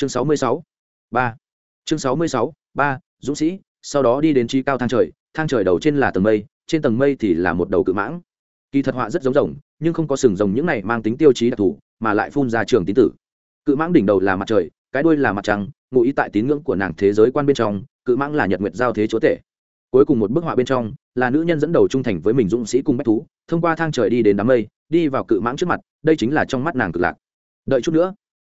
chương sáu mươi sáu, ba. Chương sáu mươi sáu, ba, dũng sĩ, sau đó đi đến chi cao thang trời. Thang trời đầu trên là tầng mây, trên tầng mây thì là một đầu cự mãng. Kỳ thật họa rất giống rồng, nhưng không có sừng rồng những này mang tính tiêu chí đặc thù, mà lại phun ra trường tín tử. Cự mãng đỉnh đầu là mặt trời, cái đuôi là mặt trăng, ngụ ý tại tín ngưỡng của nàng thế giới quan bên trong, cự mãng là nhật nguyệt giao thế chúa tể. Cuối cùng một bức họa bên trong, là nữ nhân dẫn đầu trung thành với mình dũng sĩ cung bách thú, thông qua thang trời đi đến đám mây, đi vào cự mãng trước mặt, đây chính là trong mắt nàng cực lạc. Đợi chút nữa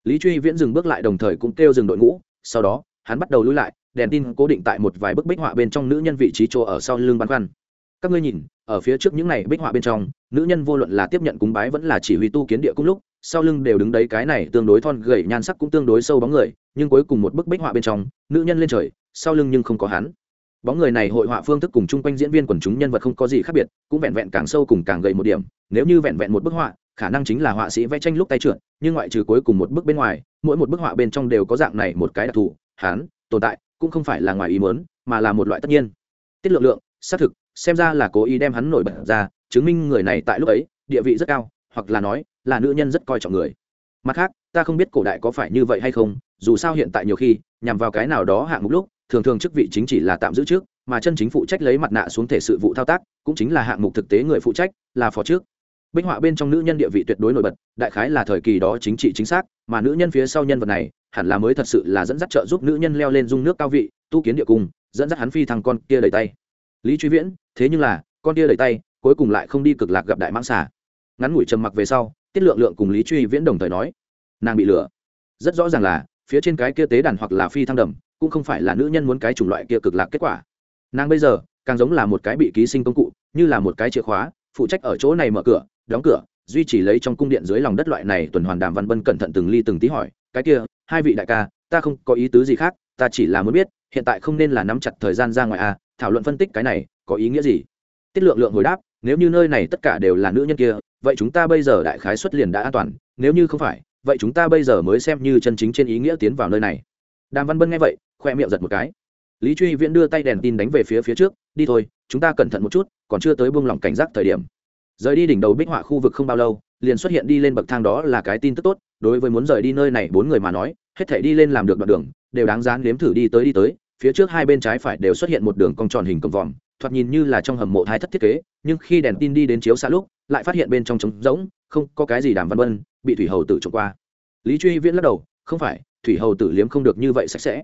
lý truy viễn dừng bước lại đồng thời cũng kêu dừng đội ngũ, sau đó, hắn bắt đầu lui lại, đèn tin cố định tại một vài bức bích họa bên trong nữ nhân vị trí chỗ ở sau lưng băn khoăn. Các ngươi nhìn, ở phía trước những này bích họa bên trong, nữ nhân vô luận là tiếp nhận cúng bái vẫn là chỉ huy tu kiến địa cung lúc, sau lưng đều đứng đấy cái này tương đối thon gầy nhan sắc cũng tương đối sâu bóng người, nhưng cuối cùng một bức bích họa bên trong, nữ nhân lên trời, sau lưng nhưng không có hắn. Bóng người này hội họa phương thức cùng chung quanh diễn viên quần chúng nhân vật không có gì khác biệt, cũng vẹn vẹn càng sâu cùng càng gầy một điểm, nếu như vẹn vẹn một bức họa khả năng chính là họa sĩ vẽ tranh lúc tay trượt, nhưng ngoại trừ cuối cùng một bức bên ngoài, mỗi một bức họa bên trong đều có dạng này một cái đặc thù hắn tồn tại, cũng không phải là ngoài ý muốn, mà là một loại tất nhiên. Tiết lượng lượng, xác thực, xem ra là cố ý đem hắn nổi bật ra, chứng minh người này tại lúc ấy, địa vị rất cao, hoặc là nói, là nữ nhân rất coi trọng người. Mặt khác, ta không biết cổ đại có phải như vậy hay không, dù sao hiện tại nhiều khi, nhằm vào cái nào đó hạng mục lúc, thường thường chức vị chính chỉ là tạm giữ trước, mà chân chính phụ trách lấy mặt nạ xuống thể sự vụ thao tác, cũng chính là hạng mục thực tế người phụ trách, là phó trước bích họa bên trong nữ nhân địa vị tuyệt đối nổi bật, đại khái là thời kỳ đó chính trị chính xác, mà nữ nhân phía sau nhân vật này, hẳn là mới thật sự là dẫn dắt trợ giúp nữ nhân leo lên dung nước cao vị, tu kiến địa cung, dẫn dắt hắn phi thằng con kia đầy tay. Lý truy viễn, thế nhưng là, con kia đầy tay, cuối cùng lại không đi cực lạc gặp đại mãng xà. Ngắn ngủi trầm mặc về sau, tiết lượng lượng cùng lý truy viễn đồng thời nói, nàng bị lừa. Rất rõ ràng là, phía trên cái kia tế đàn hoặc là phi thăng đầm, cũng không phải là nữ nhân muốn cái chủng loại kia cực lạc kết quả. Nàng bây giờ, càng giống là một cái bị ký sinh công cụ, như là một cái chìa khóa, phụ trách ở chỗ này mở cửa đóng cửa, duy trì lấy trong cung điện dưới lòng đất loại này tuần hoàn đàm văn bân cẩn thận từng ly từng tí hỏi, cái kia, hai vị đại ca, ta không có ý tứ gì khác, ta chỉ là muốn biết, hiện tại không nên là nắm chặt thời gian ra ngoài à thảo luận phân tích cái này, có ý nghĩa gì? Tiết lượng lượng hồi đáp, nếu như nơi này tất cả đều là nữ nhân kia, vậy chúng ta bây giờ đại khái xuất liền đã an toàn, nếu như không phải, vậy chúng ta bây giờ mới xem như chân chính trên ý nghĩa tiến vào nơi này. Đàm văn bân nghe vậy, khoe miệng giật một cái. Lý truy viễn đưa tay đèn tin đánh về phía phía trước, đi thôi, chúng ta cẩn thận một chút, còn chưa tới buông lỏng cảnh giác thời điểm rời đi đỉnh đầu bích họa khu vực không bao lâu, liền xuất hiện đi lên bậc thang đó là cái tin tức tốt, đối với muốn rời đi nơi này bốn người mà nói, hết thể đi lên làm được đoạn đường, đều đáng dán nếm thử đi tới đi tới, phía trước hai bên trái phải đều xuất hiện một đường cong tròn hình cổng vòm, thoạt nhìn như là trong hầm mộ thái thất thiết kế, nhưng khi đèn tin đi đến chiếu xa lúc, lại phát hiện bên trong trống rỗng, không có cái gì đàm văn vân, bị thủy hầu tử trộm qua. Lý truy viễn lắc đầu, không phải, thủy hầu tử liếm không được như vậy sạch sẽ.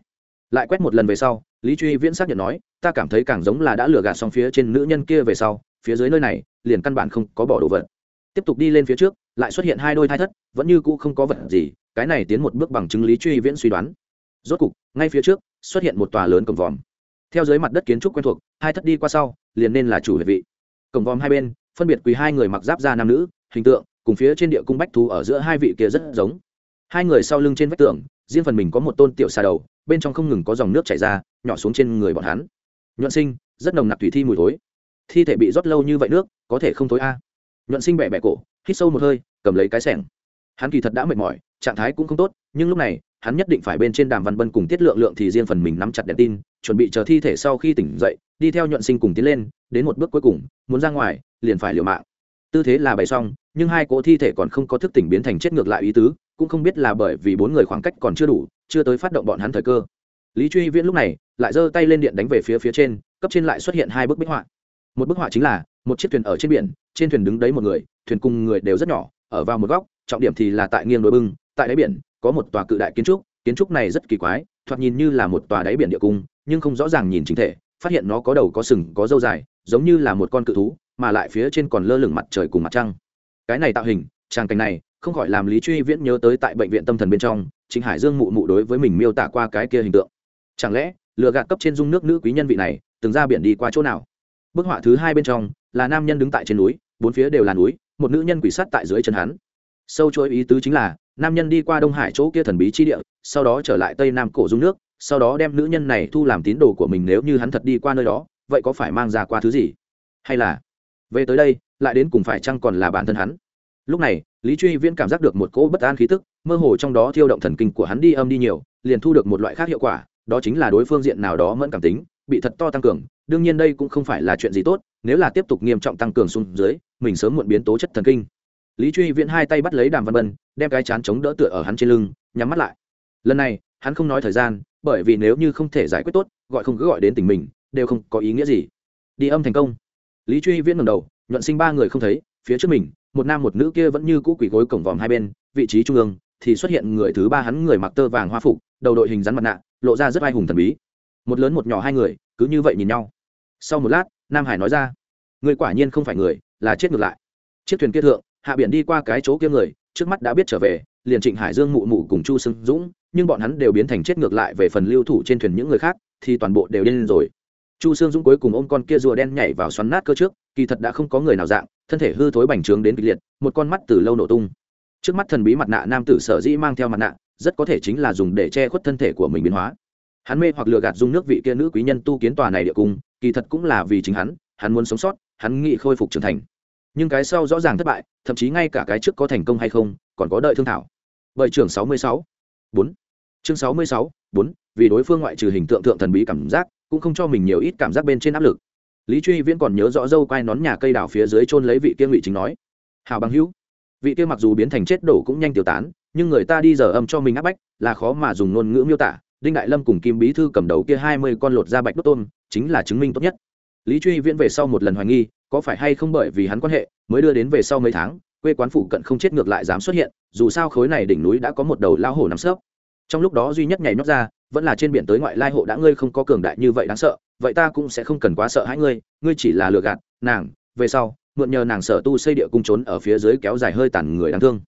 Lại quét một lần về sau, lý truy viễn xác nhận nói, ta cảm thấy càng giống là đã lừa gạt xong phía trên nữ nhân kia về sau phía dưới nơi này, liền căn bản không có bỏ đồ vật. Tiếp tục đi lên phía trước, lại xuất hiện hai đôi thai thất, vẫn như cũ không có vật gì, cái này tiến một bước bằng chứng lý truy viễn suy đoán. Rốt cục, ngay phía trước, xuất hiện một tòa lớn cổng vòm. Theo dưới mặt đất kiến trúc quen thuộc, hai thất đi qua sau, liền nên là chủ hệ vị. Cổng vòm hai bên, phân biệt quỳ hai người mặc giáp da nam nữ, hình tượng, cùng phía trên địa cung bách thú ở giữa hai vị kia rất giống. Hai người sau lưng trên vách tường, riêng phần mình có một tôn tiểu xà đầu, bên trong không ngừng có dòng nước chảy ra, nhỏ xuống trên người bọn hắn. Nhuận sinh, rất nồng nặc thủy thi mùi thối thi thể bị rót lâu như vậy nước, có thể không thối a. Nhuận sinh bẻ bẻ cổ, hít sâu một hơi, cầm lấy cái sẻng. Hắn kỳ thật đã mệt mỏi, trạng thái cũng không tốt, nhưng lúc này, hắn nhất định phải bên trên đàm văn bân cùng tiết lượng lượng thì riêng phần mình nắm chặt đèn tin, chuẩn bị chờ thi thể sau khi tỉnh dậy, đi theo nhuận sinh cùng tiến lên, đến một bước cuối cùng, muốn ra ngoài, liền phải liều mạng. Tư thế là bày xong, nhưng hai cỗ thi thể còn không có thức tỉnh biến thành chết ngược lại ý tứ, cũng không biết là bởi vì bốn người khoảng cách còn chưa đủ, chưa tới phát động bọn hắn thời cơ. Lý truy viễn lúc này, lại giơ tay lên điện đánh về phía phía trên, cấp trên lại xuất hiện hai bức bích họa một bức họa chính là, một chiếc thuyền ở trên biển, trên thuyền đứng đấy một người, thuyền cùng người đều rất nhỏ, ở vào một góc, trọng điểm thì là tại nghiêng đối bưng, tại đáy biển, có một tòa cự đại kiến trúc kiến trúc này rất kỳ quái, thoạt nhìn như là một tòa đáy biển địa cung, nhưng không rõ ràng nhìn chính thể, phát hiện nó có đầu có sừng, có dâu dài, giống như là một con cự thú, mà lại phía trên còn lơ lửng mặt trời cùng mặt trăng. Cái này tạo hình, tràng cảnh này, không khỏi làm lý truy viễn nhớ tới tại bệnh viện tâm thần bên trong chính hải dương mụ mụ đối với mình miêu tả qua cái kia hình tượng. Chẳng lẽ lựa gạt cấp trên dung nước nữ quý nhân vị này, từng ra biển đi qua chỗ nào? Bức họa thứ hai bên trong, là nam nhân đứng tại trên núi, bốn phía đều là núi, một nữ nhân quỷ sát tại dưới chân hắn. Sâu chuỗi ý tứ chính là, nam nhân đi qua đông hải chỗ kia thần bí chi địa, sau đó trở lại tây nam cổ dung nước, sau đó đem nữ nhân này thu làm tín đồ của mình nếu như hắn thật đi qua nơi đó, vậy có phải mang ra qua thứ gì? Hay là, về tới đây, lại đến cùng phải chăng còn là bản thân hắn? Lúc này, lý truy viễn cảm giác được một cỗ bất an khí tức, mơ hồ trong đó thiêu động thần kinh của hắn đi âm đi nhiều, liền thu được một loại khác hiệu quả, đó chính là đối phương diện nào đó mẫn cảm tính, bị thật to tăng cường đương nhiên đây cũng không phải là chuyện gì tốt, nếu là tiếp tục nghiêm trọng tăng cường xuống dưới, mình sớm muộn biến tố chất thần kinh. Lý truy viễn hai tay bắt lấy đàm văn bân, đem cái chán chống đỡ tựa ở hắn trên lưng, nhắm mắt lại. Lần này, hắn không nói thời gian, bởi vì nếu như không thể giải quyết tốt, gọi không cứ gọi đến tình mình, đều không có ý nghĩa gì. Đi âm thành công. Lý truy viễn ngầm đầu, nhuận sinh ba người không thấy, phía trước mình, một nam một nữ kia vẫn như cũ quỷ gối cổng vòm hai bên, vị trí trung ương, thì xuất hiện người thứ ba hắn người mặc tơ vàng hoa phục, đầu đội hình rắn mặt nạ, lộ ra rất ai hùng thần bí một lớn một nhỏ hai người, cứ như vậy nhìn nhau. Sau một lát, nam hải nói ra người quả nhiên không phải người, là chết ngược lại. Chiếc thuyền kia thượng, hạ biển đi qua cái chỗ kia người, trước mắt đã biết trở về, liền trịnh hải dương mụ mụ cùng chu sưng dũng, nhưng bọn hắn đều biến thành chết ngược lại về phần lưu thủ trên thuyền những người khác, thì toàn bộ đều điên rồi. Chu sương dũng cuối cùng ôm con kia rùa đen nhảy vào xoắn nát cơ trước, kỳ thật đã không có người nào dạng, thân thể hư thối bành trướng đến kịch liệt, một con mắt từ lâu nổ tung. Trước mắt thần bí mặt nạ nam tử sở dĩ mang theo mặt nạ, rất có thể chính là dùng để che khuất thân thể của mình biến hóa hắn mê hoặc lừa gạt dung nước vị kia nữ quý nhân tu kiến tòa này địa cung, kỳ thật cũng là vì chính hắn hắn muốn sống sót, hắn nghĩ khôi phục trưởng thành. Nhưng cái sau rõ ràng thất bại, thậm chí ngay cả cái trước có thành công hay không, còn có đợi thương thảo. Bởi trưởng sáu mươi sáu, bốn. Chương sáu mươi sáu, bốn, vì đối phương ngoại trừ hình tượng thượng thần bí cảm giác, cũng không cho mình nhiều ít cảm giác bên trên áp lực. Lý truy viễn còn nhớ rõ dâu quai nón nhà cây đào phía dưới chôn lấy vị kia ngụy chính nói hào bằng hữu. Vị kia mặc dù biến thành chết đổ cũng nhanh tiêu tán, nhưng người ta đi giờ âm cho mình áp bách, là khó mà dùng ngôn ngữ miêu tả đinh đại lâm cùng kim bí thư cầm đầu kia hai mươi con lột da bạch đốt tôm, chính là chứng minh tốt nhất. Lý truy viễn về sau một lần hoài nghi, có phải hay không bởi vì hắn quan hệ, mới đưa đến về sau mấy tháng, quê quán phụ cận không chết ngược lại dám xuất hiện, dù sao khối này đỉnh núi đã có một đầu lao hổ nắm sấp. Trong lúc đó duy nhất nhảy nhót ra, vẫn là trên biển tới ngoại lai hộ đã ngươi không có cường đại như vậy đáng sợ, vậy ta cũng sẽ không cần quá sợ hãi ngươi ngươi chỉ là lừa gạt, nàng, về sau, mượn nhờ nàng sở tu xây địa cung trốn ở phía dưới kéo dài hơi tàn người đáng thương.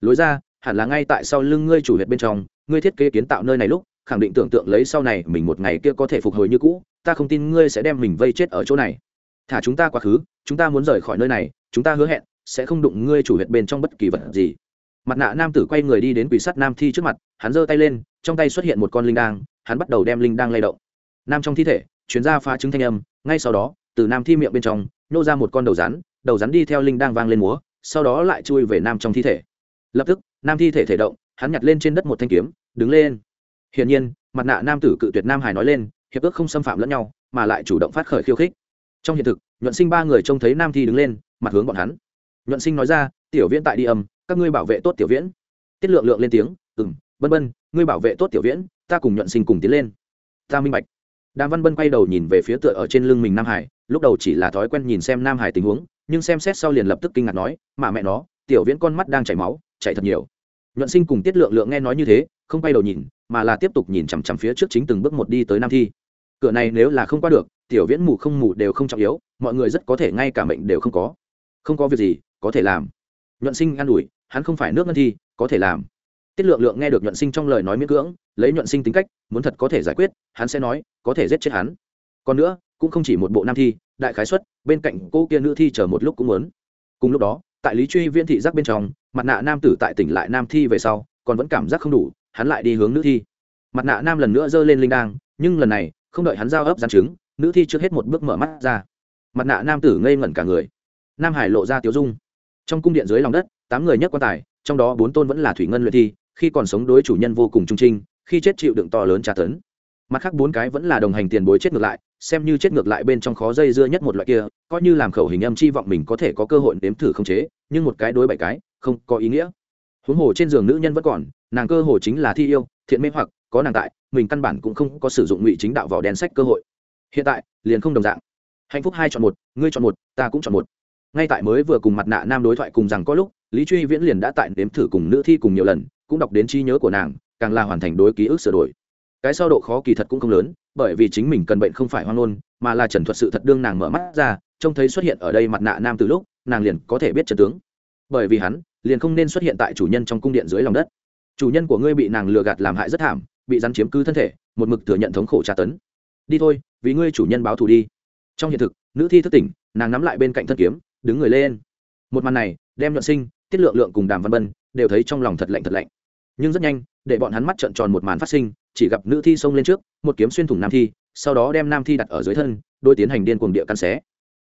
Lối ra, hẳn là ngay tại sau lưng ngươi chủ huyệt bên trong, ngươi thiết kế kiến tạo nơi này lúc khẳng định tưởng tượng lấy sau này mình một ngày kia có thể phục hồi như cũ, ta không tin ngươi sẽ đem mình vây chết ở chỗ này. Thả chúng ta quá khứ, chúng ta muốn rời khỏi nơi này, chúng ta hứa hẹn sẽ không đụng ngươi chủ huyệt bên trong bất kỳ vật gì. Mặt nạ nam tử quay người đi đến quỷ sắt nam thi trước mặt, hắn giơ tay lên, trong tay xuất hiện một con linh đang hắn bắt đầu đem linh đang lay động. Nam trong thi thể chuyến ra phá trứng thanh âm, ngay sau đó, từ nam thi miệng bên trong nhô ra một con đầu rắn đầu rắn đi theo linh đang vang lên múa, sau đó lại chui về nam trong thi thể. Lập tức, nam thi thể thể động, hắn nhặt lên trên đất một thanh kiếm, đứng lên hiển nhiên, mặt nạ nam tử cự tuyệt nam hải nói lên, hiệp ước không xâm phạm lẫn nhau, mà lại chủ động phát khởi khiêu khích. Trong hiện thực, nhuận sinh ba người trông thấy nam thi đứng lên, mặt hướng bọn hắn. Nhuận sinh nói ra, tiểu viễn tại đi âm, các ngươi bảo vệ tốt tiểu viễn. Tiết lượng lượng lên tiếng ừ m bân bân ngươi bảo vệ tốt tiểu viễn, ta cùng nhuận sinh cùng tiến lên. Ta minh bạch. Đàm văn bân quay đầu nhìn về phía tựa ở trên lưng mình nam hải, lúc đầu chỉ là thói quen nhìn xem nam hải tình huống, nhưng xem xét sau liền lập tức kinh ngạc nói, mà mẹ nó, tiểu viễn con mắt đang chảy máu, chảy thật nhiều. Nhuận sinh cùng tiết lượng lượng nghe nói như thế không quay đầu nhìn, mà là tiếp tục nhìn chằm chằm phía trước chính từng bước một đi tới nam thi. Cửa này nếu là không qua được, tiểu viễn mù không mù đều không trọng yếu, mọi người rất có thể ngay cả mệnh đều không có. Không có việc gì, có thể làm. Nhuận sinh an ủi, hắn không phải nước ngân thi, có thể làm. Tiết lượng lượng nghe được nhuận sinh trong lời nói miễn cưỡng, lấy nhuận sinh tính cách, muốn thật có thể giải quyết, hắn sẽ nói, có thể giết chết hắn. Còn nữa, cũng không chỉ một bộ nam thi, đại khái xuất bên cạnh cô kia nữ thi chờ một lúc cũng muốn. Cùng lúc đó, tại lý truy viễn thị giác bên trong, mặt nạ nam tử tại tỉnh lại nam thi về sau, còn vẫn cảm giác không đủ hắn lại đi hướng nữ thi. Mặt nạ nam lần nữa giơ lên linh đang nhưng lần này, không đợi hắn giao ấp gian trứng nữ thi trước hết một bước mở mắt ra. Mặt nạ nam tử ngây ngẩn cả người. Nam hải lộ ra tiếu dung. Trong cung điện dưới lòng đất, tám người nhất quan tài, trong đó bốn tôn vẫn là thủy ngân luyện thi, khi còn sống đối chủ nhân vô cùng trung trinh, khi chết chịu đựng to lớn tra tấn. Mặt khác bốn cái vẫn là đồng hành tiền bối chết ngược lại, xem như chết ngược lại bên trong khó dây dưa nhất một loại kia, coi như làm khẩu hình âm chi vọng mình có thể có cơ hội nếm thử không chế, nhưng một cái đối bảy cái, không có ý nghĩa. Huống hồ trên giường nữ nhân vẫn còn nàng cơ hồ chính là thi yêu, thiện mê hoặc, có nàng tại, mình căn bản cũng không có sử dụng ngụy chính đạo vào đèn sách cơ hội. Hiện tại, liền không đồng dạng. Hạnh phúc hai chọn một, ngươi chọn một, ta cũng chọn một. Ngay tại mới vừa cùng mặt nạ nam đối thoại cùng rằng có lúc, lý truy viễn liền đã tại nếm thử cùng nữ thi cùng nhiều lần, cũng đọc đến trí nhớ của nàng, càng là hoàn thành đối ký ức sửa đổi. Cái sau độ khó kỳ thật cũng không lớn, bởi vì chính mình cần bệnh không phải hoang ngôn, mà là trần thuật sự thật đương nàng mở mắt ra, trông thấy xuất hiện ở đây mặt nạ nam từ lúc, nàng liền có thể biết trần tướng. Bởi vì hắn, liền không nên xuất hiện tại chủ nhân trong cung điện dưới lòng đất chủ nhân của ngươi bị nàng lừa gạt làm hại rất thảm, bị rắn chiếm cứ thân thể, một mực thừa nhận thống khổ tra tấn. Đi thôi, vì ngươi chủ nhân báo thù đi. Trong hiện thực, nữ thi thức tỉnh, nàng nắm lại bên cạnh thân kiếm, đứng người lên. Một màn này, đem nhuận sinh, tiết lượng lượng cùng đàm văn bân, đều thấy trong lòng thật lạnh thật lạnh. Nhưng rất nhanh, để bọn hắn mắt trợn tròn một màn phát sinh, chỉ gặp nữ thi xông lên trước, một kiếm xuyên thủng nam thi, sau đó đem nam thi đặt ở dưới thân đôi tiến hành điên cuồng địa căn xé.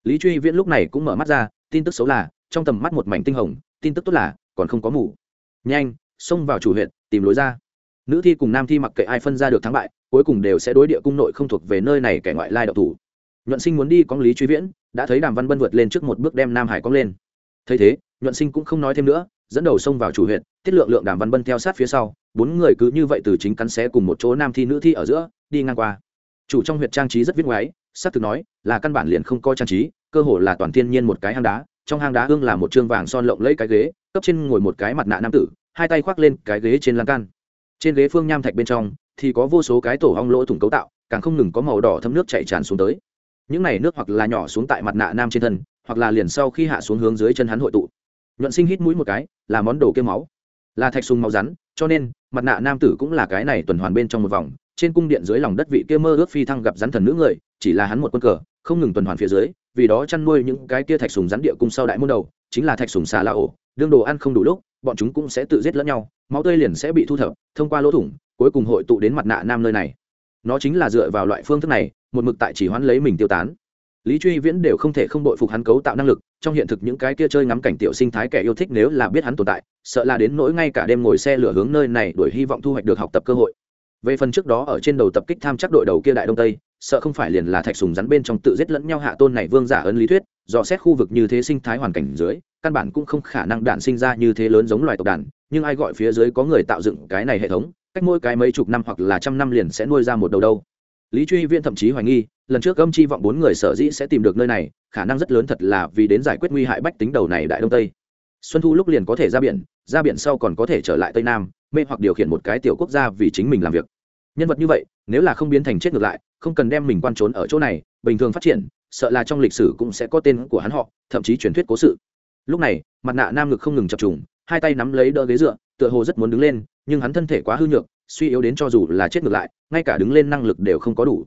Lý truy viễn lúc này cũng mở mắt ra, tin tức xấu là, trong tầm mắt một mảnh tinh hồng, tin tức tốt là, còn không có mù. Nhanh xông vào chủ huyện tìm lối ra. Nữ thi cùng nam thi mặc kệ ai phân ra được thắng bại, cuối cùng đều sẽ đối địa cung nội không thuộc về nơi này kẻ ngoại lai độc thủ. Nhuận sinh muốn đi con lý truy viễn, đã thấy đàm văn bân vượt lên trước một bước đem nam hải cong lên. Thấy thế, nhuận sinh cũng không nói thêm nữa, dẫn đầu xông vào chủ huyện tiết lượng lượng đàm văn bân theo sát phía sau, bốn người cứ như vậy từ chính cắn xé cùng một chỗ nam thi nữ thi ở giữa, đi ngang qua. Chủ trong huyệt trang trí rất viết ngoái xác thực nói, là căn bản liền không coi trang trí, cơ hồ là toàn thiên nhiên một cái hang đá, trong hang đá hương là một trương vàng son lộng lấy cái ghế, cấp trên ngồi một cái mặt nạ nam tử hai tay khoác lên cái ghế trên lan can. Trên ghế phương nham thạch bên trong thì có vô số cái tổ hong lỗ thủng cấu tạo, càng không ngừng có màu đỏ thấm nước chảy tràn xuống tới. Những này nước hoặc là nhỏ xuống tại mặt nạ nam trên thân, hoặc là liền sau khi hạ xuống hướng dưới chân hắn hội tụ. Nhuận sinh hít mũi một cái, là món đồ kêu máu. Là thạch sùng máu rắn, cho nên, mặt nạ nam tử cũng là cái này tuần hoàn bên trong một vòng. Trên cung điện dưới lòng đất vị kia mơ ước phi thăng gặp rắn thần nữ người, chỉ là hắn một quân cờ, không ngừng tuần hoàn phía dưới, vì đó chăn nuôi những cái kia thạch sùng rắn địa cung sau đại môn đầu, chính là thạch sùng xà la ổ. Đương đồ ăn không đủ lúc bọn chúng cũng sẽ tự giết lẫn nhau, máu tươi liền sẽ bị thu thập, thông qua lỗ thủng, cuối cùng hội tụ đến mặt nạ nam nơi này. Nó chính là dựa vào loại phương thức này, một mực tại chỉ hoãn lấy mình tiêu tán. Lý truy viễn đều không thể không đội phục hắn cấu tạo năng lực, trong hiện thực những cái kia chơi ngắm cảnh tiểu sinh thái kẻ yêu thích nếu là biết hắn tồn tại, sợ là đến nỗi ngay cả đêm ngồi xe lửa hướng nơi này đuổi hy vọng thu hoạch được học tập cơ hội. Về phần trước đó ở trên đầu tập kích tham chắc đội đầu kia đại đông tây, sợ không phải liền là thạch sùng rắn bên trong tự giết lẫn nhau hạ tôn này vương giả ấn lý thuyết dò xét khu vực như thế sinh thái hoàn cảnh dưới, căn bản cũng không khả năng đạn sinh ra như thế lớn giống loài tộc đàn, nhưng ai gọi phía dưới có người tạo dựng cái này hệ thống, cách mỗi cái mấy chục năm hoặc là trăm năm liền sẽ nuôi ra một đầu đâu. Lý truy viễn thậm chí hoài nghi, lần trước âm chi vọng bốn người sở dĩ sẽ tìm được nơi này, khả năng rất lớn thật là vì đến giải quyết nguy hại bách tính đầu này đại đông tây. Xuân thu lúc liền có thể ra biển ra biển sau còn có thể trở lại tây nam, mê hoặc điều khiển một cái tiểu quốc gia vì chính mình làm việc. Nhân vật như vậy, nếu là không biến thành chết ngược lại, không cần đem mình quan trốn ở chỗ này, bình thường phát triển sợ là trong lịch sử cũng sẽ có tên của hắn họ, thậm chí truyền thuyết cố sự. Lúc này, mặt nạ nam ngực không ngừng chập trùng, hai tay nắm lấy đỡ ghế dựa, tựa hồ rất muốn đứng lên, nhưng hắn thân thể quá hư nhược, suy yếu đến cho dù là chết ngược lại, ngay cả đứng lên năng lực đều không có đủ.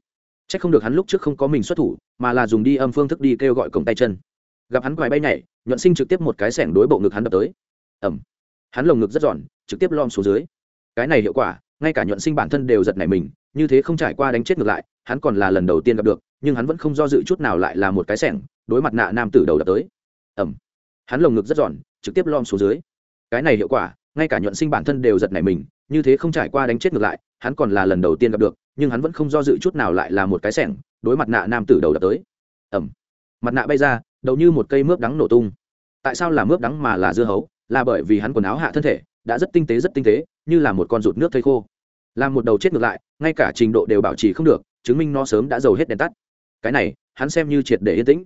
C h ắ c không được hắn lúc trước không có mình xuất thủ, mà là dùng đi âm phương thức đi kêu gọi cổng tay chân. Gặp hắn quài bay nhảy, nhuận sinh trực tiếp một cái sẻng đối bộ ngực hắn đập tới. Ẩm hắn lồng ngực rất giòn, trực tiếp lom xuống dưới. Cái này hiệu quả, ngay cả nhuận sinh bản thân đều giật nảy mình, như thế không trải qua đánh chết ngược lại, hắn còn là lần đầu tiên gặp được nhưng hắn vẫn không do dự chút nào lại là một cái sẻng, đối mặt nạ nam tử đầu đập tới. Ẩm hắn lồng ngực rất giòn, trực tiếp lom xuống dưới. Cái này hiệu quả, ngay cả nhuận sinh bản thân đều giật nảy mình, như thế không trải qua đánh chết ngược lại, hắn còn là lần đầu tiên gặp được, nhưng hắn vẫn không do dự chút nào lại là một cái sẻng, đối mặt nạ nam tử đầu đập tới. Ẩm mặt nạ bay ra, đầu như một cây mướp đắng nổ tung. Tại sao là mướp đắng mà là dưa hấu? Là bởi vì hắn quần áo hạ thân thể, đã rất tinh tế, rất tinh tế, như là một con rụt nước thây khô. Làm một đầu chết ngược lại, ngay cả trình độ đều bảo trì không được, chứng minh nó sớm đã giàu hết đèn tắt cái này, hắn xem như triệt để yên tĩnh.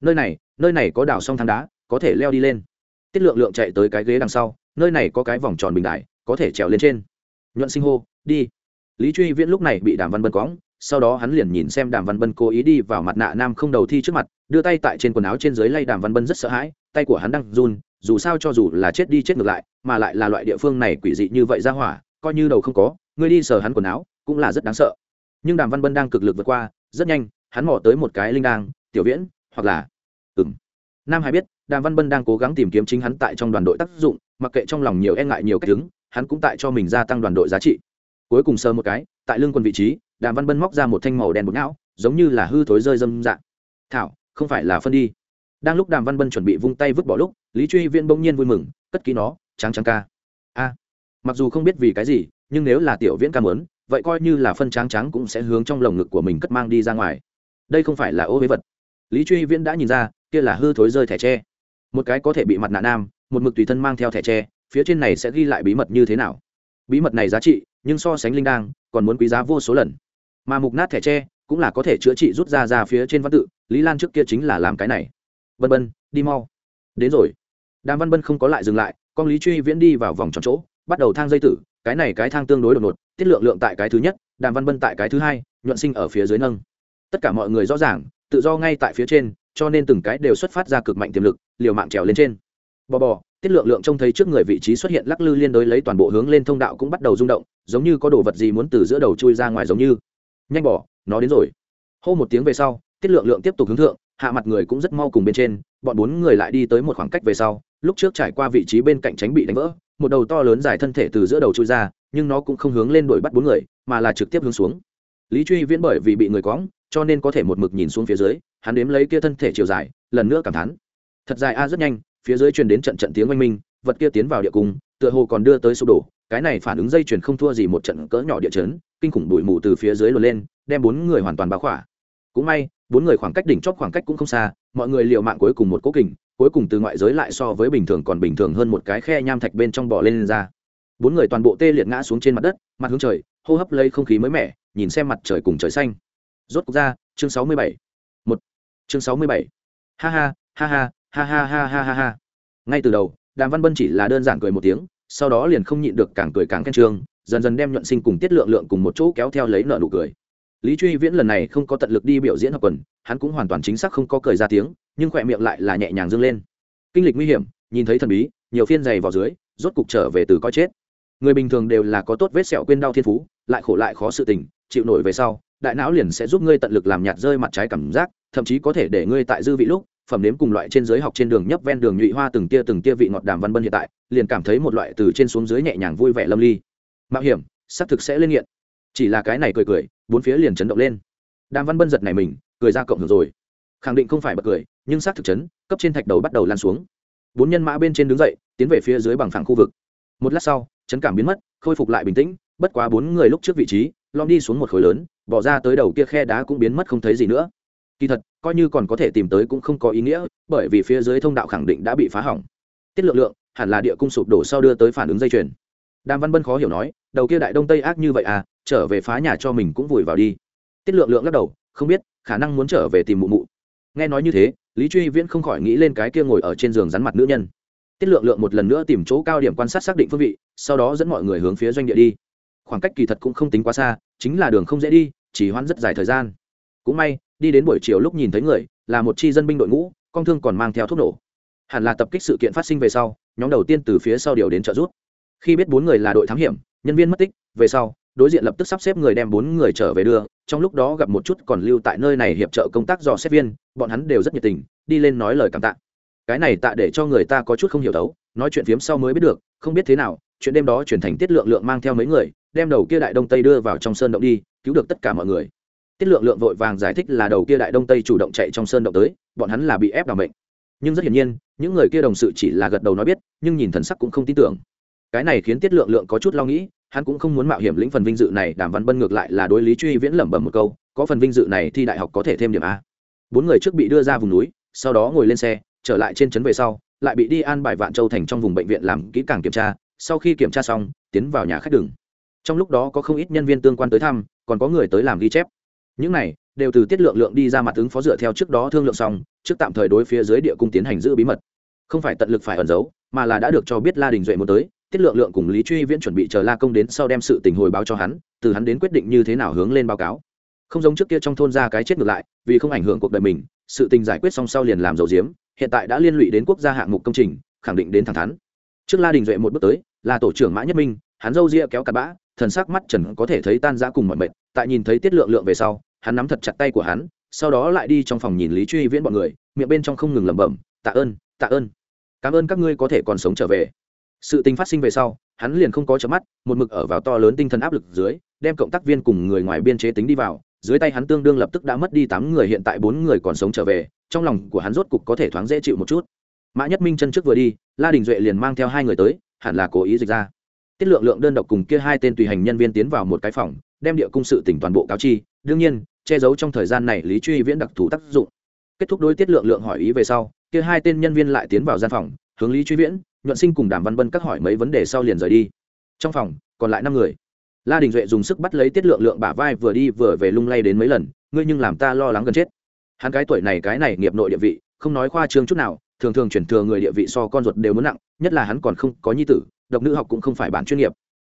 Nơi này nơi này có đảo song thang đá, có thể leo đi lên. Tiết lượng lượng chạy tới cái ghế đằng sau, nơi này có cái vòng tròn bình đại, có thể trèo lên trên. Nhuận sinh hô, đi. Lý truy viễn lúc này bị đàm văn bân cóng sau đó hắn liền nhìn xem đàm văn bân cố ý đi vào mặt nạ nam không đầu thi trước mặt, đưa tay tại trên quần áo trên dưới lay đàm văn bân rất sợ hãi, tay của hắn đang run, dù sao cho dù là chết đi chết ngược lại, mà lại là loại địa phương này quỷ dị như vậy ra hỏa, coi như đầu không có, ngươi đi sờ hắn quần áo, cũng là rất đáng sợ. Nhưng đàm văn bân đang cực lực vượt qua, rất nhanh hắn mò tới một cái linh đang tiểu viễn, hoặc là ừng nam hải biết, đàm văn bân đang cố gắng tìm kiếm chính hắn tại trong đoàn đội tác dụng, mặc kệ trong lòng nhiều e ngại nhiều cách đứng, hắn cũng tại cho mình gia tăng đoàn đội giá trị. Cuối cùng sơ một cái, tại lương quân vị trí, đàm văn bân móc ra một thanh màu đen bột não, giống như là hư thối rơi dâm dạng. Thảo, không phải là phân đi. Đang lúc đàm văn bân chuẩn bị vung tay vứt bỏ lúc, lý truy viễn bỗng nhiên vui mừng, cất ký nó trắng trắng ca. A. Mặc dù không biết vì cái gì, nhưng nếu là tiểu viễn ca mớn vậy coi như là phân trắng trắng cũng sẽ hướng trong lồng ngực của mình cất mang đi ra ngoài đây không phải là ô huế vật. Lý truy viễn đã nhìn ra, kia là hư thối rơi thẻ tre. Một cái có thể bị mặt nạ nam, một mực tùy thân mang theo thẻ tre, phía trên này sẽ ghi lại bí mật như thế nào. Bí mật này giá trị, nhưng so sánh linh đang còn muốn quý giá vô số lần. Mà mục nát thẻ tre, cũng là có thể chữa trị rút ra ra phía trên văn tự, lý lan trước kia chính là làm cái này. Vân vân, đi mau. Đến rồi. Đàm văn bân không có lại dừng lại, con lý truy viễn đi vào vòng tròn chỗ, bắt đầu thang dây tử, cái này cái thang tương đối đột ngột, tiết lượng lượng tại cái thứ nhất, đàm văn bân tại cái thứ hai, nhuận sinh ở phía dưới nâng tất cả mọi người rõ ràng, tự do ngay tại phía trên, cho nên từng cái đều xuất phát ra cực mạnh tiềm lực, liều mạng trèo lên trên. Bò bò, tiết lượng lượng trông thấy trước người vị trí xuất hiện lắc lư liên đối lấy toàn bộ hướng lên thông đạo cũng bắt đầu rung động, giống như có đồ vật gì muốn từ giữa đầu chui ra ngoài giống như. Nhanh bỏ nó đến rồi. Hô một tiếng về sau, tiết lượng lượng tiếp tục hướng thượng, hạ mặt người cũng rất mau cùng bên trên, bọn bốn người lại đi tới một khoảng cách về sau, lúc trước trải qua vị trí bên cạnh tránh bị đánh vỡ, một đầu to lớn dài thân thể từ giữa đầu chui ra, nhưng nó cũng không hướng lên đuổi bắt bốn người, mà là trực tiếp hướng xuống. Lý truy viễn bởi vì bị người cóng cho nên có thể một mực nhìn xuống phía dưới hắn đếm lấy kia thân thể chiều dài lần nữa cảm thán. Thật dài a rất nhanh phía dưới truyền đến trận trận tiếng oanh minh vật kia tiến vào địa cung tựa hồ còn đưa tới sụp đổ cái này phản ứng dây chuyền không thua gì một trận cỡ nhỏ địa chấn kinh khủng bụi mù từ phía dưới lùa lên đem bốn người hoàn toàn bao khỏa. Cũng may bốn người khoảng cách đỉnh chóp khoảng cách cũng không xa mọi người liều mạng cuối cùng một cố kình cuối cùng từ ngoại giới lại so với bình thường còn bình thường hơn một cái khe nham thạch bên trong bò lên, lên ra. Bốn người toàn bộ tê liệt ngã xuống trên mặt đất mặt hướng trời hô hấp lấy không khí mới mẻ nhìn xem mặt trời cùng trời xanh rốt cuộc ra, chương sáu mươi bảy. Một. Chương sáu mươi bảy. Ha ha ha ha ha ha ha ha ha ha. Ngay từ đầu, đàm văn bân chỉ là đơn giản cười một tiếng, sau đó liền không nhịn được càng cười càng khen trương, dần dần đem nhuận sinh cùng tiết lượng lượng cùng một chỗ kéo theo lấy nợ nụ cười. Lý truy viễn lần này không có tận lực đi biểu diễn học quần, hắn cũng hoàn toàn chính xác không có cười ra tiếng, nhưng khỏe miệng lại là nhẹ nhàng dâng lên. Kinh lịch nguy hiểm, nhìn thấy thần bí, nhiều phiên dày vào dưới, rốt cục trở về từ coi chết. Người bình thường đều là có tốt vết sẹo quên đau thiên phú, lại khổ lại khó sự tình, chịu nổi về sau đại não liền sẽ giúp ngươi tận lực làm nhạt rơi mặt trái cảm giác, thậm chí có thể để ngươi tại dư vị lúc, phẩm nếm cùng loại trên giới học trên đường nhấp ven đường nhụy hoa từng tia từng tia vị ngọt đàm văn bân hiện tại, liền cảm thấy một loại từ trên xuống dưới nhẹ nhàng vui vẻ lâm ly. Mạo hiểm xác thực sẽ lên nghiện. Chỉ là cái này cười cười, bốn phía liền chấn động lên. Đàm văn bân giật này mình, cười ra cộng hưởng rồi. Khẳng định không phải bật cười, nhưng xác thực chấn, cấp trên thạch đầu bắt đầu lan xuống. Bốn nhân mã bên trên đứng dậy, tiến về phía dưới bằng phẳng khu vực. Một lát sau, chấn cảm biến mất, khôi phục lại bình tĩnh, bất quá bốn người lúc trước vị trí lom đi xuống một khối lớn, bỏ ra tới đầu kia khe đá cũng biến mất không thấy gì nữa. Kỳ thật, coi như còn có thể tìm tới cũng không có ý nghĩa, bởi vì phía dưới thông đạo khẳng định đã bị phá hỏng. Tiết lượng lượng, hẳn là địa cung sụp đổ sau đưa tới phản ứng dây chuyền. Đàm văn bân khó hiểu nói, đầu kia đại đông tây ác như vậy à trở về phá nhà cho mình cũng vùi vào đi. Tiết lượng lượng lắc đầu, không biết, khả năng muốn trở về tìm mụ mụ. Nghe nói như thế, lý truy viễn không khỏi nghĩ lên cái kia ngồi ở trên giường rắn mặt nữ nhân. Tiết lượng lượng một lần nữa tìm chỗ cao điểm quan sát xác định phương vị, sau đó dẫn mọi người hướng phía doanh địa đi khoảng cách kỳ thật cũng không tính quá xa, chính là đường không dễ đi, chỉ hoãn rất dài thời gian. Cũng may, đi đến buổi chiều lúc nhìn thấy người, là một chi dân binh đội ngũ, con thương còn mang theo thuốc nổ. Hẳn là tập kích sự kiện phát sinh về sau, nhóm đầu tiên từ phía sau điều đến trợ giúp. Khi biết bốn người là đội thám hiểm, nhân viên mất tích, về sau, đối diện lập tức sắp xếp người đem bốn người trở về đưa, trong lúc đó gặp một chút còn lưu tại nơi này hiệp trợ công tác dò xét viên, bọn hắn đều rất nhiệt tình, đi lên nói lời cảm tạ. Cái này tạ để cho người ta có chút không hiểu thấu, nói chuyện phiếm sau mới biết được, không biết thế nào, chuyện đêm đó chuyển thành tiết lượng lượng mang theo mấy người đem đầu kia đại đông tây đưa vào trong sơn động đi, cứu được tất cả mọi người. Tiết lượng lượng vội vàng giải thích là đầu kia đại đông tây chủ động chạy trong sơn động tới, bọn hắn là bị ép đ ả mệnh. Nhưng rất hiển nhiên, những người kia đồng sự chỉ là gật đầu nói biết, nhưng nhìn thần sắc cũng không tin tưởng. Cái này khiến tiết lượng lượng có chút lo nghĩ, hắn cũng không muốn mạo hiểm lĩnh phần vinh dự này, đàm văn bân ngược lại là đối lý truy viễn lẩm bẩm một câu, có phần vinh dự này thì đại học có thể thêm điểm a. Bốn người trước bị đưa ra vùng núi, sau đó ngồi lên xe, trở lại trên trấn về sau, lại bị đi an bài vạn châu thành trong vùng bệnh viện làm kỹ càng kiểm tra, sau khi kiểm tra xong, tiến vào nhà khách đường trong lúc đó có không ít nhân viên tương quan tới thăm, còn có người tới làm ghi chép. Những này đều từ tiết lượng lượng đi ra mặt ứng phó dựa theo trước đó thương lượng xong, trước tạm thời đối phía dưới địa cung tiến hành giữ bí mật. Không phải tận lực phải ẩn giấu, mà là đã được cho biết la đình duệ muốn tới, tiết lượng lượng cùng lý truy viễn chuẩn bị chờ la công đến sau đem sự tình hồi báo cho hắn, từ hắn đến quyết định như thế nào hướng lên báo cáo. Không giống trước kia trong thôn ra cái chết ngược lại, vì không ảnh hưởng cuộc đời mình, sự tình giải quyết xong sau liền làm dầu diếm, hiện tại đã liên lụy đến quốc gia hạng mục công trình, khẳng định đến thẳng thắn. Trước la đình duệ một bước tới, là tổ trưởng mã nhất minh hắn râu ria kéo cặp bã, thần sắc mắt trần có thể thấy tan ra cùng mọi mệt, tại nhìn thấy tiết lượng lượng về sau, hắn nắm thật chặt tay của hắn, sau đó lại đi trong phòng nhìn lý truy viễn bọn người, miệng bên trong không ngừng lẩm bẩm, tạ ơn tạ ơn. Cảm ơn các ngươi có thể còn sống trở về. Sự tình phát sinh về sau, hắn liền không có chớp mắt, một mực ở vào to lớn tinh thần áp lực dưới, đem cộng tác viên cùng người ngoài biên chế tính đi vào, dưới tay hắn tương đương lập tức đã mất đi tám người, hiện tại bốn người còn sống trở về, trong lòng của hắn rốt cục có thể thoáng dễ chịu một chút. Mã nhất minh chân trước vừa đi, la đình duệ liền mang theo hai người tới, hẳn là cố ý dịch ra tiết lượng lượng đơn độc cùng kia hai tên tùy hành nhân viên tiến vào một cái phòng, đem địa cung sự tỉnh toàn bộ cáo chi, đương nhiên, che giấu trong thời gian này lý truy viễn đặc thù tác dụng. Kết thúc đối tiết lượng lượng hỏi ý về sau, kia hai tên nhân viên lại tiến vào gian phòng, hướng lý truy viễn, nhuận sinh cùng đàm văn Vân các hỏi mấy vấn đề sau liền rời đi. Trong phòng, còn lại năm người. La đình duệ dùng sức bắt lấy tiết lượng lượng bả vai vừa đi vừa về lung lay đến mấy lần, ngươi nhưng làm ta lo lắng gần chết. Hắn cái tuổi này, cái này nghiệp nội địa vị, không nói khoa trương chút nào, thường thường chuyển thừa người địa vị so con ruột đều muốn nặng, nhất là hắn còn không có nhi tử độc nữ học cũng không phải bản chuyên nghiệp.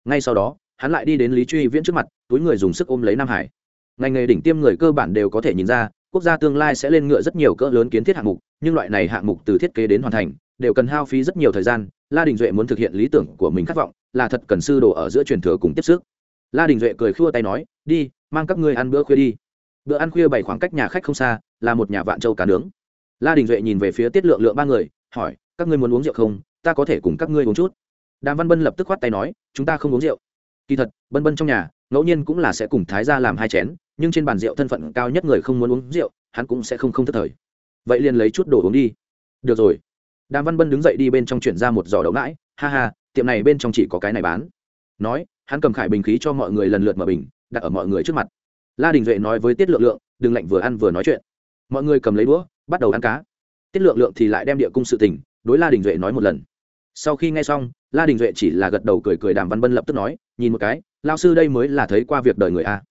Ngay sau đó, hắn lại đi đến lý truy viễn trước mặt, túi người dùng sức ôm lấy nam hải. Ngành nghề đỉnh tiêm người cơ bản đều có thể nhìn ra, quốc gia tương lai sẽ lên ngựa rất nhiều cỡ lớn kiến thiết hạng mục, nhưng loại này hạng mục từ thiết kế đến hoàn thành, đều cần hao phí rất nhiều thời gian. La đình duệ muốn thực hiện lý tưởng của mình khát vọng, là thật cần sư đồ ở giữa truyền thừa cùng tiếp sức. La đình duệ cười khua tay nói, đi, mang các ngươi ăn bữa khuya đi. Bữa ăn khuya bảy khoảng cách nhà khách không xa, là một nhà vạn châu cá nướng. La đình duệ nhìn về phía tiết lượng lượng ba người, hỏi, các ngươi muốn uống rượu không? Ta có thể cùng các ngươi uống chút đàm văn bân lập tức khoát tay nói, chúng ta không uống rượu. Kỳ thật, bân bân trong nhà, ngẫu nhiên cũng là sẽ cùng thái ra làm hai chén, nhưng trên bàn rượu thân phận cao nhất người không muốn uống rượu, hắn cũng sẽ không không thất thời. Vậy liền lấy chút đồ uống đi. Được rồi. Đàm văn bân đứng dậy đi bên trong chuyển ra một giỏ đậu nãi, ha ha, tiệm này bên trong chỉ có cái này bán. Nói, hắn cầm khải bình khí cho mọi người lần lượt mở bình, đặt ở mọi người trước mặt. La đình duệ nói với tiết lượng lượng, đừng lạnh vừa ăn vừa nói chuyện. Mọi người cầm lấy đũa, bắt đầu ăn cá. Tiết lượng lượng thì lại đem địa cung sự tình, đối la đình duệ nói một lần sau khi nghe xong, la đình duệ chỉ là gật đầu cười cười đàm văn bân lập tức nói, nhìn một cái lao sư đây mới là thấy qua việc đời người a.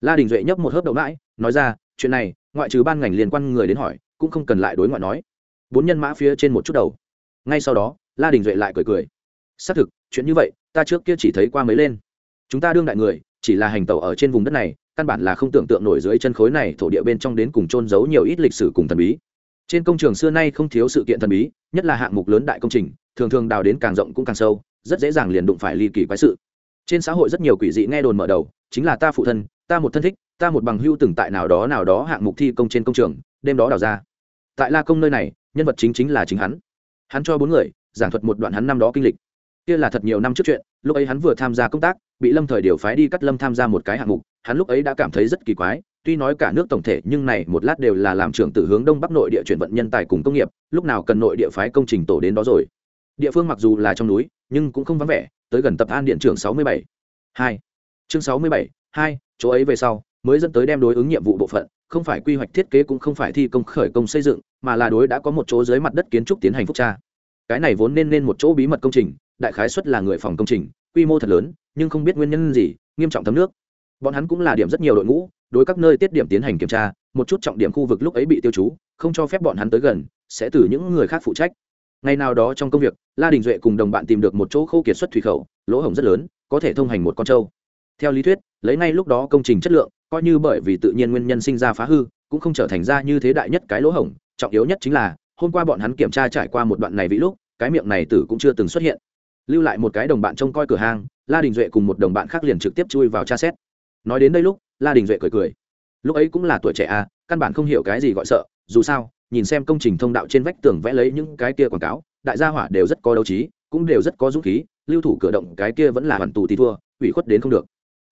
La đình duệ nhấp một hớp đậu mãi, nói ra, chuyện này, ngoại trừ ban ngành liên quan người đến hỏi, cũng không cần lại đối ngoại nói. Bốn nhân mã phía trên một chút đầu. Ngay sau đó, la đình duệ lại cười cười. Xác thực, chuyện như vậy, ta trước kia chỉ thấy qua mới lên. Chúng ta đương đại người, chỉ là hành tẩu ở trên vùng đất này, căn bản là không tưởng tượng nổi dưới chân khối này thổ địa bên trong đến cùng trôn giấu nhiều ít lịch sử cùng thần bí trên công trường xưa nay không thiếu sự kiện thần bí, nhất là hạng mục lớn đại công trình, thường thường đào đến càng rộng cũng càng sâu, rất dễ dàng liền đụng phải ly kỳ quái sự. Trên xã hội rất nhiều quỷ dị nghe đồn mở đầu, chính là ta phụ thân, ta một thân thích, ta một bằng hưu từng tại nào đó nào đó hạng mục thi công trên công trường, đêm đó đào ra. Tại la công nơi này, nhân vật chính chính là chính hắn. Hắn cho bốn người, giảng thuật một đoạn hắn năm đó kinh lịch kia là thật nhiều năm trước chuyện, lúc ấy hắn vừa tham gia công tác, bị lâm thời điều phái đi cắt lâm tham gia một cái hạng mục, hắn lúc ấy đã cảm thấy rất kỳ quái, tuy nói cả nước tổng thể, nhưng này một lát đều là làm trưởng từ hướng đông bắc nội địa chuyển vận nhân tài cùng công nghiệp, lúc nào cần nội địa phái công trình tổ đến đó rồi. Địa phương mặc dù là trong núi, nhưng cũng không vắng vẻ, tới gần tập an điện trưởng sáu mươi bảy. Hai. Chương sáu mươi bảy, hai, chỗ ấy về sau, mới dẫn tới đem đối ứng nhiệm vụ bộ phận, không phải quy hoạch thiết kế cũng không phải thi công khởi công xây dựng, mà là đối đã có một chỗ dưới mặt đất kiến trúc tiến hành phúc tra. Cái này vốn nên nên một chỗ bí mật công trình đại khái xuất là người phòng công trình, quy mô thật lớn, nhưng không biết nguyên nhân gì, nghiêm trọng thấm nước. Bọn hắn cũng là điểm rất nhiều đội ngũ, đối các nơi tiết điểm tiến hành kiểm tra, một chút trọng điểm khu vực lúc ấy bị tiêu chú, không cho phép bọn hắn tới gần, sẽ từ những người khác phụ trách. Ngày nào đó trong công việc, la đình duệ cùng đồng bạn tìm được một chỗ khô kiệt xuất thủy khẩu, lỗ hổng rất lớn, có thể thông hành một con trâu. Theo lý thuyết, lấy ngay lúc đó công trình chất lượng, coi như bởi vì tự nhiên nguyên nhân sinh ra phá hư, cũng không trở thành ra như thế đại nhất cái lỗ hổng, trọng yếu nhất chính là, hôm qua bọn hắn kiểm tra trải qua một đoạn này vĩ lúc, cái miệng này tử cũng chưa từng xuất hiện lưu lại một cái đồng bạn trông coi cửa hàng, la đình duệ cùng một đồng bạn khác liền trực tiếp chui vào tra xét. Nói đến đây lúc la đình duệ cười cười. Lúc ấy cũng là tuổi trẻ à căn bản không hiểu cái gì gọi sợ dù sao nhìn xem công trình thông đạo trên vách tường vẽ lấy những cái kia quảng cáo đại gia hỏa đều rất có đấu trí cũng đều rất có dũng khí lưu thủ cửa động cái kia vẫn là hoàn tù thì thua ủy khuất đến không được.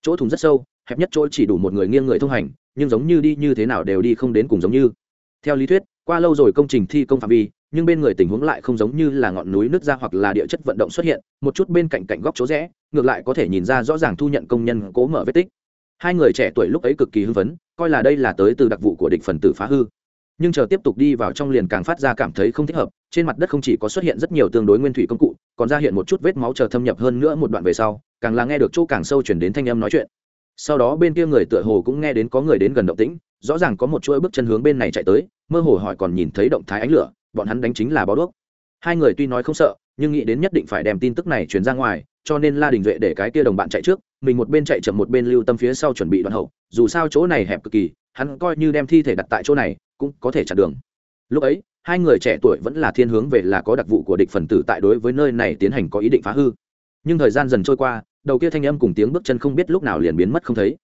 Chỗ thùng rất sâu hẹp nhất chỗ chỉ đủ một người nghiêng người thông hành nhưng giống như đi như thế nào đều đi không đến cùng giống như. Theo lý thuyết qua lâu rồi công trình thi công phạm vi nhưng bên người tình huống lại không giống như là ngọn núi nứt ra hoặc là địa chất vận động xuất hiện, một chút bên cạnh cạnh góc chỗ rẽ, ngược lại có thể nhìn ra rõ ràng thu nhận công nhân cố mở vết tích. Hai người trẻ tuổi lúc ấy cực kỳ hưng phấn, coi là đây là tới từ đặc vụ của địch phần tử phá hư. Nhưng chờ tiếp tục đi vào trong liền càng phát ra cảm thấy không thích hợp, trên mặt đất không chỉ có xuất hiện rất nhiều tương đối nguyên thủy công cụ, còn ra hiện một chút vết máu chờ thâm nhập hơn nữa một đoạn về sau, càng là nghe được chỗ càng sâu chuyển đến thanh âm nói chuyện. Sau đó bên kia người tựa hồ cũng nghe đến có người đến gần động tĩnh, rõ ràng có một chuỗi bước chân hướng bên này chạy tới, mơ hồ hỏi còn nhìn thấy động thái ánh lửa bọn hắn đánh chính là báo đuốc. Hai người tuy nói không sợ, nhưng nghĩ đến nhất định phải đem tin tức này truyền ra ngoài, cho nên la đình duệ để cái kia đồng bạn chạy trước, mình một bên chạy chậm một bên lưu tâm phía sau chuẩn bị đoạn hậu, dù sao chỗ này hẹp cực kỳ, hắn coi như đem thi thể đặt tại chỗ này, cũng có thể chặn đường. Lúc ấy, hai người trẻ tuổi vẫn là thiên hướng về là có đặc vụ của địch phần tử tại đối với nơi này tiến hành có ý định phá hư. Nhưng thời gian dần trôi qua, đầu kia thanh âm cùng tiếng bước chân không biết lúc nào liền biến mất không thấy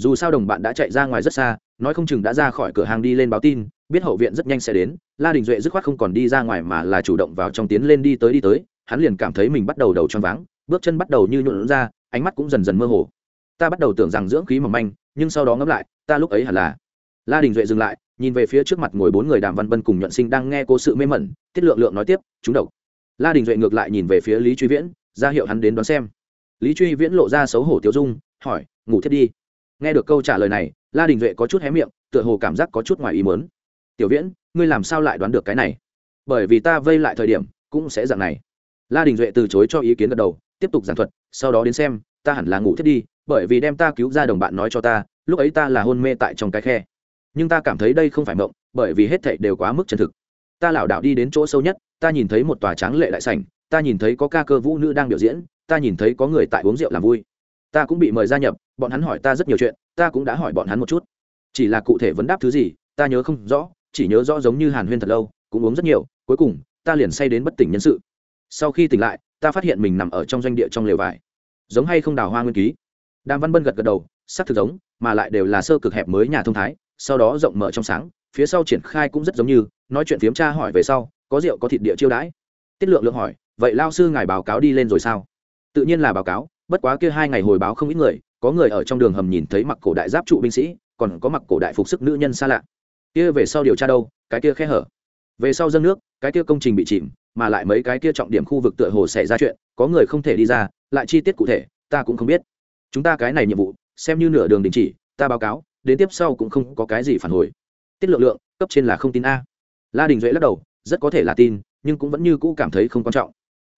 dù sao đồng bạn đã chạy ra ngoài rất xa, nói không chừng đã ra khỏi cửa hàng đi lên báo tin, biết hậu viện rất nhanh sẽ đến. La đình duệ dứt khoát không còn đi ra ngoài mà là chủ động vào trong tiến lên đi tới đi tới, hắn liền cảm thấy mình bắt đầu đầu choáng váng, bước chân bắt đầu như nhuộn ra, ánh mắt cũng dần dần mơ hồ. Ta bắt đầu tưởng rằng dưỡng khí mỏng manh, nhưng sau đó ngẫm lại, ta lúc ấy hẳn là. La đình duệ dừng lại, nhìn về phía trước mặt ngồi bốn người đàm văn vân cùng nhuận sinh đang nghe cố sự mê mẩn, tiết lượng lượng nói tiếp, chúng độc. La đình duệ ngược lại nhìn về phía lý truy viễn, ra hiệu hắn đến đón xem. Lý truy viễn lộ ra xấu hổ tiêu dung, hỏi, ngủ thiết đi? Nghe được câu trả lời này, la đình duệ có chút hé miệng, tựa hồ cảm giác có chút ngoài ý mớn tiểu viễn, ngươi làm sao lại đoán được cái này? Bởi vì ta vây lại thời điểm, cũng sẽ dạng này. La đình duệ từ chối cho ý kiến gật đầu, tiếp tục giảng thuật, sau đó đến xem, ta hẳn là ngủ thiết đi, bởi vì đem ta cứu ra đồng bạn nói cho ta, lúc ấy ta là hôn mê tại trong cái khe. Nhưng ta cảm thấy đây không phải mộng, bởi vì hết thảy đều quá mức chân thực. Ta lảo đảo đi đến chỗ sâu nhất, ta nhìn thấy một tòa tráng lệ đại sảnh, ta nhìn thấy có ca cơ vũ nữ đang biểu diễn, ta nhìn thấy có người tại uống rượu làm vui ta cũng bị mời gia nhập, bọn hắn hỏi ta rất nhiều chuyện, ta cũng đã hỏi bọn hắn một chút. Chỉ là cụ thể vấn đáp thứ gì, ta nhớ không rõ, chỉ nhớ rõ giống như hàn huyên thật lâu, cũng uống rất nhiều, cuối cùng, ta liền say đến bất tỉnh nhân sự. Sau khi tỉnh lại, ta phát hiện mình nằm ở trong doanh địa trong lều vải. Giống hay không đào hoa nguyên ký. Đàm văn bân gật gật đầu, sắc thực giống, mà lại đều là sơ cực hẹp mới nhà thông thái, sau đó rộng mở trong sáng, phía sau triển khai cũng rất giống như, nói chuyện phiếm tra hỏi về sau, có rượu có thịt địa chiêu đãi. Tiết lượng lượng hỏi, vậy lao sư ngài báo cáo đi lên rồi sao? Tự nhiên là báo cáo bất quá kia hai ngày hồi báo không ít người, có người ở trong đường hầm nhìn thấy mặc cổ đại giáp trụ binh sĩ, còn có mặc cổ đại phục sức nữ nhân xa lạ. Kia về sau điều tra đâu, cái kia khe hở. Về sau dâng nước, cái kia công trình bị chìm, mà lại mấy cái kia trọng điểm khu vực tựa hồ xảy ra chuyện, có người không thể đi ra, lại chi tiết cụ thể, ta cũng không biết. Chúng ta cái này nhiệm vụ, xem như nửa đường đình chỉ, ta báo cáo, đến tiếp sau cũng không có cái gì phản hồi. Tiết lượng lượng, cấp trên là không tin a. La đình duệ lắc đầu, rất có thể là tin, nhưng cũng vẫn như cũ cảm thấy không quan trọng.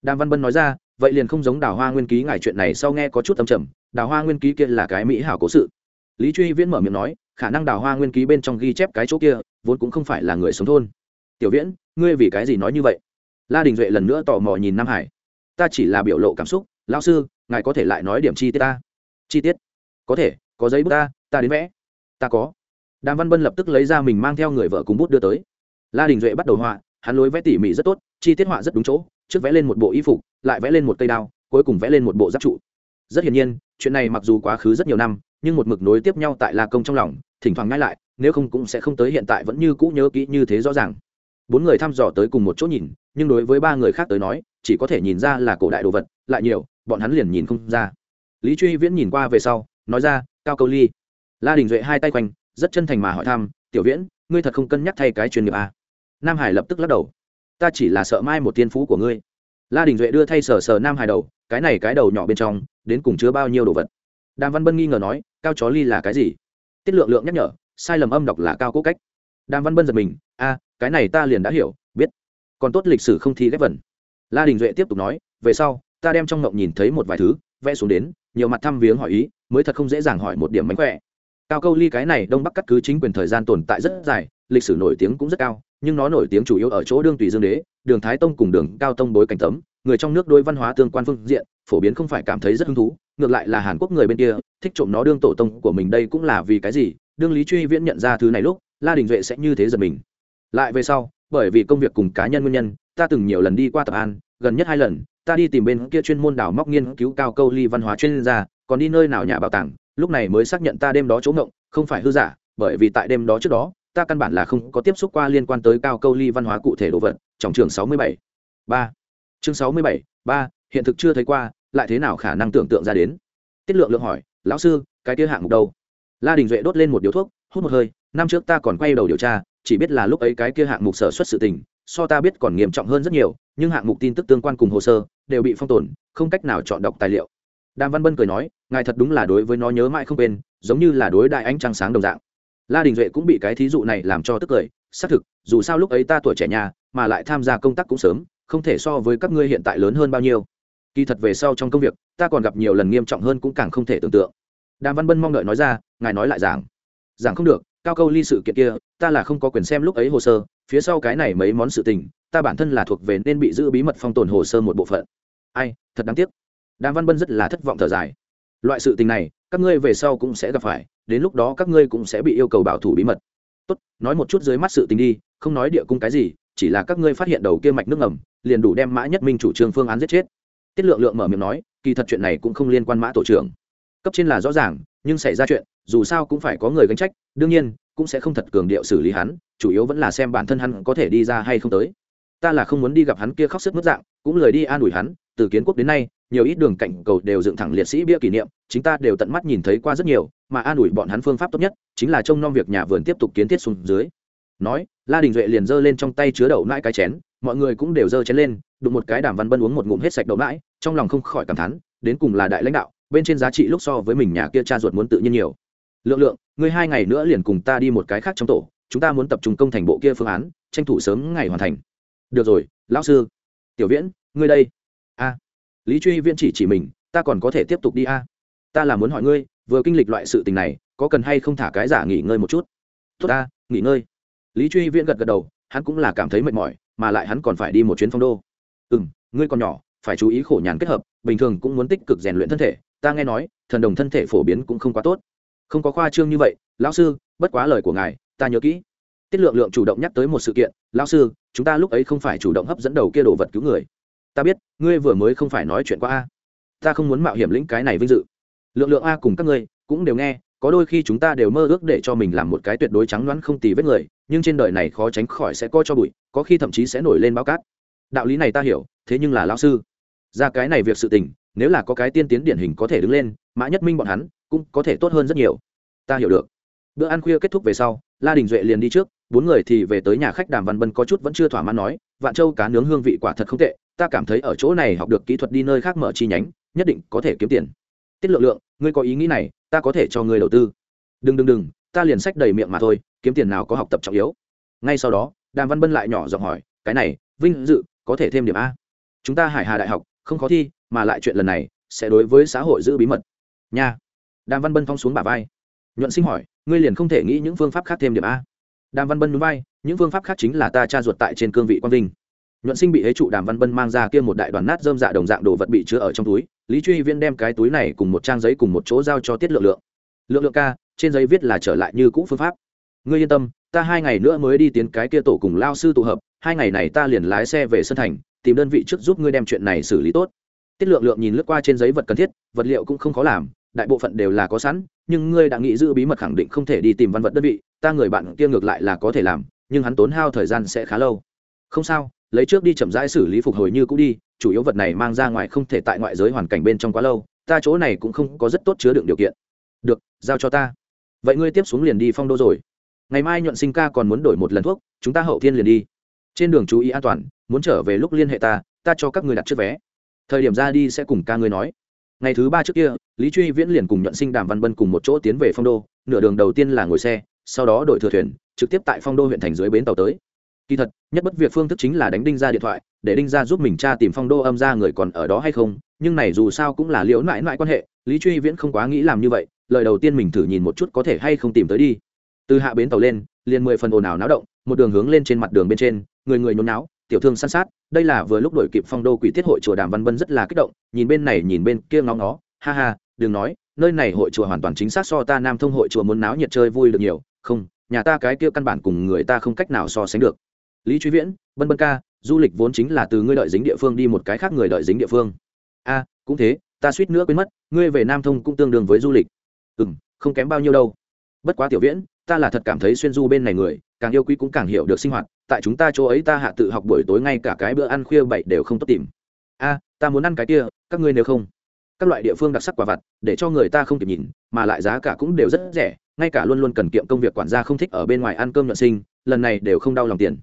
Đàm văn bân nói ra vậy liền không giống đào hoa nguyên ký ngài chuyện này sau nghe có chút âm trầm, đào hoa nguyên ký kia là cái mỹ hảo cố sự. Lý truy viễn mở miệng nói, khả năng đào hoa nguyên ký bên trong ghi chép cái chỗ kia, vốn cũng không phải là người sống thôn. Tiểu viễn, ngươi vì cái gì nói như vậy? La đình duệ lần nữa tò mò nhìn nam hải. Ta chỉ là biểu lộ cảm xúc, lão sư, ngài có thể lại nói điểm chi tiết ta? Chi tiết? Có thể, có giấy bút ta ta đến vẽ. Ta có. Đàm văn bân lập tức lấy ra mình mang theo người vợ cùng bút đưa tới. La đình duệ bắt đầu họa, hắn lối vẽ tỉ mỉ rất tốt, chi tiết họa rất đúng chỗ, trước vẽ lên một bộ y phục lại vẽ lên một cây đao, cuối cùng vẽ lên một bộ giáp trụ. Rất hiển nhiên, chuyện này mặc dù quá khứ rất nhiều năm, nhưng một mực nối tiếp nhau tại la công trong lòng, thỉnh thoảng ngay lại, nếu không cũng sẽ không tới hiện tại vẫn như cũ nhớ kỹ như thế rõ ràng. Bốn người thăm dò tới cùng một chỗ nhìn, nhưng đối với ba người khác tới nói, chỉ có thể nhìn ra là cổ đại đồ vật, lại nhiều, bọn hắn liền nhìn không ra. Lý truy viễn nhìn qua về sau, nói ra, cao câu ly. La đình duệ hai tay quanh, rất chân thành mà hỏi thăm, tiểu viễn, ngươi thật không cân nhắc thay cái chuyên nghiệp à? nam hải lập tức lắc đầu, ta chỉ là sợ mai một tiên phú của ngươi la đình duệ đưa thay sờ sờ nam hài đầu, cái này cái đầu nhỏ bên trong, đến cùng chứa bao nhiêu đồ vật? Đàm văn bân nghi ngờ nói, cao chó ly là cái gì? Tiết lượng lượng nhắc nhở, sai lầm âm đọc là cao cố cách. Đàm văn bân giật mình, a, cái này ta liền đã hiểu, biết. Còn tốt lịch sử không thi ghép vần. La đình duệ tiếp tục nói, về sau, ta đem trong ngộng nhìn thấy một vài thứ, vẽ xuống đến, nhiều mặt thăm viếng hỏi ý, mới thật không dễ dàng hỏi một điểm mánh khỏe. Cao câu ly cái này đông bắc cắt cứ chính quyền thời gian tồn tại rất dài, lịch sử nổi tiếng cũng rất cao nhưng nó nổi tiếng chủ yếu ở chỗ đương tùy dương đế, đường thái tông cùng đường cao tông bối cảnh tấm, người trong nước đôi văn hóa tương quan phương diện, phổ biến không phải cảm thấy rất hứng thú, ngược lại là hàn quốc người bên kia, thích trộm nó đương tổ tông của mình đây cũng là vì cái gì, đương lý truy viễn nhận ra thứ này lúc, la đình duệ sẽ như thế giật mình. Lại về sau, bởi vì công việc cùng cá nhân nguyên nhân, ta từng nhiều lần đi qua tập an, gần nhất hai lần, ta đi tìm bên kia chuyên môn đào móc nghiên cứu cao câu ly văn hóa chuyên gia, còn đi nơi nào nhà bảo tàng, lúc này mới xác nhận ta đêm đó chỗ ngộng, không phải hư giả, bởi vì tại đêm đó trước đó ta căn bản là không có tiếp xúc qua liên quan tới cao câu ly văn hóa cụ thể đồ vật, trong trường sáu mươi bảy, ba. Chương sáu mươi bảy, ba, hiện thực chưa thấy qua, lại thế nào khả năng tưởng tượng ra đến? Tiết lượng lượng hỏi, lão sư, cái kia hạng mục đâu? La đình duệ đốt lên một điếu thuốc, hút một hơi, năm trước ta còn quay đầu điều tra, chỉ biết là lúc ấy cái kia hạng mục sở xuất sự tình, so ta biết còn nghiêm trọng hơn rất nhiều, nhưng hạng mục tin tức tương quan cùng hồ sơ đều bị phong tồn, không cách nào chọn đọc tài liệu. Đàm văn bân cười nói, ngài thật đúng là đối với nó nhớ mãi không quên, giống như là đối đại ánh trăng sáng đồng dạng la đình duệ cũng bị cái thí dụ này làm cho tức cười, xác thực, dù sao lúc ấy ta tuổi trẻ nhà, mà lại tham gia công tác cũng sớm, không thể so với các ngươi hiện tại lớn hơn bao nhiêu. Kỳ thật về sau trong công việc, ta còn gặp nhiều lần nghiêm trọng hơn cũng càng không thể tưởng tượng. Đàm văn bân mong đợi nói ra, ngài nói lại giảng. Giảng không được, cao câu ly sự kiện kia, ta là không có quyền xem lúc ấy hồ sơ, phía sau cái này mấy món sự tình, ta bản thân là thuộc về nên bị giữ bí mật phong tồn hồ sơ một bộ phận. Ai, thật đáng tiếc. Đàm văn bân rất là thất vọng thở dài loại sự tình này, các ngươi về sau cũng sẽ gặp phải, đến lúc đó các ngươi cũng sẽ bị yêu cầu bảo thủ bí mật. Tốt, nói một chút dưới mắt sự tình đi, không nói địa cung cái gì, chỉ là các ngươi phát hiện đầu kia mạch nước ngầm, liền đủ đem mã nhất minh chủ trương phương án giết chết. Tiết lượng lượng mở miệng nói, kỳ thật chuyện này cũng không liên quan mã tổ trưởng. Cấp trên là rõ ràng, nhưng xảy ra chuyện, dù sao cũng phải có người gánh trách, đương nhiên, cũng sẽ không thật cường điệu xử lý hắn, chủ yếu vẫn là xem bản thân hắn có thể đi ra hay không tới ta là không muốn đi gặp hắn kia khóc sức mất dạng, cũng lời đi an ủi hắn, từ kiến quốc đến nay, nhiều ít đường cạnh cầu đều dựng thẳng liệt sĩ bia kỷ niệm chúng ta đều tận mắt nhìn thấy qua rất nhiều, mà an ủi bọn hắn phương pháp tốt nhất, chính là trông nom việc nhà vườn tiếp tục kiến thiết xuống dưới. Nói, la đình duệ liền giơ lên trong tay chứa đậu nãi cái chén, mọi người cũng đều giơ chén lên, đụng một cái đàm văn bân uống một ngụm hết sạch đậu nãi, trong lòng không khỏi cảm thán, đến cùng là đại lãnh đạo, bên trên giá trị lúc so với mình nhà kia cha ruột muốn tự nhiên nhiều. Lượng lượng, ngươi hai ngày nữa liền cùng ta đi một cái khác trong tổ, chúng ta muốn tập trung công thành bộ kia phương án, tranh thủ sớm ngày hoàn thành được rồi, lão sư. Tiểu viễn, ngươi đây. A. Lý truy viễn chỉ chỉ mình, ta còn có thể tiếp tục đi a. Ta là muốn hỏi ngươi, vừa kinh lịch loại sự tình này, có cần hay không thả cái giả nghỉ ngơi một chút? Tốt ta nghỉ ngơi. Lý truy viễn gật gật đầu, hắn cũng là cảm thấy mệt mỏi, mà lại hắn còn phải đi một chuyến phong đô. Ừ m ngươi còn nhỏ, phải chú ý khổ nhàn kết hợp, bình thường cũng muốn tích cực rèn luyện thân thể. Ta nghe nói, thần đồng thân thể phổ biến cũng không quá tốt. Không có khoa trương như vậy, lão sư, bất quá lời của ngài, ta nhớ kỹ. Tiết lượng lượng chủ động nhắc tới một sự kiện, lão sư chúng ta lúc ấy không phải chủ động hấp dẫn đầu kia đồ vật cứu người. Ta biết, ngươi vừa mới không phải nói chuyện qua a. Ta không muốn mạo hiểm lĩnh cái này vinh dự. Lượng lượng a cùng các ngươi cũng đều nghe, có đôi khi chúng ta đều mơ ước để cho mình làm một cái tuyệt đối trắng đoán không tì vết người, nhưng trên đời này khó tránh khỏi sẽ coi cho bụi, có khi thậm chí sẽ nổi lên bao cát. Đạo lý này ta hiểu, thế nhưng là lão sư. Ra cái này việc sự tình, nếu là có cái tiên tiến điển hình có thể đứng lên, mã nhất minh bọn hắn cũng có thể tốt hơn rất nhiều. Ta hiểu được. Bữa ăn khuya kết thúc về sau, la đình duệ liền đi trước bốn người thì về tới nhà khách đàm văn bân có chút vẫn chưa thỏa mãn nói, vạn châu cá nướng hương vị quả thật không tệ, ta cảm thấy ở chỗ này học được kỹ thuật đi nơi khác mở chi nhánh, nhất định có thể kiếm tiền. Tiết lượng lượng, ngươi có ý nghĩ này, ta có thể cho ngươi đầu tư. Đừng đừng đừng, ta liền sách đầy miệng mà thôi, kiếm tiền nào có học tập trọng yếu. Ngay sau đó, đàm văn bân lại nhỏ giọng hỏi, cái này, vinh dự, có thể thêm điểm a. Chúng ta hải hà đại học, không khó thi, mà lại chuyện lần này sẽ đối với xã hội giữ bí mật. Nha. Đàm văn bân phong xuống bả vai. Nhuận sinh hỏi, ngươi liền không thể nghĩ những phương pháp khác thêm điểm a? Đàm văn bân núi vai, những phương pháp khác chính là ta cha ruột tại trên cương vị quang vinh. Nhuận sinh bị hế trụ đàm văn bân mang ra kia một đại đoàn nát dơm dạ đồng dạng đồ vật bị chứa ở trong túi, lý truy viên đem cái túi này cùng một trang giấy cùng một chỗ giao cho tiết lượng lượng. Lượng lượng ca, trên giấy viết là trở lại như cũ phương pháp. Ngươi yên tâm, ta hai ngày nữa mới đi tiến cái kia tổ cùng lao sư tụ hợp, hai ngày này ta liền lái xe về sân thành, tìm đơn vị trước giúp ngươi đem chuyện này xử lý tốt. Tiết lượng lượng nhìn lướt qua trên giấy vật cần thiết, vật liệu cũng không khó làm đại bộ phận đều là có sẵn, nhưng ngươi đã nghĩ giữ bí mật khẳng định không thể đi tìm văn vật đơn vị, ta người bạn kia ngược lại là có thể làm, nhưng hắn tốn hao thời gian sẽ khá lâu. Không sao, lấy trước đi chậm rãi xử lý phục hồi như cũ đi, chủ yếu vật này mang ra ngoài không thể tại ngoại giới hoàn cảnh bên trong quá lâu, ta chỗ này cũng không có rất tốt chứa đựng điều kiện. Được, giao cho ta. Vậy ngươi tiếp xuống liền đi phong đô rồi. Ngày mai nhuận sinh ca còn muốn đổi một lần thuốc, chúng ta hậu thiên liền đi. Trên đường chú ý an toàn, muốn trở về lúc liên hệ ta ta cho các người đặt trước vé. Thời điểm ra đi sẽ cùng ca ngươi nói. Ngày thứ ba trước kia lý truy viễn liền cùng nhuận sinh đàm văn bân cùng một chỗ tiến về phong đô, nửa đường đầu tiên là ngồi xe, sau đó đổi thừa thuyền, trực tiếp tại phong đô huyện thành dưới bến tàu tới. Kỳ thật, nhất bất việc phương thức chính là đánh đinh ra điện thoại, để đinh ra giúp mình tra tìm phong đô âm ra người còn ở đó hay không, nhưng này dù sao cũng là liễu mãi mãi quan hệ, lý truy viễn không quá nghĩ làm như vậy, lời đầu tiên mình thử nhìn một chút có thể hay không tìm tới đi. Từ hạ bến tàu lên, liền mười phần ồn ào náo động, một đường hướng lên trên mặt đường bên trên, người người nhốn náo tiểu thương săn sát, đây là vừa lúc đổi kịp phong đô quỷ tiết hội chùa đàm văn bân rất là kích động, nhìn bên này nhìn bên kia ngóng nó ha ha đừng nói, nơi này hội chùa hoàn toàn chính xác so ta nam thông hội chùa muốn náo nhiệt chơi vui được nhiều, không, nhà ta cái kia căn bản cùng người ta không cách nào so sánh được. Lý truy viễn, bân bân ca, du lịch vốn chính là từ ngươi đợi dính địa phương đi một cái khác người đợi dính địa phương. A, cũng thế, ta suýt nữa quên mất, ngươi về nam thông cũng tương đương với du lịch. Ừ m không kém bao nhiêu đâu. Bất quá tiểu viễn, ta là thật cảm thấy xuyên du bên này người, càng yêu quý cũng càng hiểu được sinh hoạt, tại chúng ta chỗ ấy ta hạ tự học buổi tối ngay cả cái bữa ăn khuya bảy đều không tốt tìm. A, ta muốn ăn cái kia, các ngươi nếu không các loại địa phương đặc sắc quả vặt, để cho người ta không kịp nhìn, mà lại giá cả cũng đều rất rẻ, ngay cả luôn luôn cần kiệm công việc quản gia không thích ở bên ngoài ăn cơm nhuận sinh, lần này đều không đau lòng tiền.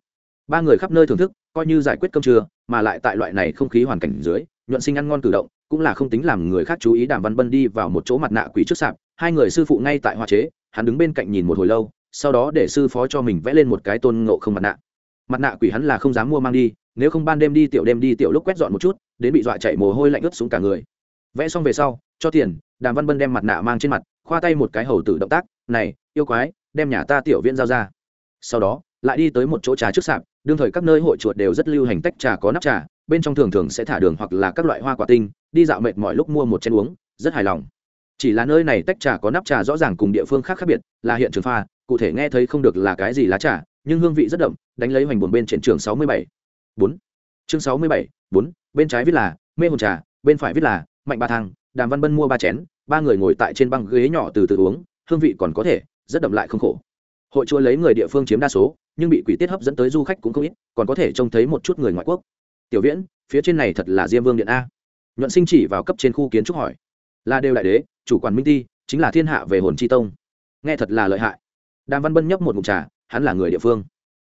Ba người khắp nơi thưởng thức, coi như giải quyết cơm trưa, mà lại tại loại này không khí hoàn cảnh dưới, nhuận sinh ăn ngon cử động, cũng là không tính làm người khác chú ý đàm văn bân đi vào một chỗ mặt nạ quỷ trước sạp, hai người sư phụ ngay tại hoa chế, hắn đứng bên cạnh nhìn một hồi lâu, sau đó để sư phó cho mình vẽ lên một cái tôn ngộ không mặt nạ. Mặt nạ quỷ hắn là không dám mua mang đi, nếu không ban đêm đi tiểu đêm đi tiểu lúc quét dọn một chút, đến bị dọa chạy mồ hôi lạnh ướt xuống cả người vẽ xong về sau, cho tiền, đàm văn bân đem mặt nạ mang trên mặt, khoa tay một cái hầu tử động tác, này, yêu quái, đem nhà ta tiểu viễn giao ra. Sau đó, lại đi tới một chỗ trà trước sạp, đương thời các nơi hội chuột đều rất lưu hành tách trà có nắp trà, bên trong thường thường sẽ thả đường hoặc là các loại hoa quả tinh, đi dạo mệt mọi lúc mua một chén uống, rất hài lòng. Chỉ là nơi này tách trà có nắp trà rõ ràng cùng địa phương khác khác biệt, là hiện trường pha, cụ thể nghe thấy không được là cái gì lá trà, nhưng hương vị rất đậm, đánh lấy hoành buồn bên trên trường sáu mươi bảy. Bốn. Chương sáu mươi bảy, bốn, bên trái viết là, mê hồn trà, bên phải viết là mạnh ba thang, đàm văn bân mua ba chén, ba người ngồi tại trên băng ghế nhỏ từ từ uống, hương vị còn có thể, rất đậm lại không khổ. Hội chùa lấy người địa phương chiếm đa số, nhưng bị quỷ tiết hấp dẫn tới du khách cũng không ít, còn có thể trông thấy một chút người ngoại quốc. Tiểu viễn, phía trên này thật là diêm vương điện a. Nhuận sinh chỉ vào cấp trên khu kiến trúc hỏi. Là đều đại đế, chủ quản minh ti, chính là thiên hạ về hồn chi tông. Nghe thật là lợi hại. Đàm văn bân nhấp một mục trà, hắn là người địa phương.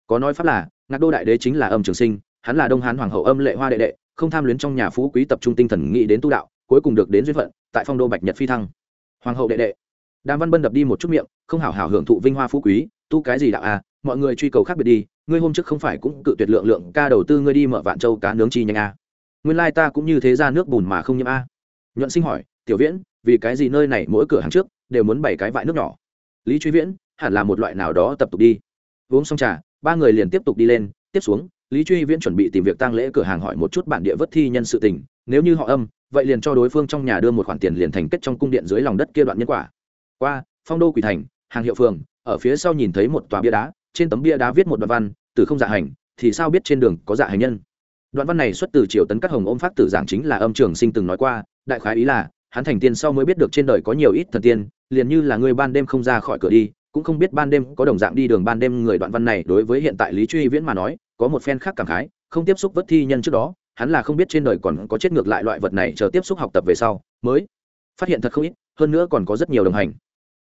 Có nói pháp là, ngạc đô đại đế chính là âm trường sinh, hắn là đông hán hoàng hậu âm lệ hoa đệ đệ, không tham luyến trong nhà phú quý tập trung tinh thần nghĩ đến tu đạo cuối cùng được đến duyên phận, tại phong đô bạch nhật phi thăng hoàng hậu đệ đệ đàm văn bân đập đi một chút miệng, không hảo hảo hưởng thụ vinh hoa phú quý, tu cái gì đạo à mọi người truy cầu khác biệt đi, ngươi hôm trước không phải cũng cự tuyệt lượng lượng ca đầu tư ngươi đi mở vạn châu cá nướng chi nhanh à. nguyên lai ta cũng như thế ra nước bùn mà không nhiễm a à. nhuận sinh hỏi, tiểu viễn, vì cái gì nơi này mỗi cửa hàng trước đều muốn bày cái vại nước nhỏ lý truy viễn, hẳn là một loại nào đó tập tục đi uống xong trà, ba người liền tiếp tục đi lên, tiếp xuống, lý truy viễn chuẩn bị tìm việc tăng lễ cửa hàng hỏi một chút bản địa vất thi nhân sự tình, nếu như họ âm vậy liền cho đối phương trong nhà đưa một khoản tiền liền thành kết trong cung điện dưới lòng đất kia đoạn nhân quả. Qua, phong đô quỷ thành, hàng hiệu phường, ở phía sau nhìn thấy một tòa bia đá, trên tấm bia đá viết một đoạn văn, từ không dạ hành, thì sao biết trên đường có dạ hành nhân? Đoạn văn này xuất từ triều tấn các hồng ôm phát tử giảng chính là âm trường sinh từng nói qua, đại khái ý là, hắn thành tiên sau mới biết được trên đời có nhiều ít thần tiên, liền như là người ban đêm không ra khỏi cửa đi, cũng không biết ban đêm có đồng dạng đi đường ban đêm người đoạn văn này đối với hiện tại lý truy viễn mà nói, có một phen khác cảm khái, không tiếp xúc vất thi nhân trước đó hắn là không biết trên đời còn có chết ngược lại loại vật này chờ tiếp xúc học tập về sau, mới phát hiện thật không ít, hơn nữa còn có rất nhiều đồng hành.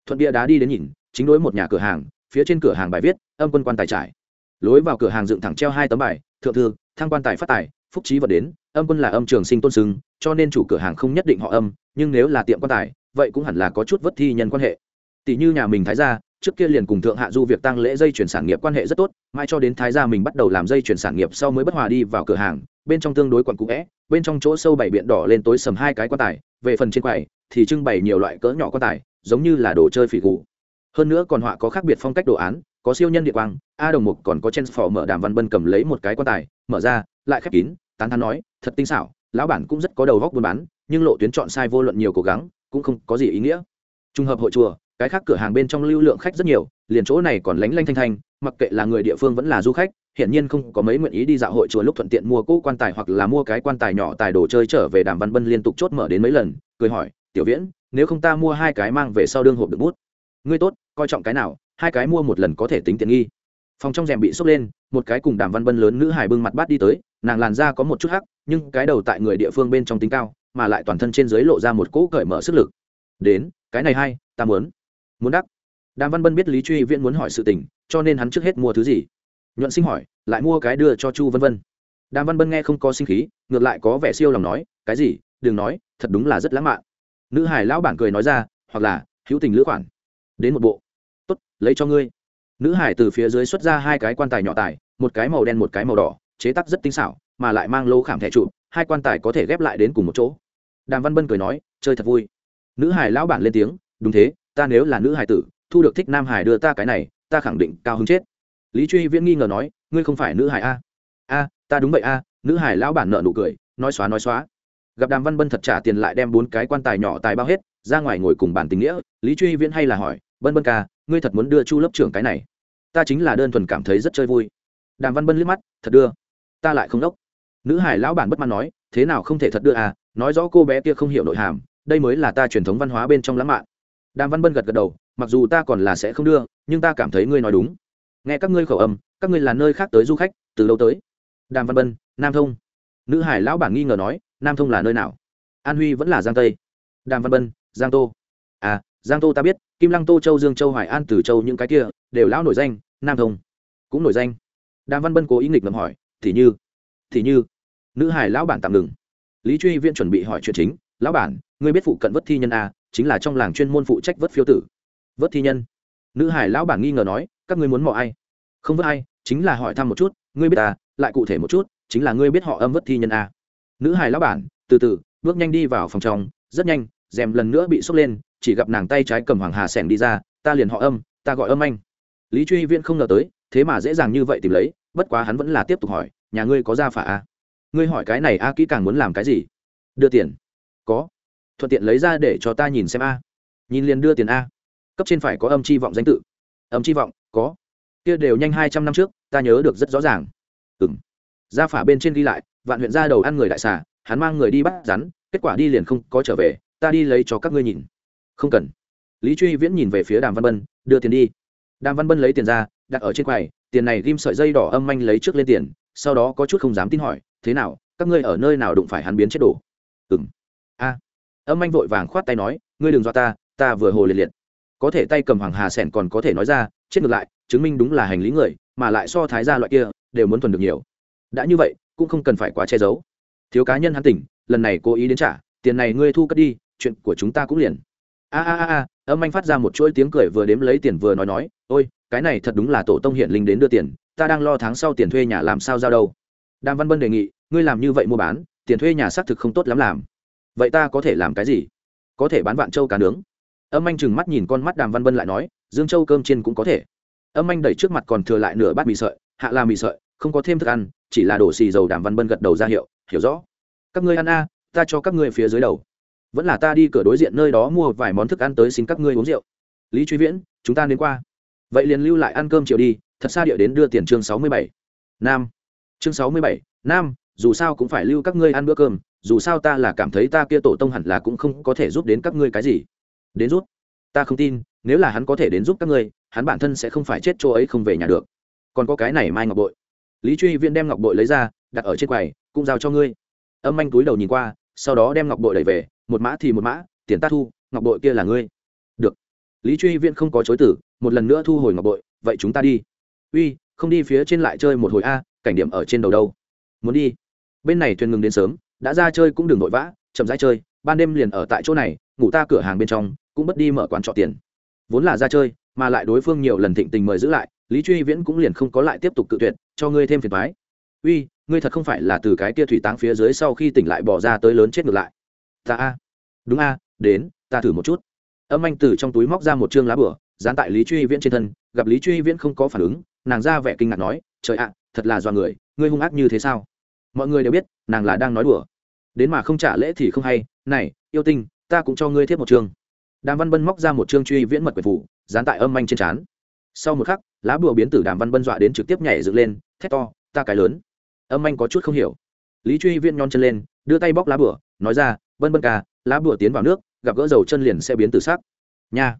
Thuận bia đá đi đến nhìn, chính đối một nhà cửa hàng, phía trên cửa hàng bài viết, âm quân quan tài trải. Lối vào cửa hàng dựng thẳng treo hai tấm bài, thượng thư thang quan tài phát tài, phúc trí vật đến, âm quân là âm trường sinh tôn xưng cho nên chủ cửa hàng không nhất định họ âm, nhưng nếu là tiệm quan tài, vậy cũng hẳn là có chút vất thi nhân quan hệ. Tỷ như nhà mình thái gia, trước kia liền cùng thượng hạ du việc tăng lễ dây chuyển sản nghiệp quan hệ rất tốt mai cho đến thái gia mình bắt đầu làm dây chuyển sản nghiệp sau mới bất hòa đi vào cửa hàng bên trong tương đối quặn cũ vẽ, bên trong chỗ sâu bảy biện đỏ lên tối sầm hai cái quan tài, về phần trên quầy thì trưng bày nhiều loại cỡ nhỏ quan tài, giống như là đồ chơi phỉ cụ hơn nữa còn họa có khác biệt phong cách đồ án, có siêu nhân địa quang, a đồng mục còn có chen phò mở đàm văn bân cầm lấy một cái quan tài, mở ra, lại khép kín, tán thán nói, thật tinh xảo, lão bản cũng rất có đầu góc buôn bán, nhưng lộ tuyến chọn sai vô luận nhiều cố gắng, cũng không có gì ý nghĩa. Trùng hợp hội chùa, cái khác cửa hàng bên trong lưu lượng khách rất nhiều, liền chỗ này còn lánh lanh thanh thanh mặc kệ là người địa phương vẫn là du khách, hiển nhiên không có mấy nguyện ý đi dạo hội chùa lúc thuận tiện mua cỗ quan tài hoặc là mua cái quan tài nhỏ tài đồ chơi trở về đàm văn bân liên tục chốt mở đến mấy lần, cười hỏi, tiểu viễn, nếu không ta mua hai cái mang về sau đương hộp được bút. Ngươi tốt, coi trọng cái nào, hai cái mua một lần có thể tính tiện nghi. Phòng trong rèm bị sốc lên, một cái cùng đàm văn bân lớn nữ hải bưng mặt bát đi tới, nàng làn da có một chút hắc, nhưng cái đầu tại người địa phương bên trong tính cao, mà lại toàn thân trên dưới lộ ra một cỗ cởi mở sức lực. Đến, cái này hay, ta muốn. Muốn đắc. Đàm văn bân biết lý truy viễn muốn hỏi sự tình cho nên hắn trước hết mua thứ gì? Nhuận sinh hỏi, lại mua cái đưa cho chu vân vân. Đàm văn bân nghe không có sinh khí, ngược lại có vẻ siêu lòng nói, cái gì? Đừng nói, thật đúng là rất lãng mạn. Nữ hải lão bản cười nói ra, hoặc là, hữu tình lữ khoản. Đến một bộ. Tốt, lấy cho ngươi. Nữ hải từ phía dưới xuất ra hai cái quan tài nhỏ tài, một cái màu đen một cái màu đỏ, chế tác rất tinh xảo, mà lại mang lô khảm thẻ trụ, hai quan tài có thể ghép lại đến cùng một chỗ. Đàm văn bân cười nói, chơi thật vui. Nữ hải lão bản lên tiếng, đúng thế, ta nếu là nữ hải tử, thu được thích nam hải đưa ta cái này ta khẳng định cao hứng chết. Lý truy viễn nghi ngờ nói, ngươi không phải nữ hải a. A, ta đúng vậy a, nữ hải lão bản nợ nụ cười, nói xóa nói xóa. Gặp đàm văn bân thật trả tiền lại đem bốn cái quan tài nhỏ tài bao hết, ra ngoài ngồi cùng bản tình nghĩa, lý truy viễn hay là hỏi bân bân ca, ngươi thật muốn đưa chu lớp trưởng cái này? Ta chính là đơn thuần cảm thấy rất chơi vui. Đàm văn bân liếc mắt, thật đưa? Ta lại không đốc. Nữ hải lão bản bất mãn nói, thế nào không thể thật đưa à nói rõ cô bé kia không hiểu nội hàm, đây mới là ta truyền thống văn hóa bên trong lãng mạn. Đàm văn bân gật gật đầu mặc dù ta còn là sẽ không đưa, nhưng ta cảm thấy ngươi nói đúng. Nghe các ngươi khẩu âm, các ngươi là nơi khác tới du khách, từ lâu tới? Đàm văn bân, nam thông. Nữ hải lão bản nghi ngờ nói, nam thông là nơi nào? An huy vẫn là giang tây. Đàm văn bân, giang tô. À giang tô ta biết, kim lăng tô, châu dương, châu hoài an từ châu những cái kia, đều lão nổi danh, nam thông cũng nổi danh. Đàm văn bân cố ý nghịch ngầm hỏi, thì như thì như. Nữ hải lão bản tạm ngừng. Lý truy Viên chuẩn bị hỏi chuyện chính, lão bản, ngươi biết phụ cận vất thi nhân a, chính là trong làng chuyên môn phụ trách vất phiêu tử vớt thi nhân. Nữ hải lão bản nghi ngờ nói, các ngươi muốn mò ai? Không vớt ai, chính là hỏi thăm một chút, ngươi biết ta, lại cụ thể một chút, chính là ngươi biết họ âm vớt thi nhân à? nữ hải lão bản, từ từ, bước nhanh đi vào phòng trong, rất nhanh, rèm lần nữa bị sốc lên, chỉ gặp nàng tay trái cầm hoàng hà sẻng đi ra, ta liền họ âm, ta gọi âm anh. Lý truy viễn không ngờ tới, thế mà dễ dàng như vậy tìm lấy, bất quá hắn vẫn là tiếp tục hỏi, nhà ngươi có ra phả a? Ngươi hỏi cái này a kỹ càng muốn làm cái gì? Đưa tiền. Có. Thuận tiện lấy ra để cho ta nhìn xem a. Nhìn liền đưa tiền a cấp trên phải có âm chi vọng danh tự. Âm chi vọng, có. Kia đều nhanh hai trăm năm trước, ta nhớ được rất rõ ràng. Ừng gia phả bên trên ghi lại, vạn huyện ra đầu ăn người đại xà, hắn mang người đi bắt rắn, kết quả đi liền không có trở về, ta đi lấy cho các ngươi nhìn. Không cần. Lý truy viễn nhìn về phía đàm văn bân, đưa tiền đi. Đàm văn bân lấy tiền ra, đặt ở trên quầy, tiền này ghim sợi dây đỏ âm manh lấy trước lên tiền, sau đó có chút không dám tin hỏi, thế nào, các ngươi ở nơi nào đụng phải hắn biến chết đổ ừng a. Âm anh vội vàng khoát tay nói, ngươi đừng dọa ta ta vừa hồ liệt liệt có thể tay cầm hoàng hà sẻn còn có thể nói ra, chết ngược lại, chứng minh đúng là hành lý người, mà lại so thái gia loại kia, đều muốn thuần được nhiều. Đã như vậy, cũng không cần phải quá che giấu. Thiếu cá nhân hắn tỉnh, lần này cố ý đến trả, tiền này ngươi thu cất đi, chuyện của chúng ta cũng liền. A a a âm anh phát ra một chuỗi tiếng cười vừa đếm lấy tiền vừa nói nói, ôi, cái này thật đúng là tổ tông hiện linh đến đưa tiền, ta đang lo tháng sau tiền thuê nhà làm sao giao đâu. Đàm văn bân đề nghị, ngươi làm như vậy mua bán, tiền thuê nhà xác thực không tốt lắm làm. Vậy ta có thể làm cái gì? Có thể bán vạn châu cá nướng âm anh chừng mắt nhìn con mắt đàm văn bân lại nói, dương châu cơm chiên cũng có thể. Âm anh đẩy trước mặt còn thừa lại nửa bát mì sợi, hạ là mì sợi, không có thêm thức ăn, chỉ là đổ xì dầu. Đàm văn bân gật đầu ra hiệu, hiểu rõ. Các ngươi ăn a, ta cho các ngươi phía dưới đầu. Vẫn là ta đi cửa đối diện nơi đó mua vài món thức ăn tới xin các ngươi uống rượu. Lý truy viễn, chúng ta đến qua. Vậy liền lưu lại ăn cơm chiều đi, thật xa địa đến đưa tiền chương sáu mươi bảy. Nam. Chương sáu mươi bảy, nam, dù sao cũng phải lưu các ngươi ăn bữa cơm, dù sao ta là cảm thấy ta kia tổ tông hẳn là cũng không có thể giúp đến các ngươi cái gì đến rút ta không tin, nếu là hắn có thể đến giúp các ngươi, hắn bản thân sẽ không phải chết chỗ ấy không về nhà được. Còn có cái này mai ngọc bội. Lý truy Viên đem ngọc bội lấy ra, đặt ở trên quầy, cũng giao cho ngươi. Âm anh túi đầu nhìn qua, sau đó đem ngọc bội đẩy về, một mã thì một mã, tiền ta thu, ngọc bội kia là ngươi. Được. Lý truy Viên không có chối tử một lần nữa thu hồi ngọc bội, vậy chúng ta đi. Uy, không đi phía trên lại chơi một hồi a, cảnh điểm ở trên đầu đâu. Muốn đi. Bên này thuyền ngừng đến sớm, đã ra chơi cũng đừng vội vã, chậm rãi chơi, ban đêm liền ở tại chỗ này, ngủ ta cửa hàng bên trong cũng bất đi mở quán trọ tiền. Vốn là ra chơi, mà lại đối phương nhiều lần thịnh tình mời giữ lại, lý truy viễn cũng liền không có lại tiếp tục cự tuyệt, cho ngươi thêm phiền thoái uy, ngươi thật không phải là từ cái kia thủy táng phía dưới sau khi tỉnh lại bỏ ra tới lớn chết ngược lại. Ta a. Đúng a, đến, ta thử một chút. Âm anh từ trong túi móc ra một chương lá bửa, dán tại lý truy viễn trên thân, gặp lý truy viễn không có phản ứng, nàng ra vẻ kinh ngạc nói, trời ạ, thật là do người, ngươi hung ác như thế sao? Mọi người đều biết, nàng là đang nói đùa. Đến mà không trả lễ thì không hay. Này, yêu tinh, ta cũng cho ngươi thiết một chương đàm văn bân móc ra một chương truy viễn mật quyền phủ, dán tại âm anh trên trán. Sau một khắc, lá bùa biến tử đàm văn bân dọa đến trực tiếp nhảy dựng lên, thét to, ta cái lớn. Âm anh có chút không hiểu. Lý truy viễn nhon chân lên, đưa tay bóc lá bùa, nói ra bân bân ca, lá bùa tiến vào nước, gặp gỡ dầu chân liền sẽ biến tử sắc. Nha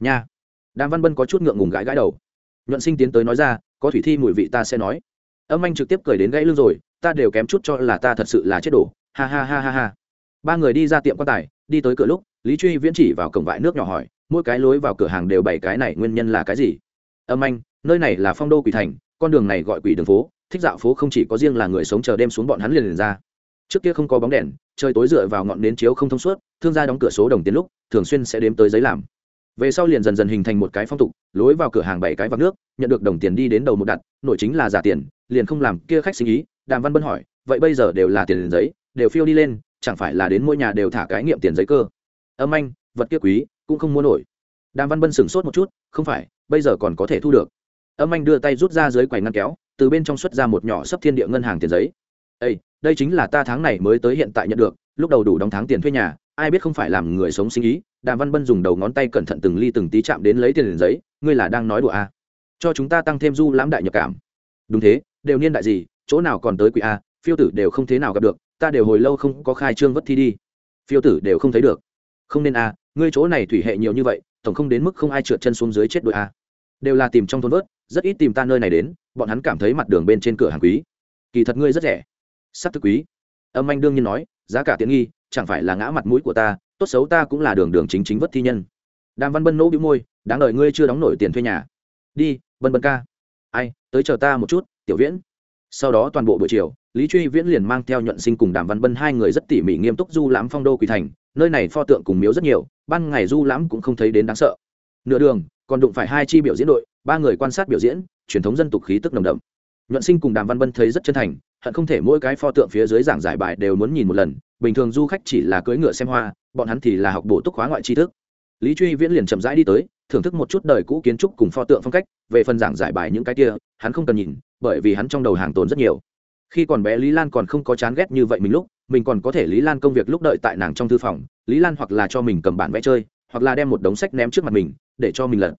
nha. Đàm văn bân có chút ngượng ngùng gãi gãi đầu. Nhuận sinh tiến tới nói ra, có thủy thi mùi vị ta sẽ nói. Âm anh trực tiếp cười đến gãy lưng rồi, ta đều kém chút cho là ta thật sự là chết đổ. Ha ha ha ha ha. Ba người đi ra tiệm quan tài đi tới cửa lúc, lý truy viễn chỉ vào cổng vại nước nhỏ hỏi, mỗi cái lối vào cửa hàng đều bảy cái này nguyên nhân là cái gì? Âm anh, nơi này là phong đô quỷ thành, con đường này gọi quỷ đường phố, thích dạo phố không chỉ có riêng là người sống chờ đêm xuống bọn hắn liền liền ra. Trước kia không có bóng đèn, trời tối dựa vào ngọn nến chiếu không thông suốt, thương gia đóng cửa số đồng tiền lúc, thường xuyên sẽ đếm tới giấy làm. Về sau liền dần dần hình thành một cái phong tục, lối vào cửa hàng bảy cái vạc nước, nhận được đồng tiền đi đến đầu một đặt, nội chính là giả tiền, liền không làm kia khách sinh ý. Đàm văn bân hỏi, vậy bây giờ đều là tiền giấy, đều phiêu đi lên chẳng phải là đến mỗi nhà đều thả cái nghiệm tiền giấy cơ. Âm anh, vật kia quý, cũng không mua nổi. Đàm văn bân sửng sốt một chút, không phải, bây giờ còn có thể thu được. Âm anh đưa tay rút ra dưới quầy ngăn kéo, từ bên trong xuất ra một nhỏ sấp thiên địa ngân hàng tiền giấy. Ây đây chính là ta tháng này mới tới hiện tại nhận được, lúc đầu đủ đóng tháng tiền thuê nhà, ai biết không phải làm người sống sinh ý. Đàm văn bân dùng đầu ngón tay cẩn thận từng ly từng tí chạm đến lấy tiền giấy, ngươi là đang nói đùa à. cho chúng ta tăng thêm du lãm đại nhập cảm. Đúng thế, đều niên đại gì, chỗ nào còn tới quỷ a phiêu tử đều không thế nào gặp được ta đều hồi lâu không có khai trương vất thi đi. Phiêu tử đều không thấy được. Không nên a ngươi chỗ này thủy hệ nhiều như vậy, tổng không đến mức không ai trượt chân xuống dưới chết đội a đều là tìm trong thôn vớt, rất ít tìm ta nơi này đến, bọn hắn cảm thấy mặt đường bên trên cửa hàng quý. Kỳ thật ngươi rất rẻ. Sắp thực quý. Âm anh đương nhiên nói, giá cả tiện nghi, chẳng phải là ngã mặt mũi của ta, tốt xấu ta cũng là đường đường chính chính vất thi nhân. Đàm văn bân nỗ bĩu môi, đáng đợi ngươi chưa đóng nổi tiền thuê nhà. Đi, bân bân ca. Ai, tới chờ ta một chút, tiểu viễn. Sau đó toàn bộ buổi chiều lý truy viễn liền mang theo nhuận sinh cùng đàm văn bân hai người rất tỉ mỉ nghiêm túc du lãm phong đô quỳ thành, nơi này pho tượng cùng miếu rất nhiều, ban ngày du lãm cũng không thấy đến đáng sợ. Nửa đường, còn đụng phải hai chi biểu diễn đội, ba người quan sát biểu diễn, truyền thống dân tục khí tức nồng đậm. Nhuận sinh cùng đàm văn bân thấy rất chân thành, hận không thể mỗi cái pho tượng phía dưới giảng giải bài đều muốn nhìn một lần, bình thường du khách chỉ là cưỡi ngựa xem hoa, bọn hắn thì là học bổ túc khóa ngoại tri thức. Lý truy viễn liền chậm rãi đi tới, thưởng thức một chút đời cũ kiến trúc cùng pho tượng phong cách, về phần giảng giải bài những cái kia, hắn không cần nhìn, bởi vì hắn trong đầu hàng tồn rất nhiều khi còn bé lý lan còn không có chán ghét như vậy mình lúc, mình còn có thể lý lan công việc lúc đợi tại nàng trong thư phòng, lý lan hoặc là cho mình cầm bản vẽ chơi, hoặc là đem một đống sách ném trước mặt mình, để cho mình lật.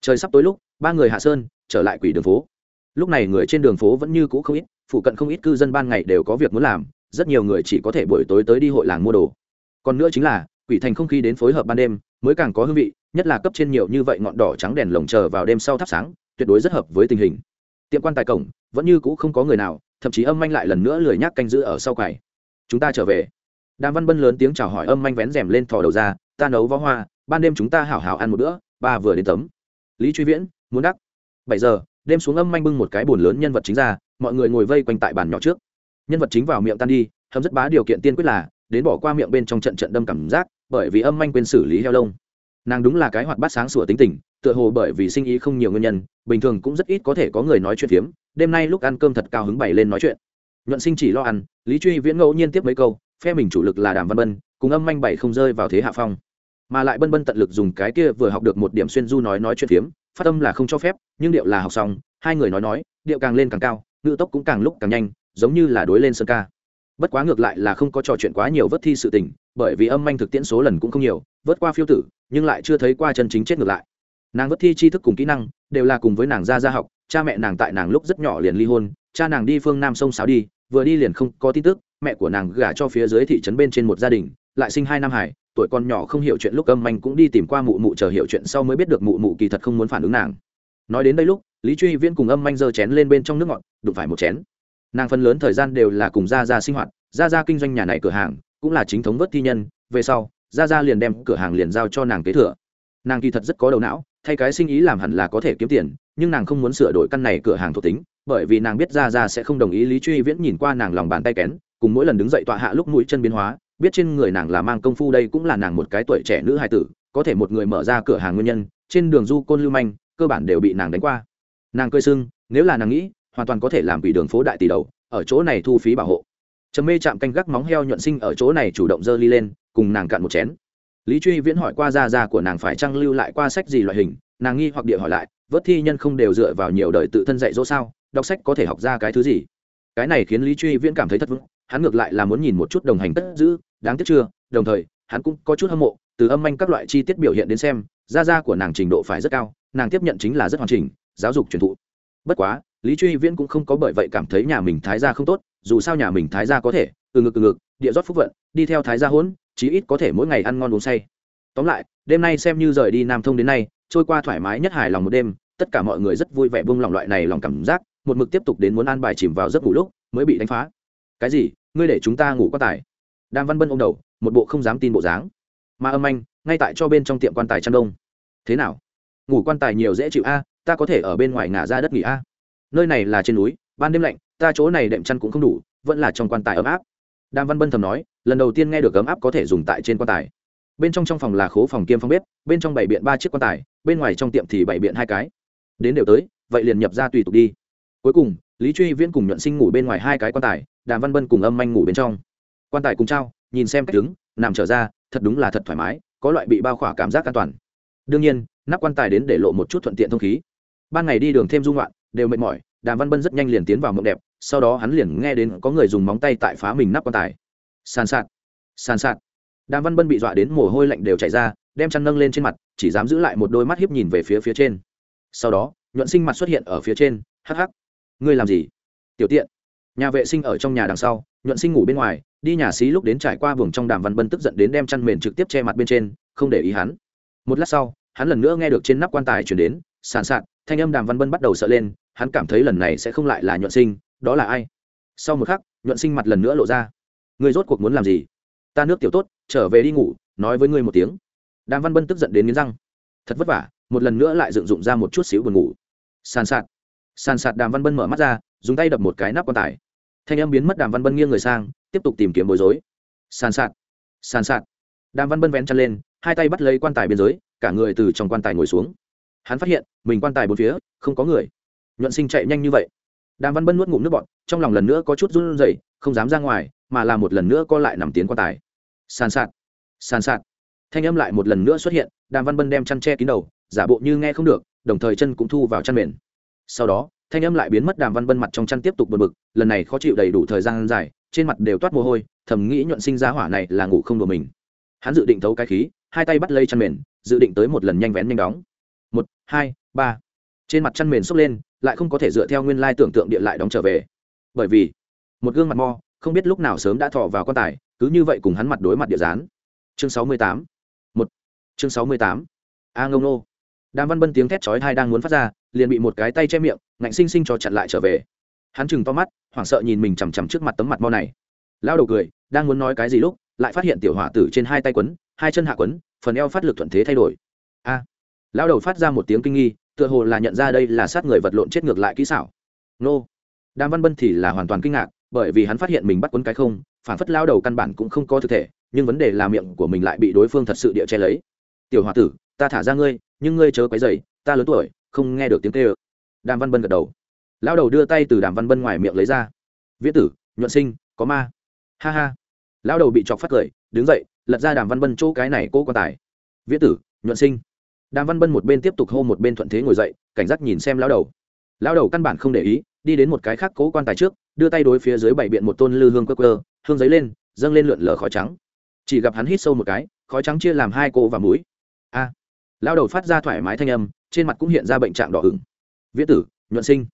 Trời sắp tối lúc, ba người hạ sơn, trở lại quỷ đường phố. Lúc này người trên đường phố vẫn như cũ không ít, phụ cận không ít cư dân ban ngày đều có việc muốn làm, rất nhiều người chỉ có thể buổi tối tới đi hội làng mua đồ. Còn nữa chính là, quỷ thành không khí đến phối hợp ban đêm, mới càng có hương vị, nhất là cấp trên nhiều như vậy ngọn đỏ trắng đèn lồng chờ vào đêm sau thắp sáng, tuyệt đối rất hợp với tình hình. Tiệm quan tài cổng, vẫn như cũ không có người nào thậm chí âm manh lại lần nữa lười nhác canh giữ ở sau quầy. Chúng ta trở về. Đàm văn bân lớn tiếng chào hỏi âm manh vén rèm lên thò đầu ra, ta nấu vó hoa, ban đêm chúng ta hảo hảo ăn một bữa, ba vừa đến tấm. Lý truy viễn, muốn đắc. Bảy giờ, đêm xuống âm manh bưng một cái bồn lớn nhân vật chính ra, mọi người ngồi vây quanh tại bàn nhỏ trước. Nhân vật chính vào miệng tan đi hầm rất bá điều kiện tiên quyết là, đến bỏ qua miệng bên trong trận trận đâm cảm giác, bởi vì âm manh quên xử lý heo lông. Nàng đúng là cái hoạt bát sáng sủa tính tình, tựa hồ bởi vì sinh ý không nhiều nguyên nhân, bình thường cũng rất ít có thể có người nói chuyện phiếm đêm nay lúc ăn cơm thật cao hứng bày lên nói chuyện. Nhuận sinh chỉ lo ăn, lý truy viễn ngẫu nhiên tiếp mấy câu, phe mình chủ lực là đàm văn bân, cùng âm manh bảy không rơi vào thế hạ phong. Mà lại bân bân tận lực dùng cái kia vừa học được một điểm xuyên du nói nói chuyện phiếm, phát âm là không cho phép, nhưng điệu là học xong, hai người nói nói, điệu càng lên càng cao ngự tốc cũng càng lúc càng nhanh, giống như là đối lên sơn ca. Bất quá ngược lại là không có trò chuyện quá nhiều vớt thi sự tình, bởi vì âm manh thực tiễn số lần cũng không nhiều, vớt qua phiêu tử, nhưng lại chưa thấy qua chân chính chết ngược lại. Nàng vớt thi tri thức cùng kỹ năng, đều là cùng với nàng gia gia học cha mẹ nàng tại nàng lúc rất nhỏ liền ly hôn, cha nàng đi phương nam sông sáo đi, vừa đi liền không có tin tức, mẹ của nàng gả cho phía dưới thị trấn bên trên một gia đình, lại sinh hai nam hải, tuổi con nhỏ không hiểu chuyện lúc âm manh cũng đi tìm qua mụ mụ chờ hiểu chuyện sau mới biết được mụ mụ kỳ thật không muốn phản ứng nàng. Nói đến đây lúc, lý truy viễn cùng âm manh giơ chén lên bên trong nước ngọt, đụng phải một chén. Nàng phần lớn thời gian đều là cùng gia gia sinh hoạt, gia gia kinh doanh nhà này cửa hàng, cũng là chính thống vớt thi nhân, về sau, gia gia liền đem cửa hàng liền giao cho nàng kế thừa. Nàng kỳ thật rất có đầu não, thay cái sinh ý làm hẳn là có thể kiếm tiền nhưng nàng không muốn sửa đổi căn này cửa hàng thuộc tính, bởi vì nàng biết Ra Ra sẽ không đồng ý lý truy viễn nhìn qua nàng lòng bàn tay kén, cùng mỗi lần đứng dậy tọa hạ lúc mũi chân biến hóa, biết trên người nàng là mang công phu đây cũng là nàng một cái tuổi trẻ nữ hài tử, có thể một người mở ra cửa hàng nguyên nhân, trên đường du côn lưu manh, cơ bản đều bị nàng đánh qua. Nàng cơi sưng, nếu là nàng nghĩ, hoàn toàn có thể làm bị đường phố đại tỷ đầu, ở chỗ này thu phí bảo hộ. Trầm mê chạm canh gác móng heo nhuận sinh ở chỗ này chủ động dơ ly lên, cùng nàng cạn một chén. Lý truy viễn hỏi qua Ra Ra của nàng phải trăng lưu lại qua sách gì loại hình, nàng nghi hoặc địa hỏi lại vớt thi nhân không đều dựa vào nhiều đời tự thân dạy dỗ sao? Đọc sách có thể học ra cái thứ gì? Cái này khiến lý truy viễn cảm thấy thất vọng. Hắn ngược lại là muốn nhìn một chút đồng hành tất giữ, đáng tiếc chưa? Đồng thời, hắn cũng có chút hâm mộ, từ âm anh các loại chi tiết biểu hiện đến xem, gia gia của nàng trình độ phải rất cao, nàng tiếp nhận chính là rất hoàn chỉnh, giáo dục truyền thụ. Bất quá, lý truy viễn cũng không có bởi vậy cảm thấy nhà mình thái gia không tốt, dù sao nhà mình thái gia có thể, từ ngực từ ngực, địa rót phúc vận, đi theo thái gia hỗn, chí ít có thể mỗi ngày ăn ngon uống say. Tóm lại, đêm nay xem như rời đi nam thông đến nay trôi qua thoải mái nhất hài lòng một đêm, tất cả mọi người rất vui vẻ buông lòng loại này lòng cảm giác, một mực tiếp tục đến muốn an bài chìm vào giấc ngủ lúc, mới bị đánh phá. Cái gì? Ngươi để chúng ta ngủ quan tài đàm văn bân ô m đầu, một bộ không dám tin bộ dáng. Mà âm anh, ngay tại cho bên trong tiệm quan tài chăn đông. Thế nào? Ngủ quan tài nhiều dễ chịu a, ta có thể ở bên ngoài ngả ra đất nghỉ a. Nơi này là trên núi, ban đêm lạnh, ta chỗ này đệm chăn cũng không đủ, vẫn là trong quan tài ấm áp. Đàm văn bân thầm nói, lần đầu tiên nghe được ấm áp có thể dùng tại trên quan tài bên trong trong phòng là khố phòng kiêm phòng bếp, bên trong bảy biện ba chiếc quan tài, bên ngoài trong tiệm thì bảy biện hai cái. Đến đều tới, vậy liền nhập ra tùy tục đi. Cuối cùng, lý truy viễn cùng nhuận sinh ngủ bên ngoài hai cái quan tài, đàm văn bân cùng âm manh ngủ bên trong. Quan tài cùng trao, nhìn xem cách đứng, nằm trở ra, thật đúng là thật thoải mái, có loại bị bao khỏa cảm giác an toàn. Đương nhiên, nắp quan tài đến để lộ một chút thuận tiện thông khí. Ban ngày đi đường thêm dung loạn đều mệt mỏi, đàm văn bân rất nhanh liền tiến vào mộng đẹp, sau đó hắn liền nghe đến có người dùng móng tay tại phá mình nắp quan tài. Sàn sạt sàn sạt đàm văn bân bị dọa đến mồ hôi lạnh đều chảy ra, đem chăn nâng lên trên mặt, chỉ dám giữ lại một đôi mắt hiếp nhìn về phía phía trên. Sau đó, nhuận sinh mặt xuất hiện ở phía trên, hắc hắc. Ngươi làm gì? Tiểu tiện. Nhà vệ sinh ở trong nhà đằng sau, nhuận sinh ngủ bên ngoài, đi nhà xí lúc đến trải qua vùng trong đàm văn bân tức giận đến đem chăn mền trực tiếp che mặt bên trên, không để ý hắn. Một lát sau, hắn lần nữa nghe được trên nắp quan tài chuyển đến, sàn sạt, thanh âm đàm văn bân bắt đầu sợ lên, hắn cảm thấy lần này sẽ không lại là nhuận sinh, đó là ai? Sau một khắc, nhuận sinh mặt lần nữa lộ ra. Ngươi rốt cuộc muốn làm gì? Ta nước tiểu tốt, trở về đi ngủ, nói với ngươi một tiếng. Đàm văn bân tức giận đến nghiến răng. Thật vất vả, một lần nữa lại dựng dụng ra một chút xíu buồn ngủ. Sàn sạt. Sàn sạt đàm văn bân mở mắt ra, dùng tay đập một cái nắp quan tài. Thanh âm biến mất, đàm văn bân nghiêng người sang, tiếp tục tìm kiếm bối rối. Sàn sạt. Sàn sạt. Đàm văn bân vén chân lên, hai tay bắt lấy quan tài biên giới, cả người từ trong quan tài ngồi xuống. Hắn phát hiện, mình quan tài bốn phía, không có người. Nhuận sinh chạy nhanh như vậy. Đàm văn bân nuốt ngụm nước bọt, trong lòng lần nữa có chút run rẩy, không dám ra ngoài mà là một lần nữa co lại nằm tiến quan tài. Sàn sạt sàn sạt. Thanh âm lại một lần nữa xuất hiện, đàm văn bân đem chăn che kín đầu, giả bộ như nghe không được, đồng thời chân cũng thu vào chăn mền. Sau đó, thanh âm lại biến mất đàm văn bân mặt trong chăn tiếp tục bật bực, lần này khó chịu đầy đủ thời gian dài, trên mặt đều toát mồ hôi, thầm nghĩ nhuận sinh ra hỏa này là ngủ không đùa mình. Hắn dự định thấu cái khí, hai tay bắt lấy chăn mền, dự định tới một lần nhanh vén nhanh đóng. Một, hai, ba. Trên mặt chăn mền xốc lên, lại không có thể dựa theo nguyên lai tưởng tượng địa lại đóng trở về. Bởi vì, một gương mặt mo không biết lúc nào sớm đã thọ vào quan tài, cứ như vậy cùng hắn mặt đối mặt địa gián. Chương sáu mươi tám. Một. Chương sáu mươi tám. A ngông nô. Đàm văn bân tiếng thét chói tai đang muốn phát ra, liền bị một cái tay che miệng, ngạnh sinh sinh cho chặn lại trở về. Hắn chừng to mắt, hoảng sợ nhìn mình chằm chằm trước mặt tấm mặt mo này. Lao đầu cười, đang muốn nói cái gì lúc, lại phát hiện tiểu hỏa tử trên hai tay quấn, hai chân hạ quấn, phần eo phát lực thuận thế thay đổi. A. À. lao đầu phát ra một tiếng kinh nghi, tựa hồ là nhận ra đây là sát người vật lộn chết ngược lại kỹ xảo. Nô. Đàm văn bân thì là hoàn toàn kinh ngạc bởi vì hắn phát hiện mình bắt quấn cái không, phản phất lao đầu căn bản cũng không có thực thể, nhưng vấn đề là miệng của mình lại bị đối phương thật sự địa che lấy. Tiểu h o a tử, ta thả ra ngươi, nhưng ngươi chớ quấy dày ta lớn tuổi, không nghe được tiếng tê ơ đàm văn bân gật đầu. Lao đầu đưa tay từ đàm văn bân ngoài miệng lấy ra. Viễn tử, nhuận sinh, có ma. Ha ha. Lao đầu bị chọc phát cười, đứng dậy, lật ra đàm văn bân chỗ cái này cố quan tài. Viễn tử, nhuận sinh. Đàm văn bân một bên tiếp tục hô một bên thuận thế ngồi dậy, cảnh giác nhìn xem lao đầu. Lao đầu căn bản không để ý, đi đến một cái khác cố quan tài trước đưa tay đối phía dưới bảy biện một tôn lư hương cơ cơ hương giấy lên dâng lên lượn lờ khói trắng. Chỉ gặp hắn hít sâu một cái khói trắng chia làm hai cô và mũi. A! À, lao đầu phát ra thoải mái thanh âm trên mặt cũng hiện ra bệnh trạng đỏ ửng. Viễn tử nhuận sinh.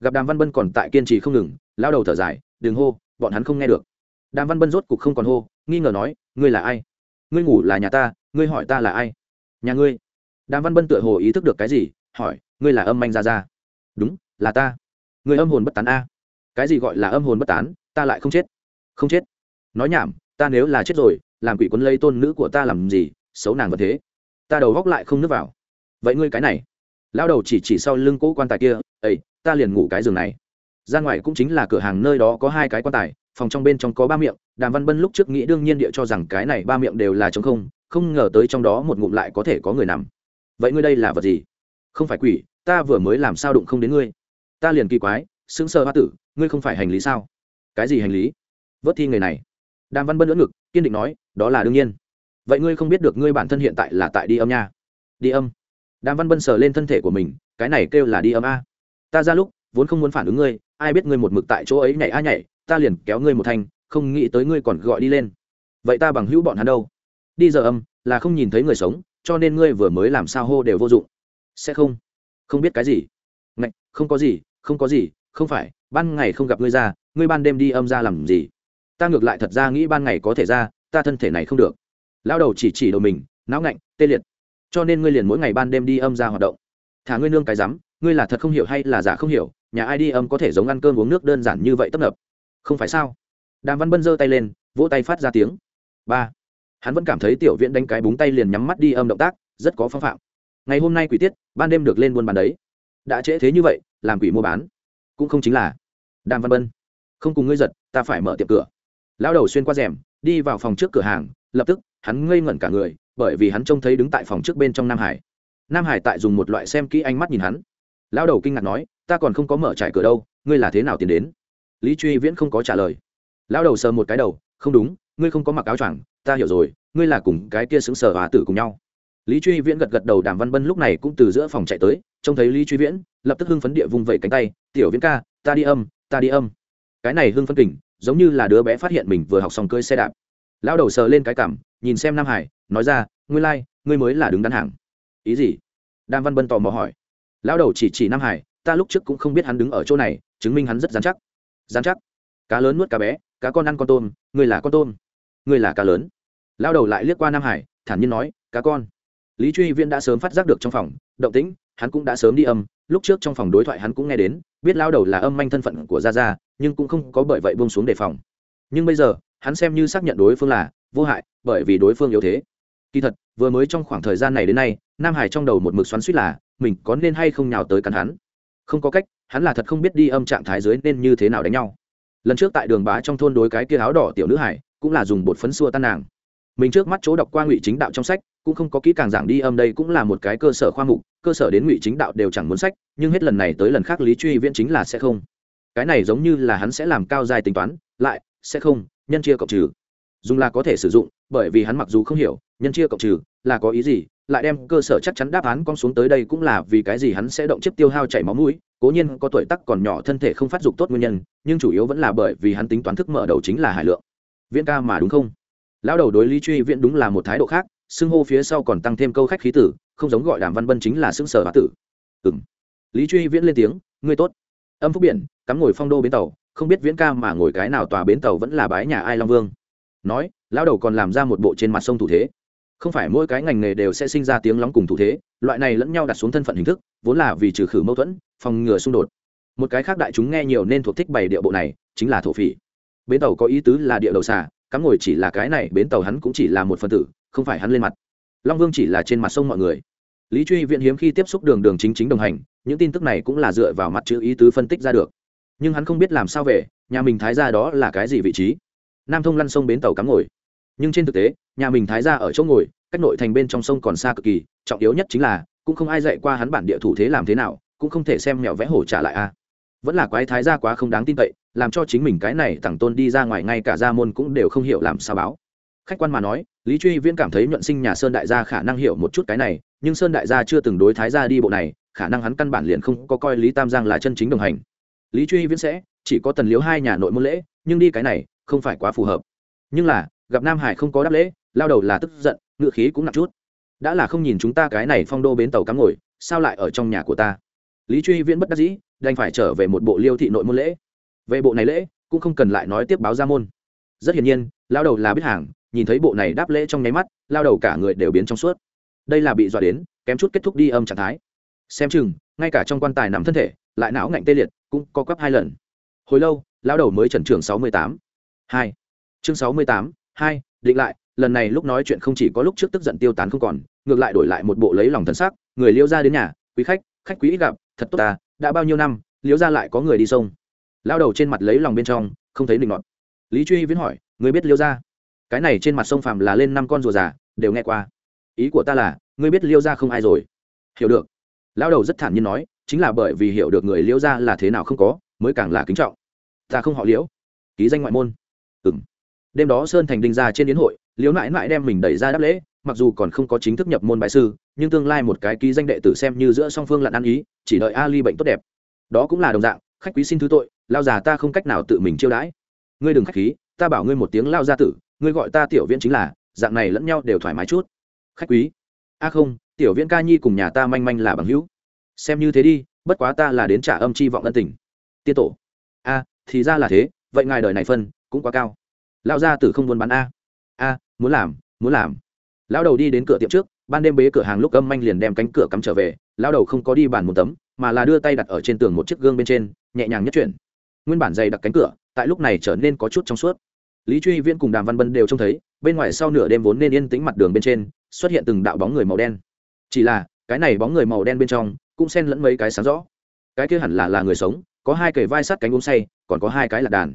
Gặp đàm văn bân còn tại kiên trì không ngừng lao đầu thở dài đừng hô bọn hắn không nghe được. Đàm văn bân rốt cục không còn hô nghi ngờ nói ngươi là ai? Ngươi ngủ là nhà ta ngươi hỏi ta là ai? Nhà ngươi. Đàm văn bân tựa hồ ý thức được cái gì hỏi ngươi là âm manh ra ra. Đúng là ta. Người âm hồn bất tán a cái gì gọi là âm hồn bất tán, ta lại không chết. Không chết. Nói nhảm, ta nếu là chết rồi, làm quỷ quân lây tôn nữ của ta làm gì, xấu nàng vật thế. Ta đầu góc lại không nước vào. Vậy ngươi cái này. Lao đầu chỉ chỉ sau lưng cỗ quan tài kia ấy ta liền ngủ cái giường này. Ra ngoài cũng chính là cửa hàng nơi đó có hai cái quan tài, phòng trong bên trong có ba miệng, đàm văn bân lúc trước nghĩ đương nhiên địa cho rằng cái này ba miệng đều là t không không ngờ tới trong đó một ngụm lại có thể có người nằm. Vậy ngươi đây là vật gì? Không phải quỷ, ta vừa mới làm sao đụng không đến ngươi. Ta liền kỳ quái sững sờ hoa tử, ngươi không phải hành lý sao? Cái gì hành lý? Vớt thi người này. Đàm văn bân lưỡng ngực, kiên định nói, đó là đương nhiên. Vậy ngươi không biết được ngươi bản thân hiện tại là tại đi âm nha? Đi âm? Đàm văn bân sờ lên thân thể của mình, cái này kêu là đi âm a. Ta ra lúc, vốn không muốn phản ứng ngươi, ai biết ngươi một mực tại chỗ ấy nhảy a nhảy, ta liền kéo ngươi một thanh, không nghĩ tới ngươi còn gọi đi lên. Vậy ta bằng hữu bọn hắn đâu? Đi giờ âm, là không nhìn thấy người sống, cho nên ngươi vừa mới làm sao hô đều vô dụng. Sẽ không. Không biết cái gì. Ngạch, không có gì, không có gì không phải, ban ngày không gặp ngươi ra, ngươi ban đêm đi âm ra làm gì? Ta ngược lại thật ra nghĩ ban ngày có thể ra, ta thân thể này không được. Lao đầu chỉ chỉ đầu mình, não ngạnh, tê liệt. Cho nên ngươi liền mỗi ngày ban đêm đi âm ra hoạt động. Thả ngươi nương cái rắm, ngươi là thật không hiểu hay là giả không hiểu, nhà ai đi âm có thể giống ăn cơm uống nước đơn giản như vậy tấp nập? Không phải sao? Đàm văn bân giơ tay lên, vỗ tay phát ra tiếng. Ba. Hắn vẫn cảm thấy tiểu viện đánh cái búng tay liền nhắm mắt đi âm động tác, rất có phong phạm. Ngày hôm nay quỷ tiết, ban đêm được lên buôn bán đấy. Đã trễ thế như vậy, làm quỷ mua bán cũng không chính là. Đàm văn bân, không cùng ngươi giật, ta phải mở tiệm cửa. Lao đầu xuyên qua rèm, đi vào phòng trước cửa hàng, lập tức, hắn ngây ngẩn cả người, bởi vì hắn trông thấy đứng tại phòng trước bên trong nam hải. Nam hải tại dùng một loại xem kỹ ánh mắt nhìn hắn. Lao đầu kinh ngạc nói, ta còn không có mở trải cửa đâu, ngươi là thế nào tiến đến? Lý truy viễn không có trả lời. Lao đầu sờ một cái đầu, không đúng, ngươi không có mặc áo choàng, ta hiểu rồi, ngươi là cùng cái kia xứng sờ hòa tử cùng nhau lý truy viễn gật gật đầu đàm văn bân lúc này cũng từ giữa phòng chạy tới trông thấy lý truy viễn lập tức hưng phấn địa vung vẩy cánh tay tiểu viễn ca ta đi âm ta đi âm. Cái này hưng phấn kỉnh giống như là đứa bé phát hiện mình vừa học xong cưới xe đạp. Lão đầu sờ lên cái cảm nhìn xem nam hải nói ra ngươi lai、like, ngươi mới là đứng đắn hàng. Ý gì? Đàm văn bân tò mò hỏi. Lão đầu chỉ chỉ nam hải ta lúc trước cũng không biết hắn đứng ở chỗ này chứng minh hắn rất dán chắc. Dán chắc? Cá lớn nuốt cá bé cá con ăn con tôm ngươi là con tôm ngươi là cá lớn. Lao đầu lại liếc qua nam hải thản nhiên nói cá con lý truy viễn đã sớm phát giác được trong phòng, động tĩnh, hắn cũng đã sớm đi âm. Lúc trước trong phòng đối thoại hắn cũng nghe đến, biết lao đầu là âm manh thân phận của gia gia, nhưng cũng không có bởi vậy buông xuống đề phòng. Nhưng bây giờ, hắn xem như xác nhận đối phương là vô hại, bởi vì đối phương yếu thế. Kỳ thật, vừa mới trong khoảng thời gian này đến nay, nam hải trong đầu một mực xoắn suýt là, mình có nên hay không nhào tới cắn hắn? Không có cách, hắn là thật không biết đi âm trạng thái dưới nên như thế nào đánh nhau. Lần trước tại đường bá trong thôn đối cái kia áo đỏ tiểu nữ hải, cũng là dùng bột phấn xua tan nàng mình trước mắt chỗ đọc qua ngụy chính đạo trong sách, cũng không có kỹ càng giảng đi âm đây cũng là một cái cơ sở khoa mục, cơ sở đến ngụy chính đạo đều chẳng muốn sách, nhưng hết lần này tới lần khác lý truy viễn chính là sẽ không. Cái này giống như là hắn sẽ làm cao dài tính toán, lại, sẽ không, nhân chia cộng trừ. Dùng là có thể sử dụng, bởi vì hắn mặc dù không hiểu, nhân chia cộng trừ, là có ý gì, lại đem cơ sở chắc chắn đáp án con xuống tới đây cũng là vì cái gì hắn sẽ động chiếc tiêu hao chảy máu mũi, cố nhiên có tuổi tắc còn nhỏ thân thể không phát dục tốt nguyên nhân, nhưng chủ yếu vẫn là bởi vì hắn tính toán thức mở đầu chính là hải lượng. Viễn ca mà đúng không? Lão đầu đối lý truy viễn đúng là một thái độ khác, xưng hô phía sau còn tăng thêm câu khách khí tử, không giống gọi đàm văn bân chính là xưng sở bá tử. Ừ m lý truy viễn lên tiếng, ngươi tốt. Âm phúc biển, cắm ngồi phong đô bến tàu, không biết viễn ca mà ngồi cái nào tòa bến tàu vẫn là bái nhà ai long vương. Nói, lão đầu còn làm ra một bộ trên mặt sông thủ thế. Không phải mỗi cái ngành nghề đều sẽ sinh ra tiếng lóng cùng thủ thế, loại này lẫn nhau đặt xuống thân phận hình thức, vốn là vì trừ khử mâu thuẫn, phòng ngừa xung đột. Một cái khác đại chúng nghe nhiều nên thuộc thích bày địa bộ này, chính là thổ phỉ. Bến tàu có ý tứ là địa đầu xà cắm ngồi chỉ là cái này, bến tàu hắn cũng chỉ là một phần tử, không phải hắn lên mặt. Long vương chỉ là trên mặt sông mọi người. Lý truy viện hiếm khi tiếp xúc đường đường chính chính đồng hành, những tin tức này cũng là dựa vào mặt chữ ý tứ phân tích ra được. Nhưng hắn không biết làm sao về, nhà mình thái ra đó là cái gì vị trí. Nam thông lăn sông bến tàu cắm ngồi. Nhưng trên thực tế, nhà mình thái ra ở chỗ ngồi, cách nội thành bên trong sông còn xa cực kỳ, trọng yếu nhất chính là, cũng không ai dạy qua hắn bản địa thủ thế làm thế nào, cũng không thể xem mẹo vẽ hổ trả lại a. Vẫn là quái thái gia quá không đáng tin cậy làm cho chính mình cái này tặng tôn đi ra ngoài ngay cả gia môn cũng đều không hiểu làm sao báo. Khách quan mà nói, lý truy viễn cảm thấy nhuận sinh nhà sơn đại gia khả năng hiểu một chút cái này, nhưng sơn đại gia chưa từng đối thái gia đi bộ này, khả năng hắn căn bản liền không có coi lý tam giang là chân chính đồng hành. Lý truy viễn sẽ chỉ có tần liếu hai nhà nội môn lễ, nhưng đi cái này không phải quá phù hợp. Nhưng là, gặp nam hải không có đáp lễ, lao đầu là tức giận ngựa khí cũng nặng chút. Đã là không nhìn chúng ta cái này phong đô bến tàu cắm ngồi, sao lại ở trong nhà của ta? Lý truy viễn bất đắc dĩ, đành phải trở về một bộ liêu thị nội môn lễ về bộ này lễ, cũng không cần lại nói tiếp báo ra môn. Rất hiển nhiên, lao đầu là biết hàng, nhìn thấy bộ này đáp lễ trong nháy mắt, lao đầu cả người đều biến trong suốt. Đây là bị dọa đến, kém chút kết thúc đi âm trạng thái. Xem chừng, ngay cả trong quan tài nằm thân thể, lại não ngạnh tê liệt, cũng co quắp hai lần. Hồi lâu, lao đầu mới trần trường sáu mươi tám. Hai. Chương sáu mươi tám, hai, định lại, lần này lúc nói chuyện không chỉ có lúc trước tức giận tiêu tán không còn, ngược lại đổi lại một bộ lấy lòng thân xác người liêu ra đến nhà, quý khách khách quý ít gặp, thật tốt ta, đã bao nhiêu năm, liêu ra lại có người đi sông lao đầu trên mặt lấy lòng bên trong, không thấy định ngọt lý truy viễn hỏi người biết liêu ra cái này trên mặt sông phàm là lên năm con rùa già, đều nghe qua. Ý của ta là, ngươi biết liêu ra không ai rồi. Hiểu được. Lao đầu rất thản nhiên nói, chính là bởi vì hiểu được người liêu ra là thế nào không có, mới càng là kính trọng. Ta không họ liễu. Ký danh ngoại môn. Ừ m đêm đó sơn thành đinh ra trên yến hội, liễu mãi mãi đem mình đẩy ra đáp lễ, mặc dù còn không có chính thức nhập môn bại sư, nhưng tương lai một cái ký danh đệ tử xem như giữa song phương lặn ăn ý, chỉ đợi ali bệnh tốt đẹp. Đó cũng là đồng dạng, khách quý xin thứ tội lao già ta không cách nào tự mình chiêu đãi. Ngươi đừng khách khí, ta bảo ngươi một tiếng lao gia tử, ngươi gọi ta tiểu viễn chính là, dạng này lẫn nhau đều thoải mái chút. Khách quý. A không, tiểu viễn ca nhi cùng nhà ta manh manh là bằng hữu. Xem như thế đi, bất quá ta là đến trả âm chi vọng ân tình. Tiết tổ. A, thì ra là thế, vậy ngài đời này phân, cũng quá cao. Lao gia tử không muốn bán a. A, muốn làm muốn làm. Lão đầu đi đến cửa tiệm trước, ban đêm bế cửa hàng lúc âm manh liền đem cánh cửa cắm trở về, lão đầu không có đi bàn một tấm, mà là đưa tay đặt ở trên tường một chiếc gương bên trên, nhẹ nhàng nhất chuyển nguyên bản dày đặc cánh cửa, tại lúc này trở nên có chút trong suốt. Lý truy viễn cùng đàm văn bân đều trông thấy, bên ngoài sau nửa đêm vốn nên yên tĩnh mặt đường bên trên, xuất hiện từng đạo bóng người màu đen. Chỉ là, cái này bóng người màu đen bên trong, cũng xen lẫn mấy cái sáng rõ. Cái kia hẳn là là người sống, có hai kề vai sát cánh uống say, còn có hai cái là đàn.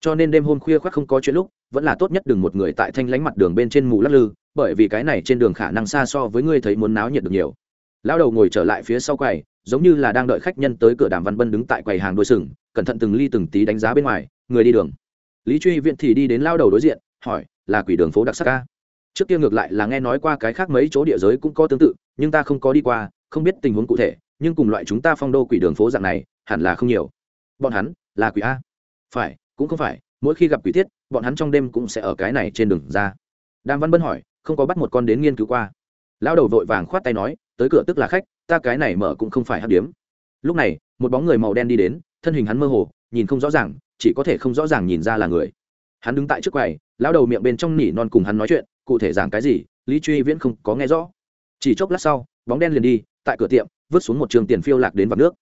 Cho nên đêm hôm khuya khoác không có chuyện lúc, vẫn là tốt nhất đừng một người tại thanh lánh mặt đường bên trên mù lắc lư, bởi vì cái này trên đường khả năng xa so với ngươi thấy muốn náo nhiệt được nhiều. Lão đầu ngồi trở lại phía sau quầy, giống như là đang đợi khách nhân tới cửa đàm văn bân đứng tại quầy hàng đôi sừng cẩn thận từng ly từng tí đánh giá bên ngoài, người đi đường. Lý truy viện thì đi đến lao đầu đối diện, hỏi, là quỷ đường phố đặc sắc ca trước kia ngược lại là nghe nói qua cái khác mấy chỗ địa giới cũng có tương tự, nhưng ta không có đi qua, không biết tình huống cụ thể, nhưng cùng loại chúng ta phong đô quỷ đường phố dạng này, hẳn là không nhiều. Bọn hắn, là quỷ a? Phải, cũng không phải, mỗi khi gặp quỷ thiết bọn hắn trong đêm cũng sẽ ở cái này trên đường ra. Đàm văn bân hỏi, không có bắt một con đến nghiên cứu qua? Lao đầu vội vàng khoát tay nói, tới cửa tức là khách, ta cái này mở cũng không phải hấp điếm. Lúc này, một bóng người màu đen đi đến thân hình hắn mơ hồ, nhìn không rõ ràng, chỉ có thể không rõ ràng nhìn ra là người. Hắn đứng tại trước quầy, lão đầu miệng bên trong nỉ non cùng hắn nói chuyện, cụ thể giảng cái gì, lý truy viễn không có nghe rõ. Chỉ chốc lát sau, bóng đen liền đi, tại cửa tiệm, vứt xuống một trường tiền phiêu lạc đến vạc nước.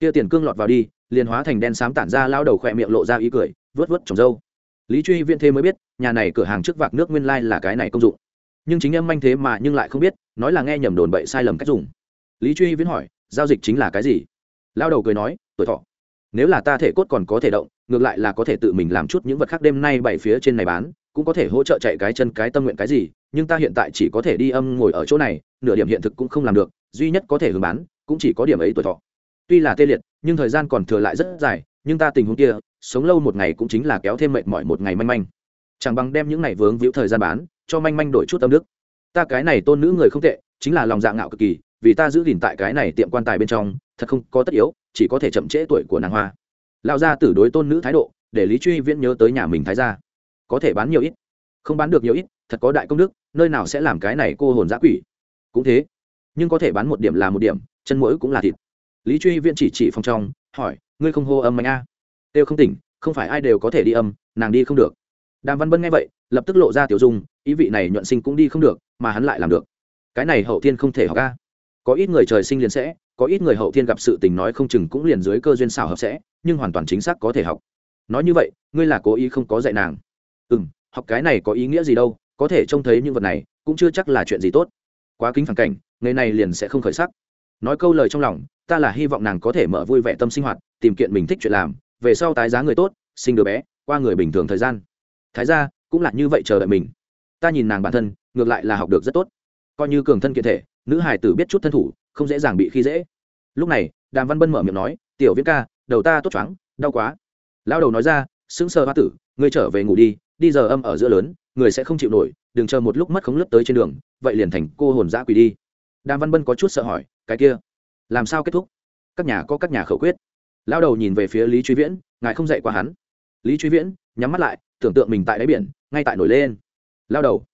Kia tiền cương lọt vào đi, liền hóa thành đen xám tản ra lao đầu khỏe miệng lộ ra ý cười, vớt vớt trồng dâu. Lý truy viễn thế mới biết, nhà này cửa hàng trước vạc nước nguyên lai là cái này công dụng. Nhưng chính em manh thế mà nhưng lại không biết, nói là nghe nhầm đồn bậy sai lầm cách dùng. Lý truy viễn hỏi, giao dịch chính là cái gì? Lao đầu cười nói, tuổi thọ nếu là ta thể cốt còn có thể động, ngược lại là có thể tự mình làm chút những vật khác đêm nay bảy phía trên này bán, cũng có thể hỗ trợ chạy cái chân, cái tâm nguyện cái gì, nhưng ta hiện tại chỉ có thể đi âm ngồi ở chỗ này, nửa điểm hiện thực cũng không làm được, duy nhất có thể hướng bán, cũng chỉ có điểm ấy tuổi thọ. Tuy là tê liệt, nhưng thời gian còn thừa lại rất dài, nhưng ta tình huống kia, sống lâu một ngày cũng chính là kéo thêm mệt mỏi một ngày manh manh. Chẳng bằng đem những ngày vướng víu thời gian bán, cho manh manh đổi chút tâm đức. Ta cái này tôn nữ người không tệ, chính là lòng dạ ngạo cực kỳ, vì ta giữ gìn tại cái này tiệm quan tài bên trong thật không có tất yếu, chỉ có thể chậm trễ tuổi của nàng hoa. Lão gia tử đối tôn nữ thái độ, để lý truy viễn nhớ tới nhà mình thái gia. có thể bán nhiều ít, không bán được nhiều ít, thật có đại công đức, nơi nào sẽ làm cái này cô hồn giã quỷ. Cũng thế, nhưng có thể bán một điểm là một điểm, chân mũi cũng là thịt. Lý truy viễn chỉ chỉ phòng trong, hỏi, ngươi không hô âm mạnh a? À? têu không tỉnh, không phải ai đều có thể đi âm, nàng đi không được. Đàm văn bân nghe vậy, lập tức lộ ra tiểu dung, ý vị này nhuận sinh cũng đi không được, mà hắn lại làm được. Cái này hậu thiên không thể học ca có ít người trời sinh liền sẽ có ít người hậu thiên gặp sự tình nói không chừng cũng liền dưới cơ duyên xảo hợp sẽ, nhưng hoàn toàn chính xác có thể học. Nói như vậy, ngươi là cố ý không có dạy nàng. Ừ m học cái này có ý nghĩa gì đâu, có thể trông thấy những vật này, cũng chưa chắc là chuyện gì tốt. Quá kính phản cảnh ngày này liền sẽ không khởi sắc. Nói câu lời trong lòng, ta là hy vọng nàng có thể mở vui vẻ tâm sinh hoạt, tìm kiện mình thích chuyện làm, về sau tái giá người tốt, sinh đứa bé, qua người bình thường thời gian. Thái ra cũng là như vậy chờ đợi mình. Ta nhìn nàng bản thân, ngược lại là học được rất tốt. Coi như cường thân kiện thể, nữ hải tử biết chút thân thủ không dễ dàng bị khi dễ. Lúc này, đàm văn bân mở miệng nói, tiểu viễn ca, đầu ta tốt choáng, đau quá. Lao đầu nói ra, sững sờ hoa tử, ngươi trở về ngủ đi đi giờ âm ở giữa lớn, người sẽ không chịu nổi, đừng chờ một lúc mất khống lướt tới trên đường, vậy liền thành cô hồn dã quỷ đi. Đàm văn bân có chút sợ hỏi, cái kia, làm sao kết thúc? Các nhà có các nhà khẩu quyết. Lao đầu nhìn về phía lý truy viễn, ngài không dạy qua hắn. Lý truy viễn nhắm mắt lại, tưởng tượng mình tại đáy biển, ngay tại nổi lên. Lao đầu,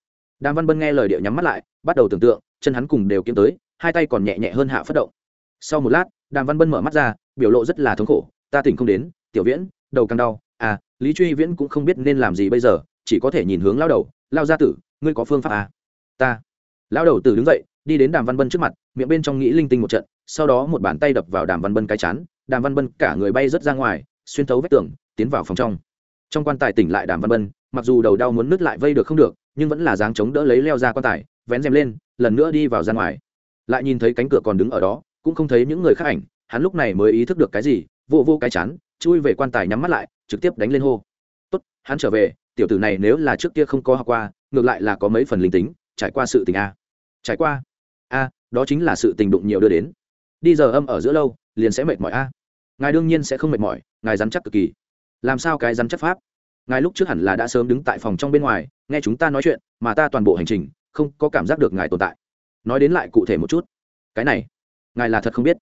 đàm văn bân nghe lời điệu nhắm mắt lại, bắt đầu tưởng tượng, chân hắn cùng đều kiếm tới hai tay còn nhẹ nhẹ hơn hạ phất động. Sau một lát, đàm văn bân mở mắt ra, biểu lộ rất là thống khổ, ta tỉnh không đến, tiểu viễn, đầu càng đau. À lý truy viễn cũng không biết nên làm gì bây giờ, chỉ có thể nhìn hướng lao đầu lao gia tử, ngươi có phương pháp à? ta. Lao đầu tử đứng dậy, đi đến đàm văn bân trước mặt, miệng bên trong nghĩ linh tinh một trận, sau đó một bàn tay đập vào đàm văn bân cái chán, đàm văn bân cả người bay rớt ra ngoài, xuyên thấu vách tường, tiến vào phòng trong. Trong quan tài tỉnh lại đàm văn bân, mặc dù đầu đau muốn nứt lại vây được không được, nhưng vẫn là dáng chống đỡ lấy leo ra quan tài, vén rèm lên, lần nữa đi vào ra ngoài lại nhìn thấy cánh cửa còn đứng ở đó, cũng không thấy những người khác ảnh, hắn lúc này mới ý thức được cái gì, vô vô cái chán, chui về quan tài nhắm mắt lại, trực tiếp đánh lên hô. Tốt, hắn trở về, tiểu tử này nếu là trước kia không có học qua, ngược lại là có mấy phần linh tính, trải qua sự tình a. Trải qua. A, đó chính là sự tình đụng nhiều đưa đến. Đi giờ âm ở giữa lâu, liền sẽ mệt mỏi a. Ngài đương nhiên sẽ không mệt mỏi, ngài dám chắc cực kỳ. Làm sao cái dám chắc pháp? Ngài lúc trước hẳn là đã sớm đứng tại phòng trong bên ngoài, nghe chúng ta nói chuyện, mà ta toàn bộ hành trình, không có cảm giác được ngài tồn tại nói đến lại cụ thể một chút. Cái này, ngài là thật không biết.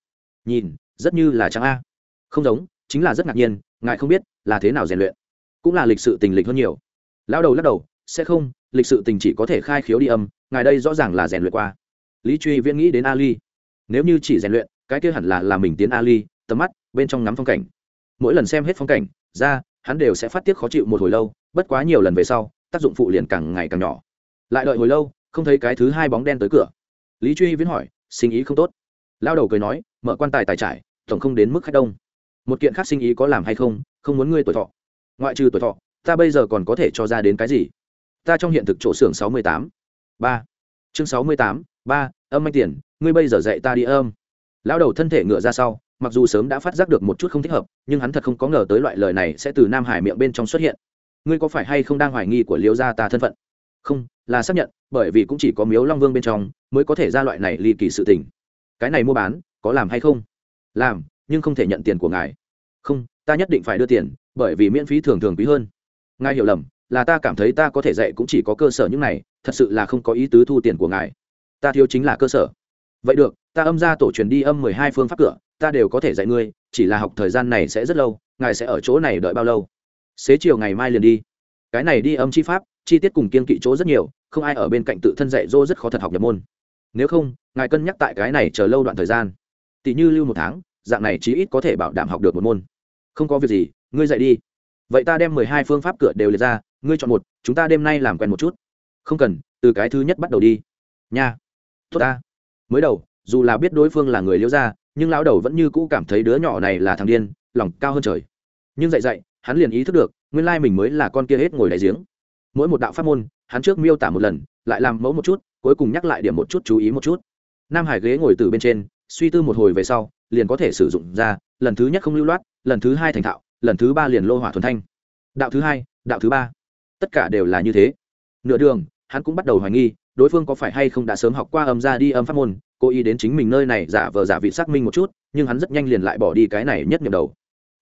Nhìn, rất như là trắng a. Không giống, chính là rất ngạc nhiên, ngài không biết là thế nào rèn luyện. Cũng là lịch sự tình lịch hơn nhiều. Lão đầu lắc đầu, sẽ không, lịch sự tình chỉ có thể khai khiếu đi âm, ngài đây rõ ràng là rèn luyện qua. Lý truy viễn nghĩ đến ali. Nếu như chỉ rèn luyện, cái kia hẳn là làm mình tiến ali, tầm mắt bên trong ngắm phong cảnh. Mỗi lần xem hết phong cảnh, ra, hắn đều sẽ phát tiết khó chịu một hồi lâu, bất quá nhiều lần về sau, tác dụng phụ liền càng ngày càng nhỏ. Lại đợi hồi lâu, không thấy cái thứ hai bóng đen tới cửa lý truy viễn hỏi, sinh ý không tốt? Lao đầu cười nói, mở quan tài tài trải, tổng không đến mức khách đông. Một kiện khác sinh ý có làm hay không không muốn ngươi tuổi thọ. Ngoại trừ tuổi thọ, ta bây giờ còn có thể cho ra đến cái gì? Ta trong hiện thực chỗ xưởng sáu mươi tám. Ba. Chương sáu mươi tám, ba, âm anh tiền, ngươi bây giờ dạy ta đi âm. Lão đầu thân thể ngựa ra sau, mặc dù sớm đã phát giác được một chút không thích hợp, nhưng hắn thật không có ngờ tới loại lời này sẽ từ nam hải miệng bên trong xuất hiện. Ngươi có phải hay không đang hoài nghi của liễu gia ta thân phận? Không là xác nhận, bởi vì cũng chỉ có miếu long vương bên trong mới có thể ra loại này ly kỳ sự tình. Cái này mua bán, có làm hay không? Làm, nhưng không thể nhận tiền của ngài. Không, ta nhất định phải đưa tiền, bởi vì miễn phí thường thường quý hơn. Ngài hiểu lầm, là ta cảm thấy ta có thể dạy cũng chỉ có cơ sở những này, thật sự là không có ý tứ thu tiền của ngài. Ta thiếu chính là cơ sở. Vậy được, ta âm ra tổ truyền đi âm mười hai phương pháp cửa, ta đều có thể dạy ngươi, chỉ là học thời gian này sẽ rất lâu, ngài sẽ ở chỗ này đợi bao lâu? Xế chiều ngày mai liền đi. Cái này đi âm chi pháp chi tiết cùng kiên kỵ chỗ rất nhiều, không ai ở bên cạnh tự thân dạy dỗ rất khó thật học nhập môn. Nếu không, ngài cân nhắc tại cái này chờ lâu đoạn thời gian. Tỷ như lưu một tháng, dạng này chí ít có thể bảo đảm học được một môn. Không có việc gì, ngươi dạy đi. Vậy ta đem mười hai phương pháp cửa đều liệt ra, ngươi chọn một, chúng ta đêm nay làm quen một chút. Không cần, từ cái thứ nhất bắt đầu đi. Nha. Tốt ta. Mới đầu, dù là biết đối phương là người liễu gia, nhưng lão đầu vẫn như cũ cảm thấy đứa nhỏ này là thằng điên, lòng cao hơn trời. Nhưng dạy dạy, hắn liền ý thức được, nguyên lai mình mới là con kia hết ngồi đại giếng mỗi một đạo pháp môn, hắn trước miêu tả một lần, lại làm mẫu một chút, cuối cùng nhắc lại điểm một chút chú ý một chút. Nam hải ghế ngồi từ bên trên, suy tư một hồi về sau, liền có thể sử dụng ra, lần thứ nhất không lưu loát, lần thứ hai thành thạo, lần thứ ba liền lô hỏa thuần thanh. Đạo thứ hai, đạo thứ ba. Tất cả đều là như thế. Nửa đường, hắn cũng bắt đầu hoài nghi, đối phương có phải hay không đã sớm học qua âm ra đi âm pháp môn, cố ý đến chính mình nơi này giả vờ giả vị xác minh một chút, nhưng hắn rất nhanh liền lại bỏ đi cái này nhất nhầm đầu.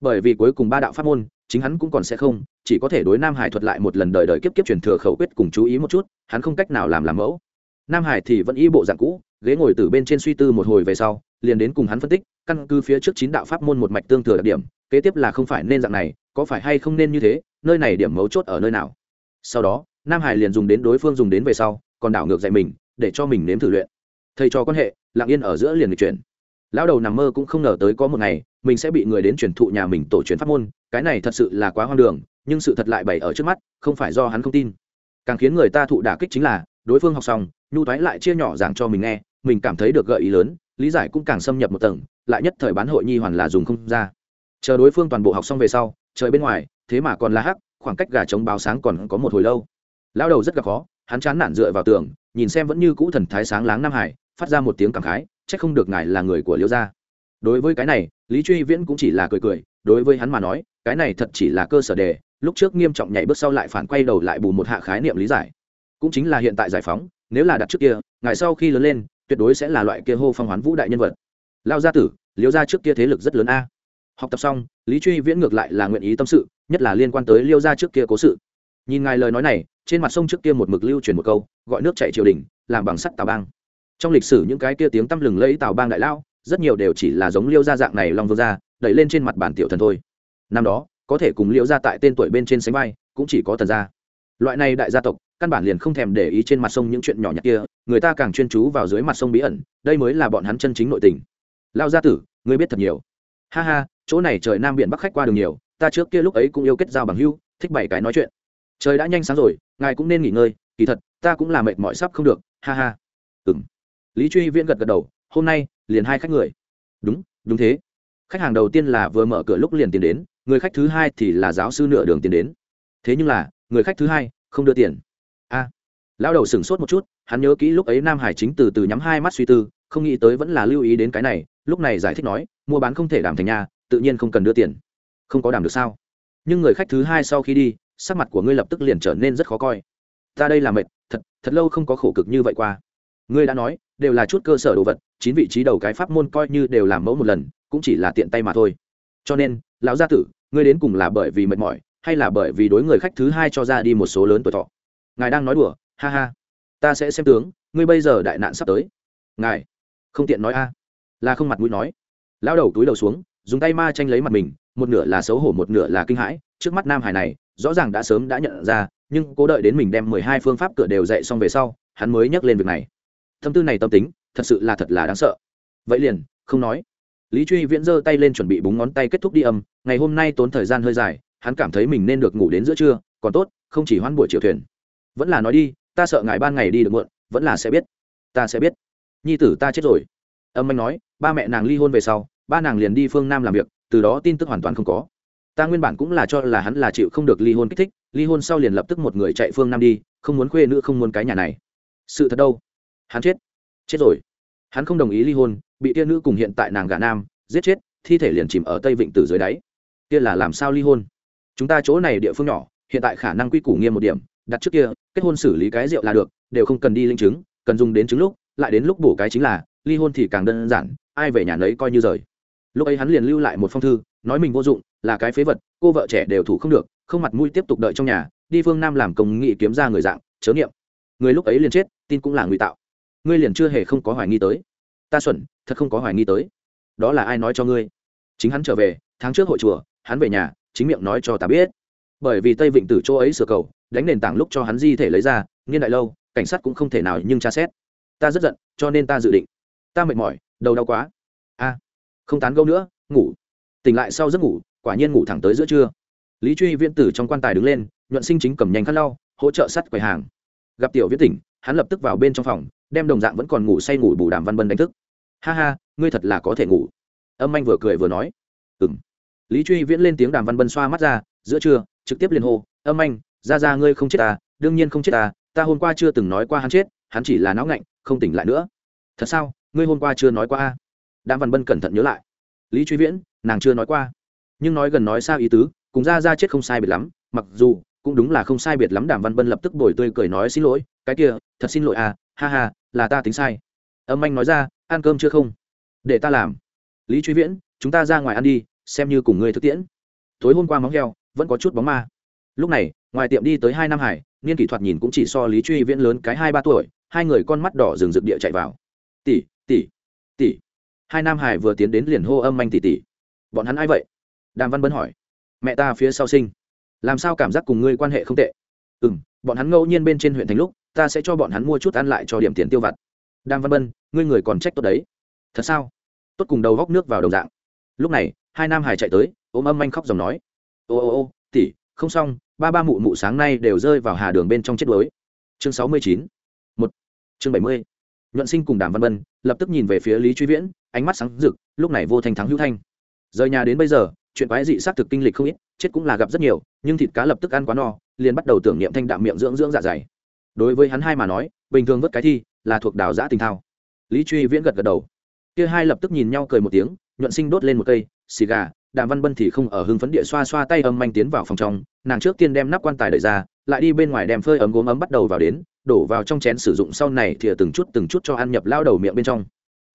Bởi vì cuối cùng ba đạo pháp môn, chính hắn cũng còn sẽ không chỉ có thể đối nam hải thuật lại một lần đời đời kiếp kiếp truyền thừa khẩu quyết cùng chú ý một chút, hắn không cách nào làm làm mẫu. Nam hải thì vẫn y bộ dạng cũ, ghế ngồi từ bên trên suy tư một hồi về sau, liền đến cùng hắn phân tích, căn cứ phía trước chín đạo pháp môn một mạch tương thừa đặc điểm, kế tiếp là không phải nên dạng này, có phải hay không nên như thế, nơi này điểm mấu chốt ở nơi nào. Sau đó, nam hải liền dùng đến đối phương dùng đến về sau, còn đảo ngược dạy mình, để cho mình nếm thử luyện. Thầy trò quan hệ, lặng yên ở giữa liền lịch chuyển. Lão đầu nằm mơ cũng không ngờ tới có một ngày, mình sẽ bị người đến truyền thụ nhà mình tổ truyền pháp môn, cái này thật sự là quá hoang đường nhưng sự thật lại bày ở trước mắt, không phải do hắn không tin. Càng khiến người ta thụ đả kích chính là, đối phương học xong, nhu thoái lại chia nhỏ giảng cho mình nghe, mình cảm thấy được gợi ý lớn, lý giải cũng càng xâm nhập một tầng, lại nhất thời bán hội nhi hoàn là dùng không ra. Chờ đối phương toàn bộ học xong về sau, trời bên ngoài, thế mà còn là hắc, khoảng cách gà trống báo sáng còn có một hồi lâu. Lão đầu rất gặp khó, hắn chán nản dựa vào tường, nhìn xem vẫn như cũ thần thái sáng láng nam hải, phát ra một tiếng cảm khái c h ắ c không được ngài là người của liễu gia. Đối với cái này, lý truy viễn cũng chỉ là cười cười, đối với hắn mà nói, cái này thật chỉ là cơ sở đề lúc trước nghiêm trọng nhảy bước sau lại phản quay đầu lại bù một hạ khái niệm lý giải. Cũng chính là hiện tại giải phóng, nếu là đặt trước kia ngài sau khi lớn lên, tuyệt đối sẽ là loại kia hô phong hoán vũ đại nhân vật. Lao gia tử liêu gia trước kia thế lực rất lớn a. Học tập xong, lý truy viễn ngược lại là nguyện ý tâm sự, nhất là liên quan tới liêu gia trước kia cố sự. Nhìn ngài lời nói này, trên mặt sông trước kia một mực lưu truyền một câu, gọi nước chạy triều đình, làm bằng sắt tàu bang. Trong lịch sử những cái kia tiếng tăm lừng lẫy tàu bang đại lao, rất nhiều đều chỉ là giống liêu gia dạng này long vương gia, đẩy lên trên mặt bản tiểu thần thôi. Năm đó có thể cùng liễu gia tại tên tuổi bên trên sánh vai, cũng chỉ có tần gia. Loại này đại gia tộc, căn bản liền không thèm để ý trên mặt sông những chuyện nhỏ nhặt kia, người ta càng chuyên chú vào dưới mặt sông bí ẩn, đây mới là bọn hắn chân chính nội tình. Lao gia tử, ngươi biết thật nhiều. Ha ha, chỗ này trời nam biển bắc khách qua đường nhiều, ta trước kia lúc ấy cũng yêu kết giao bằng hưu thích bảy cái nói chuyện. Trời đã nhanh sáng rồi, ngài cũng nên nghỉ ngơi, kỳ thật, ta cũng là mệt mỏi sắp không được, ha ha. Ừ lý truy viễn gật gật đầu, hôm nay, liền hai khách người. Đúng đúng thế. Khách hàng đầu tiên là vừa mở cửa lúc liền tiền đến người khách thứ hai thì là giáo sư nửa đường tiền đến. Thế nhưng là người khách thứ hai không đưa tiền. A à, lão đầu sửng sốt một chút hắn nhớ kỹ lúc ấy nam hải chính từ từ nhắm hai mắt suy tư không nghĩ tới vẫn là lưu ý đến cái này lúc này giải thích nói mua bán không thể đảm thành nhà tự nhiên không cần đưa tiền. Không có đảm được sao? Nhưng người khách thứ hai sau khi đi sắc mặt của ngươi lập tức liền trở nên rất khó coi. Ta đây là mệt thật thật lâu không có khổ cực như vậy qua. Ngươi đã nói đều là chút cơ sở đồ vật chín vị trí đầu cái pháp môn coi như đều làm mẫu một lần cũng chỉ là tiện tay mà thôi. Cho nên lão gia tử, ngươi đến cùng là bởi vì mệt mỏi, hay là bởi vì đối người khách thứ hai cho ra đi một số lớn tuổi thọ? Ngài đang nói đùa, ha ha. Ta sẽ xem tướng, ngươi bây giờ đại nạn sắp tới. Ngài, không tiện nói a. Là không mặt mũi nói. Lao đầu túi đầu xuống, dùng tay ma tranh lấy mặt mình, một nửa là xấu hổ, một nửa là kinh hãi. Trước mắt nam hải này, rõ ràng đã sớm đã nhận ra, nhưng cố đợi đến mình đem mười hai phương pháp cửa đều dạy xong về sau, hắn mới nhắc lên việc này. Tâm tư này tâm tính, thật sự là thật là đáng sợ. Vậy liền, không nói lý truy viễn giơ tay lên chuẩn bị búng ngón tay kết thúc đi âm, ngày hôm nay tốn thời gian hơi dài, hắn cảm thấy mình nên được ngủ đến giữa trưa, còn tốt, không chỉ hoãn buổi chiều thuyền. Vẫn là nói đi, ta sợ ngài ban ngày đi được muộn, vẫn là sẽ biết. Ta sẽ biết. Nhi tử ta chết rồi. Âm anh nói, ba mẹ nàng ly hôn về sau, ba nàng liền đi phương nam làm việc, từ đó tin tức hoàn toàn không có. Ta nguyên bản cũng là cho là hắn là chịu không được ly hôn kích thích, ly hôn sau liền lập tức một người chạy phương nam đi, không muốn khuê nữ, không muốn cái nhà này. Sự thật đâu? Hắn chết. Chết rồi. Hắn không đồng ý ly hôn bị tia nữ cùng hiện tại nàng gà nam, giết chết, thi thể liền chìm ở tây vịnh từ dưới đáy. Kia là làm sao ly hôn? Chúng ta chỗ này địa phương nhỏ, hiện tại khả năng quy củ nghiêm một điểm, đặt trước kia, kết hôn xử lý cái rượu là được, đều không cần đi linh chứng, cần dùng đến chứng lúc, lại đến lúc bổ cái chính là, ly hôn thì càng đơn giản, ai về nhà nấy coi như rời. Lúc ấy hắn liền lưu lại một phong thư, nói mình vô dụng, là cái phế vật, cô vợ trẻ đều thủ không được, không mặt mũi tiếp tục đợi trong nhà, đi phương nam làm công nghị kiếm ra người dạng, chớ niệm. Người lúc ấy liền chết, tin cũng là ngụy tạo. Ngươi liền chưa hề không có hoài nghi tới ta xuẩn, thật không có hoài nghi tới. Đó là ai nói cho ngươi? Chính hắn trở về, tháng trước hội chùa, hắn về nhà, chính miệng nói cho ta biết. Bởi vì tây vịnh Tử chỗ ấy sửa cầu, đánh nền tảng lúc cho hắn di thể lấy ra nghiên đại lâu, cảnh sát cũng không thể nào nhưng tra xét. Ta rất giận, cho nên ta dự định. Ta mệt mỏi, đầu đau quá. A, không tán gâu nữa, ngủ. Tỉnh lại sau giấc ngủ, quả nhiên ngủ thẳng tới giữa trưa. Lý truy viễn tử trong quan tài đứng lên, nhuận sinh chính cầm nhanh khăn lau, hỗ trợ sắt quầy hàng. Gặp tiểu viễn tỉnh, hắn lập tức vào bên trong phòng, đem đồng dạng vẫn còn ngủ say ngủ bù đàm văn bân đánh thức ha ha, ngươi thật là có thể ngủ. Âm anh vừa cười vừa nói. Ừng lý truy viễn lên tiếng đàm văn bân xoa mắt ra, giữa trưa, trực tiếp liên hô, âm anh ra ra ngươi không chết ta, đương nhiên không chết ta ta hôm qua chưa từng nói qua hắn chết, hắn chỉ là não ngạnh, không tỉnh lại nữa. Thật sao? Ngươi hôm qua chưa nói qua a? Đàm văn bân cẩn thận nhớ lại. Lý truy viễn, nàng chưa nói qua. Nhưng nói gần nói sao ý tứ, cùng ra ra chết không sai biệt lắm, mặc dù cũng đúng là không sai biệt lắm, đàm văn bân lập tức bồi tươi cười nói, xin lỗi, cái kia, thật xin lỗi à ha ha, là ta tính sai. Âm anh nói ra ăn cơm chưa không? Để ta làm. Lý truy viễn, chúng ta ra ngoài ăn đi, xem như cùng ngươi thực tiễn. Tối hôm qua móng heo, vẫn có chút bóng ma. Lúc này, ngoài tiệm đi tới hai nam hải, niên kỷ Thoạt nhìn cũng chỉ so lý truy viễn lớn cái hai ba tuổi, hai người con mắt đỏ rừng rực địa chạy vào. Tỷ tỷ tỷ. Hai nam hải vừa tiến đến liền hô âm anh tỷ tỷ. Bọn hắn ai vậy? Đàm văn bân hỏi. Mẹ ta phía sau sinh. Làm sao cảm giác cùng ngươi quan hệ không tệ? Ừ m bọn hắn ngẫu nhiên bên trên huyện thành lúc, ta sẽ cho bọn hắn mua chút ăn lại cho điểm tiền tiêu vặt đàm văn bân, ngươi người còn trách tốt đấy. Thật sao? Tốt cùng đầu góc nước vào đồng dạng. Lúc này, hai nam hải chạy tới, ôm âm anh khóc dòng nói. Ô ô ô tỉ không xong, ba ba mụ mụ sáng nay đều rơi vào hà đường bên trong chết đuối. Chương sáu mươi chín. Một. Chương bảy mươi. Nhuận sinh cùng đàm văn bân lập tức nhìn về phía lý truy viễn, ánh mắt sáng rực, lúc này vô thành thắng hữu thanh. Rời nhà đến bây giờ, chuyện quái dị xác thực kinh lịch không ít, chết cũng là gặp rất nhiều, nhưng thịt cá lập tức ăn quá no, liền bắt đầu tưởng niệm thanh đạm miệng dưỡng dưỡng dạ dày. Đối với hắn hai mà nói, bình thường vớt cái thi là thuộc đào giã tình thao. Lý truy viễn gật gật đầu. Kia hai lập tức nhìn nhau cười một tiếng, nhuận sinh đốt lên một cây, xì gà, đàm văn bân thì không ở hưng phấn địa xoa xoa tay âm manh tiến vào phòng trong, nàng trước tiên đem nắp quan tài đợi ra, lại đi bên ngoài đem phơi ấm gốm ấm bắt đầu vào đến, đổ vào trong chén sử dụng sau này thìa từng chút từng chút cho ăn nhập lao đầu miệng bên trong.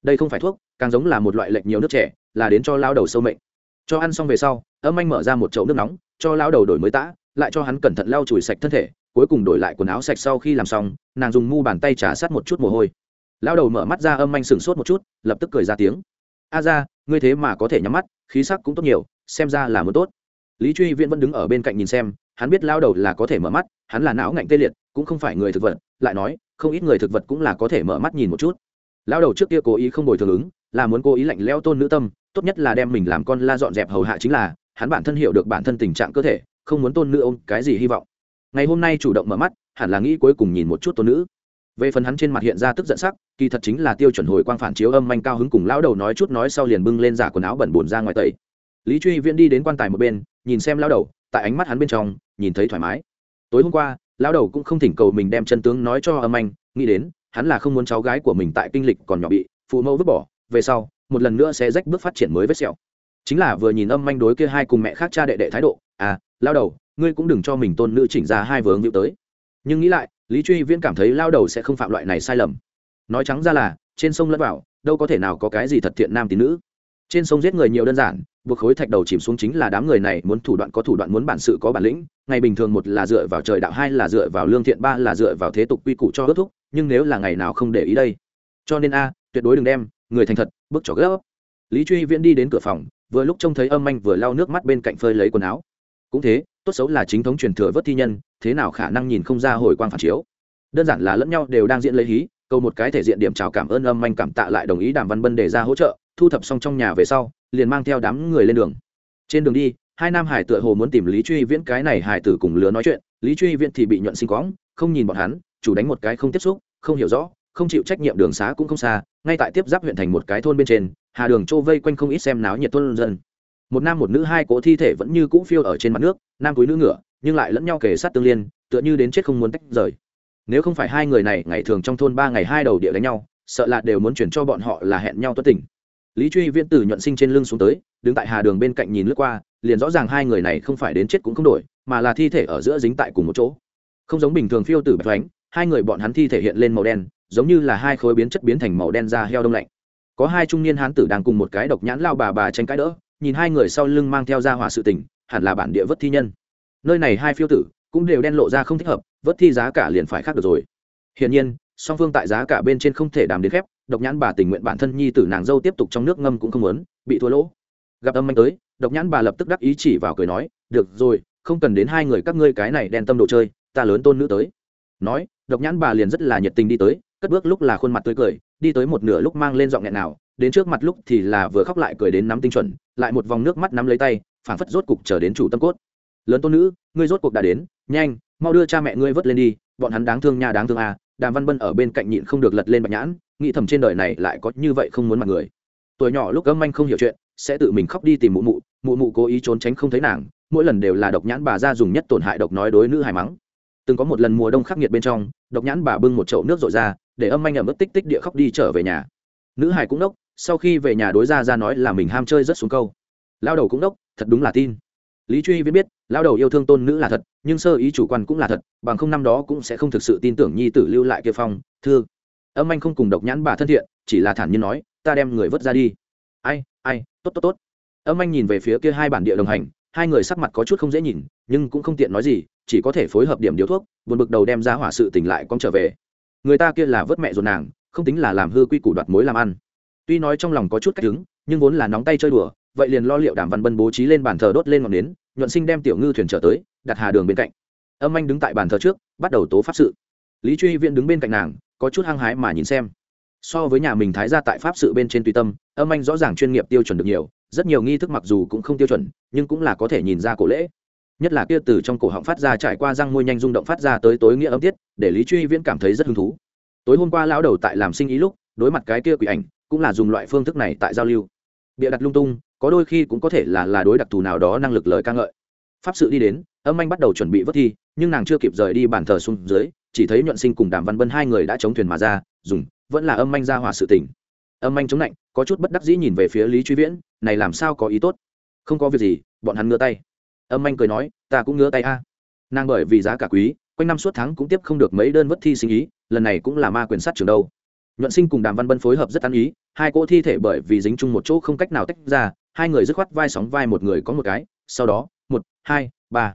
Đây không phải thuốc, càng giống là một loại lệch nhiều nước trẻ, là đến cho lao đầu sâu mệnh. Cho ăn xong về sau, âm anh mở ra một chậu nước nóng, cho lao đầu đổi mới tã, lại cho hắn cẩn thận lau chùi sạch thân thể cuối cùng đổi lại quần áo sạch sau khi làm xong, nàng dùng mu bàn tay trả sát một chút mồ hôi. Lao đầu mở mắt ra âm anh sửng sốt một chút, lập tức cười ra tiếng. A ra, ngươi thế mà có thể nhắm mắt, khí sắc cũng tốt nhiều, xem ra là muốn tốt. Lý truy viễn vẫn đứng ở bên cạnh nhìn xem, hắn biết lao đầu là có thể mở mắt, hắn là não ngạnh tê liệt, cũng không phải người thực vật, lại nói, không ít người thực vật cũng là có thể mở mắt nhìn một chút. Lao đầu trước kia cố ý không bồi thường ứng, là muốn cố ý lạnh leo tôn nữ tâm, tốt nhất là đem mình làm con la dọn dẹp hầu hạ chính là, hắn bản thân hiểu được bản thân tình trạng cơ thể, không muốn tôn nữ ôm cái gì hy vọng ngày hôm nay chủ động mở mắt, hẳn là nghĩ cuối cùng nhìn một chút tôn nữ. Về phần hắn trên mặt hiện ra tức giận sắc, kỳ thật chính là tiêu chuẩn hồi quang phản chiếu âm manh cao hứng cùng lão đầu nói chút nói sau liền bưng lên giả quần áo bẩn bùn ra ngoài tẩy. Lý truy viễn đi đến quan tài một bên, nhìn xem lão đầu, tại ánh mắt hắn bên trong, nhìn thấy thoải mái. Tối hôm qua, lão đầu cũng không thỉnh cầu mình đem chân tướng nói cho âm anh nghĩ đến, hắn là không muốn cháu gái của mình tại kinh lịch còn nhỏ bị phụ mẫu vứt bỏ, về sau, một lần nữa sẽ rách bước phát triển mới vết sẹo. Chính là vừa nhìn âm anh đối kia hai cùng mẹ khác cha đệ đệ thái độ à lao đầu, ngươi cũng đừng cho mình tôn nữ chỉnh ra hai vướng hữu tới. Nhưng nghĩ lại, lý truy viễn cảm thấy lao đầu sẽ không phạm loại này sai lầm. Nói trắng ra là, trên sông lẫn vào, đâu có thể nào có cái gì thật thiện nam tín nữ. Trên sông giết người nhiều đơn giản, buộc khối thạch đầu chìm xuống chính là đám người này muốn thủ đoạn có thủ đoạn muốn bản sự có bản lĩnh, ngày bình thường một là dựa vào trời đạo, hai là dựa vào lương thiện, ba là dựa vào thế tục quy củ cho ước thúc, nhưng nếu là ngày nào không để ý đây. Cho nên a, tuyệt đối đừng đem, người thành thật, bước trỏ gấp. Lý truy viễn đi đến cửa phòng, vừa lúc trông thấy âm anh vừa lau nước mắt bên cạnh phơi lấy quần áo cũng thế, tốt xấu là chính thống truyền thừa vớt thi nhân, thế nào khả năng nhìn không ra hồi quang phản chiếu. Đơn giản là lẫn nhau đều đang diễn lấy hí, câu một cái thể diện điểm chào cảm ơn âm anh cảm tạ lại đồng ý đàm văn bân để ra hỗ trợ, thu thập xong trong nhà về sau, liền mang theo đám người lên đường. Trên đường đi, hai nam hải tựa hồ muốn tìm lý truy viễn cái này hải tử cùng lứa nói chuyện, lý truy viễn thì bị nhuận sinh quõng, không nhìn bọn hắn, chủ đánh một cái không tiếp xúc, không hiểu rõ, không chịu trách nhiệm đường xá cũng không xa, ngay tại tiếp giáp huyện thành một cái thôn bên trên, hà đường trô vây quanh không ít xem náo nhiệt thôn dân một nam một nữ hai cỗ thi thể vẫn như cũ phiêu ở trên mặt nước, nam túi nữ ngựa, nhưng lại lẫn nhau kề sát tương liên, tựa như đến chết không muốn tách rời. Nếu không phải hai người này ngày thường trong thôn ba ngày hai đầu địa đánh nhau, sợ là đều muốn chuyển cho bọn họ là hẹn nhau tuất tỉnh lý truy viễn Tử nhuận sinh trên lưng xuống tới, đứng tại hà đường bên cạnh nhìn lướt qua, liền rõ ràng hai người này không phải đến chết cũng không đổi, mà là thi thể ở giữa dính tại cùng một chỗ. Không giống bình thường phiêu tử bạch thoánh, hai người bọn hắn thi thể hiện lên màu đen, giống như là hai khối biến chất biến thành màu đen da heo đông lạnh. Có hai trung niên hán tử đang cùng một cái độc nhãn lao bà bà tranh cãi đỡ nhìn hai người sau lưng mang theo ra hỏa sự tình, hẳn là bản địa vất thi nhân. Nơi này hai phiêu tử cũng đều đen lộ ra không thích hợp, vất thi giá cả liền phải khác được rồi. Hiển nhiên, song phương tại giá cả bên trên không thể đàm đến khép, độc nhãn bà tình nguyện bản thân nhi tử nàng dâu tiếp tục trong nước ngâm cũng không muốn, bị thua lỗ. Gặp âm anh tới, độc nhãn bà lập tức đắc ý chỉ vào cười nói, được rồi, không cần đến hai người các ngươi cái này đen tâm đồ chơi, ta lớn tôn nữ tới. Nói, độc nhãn bà liền rất là nhiệt tình đi tới, cất bước lúc là khuôn mặt tươi cười, đi tới một nửa lúc mang lên giọng nghẹn nào đến trước mặt lúc thì là vừa khóc lại cười đến nắm tinh chuẩn, lại một vòng nước mắt nắm lấy tay, phảng phất rốt cục trở đến chủ tâm cốt. Lớn tôn nữ, ngươi rốt cuộc đã đến, nhanh, mau đưa cha mẹ ngươi vớt lên đi, bọn hắn đáng thương nha đáng thương à đàm văn bân ở bên cạnh nhịn không được lật lên bạch nhãn, nghĩ thầm trên đời này lại có như vậy không muốn mặt người. Tuổi nhỏ lúc gấm anh không hiểu chuyện, sẽ tự mình khóc đi tìm mụ mụ mụ mụ cố ý trốn tránh không thấy nàng, mỗi lần đều là độc nhãn bà ra dùng nhất tổn hại độc nói đối nữ hài mắng. Từng có một lần mùa đông khắc nghiệt bên trong, độc nhãn bà bưng một chậu nước rội ra, để âm anh ở mức tích tích địa khóc đi trở về nhà. Nữ hài cũng đốc sau khi về nhà đối ra ra nói là mình ham chơi rất xuống câu. Lao đầu cũng đốc, thật đúng là tin. Lý truy viết biết, lao đầu yêu thương tôn nữ là thật, nhưng sơ ý chủ quan cũng là thật, bằng không năm đó cũng sẽ không thực sự tin tưởng nhi tử lưu lại kia phong, thư. Âm anh không cùng độc nhãn bà thân thiện, chỉ là thản nhiên nói, ta đem người vớt ra đi. Ai ai, tốt tốt tốt. Âm anh nhìn về phía kia hai bản địa đồng hành, hai người sắc mặt có chút không dễ nhìn, nhưng cũng không tiện nói gì, chỉ có thể phối hợp điểm điếu thuốc, buồn bực đầu đem ra hỏa sự tỉnh lại con trở về. Người ta kia là vớt mẹ ruột nàng, không tính là làm hư quy củ đoạt mối làm ăn tuy nói trong lòng có chút cách đứng, nhưng vốn là nóng tay chơi đùa, vậy liền lo liệu đàm văn bân bố trí lên bàn thờ đốt lên ngọn nến, nhuận sinh đem tiểu ngư thuyền trở tới, đặt hà đường bên cạnh. Âm anh đứng tại bàn thờ trước, bắt đầu tố pháp sự. Lý truy viễn đứng bên cạnh nàng, có chút hăng hái mà nhìn xem. So với nhà mình thái ra tại pháp sự bên trên tùy tâm, âm anh rõ ràng chuyên nghiệp tiêu chuẩn được nhiều, rất nhiều nghi thức mặc dù cũng không tiêu chuẩn, nhưng cũng là có thể nhìn ra cổ lễ. Nhất là kia từ trong cổ họng phát ra trải qua răng môi nhanh rung động phát ra tới tối nghĩa âm tiết, để lý truy viễn cảm thấy rất hứng thú. Tối hôm qua lão đầu tại làm sinh ý lúc, đối mặt cái kia quỷ ảnh cũng là dùng loại phương thức này tại giao lưu. Bịa đặt lung tung, có đôi khi cũng có thể là là đối đặc thù nào đó năng lực lời ca ngợi. Pháp sự đi đến, âm anh bắt đầu chuẩn bị vớt thi, nhưng nàng chưa kịp rời đi bàn thờ xuống dưới, chỉ thấy nhuận sinh cùng đàm văn bân hai người đã chống thuyền mà ra, dùng, vẫn là âm anh ra hòa sự tình. Âm anh chống lạnh, có chút bất đắc dĩ nhìn về phía lý truy viễn, này làm sao có ý tốt? Không có việc gì, bọn hắn ngứa tay. Âm anh cười nói, ta cũng ngứa tay a. Nàng bởi vì giá cả quý, quanh năm suốt tháng cũng tiếp không được mấy đơn vất thi sinh ý, lần này cũng là ma quyền sát trường đâu nhuận sinh cùng đàm văn bân phối hợp rất ăn ý, hai cỗ thi thể bởi vì dính chung một chỗ không cách nào tách ra, hai người dứt khoát vai sóng vai một người có một cái, sau đó, một, hai, ba.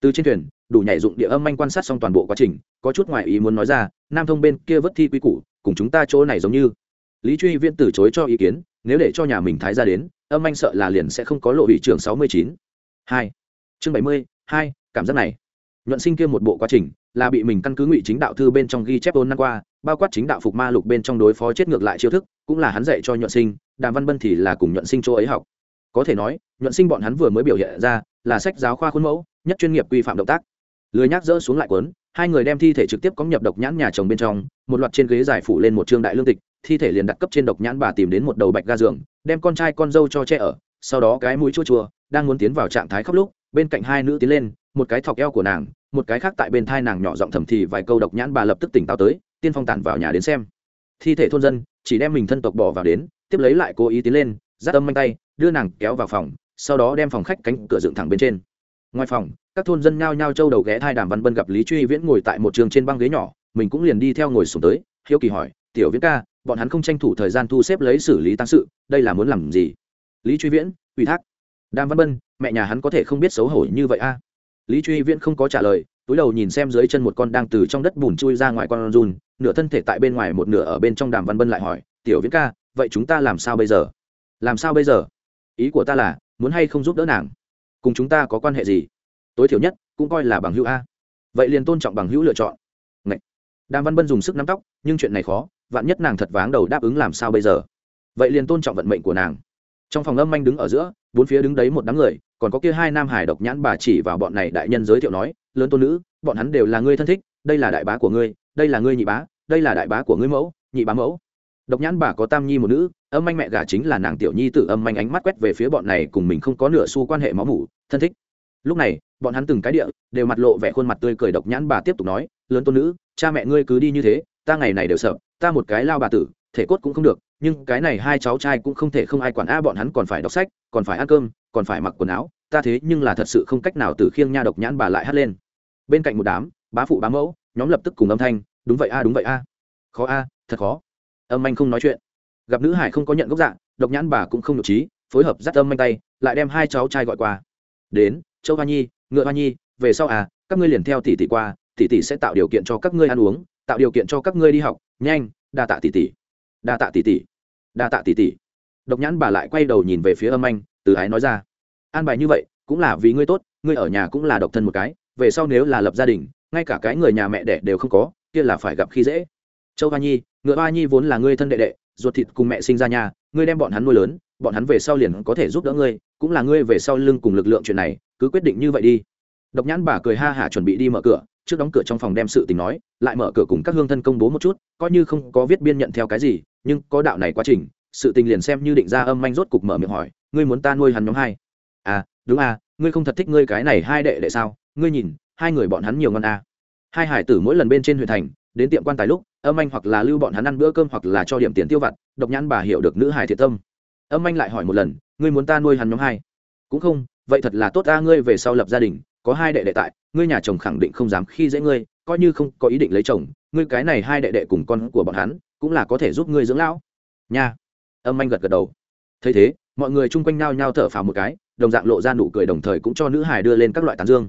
Từ trên thuyền, đủ nhảy dụng địa âm anh quan sát xong toàn bộ quá trình, có chút ngoại ý muốn nói ra, nam thông bên kia vớt thi quy củ, cùng chúng ta chỗ này giống như. Lý truy viễn từ chối cho ý kiến, nếu để cho nhà mình thái ra đến, âm anh sợ là liền sẽ không có lộ ủy trường sáu mươi chín. Hai. Chương bảy mươi, hai, cảm giác này. Nhuận sinh kia một bộ quá trình, là bị mình căn cứ ngụy chính đạo thư bên trong ghi chép ôn năm qua bao quát chính đạo phục ma lục bên trong đối phó chết ngược lại chiêu thức, cũng là hắn dạy cho nhuận sinh, đàm văn bân thì là cùng nhuận sinh chỗ ấy học. Có thể nói, nhuận sinh bọn hắn vừa mới biểu hiện ra, là sách giáo khoa khuôn mẫu, nhất chuyên nghiệp quy phạm động tác. Lười nhác dỡ xuống lại quấn hai người đem thi thể trực tiếp có nhập độc nhãn nhà chồng bên trong, một loạt trên ghế giải phủ lên một trương đại lương tịch, thi thể liền đặt cấp trên độc nhãn bà tìm đến một đầu bạch ga giường, đem con trai con dâu cho che ở, sau đó cái mũi chua chua, đang muốn tiến vào trạng thái khóc lúc, bên cạnh hai nữ tiến lên, một cái thọc eo của nàng, một cái khác tại bên thai nàng nhỏ giọng thầm thì vài câu độc nhãn bà lập tức tỉnh táo tới tiên phong tản vào nhà đến xem. Thi thể thôn dân chỉ đem mình thân tộc bỏ vào đến, tiếp lấy lại cố ý tiến lên, giáp tâm manh tay, đưa nàng kéo vào phòng, sau đó đem phòng khách cánh cửa dựng thẳng bên trên. Ngoài phòng, các thôn dân nhao nhao trâu đầu ghé thai đàm văn bân gặp lý truy viễn ngồi tại một trường trên băng ghế nhỏ, mình cũng liền đi theo ngồi xuống tới, hiếu kỳ hỏi, tiểu viễn ca, bọn hắn không tranh thủ thời gian thu xếp lấy xử lý tăng sự, đây là muốn làm gì? Lý truy viễn, ủy thác, đàm văn bân, mẹ nhà hắn có thể không biết xấu hổ như vậy a? Lý truy viễn không có trả lời, túi đầu nhìn xem dưới chân một con đang từ trong đất bùn chui ra ngoài con run nửa thân thể tại bên ngoài một nửa ở bên trong đàm văn bân lại hỏi, tiểu viễn ca, vậy chúng ta làm sao bây giờ? Làm sao bây giờ? Ý của ta là, muốn hay không giúp đỡ nàng? Cùng chúng ta có quan hệ gì? Tối thiểu nhất, cũng coi là bằng hữu a. Vậy liền tôn trọng bằng hữu lựa chọn. Ngậy. đàm văn bân dùng sức nắm tóc, nhưng chuyện này khó, vạn nhất nàng thật váng đầu đáp ứng làm sao bây giờ? Vậy liền tôn trọng vận mệnh của nàng. Trong phòng âm anh đứng ở giữa, bốn phía đứng đấy một đám người, còn có kia hai nam hải độc nhãn bà chỉ vào bọn này đại nhân giới thiệu nói, lớn tôn nữ, bọn hắn đều là ngươi thân thích, đây là đại bá của ngươi đây là ngươi nhị bá, đây là đại bá của ngươi mẫu, nhị bá mẫu. Độc nhãn bà có tam nhi một nữ, âm anh mẹ gả chính là nàng tiểu nhi tự âm anh ánh mắt quét về phía bọn này cùng mình không có nửa xu quan hệ máu mủ, thân thích. Lúc này, bọn hắn từng cái địa, đều mặt lộ vẻ khuôn mặt tươi cười độc nhãn bà tiếp tục nói, lớn tôn nữ, cha mẹ ngươi cứ đi như thế, ta ngày này đều sợ, ta một cái lao bà tử, thể cốt cũng không được, nhưng cái này hai cháu trai cũng không thể không ai quản, a, bọn hắn còn phải đọc sách, còn phải ăn cơm, còn phải mặc quần áo, ta thế nhưng là thật sự không cách nào từ khiêng nha độc nhãn bà lại hắt lên. Bên cạnh một đám, bá phụ bá mẫu nhóm lập tức cùng âm thanh, đúng vậy a, đúng vậy a. Khó a, thật khó. Âm anh không nói chuyện. Gặp nữ hải không có nhận gốc dạng độc nhãn bà cũng không nhộn trí, phối hợp dắt âm anh tay, lại đem hai cháu trai gọi qua. Đến, châu hoa nhi, ngựa hoa nhi, về sau à các ngươi liền theo tỷ tỷ qua, tỷ tỷ sẽ tạo điều kiện cho các ngươi ăn uống, tạo điều kiện cho các ngươi đi học, nhanh, đa tạ tỷ tỷ. Đa tạ tỷ tỷ. Đa tạ tỷ tỷ. Độc nhãn bà lại quay đầu nhìn về phía âm anh, từ ái nói ra, an bài như vậy, cũng là vì ngươi tốt, ngươi ở nhà cũng là độc thân một cái, về sau nếu là lập gia đình ngay cả cái người nhà mẹ đẻ đều không có, kia là phải gặp khi dễ. Châu hoa nhi, ngựa hoa nhi vốn là ngươi thân đệ đệ, ruột thịt cùng mẹ sinh ra nhà, ngươi đem bọn hắn nuôi lớn, bọn hắn về sau liền có thể giúp đỡ ngươi, cũng là ngươi về sau lưng cùng lực lượng chuyện này, cứ quyết định như vậy đi. Độc nhãn bà cười ha hả chuẩn bị đi mở cửa, trước đóng cửa trong phòng đem sự tình nói, lại mở cửa cùng các hương thân công bố một chút, coi như không có viết biên nhận theo cái gì, nhưng có đạo này quá trình, sự tình liền xem như định ra âm manh rốt cục mở miệng hỏi, ngươi muốn ta nuôi hắn nhóm hai? À đúng à ngươi không thật thích ngươi cái này hai đệ đệ sao? Ngươi nhìn hai người bọn hắn nhiều ngon à. hai hải tử mỗi lần bên trên huyện thành, đến tiệm quan tài lúc, âm anh hoặc là lưu bọn hắn ăn bữa cơm hoặc là cho điểm tiền tiêu vặt, độc nhãn bà hiểu được nữ hải thiệt tâm. Âm anh lại hỏi một lần, ngươi muốn ta nuôi hắn nhóm hai? Cũng không, vậy thật là tốt ta ngươi về sau lập gia đình, có hai đệ đệ tại, ngươi nhà chồng khẳng định không dám khi dễ ngươi, coi như không có ý định lấy chồng, ngươi cái này hai đệ đệ cùng con của bọn hắn, cũng là có thể giúp ngươi dưỡng lão. Nha. Âm anh gật gật đầu. Thấy thế, mọi người chung quanh nao nhao thở phào một cái, đồng dạng lộ ra nụ cười đồng thời cũng cho nữ hải đưa lên các loại tán dương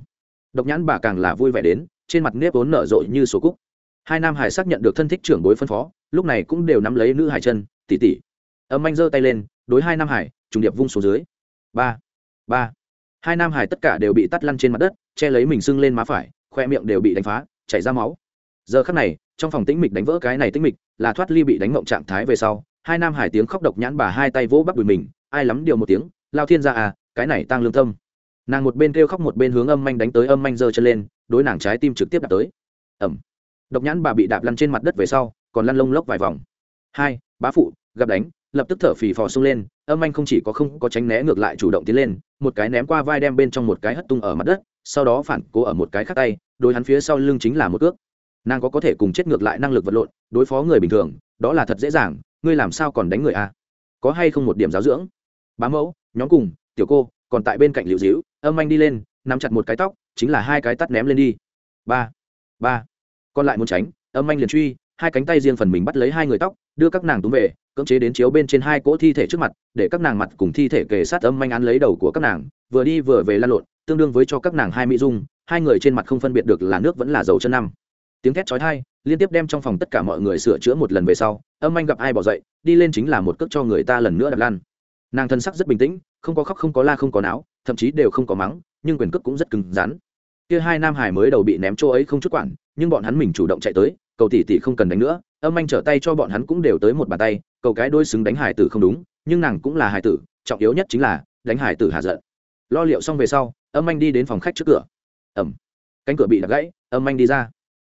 độc nhãn bà càng là vui vẻ đến, trên mặt nếp vốn nở rộ như số cúc. Hai nam hải xác nhận được thân thích trưởng bối phân phó, lúc này cũng đều nắm lấy nữ hải chân tỉ tỉ âm anh giơ tay lên, đối hai nam hải trùng điệp vung xuống dưới. Ba ba. Hai nam hải tất cả đều bị tắt lăn trên mặt đất, che lấy mình sưng lên má phải, khoe miệng đều bị đánh phá, chảy ra máu. Giờ khắc này, trong phòng tĩnh mịch đánh vỡ cái này tĩnh mịch, là thoát ly bị đánh ngộng trạng thái về sau, hai nam hải tiếng khóc độc nhãn bà hai tay vỗ bắp đùi mình, ai lắm điều một tiếng, lao thiên ra à cái này tăng lương tâm nàng một bên kêu khóc một bên hướng âm manh đánh tới âm manh giơ chân lên, đối nàng trái tim trực tiếp đạp tới. Ẩm độc nhãn bà bị đạp lăn trên mặt đất về sau, còn lăn lông lốc vài vòng. Hai, bá phụ, gặp đánh, lập tức thở phì phò sung lên, âm anh không chỉ có không có tránh né ngược lại chủ động tiến lên, một cái ném qua vai đem bên trong một cái hất tung ở mặt đất, sau đó phản cố ở một cái khác tay, đối hắn phía sau lưng chính là một cước. Nàng có có thể cùng chết ngược lại năng lực vật lộn, đối phó người bình thường, đó là thật dễ dàng, ngươi làm sao còn đánh người a à? có hay không một điểm giáo dưỡng? Bá mẫu, nhóm cùng, tiểu cô, còn tại bên cạnh liệu dĩu âm anh đi lên, nắm chặt một cái tóc, chính là hai cái tắt ném lên đi. Ba ba. Còn lại muốn tránh, âm anh liền truy, hai cánh tay riêng phần mình bắt lấy hai người tóc, đưa các nàng túm về, cưỡng chế đến chiếu bên trên hai cỗ thi thể trước mặt, để các nàng mặt cùng thi thể kề sát âm Anh án lấy đầu của các nàng, vừa đi vừa về lan lộn, tương đương với cho các nàng hai mỹ dung, hai người trên mặt không phân biệt được là nước vẫn là dầu chân năm. Tiếng thét chói tai, liên tiếp đem trong phòng tất cả mọi người sửa chữa một lần về sau, âm anh gặp ai bỏ dậy, đi lên chính là một cước cho người ta lần nữa đặt lan nàng thân sắc rất bình tĩnh, không có khóc không có la không có não thậm chí đều không có mắng, nhưng quyền cước cũng rất cứng rắn. Kia hai nam hải mới đầu bị ném chỗ ấy không chút quản, nhưng bọn hắn mình chủ động chạy tới, cầu tỷ tỷ không cần đánh nữa, âm anh trở tay cho bọn hắn cũng đều tới một bàn tay, cầu cái đôi xứng đánh hải tử không đúng, nhưng nàng cũng là hải tử, trọng yếu nhất chính là đánh hải tử hạ giận. Lo liệu xong về sau, âm anh đi đến phòng khách trước cửa. Ẩm cánh cửa bị đập gãy, âm anh đi ra.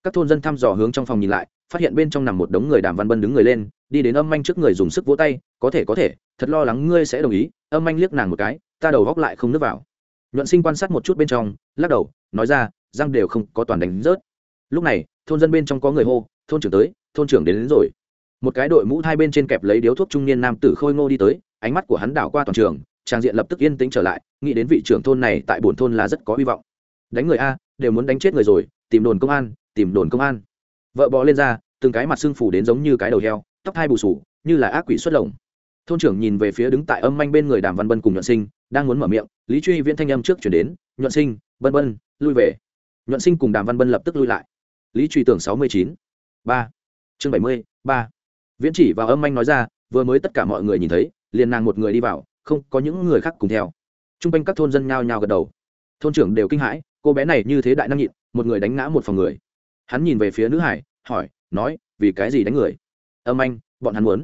Các thôn dân thăm dò hướng trong phòng nhìn lại, phát hiện bên trong nằm một đống người đàm văn bân đứng người lên, đi đến âm anh trước người dùng sức vỗ tay, có thể có thể, thật lo lắng ngươi sẽ đồng ý. Âm anh liếc nàng một cái ta đầu góc lại không nước vào. Nhuận sinh quan sát một chút bên trong lắc đầu nói ra răng đều không có toàn đánh rớt. Lúc này thôn dân bên trong có người hô thôn trưởng tới thôn trưởng đến, đến rồi. Một cái đội mũ hai bên trên kẹp lấy điếu thuốc trung niên nam tử khôi ngô đi tới ánh mắt của hắn đảo qua toàn trường trang diện lập tức yên tĩnh trở lại nghĩ đến vị trưởng thôn này tại bổn thôn là rất có hy vọng. Đánh người a đều muốn đánh chết người rồi tìm đồn công an tìm đồn công an. Vợ bò lên ra từng cái mặt xương phủ đến giống như cái đầu heo tóc hai bù sủ như là ác quỷ xuất lồng thôn trưởng nhìn về phía đứng tại âm manh bên người đàm văn bân cùng nhuận sinh, đang muốn mở miệng, lý truy viễn thanh âm trước chuyển đến, nhuận sinh bân bân lui về. Nhuận sinh cùng đàm văn bân lập tức lui lại. Lý truy tưởng sáu mươi chín. Ba. Chương bảy mươi, ba. Viễn chỉ vào âm anh nói ra, vừa mới tất cả mọi người nhìn thấy, liền nàng một người đi vào, không có những người khác cùng theo. T r u n g quanh các thôn dân nhao nhao gật đầu. Thôn trưởng đều kinh hãi, cô bé này như thế đại năng nhịn, một người đánh ngã một phòng người. Hắn nhìn về phía nữ hải, hỏi, nói, vì cái gì đánh người? Âm anh bọn hắn muốn.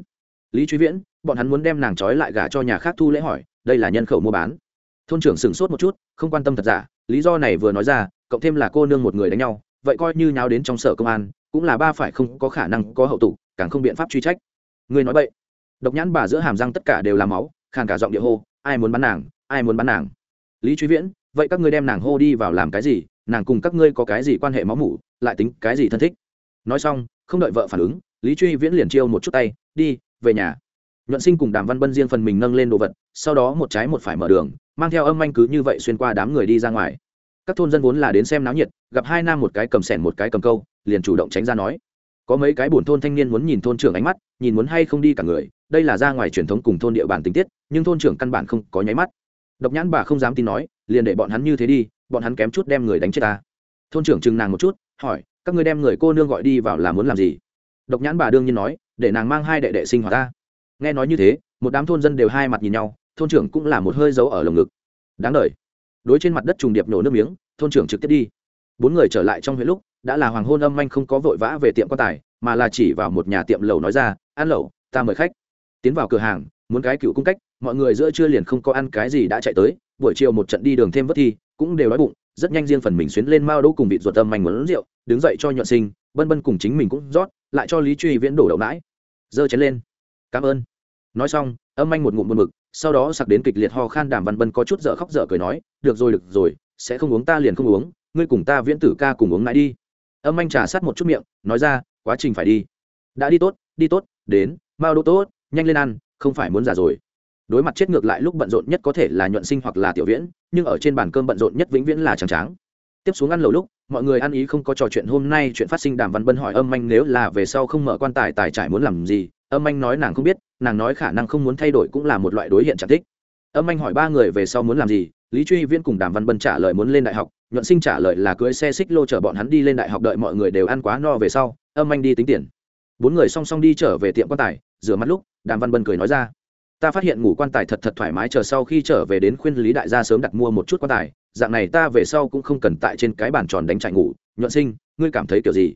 Lý truy viễn bọn hắn muốn đem nàng trói lại gả cho nhà khác thu lễ hỏi, đây là nhân khẩu mua bán. Thôn trưởng sửng sốt một chút, không quan tâm thật giả, lý do này vừa nói ra, cộng thêm là cô nương một người đánh nhau, vậy coi như nháo đến trong sở công an, cũng là ba phải không có khả năng có hậu tụ càng không biện pháp truy trách. Người nói vậy độc nhãn bà giữa hàm răng tất cả đều là máu, khàn cả giọng địa hô, ai muốn bắn nàng, ai muốn bắn nàng? Lý truy viễn, vậy các ngươi đem nàng hô đi vào làm cái gì? Nàng cùng các ngươi có cái gì quan hệ máu mủ, lại tính cái gì thân thích? Nói xong, không đợi vợ phản ứng, lý truy viễn liền chiêu một chút tay, đi, về nhà nhuận sinh cùng đàm văn bân riêng phần mình nâng lên đồ vật, sau đó một trái một phải mở đường, mang theo âm anh cứ như vậy xuyên qua đám người đi ra ngoài. Các thôn dân vốn là đến xem náo nhiệt, gặp hai nam một cái cầm sẻn một cái cầm câu, liền chủ động tránh ra nói. Có mấy cái buồn thôn thanh niên muốn nhìn thôn trưởng ánh mắt, nhìn muốn hay không đi cả người, đây là ra ngoài truyền thống cùng thôn địa bàn tình tiết, nhưng thôn trưởng căn bản không có nháy mắt. Độc nhãn bà không dám tin nói, liền để bọn hắn như thế đi, bọn hắn kém chút đem người đánh chết ta. Thôn trưởng chừng nàng một chút, hỏi, các người đem người cô nương gọi đi vào là muốn làm gì? Độc nhãn bà đương nhiên nói, để nàng mang hai đệ đệ sinh hoạt ta nghe nói như thế, một đám thôn dân đều hai mặt nhìn nhau, thôn trưởng cũng là một hơi dấu ở lồng ngực. Đáng đ đối trên mặt đất trùng điệp nổ nước miếng, thôn trưởng trực tiếp đi. Bốn người trở lại trong huyện lúc, đã là hoàng hôn âm anh không có vội vã về tiệm quan tài, mà là chỉ vào một nhà tiệm lầu nói ra, ăn lẩu, ta mời khách. Tiến vào cửa hàng, muốn cái cựu cung cách, mọi người giữa trưa liền không có ăn cái gì đã chạy tới, buổi chiều một trận đi đường thêm vất thi, cũng đều đói bụng, rất nhanh riêng phần mình xuyến lên mao đỗ cùng vịt ruột âm anh muốn rượu, đứng dậy cho nhuận sinh, bân bân cùng chính mình cũng rót, lại cho lý truy viễn đổ đậu nãi. Giơ chén lên cảm ơn. Nói xong, âm anh một ngụm buồn mực sau đó sặc đến kịch liệt ho khan đàm văn bân có chút dở khóc dở cười nói, được rồi được rồi, sẽ không uống, ta liền không uống, ngươi cùng ta viễn tử ca cùng uống mãi đi. Âm anh trà sát một chút miệng, nói ra, quá trình phải đi. Đã đi tốt đi tốt, đến mao đỗ tốt, nhanh lên ăn, không phải muốn già rồi. Đối mặt chết ngược lại lúc bận rộn nhất có thể là nhuận sinh hoặc là tiểu viễn, nhưng ở trên bàn cơm bận rộn nhất vĩnh viễn là trắng tráng tiếp xuống ăn lầu lúc, mọi người ăn ý không có trò chuyện, hôm nay chuyện phát sinh đàm văn bân hỏi âm anh nếu là về sau không mở quan tài tài trải muốn làm gì âm anh nói nàng không biết, nàng nói khả năng không muốn thay đổi cũng là một loại đối hiện chẳng thích. Âm anh hỏi ba người về sau muốn làm gì, lý truy viễn cùng đàm văn bân trả lời muốn lên đại học, nhuận sinh trả lời là cưới xe xích lô chở bọn hắn đi lên đại học đợi mọi người đều ăn quá no về sau, âm anh đi tính tiền. Bốn người song song đi trở về tiệm quan tài, rửa mắt lúc, đàm văn bân cười nói ra, ta phát hiện ngủ quan tài thật thật thoải mái chờ sau khi trở về đến khuyên lý đại gia sớm đặt mua một chút quan tài, dạng này ta về sau cũng không cần tại trên cái bàn tròn đánh chạy ngủ. Nhuận sinh, ngươi cảm thấy kiểu gì?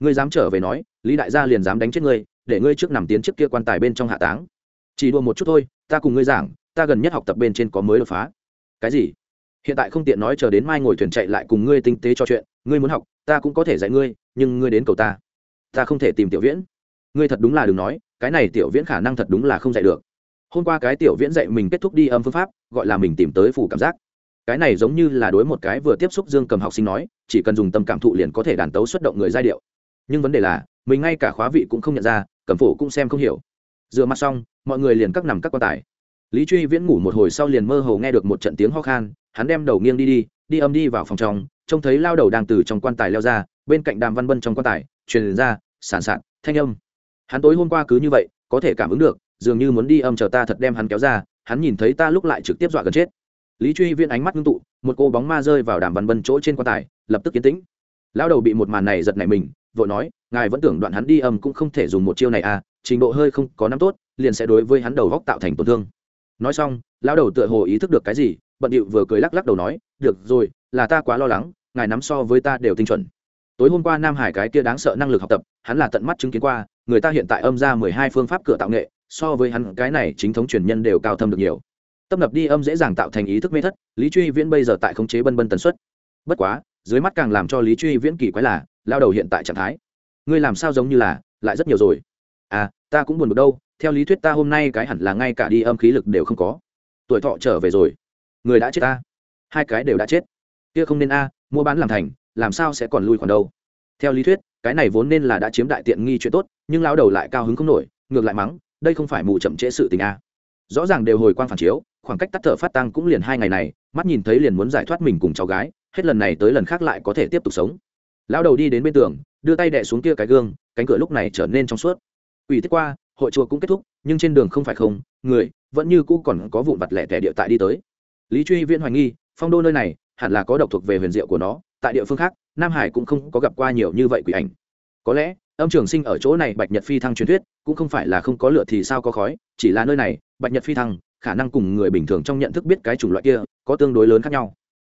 Ngươi dám trở về nói, lý đại gia liền dám đánh chết ngươi để ngươi trước nằm tiến trước kia quan tài bên trong hạ táng. Chỉ đua một chút thôi, ta cùng ngươi giảng, ta gần nhất học tập bên trên có mới đột phá. Cái gì? Hiện tại không tiện nói chờ đến mai ngồi thuyền chạy lại cùng ngươi tinh tế cho chuyện, ngươi muốn học, ta cũng có thể dạy ngươi, nhưng ngươi đến cầu ta. Ta không thể tìm tiểu viễn. Ngươi thật đúng là đừng nói, cái này tiểu viễn khả năng thật đúng là không dạy được. Hôm qua cái tiểu viễn dạy mình kết thúc đi âm phương pháp, gọi là mình tìm tới phủ cảm giác. Cái này giống như là đối một cái vừa tiếp xúc dương cầm học sinh nói, chỉ cần dùng tâm cảm thụ liền có thể đàn tấu xuất động người giai điệu. Nhưng vấn đề là, mình ngay cả khóa vị cũng không nhận ra cầm phổ cũng xem không hiểu. Rửa mặt xong, mọi người liền cắt nằm các quan tài. Lý truy viễn ngủ một hồi sau liền mơ hồ nghe được một trận tiếng ho khan, hắn đem đầu nghiêng đi đi đi âm đi vào phòng trong, trông thấy lao đầu đang từ trong quan tài leo ra, bên cạnh đàm văn bân trong quan tài, truyền ra sàn sạt, thanh âm. Hắn tối hôm qua cứ như vậy, có thể cảm ứng được, dường như muốn đi âm chờ ta thật đem hắn kéo ra, hắn nhìn thấy ta lúc lại trực tiếp dọa gần chết. Lý truy viễn ánh mắt ngưng tụ, một cô bóng ma rơi vào đàm văn bân chỗ trên quan tài, lập tức kiến tĩnh. Lao đầu bị một màn này giật nảy mình vội nói, ngài vẫn tưởng đoạn hắn đi âm cũng không thể dùng một chiêu này à trình độ hơi không có năm tốt, liền sẽ đối với hắn đầu góc tạo thành tổn thương. Nói xong, lão đầu tựa hồ ý thức được cái gì, bận điệu vừa cười lắc lắc đầu nói, được rồi, là ta quá lo lắng, ngài nắm so với ta đều tinh chuẩn. Tối hôm qua nam hải cái kia đáng sợ năng lực học tập, hắn là tận mắt chứng kiến qua, người ta hiện tại âm ra mười hai phương pháp cửa tạo nghệ, so với hắn cái này chính thống truyền nhân đều cao thâm được nhiều. Tâm lập đi âm dễ dàng tạo thành ý thức mê thất, lý truy viễn bây giờ tại khống chế bân bân tần suất. Bất quá, dưới mắt càng làm cho lý truy viễn kỳ quái là lao đầu hiện tại trạng thái. Ngươi làm sao giống như là, lại rất nhiều rồi. À ta cũng buồn bực đâu, theo lý thuyết ta hôm nay cái hẳn là ngay cả đi âm khí lực đều không có. Tuổi thọ trở về rồi. Người đã chết ta. Hai cái đều đã chết. Kia không nên a, mua bán làm thành, làm sao sẽ còn lui còn đâu. Theo lý thuyết, cái này vốn nên là đã chiếm đại tiện nghi chuyện tốt, nhưng lao đầu lại cao hứng không nổi, ngược lại mắng, đây không phải mù chậm trễ sự tình a. Rõ ràng đều hồi quan phản chiếu, khoảng cách tắt thở phát tăng cũng liền hai ngày này, mắt nhìn thấy liền muốn giải thoát mình cùng cháu gái, hết lần này tới lần khác lại có thể tiếp tục sống lão đầu đi đến bên tường, đưa tay đẻ xuống kia cái gương, cánh cửa lúc này trở nên trong suốt. Ủy tiết qua, hội chùa cũng kết thúc, nhưng trên đường không phải không, người, vẫn như cũ còn có vụn vặt lẻ tẻ địa tại đi tới. Lý truy viễn hoài nghi, phong đô nơi này, hẳn là có độc thuộc về huyền diệu của nó, tại địa phương khác, nam hải cũng không có gặp qua nhiều như vậy quỷ ảnh. Có lẽ, âm trường sinh ở chỗ này bạch nhật phi thăng truyền thuyết, cũng không phải là không có lửa thì sao có khói, chỉ là nơi này, bạch nhật phi thăng, khả năng cùng người bình thường trong nhận thức biết cái chủng loại kia, có tương đối lớn khác nhau.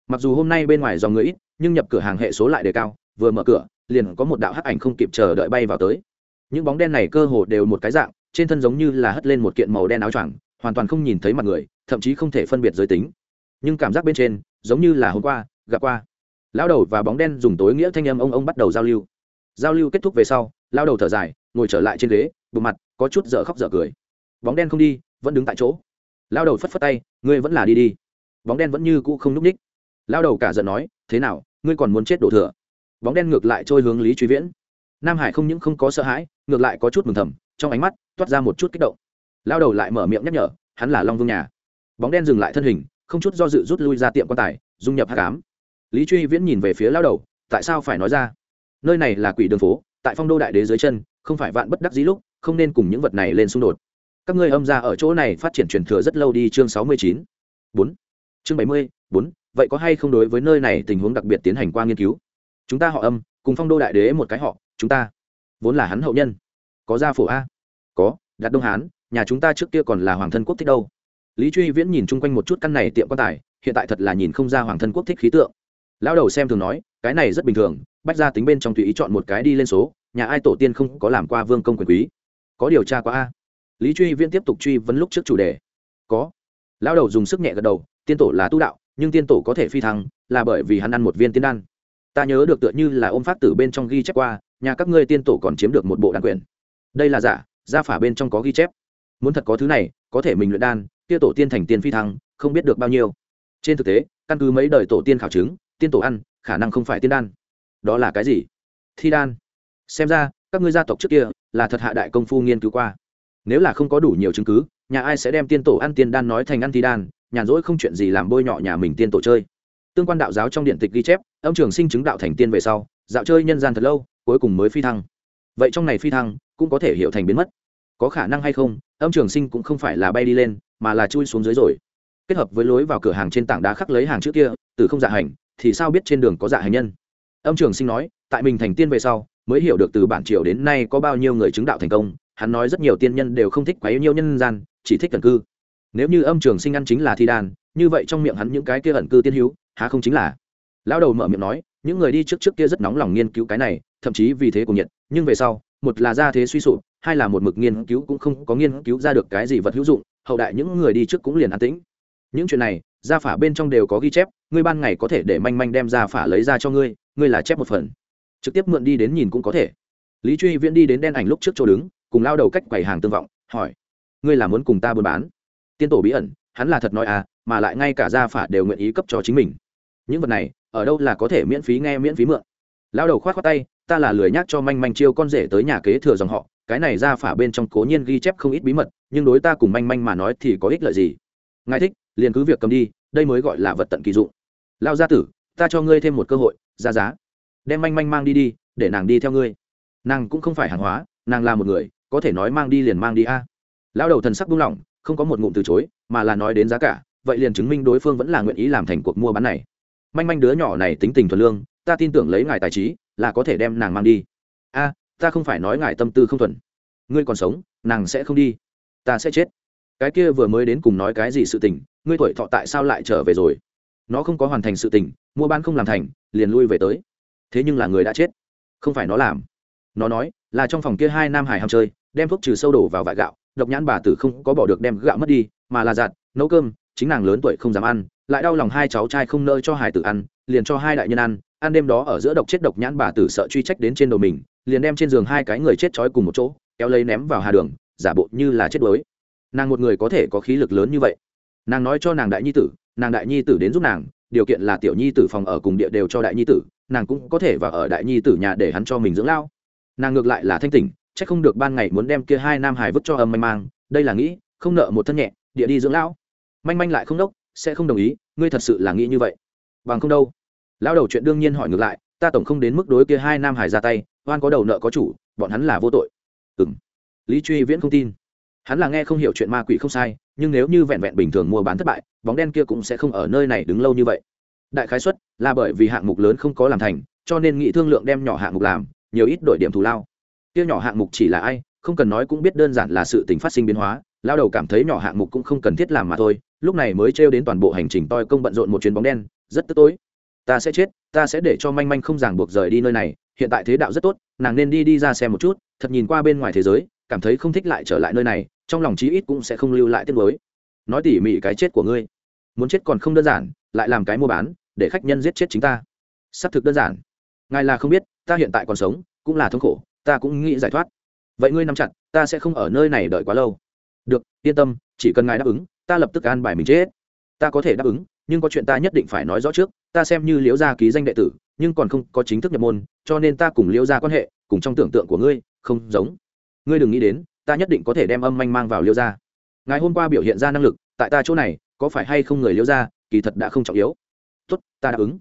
Mặc dù hôm nay bên ngoài dòng người ít, nhưng nhập cửa hàng hệ số lại đề cao vừa mở cửa, liền có một đạo hắc ảnh không kịp chờ đợi bay vào tới. Những bóng đen này cơ hồ đều một cái dạng, trên thân giống như là hất lên một kiện màu đen áo choàng, hoàn toàn không nhìn thấy mặt người, thậm chí không thể phân biệt giới tính. Nhưng cảm giác bên trên, giống như là hôm qua, gặp qua. Lao đầu và bóng đen dùng tối nghĩa thanh âm ông ông bắt đầu giao lưu. Giao lưu kết thúc về sau lao đầu thở dài, ngồi trở lại trên ghế bụng mặt, có chút dở khóc dở cười. Bóng đen không đi, vẫn đứng tại chỗ. Lao đầu phất phất tay, ngươi vẫn là đi đi. Bóng đen vẫn như cũ không n ú c ních. Lao đầu cả giận nói, thế nào, ngươi còn muốn chết đổ thừa? Bóng đen ngược lại trôi hướng lý truy viễn. Nam hải không những không có sợ hãi, ngược lại có chút mừng thầm, trong ánh mắt toát ra một chút kích động. Lao đầu lại mở miệng nhắc nhở, hắn là long vương nhà. Bóng đen dừng lại thân hình, không chút do dự rút lui ra tiệm quan tài, dung nhập hát cám lý truy viễn nhìn về phía lao đầu, tại sao phải nói ra? Nơi này là quỷ đường phố, tại phong đô đại đế dưới chân, không phải vạn bất đắc dĩ lúc, không nên cùng những vật này lên xung đột. Các ngươi âm ra ở chỗ này phát triển truyền thừa rất lâu đi, chương sáu mươi chín. Bốn. Chương bảy mươi, bốn. Vậy có hay không đối với nơi này tình huống đặc biệt tiến hành qua nghiên cứu? Chúng ta họ âm, cùng phong đô đại đế một cái họ, chúng ta vốn là hắn hậu nhân. Có gia phổ a? Có, đặt đông hán, nhà chúng ta trước kia còn là hoàng thân quốc thích đâu. Lý truy viễn nhìn chung quanh một chút căn này tiệm quan tài, hiện tại thật là nhìn không ra hoàng thân quốc thích khí tượng. Lão đầu xem thường nói, cái này rất bình thường, bách ra tính bên trong tùy ý chọn một cái đi lên số, nhà ai tổ tiên không có làm qua vương công quyền quý. Có điều tra qua a? Lý truy viễn tiếp tục truy vấn lúc trước chủ đề. Có. Lão đầu dùng sức nhẹ gật đầu, tiên tổ là tu đạo, nhưng tiên tổ có thể phi thăng, là bởi vì hắn ăn một viên tiên đan ta nhớ được tựa như là ôm phát tử bên trong ghi chép qua, nhà các ngươi tiên tổ còn chiếm được một bộ đan quyền. Đây là giả, gia phả bên trong có ghi chép. Muốn thật có thứ này, có thể mình luyện đan, kia tổ tiên thành tiên phi thăng, không biết được bao nhiêu. Trên thực tế, căn cứ mấy đời tổ tiên khảo chứng, tiên tổ ăn, khả năng không phải tiên đan. Đó là cái gì? Thi đan. Xem ra, các ngươi gia tộc trước kia, là thật hạ đại công phu nghiên cứu qua. Nếu là không có đủ nhiều chứng cứ, nhà ai sẽ đem tiên tổ ăn tiên đan nói thành ăn thi đan, nhàn rỗi không chuyện gì làm bôi nhọ nhà mình tiên tổ chơi. Tương quan đạo giáo trong điện tịch ghi chép ông trường sinh chứng đạo thành tiên về sau, dạo chơi nhân gian thật lâu, cuối cùng mới phi thăng. Vậy trong này phi thăng, cũng có thể hiểu thành biến mất. Có khả năng hay không, âm trường sinh cũng không phải là bay đi lên, mà là chui xuống dưới rồi. Kết hợp với lối vào cửa hàng trên tảng đá khắc lấy hàng trước kia, từ không dạ hành, thì sao biết trên đường có dạ hành nhân? Âm trường sinh nói, tại mình thành tiên về sau, mới hiểu được từ bản triều đến nay có bao nhiêu người chứng đạo thành công. Hắn nói rất nhiều tiên nhân đều không thích quá yêu nhiêu nhân gian, chỉ thích cẩn cư. Nếu như âm trường sinh ăn chính là thi đàn, như vậy trong miệng hắn những cái kia ẩn cư tiên hữu, há không chính là? Lão đầu mở miệng nói, những người đi trước trước kia rất nóng lòng nghiên cứu cái này, thậm chí vì thế cùng nhiệt, nhưng về sau, một là ra thế suy sụp, hai là một mực nghiên cứu cũng không có nghiên cứu ra được cái gì vật hữu dụng, hậu đại những người đi trước cũng liền an tĩnh. Những chuyện này, gia phả bên trong đều có ghi chép, ngươi ban ngày có thể để manh manh đem gia phả lấy ra cho ngươi ngươi là chép một phần. Trực tiếp mượn đi đến nhìn cũng có thể. Lý truy viễn đi đến đen ảnh lúc trước chỗ đứng, cùng lao đầu cách quầy hàng tương vọng, hỏi, ngươi là muốn cùng ta buôn bán? Tiên tổ bí ẩn, hắn là thật nói à mà lại ngay cả gia phả đều nguyện ý cấp cho chính mình. Những vật này ở đâu là có thể miễn phí nghe miễn phí mượn. Lao đầu khoát khoát tay, ta là lười nhắc cho manh manh chiêu con rể tới nhà kế thừa dòng họ, cái này ra phả bên trong cố nhiên ghi chép không ít bí mật, nhưng đối ta cùng manh manh mà nói thì có ích lợi gì? Ngài thích, liền cứ việc cầm đi, đây mới gọi là vật tận kỳ dụng. Lao gia tử, ta cho ngươi thêm một cơ hội ra giá. Đem manh manh mang đi đi, để nàng đi theo ngươi. Nàng cũng không phải hàng hóa, nàng là một người, có thể nói mang đi liền mang đi a. À. lao đầu thần sắc buông lỏng, không có một ngụm từ chối, mà là nói đến giá cả, vậy liền chứng minh đối phương vẫn là nguyện ý làm thành cuộc mua bán này manh manh đứa nhỏ này tính tình thuần lương, ta tin tưởng lấy ngài tài trí, là có thể đem nàng mang đi. A, ta không phải nói ngài tâm tư không thuần. Ngươi còn sống, nàng sẽ không đi. Ta sẽ chết. Cái kia vừa mới đến cùng nói cái gì sự tình, ngươi tuổi thọ tại sao lại trở về rồi? Nó không có hoàn thành sự tình, mua bán không làm thành, liền lui về tới. Thế nhưng là người đã chết. Không phải nó làm. Nó nói, là trong phòng kia hai nam hải ham chơi, đem thuốc trừ sâu đổ vào vải gạo, độc nhãn bà tử không có bỏ được đem gạo mất đi, mà là giặt, nấu cơm chính nàng lớn tuổi không dám ăn, lại đau lòng hai cháu trai không nơi cho hải tử ăn, liền cho hai đại nhân ăn ăn đêm đó ở giữa độc chết độc nhãn bà tử sợ truy trách đến trên đầu mình, liền đem trên giường hai cái người chết trói cùng một chỗ, kéo lấy ném vào hà đường, giả bộ như là chết đuối. Nàng một người có thể có khí lực lớn như vậy. Nàng nói cho nàng đại nhi tử, nàng đại nhi tử đến giúp nàng, điều kiện là tiểu nhi tử phòng ở cùng địa đều cho đại nhi tử, nàng cũng có thể vào ở đại nhi tử nhà để hắn cho mình dưỡng lao. Nàng ngược lại là thanh tỉnh c h ắ c không được ban ngày muốn đem kia hai nam hải vứt cho âm may mang, đây là nghĩ, không nợ một thân nhẹ, địa đi dưỡng lão manh manh lại không đốc, sẽ không đồng ý, ngươi thật sự là nghĩ như vậy. Bằng không đâu. Lão đầu chuyện đương nhiên hỏi ngược lại, ta tổng không đến mức đối kia hai nam hải ra tay, oan có đầu nợ có chủ, bọn hắn là vô tội. Ừng lý truy viễn không tin. Hắn là nghe không hiểu chuyện ma quỷ không sai, nhưng nếu như vẹn vẹn bình thường mua bán thất bại, bóng đen kia cũng sẽ không ở nơi này đứng lâu như vậy. Đại khái xuất là bởi vì hạng mục lớn không có làm thành, cho nên nghị thương lượng đem nhỏ hạng mục làm, nhiều ít đổi điểm thù lao. Kia nhỏ hạng mục chỉ là ai, không cần nói cũng biết đơn giản là sự tình phát sinh biến hóa lao đầu cảm thấy nhỏ hạng mục cũng không cần thiết làm mà thôi, lúc này mới trêu đến toàn bộ hành trình toi công bận rộn một chuyến bóng đen, rất tức tối. Ta sẽ chết, ta sẽ để cho manh manh không ràng buộc rời đi nơi này, hiện tại thế đạo rất tốt, nàng nên đi đi ra xem một chút, thật nhìn qua bên ngoài thế giới, cảm thấy không thích lại trở lại nơi này, trong lòng chí ít cũng sẽ không lưu lại tiếc mới nói tỉ mỉ cái chết của ngươi. Muốn chết còn không đơn giản, lại làm cái mua bán, để khách nhân giết chết chính ta. Xác thực đơn giản. Ngài là không biết, ta hiện tại còn sống, cũng là thống khổ, ta cũng nghĩ giải thoát. Vậy ngươi nắm chặt, ta sẽ không ở nơi này đợi quá lâu được, yên tâm, chỉ cần ngài đáp ứng, ta lập tức an bài mình chết. Ta có thể đáp ứng, nhưng có chuyện ta nhất định phải nói rõ trước, ta xem như liễu gia ký danh đệ tử, nhưng còn không có chính thức nhập môn, cho nên ta cùng liễu gia quan hệ, cùng trong tưởng tượng của ngươi, không giống. Ngươi đừng nghĩ đến, ta nhất định có thể đem âm manh mang vào liễu gia. Ngài hôm qua biểu hiện ra năng lực, tại ta chỗ này, có phải hay không người liễu gia, kỳ thật đã không trọng yếu. Tốt, ta đáp ứng.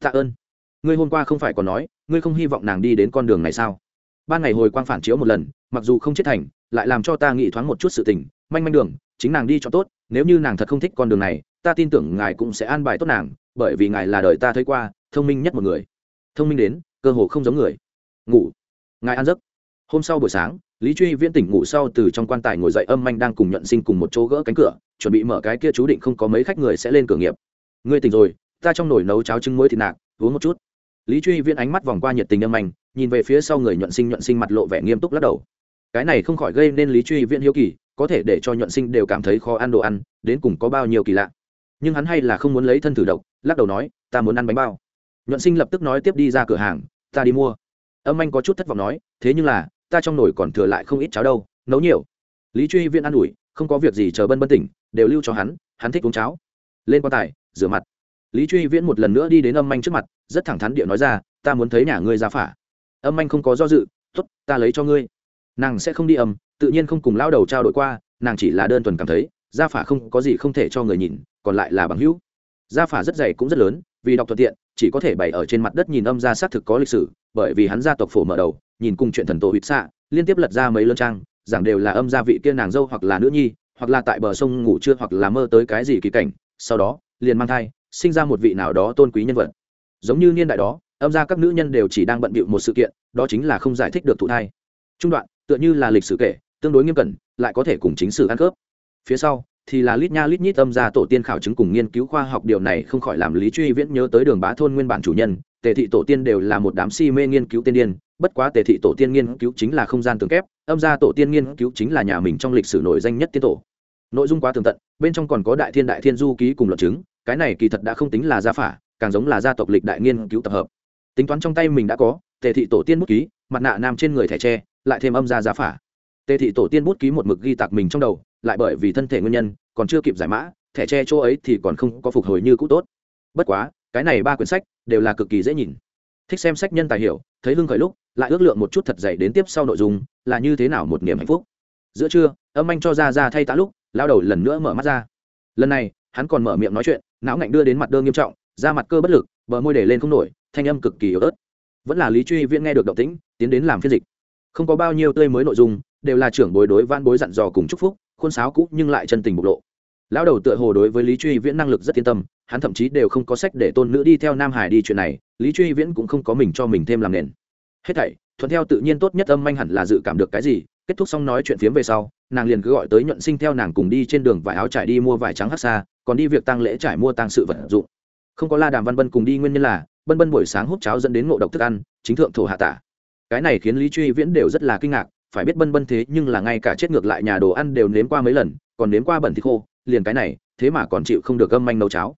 Tạ ơn. Ngươi hôm qua không phải còn nói, ngươi không hy vọng nàng đi đến con đường này sao? Ban ngày hồi quang phản chiếu một lần, mặc dù không chết thành lại làm cho ta nghĩ thoáng một chút sự tình, manh manh đường, chính nàng đi cho tốt, nếu như nàng thật không thích con đường này, ta tin tưởng ngài cũng sẽ an bài tốt nàng, bởi vì ngài là đời ta thấy qua, thông minh nhất một người. Thông minh đến, cơ hồ không giống người. Ngủ. Ngài ăn giấc. Hôm sau buổi sáng, lý truy viễn tỉnh ngủ sau từ trong quan tài ngồi dậy âm manh đang cùng nhuận sinh cùng một chỗ gỡ cánh cửa, chuẩn bị mở cái kia chú định không có mấy khách người sẽ lên cửa nghiệp. Ngươi tỉnh rồi, ta trong nồi nấu cháo trứng muối thịt nạc, uống một chút. Lý truy viễn ánh mắt vòng qua nhiệt tình âm manh, nhìn về phía sau người nhuận sinh nhuận sinh mặt lộ vẻ nghiêm túc lắc đầu cái này không khỏi gây nên lý truy viễn hiếu kỳ, có thể để cho nhuận sinh đều cảm thấy khó ăn đồ ăn, đến cùng có bao nhiêu kỳ lạ. Nhưng hắn hay là không muốn lấy thân thử độc, lắc đầu nói, ta muốn ăn bánh bao. Nhuận sinh lập tức nói tiếp đi ra cửa hàng, ta đi mua. Âm anh có chút thất vọng nói, thế nhưng là, ta trong nồi còn thừa lại không ít cháo đâu, nấu nhiều. Lý truy viễn ăn ủi, không có việc gì chờ bân bân tỉnh, đều lưu cho hắn hắn thích uống cháo. Lên quan tài, rửa mặt. Lý truy viễn một lần nữa đi đến âm anh trước mặt, rất thẳng thắn địa nói ra, ta muốn thấy nhà ngươi ra phả. Âm anh không có do dự t ố t ta lấy cho ngươi nàng sẽ không đi âm, tự nhiên không cùng lao đầu trao đổi qua, nàng chỉ là đơn thuần cảm thấy, gia phả không có gì không thể cho người nhìn, còn lại là bằng hữu. Gia phả rất dày cũng rất lớn, vì đọc thuận tiện, chỉ có thể bày ở trên mặt đất nhìn âm gia xác thực có lịch sử, bởi vì hắn gia tộc phổ mở đầu, nhìn cùng chuyện thần tổ hít xạ liên tiếp lật ra mấy lơn trang, giảng đều là âm gia vị kia nàng dâu hoặc là nữ nhi, hoặc là tại bờ sông ngủ trưa hoặc là mơ tới cái gì kỳ cảnh, sau đó, liền mang thai, sinh ra một vị nào đó tôn quý nhân vật. Giống như niên đại đó, âm gia các nữ nhân đều chỉ đang bận bịu một sự kiện, đó chính là không giải thích được thụ thai. Trung đoạn tựa như là lịch sử kể, tương đối nghiêm cẩn, lại có thể cùng chính sử ăn khớp phía sau, thì là lít nha lít nhít âm gia tổ tiên khảo chứng cùng nghiên cứu khoa học điều này không khỏi làm lý truy viễn nhớ tới đường bá thôn nguyên bản chủ nhân, tề thị tổ tiên đều là một đám si mê nghiên cứu tiên điên, bất quá tề thị tổ tiên nghiên cứu chính là không gian tường kép, âm gia tổ tiên nghiên cứu chính là nhà mình trong lịch sử nổi danh nhất tiên tổ. Nội dung quá tường tận, bên trong còn có đại thiên đại thiên du ký cùng luận chứng, cái này kỳ thật đã không tính là gia phả, càng giống là gia tộc lịch đại nghiên cứu tập hợp. Tính toán trong tay mình đã có, tề thị tổ tiên bút ký, mặt nạ nam trên người thẻ tre lại thêm âm gia giá phả. Tề thị tổ tiên bút ký một mực ghi tạc mình trong đầu, lại bởi vì thân thể nguyên nhân, còn chưa kịp giải mã, thẻ tre chỗ ấy thì còn không có phục hồi như cũ tốt. Bất quá, cái này ba quyển sách đều là cực kỳ dễ nhìn. Thích xem sách nhân tài hiểu, thấy hưng khởi lúc, lại ước lượng một chút thật dày đến tiếp sau nội dung, là như thế nào một niềm hạnh phúc. Giữa trưa, âm anh cho ra ra thay tá lúc lao đầu lần nữa mở mắt ra. Lần này, hắn còn mở miệng nói chuyện, não ngạnh đưa đến mặt đơ nghiêm trọng, da mặt cơ bất lực, bờ môi để lên không nổi, thanh âm cực kỳ yếu ớt. Vẫn là lý truy viễn nghe được động tĩnh, tiến đến làm phiên dịch không có bao nhiêu tươi mới nội dung, đều là trưởng bối đối van bối dặn dò cùng chúc phúc, khuôn sáo cũ nhưng lại chân tình bộc lộ. Lão đầu tựa hồ đối với lý truy viễn năng lực rất yên tâm, hắn thậm chí đều không có sách để tôn nữ đi theo nam hải đi chuyện này, lý truy viễn cũng không có mình cho mình thêm làm nền. Hết thảy, thuận theo tự nhiên tốt nhất âm anh hẳn là dự cảm được cái gì, kết thúc xong nói chuyện phiếm về sau, nàng liền cứ gọi tới nhuận sinh theo nàng cùng đi trên đường vải áo trải đi mua vải trắng hát xa, còn đi việc tăng lễ trải mua tăng sự vật dụng. Không có la đàm văn bân cùng đi nguyên nhân là, bân bân buổi sáng hút cháo dẫn đến ngộ độc thức ăn, chính thượng thổ hạ tả cái này khiến lý truy viễn đều rất là kinh ngạc, phải biết bân bân thế nhưng là ngay cả chết ngược lại nhà đồ ăn đều nếm qua mấy lần, còn nếm qua bẩn thịt khô, liền cái này, thế mà còn chịu không được gâm manh nấu cháo.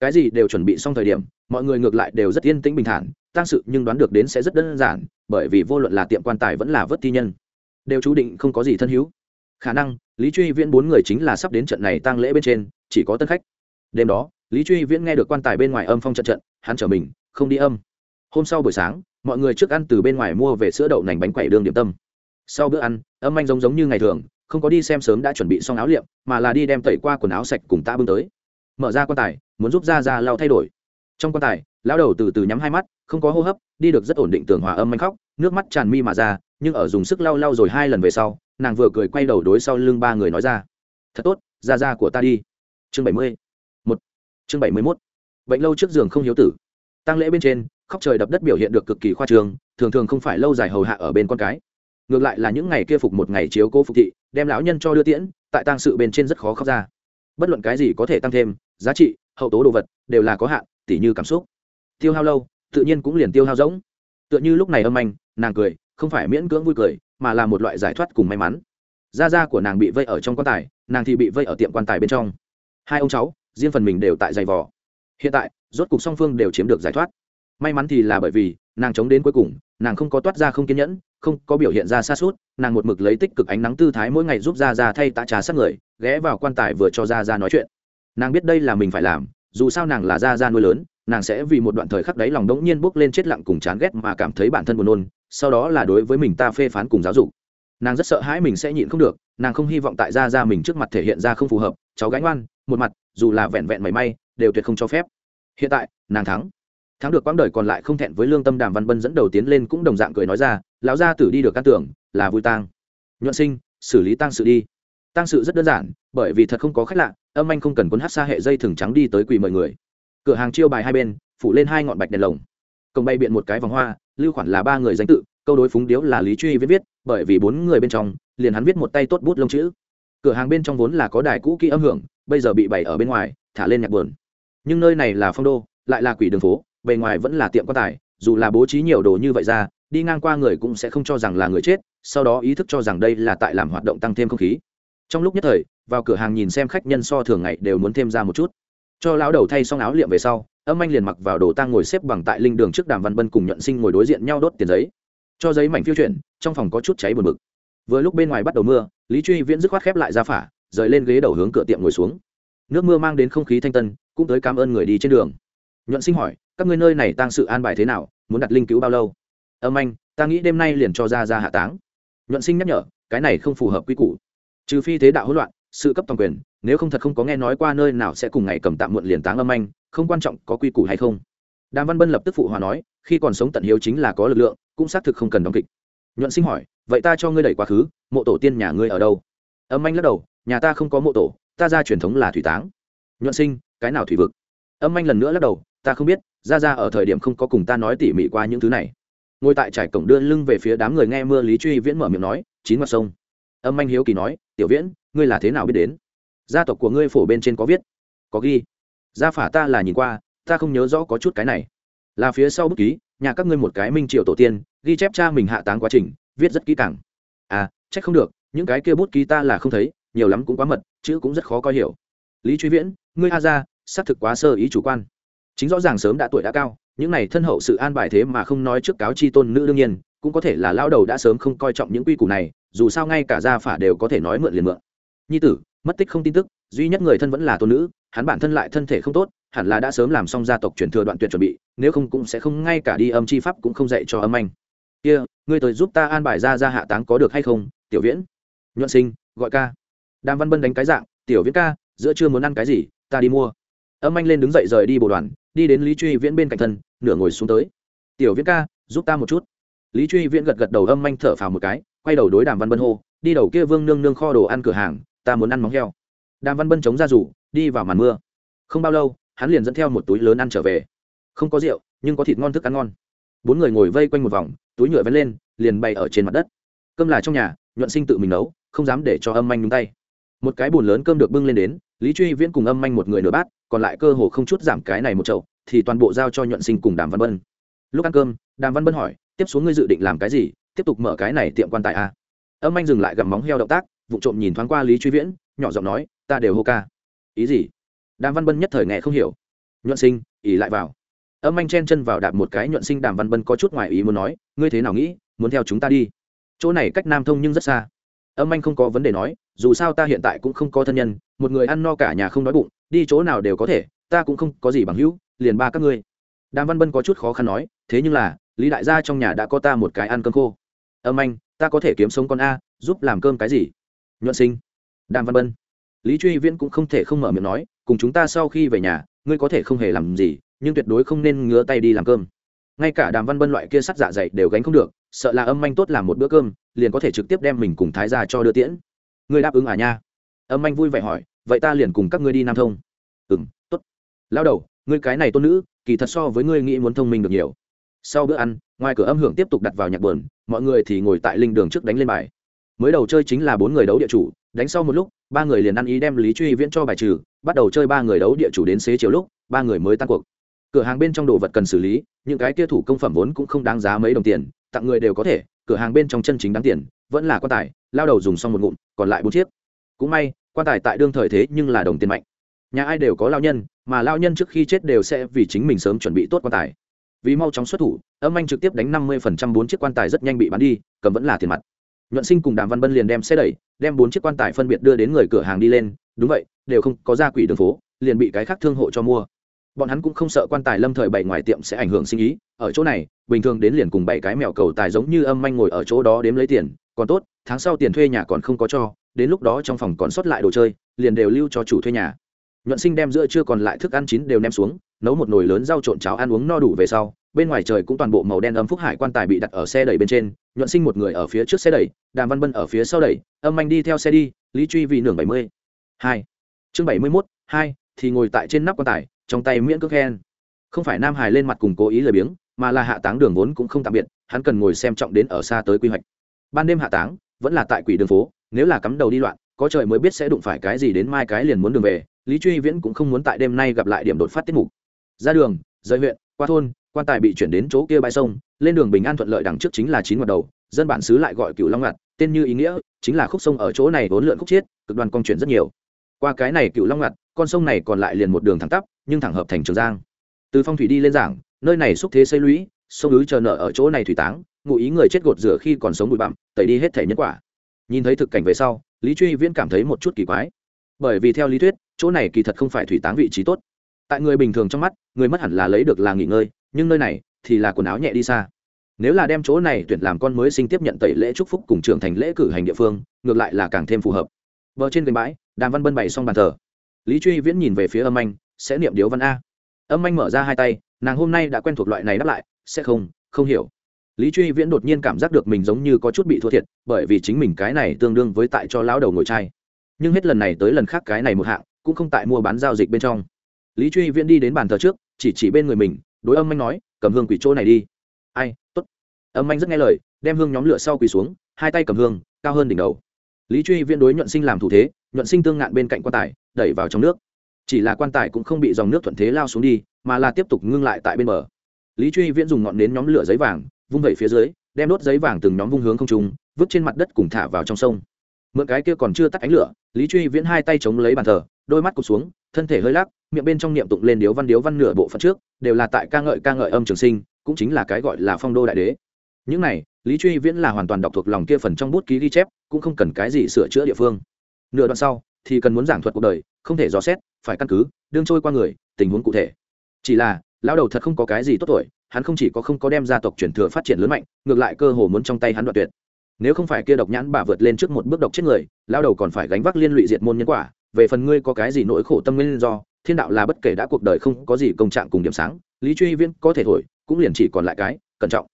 Cái gì đều chuẩn bị xong thời điểm, mọi người ngược lại đều rất yên tĩnh bình thản, tăng sự nhưng đoán được đến sẽ rất đơn giản, bởi vì vô luận là tiệm quan tài vẫn là vớt thi nhân, đều chú định không có gì thân hữu. Khả năng, lý truy viễn bốn người chính là sắp đến trận này tăng lễ bên trên, chỉ có tân khách. Đêm đó, lý truy viễn nghe được quan tài bên ngoài âm phong trận trận, hắn trở mình, không đi âm hôm sau buổi sáng, mọi người trước ăn từ bên ngoài mua về sữa đậu nành bánh quẩy đường điểm tâm. Sau bữa ăn, âm anh giống giống như ngày thường, không có đi xem sớm đã chuẩn bị xong áo liệm, mà là đi đem tẩy qua quần áo sạch cùng ta bưng tới. Mở ra quan tài, muốn giúp ra ra lao thay đổi. Trong quan tài, lão đầu từ từ nhắm hai mắt, không có hô hấp, đi được rất ổn định tường hòa âm anh khóc, nước mắt tràn mi mà ra, nhưng ở dùng sức lau lau rồi hai lần về sau, nàng vừa cười quay đầu đối sau lưng ba người nói ra. Thật tốt ra ra của ta đi. Chương bảy mươi một. Chương bảy mươi mốt. Bệnh lâu trước giường không hiếu tử. Tăng lễ bên trên khóc trời đập đất biểu hiện được cực kỳ khoa trường thường thường không phải lâu dài hầu hạ ở bên con cái. Ngược lại là những ngày kia phục một ngày chiếu cố phục thị, đem lão nhân cho đưa tiễn, tại tang sự bên trên rất khó khóc ra. Bất luận cái gì có thể tăng thêm, giá trị, hậu tố đồ vật, đều là có hạn, tỉ như cảm xúc. Tiêu hao lâu, tự nhiên cũng liền tiêu hao rỗng. Tựa như lúc này âm anh, nàng cười, không phải miễn cưỡng vui cười, mà là một loại giải thoát cùng may mắn. Da da của nàng bị vây ở trong quan tài, nàng thì bị vây ở tiệm quan tài bên trong. Hai ông cháu, riêng phần mình đều tại giày vò. Hiện tại, rốt cục song phương đều chiếm được giải thoát may mắn thì là bởi vì nàng chống đến cuối cùng, nàng không có toát ra không kiên nhẫn, không có biểu hiện ra xa suốt nàng một mực lấy tích cực ánh nắng tư thái mỗi ngày giúp ra ra thay tạ trà sát người, ghé vào quan tài vừa cho ra ra nói chuyện. Nàng biết đây là mình phải làm, dù sao nàng là ra ra nuôi lớn, nàng sẽ vì một đoạn thời khắc đấy lòng đống nhiên bước lên chết lặng cùng chán ghét mà cảm thấy bản thân buồn nôn, sau đó là đối với mình ta phê phán cùng giáo dục. Nàng rất sợ hãi mình sẽ nhịn không được, nàng không hy vọng tại ra ra mình trước mặt thể hiện ra không phù hợp, cháu gánh oan một mặt, dù là vẹn vẹn mảy may, đều tuyệt không cho phép. Hiện tại, nàng thắng thắng được quãng đời còn lại không thẹn với lương tâm đàm văn bân dẫn đầu tiến lên cũng đồng dạng cười nói ra, lão gia tử đi được căn tưởng, là vui tang. Nhuận sinh, xử lý tang sự đi. Tang sự rất đơn giản, bởi vì thật không có khách lạ, âm anh không cần cuốn hát xa hệ dây thừng trắng đi tới quỳ mời người. Cửa hàng chiêu bài hai bên, phủ lên hai ngọn bạch đèn lồng. Công bay biện một cái vòng hoa, lưu khoản là ba người danh tự, câu đối phúng điếu là lý truy viết viết, bởi vì bốn người bên trong, liền hắn viết một tay tốt bút lông chữ. Cửa hàng bên trong vốn là có đài cũ kỹ âm hưởng, bây giờ bị bày ở bên ngoài, thả lên nhạc buồn. Nhưng nơi này là phong đô, lại là quỷ đường phố bề ngoài vẫn là tiệm quan tài, dù là bố trí nhiều đồ như vậy ra, đi ngang qua người cũng sẽ không cho rằng là người chết, sau đó ý thức cho rằng đây là tại làm hoạt động tăng thêm không khí. Trong lúc nhất thời, vào cửa hàng nhìn xem khách nhân so thường ngày đều muốn thêm ra một chút. Cho lão đầu thay xong áo liệm về sau, âm anh liền mặc vào đồ tang ngồi xếp bằng tại linh đường trước đàm văn bân cùng nhuận sinh ngồi đối diện nhau đốt tiền giấy. Cho giấy mảnh phiêu chuyển, trong phòng có chút cháy buồn bực. Vừa lúc bên ngoài bắt đầu mưa, lý truy viễn dứt khoát khép lại ra phả, rời lên ghế đầu hướng cửa tiệm ngồi xuống. Nước mưa mang đến không khí thanh tân, cũng tới cảm ơn người đi trên đường. Nhuận sinh hỏi các ngươi nơi này tăng sự an bài thế nào, muốn đặt linh cứu bao lâu? Âm anh, ta nghĩ đêm nay liền cho ra ra hạ táng. Nhuận sinh nhắc nhở, cái này không phù hợp quy củ. Trừ phi thế đạo hỗn loạn, sự cấp toàn quyền, nếu không thật không có nghe nói qua nơi nào sẽ cùng ngày cầm tạm muộn liền táng âm anh, không quan trọng có quy củ hay không. Đàm văn bân lập tức phụ hòa nói, khi còn sống tận hiếu chính là có lực lượng, cũng xác thực không cần đóng kịch. Nhuận sinh hỏi, vậy ta cho ngươi đẩy quá khứ, mộ tổ tiên nhà ngươi ở đâu? Âm anh lắc đầu, nhà ta không có mộ tổ, ta ra truyền thống là thủy táng. Nhuận sinh, cái nào thủy vực? Âm anh lần nữa lắc đầu, ta không biết ra ra ở thời điểm không có cùng ta nói tỉ mỉ qua những thứ này. Ngồi tại trải cổng đưa lưng về phía đám người nghe mưa lý truy viễn mở miệng nói, chín mặt sông. Âm anh hiếu kỳ nói, tiểu viễn, ngươi là thế nào biết đến? Gia tộc của ngươi phổ bên trên có viết, có ghi. Gia phả ta là nhìn qua, ta không nhớ rõ có chút cái này. Là phía sau bút ký, nhà các ngươi một cái minh triệu tổ tiên, ghi chép cha mình hạ táng quá trình, viết rất kỹ càng. À trách không được, những cái kia bút ký ta là không thấy, nhiều lắm cũng quá mật, chữ cũng rất khó coi hiểu. Lý truy viễn, ngươi a ra, xác thực quá sơ ý chủ quan chính rõ ràng sớm đã tuổi đã cao, những này thân hậu sự an bài thế mà không nói trước cáo chi tôn nữ đương nhiên, cũng có thể là lao đầu đã sớm không coi trọng những quy củ này, dù sao ngay cả gia phả đều có thể nói mượn liền mượn. Nhi tử, mất tích không tin tức, duy nhất người thân vẫn là tôn nữ, hắn bản thân lại thân thể không tốt, hẳn là đã sớm làm xong gia tộc truyền thừa đoạn tuyệt chuẩn bị, nếu không cũng sẽ không ngay cả đi âm chi pháp cũng không dạy cho âm anh. Kia, ngươi tới giúp ta an bài ra ra hạ táng có được hay không, tiểu viễn? Nhuận sinh, gọi ca. Đàm văn bân đánh cái dạng, tiểu viễn ca, giữa chưa muốn ăn cái gì, ta đi mua. Âm anh lên đứng dậy rời đi bộ đoàn đi đến lý truy viễn bên cạnh thân, nửa ngồi xuống tới. Tiểu viễn ca, giúp ta một chút. Lý truy viễn gật gật đầu âm anh thở phào một cái, quay đầu đối đàm văn bân hô, đi đầu kia vương nương nương kho đồ ăn cửa hàng, ta muốn ăn móng heo. Đàm văn bân chống ra rủ, đi vào màn mưa. Không bao lâu, hắn liền dẫn theo một túi lớn ăn trở về. Không có rượu, nhưng có thịt ngon thức ăn ngon. Bốn người ngồi vây quanh một vòng, túi nhựa vén lên, liền bày ở trên mặt đất. Cơm là trong nhà, nhuận sinh tự mình nấu, không dám để cho âm anh nhúng tay. Một cái bùn lớn cơm được bưng lên đến, lý truy viễn cùng âm anh một người nửa bát còn lại cơ hồ không chút giảm cái này một chậu, thì toàn bộ giao cho nhuận sinh cùng đàm văn bân. Lúc ăn cơm, đàm văn bân hỏi, tiếp xuống ngươi dự định làm cái gì? Tiếp tục mở cái này tiệm quan tài à? âm anh dừng lại gặm móng heo động tác vụ trộm nhìn thoáng qua lý truy viễn, nhỏ giọng nói, ta đều hô ca. Ý gì? Đàm văn bân nhất thời nghe không hiểu. Nhuận sinh, ỉ lại vào. Âm anh chen chân vào đạp một cái nhuận sinh, đàm văn bân có chút ngoài ý muốn nói, ngươi thế nào nghĩ? Muốn theo chúng ta đi? Chỗ này cách nam thông nhưng rất xa âm anh không có vấn đề nói, dù sao ta hiện tại cũng không có thân nhân, một người ăn no cả nhà không đói bụng, đi chỗ nào đều có thể, ta cũng không có gì bằng hữu, liền ba các ngươi. Đàm văn bân có chút khó khăn nói, thế nhưng là, lý đại gia trong nhà đã có ta một cái ăn cơm khô. Âm anh, ta có thể kiếm sống con a, giúp làm cơm cái gì? Nhuận sinh. Đàm văn bân, lý truy viễn cũng không thể không mở miệng nói, cùng chúng ta sau khi về nhà, ngươi có thể không hề làm gì, nhưng tuyệt đối không nên ngứa tay đi làm cơm. Ngay cả đàm văn bân loại kia sắt dạ dày đều gánh không được, sợ là âm anh tốt làm một bữa cơm liền có thể trực tiếp đem mình cùng thái gia cho đưa tiễn. Ngươi đáp ứng à nha? Âm anh vui vẻ hỏi, vậy ta liền cùng các ngươi đi nam thông. Ừ m t ố t lao đầu, ngươi cái này tôn nữ, kỳ thật so với ngươi nghĩ muốn thông minh được nhiều. Sau bữa ăn, ngoài cửa âm hưởng tiếp tục đặt vào nhạc bờn mọi người thì ngồi tại linh đường trước đánh lên bài. Mới đầu chơi chính là bốn người đấu địa chủ, đánh sau một lúc, ba người liền ăn ý đem lý truy viễn cho bài trừ, bắt đầu chơi ba người đấu địa chủ đến xế chiều lúc, ba người mới tan cuộc. Cửa hàng bên trong đồ vật cần xử lý, những cái kia thủ công phẩm vốn cũng không đáng giá mấy đồng tiền, tặng người đều có thể cửa hàng bên trong chân chính đáng tiền, vẫn là quan tài, lao đầu dùng xong một ngụm, còn lại bốn chiếc. Cũng may, quan tài tại đương thời thế nhưng là đồng tiền mạnh. Nhà ai đều có lao nhân, mà lao nhân trước khi chết đều sẽ vì chính mình sớm chuẩn bị tốt quan tài. Vì mau chóng xuất thủ, âm anh trực tiếp đánh năm mươi phần trăm bốn chiếc quan tài rất nhanh bị bán đi, cầm vẫn là tiền mặt. Nhuận sinh cùng đàm văn bân liền đem xe đẩy, đem bốn chiếc quan tài phân biệt đưa đến người cửa hàng đi lên. Đúng vậy, đều không có ra quỷ đường phố, liền bị cái khác thương hộ cho mua bọn hắn cũng không sợ quan tài lâm thời bày ngoài tiệm sẽ ảnh hưởng sinh ý, ở chỗ này, bình thường đến liền cùng bảy cái mèo cầu tài giống như âm anh ngồi ở chỗ đó đếm lấy tiền, còn tốt, tháng sau tiền thuê nhà còn không có cho, đến lúc đó trong phòng còn sót lại đồ chơi, liền đều lưu cho chủ thuê nhà. Nhuận sinh đem giữa chưa còn lại thức ăn chín đều ném xuống, nấu một nồi lớn rau trộn cháo ăn uống no đủ về sau, bên ngoài trời cũng toàn bộ màu đen âm phúc hải quan tài bị đặt ở xe đẩy bên trên, nhuận sinh một người ở phía trước xe đẩy, đàm văn bân ở phía sau đẩy, âm anh đi theo xe đi, lý truy vì nưởng bảy mươi hai. Chương bảy mươi mốt, hai, thì ngồi tại trên nắp quan tài trong tay miễn cước khen. Không phải nam hải lên mặt cùng cố ý lười biếng, mà là hạ táng đường vốn cũng không tạm biệt, hắn cần ngồi xem trọng đến ở xa tới quy hoạch. Ban đêm hạ táng, vẫn là tại quỷ đường phố, nếu là cắm đầu đi loạn, có trời mới biết sẽ đụng phải cái gì đến mai cái liền muốn đường về, lý truy viễn cũng không muốn tại đêm nay gặp lại điểm đột phát tiết mục. Ra đường, rời huyện, qua thôn, quan tài bị chuyển đến chỗ kia bãi sông, lên đường bình an thuận lợi đằng trước chính là chín mặt đầu, dân bản xứ lại gọi cựu long ngặt tên như ý nghĩa, chính là khúc sông ở chỗ này vốn lượn khúc chiết, cực đoan con chuyển rất nhiều. Qua cái này cựu long ngặt con sông này còn lại liền một đường thẳng tắp nhưng thẳng hợp thành trường giang. Từ phong thủy đi lên giảng, nơi này xúc thế xây lũy, sông ứ chờ nợ ở chỗ này thủy táng, ngụ ý người chết gột rửa khi còn sống bụi bặm, tẩy đi hết thể nhân quả. Nhìn thấy thực cảnh về sau, lý truy viễn cảm thấy một chút kỳ quái. Bởi vì theo lý thuyết, chỗ này kỳ thật không phải thủy táng vị trí tốt. Tại người bình thường trong mắt, người mất hẳn là lấy được là nghỉ ngơi, nhưng nơi này thì là quần áo nhẹ đi xa. Nếu là đem chỗ này tuyển làm con mới sinh tiếp nhận tẩy lễ chúc phúc cùng trưởng thành lễ cử hành địa phương, ngược lại là càng thêm phù hợp. Vợ trên gành bãi, đàm văn bân bày xong bàn thờ. Lý truy viễn nhìn về phía âm anh sẽ niệm điếu văn a. Âm anh mở ra hai tay, nàng hôm nay đã quen thuộc loại này đáp lại, sẽ không không hiểu. Lý truy viễn đột nhiên cảm giác được mình giống như có chút bị thua thiệt, bởi vì chính mình cái này tương đương với tại cho lão đầu ngồi chai. nhưng hết lần này tới lần khác cái này một hạng, cũng không tại mua bán giao dịch bên trong. Lý truy viễn đi đến bàn thờ trước, chỉ chỉ bên người mình, đối âm anh nói, cầm hương quỷ chỗ này đi. Ai t ố t âm anh rất nghe lời, đem hương nhóm lửa sau quỳ xuống, hai tay cầm hương, cao hơn đỉnh đầu. Lý truy viễn đối nhuận sinh làm thủ thế, nhuận sinh tương ngạn bên cạnh quan tài, đẩy vào trong nước chỉ là quan tài cũng không bị dòng nước thuận thế lao xuống đi, mà là tiếp tục ngưng lại tại bên bờ. Lý truy viễn dùng ngọn nến nhóm lửa giấy vàng, vung vẩy phía dưới, đem đốt giấy vàng từng nhóm vung hướng không trung, vứt trên mặt đất cùng thả vào trong sông. Mượn cái kia còn chưa tắt ánh lửa, lý truy viễn hai tay chống lấy bàn thờ, đôi mắt cụt xuống, thân thể hơi lắc, miệng bên trong niệm tụng lên điếu văn điếu văn nửa bộ phận trước, đều là tại ca ngợi ca ngợi âm trường sinh, cũng chính là cái gọi là phong đô đại đế. Những này, lý truy viễn là hoàn toàn đọc thuộc lòng kia phần trong bút ký ghi chép, cũng không cần cái gì sửa chữa địa phương. Nửa đoạn sau thì cần muốn giảng thuật cuộc đời, không thể dò xét, phải căn cứ, đương trôi qua người, tình huống cụ thể. Chỉ là, lão đầu thật không có cái gì tốt tuổi, hắn không chỉ có không có đem gia tộc truyền thừa phát triển lớn mạnh, ngược lại cơ hồ muốn trong tay hắn đoạt tuyệt. Nếu không phải kia độc nhãn bà vượt lên trước một bước độc chết người, lão đầu còn phải gánh vác liên lụy diệt môn nhân quả, về phần ngươi có cái gì nỗi khổ tâm nguyên do, thiên đạo là bất kể đã cuộc đời không có gì công trạng cùng điểm sáng, lý truy viễn có thể thổi, cũng liền chỉ còn lại cái, cẩn trọng.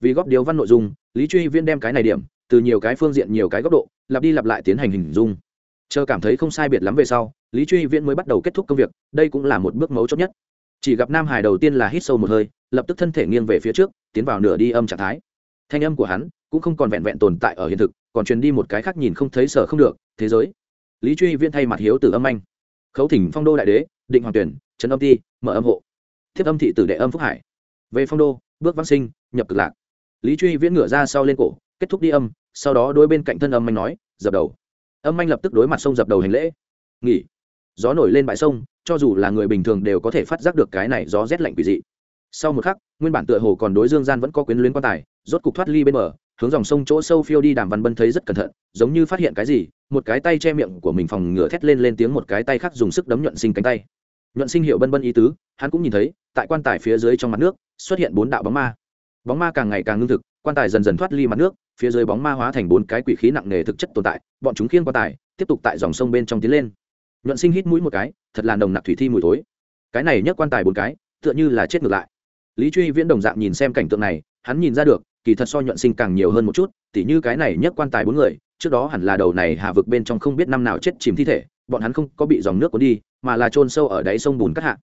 Vì góp điếu văn nội dung, lý truy viễn đem cái này điểm, từ nhiều cái phương diện nhiều cái góc độ, lặp đi lặp lại tiến hành hình dung chờ cảm thấy không sai biệt lắm về sau, lý truy viễn mới bắt đầu kết thúc công việc, đây cũng là một bước mấu chốt nhất. Chỉ gặp nam hải đầu tiên là hít sâu một hơi, lập tức thân thể nghiêng về phía trước, tiến vào nửa đi âm trạng thái. Thanh âm của hắn cũng không còn vẹn vẹn tồn tại ở hiện thực, còn truyền đi một cái khác nhìn không thấy sở không được, thế giới. Lý truy viễn thay mặt hiếu từ âm anh. Khấu thỉnh phong đô đại đế, định hoàng tuyển, trấn âm ti, mở âm hộ. Thiếp âm thị tử đệ âm phúc hải. Về phong đô, bước văn sinh, nhập cực lạc. Lý truy viễn ngửa ra sau lên cổ, kết thúc đi âm, sau đó đôi bên cạnh thân âm anh nói, dập đầu âm anh lập tức đối mặt sông dập đầu hành lễ. Nghỉ. Gió nổi lên bãi sông, cho dù là người bình thường đều có thể phát giác được cái này gió rét lạnh quỷ dị. Sau một khắc, nguyên bản tựa hồ còn đối dương gian vẫn có quyến luyến quan tài, rốt cục thoát ly bên bờ, hướng dòng sông chỗ sâu phiêu đi đàm văn bân thấy rất cẩn thận, giống như phát hiện cái gì, một cái tay che miệng của mình phòng ngửa thét lên lên tiếng một cái tay khác dùng sức đấm nhuận sinh cánh tay. Nhuận sinh hiệu bân bân ý tứ, hắn cũng nhìn thấy, tại quan tài phía dưới trong mặt nước, xuất hiện bốn đạo bóng ma. Bóng ma càng ngày càng ngưng thực quan tài dần dần thoát ly mặt nước, phía dưới bóng ma hóa thành bốn cái quỷ khí nặng nề thực chất tồn tại, bọn chúng khiêng quan tài, tiếp tục tại dòng sông bên trong tiến lên. Nhuận sinh hít mũi một cái, thật là nồng nặc thủy thi mùi thối. Cái này nhấc quan tài bốn cái, tựa như là chết ngược lại. Lý truy viễn đồng dạng nhìn xem cảnh tượng này, hắn nhìn ra được, kỳ thật so nhuận sinh càng nhiều hơn một chút, tỉ như cái này nhấc quan tài bốn người, trước đó hẳn là đầu này hạ vực bên trong không biết năm nào chết chìm thi thể, bọn hắn không có bị dòng nước cuốn đi, mà là trôn sâu ở đáy sông bùn cắt hạ.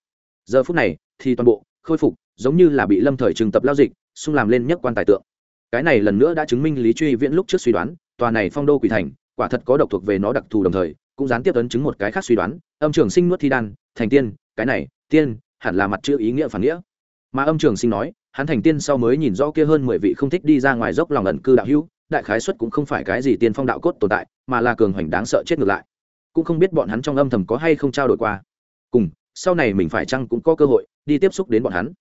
Giờ phút này, thì toàn bộ khôi phục, giống như là bị lâm thời trừng tập lao dịch, xung làm lên nhấc quan tài tượng cái này lần nữa đã chứng minh lý truy viễn lúc trước suy đoán, tòa này phong đô quỷ thành, quả thật có độc thuộc về nó đặc thù đồng thời, cũng gián tiếp ấn chứng một cái khác suy đoán, âm trường sinh nuốt thi đan, thành tiên, cái này, tiên, hẳn là mặt chữ ý nghĩa phản nghĩa. Mà âm trường sinh nói, hắn thành tiên sau mới nhìn rõ kia hơn mười vị không thích đi ra ngoài dốc lòng ẩn cư đạo hữu, đại khái xuất cũng không phải cái gì tiên phong đạo cốt tồn tại, mà là cường hoành đáng sợ chết ngược lại. Cũng không biết bọn hắn trong âm thầm có hay không trao đổi qua. Cùng, sau này mình phải chăng cũng có cơ hội đi tiếp xúc đến bọn hắn.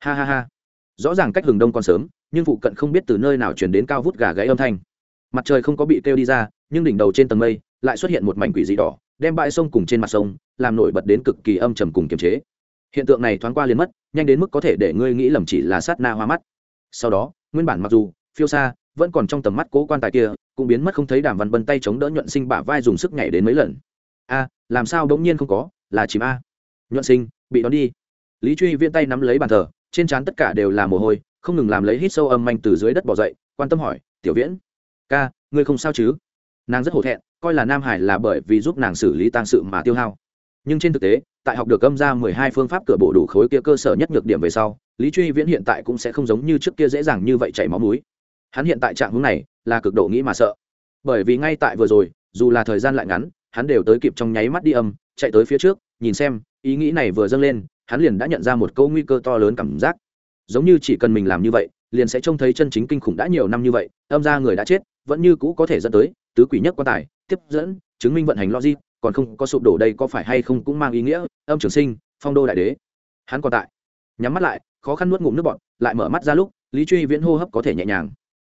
Ha ha ha. Rõ ràng cách hừng đông còn sớm nhưng phụ cận không biết từ nơi nào chuyển đến cao vút gà gãy âm thanh. Mặt trời không có bị kêu đi ra, nhưng đỉnh đầu trên tầng mây lại xuất hiện một mảnh quỷ dị đỏ, đem bãi sông cùng trên mặt sông làm nổi bật đến cực kỳ âm trầm cùng kiềm chế. Hiện tượng này thoáng qua liền mất, nhanh đến mức có thể để ngươi nghĩ lầm chỉ là sát na hoa mắt. Sau đó, nguyên bản mặc dù phiêu xa, vẫn còn trong tầm mắt cố quan tài kia, cũng biến mất không thấy đàm văn bân tay chống đỡ nhuận sinh bả vai dùng sức nhảy đến mấy lần. A, làm sao bỗng nhiên không có, là chìm a. Nhuận sinh, bị đón đi. Lý truy viên tay nắm lấy bàn thờ trên trán tất cả đều là mồ hôi, không ngừng làm lấy hít sâu âm manh từ dưới đất bỏ dậy, quan tâm hỏi, tiểu viễn, ca, ngươi không sao chứ? Nàng rất hổ thẹn, coi là nam hải là bởi vì giúp nàng xử lý tang sự mà tiêu hao. Nhưng trên thực tế, tại học được âm ra mười hai phương pháp cửa bộ đủ khối kia cơ sở nhất nhược điểm về sau, lý truy viễn hiện tại cũng sẽ không giống như trước kia dễ dàng như vậy chảy máu mũi. Hắn hiện tại trạng hướng này, là cực độ nghĩ mà sợ. Bởi vì ngay tại vừa rồi, dù là thời gian lại ngắn, hắn đều tới kịp trong nháy mắt đi âm, chạy tới phía trước, nhìn xem, ý nghĩ này vừa dâng lên hắn liền đã nhận ra một câu nguy cơ to lớn cảm giác. Giống như chỉ cần mình làm như vậy, liền sẽ trông thấy chân chính kinh khủng đã nhiều năm như vậy, âm ra người đã chết, vẫn như cũ có thể dẫn tới tứ quỷ nhất quan tài, tiếp dẫn, chứng minh vận hành logic, còn không có sụp đổ đây có phải hay không cũng mang ý nghĩa, âm trường sinh, phong đô đại đế. Hắn còn tại, nhắm mắt lại, khó khăn nuốt ngụm nước bọt, lại mở mắt ra lúc, lý truy viễn hô hấp có thể nhẹ nhàng.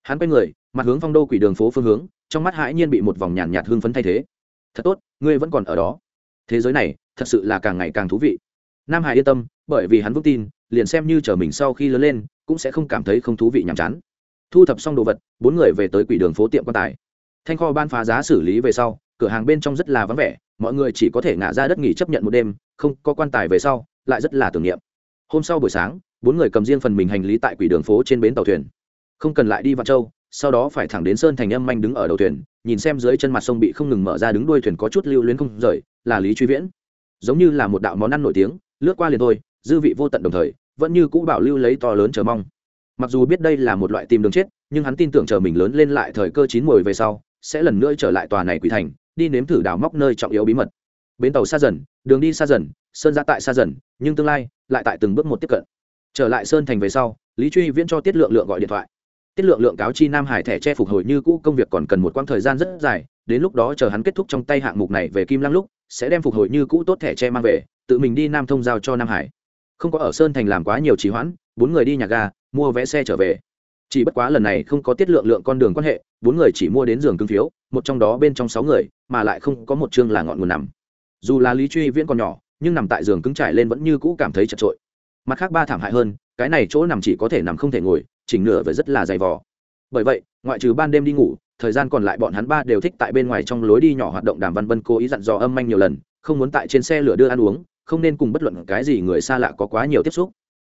Hắn quay người, mặt hướng phong đô quỷ đường phố phương hướng, trong mắt hãi nhiên bị một vòng nhàn nhạt hương phấn thay thế. Thật tốt, ngươi vẫn còn ở đó. Thế giới này, thật sự là càng ngày càng thú vị nam hải yên tâm, bởi vì hắn vững tin, liền xem như chờ mình sau khi lớn lên, cũng sẽ không cảm thấy không thú vị nhàm chán. Thu thập xong đồ vật, bốn người về tới quỷ đường phố tiệm quan tài. Thanh kho ban phá giá xử lý về sau, cửa hàng bên trong rất là vắng vẻ, mọi người chỉ có thể ngả ra đất nghỉ chấp nhận một đêm, không, có quan tài về sau, lại rất là tưởng niệm. Hôm sau buổi sáng, bốn người cầm riêng phần mình hành lý tại quỷ đường phố trên bến tàu thuyền. Không cần lại đi vạn châu, sau đó phải thẳng đến sơn thành âm manh đứng ở đầu thuyền, nhìn xem dưới chân mặt sông bị không ngừng mở ra đứng đuôi thuyền có chút lưu luyến không rời, là lý truy viễn. Giống như là một đạo món ăn nổi tiếng lướt qua liền thôi, dư vị vô tận đồng thời, vẫn như cũ bảo lưu lấy to lớn chờ mong. Mặc dù biết đây là một loại tìm đường chết, nhưng hắn tin tưởng chờ mình lớn lên lại thời cơ chín mồi về sau, sẽ lần nữa trở lại tòa này quỷ thành, đi nếm thử đào móc nơi trọng yếu bí mật. Bến tàu xa dần, đường đi xa dần, sơn ra tại xa dần, nhưng tương lai lại tại từng bước một tiếp cận. Trở lại sơn thành về sau, lý truy viễn cho tiết lượng lượng gọi điện thoại. Tiết lượng lượng cáo chi nam hải thẻ che phục hồi như cũ, công việc còn cần một quãng thời gian rất dài, đến lúc đó chờ hắn kết thúc trong tay hạng mục này về kim lăng lúc sẽ đem phục hồi như cũ tốt thẻ che mang về, tự mình đi nam thông giao cho nam hải. Không có ở sơn thành làm quá nhiều trì hoãn, bốn người đi nhà ga, mua vé xe trở về. Chỉ bất quá lần này không có tiết lượng lượng con đường quan hệ, bốn người chỉ mua đến giường cưng phiếu, một trong đó bên trong sáu người, mà lại không có một chương là ngọn nguồn nằm. Dù là lý truy viễn còn nhỏ, nhưng nằm tại giường cứng trải lên vẫn như cũ cảm thấy chật trội mặt khác ba thảm hại hơn, cái này chỗ nằm chỉ có thể nằm không thể ngồi, chỉnh nửa và rất là dày vò. Bởi vậy, ngoại trừ ban đêm đi ngủ thời gian còn lại bọn hắn ba đều thích tại bên ngoài trong lối đi nhỏ hoạt động đàm văn vân cố ý dặn dò âm manh nhiều lần, không muốn tại trên xe lửa đưa ăn uống, không nên cùng bất luận cái gì người xa lạ có quá nhiều tiếp xúc.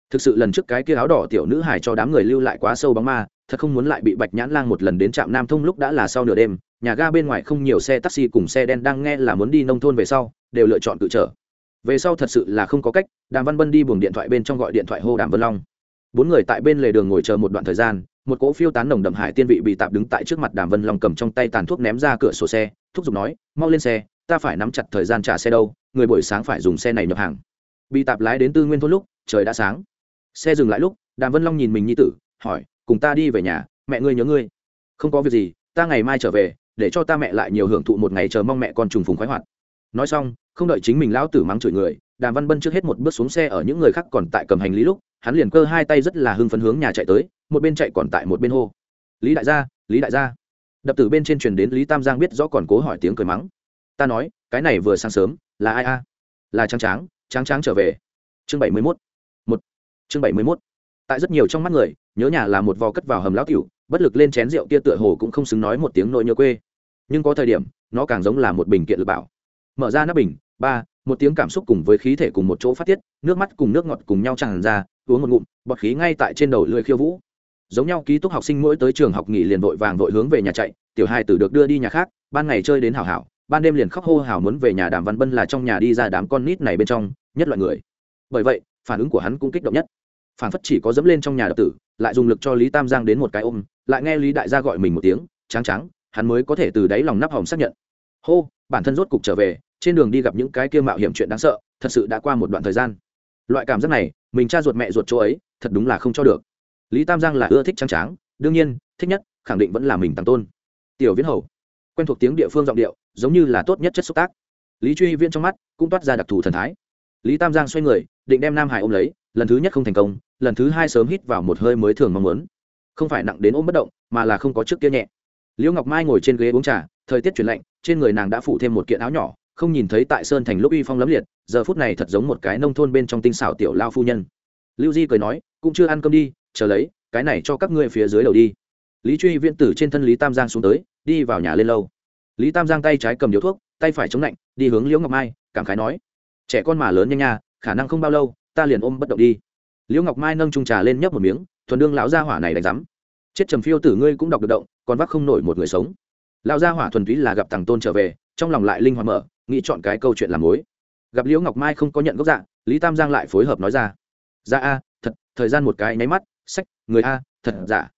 Thực sự lần trước cái kia áo đỏ tiểu nữ hài cho đám người lưu lại quá sâu bóng ma, thật không muốn lại bị bạch nhãn lang một lần đến trạm nam thông lúc đã là sau nửa đêm, nhà ga bên ngoài không nhiều xe taxi cùng xe đen đang nghe là muốn đi nông thôn về sau, đều lựa chọn tự trở về sau thật sự là không có cách, đàm văn bân đi buồng điện thoại bên trong gọi điện thoại hô đàm vân long. Bốn người tại bên lề đường ngồi chờ một đoạn thời gian một cỗ phiêu tán nồng đậm hải tiên vị bị tạp đứng tại trước mặt đàm vân long cầm trong tay tàn thuốc ném ra cửa sổ xe, thúc giục nói, mau lên xe, ta phải nắm chặt thời gian trả xe đâu, người buổi sáng phải dùng xe này nhập hàng. Bị tạp lái đến tư nguyên thôn lúc, trời đã sáng. Xe dừng lại lúc, đàm vân long nhìn mình như tử, hỏi, cùng ta đi về nhà, mẹ ngươi nhớ ngươi. Không có việc gì, ta ngày mai trở về, để cho ta mẹ lại nhiều hưởng thụ một ngày chờ mong mẹ con trùng phùng khoái hoạt. Nói xong, không đợi chính mình lão tử mắng chửi người, đàm văn bân trước hết một bước xuống xe ở những người khác còn tại cầm hành lý lúc, hắn liền cơ hai tay rất là hưng phấn hướng nhà chạy tới một bên chạy còn tại một bên hô. Lý đại gia, lý đại gia. Đập tử bên trên truyền đến lý tam giang biết rõ còn cố hỏi tiếng cười mắng. Ta nói, cái này vừa sáng sớm, là ai a? Là trắng tráng tráng tráng trở về. Chương bảy mươi mốt. Một. Chương bảy mươi mốt. Tại rất nhiều trong mắt người, nhớ nhà là một vò cất vào hầm lão cựu bất lực lên chén rượu kia tựa hồ cũng không xứng nói một tiếng nỗi nhớ quê. Nhưng có thời điểm, nó càng giống là một bình kiện lực bảo. Mở ra nắp bình, ba, một tiếng cảm xúc cùng với khí thể cùng một chỗ phát tiết, nước mắt cùng nước ngọt cùng nhau tràn ra, uống một ngụm, bọt khí ngay tại trên đầu lưỡi khiêu vũ giống nhau ký túc học sinh mỗi tới trường học nghỉ liền vội vàng vội hướng về nhà chạy, tiểu hai tử được đưa đi nhà khác, ban ngày chơi đến hảo hảo, ban đêm liền khóc hô hào muốn về nhà đàm văn bân là trong nhà đi ra đám con nít này bên trong, nhất loại người. Bởi vậy, phản ứng của hắn cũng kích động nhất. Phản phất chỉ có dẫm lên trong nhà đập tử, lại dùng lực cho lý tam giang đến một cái ôm, lại nghe lý đại gia gọi mình một tiếng trắng trắng hắn mới có thể từ đáy lòng nắp hòm xác nhận. Hô, bản thân rốt cục trở về, trên đường đi gặp những cái kia mạo hiểm chuyện đáng sợ, thật sự đã qua một đoạn thời gian. Loại cảm giác này, mình cha ruột mẹ ruột chỗ ấy, thật đúng là không cho được lý tam giang là ưa thích trang tráng, đương nhiên, thích nhất, khẳng định vẫn là mình tăng tôn. Tiểu viễn hầu, quen thuộc tiếng địa phương giọng điệu, giống như là tốt nhất chất xúc tác. Lý truy viễn trong mắt cũng toát ra đặc thù thần thái. Lý tam giang xoay người, định đem nam hải ôm lấy, lần thứ nhất không thành công, lần thứ hai sớm hít vào một hơi mới thường mong muốn. Không phải nặng đến ôm bất động, mà là không có trước kia nhẹ. Liễu ngọc mai ngồi trên ghế uống trà, thời tiết chuyển lạnh, trên người nàng đã phủ thêm một kiện áo nhỏ, không nhìn thấy tại sơn thành lúc uy phong lấm liệt, giờ phút này thật giống một cái nông thôn bên trong tinh xảo tiểu lao phu nhân. Lưu di cười nói, cũng chưa ăn cơm đi chờ lấy, cái này cho các ngươi phía dưới đầu đi. Lý truy viễn tử trên thân lý tam giang xuống tới, đi vào nhà lên lâu. Lý tam giang tay trái cầm điếu thuốc, tay phải chống lạnh, đi hướng liễu ngọc mai, cảm khái nói, trẻ con mà lớn nhanh nha, khả năng không bao lâu, ta liền ôm bất động đi. Liễu ngọc mai nâng trung trà lên nhấp một miếng, thuần đương lão gia hỏa này đánh rắm chết trầm phiêu tử ngươi cũng đọc được động, còn vác không nổi một người sống. Lão gia hỏa thuần túy là gặp tàng tôn trở về, trong lòng lại linh hoạt mở, nghĩ chọn cái câu chuyện làm mối. Gặp liễu ngọc mai không có nhận gốc dạng lý tam giang lại phối hợp nói ra ra a, thật, thời gian một cái nháy mắt sách, người a, thật giả?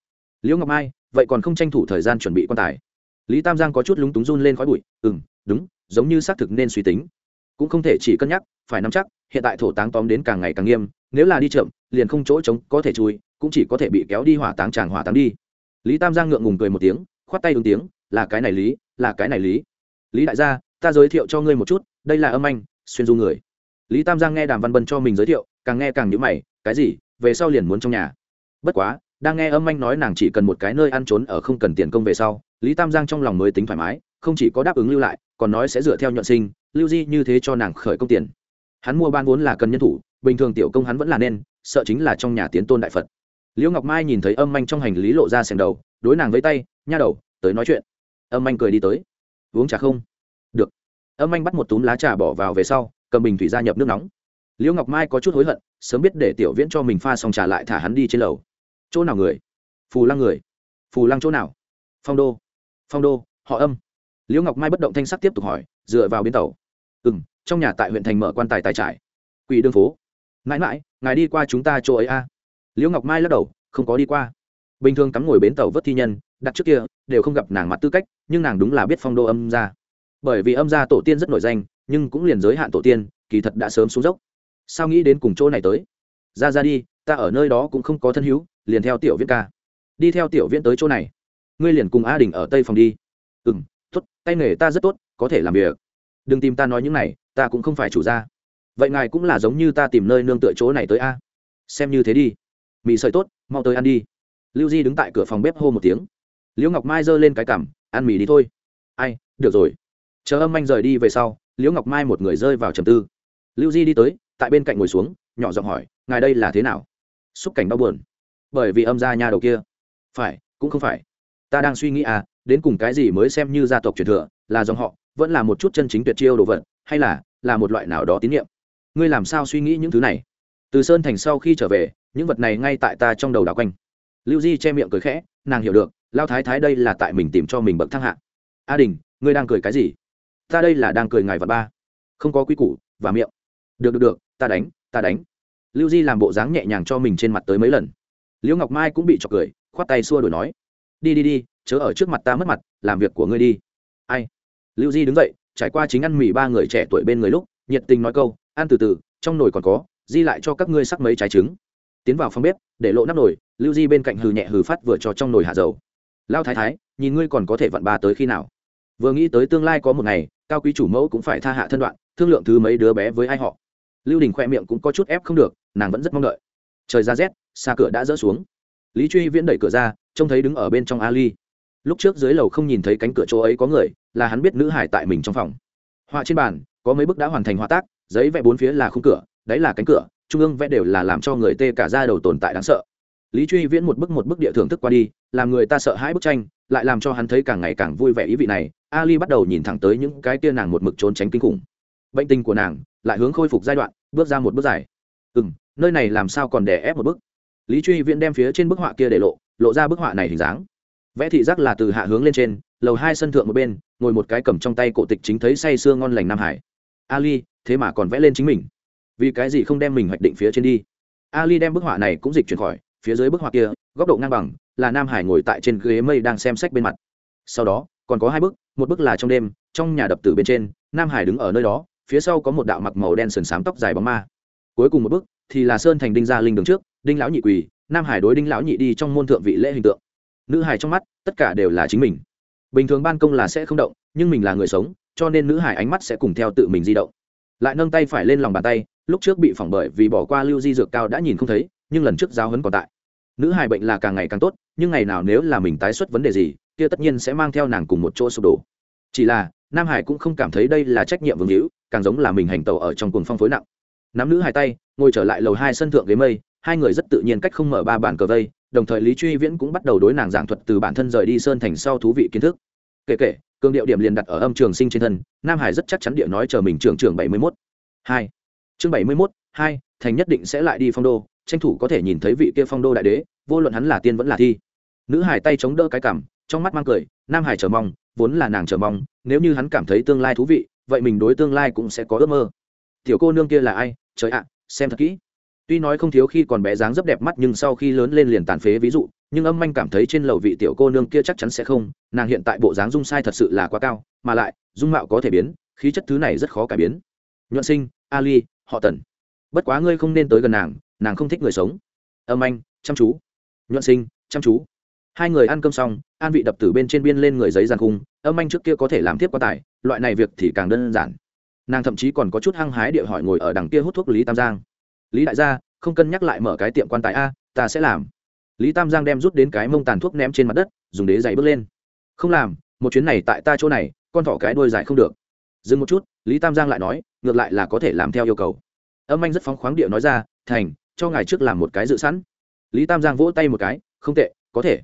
Liễu ngọc mai, vậy còn không tranh thủ thời gian chuẩn bị quan tài. Lý tam giang có chút lúng túng run lên khói bụi. Ừ m đúng, giống như xác thực nên suy tính. Cũng không thể chỉ cân nhắc, phải nắm chắc, hiện tại thổ táng tóm đến càng ngày càng nghiêm, nếu là đi chậm, liền không chỗ trống, có thể chui, cũng chỉ có thể bị kéo đi hỏa táng tràng hỏa táng đi. Lý tam giang ngượng ngùng cười một tiếng, khoát tay ứng tiếng, là cái này lý, là cái này lý. Lý đại gia, ta giới thiệu cho ngươi một chút, đây là âm anh, xuyên du người. Lý tam giang nghe đàm văn bân cho mình giới thiệu, càng nghe càng nhữ mày, cái gì, về sau liền muốn trong nhà bất quá, đang nghe âm anh nói nàng chỉ cần một cái nơi ăn trốn ở không cần tiền công về sau, lý tam giang trong lòng mới tính thoải mái, không chỉ có đáp ứng lưu lại, còn nói sẽ dựa theo nhuận sinh, lưu di như thế cho nàng khởi công tiền. Hắn mua ban vốn là cần nhân thủ, bình thường tiểu công hắn vẫn là nên, sợ chính là trong nhà tiến tôn đại phật. Liễu ngọc mai nhìn thấy âm anh trong hành lý lộ ra sèng đầu, đối nàng với tay, nha đầu, tới nói chuyện. Âm anh cười đi tới. Uống trà không? Được. Âm anh bắt một túm lá trà bỏ vào về sau, cầm bình thủy gia nhập nước nóng. Liễu ngọc mai có chút hối hận, sớm biết để tiểu viễn cho mình pha xong trà lại thả hắn đi trên lầu chỗ nào người? Phù lăng người. Phù lăng chỗ nào? Phong đô. Phong đô, họ âm. Liễu ngọc mai bất động thanh sắc tiếp tục hỏi, dựa vào bến tàu. Ừ m trong nhà tại huyện thành mở quan tài tài trải quỷ đường phố. Mãi mãi, ngài đi qua chúng ta chỗ ấy a. À? liễu ngọc mai lắc đầu, không có đi qua. Bình thường cắm ngồi bến tàu vớt thi nhân, đặt trước kia, đều không gặp nàng mặt tư cách, nhưng nàng đúng là biết phong đô âm ra. Bởi vì âm gia tổ tiên rất nổi danh, nhưng cũng liền giới hạn tổ tiên, kỳ thật đã sớm xuống dốc. Sao nghĩ đến cùng chỗ này tới? Ra ra đi, ta ở nơi đó cũng không có thân hữu, liền theo tiểu viễn ca. Đi theo tiểu viễn tới chỗ này. Ngươi liền cùng a đình ở tây phòng đi. Ừ m tốt, tay nghề ta rất tốt, có thể làm việc. Đừng tìm ta nói những này, ta cũng không phải chủ gia. Vậy ngài cũng là giống như ta tìm nơi nương tựa chỗ này tới a. Xem như thế đi. Mì sợi tốt, mau tới ăn đi. Lưu di đứng tại cửa phòng bếp hô một tiếng. Liễu ngọc mai giơ lên cái cằm, ăn mì đi thôi. Ai, được rồi. Chờ âm anh rời đi về sau, liễu ngọc mai một người rơi vào trầm tư. Lưu di đi tới, tại bên cạnh ngồi xuống, nhỏ giọng hỏi ngài đây là thế nào? Xúc cảnh đau buồn. Bởi vì âm gia nhà đầu kia. Phải, cũng không phải. Ta đang suy nghĩ à đến cùng cái gì mới xem như gia tộc truyền thừa, là dòng họ, vẫn là một chút chân chính tuyệt chiêu đồ vật, hay là là một loại nào đó tín nhiệm ngươi làm sao suy nghĩ những thứ này? Từ sơn thành sau khi trở về, những vật này ngay tại ta trong đầu đảo quanh. Lưu di che miệng cười khẽ, nàng hiểu được, lao thái thái đây là tại mình tìm cho mình bậc thăng hạ. A đình, ngươi đang cười cái gì? Ta đây là đang cười ngài và ba. Không có quy củ, và miệng. Được được được, ta đánh ta đánh lưu di làm bộ dáng nhẹ nhàng cho mình trên mặt tới mấy lần. Liễu ngọc mai cũng bị chọc cười, khoát tay xua đổi nói, đi đi đi, chớ ở trước mặt ta mất mặt, làm việc của ngươi đi. Ai? Lưu di đứng dậy, trải qua chính ăn mì ba người trẻ tuổi bên người lúc, nhiệt tình nói câu, ăn từ từ, trong nồi còn có, di lại cho các ngươi sắc mấy trái trứng. Tiến vào phòng bếp, để lộ nắp nồi, lưu di bên cạnh hừ nhẹ hừ phát vừa cho trong nồi hạ dầu. Lao thái thái, nhìn ngươi còn có thể vặn ba tới khi nào? Vừa nghĩ tới tương lai có một ngày, cao quý chủ mẫu cũng phải tha hạ thân đoạn, thương lượng thứ mấy đứa bé với ai họ lưu đình khoe miệng cũng có chút ép không được, nàng vẫn rất mong đợi. Trời ra rét, xa cửa đã rỡ xuống. Lý truy viễn đẩy cửa ra, trông thấy đứng ở bên trong ali. Lúc trước dưới lầu không nhìn thấy cánh cửa chỗ ấy có người, là hắn biết nữ hải tại mình trong phòng. Họa trên bàn, có mấy bức đã hoàn thành họa tác, giấy vẽ bốn phía là khung cửa, đấy là cánh cửa, trung ương vẽ đều là làm cho người tê cả ra đầu tồn tại đáng sợ. Lý truy viễn một bức một bức địa thưởng thức qua đi, làm người ta sợ hãi bức tranh, lại làm cho hắn thấy càng ngày càng vui vẻ ý vị này. Ali bắt đầu nhìn thẳng tới những cái tia nàng một mực trốn tránh kinh khủng bệnh tình của nàng lại hướng khôi phục giai đoạn, bước ra một bước dài. Ừ m nơi này làm sao còn đè ép một bức lý truy viễn đem phía trên bức họa kia để lộ lộ ra bức họa này hình dáng. Vẽ thị giác là từ hạ hướng lên trên, lầu hai sân thượng một bên, ngồi một cái cầm trong tay cổ tịch chính thấy say sưa ngon lành nam hải. Ali, thế mà còn vẽ lên chính mình. Vì cái gì không đem mình hoạch định phía trên đi? Ali đem bức họa này cũng dịch chuyển khỏi, phía dưới bức họa kia, góc độ ngang bằng, là nam hải ngồi tại trên ghế mây đang xem sách bên mặt. Sau đó, còn có hai bức, một bức là trong đêm, trong nhà đập tử bên trên, nam hải đứng ở nơi đó phía sau có một đạo mặc màu đen sườn xám tóc dài bóng ma. Cuối cùng một bước, thì là sơn thành đinh gia linh đường trước, đinh lão nhị quỳ, nam hải đối đinh lão nhị đi trong môn thượng vị lễ hình tượng. Nữ hải trong mắt, tất cả đều là chính mình. Bình thường ban công là sẽ không động, nhưng mình là người sống, cho nên nữ hải ánh mắt sẽ cùng theo tự mình di động. Lại nâng tay phải lên lòng bàn tay, lúc trước bị phỏng bởi vì bỏ qua lưu di dược cao đã nhìn không thấy, nhưng lần trước giáo hấn còn tại. Nữ hải bệnh là càng ngày càng tốt, nhưng ngày nào nếu là mình tái xuất vấn đề gì, kia tất nhiên sẽ mang theo nàng cùng một chỗ sụp đổ. Chỉ là, nam hải cũng không cảm thấy đây là trách nhiệm vương hữu càng giống là mình hành tàu ở trong cuồng phong phối nặng. Nắm nữ hai tay, ngồi trở lại lầu hai sân thượng ghế mây, hai người rất tự nhiên cách không mở ba bản cờ vây, đồng thời lý truy viễn cũng bắt đầu đối nàng giảng thuật từ bản thân rời đi sơn thành sau thú vị kiến thức. Kể kể, cường điệu điểm liền đặt ở âm trường sinh trên thân, nam hải rất chắc chắn địa nói chờ mình trường trường bảy mươi mốt. Hai. Chương bảy mươi mốt, hai, thành nhất định sẽ lại đi phong đô, tranh thủ có thể nhìn thấy vị kia phong đô đại đế, vô luận hắn là tiên vẫn là thi. Nữ hải tay chống đỡ cái cảm trong mắt mang cười, nam hải chờ mong vốn là nàng chờ mong, nếu như hắn cảm thấy tương lai thú vị, vậy mình đối tương lai cũng sẽ có ước mơ. Tiểu cô nương kia là ai? Trời ạ, xem thật kỹ. Tuy nói không thiếu khi còn bé dáng rất đẹp mắt nhưng sau khi lớn lên liền tàn phế ví dụ, nhưng âm anh cảm thấy trên lầu vị tiểu cô nương kia chắc chắn sẽ không, nàng hiện tại bộ dáng dung sai thật sự là quá cao, mà lại, dung mạo có thể biến, khí chất thứ này rất khó cải biến. Nhuận sinh, ali, họ tần. Bất quá ngươi không nên tới gần nàng nàng không thích người sống. Âm anh chăm chú. Nhuận sinh, chăm chú hai người ăn cơm xong, an vị đập từ bên trên biên lên người giấy giàn khung, âm anh trước kia có thể làm tiếp quá tài, loại này việc thì càng đơn giản. Nàng thậm chí còn có chút hăng hái địa hỏi ngồi ở đằng kia hút thuốc lý tam giang. Lý đại gia, không cân nhắc lại mở cái tiệm quan tài a, ta sẽ làm. Lý tam giang đem rút đến cái mông tàn thuốc ném trên mặt đất, dùng đế giày bước lên. Không làm, một chuyến này tại ta chỗ này, con thỏ cái đuôi dài không được. Dừng một chút, lý tam giang lại nói, ngược lại là có thể làm theo yêu cầu. Âm anh rất phóng khoáng địa nói ra, thành, cho ngài trước làm một cái dự sẵn. Lý tam giang vỗ tay một cái, không tệ, có thể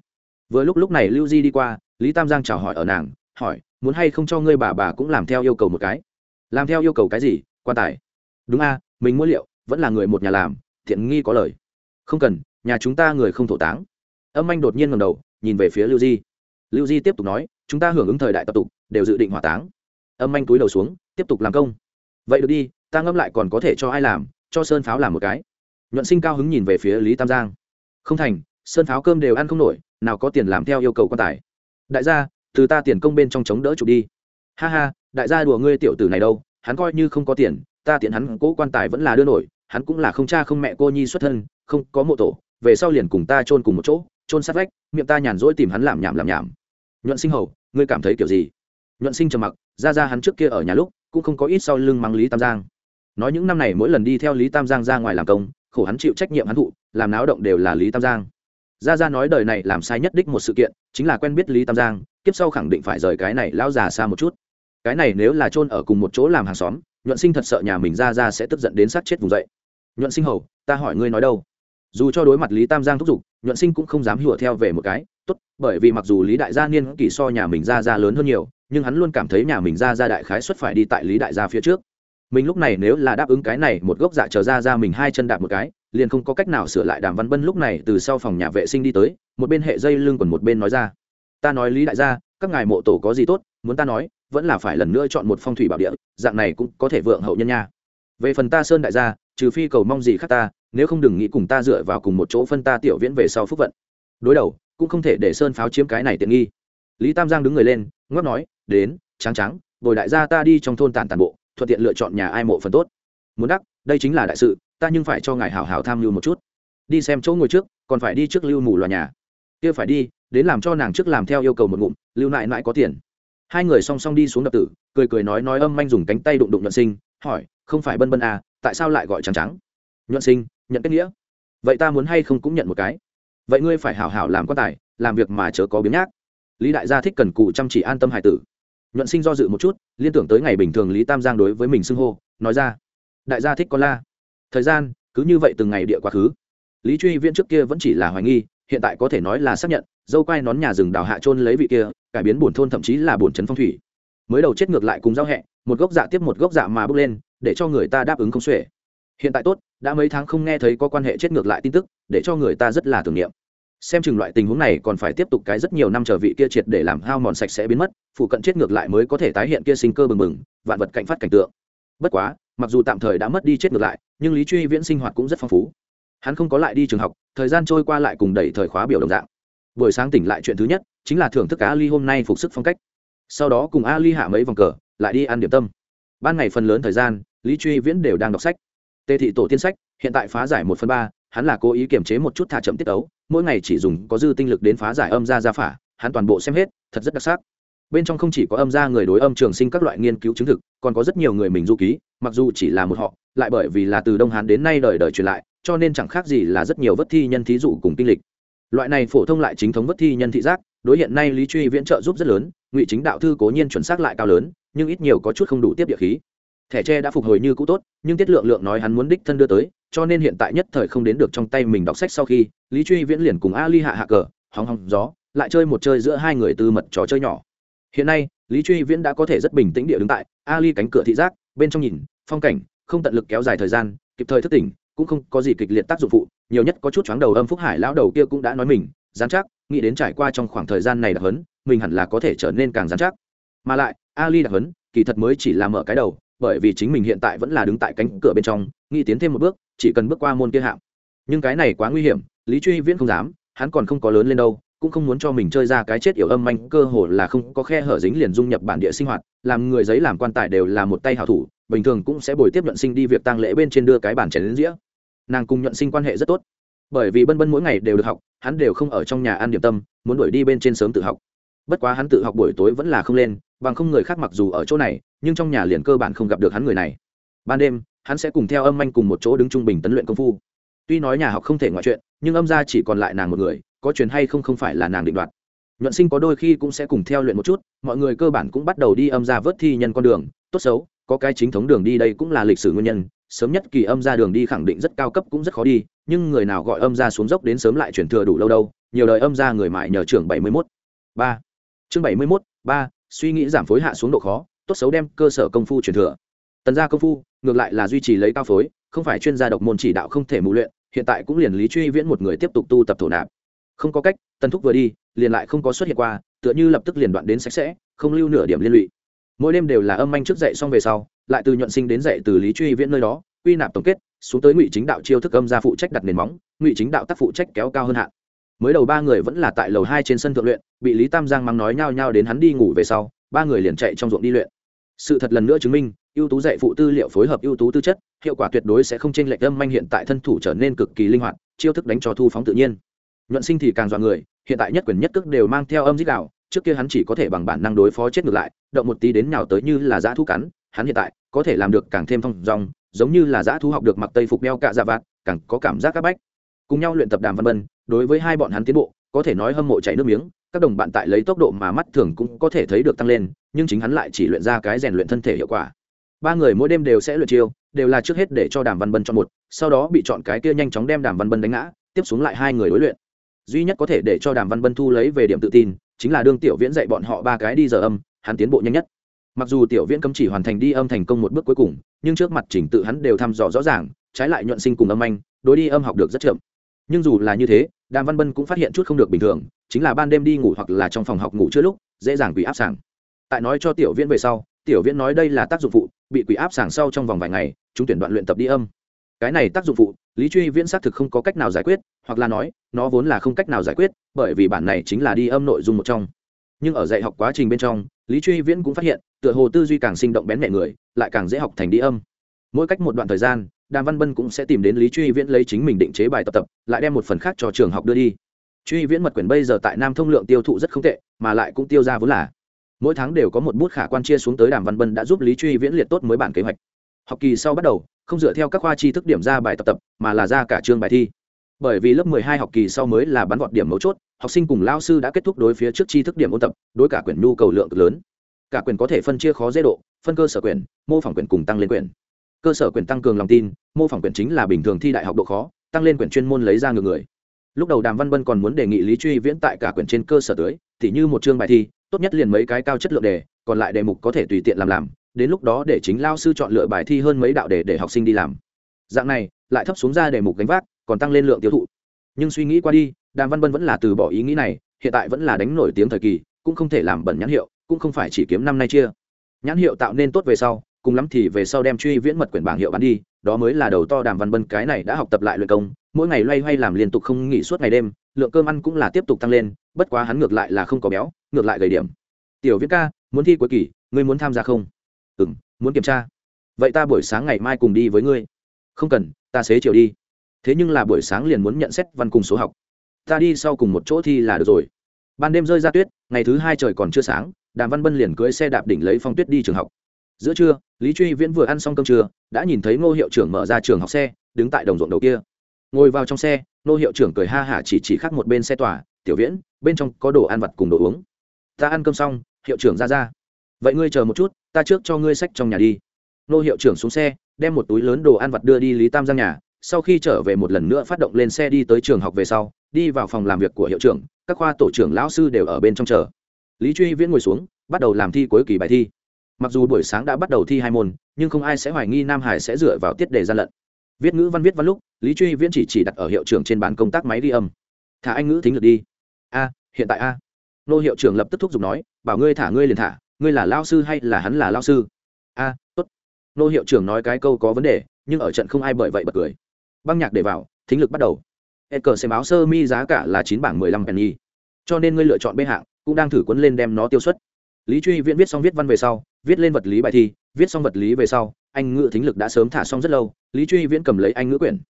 vừa lúc lúc này lưu di đi qua, lý tam giang chào hỏi ở nàng, hỏi, muốn hay không cho ngươi bà bà cũng làm theo yêu cầu một cái? Làm theo yêu cầu cái gì? Quan tài. Đúng a, mình mua liệu, vẫn là người một nhà làm, thiện nghi có lời. Không cần, nhà chúng ta người không thổ táng. Âm anh đột nhiên ngầm đầu, nhìn về phía lưu di. Lưu di tiếp tục nói, chúng ta hưởng ứng thời đại tập tục, đều dự định hỏa táng. Âm anh túi đầu xuống, tiếp tục làm công. Vậy được đi, ta ngâm lại còn có thể cho ai làm, cho sơn pháo làm một cái. Nhuận sinh cao hứng nhìn về phía lý tam giang. Không thành, sơn pháo cơm đều ăn không nổi nào có tiền làm theo yêu cầu quan tài. Đại gia, từ ta tiền công bên trong chống đỡ chụp đi. Ha ha, đại gia đùa ngươi tiểu tử này đâu, hắn coi như không có tiền, ta tiện hắn cố quan tài vẫn là đưa nổi, hắn cũng là không cha không mẹ cô nhi xuất thân, không có mộ tổ, về sau liền cùng ta chôn cùng một chỗ, chôn sát vách, miệng ta nhàn rỗi tìm hắn làm nhảm làm nhảm. Nhuận sinh hầu, ngươi cảm thấy kiểu gì? Nhuận sinh trầm mặc, ra ra hắn trước kia ở nhà lúc, cũng không có ít sau lưng mắng lý tam giang. Nói những năm này mỗi lần đi theo lý tam giang ra ngoài làm công, khổ hắn chịu trách nhiệm hắn thụ, làm náo động đều là lý tam giang. Gia Gia nói đời này làm sai nhất đích một sự kiện, chính là quen biết lý tam giang, kiếp sau khẳng định phải rời cái này lão già xa một chút. Cái này nếu là chôn ở cùng một chỗ làm hàng xóm, nhuận sinh thật sợ nhà mình ra ra sẽ tức giận đến sát chết vùng dậy. Nhuận sinh hầu, ta hỏi ngươi nói đâu? Dù cho đối mặt lý tam giang thúc giục, nhuận sinh cũng không dám hùa theo về một cái, tốt, bởi vì mặc dù lý đại gia niên kỷ so nhà mình ra ra lớn hơn nhiều, nhưng hắn luôn cảm thấy nhà mình ra ra đại khái xuất phải đi tại lý đại gia phía trước. Mình lúc này nếu là đáp ứng cái này một gốc dạ chờ ra ra mình hai chân đạp một cái liền không có cách nào sửa lại đàm văn bân lúc này từ sau phòng nhà vệ sinh đi tới, một bên hệ dây lưng còn một bên nói ra. Ta nói lý đại gia, các ngài mộ tổ có gì tốt, muốn ta nói, vẫn là phải lần nữa chọn một phong thủy bảo địa, dạng này cũng có thể vượng hậu nhân nha. Về phần ta sơn đại gia, trừ phi cầu mong gì khác ta, nếu không đừng nghĩ cùng ta dựa vào cùng một chỗ phân ta tiểu viễn về sau phúc vận. Đối đầu, cũng không thể để sơn pháo chiếm cái này tiện nghi. Lý tam giang đứng người lên ngóc nói, đến trắng trắng bồi đại gia ta đi trong thôn tàn tàn bộ, thuận tiện lựa chọn nhà ai mộ phần tốt. Muốn đắc đây chính là đại sự, ta nhưng phải cho ngài hảo hảo tham lưu một chút. Đi xem chỗ ngồi trước, còn phải đi trước lưu mù loà nhà. Kia phải đi, đến làm cho nàng trước làm theo yêu cầu một ngụm, lưu nại nại có tiền. Hai người song song đi xuống đập tử, cười cười nói nói âm manh dùng cánh tay đụng đụng nhuận sinh, hỏi, không phải bân bân à tại sao lại gọi trắng trắng? Nhuận sinh, nhận kết nghĩa. Vậy ta muốn hay không cũng nhận một cái. Vậy ngươi phải hảo hảo làm quan tài, làm việc mà chớ có biếng nhác. Lý đại gia thích cần cù chăm chỉ an tâm hải tử. Nhuận sinh do dự một chút, liên tưởng tới ngày bình thường lý tam giang đối với mình xưng hô, nói ra đại gia thích con la. Thời gian, cứ như vậy từng ngày địa quá khứ. Lý truy viễn trước kia vẫn chỉ là hoài nghi, hiện tại có thể nói là xác nhận, dâu quai nón nhà rừng đào hạ trôn lấy vị kia, cải biến bổn thôn thậm chí là bổn trấn phong thủy. Mới đầu chết ngược lại cùng giao hẹ, một gốc dạ tiếp một gốc dạ mà bước lên, để cho người ta đáp ứng không xuể. Hiện tại tốt, đã mấy tháng không nghe thấy có quan hệ chết ngược lại tin tức, để cho người ta rất là tưởng niệm. Xem chừng loại tình huống này còn phải tiếp tục cái rất nhiều năm chờ vị kia triệt để làm hao mòn sạch sẽ biến mất, phụ cận chết ngược lại mới có thể tái hiện kia sinh cơ bừng bừng, vạn vật cạnh phát cảnh tượng. Bất quá mặc dù tạm thời đã mất đi chết ngược lại, nhưng lý truy viễn sinh hoạt cũng rất phong phú. Hắn không có lại đi trường học, thời gian trôi qua lại cùng đẩy thời khóa biểu đồng dạng. Buổi sáng tỉnh lại chuyện thứ nhất, chính là thưởng thức ali hôm nay phục sức phong cách. Sau đó cùng ali hạ mấy vòng cờ, lại đi ăn điểm tâm. Ban ngày phần lớn thời gian, lý truy viễn đều đang đọc sách. Tề thị tổ tiên sách, hiện tại phá giải một phần ba, hắn là cố ý kiềm chế một chút thả chậm tiết ấu mỗi ngày chỉ dùng có dư tinh lực đến phá giải âm ra ra phả, hắn toàn bộ xem hết, thật rất đặc sắc. Bên trong không chỉ có âm ra người đối âm trường sinh các loại nghiên cứu chứng thực, còn có rất nhiều người mình du ký mặc dù chỉ là một họ, lại bởi vì là từ đông hán đến nay đời đời truyền lại, cho nên chẳng khác gì là rất nhiều vất thi nhân thí dụ cùng kinh lịch. Loại này phổ thông lại chính thống vất thi nhân thị giác, đối hiện nay lý truy viễn trợ giúp rất lớn, ngụy chính đạo thư cố nhiên chuẩn xác lại cao lớn, nhưng ít nhiều có chút không đủ tiếp địa khí. Thẻ tre đã phục hồi như cũ tốt, nhưng tiết lượng lượng nói hắn muốn đích thân đưa tới, cho nên hiện tại nhất thời không đến được trong tay mình đọc sách sau khi, lý truy viễn liền cùng ali hạ hạ cờ, hóng hóng gió, lại chơi một chơi giữa hai người tư mật trò chơi nhỏ. Hiện nay, lý truy viễn đã có thể rất bình tĩnh địa đứng tại ali cánh cửa thị giác bên trong nhìn, phong cảnh, không tận lực kéo dài thời gian, kịp thời thức tỉnh, cũng không có gì kịch liệt tác dụng phụ, nhiều nhất có chút chóng đầu âm phúc hải lão đầu kia cũng đã nói mình, dán chắc, nghĩ đến trải qua trong khoảng thời gian này đặc hấn mình hẳn là có thể trở nên càng dán chắc. Mà lại, ali đặc hấn kỳ thật mới chỉ là mở cái đầu, bởi vì chính mình hiện tại vẫn là đứng tại cánh cửa bên trong, nghĩ tiến thêm một bước, chỉ cần bước qua môn kia hạm. Nhưng cái này quá nguy hiểm, lý truy viễn không dám, hắn còn không có lớn lên đâu cũng không muốn cho mình chơi ra cái chết yểu âm manh, cơ hồ là không có khe hở dính liền dung nhập bản địa sinh hoạt, làm người giấy làm quan tài đều là một tay hảo thủ, bình thường cũng sẽ bồi tiếp nhuận sinh đi việc tang lễ bên trên đưa cái bản chén đến dĩa. Nàng cùng nhuận sinh quan hệ rất tốt, bởi vì bân bân mỗi ngày đều được học, hắn đều không ở trong nhà ăn điểm tâm, muốn đuổi đi bên trên sớm tự học. Bất quá hắn tự học buổi tối vẫn là không lên, bằng không người khác mặc dù ở chỗ này, nhưng trong nhà liền cơ bản không gặp được hắn người này. Ban đêm, hắn sẽ cùng theo âm anh cùng một chỗ đứng trung bình tấn luyện công phu. Tuy nói nhà học không thể ngoại chuyện, nhưng âm gia chỉ còn lại nàng một người có chuyện hay không không phải là nàng định đoạt. Nhuận sinh có đôi khi cũng sẽ cùng theo luyện một chút, mọi người cơ bản cũng bắt đầu đi âm gia vớt thi nhân con đường, tốt xấu, có cái chính thống đường đi đây cũng là lịch sử nguyên nhân, sớm nhất kỳ âm ra đường đi khẳng định rất cao cấp cũng rất khó đi, nhưng người nào gọi âm ra xuống dốc đến sớm lại chuyển thừa đủ lâu đâu, nhiều đời âm ra người mãi nhờ trưởng bảy mươi mốt. Ba. Chương bảy mươi mốt, ba, suy nghĩ giảm phối hạ xuống độ khó, tốt xấu đem cơ sở công phu truyền thừa. Tần gia công phu, ngược lại là duy trì lấy cao phối, không phải chuyên gia độc môn chỉ đạo không thể mù luyện, hiện tại cũng liền lý truy viễn một người tiếp tục tu tập thổ nạp không có cách, tần thúc vừa đi, liền lại không có xuất hiện qua, tựa như lập tức liền đoạn đến sạch sẽ, không lưu nửa điểm liên lụy. Mỗi đêm đều là âm anh trước dậy xong về sau, lại từ nhuận sinh đến dậy từ lý truy viễn nơi đó, quy nạp tổng kết, xuống tới ngụy chính đạo chiêu thức âm ra phụ trách đặt nền móng, ngụy chính đạo tác phụ trách kéo cao hơn hạn. Mới đầu ba người vẫn là tại lầu hai trên sân thượng luyện, bị lý tam giang mắng nói nhao nhao đến hắn đi ngủ về sau, ba người liền chạy trong ruộng đi luyện. Sự thật lần nữa chứng minh, ưu tú dạy phụ tư liệu phối hợp ưu tú tư chất, hiệu quả tuyệt đối sẽ không chênh lệch âm manh hiện tại thân thủ trở nên cực kỳ linh hoạt, chiêu thức đánh cho thu phóng tự nhiên nhuận sinh thì càng dọa người, hiện tại nhất quyền nhất cước đều mang theo âm dích đạo, trước kia hắn chỉ có thể bằng bản năng đối phó chết ngược lại, động một tí đến nào tới như là dã thu cắn, hắn hiện tại có thể làm được càng thêm thông dòng giống như là dã thu học được mặc tây phục đeo cạ dạ vạt, càng có cảm giác các bách. Cùng nhau luyện tập đàm văn bân đối với hai bọn hắn tiến bộ, có thể nói hâm mộ chảy nước miếng, các đồng bạn tại lấy tốc độ mà mắt thường cũng có thể thấy được tăng lên, nhưng chính hắn lại chỉ luyện ra cái rèn luyện thân thể hiệu quả. Ba người mỗi đêm đều sẽ luyện chiêu, đều là trước hết để cho đàm văn bân chọn một, sau đó bị chọn cái kia nhanh chóng đem đàm văn bân đánh ngã, tiếp xuống lại hai người đối luyện duy nhất có thể để cho đàm văn bân thu lấy về điểm tự tin, chính là đương tiểu viễn dạy bọn họ ba cái đi giờ âm, hắn tiến bộ nhanh nhất. Mặc dù tiểu viễn cấm chỉ hoàn thành đi âm thành công một bước cuối cùng, nhưng trước mặt trình tự hắn đều thăm dò rõ ràng, trái lại nhuận sinh cùng âm anh, đối đi âm học được rất chậm. Nhưng dù là như thế, đàm văn bân cũng phát hiện chút không được bình thường, chính là ban đêm đi ngủ hoặc là trong phòng học ngủ chưa lúc, dễ dàng bị áp sảng. Tại nói cho tiểu viễn về sau, tiểu viễn nói đây là tác dụng phụ, bị quỷ áp sảng sau trong vòng vài ngày, chúng tuyển đoạn luyện tập đi âm. Cái này tác dụng phụ lý truy viễn xác thực không có cách nào giải quyết, hoặc là nói, nó vốn là không cách nào giải quyết, bởi vì bản này chính là đi âm nội dung một trong. Nhưng ở dạy học quá trình bên trong, lý truy viễn cũng phát hiện, tựa hồ tư duy càng sinh động bén mẹ người, lại càng dễ học thành đi âm. Mỗi cách một đoạn thời gian, đàm văn bân cũng sẽ tìm đến lý truy viễn lấy chính mình định chế bài tập tập, lại đem một phần khác cho trường học đưa đi. Truy viễn mật quyển bây giờ tại nam thông lượng tiêu thụ rất không tệ, mà lại cũng tiêu ra vốn là. Mỗi tháng đều có một bút khả quan chia xuống tới đàm văn bân đã giúp lý truy viễn liệt tốt mới bản kế hoạch. Học kỳ sau bắt đầu không dựa theo các khoa tri thức điểm ra bài tập tập, mà là ra cả chương bài thi. Bởi vì lớp 12 học kỳ sau mới là bắn vọt điểm mấu chốt, học sinh cùng lao sư đã kết thúc đối phía trước tri thức điểm ôn tập, đối cả quyển nhu cầu lượng cực lớn. Cả quyển có thể phân chia khó dễ độ, phân cơ sở quyển, mô phỏng quyển cùng tăng lên quyển. Cơ sở quyển tăng cường lòng tin, mô phỏng quyển chính là bình thường thi đại học độ khó, tăng lên quyển chuyên môn lấy ra ngược người. Lúc đầu đàm văn bân còn muốn đề nghị lý truy viễn tại cả quyển trên cơ sở tưới thì như một chương bài thi, tốt nhất liền mấy cái cao chất lượng đề, còn lại đề mục có thể tùy tiện làm làm đến lúc đó để chính lao sư chọn lựa bài thi hơn mấy đạo để để học sinh đi làm. Dạng này, lại thấp xuống ra để mục gánh vác, còn tăng lên lượng tiêu thụ. Nhưng suy nghĩ qua đi, đàm văn bân vẫn là từ bỏ ý nghĩ này, hiện tại vẫn là đánh nổi tiếng thời kỳ, cũng không thể làm bẩn nhãn hiệu, cũng không phải chỉ kiếm năm nay chia. Nhãn hiệu tạo nên tốt về sau, cùng lắm thì về sau đem truy viễn mật quyển bảng hiệu bán đi, đó mới là đầu to đàm văn bân cái này đã học tập lại luyện công, mỗi ngày loay hoay làm liên tục không nghỉ suốt ngày đêm, lượng cơm ăn cũng là tiếp tục tăng lên, bất quá hắn ngược lại là không có béo, ngược lại gầy điểm. Tiểu viễn ca, muốn thi cuối kỳ, ngươi muốn tham gia không? Ừ m muốn kiểm tra. Vậy ta buổi sáng ngày mai cùng đi với ngươi. Không cần, ta xế chiều đi. Thế nhưng là buổi sáng liền muốn nhận xét văn cùng số học. Ta đi sau cùng một chỗ thi là được rồi. Ban đêm rơi ra tuyết, ngày thứ hai trời còn chưa sáng, đàm văn bân liền cưới xe đạp đỉnh lấy phong tuyết đi trường học. Giữa trưa, lý truy viễn vừa ăn xong cơm trưa, đã nhìn thấy ngô hiệu trưởng mở ra trường học xe, đứng tại đồng ruộng đầu kia. Ngồi vào trong xe, ngô hiệu trưởng cười ha hả chỉ chỉ khác một bên xe tòa, tiểu viễn, bên trong có đồ ăn vặt cùng đồ uống. Ta ăn cơm xong, hiệu trưởng ra ra vậy ngươi chờ một chút, ta trước cho ngươi sách trong nhà đi. Nô hiệu trưởng xuống xe, đem một túi lớn đồ ăn vặt đưa đi lý tam ra nhà. Sau khi trở về một lần nữa phát động lên xe đi tới trường học về sau, đi vào phòng làm việc của hiệu trưởng, các khoa tổ trưởng lão sư đều ở bên trong chờ. Lý truy viễn ngồi xuống, bắt đầu làm thi cuối kỳ bài thi. Mặc dù buổi sáng đã bắt đầu thi hai môn, nhưng không ai sẽ hoài nghi nam hải sẽ dựa vào tiết đề gian lận. Viết ngữ văn viết văn lúc, lý truy viễn chỉ chỉ đặt ở hiệu trưởng trên bàn công tác máy ghi âm. Thả anh ngữ thính được đi. A, hiện tại a. Nô hiệu trưởng lập tức thúc giục nói, bảo ngươi thả, ngươi liền thả ngươi là lao sư hay là hắn là lao sư? A, tốt. Nô hiệu trưởng nói cái câu có vấn đề, nhưng ở trận không ai bởi vậy bật cười. Băng nhạc để vào, thính lực bắt đầu. E cờ xem áo sơ mi giá cả là chín bảng mười lăm penny. Cho nên ngươi lựa chọn b hạng, cũng đang thử quấn lên đem nó tiêu xuất. Lý truy viễn viết xong viết văn về sau, viết lên vật lý bài thi, viết xong vật lý về sau, anh ngữ thính lực đã sớm thả xong rất lâu, lý truy viễn cầm lấy anh ngữ quyển.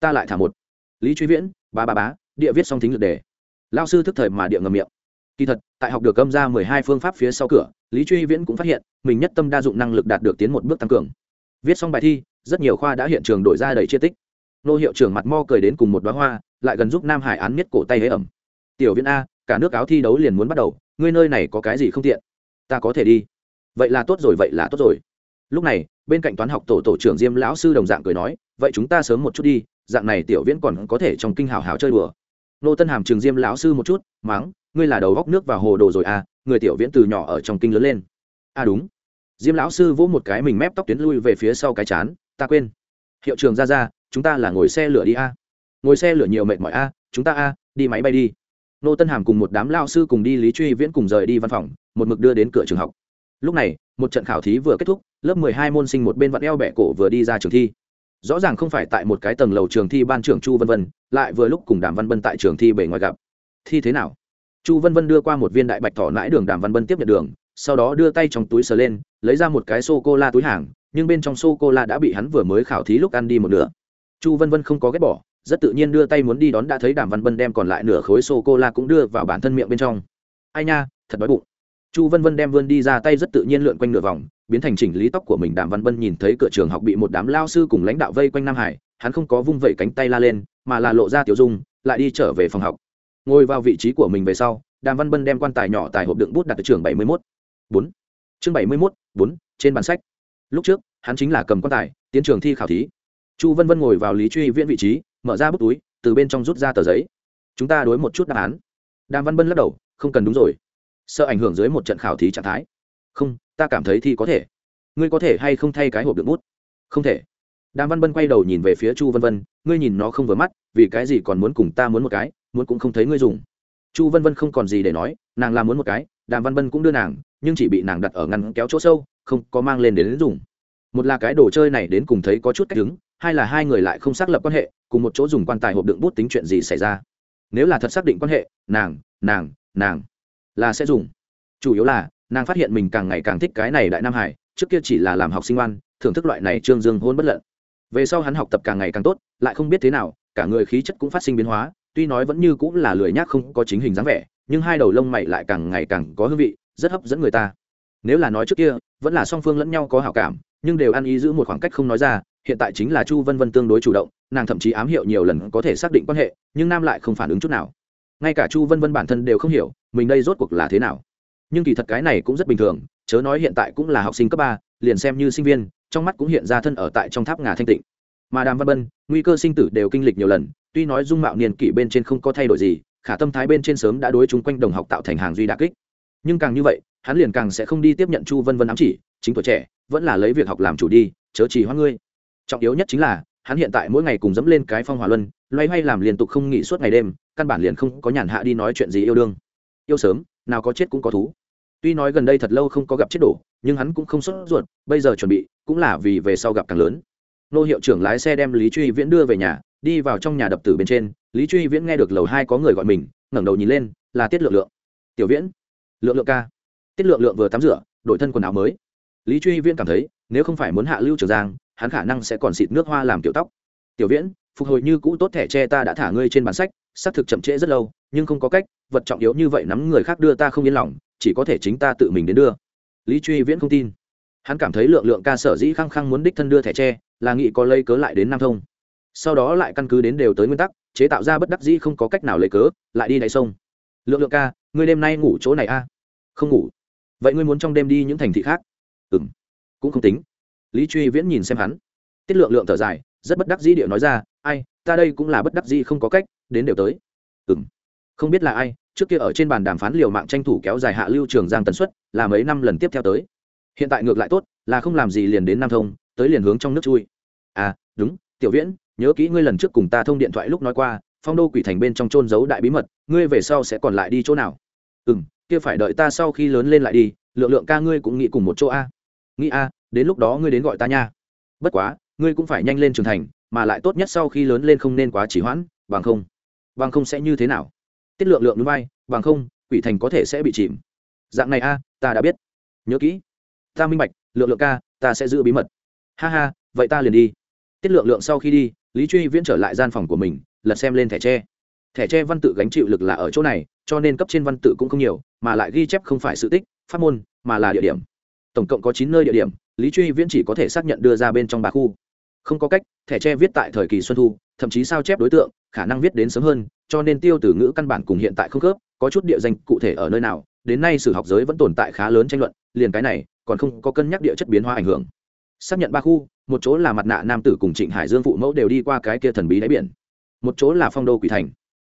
Ta lại thả một. Lý truy viễn, ba ba bá địa viết xong thính lực đề. Lao sư thức thời mà địa ngầm miệng kỳ thật, tại học được gâm ra mười hai phương pháp phía sau cửa, lý truy viễn cũng phát hiện, mình nhất tâm đa dụng năng lực đạt được tiến một bước tăng cường. Viết xong bài thi, rất nhiều khoa đã hiện trường đổi ra đầy chia tích. Nô hiệu trưởng mặt mo cười đến cùng một đoá hoa, lại gần giúp nam hải án miết cổ tay hế ẩm. Tiểu Viễn a, cả nước áo thi đấu liền muốn bắt đầu, ngươi nơi này có cái gì không tiện? Ta có thể đi. Vậy là tốt rồi, vậy là tốt rồi. Lúc này, bên cạnh toán học tổ tổ trưởng diêm lão sư đồng dạng cười nói, vậy chúng ta sớm một chút đi, dạng này tiểu viễn còn có thể trong kinh hào hào chơi đùa nô tân hàm trường diêm lão sư một chút, mắng, ngươi là đầu góc nước và hồ đồ rồi à người tiểu viễn từ nhỏ ở trong kinh lớn lên. À đúng. Diêm lão sư vỗ một cái mình mép tóc tuyến lui về phía sau cái chán, ta quên. Hiệu trường ra ra, chúng ta là ngồi xe lửa đi a. Ngồi xe lửa nhiều mệt mỏi a, chúng ta a, đi máy bay đi. Nô tân hàm cùng một đám lao sư cùng đi lý truy viễn cùng rời đi văn phòng, một mực đưa đến cửa trường học. Lúc này, một trận khảo thí vừa kết thúc, lớp mười hai môn sinh một bên vặn eo bẹ cổ vừa đi ra trường thi. Rõ ràng không phải tại một cái tầng lầu trường thi ban trưởng chu vân vân lại vừa lúc cùng đàm văn bân tại trường thi bề ngoài gặp. Thi thế nào? Chu vân vân đưa qua một viên đại bạch thỏ nãi đường, đàm văn bân tiếp nhận đường, sau đó đưa tay trong túi sờ lên, lấy ra một cái sô cô la túi hàng, nhưng bên trong sô cô la đã bị hắn vừa mới khảo thí lúc ăn đi một nửa. Chu vân vân không có ghét bỏ, rất tự nhiên đưa tay muốn đi đón đã thấy đàm văn bân đem còn lại nửa khối sô cô la cũng đưa vào bản thân miệng bên trong. Ai nha, thật đói bụng. Chu vân vân đem vươn đi ra tay rất tự nhiên lượn quanh nửa vòng, biến thành chỉnh lý tóc của mình. Đàm văn bân nhìn thấy cửa trường học bị một đám lao sư cùng lãnh đạo vây quanh nam hải, hắn không có vung vẩy cánh tay la lên mà là lộ ra tiểu dung, lại đi trở về phòng học. Ngồi vào vị trí của mình về sau, đàm văn bân đem quan tài nhỏ tài hộp đựng bút đặt ở trường bảy mươi mốt. Bốn. Chương bảy mươi mốt, bốn, trên bản sách. Lúc trước, hắn chính là cầm quan tài, tiến trường thi khảo thí. Chu vân vân ngồi vào lý truy viễn vị trí, mở ra bút túi, từ bên trong rút ra tờ giấy. Chúng ta đối một chút đáp án. Đàm văn bân lắc đầu, không cần đúng rồi. Sợ ảnh hưởng dưới một trận khảo thí trạng thái. Không, ta cảm thấy thi có thể. Ngươi có thể hay không thay cái hộp đựng bút? Không thể đàm văn bân quay đầu nhìn về phía chu vân vân ngươi nhìn nó không vừa mắt vì cái gì còn muốn cùng ta muốn một cái muốn cũng không thấy ngươi dùng. Chu vân vân không còn gì để nói nàng làm muốn một cái đàm văn bân cũng đưa nàng nhưng chỉ bị nàng đặt ở ngăn kéo chỗ sâu không có mang lên đến, đến dùng. Một là cái đồ chơi này đến cùng thấy có chút cách đứng hai là hai người lại không xác lập quan hệ cùng một chỗ dùng quan tài hộp đựng bút tính chuyện gì xảy ra. Nếu là thật xác định quan hệ nàng nàng nàng là sẽ dùng. Chủ yếu là nàng phát hiện mình càng ngày càng thích cái này đại nam hải trước kia chỉ là làm học sinh oan thưởng thức loại này trương dương hôn bất lận về sau hắn học tập càng ngày càng tốt, lại không biết thế nào, cả người khí chất cũng phát sinh biến hóa, tuy nói vẫn như cũng là lười nhác không có chính hình dáng vẻ, nhưng hai đầu lông mày lại càng ngày càng có hương vị, rất hấp dẫn người ta. Nếu là nói trước kia, vẫn là song phương lẫn nhau có hảo cảm, nhưng đều ăn ý giữ một khoảng cách không nói ra, hiện tại chính là chu vân vân tương đối chủ động, nàng thậm chí ám hiệu nhiều lần có thể xác định quan hệ, nhưng nam lại không phản ứng chút nào. Ngay cả chu vân vân bản thân đều không hiểu, mình đây rốt cuộc là thế nào. Nhưng kỳ thật cái này cũng rất bình thường, chớ nói hiện tại cũng là học sinh cấp ba, liền xem như sinh viên trong mắt cũng hiện ra thân ở tại trong tháp ngà thanh tịnh. Mà đàm văn bân, nguy cơ sinh tử đều kinh lịch nhiều lần, tuy nói dung mạo niên kỷ bên trên không có thay đổi gì, khả tâm thái bên trên sớm đã đối chúng quanh đồng học tạo thành hàng duy đà kích. Nhưng càng như vậy, hắn liền càng sẽ không đi tiếp nhận chu vân vân ám chỉ, chính tuổi trẻ, vẫn là lấy việc học làm chủ đi, chớ chỉ hoa ngươi. Trọng yếu nhất chính là, hắn hiện tại mỗi ngày cùng dẫm lên cái phong hỏa luân, loay hoay làm liên tục không nghỉ suốt ngày đêm, căn bản liền không có nhàn hạ đi nói chuyện gì yêu đương. Yêu sớm, nào có chết cũng có thú tuy nói gần đây thật lâu không có gặp chết đổ, nhưng hắn cũng không sốt ruột, bây giờ chuẩn bị, cũng là vì về sau gặp càng lớn. Nô hiệu trưởng lái xe đem lý truy viễn đưa về nhà, đi vào trong nhà đập tử bên trên. Lý truy viễn nghe được lầu hai có người gọi mình, ngẩng đầu nhìn lên, là tiết lượng lượng. Tiểu viễn. Lượng lượng ca. Tiết lượng lượng vừa tắm rửa, đổi thân quần áo mới. Lý truy viễn cảm thấy, nếu không phải muốn hạ lưu trường giang, hắn khả năng sẽ còn xịt nước hoa làm kiểu tóc. Tiểu viễn, phục hồi như cũ tốt thẻ tre ta đã thả ngươi trên bản sách, xác thực chậm trễ rất lâu, nhưng không có cách, vật trọng yếu như vậy nắm người khác đưa ta không yên lòng chỉ có thể chính ta tự mình đến đưa. Lý truy viễn không tin. Hắn cảm thấy lượng lượng ca sở dĩ khăng khăng muốn đích thân đưa thẻ tre, là nghị có lấy cớ lại đến nam thông. Sau đó lại căn cứ đến đều tới nguyên tắc, chế tạo ra bất đắc dĩ không có cách nào lấy cớ, lại đi đáy sông. Lượng lượng ca, ngươi đêm nay ngủ chỗ này a? À? không ngủ. Vậy ngươi muốn trong đêm đi những thành thị khác? Ừ m cũng không tính. Lý truy viễn nhìn xem hắn. Tiết lượng lượng thở dài, rất bất đắc dĩ điệu nói ra, ai, ta đây cũng là bất đắc dĩ không có cách, đến đều tới. Ừ m không biết là ai, trước kia ở trên bàn đàm phán liều mạng tranh thủ kéo dài hạ lưu trường giang tần suất, là mấy năm lần tiếp theo tới. Hiện tại ngược lại tốt, là không làm gì liền đến nam thông, tới liền hướng trong nước chui. À đúng, tiểu viễn, nhớ kỹ ngươi lần trước cùng ta thông điện thoại lúc nói qua, phong đô quỷ thành bên trong trôn giấu đại bí mật, ngươi về sau sẽ còn lại đi chỗ nào? Ừ m kia phải đợi ta sau khi lớn lên lại đi, lượng lượng ca ngươi cũng nghĩ cùng một chỗ a. Nghĩ a, đến lúc đó ngươi đến gọi ta nha. Bất quá, ngươi cũng phải nhanh lên trưởng thành, mà lại tốt nhất sau khi lớn lên không nên quá chỉ hoãn, bằng không bằng không sẽ như thế nào? Tiết lượng lượng núi bay, bằng không, quỷ thành có thể sẽ bị chìm. Dạng này a, ta đã biết. Nhớ kỹ. Ta minh bạch, lượng lượng ca, ta sẽ giữ bí mật. Ha ha, vậy ta liền đi. Tiết lượng lượng sau khi đi, lý truy viễn trở lại gian phòng của mình, lật xem lên thẻ tre. Thẻ tre văn tự gánh chịu lực là ở chỗ này, cho nên cấp trên văn tự cũng không nhiều, mà lại ghi chép không phải sự tích pháp môn, mà là địa điểm. Tổng cộng có chín nơi địa điểm, lý truy viễn chỉ có thể xác nhận đưa ra bên trong ba khu. Không có cách, thẻ tre viết tại thời kỳ xuân thu, thậm chí sao chép đối tượng, khả năng viết đến sớm hơn cho nên tiêu từ ngữ căn bản cùng hiện tại không khớp, có chút địa danh cụ thể ở nơi nào, đến nay sử học giới vẫn tồn tại khá lớn tranh luận, liền cái này, còn không có cân nhắc địa chất biến hóa ảnh hưởng. Xác nhận ba khu, một chỗ là mặt nạ nam tử cùng trịnh hải dương phụ mẫu đều đi qua cái kia thần bí đáy biển. Một chỗ là phong đô quỷ thành.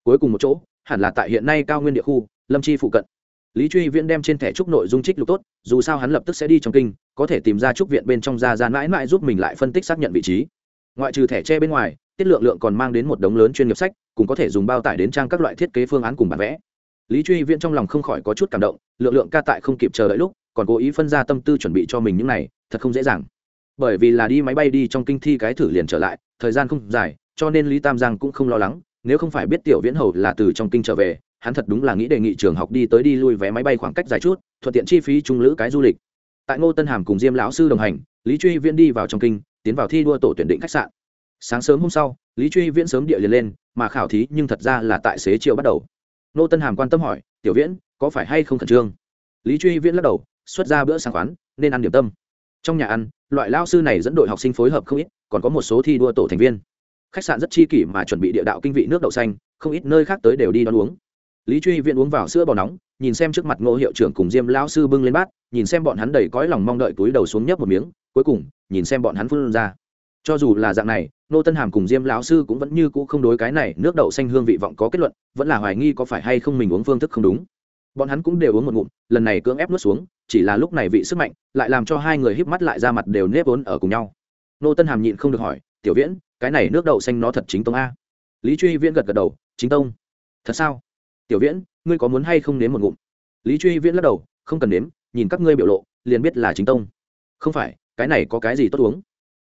Cuối cùng một chỗ, hẳn là tại hiện nay cao nguyên địa khu, lâm chi phụ cận. Lý truy viễn đem trên thẻ trúc nội dung trích lục tốt, dù sao hắn lập tức sẽ đi trong kinh, có thể tìm ra trúc viện bên trong ra ra mãi mãi giúp mình lại phân tích xác nhận vị trí. Ngoại trừ thẻ tre bên ngoài tiết lượng lượng còn mang đến một đống lớn chuyên nghiệp sách cũng có thể dùng bao tải đến trang các loại thiết kế phương án cùng bản vẽ. Lý truy viễn trong lòng không khỏi có chút cảm động, lượng lượng ca tại không kịp chờ đợi lúc, còn cố ý phân ra tâm tư chuẩn bị cho mình những này, thật không dễ dàng. Bởi vì là đi máy bay đi trong kinh thi cái thử liền trở lại, thời gian không dài, cho nên lý tam giang cũng không lo lắng, nếu không phải biết tiểu viễn hầu là từ trong kinh trở về, hắn thật đúng là nghĩ đề nghị trường học đi tới đi lui vé máy bay khoảng cách dài chút, thuận tiện chi phí trung lữ cái du lịch. Tại ngô tân hàm cùng diêm lão sư đồng hành, lý truy viễn đi vào trong kinh, tiến vào thi đua tổ tuyển định khách sạn sáng sớm hôm sau, lý truy viễn sớm địa liền lên, mà khảo thí nhưng thật ra là tại xế chiều bắt đầu. Nô tân hàm quan tâm hỏi, tiểu viễn, có phải hay không khẩn trương? Lý truy viễn lắc đầu, xuất ra bữa sáng khoán nên ăn điểm tâm. Trong nhà ăn, loại lao sư này dẫn đội học sinh phối hợp không ít, còn có một số thi đua tổ thành viên. Khách sạn rất chi kỷ mà chuẩn bị địa đạo kinh vị nước đậu xanh, không ít nơi khác tới đều đi đón uống. Lý truy Viễn uống vào sữa bò nóng, nhìn xem trước mặt ngô hiệu trưởng cùng diêm lão sư bưng lên bát, nhìn xem bọn hắn đầy cõi lòng mong đợi túi đầu xuống nhấp một miếng, cuối cùng, nhìn xem bọn hắn phun ra. Cho dù là dạng này nô tân hàm cùng diêm lão sư cũng vẫn như cũ không đối cái này nước đậu xanh hương vị vọng có kết luận, vẫn là hoài nghi có phải hay không mình uống phương thức không đúng. Bọn hắn cũng đều uống một ngụm, lần này cưỡng ép nuốt xuống, chỉ là lúc này vị sức mạnh lại làm cho hai người híp mắt lại ra mặt đều nếp vốn ở cùng nhau. Nô tân hàm nhịn không được hỏi, tiểu viễn, cái này nước đậu xanh nó thật chính tông a? Lý truy viễn gật gật đầu, chính tông. Thật sao? Tiểu viễn, ngươi có muốn hay không nếm một ngụm? Lý truy viễn lắc đầu, không cần nếm, nhìn các ngươi biểu lộ, liền biết là chính tông. Không phải, cái này có cái gì tốt uống?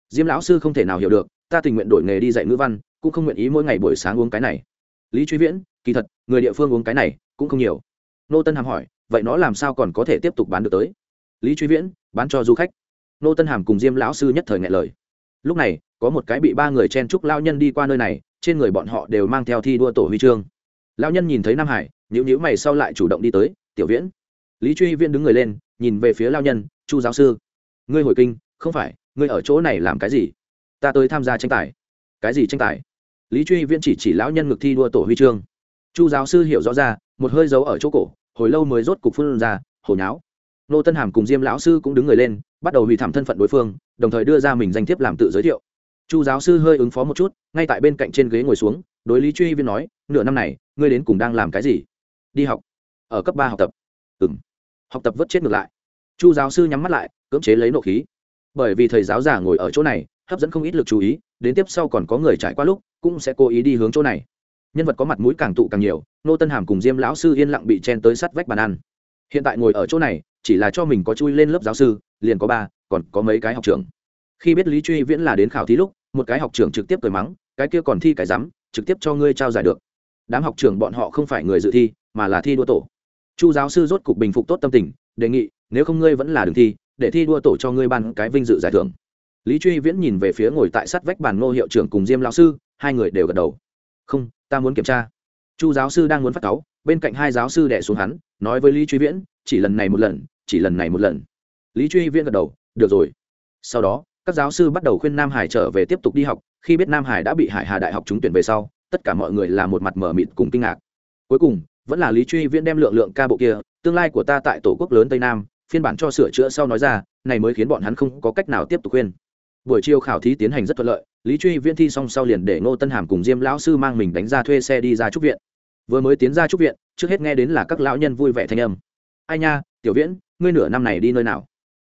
Diêm lão sư không thể nào hiểu được ta tình nguyện đổi nghề đi dạy ngữ văn, cũng không nguyện ý mỗi ngày buổi sáng uống cái này. Lý truy viễn, kỳ thật, người địa phương uống cái này cũng không nhiều. Nô tân hàm hỏi, vậy nó làm sao còn có thể tiếp tục bán được tới? Lý truy viễn, bán cho du khách. Nô tân hàm cùng diêm lão sư nhất thời ngại lời. Lúc này, có một cái bị ba người chen trúc lao nhân đi qua nơi này, trên người bọn họ đều mang theo thi đua tổ huy chương. Lao nhân nhìn thấy nam hải nhữ nhữ mày sau lại chủ động đi tới, tiểu viễn. Lý truy viễn đứng người lên, nhìn về phía lao nhân, chu giáo sư, ngươi hồi kinh, không phải, ngươi ở chỗ này làm cái gì? Ta tới tham gia tranh tài. Cái gì tranh tài? Lý truy viễn chỉ chỉ lão nhân ngực thi đua tổ huy chương. Chu giáo sư hiểu rõ ra, một hơi giấu ở chỗ cổ, hồi lâu mới rốt cục phun ra hồi nháo. Nô tân hàm cùng diêm lão sư cũng đứng người lên, bắt đầu hủy thảm thân phận đối phương, đồng thời đưa ra mình danh thiếp làm tự giới thiệu. Chu giáo sư hơi ứng phó một chút, ngay tại bên cạnh trên ghế ngồi xuống, đối lý truy viên nói, nửa năm này, ngươi đến cùng đang làm cái gì? Đi học. Ở cấp ba học tập. Ừ m học tập vất chết ngược lại. Chu giáo sư nhắm mắt lại, cưỡng chế lấy nộ khí. Bởi vì thầy giáo già ngồi ở chỗ này hấp dẫn không ít lực chú ý, đến tiếp sau còn có người trải qua lúc, cũng sẽ cố ý đi hướng chỗ này. Nhân vật có mặt mũi càng tụ càng nhiều, nô tân hàm cùng diêm lão sư yên lặng bị chen tới sắt vách bàn ăn. Hiện tại ngồi ở chỗ này, chỉ là cho mình có chui lên lớp giáo sư, liền có ba, còn có mấy cái học trưởng. Khi biết lý truy viễn là đến khảo thí lúc, một cái học trưởng trực tiếp cười mắng, cái kia còn thi cái rắm trực tiếp cho ngươi trao giải được. Đám học trưởng bọn họ không phải người dự thi, mà là thi đua tổ. Chu giáo sư rốt cục bình phục tốt tâm tình, đề nghị, nếu không ngươi vẫn là đường thi, để thi đua tổ cho ngươi ban cái vinh dự giải thưởng lý truy viễn nhìn về phía ngồi tại sát vách bàn ngô hiệu trưởng cùng diêm lão sư, hai người đều gật đầu. Không, ta muốn kiểm tra. Chu giáo sư đang muốn phát cáu, bên cạnh hai giáo sư đẻ xuống hắn, nói với lý truy viễn, chỉ lần này một lần, chỉ lần này một lần. Lý truy viễn gật đầu, được rồi. Sau đó, các giáo sư bắt đầu khuyên nam hải trở về tiếp tục đi học, khi biết nam hải đã bị hải hà đại học trúng tuyển về sau, tất cả mọi người là một mặt mở mịt cùng kinh ngạc. Cuối cùng, vẫn là lý truy viễn đem lượng lượng ca bộ kia, tương lai của ta tại tổ quốc lớn tây nam, phiên bản cho sửa chữa sau nói ra, này mới khiến bọn hắn không có cách nào tiếp tục khuyên buổi chiều khảo thí tiến hành rất thuận lợi, lý truy viễn thi xong sau liền để ngô tân hàm cùng diêm lão sư mang mình đánh ra thuê xe đi ra trúc viện. Vừa mới tiến ra trúc viện, trước hết nghe đến là các lão nhân vui vẻ thanh âm. Ai nha, tiểu viễn, ngươi nửa năm này đi nơi nào?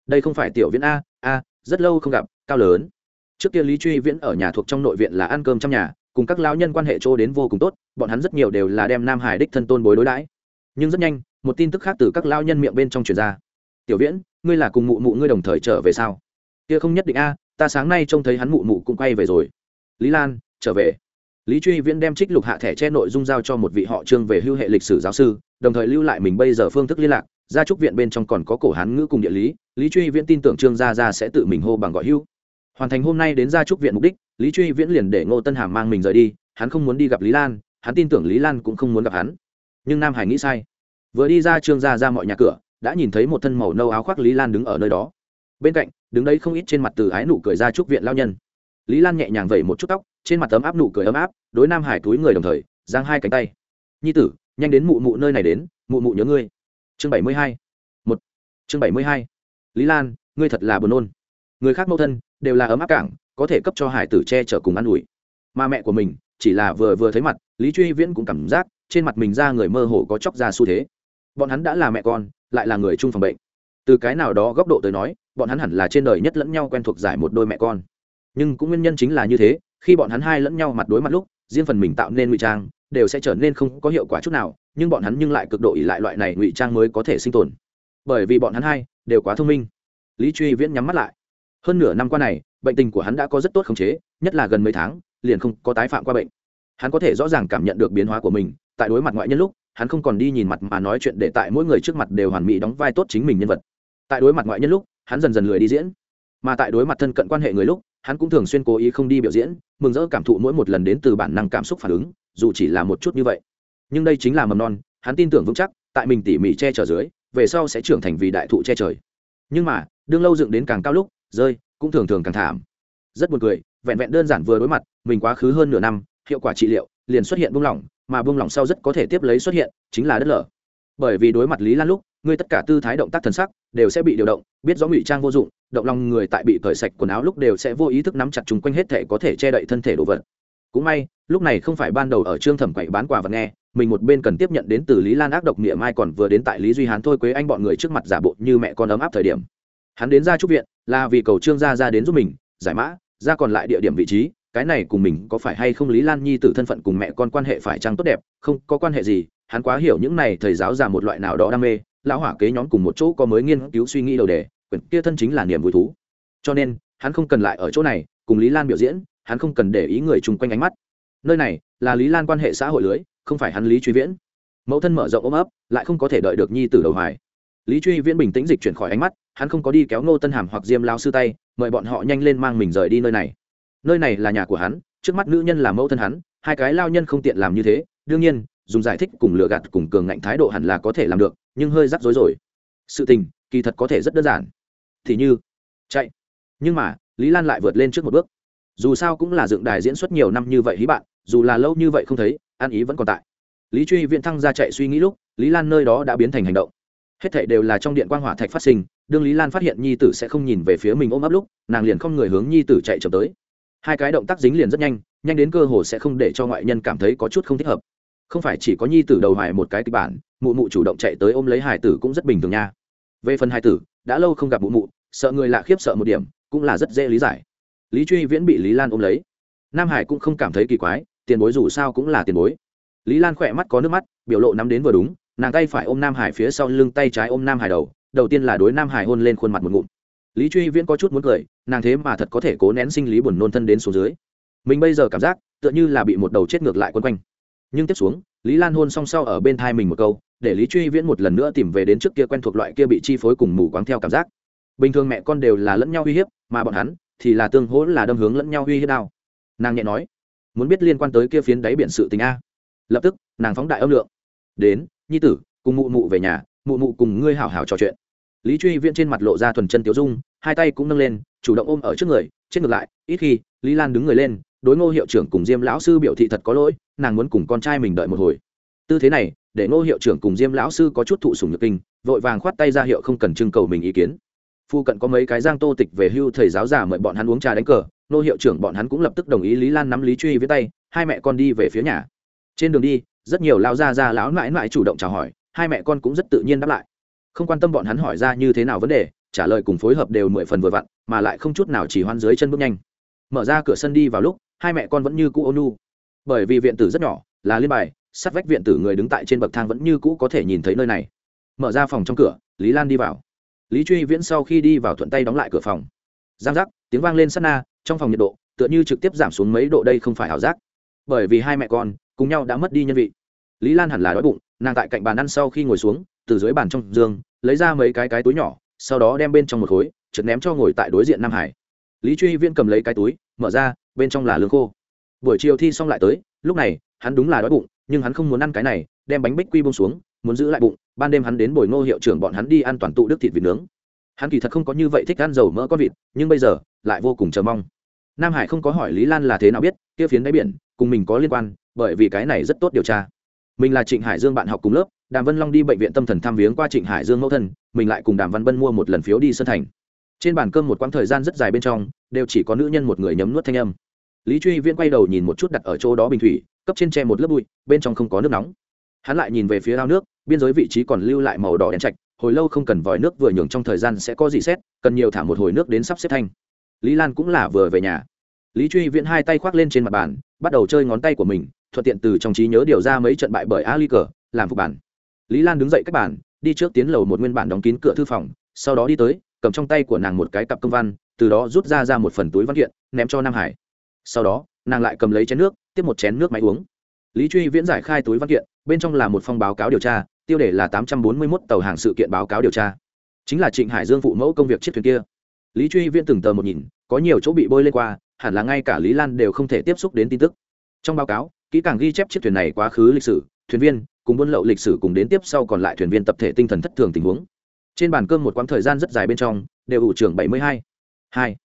Đây không phải tiểu viễn a a, rất lâu không gặp, cao lớn. Trước kia lý truy viễn ở nhà thuộc trong nội viện là ăn cơm trong nhà, cùng các lão nhân quan hệ chỗ đến vô cùng tốt, bọn hắn rất nhiều đều là đem nam hải đích thân tôn bối đối đãi. Nhưng rất nhanh, một tin tức khác từ các lão nhân miệng bên trong truyền ra. Tiểu viễn, ngươi là cùng mụ mụ ngươi đồng thời trở về sao? Kia không nhất định a ta sáng nay trông thấy hắn mụ mụ cũng quay về rồi. Lý lan, trở về. Lý truy viễn đem trích lục hạ thẻ che nội dung giao cho một vị họ trương về hưu hệ lịch sử giáo sư, đồng thời lưu lại mình bây giờ phương thức liên lạc. Gia trúc viện bên trong còn có cổ hán ngữ cùng địa lý lý truy viễn tin tưởng trương gia gia sẽ tự mình hô bằng gọi hưu. Hoàn thành hôm nay đến gia trúc viện mục đích, lý truy viễn liền để ngô tân hàm mang mình rời đi, hắn không muốn đi gặp lý lan, hắn tin tưởng lý lan cũng không muốn gặp hắn. Nhưng nam hải nghĩ sai. Vừa đi ra trương gia ra mọi nhà cửa, đã nhìn thấy một thân màu nâu áo khoác lý lan đứng ở nơi đó. Bên cạnh đứng đấy không ít trên mặt từ ái nụ cười ra trúc viện lao nhân. Lý lan nhẹ nhàng vẩy một chút tóc, trên mặt tấm áp nụ cười ấm áp, đối nam hải túi người đồng thời, giang hai cánh tay. Nhi tử, nhanh đến mụ mụ nơi này đến, mụ mụ nhớ ngươi. Chương bảy mươi hai. Một. Chương bảy mươi hai. Lý lan, ngươi thật là buồn nôn. Người khác mẫu thân đều là ấm áp cảng, có thể cấp cho hải tử che chở cùng ă n ủi. Mà mẹ của mình chỉ là vừa vừa thấy mặt, lý truy viễn cũng cảm giác trên mặt mình ra người mơ hồ có chóc ra xu thế. Bọn hắn đã là mẹ con, lại là người chung phòng bệnh. Từ cái nào đó góc độ tới nói bọn hắn hẳn là trên đời nhất lẫn nhau quen thuộc giải một đôi mẹ con. Nhưng cũng nguyên nhân chính là như thế, khi bọn hắn hai lẫn nhau mặt đối mặt lúc, riêng phần mình tạo nên ngụy trang, đều sẽ trở nên không có hiệu quả chút nào, nhưng bọn hắn nhưng lại cực độ ỉ lại loại này ngụy trang mới có thể sinh tồn. Bởi vì bọn hắn hai đều quá thông minh. Lý truy viễn nhắm mắt lại. Hơn nửa năm qua này, bệnh tình của hắn đã có rất tốt khống chế, nhất là gần mấy tháng, liền không có tái phạm qua bệnh. Hắn có thể rõ ràng cảm nhận được biến hóa của mình, tại đối mặt ngoại nhân lúc, hắn không còn đi nhìn mặt mà nói chuyện để tại mỗi người trước mặt đều hoàn mỹ đóng vai tốt chính mình nhân vật. Tại đối mặt ngoại nhân lúc hắn dần dần lười đi diễn. Mà tại đối mặt thân cận quan hệ người lúc, hắn cũng thường xuyên cố ý không đi biểu diễn, mừng rỡ cảm thụ mỗi một lần đến từ bản năng cảm xúc phản ứng, dù chỉ là một chút như vậy. Nhưng đây chính là mầm non, hắn tin tưởng vững chắc, tại mình tỉ mỉ che chở dưới, về sau sẽ trưởng thành vì đại thụ che trời. Nhưng mà, đương lâu dựng đến càng cao lúc, rơi, cũng thường thường càng thảm. Rất buồn cười, vẹn vẹn đơn giản vừa đối mặt, mình quá khứ hơn nửa năm, hiệu quả trị liệu, liền xuất hiện buông lỏng, mà buông lỏng sau rất có thể tiếp lấy xuất hiện, chính là đất lở. Bởi vì đối mặt lý lan lúc ngươi tất cả tư thái động tác thần sắc đều sẽ bị điều động, biết rõ ngụy trang vô dụng, động lòng người tại bị cởi sạch quần áo lúc đều sẽ vô ý thức nắm chặt chung quanh hết thể có thể che đậy thân thể đồ vật. Cũng may, lúc này không phải ban đầu ở trương thẩm quậy bán quà vật nghe, mình một bên cần tiếp nhận đến từ lý lan ác độc niệm mai còn vừa đến tại lý duy hán thôi quế anh bọn người trước mặt giả bộ như mẹ con ấm áp thời điểm. Hắn đến ra trúc viện, là vì cầu trương gia ra đến giúp mình, giải mã, ra còn lại địa điểm vị trí, cái này cùng mình có phải hay không lý lan nhi tử thân phận cùng mẹ con quan hệ phải chăng tốt đẹp, không có quan hệ gì, hắn quá hiểu những này thầy giáo già một loại nào đó đam mê lão hỏa kế nhóm cùng một chỗ có mới nghiên cứu suy nghĩ đầu đề, quyển kia thân chính là niềm vui thú. Cho nên, hắn không cần lại ở chỗ này, cùng lý lan biểu diễn, hắn không cần để ý người chung quanh ánh mắt. Nơi này là lý lan quan hệ xã hội lưới, không phải hắn lý truy viễn. Mẫu thân mở rộng ôm ấp, lại không có thể đợi được nhi tử đầu hoài. Lý truy viễn bình tĩnh dịch chuyển khỏi ánh mắt, hắn không có đi kéo ngô tân hàm hoặc diêm lao sư tay, mời bọn họ nhanh lên mang mình rời đi nơi này. Nơi này là nhà của hắn, trước mắt nữ nhân là mẫu thân hắn, hai cái lao nhân không tiện làm như thế, đương nhiên, dùng giải thích cùng lừa gạt cùng cường ngạnh thái độ hẳn là có thể làm được nhưng hơi rắc rối rồi. Sự tình, kỳ thật có thể rất đơn giản. Thì như, chạy. Nhưng mà, lý lan lại vượt lên trước một bước. Dù sao cũng là dựng đài diễn xuất nhiều năm như vậy hí bạn, dù là lâu như vậy không thấy, an ý vẫn còn tại. Lý truy viện thăng ra chạy suy nghĩ lúc, lý lan nơi đó đã biến thành hành động. Hết thảy đều là trong điện quang hỏa thạch phát sinh, đương lý lan phát hiện nhi tử sẽ không nhìn về phía mình ôm ấp lúc, nàng liền không người hướng nhi tử chạy chậm tới. Hai cái động tác dính liền rất nhanh nhanh đến cơ hồ sẽ không để cho ngoại nhân cảm thấy có chút không thích hợp không phải chỉ có nhi tử đầu hoài một cái kịch bản, mụ mụ chủ động chạy tới ôm lấy hải tử cũng rất bình thường nha. Về phần hải tử, đã lâu không gặp mụ mụ, sợ người lạ khiếp sợ một điểm, cũng là rất dễ lý giải. Lý truy viễn bị lý lan ôm lấy. Nam hải cũng không cảm thấy kỳ quái, tiền bối dù sao cũng là tiền bối. Lý lan khỏe mắt có nước mắt, biểu lộ nắm đến vừa đúng, nàng tay phải ôm nam hải phía sau lưng tay trái ôm nam hải đầu đầu tiên là đối nam hải hôn lên khuôn mặt một ngụm. Lý truy viễn có chút muốn cười, nàng thế mà thật có thể cố nén sinh lý buồn nôn thân đến xuống dưới. Mình bây giờ cảm giác, tựa như là bị một đầu chết ngược lại quân quanh nhưng tiếp xuống, lý lan hôn song sau ở bên thai mình một câu, để lý truy viễn một lần nữa tìm về đến trước kia quen thuộc loại kia bị chi phối cùng mù quáng theo cảm giác. Bình thường mẹ con đều là lẫn nhau uy hiếp, mà bọn hắn thì là tương hỗ là đâm hướng lẫn nhau uy hiếp đao nàng nhẹ nói, muốn biết liên quan tới kia phiến đáy biển sự tình a? Lập tức, nàng phóng đại âm lượng, đến, nhi tử, cùng mụ mụ về nhà, mụ mụ cùng ngươi hảo hảo trò chuyện. Lý truy viễn trên mặt lộ ra thuần chân tiểu dung, hai tay cũng nâng lên, chủ động ôm ở trước người, trên ngược lại, ít khi, lý lan đứng người lên đối ngô hiệu trưởng cùng diêm lão sư biểu thị thật có lỗi, nàng muốn cùng con trai mình đợi một hồi. Tư thế này, để ngô hiệu trưởng cùng diêm lão sư có chút thụ sùng nhược kinh, vội vàng khoát tay ra hiệu không cần trưng cầu mình ý kiến. Phu cận có mấy cái giang tô tịch về hưu thầy giáo già mời bọn hắn uống trà đánh cờ, Ngô hiệu trưởng bọn hắn cũng lập tức đồng ý lý lan nắm lý truy với tay, hai mẹ con đi về phía nhà. Trên đường đi, rất nhiều lao gia gia lão mãi mãi chủ động chào hỏi, hai mẹ con cũng rất tự nhiên đáp lại. Không quan tâm bọn hắn hỏi ra như thế nào vấn đề, trả lời cùng phối hợp đều mười phần vừa vặn, mà lại không chút nào chỉ hoan dưới chân bước nhanh. Mở ra cửa sân đi vào lúc hai mẹ con vẫn như cũ ôn nhu, bởi vì viện tử rất nhỏ là liên bài sát vách viện tử người đứng tại trên bậc thang vẫn như cũ có thể nhìn thấy nơi này. Mở ra phòng trong cửa lý lan đi vào. Lý truy viễn sau khi đi vào thuận tay đóng lại cửa phòng. Giang giác tiếng vang lên sát na trong phòng nhiệt độ tựa như trực tiếp giảm xuống mấy độ đây không phải ảo giác. Bởi vì hai mẹ con cùng nhau đã mất đi nhân vị. Lý lan hẳn là đói bụng nàng tại cạnh bàn ăn sau khi ngồi xuống từ dưới bàn trong giường lấy ra mấy cái cái túi nhỏ sau đó đem bên trong một khối chợt ném cho ngồi tại đối diện nam hải. Lý truy viễn cầm lấy cái túi mở ra bên trong là lương khô. Buổi chiều thi xong lại tới, lúc này, hắn đúng là đói bụng, nhưng hắn không muốn ăn cái này, đem bánh bích quy bông xuống, muốn giữ lại bụng, ban đêm hắn đến bồi ngô hiệu trưởng bọn hắn đi ăn toàn tụ đức thịt vịt nướng. Hắn kỳ thật không có như vậy thích ăn dầu mỡ con vịt, nhưng bây giờ, lại vô cùng chờ mong. Nam hải không có hỏi lý lan là thế nào biết, kia phiến đáy biển, cùng mình có liên quan, bởi vì cái này rất tốt điều tra. Mình là trịnh hải dương bạn học cùng lớp, đàm vân long đi bệnh viện tâm thần thăm viếng qua trịnh hải dương mẫu thân, mình lại cùng đàm văn bân mua một lần phiếu đi sân thành. Trên bàn cơm một quãng thời gian rất dài bên trong, đều chỉ có nữ nhân một người nhấm nuốt thanh âm lý truy viễn quay đầu nhìn một chút đặt ở chỗ đó bình thủy, cấp trên tre một lớp bụi, bên trong không có nước nóng. Hắn lại nhìn về phía ao nước, biên giới vị trí còn lưu lại màu đỏ đen chạch hồi lâu không cần vòi nước vừa nhường trong thời gian sẽ có gì xét, cần nhiều thả một hồi nước đến sắp xếp thanh. Lý lan cũng là vừa về nhà. Lý truy viễn hai tay khoác lên trên mặt bàn, bắt đầu chơi ngón tay của mình, thuận tiện từ trong trí nhớ điều ra mấy trận bại bởi ali cờ, làm phục bản. Lý lan đứng dậy các bản đi trước tiến lầu một nguyên bản đóng kín cửa thư phòng, sau đó đi tới, cầm trong tay của nàng một cái cặp công văn, từ đó rút ra ra một phần túi văn kiện, ném cho nam hải sau đó, nàng lại cầm lấy chén nước, tiếp một chén nước máy uống. Lý truy viễn giải khai túi văn kiện, bên trong là một phong báo cáo điều tra, tiêu đề là tám trăm bốn mươi mốt tàu hàng sự kiện báo cáo điều tra. Chính là trịnh hải dương phụ mẫu công việc chiếc thuyền kia. Lý truy viễn từng tờ một nhìn, có nhiều chỗ bị bôi lên qua, hẳn là ngay cả lý lan đều không thể tiếp xúc đến tin tức. Trong báo cáo, kỹ càng ghi chép chiếc thuyền này quá khứ lịch sử, thuyền viên, cùng buôn lậu lịch sử cùng đến tiếp sau còn lại thuyền viên tập thể tinh thần thất thường tình huống. Trên bàn cơm một quãng thời gian rất dài bên trong, đều ủ trưởng bảy mươi hai. Hai.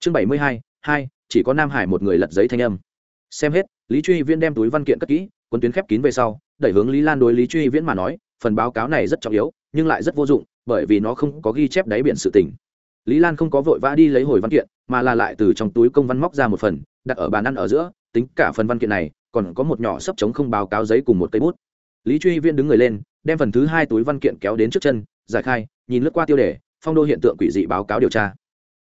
Chương bảy mươi hai hai chỉ có nam hải một người lật giấy thanh âm. Xem hết, lý truy viễn đem túi văn kiện cất kỹ quân tuyến khép kín về sau, đẩy hướng lý lan đối lý truy viễn mà nói, phần báo cáo này rất trọng yếu, nhưng lại rất vô dụng, bởi vì nó không có ghi chép đáy biển sự tình. Lý lan không có vội vã đi lấy hồi văn kiện, mà là lại từ trong túi công văn móc ra một phần, đặt ở bàn ăn ở giữa, tính cả phần văn kiện này, còn có một nhỏ sấp chống không báo cáo giấy cùng một cây bút. Lý truy viễn đứng người lên, đem phần thứ hai túi văn kiện kéo đến trước chân, giải khai, nhìn lướt qua tiêu đề, phong đô hiện tượng quỷ dị báo cáo điều tra.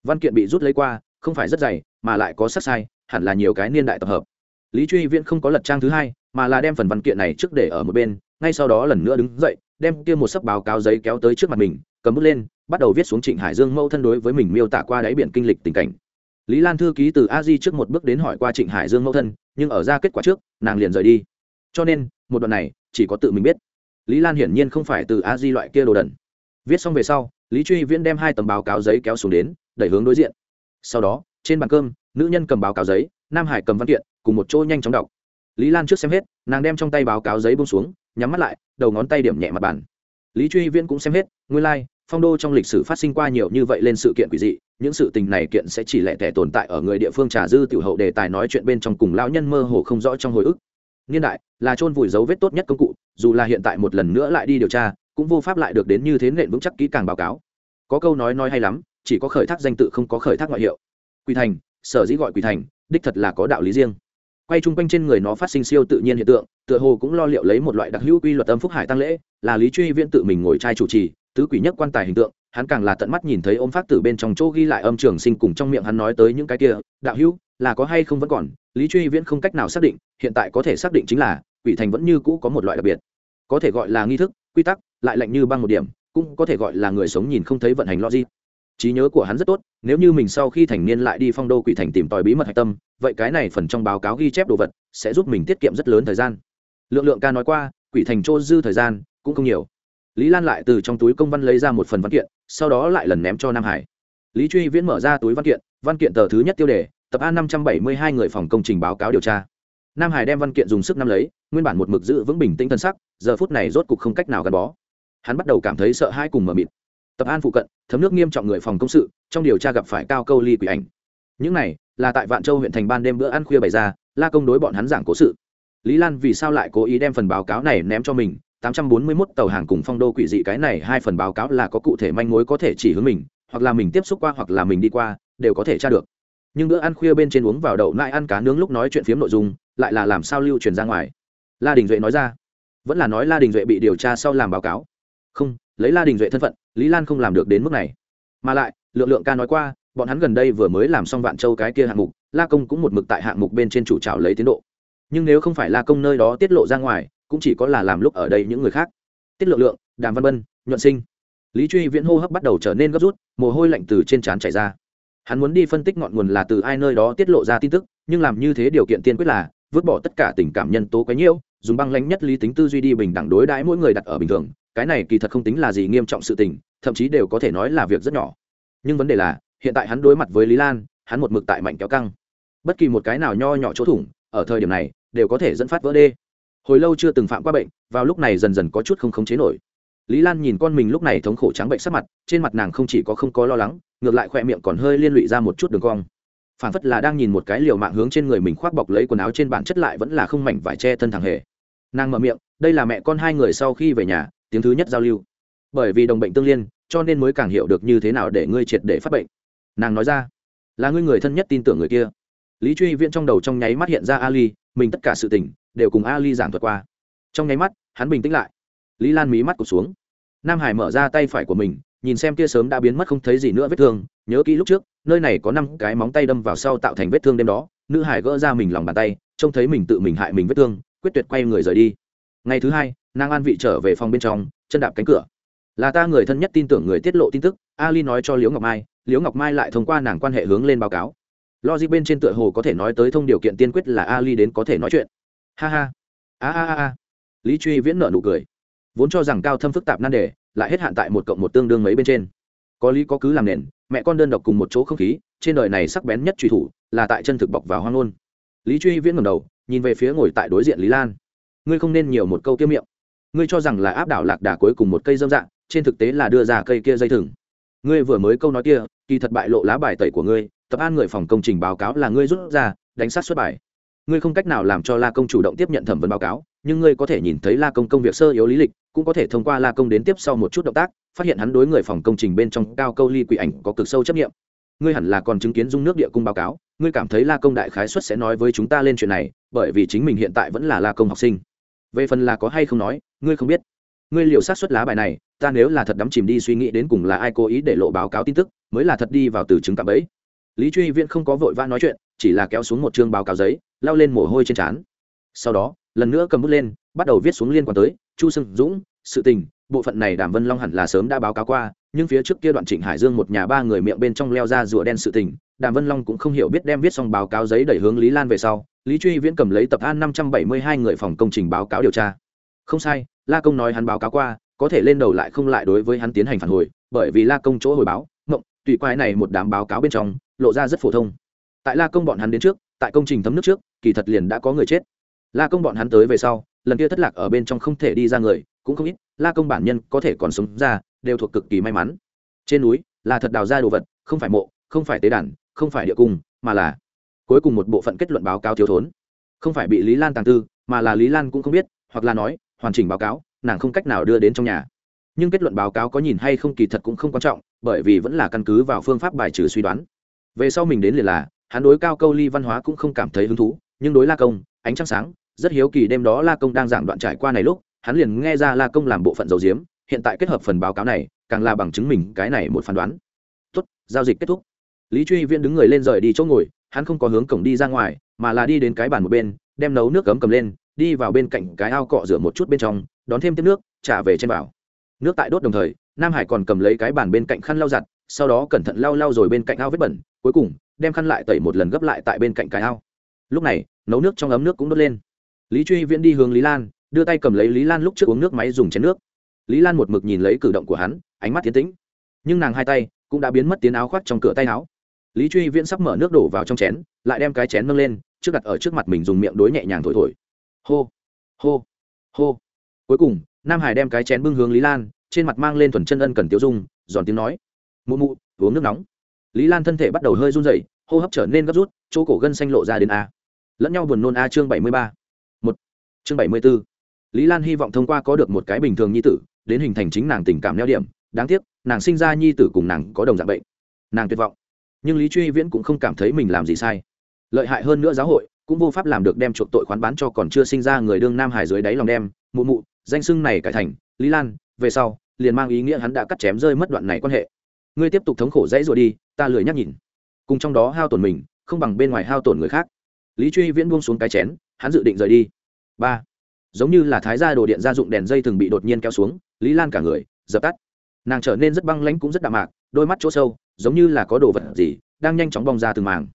Văn kiện bị rút lấy qua không phải rất dày, mà lại có sắc sai, hẳn là nhiều cái niên đại tập hợp. Lý truy viễn không có lật trang thứ hai, mà là đem phần văn kiện này trước để ở một bên, ngay sau đó lần nữa đứng dậy, đem kia một sấp báo cáo giấy kéo tới trước mặt mình, cầm bút lên, bắt đầu viết xuống trịnh hải dương mẫu thân đối với mình miêu tả qua đáy biển kinh lịch tình cảnh. Lý lan thư ký từ a di trước một bước đến hỏi qua trịnh hải dương mẫu thân, nhưng ở ra kết quả trước, nàng liền rời đi. Cho nên, một đoạn này, chỉ có tự mình biết. Lý lan hiển nhiên không phải từ a di loại kia đồ đần. Viết xong về sau, lý truy viễn đem hai tấm báo cáo giấy kéo xuống đến, đẩy hướng đối diện sau đó trên bàn cơm nữ nhân cầm báo cáo giấy nam hải cầm văn kiện cùng một chỗ nhanh chóng đọc. Lý lan trước xem hết nàng đem trong tay báo cáo giấy bông xuống nhắm mắt lại đầu ngón tay điểm nhẹ mặt bàn. Lý truy viễn cũng xem hết nguyên lai、like, phong đô trong lịch sử phát sinh qua nhiều như vậy lên sự kiện quỷ dị những sự tình này kiện sẽ chỉ lẻ tẻ tồn tại ở người địa phương trà dư tiểu hậu đề tài nói chuyện bên trong cùng lão nhân mơ hồ không rõ trong hồi ức. Niên đại là chôn vùi dấu vết tốt nhất công cụ dù là hiện tại một lần nữa lại đi điều tra cũng vô pháp lại được đến như thế nện vững chắc kỹ càng báo cáo. Có câu nói nói hay lắm chỉ có khởi thác danh tự không có khởi thác ngoại hiệu. Quỳ thành, sở dĩ gọi quỳ thành, đích thật là có đạo lý riêng. Quay chung quanh trên người nó phát sinh siêu tự nhiên hiện tượng, tựa hồ cũng lo liệu lấy một loại đặc hữu quy luật âm phúc hải tăng lễ, là lý truy viễn tự mình ngồi trai chủ trì, tứ quỷ nhất quan tài hình tượng, hắn càng là tận mắt nhìn thấy ôm phát tử bên trong chỗ ghi lại âm trường sinh cùng trong miệng hắn nói tới những cái kia, đạo hữu, là có hay không vẫn còn? Lý truy viễn không cách nào xác định, hiện tại có thể xác định chính là, quỷ thành vẫn như cũ có một loại đặc biệt. Có thể gọi là nghi thức, quy tắc, lại lạnh như băng một điểm, cũng có thể gọi là người sống nhìn không thấy vận hành logic trí nhớ của hắn rất tốt, nếu như mình sau khi thành niên lại đi phong đô quỷ thành tìm tòi bí mật hạch tâm, vậy cái này phần trong báo cáo ghi chép đồ vật sẽ giúp mình tiết kiệm rất lớn thời gian. Lượng lượng ca nói qua, quỷ thành trô dư thời gian cũng không nhiều. Lý lan lại từ trong túi công văn lấy ra một phần văn kiện, sau đó lại lần ném cho nam hải. Lý truy viễn mở ra túi văn kiện văn kiện tờ thứ nhất tiêu đề, tập a năm trăm bảy mươi hai người phòng công trình báo cáo điều tra. Nam hải đem văn kiện dùng sức nắm lấy, nguyên bản một mực giữ vững bình tĩnh thân sắc, giờ phút này rốt cục không cách nào gắn bó. Hắn bắt đầu cảm thấy sợ hãi cùng mờ mịt tập an phụ cận, thấm nước nghiêm trọng người phòng công sự, trong điều tra gặp phải cao câu ly quỷ ảnh. Những này là tại vạn châu huyện thành ban đêm bữa ăn khuya bày ra, la công đối bọn hắn giảng cố sự. Lý lan vì sao lại cố ý đem phần báo cáo này ném cho mình? 841 tàu hàng cùng phong đô quỷ dị cái này hai phần báo cáo là có cụ thể manh mối có thể chỉ hướng mình, hoặc là mình tiếp xúc qua hoặc là mình đi qua, đều có thể tra được. Nhưng bữa ăn khuya bên trên uống vào đậu lại ăn cá nướng lúc nói chuyện phiếm nội dung, lại là làm sao lưu truyền ra ngoài? La đình duệ nói ra. Vẫn là nói la đình duệ bị điều tra sau làm báo cáo. Không, lấy la đình duệ thân phận lý lan không làm được đến mức này. Mà lại, lượng lượng ca nói qua, bọn hắn gần đây vừa mới làm xong vạn châu cái kia hạng mục, la công cũng một mực tại hạng mục bên trên chủ trào lấy tiến độ. Nhưng nếu không phải la công nơi đó tiết lộ ra ngoài, cũng chỉ có là làm lúc ở đây những người khác. Tiết lượng lượng, đàm văn bân, nhuận sinh. Lý truy viễn hô hấp bắt đầu trở nên gấp rút, mồ hôi lạnh từ trên trán chảy ra. Hắn muốn đi phân tích ngọn nguồn là từ ai nơi đó tiết lộ ra tin tức, nhưng làm như thế điều kiện tiên quyết là, vứt bỏ tất cả tình cảm nhân tố quấy nhiễu, dùng băng lãnh nhất lý tính tư duy đi bình đẳng đối đãi mỗi người đặt ở bình thường cái này kỳ thật không tính là gì nghiêm trọng sự tình, thậm chí đều có thể nói là việc rất nhỏ. Nhưng vấn đề là, hiện tại hắn đối mặt với lý lan, hắn một mực tại mạnh kéo căng. Bất kỳ một cái nào nho nhỏ chỗ thủng, ở thời điểm này, đều có thể dẫn phát vỡ đê. Hồi lâu chưa từng phạm qua bệnh, vào lúc này dần dần có chút không khống chế nổi. Lý lan nhìn con mình lúc này thống khổ trắng bệnh sắc mặt, trên mặt nàng không chỉ có không có lo lắng, ngược lại khỏe miệng còn hơi liên lụy ra một chút đường cong. Phản phất là đang nhìn một cái liều mạng hướng trên người mình khoác bọc lấy quần áo trên bản chất lại vẫn là không mảnh vải che thân thằng hề. Nàng mở miệng, đây là mẹ con hai người sau khi về nhà tiếng thứ nhất giao lưu. Bởi vì đồng bệnh tương liên, cho nên mới càng hiểu được như thế nào để ngươi triệt để phát bệnh. Nàng nói ra, là ngươi người thân nhất tin tưởng người kia. Lý truy viễn trong đầu trong nháy mắt hiện ra ali, mình tất cả sự tình đều cùng ali giảng thuật qua. Trong nháy mắt, hắn bình tĩnh lại. Lý lan mí mắt cụt xuống. Nam hải mở ra tay phải của mình, nhìn xem kia sớm đã biến mất không thấy gì nữa vết thương, nhớ kỹ lúc trước, nơi này có năm cái móng tay đâm vào sau tạo thành vết thương đêm đó, nữ hải gỡ ra mình lòng bàn tay, trông thấy mình tự mình hại mình vết thương, quyết tuyệt quay người rời đi. Ngày thứ hai nàng an vị trở về phòng bên trong, chân đạp cánh cửa. Là ta người thân nhất tin tưởng người tiết lộ tin tức, ali nói cho liễu ngọc mai, liễu ngọc mai lại thông qua nàng quan hệ hướng lên báo cáo. Logic bên trên tựa hồ có thể nói tới thông điều kiện tiên quyết là ali đến có thể nói chuyện. Ha ha. A a a lý truy viễn nợ nụ cười. Vốn cho rằng cao thâm phức tạp nan đề, lại hết hạn tại một cộng một tương đương mấy bên trên. Có lý có cứ làm nền, mẹ con đơn độc cùng một chỗ không khí, trên đời này sắc bén nhất truy thủ, là tại chân thực bọc vào hoang ngôn. Lý truy viễn ngầm đầu, nhìn về phía ngồi tại đối diện lý lan. Ngươi không nên nhiều một câu kiếm miệng ngươi cho rằng là áp đảo lạc đà cuối cùng một cây dâm dạng, trên thực tế là đưa ra cây kia dây thừng. Ngươi vừa mới câu nói kia, kỳ thật bại lộ lá bài tẩy của ngươi, tập an người phòng công trình báo cáo là ngươi rút ra, đánh sát xuất bài. Ngươi không cách nào làm cho la công chủ động tiếp nhận thẩm vấn báo cáo, nhưng ngươi có thể nhìn thấy la công công việc sơ yếu lý lịch, cũng có thể thông qua la công đến tiếp sau một chút động tác, phát hiện hắn đối người phòng công trình bên trong cao câu ly quỷ ảnh có cực sâu chấp nghiệm ngươi hẳn là còn chứng kiến dung nước địa cung báo cáo, ngươi cảm thấy la công đại khái xuất sẽ nói với chúng ta lên chuyện này, bởi vì chính mình hiện tại vẫn là la công học sinh về phần là có hay không nói, ngươi không biết. Ngươi liều sát xuất lá bài này, ta nếu là thật đắm chìm đi suy nghĩ đến cùng là ai cố ý để lộ báo cáo tin tức, mới là thật đi vào từ chứng cạm ấy lý truy viễn không có vội vã nói chuyện, chỉ là kéo xuống một chương báo cáo giấy lao lên mồ hôi trên trán. Sau đó, lần nữa cầm bút lên, bắt đầu viết xuống liên quan tới chu sưng dũng, sự tình. Bộ phận này đàm vân long hẳn là sớm đã báo cáo qua, nhưng phía trước kia đoạn trịnh hải dương một nhà ba người miệng bên trong leo ra rùa đen sự tình, đàm vân long cũng không hiểu biết đem viết xong báo cáo giấy đẩy hướng lý lan về sau lý truy viễn cầm lấy tập an năm trăm bảy mươi hai người phòng công trình báo cáo điều tra. Không sai, la công nói hắn báo cáo qua, có thể lên đầu lại không lại đối với hắn tiến hành phản hồi, bởi vì la công chỗ hồi báo, mộng, tùy quái này một đám báo cáo bên trong, lộ ra rất phổ thông. Tại la công bọn hắn đến trước, tại công trình thấm nước trước, kỳ thật liền đã có người chết. La công bọn hắn tới về sau, lần kia thất lạc ở bên trong không thể đi ra người, cũng không ít, la công bản nhân có thể còn sống ra, đều thuộc cực kỳ may mắn. Trên núi, là thật đào ra đồ vật, không phải mộ, không phải tế đàn, không phải địa cung, mà là cuối cùng một bộ phận kết luận báo cáo thiếu thốn. Không phải bị lý lan tàng tư, mà là lý lan cũng không biết, hoặc là nói, hoàn chỉnh báo cáo, nàng không cách nào đưa đến trong nhà. Nhưng kết luận báo cáo có nhìn hay không kỳ thật cũng không quan trọng, bởi vì vẫn là căn cứ vào phương pháp bài trừ suy đoán. Về sau mình đến liền là, hắn đối cao câu ly văn hóa cũng không cảm thấy hứng thú, nhưng đối la công, ánh trăng sáng, rất hiếu kỳ đêm đó la công đang giảng đoạn trải qua này lúc, hắn liền nghe ra la công làm bộ phận dầu diếm, hiện tại kết hợp phần báo cáo này, càng là bằng chứng mình cái này một phán đoán. Tốt, giao dịch kết thúc. Lý truy viễn đứng người lên rời đi chỗ ngồi hắn không có hướng cổng đi ra ngoài, mà là đi đến cái bàn một bên, đem nấu nước cấm cầm lên, đi vào bên cạnh cái ao cọ rửa một chút bên trong, đón thêm tiếp nước, trả về trên bảo. Nước tại đốt đồng thời, nam hải còn cầm lấy cái bàn bên cạnh khăn lau giặt, sau đó cẩn thận lau lau rồi bên cạnh ao vết bẩn, cuối cùng, đem khăn lại tẩy một lần gấp lại tại bên cạnh cái ao. Lúc này, nấu nước trong ấm nước cũng đốt lên. Lý truy viễn đi hướng lý lan, đưa tay cầm lấy lý lan lúc trước uống nước máy dùng chén nước. Lý lan một mực nhìn lấy cử động của hắn, ánh mắt tiến tĩnh. Nhưng nàng hai tay cũng đã biến mất tiếng áo khoác trong cửa tay áo lý truy viễn sắp mở nước đổ vào trong chén, lại đem cái chén nâng lên, trước đặt ở trước mặt mình dùng miệng đối nhẹ nhàng thổi thổi. Hô hô hô. Cuối cùng, nam hải đem cái chén bưng hướng lý lan, trên mặt mang lên thuần chân ân cần tiêu dung, giòn tiếng nói, mụ mụ, uống nước nóng. Lý lan thân thể bắt đầu hơi run rẩy, hô hấp trở nên gấp rút, chỗ cổ gân xanh lộ ra đến a. Lẫn nhau buồn nôn a chương bảy mươi ba. Một, chương bảy mươi b ố lý lan hy vọng thông qua có được một cái bình thường nhi tử, đến hình thành chính nàng tình cảm neo điểm. Đáng tiếc, nàng sinh ra nhi tử cùng nàng có đồng dạng bệnh. Nàng tuyệt vọng nhưng lý truy viễn cũng không cảm thấy mình làm gì sai. Lợi hại hơn nữa giáo hội, cũng vô pháp làm được đem chuộc tội khoán bán cho còn chưa sinh ra người đương nam hải dưới đáy lòng đem. Mụ mụ, danh sưng này cải thành, lý lan, về sau, liền mang ý nghĩa hắn đã cắt chém rơi mất đoạn này quan hệ. Ngươi tiếp tục thống khổ dãy rồi đi, ta lười nhắc nhìn. Cùng trong đó hao tổn mình, không bằng bên ngoài hao tổn người khác. Lý truy viễn buông xuống cái chén, hắn dự định rời đi. Ba. Giống như là thái gia đồ điện gia dụng đèn dây thường bị đột nhiên kéo xuống, lý lan cả người, dập tắt. Nàng trở nên rất băng lãnh cũng rất đạm mạc, đôi mắt chỗ sâu giống như là có đồ vật gì đang nhanh chóng bong ra từng màng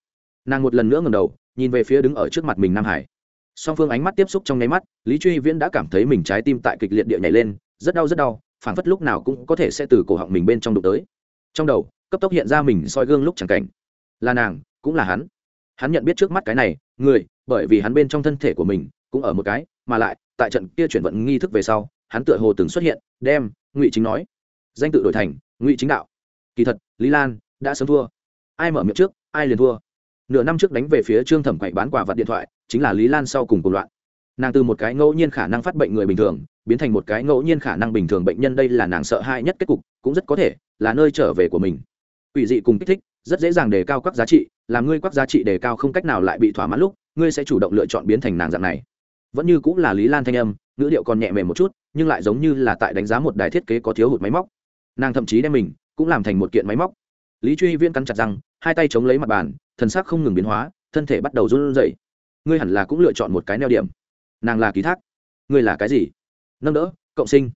nàng một lần nữa ngầm đầu, nhìn về phía đứng ở trước mặt mình nam hải. Song phương ánh mắt tiếp xúc trong nháy mắt, lý truy viễn đã cảm thấy mình trái tim tại kịch liệt địa nhảy lên, rất đau rất đau, phảng phất lúc nào cũng có thể sẽ từ cổ họng mình bên trong đụng tới. Trong đầu, cấp tốc hiện ra mình soi gương lúc chẳng cảnh. Là nàng, cũng là hắn. Hắn nhận biết trước mắt cái này, người, bởi vì hắn bên trong thân thể của mình cũng ở một cái, mà lại, tại trận kia chuyển vận nghi thức về sau, hắn tựa hồ từng xuất hiện, đem ngụy chính nói. Danh tự đổi thành, ngụy chính đạo kỳ thật, lý lan đã sớm thua. Ai mở miệng trước, ai liền thua. Nửa năm trước đánh về phía trương thẩm quậy bán quả vặt điện thoại, chính là lý lan sau cùng cùng loạn. Nàng từ một cái ngẫu nhiên khả năng phát bệnh người bình thường, biến thành một cái ngẫu nhiên khả năng bình thường bệnh nhân đây là nàng sợ hãi nhất kết cục, cũng rất có thể là nơi trở về của mình. Quỷ dị cùng kích thích, rất dễ dàng đề cao các giá trị, làm ngươi các giá trị đề cao không cách nào lại bị thỏa mãn lúc, ngươi sẽ chủ động lựa chọn biến thành nàng dạng này. Vẫn như cũng là lý lan thanh âm, ngữ điệu còn nhẹ mềm một chút, nhưng lại giống như là tại đánh giá một đài thiết kế có thiếu hụt máy móc. Nàng thậm chí đem mình cũng làm thành một kiện máy móc. Lý truy Viễn cắn chặt răng, hai tay chống lấy mặt bàn thần sắc không ngừng biến hóa, thân thể bắt đầu run rẩy. Ngươi hẳn là cũng lựa chọn một cái neo điểm. Nàng là ký thác. Ngươi là cái gì? Nâng đỡ, cộng sinh.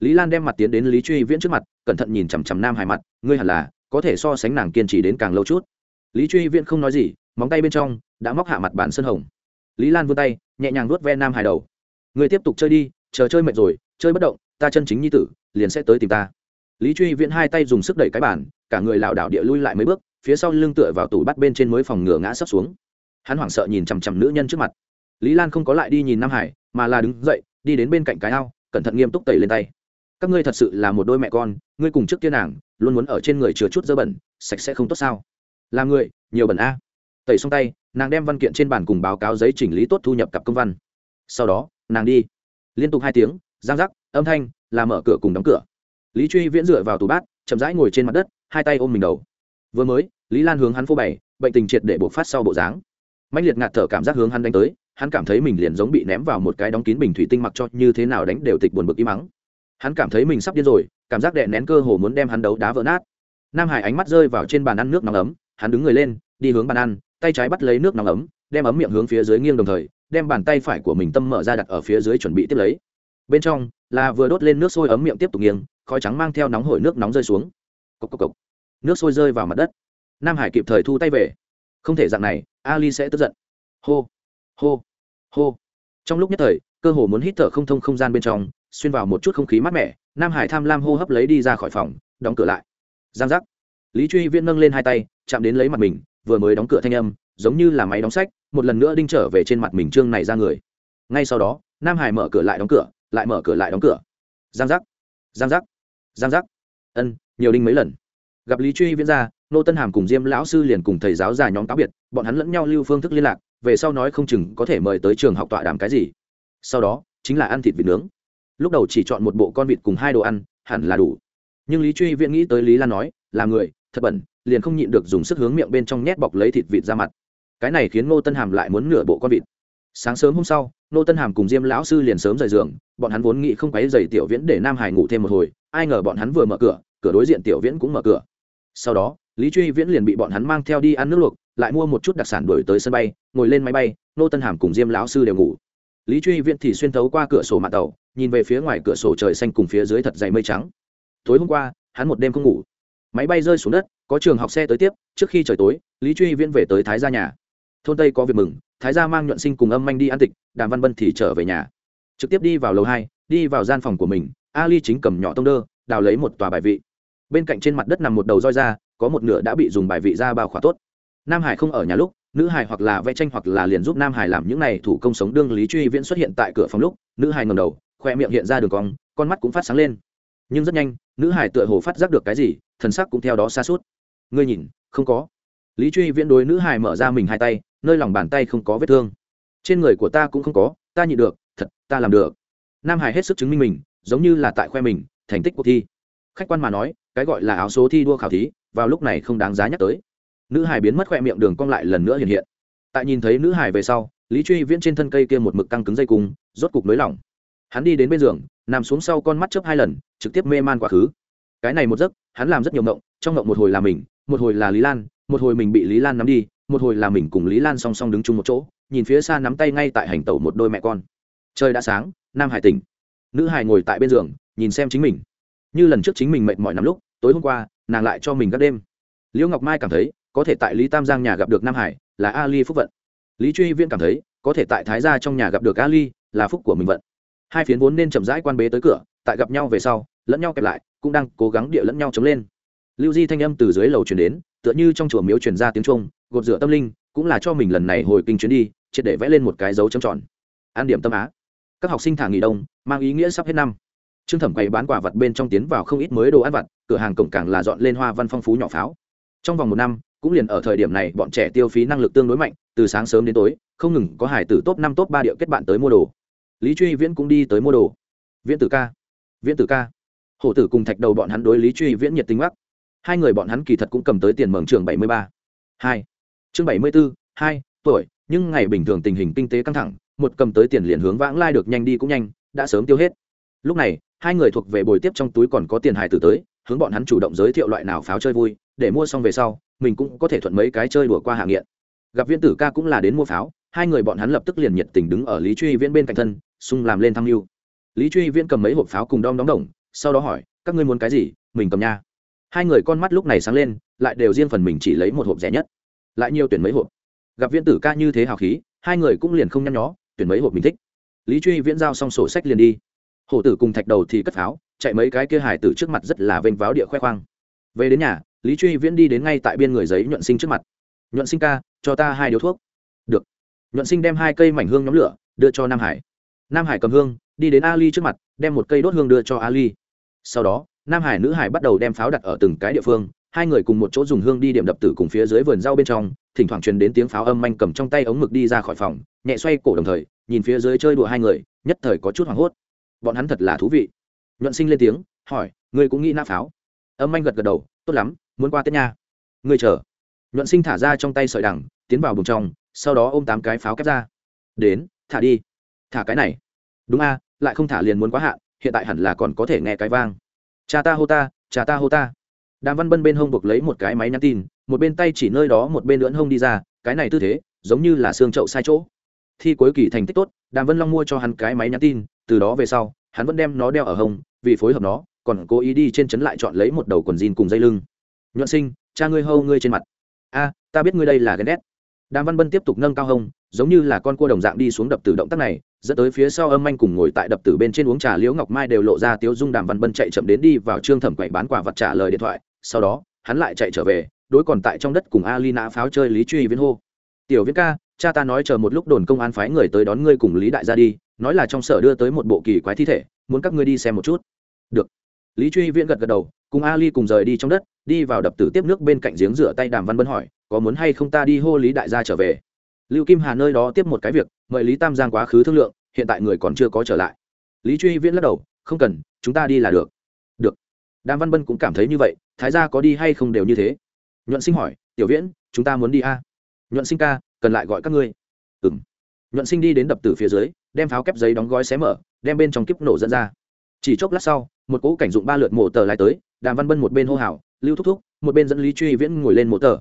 Lý lan đem mặt tiến đến lý truy viễn trước mặt, cẩn thận nhìn chằm chằm nam hải mặt, ngươi hẳn là có thể so sánh nàng kiên trì đến càng lâu chút. Lý truy viễn không nói gì, móng tay bên trong đã móc hạ mặt bản sân hồng. Lý lan vươn tay, nhẹ nhàng nuốt ve nam hải đầu. Ngươi tiếp tục chơi đi, chờ chơi mệt rồi, chơi bất động, ta chân chính nhi tử, liền sẽ tới tìm ta lý truy viễn hai tay dùng sức đẩy cái bàn, cả người lảo đảo địa lui lại mấy bước phía sau lưng tựa vào tủ bắt bên trên mới phòng ngửa ngã sấp xuống. Hắn hoảng sợ nhìn chằm chằm nữ nhân trước mặt. Lý lan không có lại đi nhìn nam hải mà là đứng dậy đi đến bên cạnh cái ao cẩn thận nghiêm túc tẩy lên tay. Các ngươi thật sự là một đôi mẹ con ngươi cùng trước kia nàng luôn muốn ở trên người chứa chút dơ bẩn sạch sẽ không tốt sao? Làm người nhiều bẩn a. Tẩy xong tay nàng đem văn kiện trên bàn cùng báo cáo giấy chỉnh lý tốt thu nhập cặp công văn. Sau đó nàng đi. Liên tục hai tiếng giang giác âm thanh là mở cửa cùng đóng cửa lý truy viễn dựa vào tủ bát, chậm rãi ngồi trên mặt đất, hai tay ôm mình đầu. Vừa mới, lý lan hướng hắn phô bày, bệnh tình triệt để bộc phát sau bộ dáng. Mạnh liệt ngạt thở cảm giác hướng hắn đánh tới, hắn cảm thấy mình liền giống bị ném vào một cái đóng kín bình thủy tinh mặc cho như thế nào đánh đều tịch buồn bực im mắng. Hắn cảm thấy mình sắp điên rồi, cảm giác đè nén cơ hồ muốn đem hắn đấu đá vỡ nát. Nam hải ánh mắt rơi vào trên bàn ăn nước nóng ấm, hắn đứng người lên, đi hướng bàn ăn, tay trái bắt lấy nước nóng ấm, đem ấm miệng hướng phía dưới nghiêng đồng thời, đem bàn tay phải của mình tâm mở ra đặt ở phía dưới chuẩn bị tiếp lấy. Bên trong, là vừa đốt lên nước sôi ấm miệng tiếp tục nghiêng khói trắng mang theo nóng hổi nước nóng rơi xuống. Cốc cốc cốc. nước sôi rơi vào mặt đất. Nam hải kịp thời thu tay về. Không thể dạng này, ali sẽ tức giận. Hô hô hô. Trong lúc nhất thời, cơ hồ muốn hít thở không thông không gian bên trong, xuyên vào một chút không khí mát mẻ, nam hải tham lam hô hấp lấy đi ra khỏi phòng, đóng cửa lại. Giang giác. Lý truy viễn nâng lên hai tay, chạm đến lấy mặt mình, vừa mới đóng cửa thanh âm, giống như là máy đóng sách, một lần nữa đinh trở về trên mặt mình trương này ra người. Ngay sau đó, nam hải mở cửa lại đóng cửa, lại mở cửa lại đóng cửa. Giang giác. Giang giác giang giác. Ân, nhiều đinh mấy lần. Gặp lý truy viễn ra, nô tân hàm cùng diêm lão sư liền cùng thầy giáo già nhóm cáo biệt, bọn hắn lẫn nhau lưu phương thức liên lạc, về sau nói không chừng có thể mời tới trường học tọa đàm cái gì. Sau đó, chính là ăn thịt vịt nướng. Lúc đầu chỉ chọn một bộ con vịt cùng hai đồ ăn, hẳn là đủ. Nhưng lý truy viễn nghĩ tới lý lan nói, là người, thật bẩn, liền không nhịn được dùng sức hướng miệng bên trong nhét bọc lấy thịt vịt ra mặt. Cái này khiến ngô tân hàm lại muốn nửa bộ con vịt. Sáng sớm hôm sau Nô tân hàm cùng diêm lão sư liền sớm rời giường, bọn hắn vốn nghĩ không quấy dày tiểu viễn để nam hải ngủ thêm một hồi, ai ngờ bọn hắn vừa mở cửa cửa đối diện tiểu viễn cũng mở cửa. Sau đó, lý truy viễn liền bị bọn hắn mang theo đi ăn nước luộc, lại mua một chút đặc sản đổi tới sân bay, ngồi lên máy bay, nô tân hàm cùng diêm lão sư đều ngủ. Lý truy viễn thì xuyên thấu qua cửa sổ mạng tàu, nhìn về phía ngoài cửa sổ trời xanh cùng phía dưới thật dày mây trắng. Tối hôm qua, hắn một đêm không ngủ. Máy bay rơi xuống đất, có trường học xe tới tiếp, trước khi trời tối, lý truy viễn về tới thái gia nhà. Thôn tây có việc mừng thái gia mang nhuận sinh cùng âm manh đi ăn tịch, đàm văn bân thì trở về nhà. Trực tiếp đi vào lầu hai, đi vào gian phòng của mình, ali chính cầm nhỏ tông đơ, đào lấy một tòa bài vị. Bên cạnh trên mặt đất nằm một đầu roi da, có một nửa đã bị dùng bài vị ra bao khỏa tốt. Nam hải không ở nhà lúc, nữ hải hoặc là vẽ tranh hoặc là liền giúp nam hải làm những này thủ công sống đương lý truy viễn xuất hiện tại cửa phòng lúc, nữ hải ngầm đầu, khoe miệng hiện ra đường cong, con mắt cũng phát sáng lên. Nhưng rất nhanh, nữ hải tựa hồ phát giác được cái gì, thần sắc cũng theo đó xa suốt. Ngươi nhìn, không có lý truy viễn đối nữ hài mở ra mình hai tay, nơi lòng bàn tay không có vết thương. Trên người của ta cũng không có, ta nhịn được, thật, ta làm được. Nam hải hết sức chứng minh mình, giống như là tại khoe mình, thành tích cuộc thi. Khách quan mà nói, cái gọi là áo số thi đua khảo thí, vào lúc này không đáng giá nhắc tới. Nữ hải biến mất khoe miệng đường cong lại lần nữa hiện hiện. Tại nhìn thấy nữ hải về sau, lý truy viễn trên thân cây kia một mực căng cứng dây cung, rốt cục nới lỏng. Hắn đi đến bên giường, nằm xuống sau con mắt chớp hai lần, trực tiếp mê man quá khứ. Cái này một giấc, hắn làm rất nhiều mộng trong mộng một hồi là mình, một hồi là lý lan một hồi mình bị lý lan nắm đi, một hồi là mình cùng lý lan song song đứng chung một chỗ, nhìn phía xa nắm tay ngay tại hành tẩu một đôi mẹ con. Trời đã sáng, nam hải tỉnh. Nữ hải ngồi tại bên giường, nhìn xem chính mình. Như lần trước chính mình mệt mỏi nằm lúc, tối hôm qua, nàng lại cho mình các đêm. Liễu ngọc mai cảm thấy, có thể tại lý tam giang nhà gặp được nam hải, là ali phúc vận. Lý truy viễn cảm thấy, có thể tại thái gia trong nhà gặp được ali, là phúc của mình vận. Hai phiến vốn nên chậm rãi quan bế tới cửa, tại gặp nhau về sau, lẫn nhau kẹp lại, cũng đang cố gắng địa lẫn nhau chống lên lưu di thanh âm từ dưới lầu truyền đến, tựa như trong chùa miếu truyền ra tiếng trung gột rửa tâm linh, cũng là cho mình lần này hồi kinh chuyến đi, triệt để vẽ lên một cái dấu chấm tròn. An điểm tâm á. Các học sinh thả nghỉ đông, mang ý nghĩa sắp hết năm. Trương thẩm quầy bán quả vật bên trong tiến vào không ít mới đồ ăn vặt, cửa hàng cổng càng là dọn lên hoa văn phong phú nhỏ pháo. Trong vòng một năm, cũng liền ở thời điểm này, bọn trẻ tiêu phí năng lực tương đối mạnh, từ sáng sớm đến tối, không ngừng có hải tử top năm, top ba điệu kết bạn tới mua đồ. Lý truy viễn cũng đi tới mua đồ. Viễn tử ca. Viễn tử ca. Hổ tử cùng thạch đầu bọn hắn đối lý truy viễn nhiệt tình mắc hai người bọn hắn kỳ thật cũng cầm tới tiền mừng trường bảy mươi ba. Hai. Chương bảy mươi bốn hai tuổi, nhưng ngày bình thường tình hình kinh tế căng thẳng, một cầm tới tiền liền hướng vãng lai được nhanh đi cũng nhanh, đã sớm tiêu hết. Lúc này, hai người thuộc về bồi tiếp trong túi còn có tiền hài tử tới, hướng bọn hắn chủ động giới thiệu loại nào pháo chơi vui, để mua xong về sau, mình cũng có thể thuận mấy cái chơi đùa qua hạ nghiện. Gặp viên tử ca cũng là đến mua pháo, hai người bọn hắn lập tức liền nhiệt tình đứng ở lý truy viễn bên cạnh thân, sung làm lên thăng lưu. lý truy viễn cầm mấy hộp pháo cùng đom đóm đồng, sau đó hỏi, các ngươi muốn cái gì? Mình cầm nha hai người con mắt lúc này sáng lên, lại đều riêng phần mình chỉ lấy một hộp rẻ nhất. Lại nhiều tuyển mấy hộp. Gặp viên tử ca như thế hào khí, hai người cũng liền không nhăn nhó, tuyển mấy hộp mình thích. Lý truy viễn giao xong sổ sách liền đi. Hổ tử cùng thạch đầu thì cất pháo, chạy mấy cái kia hải tử trước mặt rất là vênh váo địa khoe khoang. Về đến nhà, lý truy viễn đi đến ngay tại biên người giấy nhuận sinh trước mặt. Nhuận sinh ca, cho ta hai điếu thuốc. Được. Nhuận sinh đem hai cây mảnh hương nhóm lửa đưa cho nam hải. Nam hải cầm hương, đi đến ali trước mặt, đem một cây đốt hương đưa cho ali. Sau đó nam hải nữ hải bắt đầu đem pháo đặt ở từng cái địa phương, hai người cùng một chỗ dùng hương đi điểm đập tử cùng phía dưới vườn rau bên trong, thỉnh thoảng truyền đến tiếng pháo âm manh cầm trong tay ống mực đi ra khỏi phòng, nhẹ xoay cổ đồng thời, nhìn phía dưới chơi đùa hai người, nhất thời có chút hoảng hốt. Bọn hắn thật là thú vị. Nhuận sinh lên tiếng, hỏi, ngươi cũng nghĩ nã pháo? Âm manh gật gật đầu, tốt lắm, muốn qua tết nha. Ngươi chờ. Nhuận sinh thả ra trong tay sợi đằng, tiến vào bùng trong, sau đó ôm tám cái pháo kép ra. Đến, thả đi. Thả cái này. Đúng a, lại không thả liền muốn quá hạn, hiện tại hẳn là còn có thể nghe cái vang cha ta hô ta, cha ta hô ta. Đàm văn bân bên hông buộc lấy một cái máy nhắn tin, một bên tay chỉ nơi đó một bên lưỡn hông đi ra, cái này tư thế, giống như là xương trậu sai chỗ. Thi cuối kỳ thành tích tốt, đàm vân long mua cho hắn cái máy nhắn tin, từ đó về sau, hắn vẫn đem nó đeo ở hông, vì phối hợp nó, còn cố ý đi trên chấn lại chọn lấy một đầu quần jean cùng dây lưng. Nhuận sinh, cha ngươi hâu ngươi trên mặt. A, ta biết ngươi đây là ghen ghét. Đàm văn bân tiếp tục nâng cao hông, giống như là con cua đồng dạng đi xuống đập từ động tác này dẫn tới phía sau âm anh cùng ngồi tại đập tử bên trên uống trà, liễu ngọc mai đều lộ ra tiếu dung đàm văn bân chạy chậm đến đi vào trương thẩm quậy bán quả vật trả lời điện thoại. Sau đó, hắn lại chạy trở về, đối còn tại trong đất cùng ali nã pháo chơi lý truy viễn hô. Tiểu viễn ca, cha ta nói chờ một lúc đồn công an phái người tới đón ngươi cùng lý đại gia đi, nói là trong sở đưa tới một bộ kỳ quái thi thể, muốn các ngươi đi xem một chút. Được. Lý truy viễn gật gật đầu, cùng ali cùng rời đi trong đất, đi vào đập tử tiếp nước bên cạnh giếng rửa tay đàm văn bân hỏi, có muốn hay không ta đi hô lý đại gia trở về? Lưu kim hà nơi đó tiếp một cái việc, mời lý tam giang quá khứ thương lượng, hiện tại người còn chưa có trở lại. Lý truy viễn lắc đầu, không cần, chúng ta đi là được. Được. Đàm văn bân cũng cảm thấy như vậy, thái gia có đi hay không đều như thế. Nhuận sinh hỏi, tiểu viễn, chúng ta muốn đi a? À? nhuận sinh ca, cần lại gọi các ngươi. Ừng nhuận sinh đi đến đập tử phía dưới, đem pháo kép giấy đóng gói xé mở, đem bên trong kiếp nổ dẫn ra. Chỉ chốc lát sau, một cỗ cảnh dụng ba lượt mổ tờ lại tới, đàm văn bân một bên hô hào, lưu thúc thúc, một bên dẫn lý truy viễn ngồi lên mổ tờ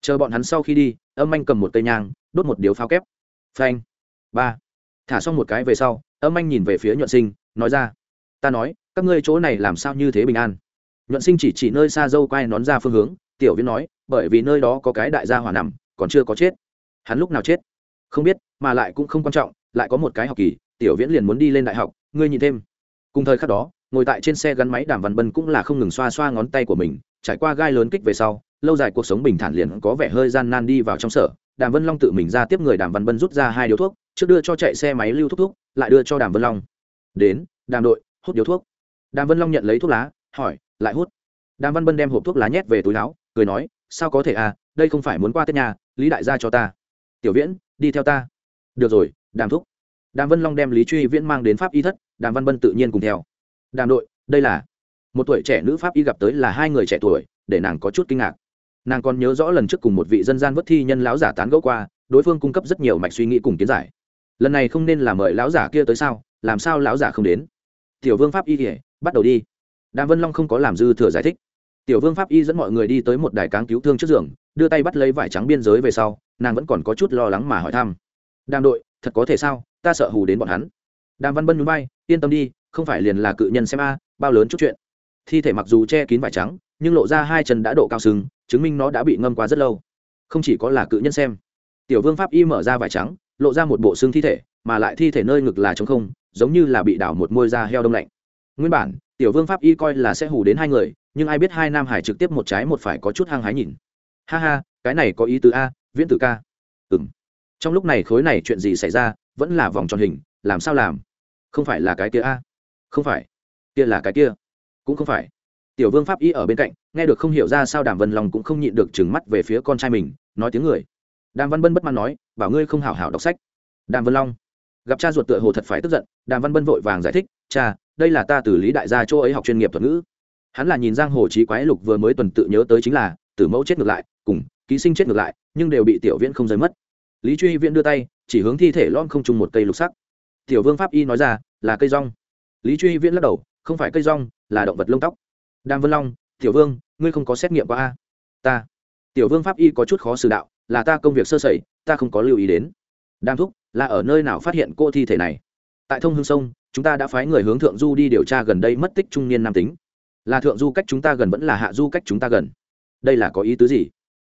chờ bọn hắn sau khi đi, âm anh cầm một cây nhang, đốt một điếu pháo kép. Phanh. Ba. Thả xong một cái về sau, âm anh nhìn về phía nhuận sinh, nói ra. Ta nói, các ngươi chỗ này làm sao như thế bình an? Nhuận sinh chỉ chỉ nơi xa dâu quay nón ra phương hướng, tiểu viễn nói, bởi vì nơi đó có cái đại gia hỏa nằm, còn chưa có chết. Hắn lúc nào chết? Không biết, mà lại cũng không quan trọng, lại có một cái học kỳ, tiểu viễn liền muốn đi lên đại học, ngươi nhìn thêm. Cùng thời khắc đó, ngồi tại trên xe gắn máy đàm văn bân cũng là không ngừng xoa xoa ngón tay của mình, trải qua gai lớn kích về sau lâu dài cuộc sống bình thản liền có vẻ hơi gian nan đi vào trong sở. Đàm vân long tự mình ra tiếp người đàm văn bân rút ra hai điếu thuốc, trước đưa cho chạy xe máy lưu thuốc thuốc lại đưa cho đàm vân long. Đến, đàm đội, hút điếu thuốc. Đàm vân long nhận lấy thuốc lá, hỏi, lại hút? Đàm văn bân đem hộp thuốc lá nhét về túi láo cười nói, sao có thể à đây không phải muốn qua tết nhà, lý đại gia cho ta. Tiểu viễn, đi theo ta. Được rồi, đàm thúc. Đàm vân long đem lý truy viễn mang đến pháp y thất, đàm văn bân tự nhiên cùng theo. Đàm đội, đây là một tuổi trẻ nữ pháp y gặp tới là hai người trẻ tuổi, để nàng có chút kinh ngạc nàng còn nhớ rõ lần trước cùng một vị dân gian vất thi nhân lão giả tán gẫu qua, đối phương cung cấp rất nhiều mạch suy nghĩ cùng kiến giải. Lần này không nên là mời lão giả kia tới sao, làm sao lão giả không đến? Tiểu vương pháp y kể bắt đầu đi. Đàm vân long không có làm dư thừa giải thích. Tiểu vương pháp y dẫn mọi người đi tới một đài cáng cứu thương trước giường, đưa tay bắt lấy vải trắng biên giới về sau, nàng vẫn còn có chút lo lắng mà hỏi thăm. Đàm đội, thật có thể sao? Ta sợ hù đến bọn hắn. Đàm văn bân núi bay yên tâm đi, không phải liền là cự nhân xem a, bao lớn chút chuyện thi thể mặc dù che kín vải trắng, nhưng lộ ra hai chân đã độ cao sừng, chứng minh nó đã bị ngâm qua rất lâu. Không chỉ có là cự nhân xem. Tiểu vương pháp y mở ra vải trắng, lộ ra một bộ xương thi thể, mà lại thi thể nơi ngực là trống không, giống như là bị đảo một môi da heo đông lạnh. Nguyên bản, tiểu vương pháp y coi là sẽ hù đến hai người, nhưng ai biết hai nam hải trực tiếp một trái một phải có chút hăng hái nhìn. Ha ha, cái này có ý tứ a, viễn tử ca. Ừ m trong lúc này khối này chuyện gì xảy ra, vẫn là vòng tròn hình, làm sao làm? Không phải là cái kia a. Không phải. Kia là cái kia cũng không phải. Tiểu vương pháp y ở bên cạnh, nghe được không hiểu ra sao đàm vân long cũng không nhịn được trừng mắt về phía con trai mình, nói tiếng người. Đàm văn bân bất mãn nói, bảo ngươi không hảo hảo đọc sách. Đàm vân long, gặp cha ruột tựa hồ thật phải tức giận, đàm văn bân vội vàng giải thích, cha, đây là ta từ lý đại gia chỗ ấy học chuyên nghiệp thuật ngữ. Hắn là nhìn giang hồ trí quái lục vừa mới tuần tự nhớ tới chính là, tử mẫu chết ngược lại, cùng ký sinh chết ngược lại, nhưng đều bị tiểu viễn không rời mất. Lý truy viễn đưa tay, chỉ hướng thi thể lon không trùng một cây lục sắc. Tiểu vương pháp y nói ra, là cây rong. Lý truy viễn lắc đầu, không phải cây rong là động vật lông tóc. Đàm vân long, tiểu vương, ngươi không có xét nghiệm qua a. Ta. Tiểu vương pháp y có chút khó xử đạo, là ta công việc sơ sẩy, ta không có lưu ý đến. Đàm thúc, là ở nơi nào phát hiện cô thi thể này? Tại thông hương sông, chúng ta đã phái người hướng thượng du đi điều tra gần đây mất tích trung niên nam tính. Là thượng du cách chúng ta gần vẫn là hạ du cách chúng ta gần. Đây là có ý tứ gì?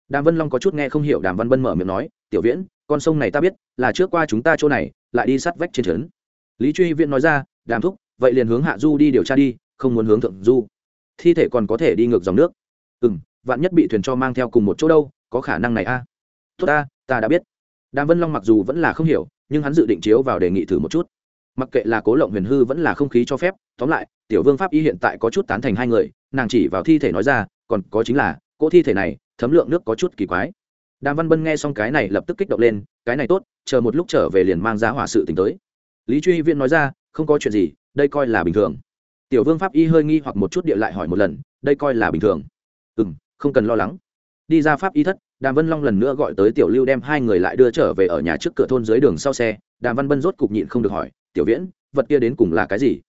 Đàm vân long có chút nghe không hiểu, đàm văn bân mở miệng nói, tiểu viễn, con sông này ta biết, là trước qua chúng ta chỗ này, lại đi sát vách trên trấn. Lý truy viễn nói ra, đàm thúc, vậy liền hướng hạ du đi điều tra đi không muốn hướng thượng du. Thi thể còn có thể đi ngược dòng nước. Ừ m vạn nhất bị thuyền cho mang theo cùng một chỗ đâu, có khả năng này a. À? tốt ta ta đã biết. Đàm vân long mặc dù vẫn là không hiểu, nhưng hắn dự định chiếu vào đề nghị thử một chút. Mặc kệ là cố lộng huyền hư vẫn là không khí cho phép, tóm lại, tiểu vương pháp y hiện tại có chút tán thành hai người, nàng chỉ vào thi thể nói ra, còn có chính là, cỗ thi thể này, thấm lượng nước có chút kỳ quái. Đàm văn bân nghe xong cái này lập tức kích động lên, cái này tốt, chờ một lúc trở về liền mang ra hỏa sự t tới. Lý truy viên nói ra, không có chuyện gì, đây coi là bình thường tiểu vương pháp y hơi nghi hoặc một chút địa lại hỏi một lần, đây coi là bình thường. Ừ m không cần lo lắng. Đi ra pháp y thất, đàm vân long lần nữa gọi tới tiểu lưu đem hai người lại đưa trở về ở nhà trước cửa thôn dưới đường sau xe. Đàm văn bân rốt cục nhịn không được hỏi, tiểu viễn, vật kia đến cùng là cái gì?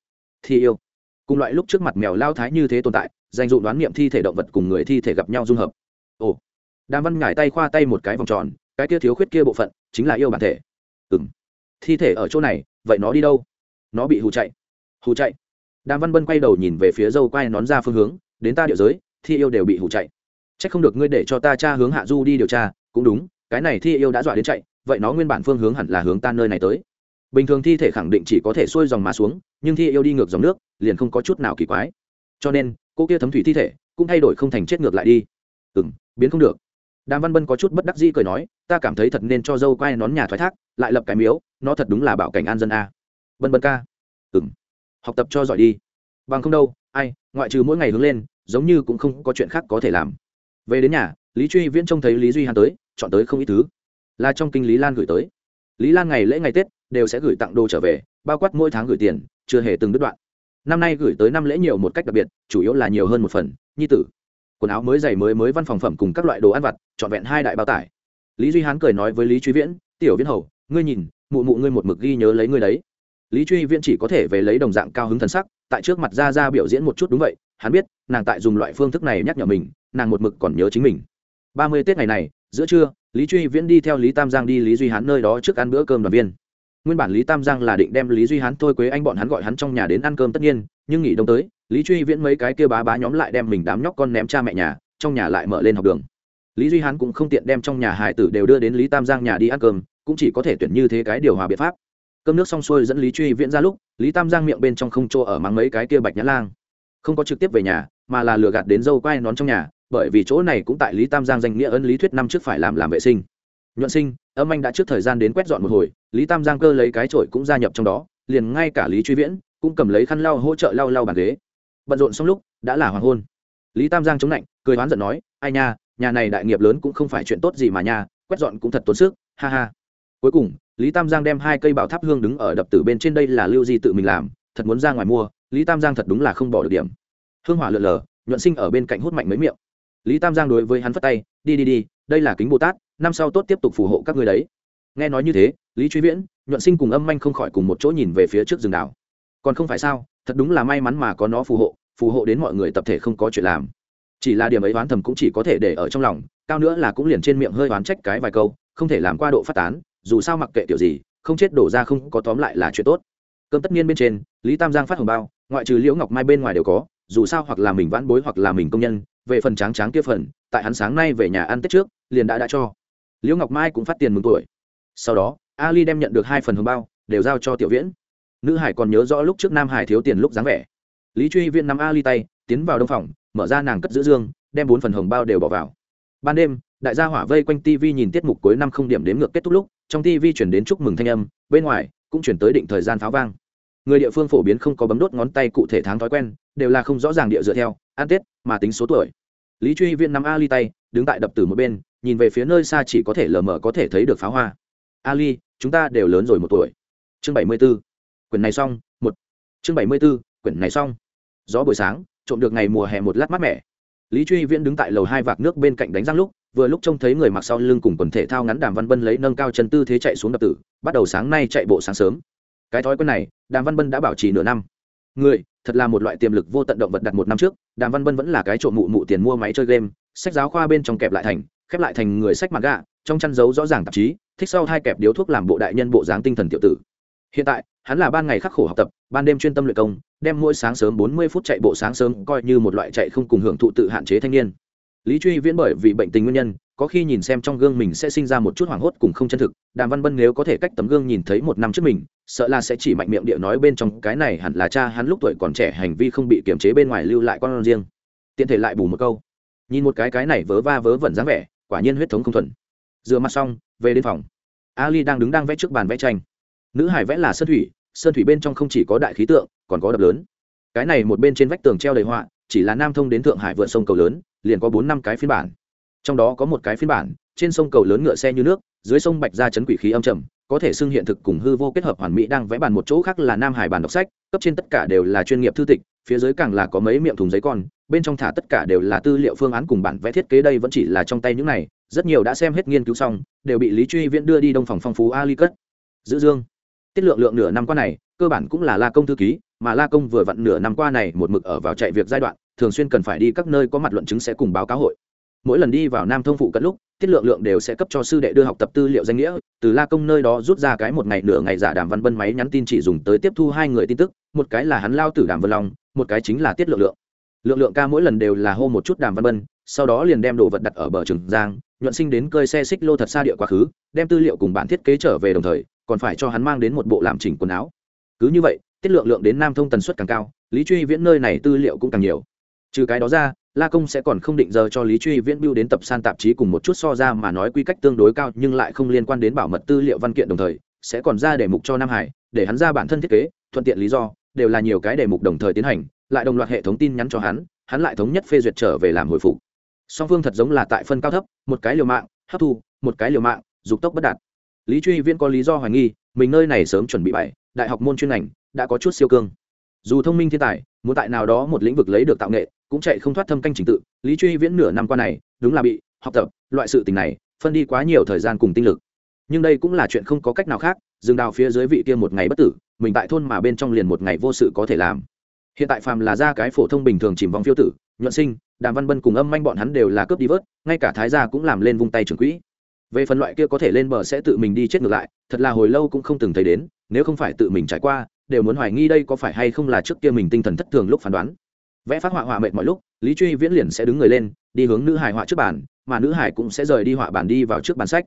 Thi yêu. Cùng loại lúc trước mặt mèo lao thái như thế tồn tại, dành dụ đoán niệm thi thể động vật cùng người thi thể gặp nhau dung hợp. Ồ. Đàm văn ngải tay khoa tay một cái vòng tròn, cái kia thiếu khuyết kia bộ phận, chính là yêu bản thể. Ừ m thi thể ở chỗ này, vậy nó đi đâu? Nó bị hù chạy. Hù chạy? Đàm văn bân quay đầu nhìn về phía dâu quai nón ra phương hướng, đến ta địa giới, thi yêu đều bị hụ chạy. C h ắ c không được ngươi để cho ta cha hướng hạ du đi điều tra, cũng đúng, cái này thi yêu đã dọa đến chạy, vậy nó nguyên bản phương hướng hẳn là hướng ta nơi này tới. Bình thường thi thể khẳng định chỉ có thể xuôi dòng mà xuống, nhưng thi yêu đi ngược dòng nước, liền không có chút nào kỳ quái. Cho nên, cô kia thấm thủy thi thể cũng thay đổi không thành chết ngược lại đi. Ừ m biến không được. Đàm văn bân có chút bất đắc dĩ cười nói, ta cảm thấy thật nên cho dâu quai nón nhà thoái thác, lại lập cái miếu, nó thật đúng là bảo cảnh an dân a. Bân bân ca. Ừ m học tập cho giỏi đi. Bằng không đâu, ai, ngoại trừ mỗi ngày hướng lên, giống như cũng không có chuyện khác có thể làm. Về đến nhà, lý truy viễn trông thấy lý duy hàn tới, chọn tới không ít thứ. Là trong kinh lý lan gửi tới. Lý lan ngày lễ ngày tết, đều sẽ gửi tặng đồ trở về, bao quát mỗi tháng gửi tiền, chưa hề từng đứt đoạn. Năm nay gửi tới năm lễ nhiều một cách đặc biệt, chủ yếu là nhiều hơn một phần, nhi tử. Quần áo mới giày mới mới văn phòng phẩm cùng các loại đồ ăn vặt, trọn vẹn hai đại bao tải. Lý duy hán cười nói với lý truy viễn, tiểu viễn hầu, ngươi nhìn, mụ mụ ngươi một mực ghi nhớ lấy ngươi đấy lý truy viễn chỉ có thể về lấy đồng dạng cao hứng thần sắc, tại trước mặt ra ra biểu diễn một chút đúng vậy, hắn biết, nàng tại dùng loại phương thức này nhắc nhở mình, nàng một mực còn nhớ chính mình. Ba mươi tết ngày này, giữa trưa, lý truy viễn đi theo lý tam giang đi lý duy hán nơi đó trước ăn bữa cơm đoàn viên. Nguyên bản lý tam giang là định đem lý duy hán thôi quế anh bọn hắn gọi hắn trong nhà đến ăn cơm tất nhiên, nhưng nghỉ đông tới, lý truy viễn mấy cái kia bá bá nhóm lại đem mình đám nhóc con ném cha mẹ nhà, trong nhà lại mở lên học đường. Lý duy hán cũng không tiện đem trong nhà hải tử đều đưa đến lý tam giang nhà đi ăn cơm, cũng chỉ có thể tuyển như thế cái điều hòa biện pháp cơm nước xong xuôi dẫn lý truy viễn ra lúc, lý tam giang miệng bên trong không chỗ ở mắng mấy cái kia bạch nhã lang. Không có trực tiếp về nhà, mà là lừa gạt đến dâu quai nón trong nhà, bởi vì chỗ này cũng tại lý tam giang danh nghĩa ân lý thuyết năm trước phải làm làm vệ sinh. Nhuận sinh, âm anh đã trước thời gian đến quét dọn một hồi, lý tam giang cơ lấy cái trội cũng gia nhập trong đó, liền ngay cả lý truy viễn cũng cầm lấy khăn lau hỗ trợ lau lau bàn ghế. Bận rộn xong lúc, đã là hoàng hôn. Lý tam giang chống lạnh, cười oán giận nói, ai nha, nhà này đại nghiệp lớn cũng không phải chuyện tốt gì mà nha, quét dọn cũng thật tốn sức, ha ha. Cuối cùng lý tam giang đem hai cây bảo tháp hương đứng ở đập tử bên trên đây là lưu di tự mình làm, thật muốn ra ngoài mua, lý tam giang thật đúng là không bỏ được điểm. Hương hỏa lượn lờ, nhuận sinh ở bên cạnh hút mạnh mấy miệng. Lý tam giang đối với hắn phất tay, đi đi đi, đây là kính bồ tát, năm sau tốt tiếp tục phù hộ các người đấy. Nghe nói như thế, lý truy viễn, nhuận sinh cùng âm manh không khỏi cùng một chỗ nhìn về phía trước rừng đảo. Còn không phải sao, thật đúng là may mắn mà có nó phù hộ phù hộ đến mọi người tập thể không có chuyện làm. Chỉ là điểm ấy oán thầm cũng chỉ có thể để ở trong lòng, cao nữa là cũng liền trên miệng hơi oán trách cái vài câu, không thể làm qua độ phát tán dù sao mặc kệ kiểu gì, không chết đổ ra không có tóm lại là chuyện tốt. Cơm tất nhiên bên trên, lý tam giang phát hồng bao, ngoại trừ liễu ngọc mai bên ngoài đều có, dù sao hoặc là mình vãn bối hoặc là mình công nhân, về phần tráng tráng kia phần, tại hắn sáng nay về nhà ăn tết trước, liền đã đã cho. Liễu ngọc mai cũng phát tiền mừng tuổi. Sau đó, ali đem nhận được hai phần hồng bao, đều giao cho tiểu viễn. Nữ hải còn nhớ rõ lúc trước nam hải thiếu tiền lúc dáng vẻ. Lý truy viễn nắm ali tay, tiến vào đông phòng, mở ra nàng cất giữ dương, đem bốn phần hồng bao đều bỏ vào. Ban đêm, đại gia hỏa vây quanh tv nhìn tiết mục cuối năm không điểm đếm ngược kết thúc lúc trong tv chuyển đến chúc mừng thanh âm, bên ngoài cũng chuyển tới định thời gian pháo vang. Người địa phương phổ biến không có bấm đốt ngón tay cụ thể tháng thói quen, đều là không rõ ràng địa dựa theo, ăn tết, mà tính số tuổi. Lý truy viên nắm ali tay, đứng tại đập từ một bên, nhìn về phía nơi xa chỉ có thể lờ mờ có thể thấy được pháo hoa. Ali, chúng ta đều lớn rồi một tuổi. Chương bảy mươi b ố quyển này xong, một. Chương bảy mươi b ố quyển này xong. Gió buổi sáng, trộm được ngày mùa hè một lát mát mẻ. Lý truy viễn đứng tại lầu hai vạc nước bên cạnh đánh răng lúc vừa lúc trông thấy người mặc sau lưng cùng quần thể thao ngắn đàm văn bân lấy nâng cao chân tư thế chạy xuống đập tử, bắt đầu sáng nay chạy bộ sáng sớm. Cái thói quen này, đàm văn bân đã bảo trì nửa năm. Người, thật là một loại tiềm lực vô tận động vật đặt một năm trước, đàm văn bân vẫn là cái trộm mụ mụ tiền mua máy chơi game, sách giáo khoa bên trong kẹp lại thành, khép lại thành người sách mặt gạ trong chăn giấu rõ ràng tạp chí, thích sau hai kẹp điếu thuốc làm bộ đại nhân bộ dáng tinh thần tiểu tử. Hiện tại, hắn là ban ngày khắc khổ học tập, ban đêm chuyên tâm luyện công, đem mỗi sáng sớm bốn mươi phút chạy bộ sáng sớm coi như một loại chạy không cùng hưởng thụ tự hạn chế thanh niên lý truy viễn bởi vì bệnh tình nguyên nhân, có khi nhìn xem trong gương mình sẽ sinh ra một chút hoảng hốt cùng không chân thực. Đàm văn bân nếu có thể cách tấm gương nhìn thấy một năm trước mình, sợ là sẽ chỉ mạnh miệng địa nói bên trong, cái này hẳn là cha hắn lúc tuổi còn trẻ, hành vi không bị kiềm chế bên ngoài lưu lại con riêng. Tiện thể lại bù một câu. Nhìn một cái cái này vớ va vớ vẩn dáng vẻ, quả nhiên huyết thống không thuần. Rửa mặt xong, về đến phòng. Ali đang đứng đang vẽ trước bàn vẽ tranh. Nữ hải vẽ là sơn thủy sơn thủy bên trong không chỉ có đại khí tượng, còn có đập lớn. Cái này một bên trên vách tường treo đầy họa, chỉ là nam thông đến thượng hải vượt sông cầu lớn liền có bốn năm cái phiên bản. Trong đó có một cái phiên bản, trên sông cầu lớn ngựa xe như nước, dưới sông bạch ra chấn quỷ khí âm trầm, có thể xưng hiện thực cùng hư vô kết hợp hoàn mỹ đang vẽ bàn một chỗ khác là nam hải bàn đọc sách, cấp trên tất cả đều là chuyên nghiệp thư tịch, phía dưới càng là có mấy miệng thùng giấy con, bên trong thả tất cả đều là tư liệu phương án cùng bản vẽ thiết kế đây vẫn chỉ là trong tay những này, rất nhiều đã xem hết nghiên cứu xong, đều bị lý truy viễn đưa đi đông phòng phong phú ali cất. Giữ dương, tiết lượng lượng nửa năm qua này, cơ bản cũng là la công thư ký, mà la công vừa vặn nửa năm qua này một mực ở vào chạy việc giai đoạn thường xuyên cần phải đi các nơi có mặt luận chứng sẽ cùng báo cáo hội. Mỗi lần đi vào nam thông phụ cận lúc, tiết lượng lượng đều sẽ cấp cho sư đệ đưa học tập tư liệu danh nghĩa, từ la công nơi đó rút ra cái một ngày nửa ngày giả đàm văn bân máy nhắn tin chỉ dùng tới tiếp thu hai người tin tức, một cái là hắn lao tử đàm vân long, một cái chính là tiết lượng lượng. Lượng lượng ca mỗi lần đều là hô một chút đàm văn bân, sau đó liền đem đồ vật đặt ở bờ trường giang, nhuận sinh đến cơi xe xích lô thật xa địa quá khứ, đem tư liệu cùng bản thiết kế trở về đồng thời, còn phải cho hắn mang đến một bộ làm chỉnh quần áo. Cứ như vậy, tiết lượng lượng đến nam thông tần suất càng cao, lý truy viễn nơi này tư liệu cũng càng nhiều trừ cái đó ra, la công sẽ còn không định giờ cho lý truy viễn biêu đến tập san tạp chí cùng một chút so ra mà nói quy cách tương đối cao, nhưng lại không liên quan đến bảo mật tư liệu văn kiện đồng thời, sẽ còn ra đề mục cho nam hải, để hắn ra bản thân thiết kế, thuận tiện lý do, đều là nhiều cái đề mục đồng thời tiến hành, lại đồng loạt hệ thống tin nhắn cho hắn hắn lại thống nhất phê duyệt trở về làm hồi phục. Song phương thật giống là tại phân cao thấp, một cái liều mạng, hấp thu, một cái liều mạng, dục tốc bất đạt. Lý truy viễn có lý do hoài nghi, mình nơi này sớm chuẩn bị bảy đại học môn chuyên ngành, đã có chút siêu cương. Dù thông minh thiên tài, muốn tại nào đó một lĩnh vực lấy được tạo nghệ cũng chạy không thoát thâm canh trình tự, lý truy viễn nửa năm qua này, đúng là bị học tập, loại sự tình này, phân đi quá nhiều thời gian cùng tinh lực. Nhưng đây cũng là chuyện không có cách nào khác dừng đào phía dưới vị kia một ngày bất tử, mình tại thôn mà bên trong liền một ngày vô sự có thể làm. Hiện tại phàm là ra cái phổ thông bình thường chìm vòng phiêu tử, nhuận sinh, đàm văn bân cùng âm manh bọn hắn đều là cướp đi vớt, ngay cả thái gia cũng làm lên vung tay trưởng quỹ. Về phần loại kia có thể lên bờ sẽ tự mình đi chết ngược lại, thật là hồi lâu cũng không từng thấy đến, nếu không phải tự mình trải qua, đều muốn hoài nghi đây có phải hay không là trước kia mình tinh thần thất thường lúc phán đoán vẽ phát họa họa mệt mọi lúc, lý truy viễn liền sẽ đứng người lên, đi hướng nữ hải họa trước bàn, mà nữ hải cũng sẽ rời đi họa bàn đi vào trước bàn sách.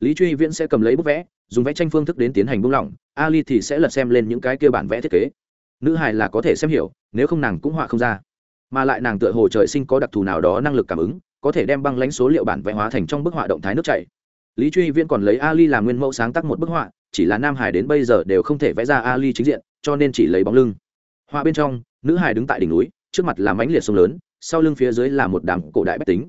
Lý truy viễn sẽ cầm lấy bút vẽ, dùng vẽ tranh phương thức đến tiến hành buông lỏng, ali thì sẽ lật xem lên những cái kia bản vẽ thiết kế. Nữ hải là có thể xem hiểu, nếu không nàng cũng họa không ra. Mà lại nàng tựa hồ trời sinh có đặc thù nào đó năng lực cảm ứng, có thể đem băng lãnh số liệu bản vẽ hóa thành trong bức họa động thái nước chảy. Lý truy viễn còn lấy ali làm nguyên mẫu sáng tác một bức họa, chỉ là nam hải đến bây giờ đều không thể vẽ ra ali chính diện, cho nên chỉ lấy bóng lưng. Họa bên trong, nữ hải đứng tại đỉnh núi trước mặt là mãnh liệt sông lớn, sau lưng phía dưới là một đám cổ đại bách tính.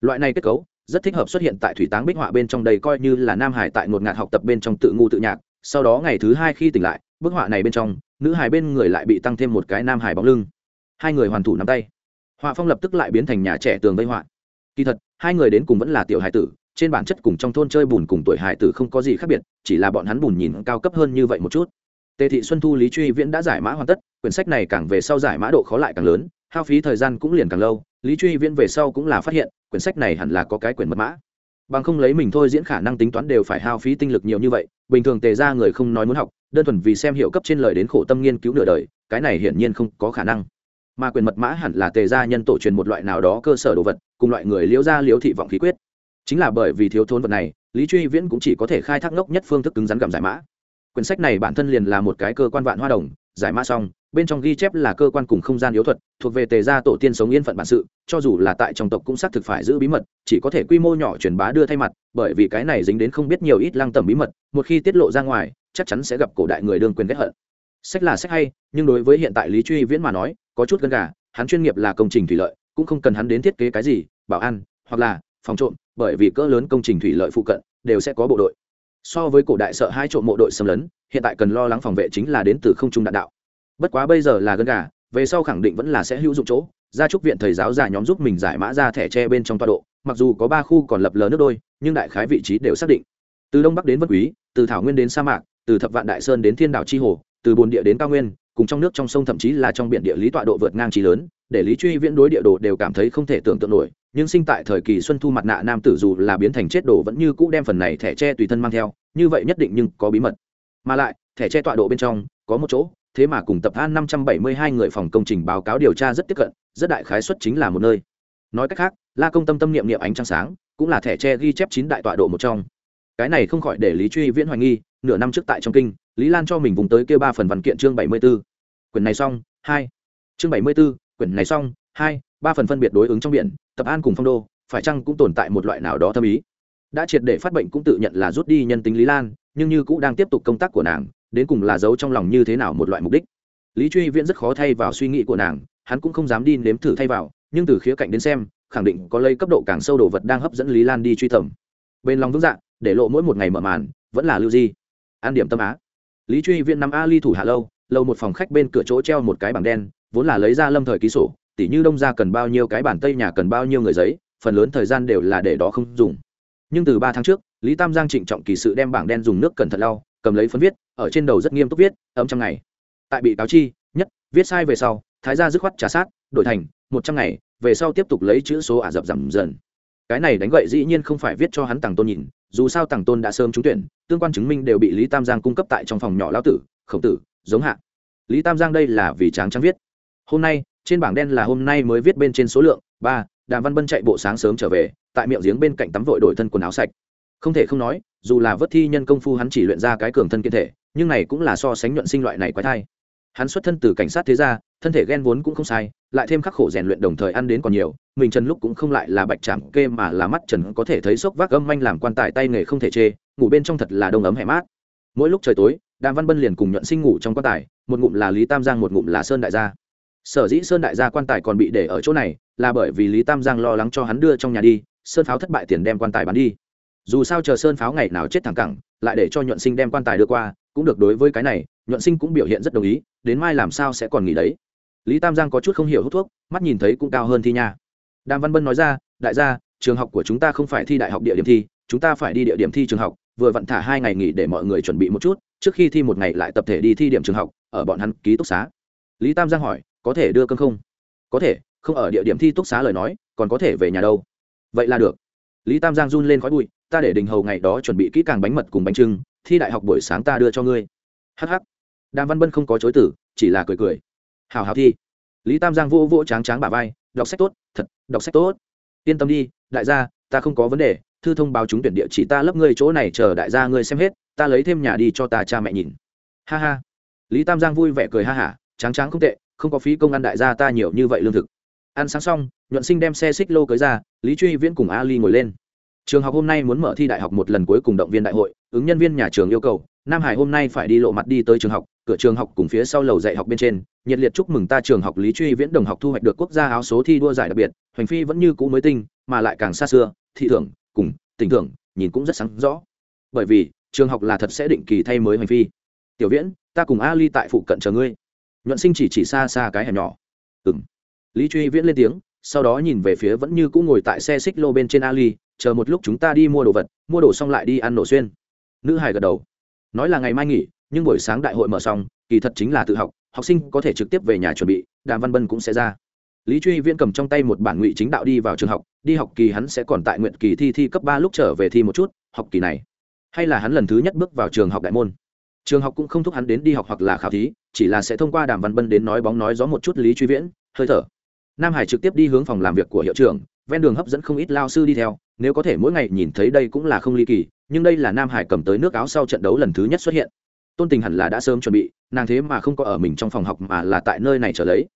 Loại này kết cấu, rất thích hợp xuất hiện tại thủy táng bích họa bên trong đây coi như là nam hải tại ngột ngạt học tập bên trong tự ngu tự nhạc. Sau đó ngày thứ hai khi tỉnh lại, bức họa này bên trong, nữ hải bên người lại bị tăng thêm một cái nam hải bóng lưng. Hai người hoàn thủ nắm tay. Họa phong lập tức lại biến thành nhà trẻ tường vây họa. Kỳ thật, hai người đến cùng vẫn là tiểu hải tử, trên bản chất cùng trong thôn chơi bùn cùng tuổi hải tử không có gì khác biệt, chỉ là bọn hắn bùn nhìn cao cấp hơn như vậy một chút tề thị xuân thu, lý truy viễn đã giải mã hoàn tất, quyển sách này càng về sau giải mã độ khó lại càng lớn, hao phí thời gian cũng liền càng lâu, lý truy viễn về sau cũng là phát hiện, quyển sách này hẳn là có cái quyển mật mã. Bằng không lấy mình thôi diễn khả năng tính toán đều phải hao phí tinh lực nhiều như vậy, bình thường tề ra người không nói muốn học, đơn thuần vì xem hiệu cấp trên lời đến khổ tâm nghiên cứu nửa đời, cái này hiển nhiên không có khả năng. Mà quyền mật mã hẳn là tề gia nhân tổ truyền một loại nào đó cơ sở đồ vật, cùng loại người liễu gia liễu thị vọng khí quyết. Chính là bởi vì thiếu thốn vật này, lý truy viễn cũng chỉ có thể khai thác ngốc nhất phương thức cứng rắn gặm giải mã quyển sách này bản thân liền là một cái cơ quan vạn hoa đồng, giải mã xong, bên trong ghi chép là cơ quan cùng không gian yếu thuật, thuộc về tề gia tổ tiên sống yên phận bản sự, cho dù là tại trong tộc cũng xác thực phải giữ bí mật, chỉ có thể quy mô nhỏ truyền bá đưa thay mặt, bởi vì cái này dính đến không biết nhiều ít lăng tầm bí mật, một khi tiết lộ ra ngoài, chắc chắn sẽ gặp cổ đại người đương quyền ghét hận. Sách là sách hay, nhưng đối với hiện tại lý truy viễn mà nói, có chút gần gà, hắn chuyên nghiệp là công trình thủy lợi, cũng không cần hắn đến thiết kế cái gì, bảo an, hoặc là phòng trộm, bởi vì cỡ lớn công trình thủy lợi phụ cận, đều sẽ có bộ đội so với cổ đại sợ hai trộm mộ đội xâm lấn, hiện tại cần lo lắng phòng vệ chính là đến từ không trung đạn đạo. Bất quá bây giờ là gần gà, về sau khẳng định vẫn là sẽ hữu dụng chỗ. Gia trúc viện thầy giáo già nhóm giúp mình giải mã ra thẻ tre bên trong toa độ, mặc dù có ba khu còn lập lờ nước đôi, nhưng đại khái vị trí đều xác định. Từ đông bắc đến vân quý, từ thảo nguyên đến sa mạc, từ thập vạn đại sơn đến thiên đảo chi hồ, từ bồn địa đến cao nguyên, cùng trong nước trong sông thậm chí là trong biển địa lý tọa độ vượt ngang trí lớn, để lý truy viễn đối địa đồ đều cảm thấy không thể tưởng tượng nổi nhưng sinh tại thời kỳ xuân thu mặt nạ nam tử dù là biến thành chết đồ vẫn như cũ đem phần này thẻ tre tùy thân mang theo, như vậy nhất định nhưng có bí mật. Mà lại, thẻ tre tọa độ bên trong, có một chỗ, thế mà cùng tập an năm trăm bảy mươi hai người phòng công trình báo cáo điều tra rất tiếp cận, rất đại khái xuất chính là một nơi. Nói cách khác, la công tâm tâm niệm niệm ánh trăng sáng, cũng là thẻ tre ghi chép chín đại tọa độ một trong. Cái này không khỏi để lý truy viễn hoài nghi, nửa năm trước tại trong kinh, lý lan cho mình vùng tới kêu ba phần văn kiện chương bảy mươi b ố quyển này xong, hai. Chương bảy mươi b ố quyển này xong, hai. Ba phần phân biệt đối ứng trong biển tập an cùng phong đô, phải chăng cũng tồn tại một loại nào đó thâm ý? Đã triệt để phát bệnh cũng tự nhận là rút đi nhân tính lý lan, nhưng như cũng đang tiếp tục công tác của nàng, đến cùng là giấu trong lòng như thế nào một loại mục đích? Lý truy viễn rất khó thay vào suy nghĩ của nàng, hắn cũng không dám đi nếm thử thay vào, nhưng từ khía cạnh đến xem, khẳng định có lây cấp độ càng sâu đồ vật đang hấp dẫn lý lan đi truy tầm. Bên lòng vững dạng để lộ mỗi một ngày mở màn, vẫn là lưu di. An điểm tâm á. Lý truy viễn nằm a ly thủ hạ lâu lâu một phòng khách bên cửa chỗ treo một cái bảng đen, vốn là lấy ra lâm thời ký sổ tỉ như đông ra cần bao nhiêu cái bản tây nhà cần bao nhiêu người giấy, phần lớn thời gian đều là để đó không dùng. Nhưng từ ba tháng trước, lý tam giang trịnh trọng kỳ sự đem bảng đen dùng nước cẩn thận lau, cầm lấy phấn viết, ở trên đầu rất nghiêm túc viết, ấm trăm ngày. Tại bị cáo chi, nhất, viết sai về sau, thái gia dứt khoát trả sát, đổi thành, một trăm ngày, về sau tiếp tục lấy chữ số ả rập giảm dần. Cái này đánh gậy dĩ nhiên không phải viết cho hắn tàng tôn nhìn, dù sao tàng tôn đã sớm trúng tuyển, tương quan chứng minh đều bị lý tam giang cung cấp tại trong phòng nhỏ lao tử, khổng tử, giống hạ. Lý tam giang đây là vì tráng trắng viết. Hôm nay trên bảng đen là hôm nay mới viết bên trên số lượng, ba, đàm văn bân chạy bộ sáng sớm trở về, tại miệng giếng bên cạnh tắm vội đổi thân quần áo sạch. Không thể không nói, dù là vớt thi nhân công phu hắn chỉ luyện ra cái cường thân kiên thể, nhưng này cũng là so sánh nhuận sinh loại này quái thai. Hắn xuất thân từ cảnh sát thế gia, thân thể ghen vốn cũng không sai, lại thêm khắc khổ rèn luyện đồng thời ăn đến còn nhiều, mình trần lúc cũng không lại là bạch chạm kê mà là mắt trần có thể thấy sốc vác âm manh làm quan tài tay nghề không thể chê, ngủ bên trong thật là đông ấm hẹ mát. Mỗi lúc trời tối, đàm văn bân liền cùng nhuận sinh ngủ trong quan tài, một ngụm là lý tam giang, một ngụm là sơn đại gia sở dĩ sơn đại gia quan tài còn bị để ở chỗ này, là bởi vì lý tam giang lo lắng cho hắn đưa trong nhà đi, sơn pháo thất bại tiền đem quan tài bán đi. Dù sao chờ sơn pháo ngày nào chết thẳng cẳng, lại để cho nhuận sinh đem quan tài đưa qua, cũng được đối với cái này, nhuận sinh cũng biểu hiện rất đồng ý, đến mai làm sao sẽ còn nghỉ đấy. Lý tam giang có chút không hiểu hút thuốc, mắt nhìn thấy cũng cao hơn thi nha. Đàm văn bân nói ra, đại gia, trường học của chúng ta không phải thi đại học địa điểm thi, chúng ta phải đi địa điểm thi trường học, vừa vặn thả hai ngày nghỉ để mọi người chuẩn bị một chút, trước khi thi một ngày lại tập thể đi thi điểm trường học, ở bọn hắn ký túc xá. Lý tam giang hỏi có thể đưa cơm không? Có thể, không ở địa điểm thi túc xá lời nói, còn có thể về nhà đâu. Vậy là được. Lý tam giang run lên khói bụi, ta để đình hầu ngày đó chuẩn bị kỹ càng bánh mật cùng bánh trưng, thi đại học buổi sáng ta đưa cho ngươi. Hh đàm văn bân không có chối tử chỉ là cười cười. Hào hào thi. Lý tam giang vô vô tráng tráng bà vai, đọc sách tốt, thật, đọc sách tốt. Yên tâm đi, đại gia, ta không có vấn đề, thư thông báo chúng tuyển địa chỉ ta lấp ngươi chỗ này chờ đại gia ngươi xem hết, ta lấy thêm nhà đi cho ta cha mẹ nhìn. Ha ha. Lý tam giang vui vẻ cười ha hả, tráng tráng không tệ không có phí công ăn đại gia ta nhiều như vậy lương thực. Ăn sáng xong, nhuận sinh đem xe xích lô cưới ra, lý truy viễn cùng ali ngồi lên. Trường học hôm nay muốn mở thi đại học một lần cuối cùng động viên đại hội, ứng nhân viên nhà trường yêu cầu, nam hải hôm nay phải đi lộ mặt đi tới trường học, cửa trường học cùng phía sau lầu dạy học bên trên, nhiệt liệt chúc mừng ta trường học lý truy viễn đồng học thu hoạch được quốc gia áo số thi đua giải đặc biệt, hoành phi vẫn như cũ mới tinh, mà lại càng xa xưa, thị thưởng, cùng, tình thưởng, nhìn cũng rất sáng rõ. Bởi vì, trường học là thật sẽ định kỳ thay mới hoành phi. Tiểu viễn, ta cùng ali tại phụ cận chờ ngươi nhuận sinh chỉ chỉ xa xa cái hẻm nhỏ. Ừng lý truy viễn lên tiếng, sau đó nhìn về phía vẫn như cũ ngồi tại xe xích lô bên trên ali, chờ một lúc chúng ta đi mua đồ vật, mua đồ xong lại đi ăn nổ xuyên. Nữ hải gật đầu. Nói là ngày mai nghỉ, nhưng buổi sáng đại hội mở xong, kỳ thật chính là tự học học sinh có thể trực tiếp về nhà chuẩn bị, đàm văn bân cũng sẽ ra. Lý truy viễn cầm trong tay một bản ngụy chính đạo đi vào trường học, đi học kỳ hắn sẽ còn tại nguyện kỳ thi thi cấp ba lúc trở về thi một chút, học kỳ này. Hay là hắn lần thứ nhất bước vào trường học đại môn trường học cũng không thúc hắn đến đi học hoặc là khảo thí, chỉ là sẽ thông qua đàm văn bân đến nói bóng nói gió một chút lý truy viễn, hơi thở. Nam hải trực tiếp đi hướng phòng làm việc của hiệu trưởng, ven đường hấp dẫn không ít lao sư đi theo, nếu có thể mỗi ngày nhìn thấy đây cũng là không ly kỳ, nhưng đây là nam hải cầm tới nước áo sau trận đấu lần thứ nhất xuất hiện. Tôn tình hẳn là đã sớm chuẩn bị, nàng thế mà không có ở mình trong phòng học mà là tại nơi này trở lấy.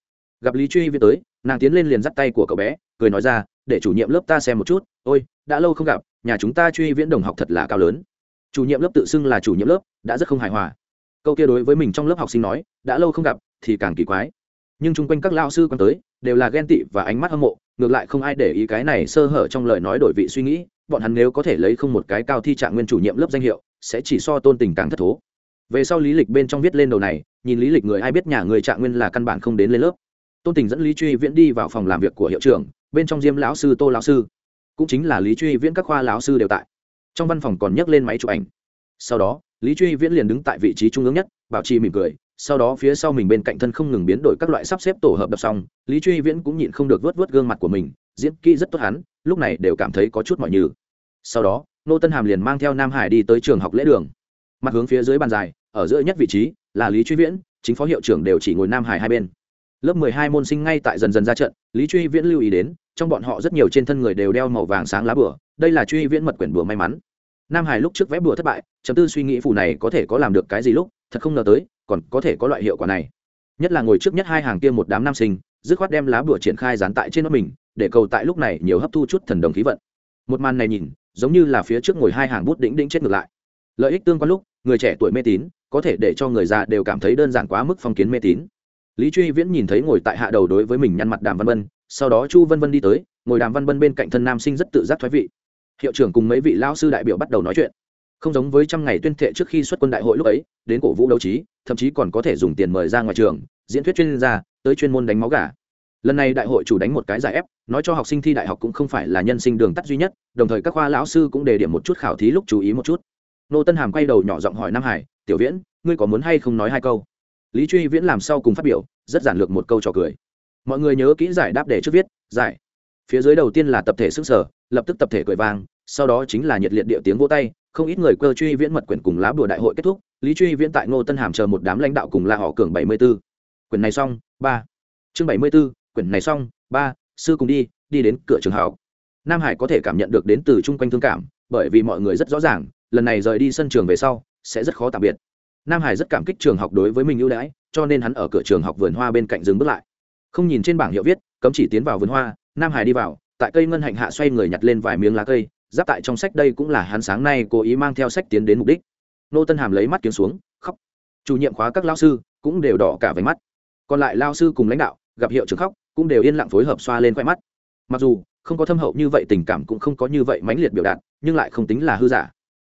Gặp lý truy viễn tới, nàng tiến lên liền dắt tay của cậu bé, cười nói ra, để chủ nhiệm lớp ta xem một chút, ôi, đã lâu không gặp, nhà chúng ta truy viễn đồng học thật là cao lớn chủ nhiệm lớp tự xưng là chủ nhiệm lớp, đã rất không hài hòa. Câu kia đối với mình trong lớp học sinh nói, đã lâu không gặp, thì càng kỳ quái. Nhưng chung quanh các lao sư quan tới, đều là ghen tị và ánh mắt hâm mộ, ngược lại không ai để ý cái này sơ hở trong lời nói đổi vị suy nghĩ, bọn hắn nếu có thể lấy không một cái cao thi trạng nguyên chủ nhiệm lớp danh hiệu, sẽ chỉ so tôn tình càng thất thố. Về sau lý lịch bên trong viết lên đầu này, nhìn lý lịch người ai biết nhà người trạng nguyên là căn bản không đến lên lớp. Tôn tình dẫn lý truy viễn đi vào phòng làm việc của hiệu trưởng, bên trong diêm lão sư, tô lão sư. Cũng chính là lý truy viễn các khoa lão sư đều tại trong văn phòng còn nhấc lên máy chụp ảnh. Sau đó, lý truy viễn liền đứng tại vị trí trung ương nhất, bảo trì mỉm cười. Sau đó phía sau mình bên cạnh thân không ngừng biến đổi các loại sắp xếp tổ hợp đập xong, lý truy viễn cũng nhịn không được vớt vớt gương mặt của mình, diễn kỹ rất tốt hắn, lúc này đều cảm thấy có chút mọi như sau đó, nô tân hàm liền mang theo nam hải đi tới trường học lễ đường. Mặt hướng phía dưới bàn dài, ở giữa nhất vị trí, là lý truy viễn, chính phó hiệu trưởng đều chỉ ngồi nam hải hai bên. Lớp mười hai môn sinh ngay tại dần dần ra trận, lý truy viễn lưu ý đến trong bọn họ rất nhiều trên thân người đều đeo màu vàng sáng lá bửa, đây là truy viễn mật quyển bừa may mắn. Nam hải lúc trước vẽ bừa thất bại, chấm tư suy nghĩ phù này có thể có làm được cái gì lúc, thật không ngờ tới, còn có thể có loại hiệu quả này. Nhất là ngồi trước nhất hai hàng kia một đám nam sinh, dứt khoát đem lá bửa triển khai dán tại trên nó mình, để cầu tại lúc này nhiều hấp thu chút thần đồng khí vận. Một màn này nhìn, giống như là phía trước ngồi hai hàng bút đĩnh đĩnh chết ngược lại. Lợi ích tương quan lúc, người trẻ tuổi mê tín, có thể để cho người già đều cảm thấy đơn giản quá mức phong kiến mê tín. Lý truy viễn nhìn thấy ngồi tại hạ đầu đối với mình nhăn mặt đàm văn vân sau đó chu vân vân đi tới, ngồi đàm văn vân bên cạnh thân nam sinh rất tự giác thoái vị. Hiệu trưởng cùng mấy vị lao sư đại biểu bắt đầu nói chuyện. Không giống với trăm ngày tuyên thệ trước khi xuất quân đại hội lúc ấy, đến cổ vũ đấu trí, thậm chí còn có thể dùng tiền mời ra ngoài trường, diễn thuyết chuyên gia, tới chuyên môn đánh máu gà. Lần này đại hội chủ đánh một cái giải ép, nói cho học sinh thi đại học cũng không phải là nhân sinh đường tắt duy nhất, đồng thời các khoa lão sư cũng đề điểm một chút khảo thí lúc chú ý một chút. Nô tân hàm quay đầu nhỏ giọng hỏi nam hải, tiểu viễn, ngươi có muốn hay không nói hai câu? Lý truy viễn làm sau cùng phát biểu, rất giản lược một câu trò cười mọi người nhớ kỹ giải đáp để trước viết, giải. Phía dưới đầu tiên là tập thể sức sở, lập tức tập thể cười vang, sau đó chính là nhiệt liệt điệu tiếng vô tay, không ít người cơ truy viễn mật quyển cùng lá bùa đại hội kết thúc, lý truy viễn tại ngô tân hàm chờ một đám lãnh đạo cùng là họ cường bảy mươi b ố quyển này xong, ba. Chương bảy mươi b ố quyển này xong, ba. Sư cùng đi đi đến cửa trường học. Nam hải có thể cảm nhận được đến từ chung quanh thương cảm, bởi vì mọi người rất rõ ràng, lần này rời đi sân trường về sau, sẽ rất khó tạm biệt. Nam hải rất cảm kích trường học đối với mình ưu đãi, cho nên hắn ở cửa trường học vườn hoa bên cạnh dừng bước lại không nhìn trên bảng hiệu viết, cấm chỉ tiến vào vườn hoa, nam hải đi vào, tại cây ngân hạnh hạ xoay người nhặt lên vài miếng lá cây, giáp tại trong sách đây cũng là hắn sáng nay cố ý mang theo sách tiến đến mục đích. Nô tân hàm lấy mắt kiếm xuống, khóc. Chủ nhiệm khóa các lao sư cũng đều đỏ cả váy mắt. Còn lại lao sư cùng lãnh đạo, gặp hiệu trưởng khóc, cũng đều yên lặng phối hợp xoa lên khoe mắt. Mặc dù, không có thâm hậu như vậy tình cảm cũng không có như vậy mãnh liệt biểu đạt, nhưng lại không tính là hư giả.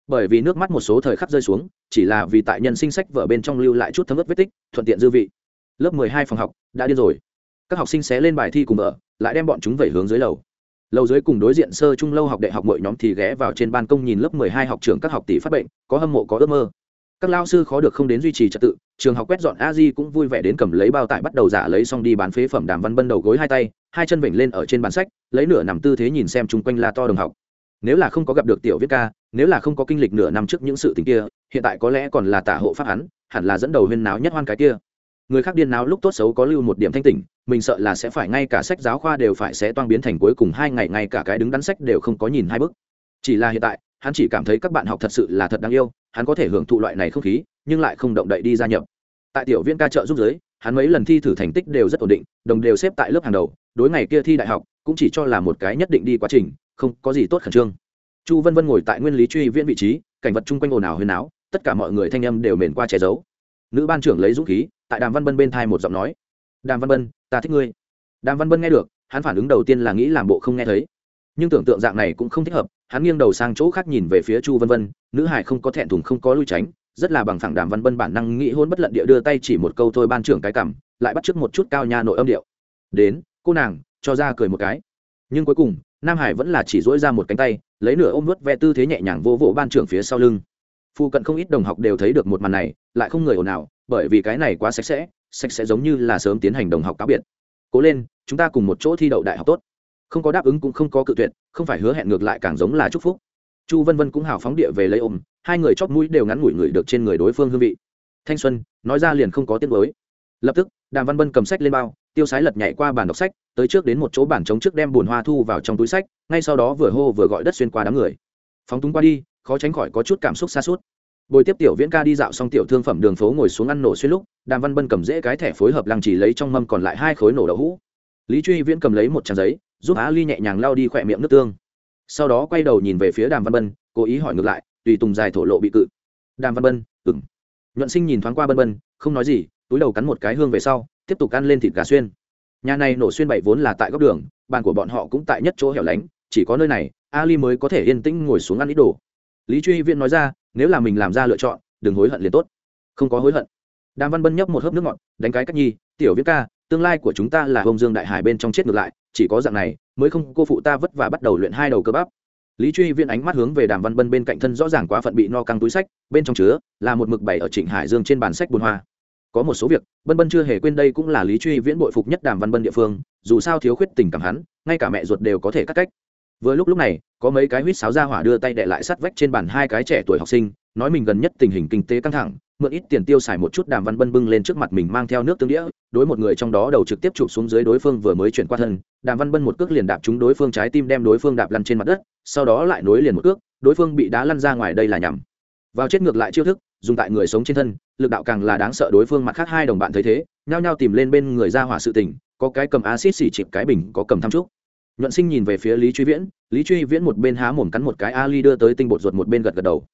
Bởi vì nước mắt một số thời khắc rơi xuống, chỉ là vì tại nhân sinh sách vở bên trong lưu lại chút thấm ướt vết tích, thuận tiện dư vị. Lớp mười hai phòng học, đã điên rồi các học sinh xé lên bài thi cùng vợ, lại đem bọn chúng vẩy hướng dưới lầu. Lầu dưới cùng đối diện sơ trung lâu học đại học mỗi nhóm thì ghé vào trên ban công nhìn lớp mười hai học trường các học tỷ phát bệnh, có hâm mộ, có ước mơ. Các lao sư khó được không đến duy trì trật tự, trường học quét dọn a di cũng vui vẻ đến cầm lấy bao tải bắt đầu giả lấy xong đi bán phế phẩm đàm văn bân đầu gối hai tay, hai chân vểnh lên ở trên bàn sách, lấy nửa nằm tư thế nhìn xem chung quanh là to đồng học. Nếu là không có gặp được tiểu viết ca, nếu là không có kinh lịch nửa năm trước những sự tình kia, hiện tại có lẽ còn là tả hộ pháp hắn, hẳn là dẫn đầu huyên náo nhất hoan cái kia người khác điên náo lúc tốt xấu có lưu một điểm thanh tỉnh, mình sợ là sẽ phải ngay cả sách giáo khoa đều phải sẽ toang biến thành cuối cùng hai ngày, ngay cả cái đứng đắn sách đều không có nhìn hai bức chỉ là hiện tại, hắn chỉ cảm thấy các bạn học thật sự là thật đáng yêu, hắn có thể hưởng thụ loại này không khí, nhưng lại không động đậy đi gia nhập. Tại tiểu viên ca trợ giúp giới, hắn mấy lần thi thử thành tích đều rất ổn định, đồng đều xếp tại lớp hàng đầu, đối ngày kia thi đại học, cũng chỉ cho là một cái nhất định đi quá trình, không có gì tốt khẩn trương. Chu vân vân ngồi tại nguyên lý truy viễn vị trí, cảnh vật chung quanh ồn ào huyền áo, tất cả mọi người thanh âm đều mền qua che giấu. Nữ ban trưởng lấy dũng khí tại đàm văn bân bên thai một giọng nói, đàm văn bân, ta thích ngươi. Đàm văn bân nghe được, hắn phản ứng đầu tiên là nghĩ làm bộ không nghe thấy. Nhưng tưởng tượng dạng này cũng không thích hợp, hắn nghiêng đầu sang chỗ khác nhìn về phía chu vân vân, nữ hải không có thẹn thùng, không có lui tránh, rất là bằng phẳng đàm văn bân bản năng nghĩ hôn bất lận địa đưa tay chỉ một câu thôi ban trưởng cái cảm, lại bắt chước một chút cao nha nội âm điệu. Đến, cô nàng, cho ra cười một cái. Nhưng cuối cùng, nam hải vẫn là chỉ dỗi ra một cánh tay, lấy nửa ôm vớt ve tư thế nhẹ nhàng vô vỗ ban trưởng phía sau lưng. Phụ cận không ít đồng học đều thấy được một màn này, lại không người ồn ào bởi vì cái này quá sạch sẽ sạch sẽ giống như là sớm tiến hành đồng học cáo biệt. Cố lên, chúng ta cùng một chỗ thi đậu đại học tốt. Không có đáp ứng cũng không có cự tuyệt, không phải hứa hẹn ngược lại càng giống là chúc phúc. Chu vân vân cũng hào phóng địa về lấy ôm, hai người chót mũi đều ngắn ngủi ngửi được trên người đối phương hương vị. Thanh xuân, nói ra liền không có tiếng mới lập tức, đàm văn vân cầm sách lên bao, tiêu sái lật nhảy qua bàn đọc sách, tới trước đến một chỗ bản trống trước đem bùn hoa thu vào trong túi sách, ngay sau đó vừa hô vừa gọi đất xuyên qua đám người. Phóng túng qua đi, khó tránh khỏi có chút cảm xúc xa suốt bồi tiếp tiểu viễn ca đi dạo xong tiểu thương phẩm đường phố ngồi xuống ăn nổ xuyên lúc, đàm văn bân cầm dễ cái thẻ phối hợp lăng chỉ lấy trong mâm còn lại hai khối nổ đậu hũ. Lý truy viễn cầm lấy một trang giấy, giúp á ly nhẹ nhàng lao đi khỏe miệng nước tương. Sau đó quay đầu nhìn về phía đàm văn bân, cố ý hỏi ngược lại, tùy tùng dài thổ lộ bị cự. Đàm văn bân ừng nhuận sinh nhìn thoáng qua bân bân, không nói gì, túi đầu cắn một cái hương về sau, tiếp tục ăn lên thịt gà xuyên. Nhà này nổ xuyên bảy vốn là tại góc đường, bàn của bọn họ cũng tại nhất chỗ hẻo lánh, chỉ có nơi này ali mới có thể yên tĩnh ngồi xuống ăn ít đồ lý truy viễn nói ra, nếu là mình làm ra lựa chọn, đừng hối hận liền tốt. Không có hối hận. Đàm văn bân nhấp một hớp nước ngọt, đánh cái cách nhi, tiểu viết ca, tương lai của chúng ta là hông dương đại hải bên trong chết ngược lại, chỉ có dạng này, mới không cô phụ ta vất vả bắt đầu luyện hai đầu cơ bắp. Lý truy viên ánh mắt hướng về đàm văn bân bên cạnh thân rõ ràng quá phận bị no căng túi sách, bên trong chứa là một mực bày ở trịnh hải dương trên bàn sách bùn hoa. Có một số việc, bân bân chưa hề quên đây cũng là lý truy viễn bội phục nhất đàm văn bân địa phương, dù sao thiếu khuyết tình cảm hắn, ngay cả mẹ ruột đều có thể cắt cách vừa lúc lúc này, có mấy cái huýt sáo ra hỏa đưa tay đệ lại sắt vách trên bàn hai cái trẻ tuổi học sinh, nói mình gần nhất tình hình kinh tế căng thẳng, mượn ít tiền tiêu xài một chút đàm văn bân bưng lên trước mặt mình mang theo nước tương đĩa, đối một người trong đó đầu trực tiếp chụp xuống dưới đối phương vừa mới chuyển qua thân, đàm văn bân một cước liền đạp trúng đối phương trái tim đem đối phương đạp lăn trên mặt đất, sau đó lại nối liền một cước, đối phương bị đá lăn ra ngoài đây là nhằm vào chết ngược lại chiêu thức, dùng tại người sống trên thân, lực đạo càng là đáng sợ đối phương mặt khác hai đồng bạn thấy thế, nhao nhao tìm lên bên người ra hỏa sự tình, có cái cầm acid xỉ chịp cái bình, có cầm thăm trúc nhuận sinh nhìn về phía lý truy viễn, lý truy viễn một bên há mồm cắn một cái ali đưa tới tinh bột ruột một bên gật gật đầu.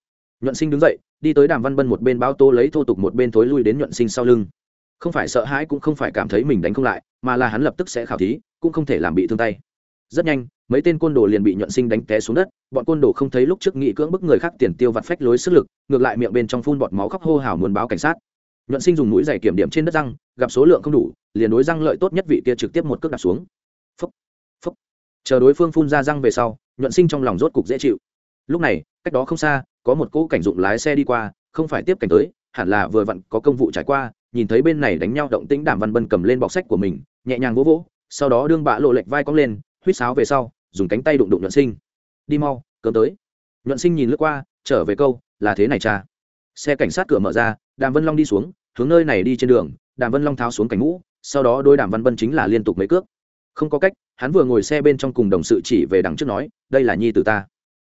Nhuận sinh đứng dậy, đi tới đàm văn bân một bên báo tô lấy thô tục một bên thối lui đến nhuận sinh sau lưng. Không phải sợ hãi cũng không phải cảm thấy mình đánh không lại, mà là hắn lập tức sẽ khảo thí, cũng không thể làm bị thương tay. Rất nhanh, mấy tên côn đồ liền bị nhuận sinh đánh té xuống đất, bọn côn đồ không thấy lúc trước nghị cưỡng bức người khác tiền tiêu vặt phách lối sức lực, ngược lại miệng bên trong phun bọt máu khóc hô hào muốn báo cảnh sát. Nhuận sinh dùng mũi giày kiểm điểm trên đất răng, gặp số lượng không đủ, liền đối răng lợi tốt nhất vị kia trực tiếp một cước đặt xuống chờ đối phương phun ra răng về sau nhuận sinh trong lòng rốt cục dễ chịu lúc này cách đó không xa có một cỗ cảnh dụng lái xe đi qua không phải tiếp cảnh tới hẳn là vừa vặn có công vụ trải qua nhìn thấy bên này đánh nhau động tĩnh đàm văn bân cầm lên bọc sách của mình nhẹ nhàng vỗ vỗ sau đó đương bạ lộ lệch vai cong lên huýt sáo về sau dùng cánh tay đụng đụng nhuận sinh đi mau cớm tới nhuận sinh nhìn lướt qua trở về câu là thế này cha xe cảnh sát cửa mở ra đàm vân long đi xuống hướng nơi này đi trên đường đàm vân long tháo xuống cảnh ngũ sau đó đôi đàm văn bân chính là liên tục mấy cước không có cách hắn vừa ngồi xe bên trong cùng đồng sự chỉ về đằng trước nói, đây là nhi từ ta.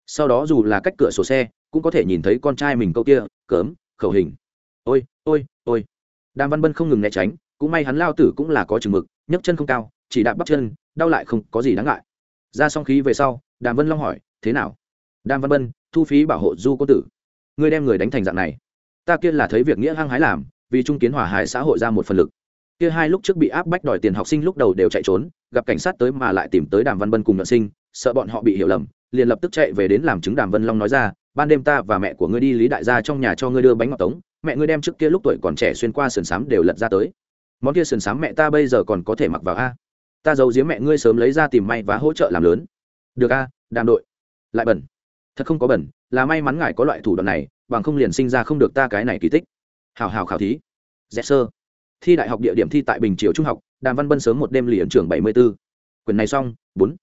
Sau đó dù là cách cửa sổ xe, cũng có thể nhìn thấy con trai mình câu kia, cớm, khẩu hình. Ôi ôi ôi. Đàm văn bân không ngừng né tránh, cũng may hắn lao tử cũng là có chừng mực, nhấc chân không cao, chỉ đạp bắp chân, đau lại không có gì đáng ngại. Ra xong khí về sau, đàm vân long hỏi, thế nào? Đàm văn bân, thu phí bảo hộ du cô tử. Ngươi đem người đánh thành dạng này. Ta kia là thấy việc nghĩa hăng hái làm, vì trung kiến hòa hải xã hội ra một phần lực kia hai lúc trước bị áp bách đòi tiền học sinh lúc đầu đều chạy trốn, gặp cảnh sát tới mà lại tìm tới đàm văn bân cùng nợ sinh, sợ bọn họ bị hiểu lầm, liền lập tức chạy về đến làm chứng đàm vân long nói ra, ban đêm ta và mẹ của ngươi đi lý đại gia trong nhà cho ngươi đưa bánh ngọt tống, mẹ ngươi đem trước kia lúc tuổi còn trẻ xuyên qua sườn xám đều lật ra tới. Món kia sườn xám mẹ ta bây giờ còn có thể mặc vào a. Ta giấu giếm mẹ ngươi sớm lấy ra tìm may và hỗ trợ làm lớn. Được a, đàm đội. Lại bẩn. Thật không có bẩn, là may mắn ngài có loại thủ đoạn này, bằng không liền sinh ra không được ta cái này kỳ tích. Hào hào khảo thí. Dẹp sơ thi đại học địa điểm thi tại bình triều trung học, đàm văn bân sớm một đêm liền trường bảy mươi b ố quyển này xong, bốn.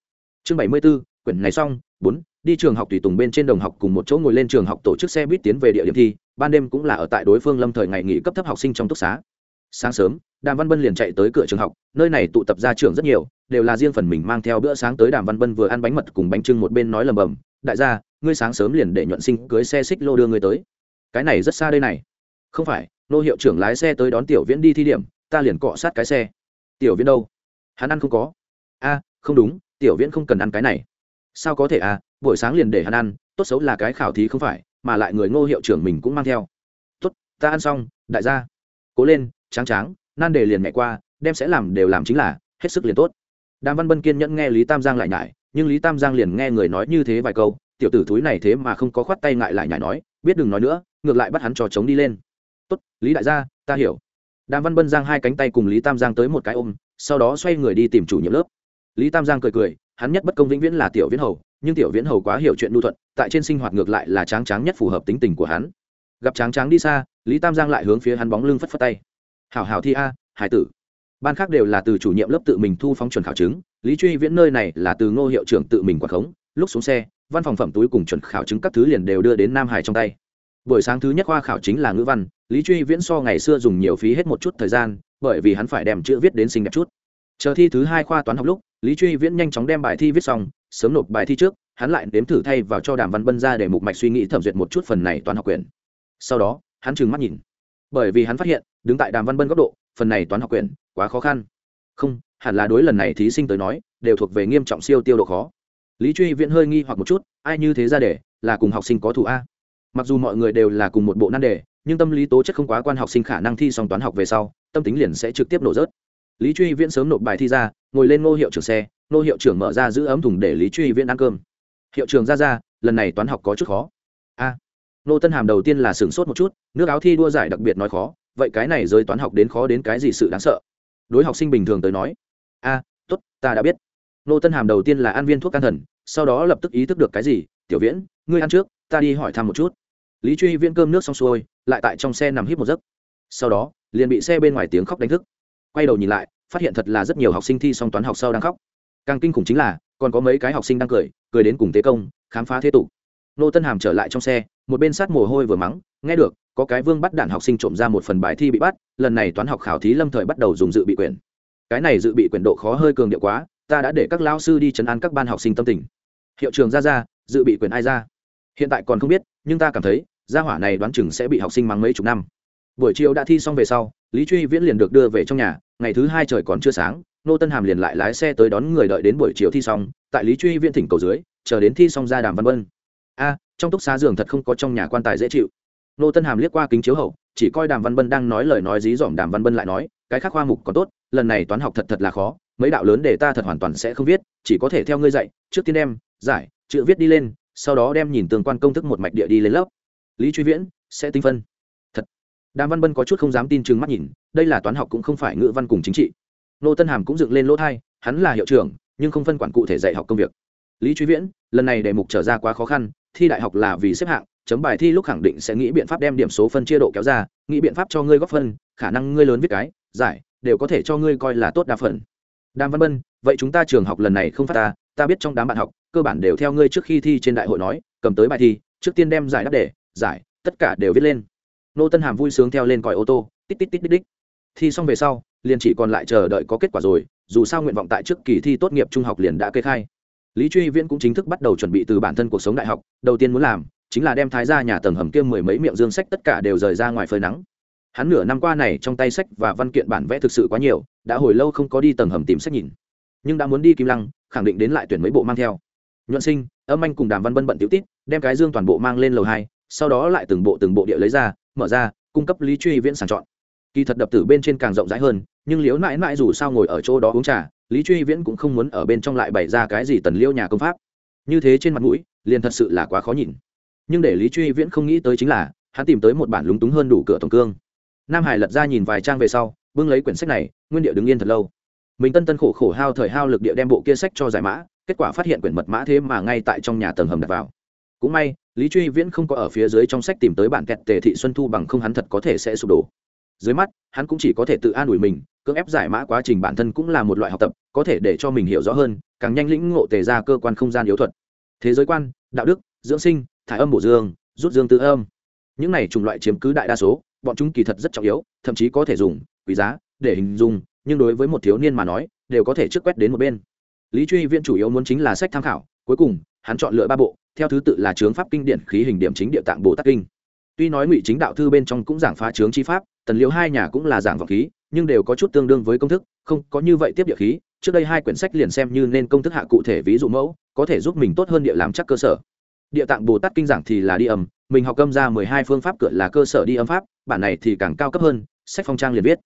Chương bảy mươi b ố quyển này xong, bốn. Đi trường học tùy tùng bên trên đồng học cùng một chỗ ngồi lên trường học tổ chức xe buýt tiến về địa điểm thi, ban đêm cũng là ở tại đối phương lâm thời ngày nghỉ cấp thấp học sinh trong túc xá. Sáng sớm, đàm văn bân liền chạy tới cửa trường học, nơi này tụ tập ra trường rất nhiều, đều là riêng phần mình mang theo bữa sáng tới đàm văn bân vừa ăn bánh mật cùng bánh trưng một bên nói lầm bầm, đại gia, ngươi sáng sớm liền để nhuận sinh cưới xe xích lô đưa ngươi tới. Cái này rất xa đây này. Không phải nô hiệu trưởng lái xe tới đón tiểu viễn đi thi điểm, ta liền cọ sát cái xe. Tiểu viễn đâu? Hắn ăn không có. A, không đúng, tiểu viễn không cần ăn cái này. Sao có thể à buổi sáng liền để hắn ăn, tốt xấu là cái khảo thí không phải, mà lại người ngô hiệu trưởng mình cũng mang theo. Tốt, ta ăn xong, đại gia. Cố lên, tráng tráng, nan đề liền mẹ qua, đem sẽ làm đều làm chính là, hết sức liền tốt. Đàm văn bân kiên nhẫn nghe lý tam giang lại nhải, nhưng lý tam giang liền nghe người nói như thế vài câu, tiểu tử thúi này thế mà không có khoát tay ngại lại nhải nói, biết đừng nói nữa, ngược lại bắt hắn trò trống đi lên tốt, lý đại gia, ta hiểu. Đàm văn bân giang hai cánh tay cùng lý tam giang tới một cái ôm, sau đó xoay người đi tìm chủ nhiệm lớp. Lý tam giang cười cười, hắn nhất bất công vĩnh viễn là tiểu viễn hầu, nhưng tiểu viễn hầu quá hiểu chuyện lưu thuận, tại trên sinh hoạt ngược lại là tráng tráng nhất phù hợp tính tình của hắn. Gặp tráng tráng đi xa, lý tam giang lại hướng phía hắn bóng lưng phất phất tay. Hảo hảo thi a, hải tử. Ban khác đều là từ chủ nhiệm lớp tự mình thu phóng chuẩn khảo chứng, lý truy viễn nơi này là từ ngô hiệu trưởng tự mình quản khống, lúc xuống xe, văn phòng phẩm túi cùng chuẩn khảo chứng các thứ liền đều đưa đến nam hải trong tay buổi sáng thứ nhất khoa khảo chính là ngữ văn, lý truy viễn so ngày xưa dùng nhiều phí hết một chút thời gian, bởi vì hắn phải đem chữ viết đến xinh đẹp chút. Chờ thi thứ hai khoa toán học lúc, lý truy viễn nhanh chóng đem bài thi viết xong, sớm nộp bài thi trước, hắn lại nếm thử thay vào cho đàm văn bân ra để mục mạch suy nghĩ thẩm duyệt một chút phần này toán học quyền sau đó, hắn trừng mắt nhìn. Bởi vì hắn phát hiện, đứng tại đàm văn bân góc độ, phần này toán học quyền quá khó khăn. Không, hẳn là đối lần này thí sinh tới nói, đều thuộc về nghiêm trọng siêu tiêu độ khó. Lý truy viễn hơi nghi hoặc một chút, ai như thế ra để, là cùng học sinh có thủ a? Mặc dù mọi người đều là cùng một bộ nan đề nhưng tâm lý tố chất không quá quan học sinh khả năng thi xong toán học về sau tâm tính liền sẽ trực tiếp nổ rớt. Lý truy viễn sớm nộp bài thi ra ngồi lên ngô hiệu trưởng xe ngô hiệu trưởng mở ra giữ ấm thùng để lý truy viễn ăn cơm. Hiệu trưởng ra ra lần này toán học có chút khó. A. À, nô tân hàm đầu tiên là sửng sốt một chút nước áo thi đua giải đặc biệt nói khó vậy cái này rơi toán học đến khó đến cái gì sự đáng sợ? Đối học sinh bình thường tới nói a à, t ố t ta đã biết. Nô tân hàm đầu tiên là ăn viên thuốc can thần sau đó lập tức ý thức được cái gì tiểu viễn ngươi ăn trước ta đi hỏi thăm một chút lý truy viễn cơm nước xong xuôi, lại tại trong xe nằm hít một giấc. Sau đó, liền bị xe bên ngoài tiếng khóc đánh thức. Quay đầu nhìn lại, phát hiện thật là rất nhiều học sinh thi xong toán học sau đang khóc. Càng kinh khủng chính là, còn có mấy cái học sinh đang cười cười đến cùng tế công, khám phá thế tục. Nô tân hàm trở lại trong xe, một bên sát mồ hôi vừa mắng, nghe được, có cái vương bắt đạn học sinh trộm ra một phần bài thi bị bắt, lần này toán học khảo thí lâm thời bắt đầu dùng dự bị quyền cái này dự bị quyền độ khó hơi cường điệu quá, ta đã để các lao sư đi chấn an các ban học sinh tâm tình. Hiệu trường ra ra, dự bị quyền ai ra? Hiện tại còn không biết, nhưng ta cảm thấy, gia hỏa này đoán chừng sẽ bị học sinh mắng mấy chục năm. Buổi chiều đã thi xong về sau, lý truy viễn liền được đưa về trong nhà, ngày thứ hai trời còn chưa sáng, nô tân hàm liền lại lái xe tới đón người đợi đến buổi chiều thi xong, tại lý truy viễn thỉnh cầu dưới, chờ đến thi xong ra đàm văn vân. A, trong túc xá giường thật không có trong nhà quan tài dễ chịu. Nô tân hàm liếc qua kính chiếu hậu, chỉ coi đàm văn bân đang nói lời nói dí dỏm đàm văn bân lại nói, cái khác khoa mục còn tốt, lần này toán học thật thật là khó, mấy đạo lớn để ta thật hoàn toàn sẽ không viết, chỉ có thể theo ngươi dạy, trước tiên đem, giải, chữ viết đi lên sau đó đem nhìn tương quan công thức một mạch địa đi lên lớp. Lý truy viễn, sẽ tinh phân. Thật. Đàm văn bân có chút không dám tin chừng mắt nhìn, đây là toán học cũng không phải ngữ văn cùng chính trị. Nô tân hàm cũng dựng lên lỗ thai, hắn là hiệu trưởng, nhưng không phân quản cụ thể dạy học công việc. Lý truy viễn, lần này đề mục trở ra quá khó khăn, thi đại học là vì xếp hạng, chấm bài thi lúc khẳng định sẽ nghĩ biện pháp đem điểm số phân chia độ kéo ra, nghĩ biện pháp cho ngươi góp phân khả năng ngươi lớn viết cái, giải, đều có thể cho ngươi coi là tốt đa phần. Đàm văn bân, vậy chúng ta trường học lần này không phát ta ta biết trong đám bạn học cơ bản đều theo ngươi trước khi thi trên đại hội nói, cầm tới bài thi, trước tiên đem giải đáp đề, giải, tất cả đều viết lên. Nô tân hàm vui sướng theo lên còi ô tô tít tít tít tít tít thi xong về sau, liền chỉ còn lại chờ đợi có kết quả rồi, dù sao nguyện vọng tại trước kỳ thi tốt nghiệp trung học liền đã kê khai. Lý truy viễn cũng chính thức bắt đầu chuẩn bị từ bản thân cuộc sống đại học, đầu tiên muốn làm chính là đem thái ra nhà tầng hầm kia mười mấy miệng dương sách tất cả đều rời ra ngoài phơi nắng. Hắn nửa năm qua này trong tay sách và văn kiện bản vẽ thực sự quá nhiều, đã hồi lâu không có đi tầng hầm tìm sách nhìn. Nhưng đã muốn đi kim lăng, khẳng định đến lại tuyển mấy bộ mang theo nhuận sinh, âm anh cùng đàm văn bân bận tiểu tít, đem cái dương toàn bộ mang lên lầu hai, sau đó lại từng bộ từng bộ địa lấy ra, mở ra, cung cấp lý truy viễn sàng chọn. Kỳ thật đập tử bên trên càng rộng rãi hơn, nhưng liễu mãi mãi dù sao ngồi ở chỗ đó uống trà, lý truy viễn cũng không muốn ở bên trong lại bày ra cái gì tần liêu nhà công pháp. Như thế trên mặt mũi, liền thật sự là quá khó nhìn. Nhưng để lý truy viễn không nghĩ tới chính là, hắn tìm tới một bản lúng túng hơn đủ cửa tổng cương. Nam hải lật ra nhìn vài trang về sau, bưng lấy quyển sách này, nguyên địa đứng yên thật lâu. Mình tân tân khổ khổ hao thời hao lực địa đem bộ kia sách cho giải mã kết quả phát hiện quyển mật mã thế mà ngay tại trong nhà tầng hầm đặt vào. Cũng may, lý truy viễn không có ở phía dưới trong sách tìm tới bản kẹt tề thị xuân thu bằng không hắn thật có thể sẽ sụp đổ. Dưới mắt, hắn cũng chỉ có thể tự an ủi mình, cưỡng ép giải mã quá trình bản thân cũng là một loại học tập, có thể để cho mình hiểu rõ hơn, càng nhanh lĩnh ngộ tề ra cơ quan không gian yếu thuật. Thế giới quan, đạo đức, dưỡng sinh, thải âm bổ dương, rút dương tự âm. Những này chủng loại chiếm cứ đại đa số, bọn chúng kỳ thật rất trọng yếu, thậm chí có thể dùng, quý giá, để hình dung, nhưng đối với một thiếu niên mà nói, đều có thể trước quét đến một bên lý truy viễn chủ yếu muốn chính là sách tham khảo, cuối cùng, hắn chọn lựa ba bộ, theo thứ tự là chướng pháp kinh điển khí hình điểm chính địa tạng bồ tát kinh. Tuy nói ngụy chính đạo thư bên trong cũng giảng phá chướng chi pháp, tần liễu hai nhà cũng là giảng vọng khí, nhưng đều có chút tương đương với công thức, không có như vậy tiếp địa khí, trước đây hai quyển sách liền xem như nên công thức hạ cụ thể ví dụ mẫu, có thể giúp mình tốt hơn địa làm chắc cơ sở. Địa tạng bồ tát kinh giảng thì là đi âm mình học âm ra mười hai phương pháp cửa là cơ sở đi âm pháp, bản này thì càng cao cấp hơn, sách phong trang liền viết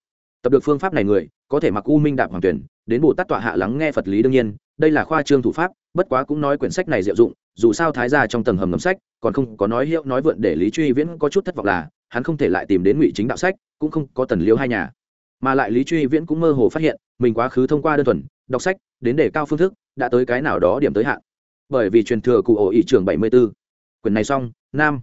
tập được phương pháp này người có thể mặc u minh đạp hoàng tuyển đến bồ tát tọa hạ lắng nghe phật lý đương nhiên đây là khoa trương thủ pháp bất quá cũng nói quyển sách này diệu dụng dù sao thái ra trong tầng hầm ngầm sách còn không có nói hiệu nói vượn để lý truy viễn có chút thất vọng là hắn không thể lại tìm đến ngụy chính đạo sách cũng không có tần liêu hai nhà. Mà lại lý truy viễn cũng mơ hồ phát hiện mình quá khứ thông qua đơn thuần đọc sách đến để cao phương thức đã tới cái nào đó điểm tới hạn. Bởi vì truyền thừa cụ ổ ý trường bảy mươi 74. quyển này xong nam.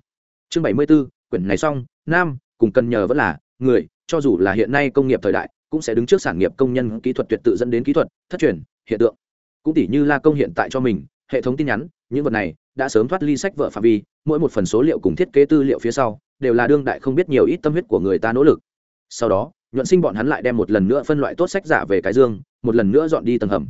Chương bảy mươi 74, quyển này xong nam cùng cần nhờ vẫn là người, cho dù là hiện nay công nghiệp thời đại, cũng sẽ đứng trước sản nghiệp công nhân kỹ thuật tuyệt tự dẫn đến kỹ thuật, thất truyền, hiện tượng. Cũng tỷ như la công hiện tại cho mình, hệ thống tin nhắn, những vật này đã sớm thoát ly sách vợ phạm vi, mỗi một phần số liệu cùng thiết kế tư liệu phía sau, đều là đương đại không biết nhiều ít tâm huyết của người ta nỗ lực. Sau đó, nhuận sinh bọn hắn lại đem một lần nữa phân loại tốt sách giả về cái dương, một lần nữa dọn đi tầng hầm.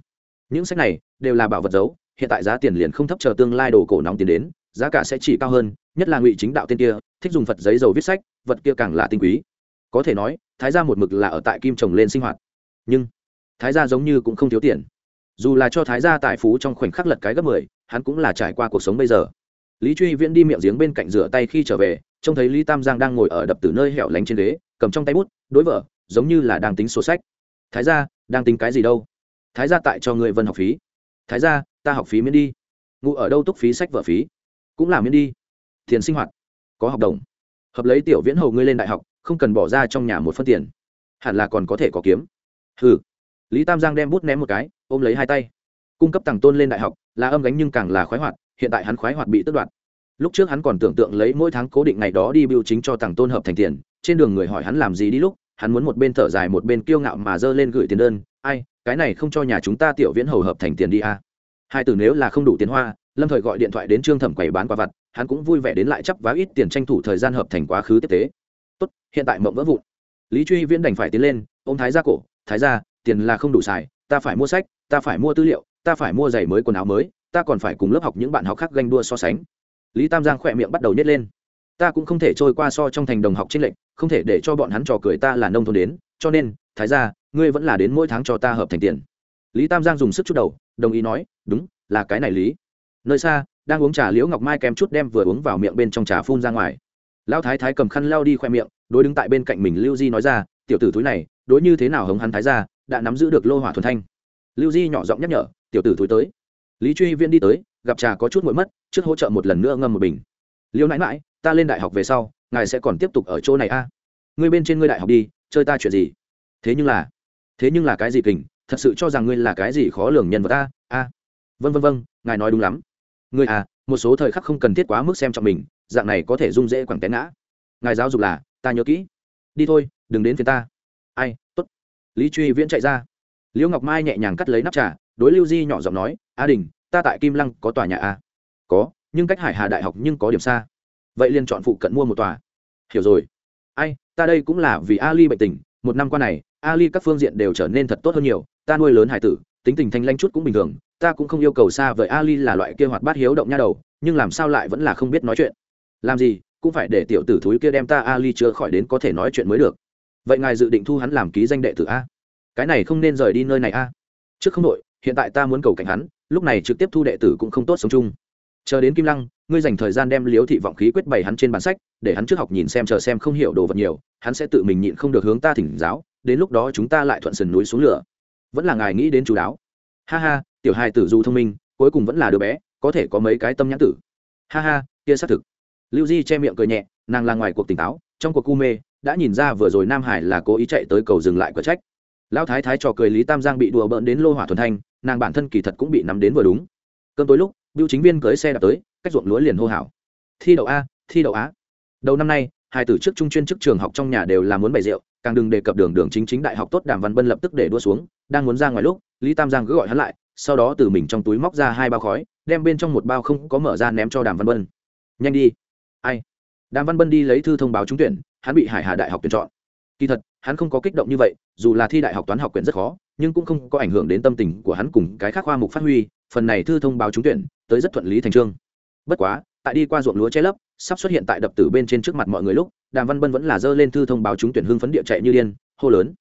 Những sách này đều là bảo vật giấu, hiện tại giá tiền liền không thấp chờ tương lai đồ cổ nóng tiền đến, giá cả sẽ chỉ cao hơn, nhất là ngụy chính đạo tên kia, thích dùng phật giấy dầu viết sách, vật kia càng là tinh quý có thể nói, thái gia một mực là ở tại kim trồng lên sinh hoạt. Nhưng, thái gia giống như cũng không thiếu tiền. Dù là cho thái gia tài phú trong khoảnh khắc lật cái gấp mười, hắn cũng là trải qua cuộc sống bây giờ. Lý truy viễn đi miệng giếng bên cạnh rửa tay khi trở về, trông thấy lý tam giang đang ngồi ở đập từ nơi hẻo lánh trên ghế, cầm trong tay bút, đối vợ, giống như là đang tính sổ sách. Thái gia, đang tính cái gì đâu? Thái gia tại cho người vân học phí. Thái gia, ta học phí miễn đi. Ngụ ở đâu túc phí sách vợ phí? Cũng là miễn đi. Tiền sinh hoạt. Có học đồng. Hợp lấy tiểu viễn hầu ngươi lên đại học không cần bỏ ra trong nhà một phân tiền. Hẳn là còn có thể có kiếm. Hừ, lý tam giang đem bút ném một cái ôm lấy hai tay. Cung cấp tàng tôn lên đại học là âm gánh nhưng càng là khoái hoạt hiện tại hắn khoái hoạt bị tước đoạt. Lúc trước hắn còn tưởng tượng lấy mỗi tháng cố định ngày đó đi biểu chính cho tàng tôn hợp thành tiền trên đường người hỏi hắn làm gì đi lúc hắn muốn một bên thở dài một bên kiêu ngạo mà dơ lên gửi tiền đơn ai cái này không cho nhà chúng ta tiểu viễn hầu hợp thành tiền đi à. hai từ nếu là không đủ tiền hoa lâm thời gọi điện thoại đến trương thẩm quầy bán quả vặt hắn cũng vui vẻ đến lại chấp vá ít tiền tranh thủ thời gian hợp thành quá khứ tiếp tế hiện tại mộng vỡ vụn. Lý truy viễn đành phải tiến lên ô m thái ra cổ, thái ra tiền là không đủ xài, ta phải mua sách, ta phải mua tư liệu, ta phải mua giày mới, quần áo mới, ta còn phải cùng lớp học những bạn học khác ganh đua so sánh. Lý tam giang khỏe miệng bắt đầu nhét lên. Ta cũng không thể trôi qua so trong thành đồng học tranh lệnh không thể để cho bọn hắn trò cười ta là nông thôn đến, cho nên, thái ra ngươi vẫn là đến mỗi tháng cho ta hợp thành tiền. Lý tam giang dùng sức chút đầu, đồng ý nói, đúng, là cái này lý. Nơi xa, đang uống trà liễu ngọc mai kèm chút đem vừa uống vào miệng bên trong trà phun ra ngoài. Lão thái thái cầm khăn lao đi khoe miệng đối đứng tại bên cạnh mình lưu di nói ra, tiểu tử túi này, đối như thế nào hống hắn thái ra đã nắm giữ được lô hỏa thuần thanh. Lưu di nhỏ giọng nhắc nhở, tiểu tử túi tới. Lý truy viên đi tới, gặp trà có chút nguội mất, trước hỗ trợ một lần nữa ngâm một bình. Liêu nãi mãi ta lên đại học về sau, ngài sẽ còn tiếp tục ở chỗ này a. À? ngươi bên trên ngươi đại học đi, chơi ta chuyện gì? Thế nhưng là, thế nhưng là cái gì kình, thật sự cho rằng ngươi là cái gì khó lường nhân vật ta, a? Vân vân vân ngài nói đúng lắm. Ngươi à một số thời khắc không cần thiết quá mức xem trọng mình, dạng này có thể dung dễ quẳng té ngã. Ngài giáo dục là ta nhớ kỹ. Đi thôi, đừng đến phiền ta. Ai t ố t lý truy viễn chạy ra. Liễu ngọc mai nhẹ nhàng cắt lấy nắp trà, đối lưu di nhỏ giọng nói, a đình, ta tại kim lăng có tòa nhà a. Có, nhưng cách hải hà đại học nhưng có điểm xa. Vậy liền chọn phụ cận mua một tòa. Hiểu rồi. Ai, ta đây cũng là vì ali bệnh tình, một năm qua này, ali các phương diện đều trở nên thật tốt hơn nhiều, ta nuôi lớn hải tử, tính tình thanh lanh chút cũng bình thường, ta cũng không yêu cầu xa với ali là loại kia hoạt bát hiếu động nha đầu, nhưng làm sao lại vẫn là không biết nói chuyện? Làm gì? Cũng phải để tiểu tử thúi kia đem ta ali chữa khỏi đến có thể nói chuyện mới được. Vậy ngài dự định thu hắn làm ký danh đệ tử a? Cái này không nên rời đi nơi này a. Trước không đội, hiện tại ta muốn cầu cảnh hắn, lúc này trực tiếp thu đệ tử cũng không tốt sống chung. Chờ đến kim lăng, ngươi dành thời gian đem liếu thị vọng khí quyết bày hắn trên bản sách, để hắn trước học nhìn xem chờ xem không hiểu đồ vật nhiều, hắn sẽ tự mình nhịn không được hướng ta thỉnh giáo, đến lúc đó chúng ta lại thuận sườn núi xuống lửa. Vẫn là ngài nghĩ đến chú đáo. Ha ha, tiểu hai tử dù thông minh, cuối cùng vẫn là đứa bé, có thể có mấy cái tâm nhãn tử. Ha ha, kia xác thực lưu di che miệng cười nhẹ, nàng là ngoài cuộc tỉnh táo, trong cuộc cu mê, đã nhìn ra vừa rồi nam hải là cố ý chạy tới cầu dừng lại cửa trách. Lão thái thái trò cười lý tam giang bị đùa bỡn đến lô hỏa thuần thanh, nàng bản thân kỳ thật cũng bị nắm đến vừa đúng. Cơn tối lúc biêu chính viên cưới xe đạp tới, cách ruộng lúa liền hô hào. Thi đậu a, thi đậu á đầu năm nay, hai tử trước trung chuyên chức trường học trong nhà đều là muốn bày rượu, càng đừng đề cập đường đường chính chính đại học tốt đàm văn bân lập tức để đua xuống, đang muốn ra ngoài lúc, lý tam giang cứ gọi hắn lại, sau đó từ mình trong túi móc ra hai bao khói, đem bên trong một bao không có mở ra ném cho đàm văn bân. Nhanh đi ai? Đàm văn bân đi lấy thư thông báo trúng tuyển, hắn bị hải hà đại học tuyển chọn. Kỳ thật, hắn không có kích động như vậy, dù là thi đại học toán học quyển rất khó, nhưng cũng không có ảnh hưởng đến tâm tình của hắn cùng cái khác khoa mục phát huy, phần này thư thông báo trúng tuyển, tới rất thuận lý thành trương. Bất quá, tại đi qua ruộng lúa che lấp, sắp xuất hiện tại đập tử bên trên trước mặt mọi người lúc, đàm văn bân vẫn là dơ lên thư thông báo trúng tuyển hưng phấn địa chạy như điên, hô lớn.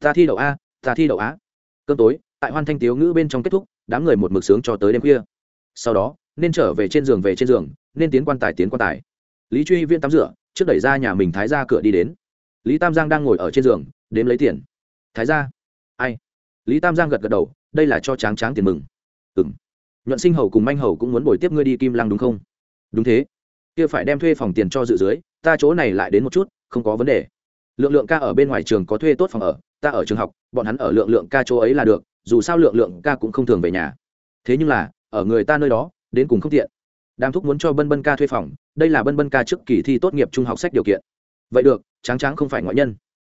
Ta thi đậu a, ta thi đậu á cơn tối, tại hoan thanh tiếu ngữ bên trong kết thúc, đám người một mực sướng cho tới đêm khuya. Sau đó, nên trở về trên giường về trên giường, nên tiến quan tài tiến quan tài lý truy viên tắm rửa, trước đẩy ra nhà mình thái ra cửa đi đến. Lý tam giang đang ngồi ở trên giường, đếm lấy tiền. Thái ra ai? Lý tam giang gật gật đầu, đây là cho tráng tráng tiền mừng. Ừng nhuận sinh hầu cùng manh hầu cũng muốn bồi tiếp ngươi đi kim lăng đúng không? Đúng thế. Kia phải đem thuê phòng tiền cho dự dưới, ta chỗ này lại đến một chút, không có vấn đề. Lượng lượng ca ở bên ngoài trường có thuê tốt phòng ở, ta ở trường học, bọn hắn ở lượng lượng ca chỗ ấy là được, dù sao lượng lượng ca cũng không thường về nhà. Thế nhưng là, ở người ta nơi đó, đến cùng không tiện đàm thúc muốn cho bân bân ca thuê phòng, đây là bân bân ca trước kỳ thi tốt nghiệp trung học sách điều kiện. Vậy được, tráng tráng không phải ngoại nhân.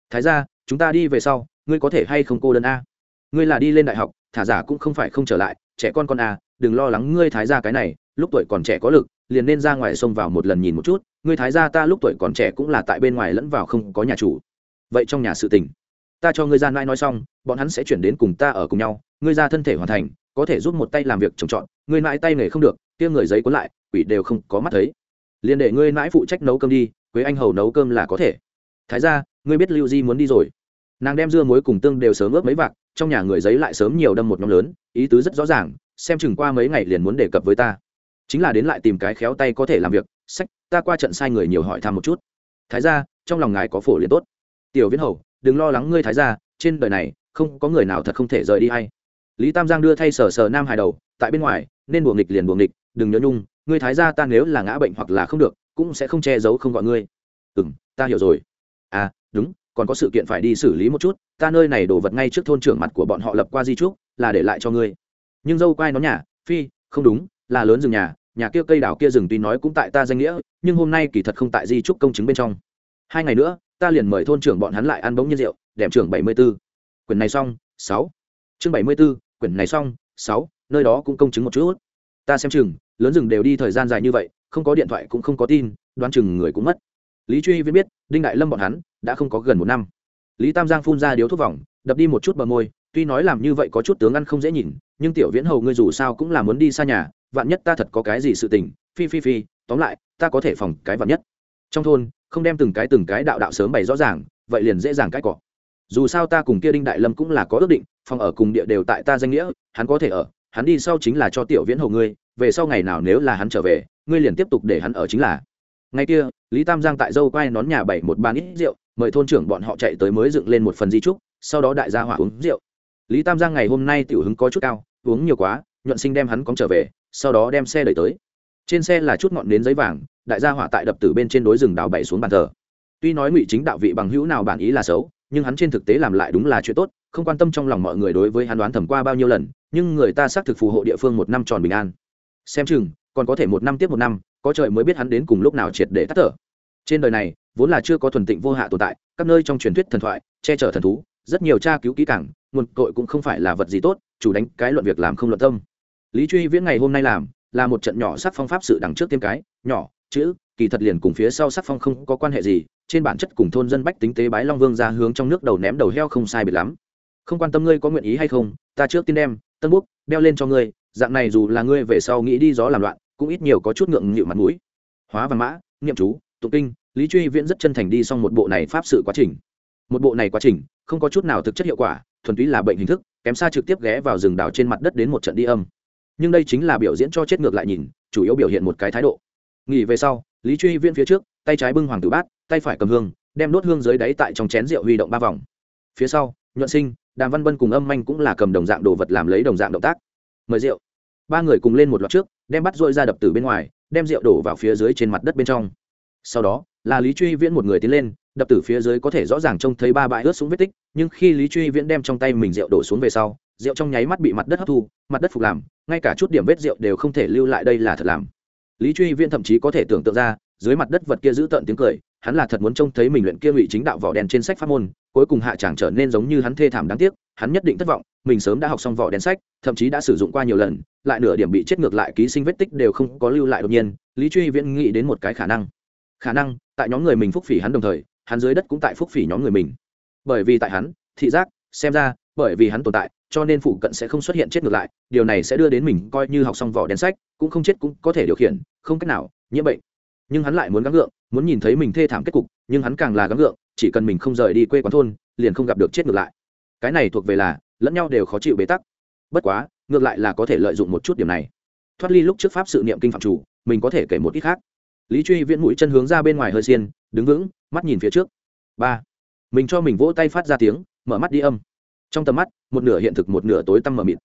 Thái ra chúng ta đi về sau, ngươi có thể hay không cô đơn a? Ngươi là đi lên đại học, thả giả cũng không phải không trở lại, trẻ con con a, đừng lo lắng ngươi thái ra cái này, lúc tuổi còn trẻ có lực, liền nên ra ngoài sông vào một lần nhìn một chút, ngươi thái ra ta lúc tuổi còn trẻ cũng là tại bên ngoài lẫn vào không có nhà chủ. Vậy trong nhà sự tình, ta cho ngươi ra mãi nói xong, bọn hắn sẽ chuyển đến cùng ta ở cùng nhau, ngươi ra thân thể hoàn thành, có thể giúp một tay làm việc trồng trọt ngươi mãi tay nghề không được, kia người giấy cuốn lại, quỷ đều không có mắt thấy. Liền để ngươi mãi phụ trách nấu cơm đi, quế anh hầu nấu cơm là có thể. Thái ra ngươi biết lưu di muốn đi rồi. Nàng đem dưa muối cùng tương đều sớm ướp mấy vạc, trong nhà người giấy lại sớm nhiều đâm một nhóm lớn, ý tứ rất rõ ràng, xem chừng qua mấy ngày liền muốn đề cập với ta. Chính là đến lại tìm cái khéo tay có thể làm việc, sách, ta qua trận sai người nhiều hỏi thăm một chút. Thái ra trong lòng ngài có phổ liền tốt. Tiểu viễn hầu, đừng lo lắng ngươi thái ra trên đời này, không có người nào thật không thể rời đi hay lý tam giang đưa thay sờ sờ nam hài đầu, tại bên ngoài nên buồng nghịch liền buồng nghịch, đừng nhớ nhung, ngươi thái ra ta nếu là ngã bệnh hoặc là không được, cũng sẽ không che giấu không gọi ngươi. Ừ m ta hiểu rồi. À đúng, còn có sự kiện phải đi xử lý một chút, ta nơi này đổ vật ngay trước thôn trưởng mặt của bọn họ lập qua di trúc, là để lại cho ngươi. Nhưng dâu quai nó nhà, phi, không đúng, là lớn rừng nhà nhà kia cây đào kia rừng tuy nói cũng tại ta danh nghĩa, nhưng hôm nay kỳ thật không tại di trúc công chứng bên trong. Hai ngày nữa, ta liền mời thôn trưởng bọn hắn lại ăn bỗng nhiên rượu đệm trưởng bảy mươi b ố quyển này xong, sáu. Chương bảy mươi b ố quyển này xong, sáu nơi đó cũng công chứng một chút. Ta xem chừng, lớn rừng đều đi thời gian dài như vậy, không có điện thoại cũng không có tin, đoán chừng người cũng mất. Lý truy viết biết, đinh đại lâm bọn hắn đã không có gần một năm. Lý tam giang phun ra điếu thuốc vòng, đập đi một chút bờ môi, tuy nói làm như vậy có chút tướng ăn không dễ nhìn, nhưng tiểu viễn hầu ngươi dù sao cũng là muốn đi xa nhà, vạn nhất ta thật có cái gì sự tình, phi phi phi, tóm lại, ta có thể phòng cái vạn nhất. Trong thôn, không đem từng cái từng cái đạo đạo sớm bày rõ ràng, vậy liền dễ dàng cãi cọ. Dù sao ta cùng kia đinh đại lâm cũng là có ước định, phòng ở cùng địa đều tại ta danh nghĩa, hắn có thể ở hắn đi sau chính là cho tiểu viễn hầu ngươi, về sau ngày nào nếu là hắn trở về, ngươi liền tiếp tục để hắn ở chính là. Ngày kia, lý tam giang tại dâu quay nón nhà bảy một bàn ít rượu, mời thôn trưởng bọn họ chạy tới mới dựng lên một phần di trúc, sau đó đại gia hỏa uống rượu. Lý tam giang ngày hôm nay tiểu hứng có chút cao, uống nhiều quá, nhuận sinh đem hắn cóng trở về, sau đó đem xe đẩy tới. Trên xe là chút ngọn nến giấy vàng, đại gia hỏa tại đập tử bên trên đối rừng đào bảy xuống bàn thờ. Tuy nói ngụy chính đạo vị bằng hữu nào bản ý là xấu nhưng hắn trên thực tế làm lại đúng là chuyện tốt, không quan tâm trong lòng mọi người đối với hắn đoán thẩm qua bao nhiêu lần, nhưng người ta xác thực phù hộ địa phương một năm tròn bình an. Xem chừng, còn có thể một năm tiếp một năm, có trời mới biết hắn đến cùng lúc nào triệt để tắt thở. Trên đời này, vốn là chưa có thuần tịnh vô hạ tồn tại, các nơi trong truyền thuyết thần thoại, che chở thần thú, rất nhiều tra cứu kỹ càng, nguồn cội cũng không phải là vật gì tốt, chủ đánh cái luận việc làm không luận tâm. Lý truy viễn ngày hôm nay làm, là một trận nhỏ sắc phong pháp sự đằng trước tiêm cái, nhỏ, chữ, kỳ thật liền cùng phía sau sắc phong không có quan hệ gì trên bản chất cùng thôn dân bách tính tế bái long vương ra hướng trong nước đầu ném đầu heo không sai biệt lắm. Không quan tâm ngươi có nguyện ý hay không, ta trước tiên đem, tân búc đeo lên cho ngươi, dạng này dù là ngươi về sau nghĩ đi gió làm loạn, cũng ít nhiều có chút ngượng nghịu mặt mũi. Hóa văn mã, niệm chú, tụng kinh, lý truy viễn rất chân thành đi xong một bộ này pháp sự quá trình. Một bộ này quá trình, không có chút nào thực chất hiệu quả, thuần túy là bệnh hình thức, kém xa trực tiếp ghé vào rừng đào trên mặt đất đến một trận đi âm. Nhưng đây chính là biểu diễn cho chết ngược lại nhìn, chủ yếu biểu hiện một cái thái độ. Nghỉ về sau, lý truy viễn phía trước tay trái bưng hoàng tử bát, tay phải cầm hương, đem đốt hương dưới đáy tại trong chén rượu huy động ba vòng. Phía sau, nhuận sinh, đàm văn vân cùng âm manh cũng là cầm đồng dạng đồ vật làm lấy đồng dạng động tác. Mời rượu. Ba người cùng lên một loạt trước, đem bắt dội ra đập từ bên ngoài, đem rượu đổ vào phía dưới trên mặt đất bên trong. Sau đó, là lý truy viễn một người tiến lên, đập từ phía dưới có thể rõ ràng trông thấy ba bãi ướt xuống vết tích, nhưng khi lý truy viễn đem trong tay mình rượu đổ xuống về sau, rượu trong nháy mắt bị mặt đất hấp thu, mặt đất phục làm, ngay cả chút điểm vết rượu đều không thể lưu lại đây là thật làm. Lý truy viễn thậm chí có thể tưởng tượng ra dưới mặt đất vật kia giữ tận tiếng cười, hắn là thật muốn trông thấy mình luyện kia ngụy chính đạo vỏ đen trên sách pháp môn, cuối cùng hạ chẳng trở nên giống như hắn thê thảm đáng tiếc, hắn nhất định thất vọng, mình sớm đã học xong vỏ đen sách, thậm chí đã sử dụng qua nhiều lần, lại nửa điểm bị chết ngược lại ký sinh vết tích đều không có lưu lại đột nhiên, lý truy viễn nghĩ đến một cái khả năng. Khả năng, tại nhóm người mình phúc phỉ hắn đồng thời, hắn dưới đất cũng tại phúc phỉ nhóm người mình. Bởi vì tại hắn, thị giác, xem ra, bởi vì hắn tồn tại, cho nên phụ cận sẽ không xuất hiện chết ngược lại, điều này sẽ đưa đến mình coi như học xong vỏ đen sách, cũng không chết cũng có thể điều khiển, không cách nào, nhiễm bệnh nhưng hắn lại muốn gắng gượng, muốn nhìn thấy mình thê thảm kết cục, nhưng hắn càng là gắng gượng, chỉ cần mình không rời đi quê quán thôn, liền không gặp được chết ngược lại. Cái này thuộc về là, lẫn nhau đều khó chịu bế tắc. Bất quá, ngược lại là có thể lợi dụng một chút điểm này. Thoát ly lúc trước pháp sự niệm kinh phạm chủ, mình có thể kể một ít khác. Lý truy viễn mũi chân hướng ra bên ngoài hơi xiên, đứng vững, mắt nhìn phía trước. Ba. Mình cho mình vỗ tay phát ra tiếng, mở mắt đi âm. Trong tầm mắt, một nửa hiện thực một nửa tối tăm mờ mịt.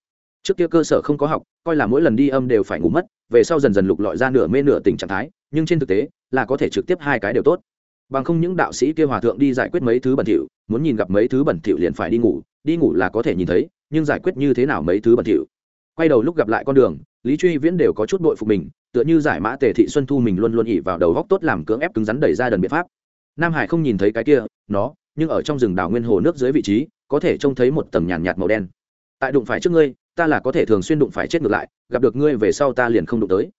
Trước kia cơ sở không có học, coi là mỗi lần đi âm đều phải ngủ mất, về sau dần dần lục lọi ra nửa mê nửa tình trạng thái nhưng trên thực tế là có thể trực tiếp hai cái đều tốt. Bằng không những đạo sĩ kia hòa thượng đi giải quyết mấy thứ bẩn thỉu, muốn nhìn gặp mấy thứ bẩn thỉu liền phải đi ngủ đi ngủ là có thể nhìn thấy, nhưng giải quyết như thế nào mấy thứ bẩn thỉu? Quay đầu lúc gặp lại con đường, lý truy viễn đều có chút bội phục mình, tựa như giải mã tề thị xuân thu mình luôn luôn ỉ vào đầu góc tốt làm cưỡng ép cứng rắn đẩy ra đần biện pháp. Nam hải không nhìn thấy cái kia, nó, nhưng ở trong rừng đảo nguyên hồ nước dưới vị trí, có thể trông thấy một tầng nhàn nhạt màu đen. Tại đụng phải trước ngươi, ta là có thể thường xuyên đụng phải chết ngược lại, gặp được ngươi về sau ta liền không đụng tới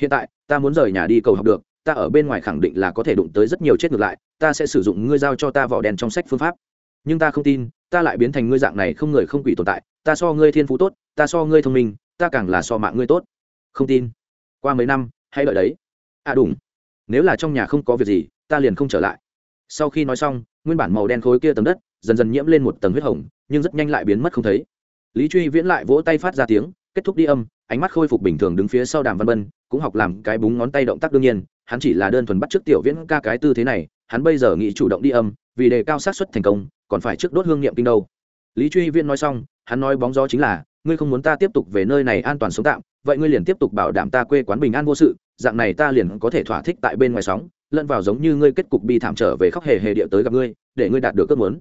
hiện tại, ta muốn rời nhà đi cầu học được, ta ở bên ngoài khẳng định là có thể đụng tới rất nhiều chết ngược lại, ta sẽ sử dụng ngươi giao cho ta vỏ đèn trong sách phương pháp. Nhưng ta không tin, ta lại biến thành ngươi dạng này không người không quỷ tồn tại, ta so ngươi thiên phú tốt, ta so ngươi thông minh, ta càng là so mạng ngươi tốt. Không tin. Qua mấy năm, hãy đợi đấy. À đúng. Nếu là trong nhà không có việc gì, ta liền không trở lại. Sau khi nói xong, nguyên bản màu đen khối kia tầng đất dần dần nhiễm lên một tầng huyết hồng, nhưng rất nhanh lại biến mất không thấy. Lý truy viễn lại vỗ tay phát ra tiếng, kết thúc đi âm, ánh mắt khôi phục bình thường đứng phía sau đàm văn bân cũng học làm cái búng ngón tay động tác đương nhiên, hắn chỉ là đơn thuần bắt trước tiểu viễn ca cái tư thế này, hắn bây giờ nghĩ chủ động đi âm, vì đề cao sát xuất thành công, còn phải trước đốt hương niệm kinh đâu. Lý truy viễn nói xong, hắn nói bóng gió chính là, ngươi không muốn ta tiếp tục về nơi này an toàn sống tạm, vậy ngươi liền tiếp tục bảo đảm ta quê quán bình an vô sự, dạng này ta liền có thể thỏa thích tại bên ngoài sóng, lẫn vào giống như ngươi kết cục bi thảm trở về khóc hề hề địa tới gặp ngươi, để ngươi đạt được ước muốn.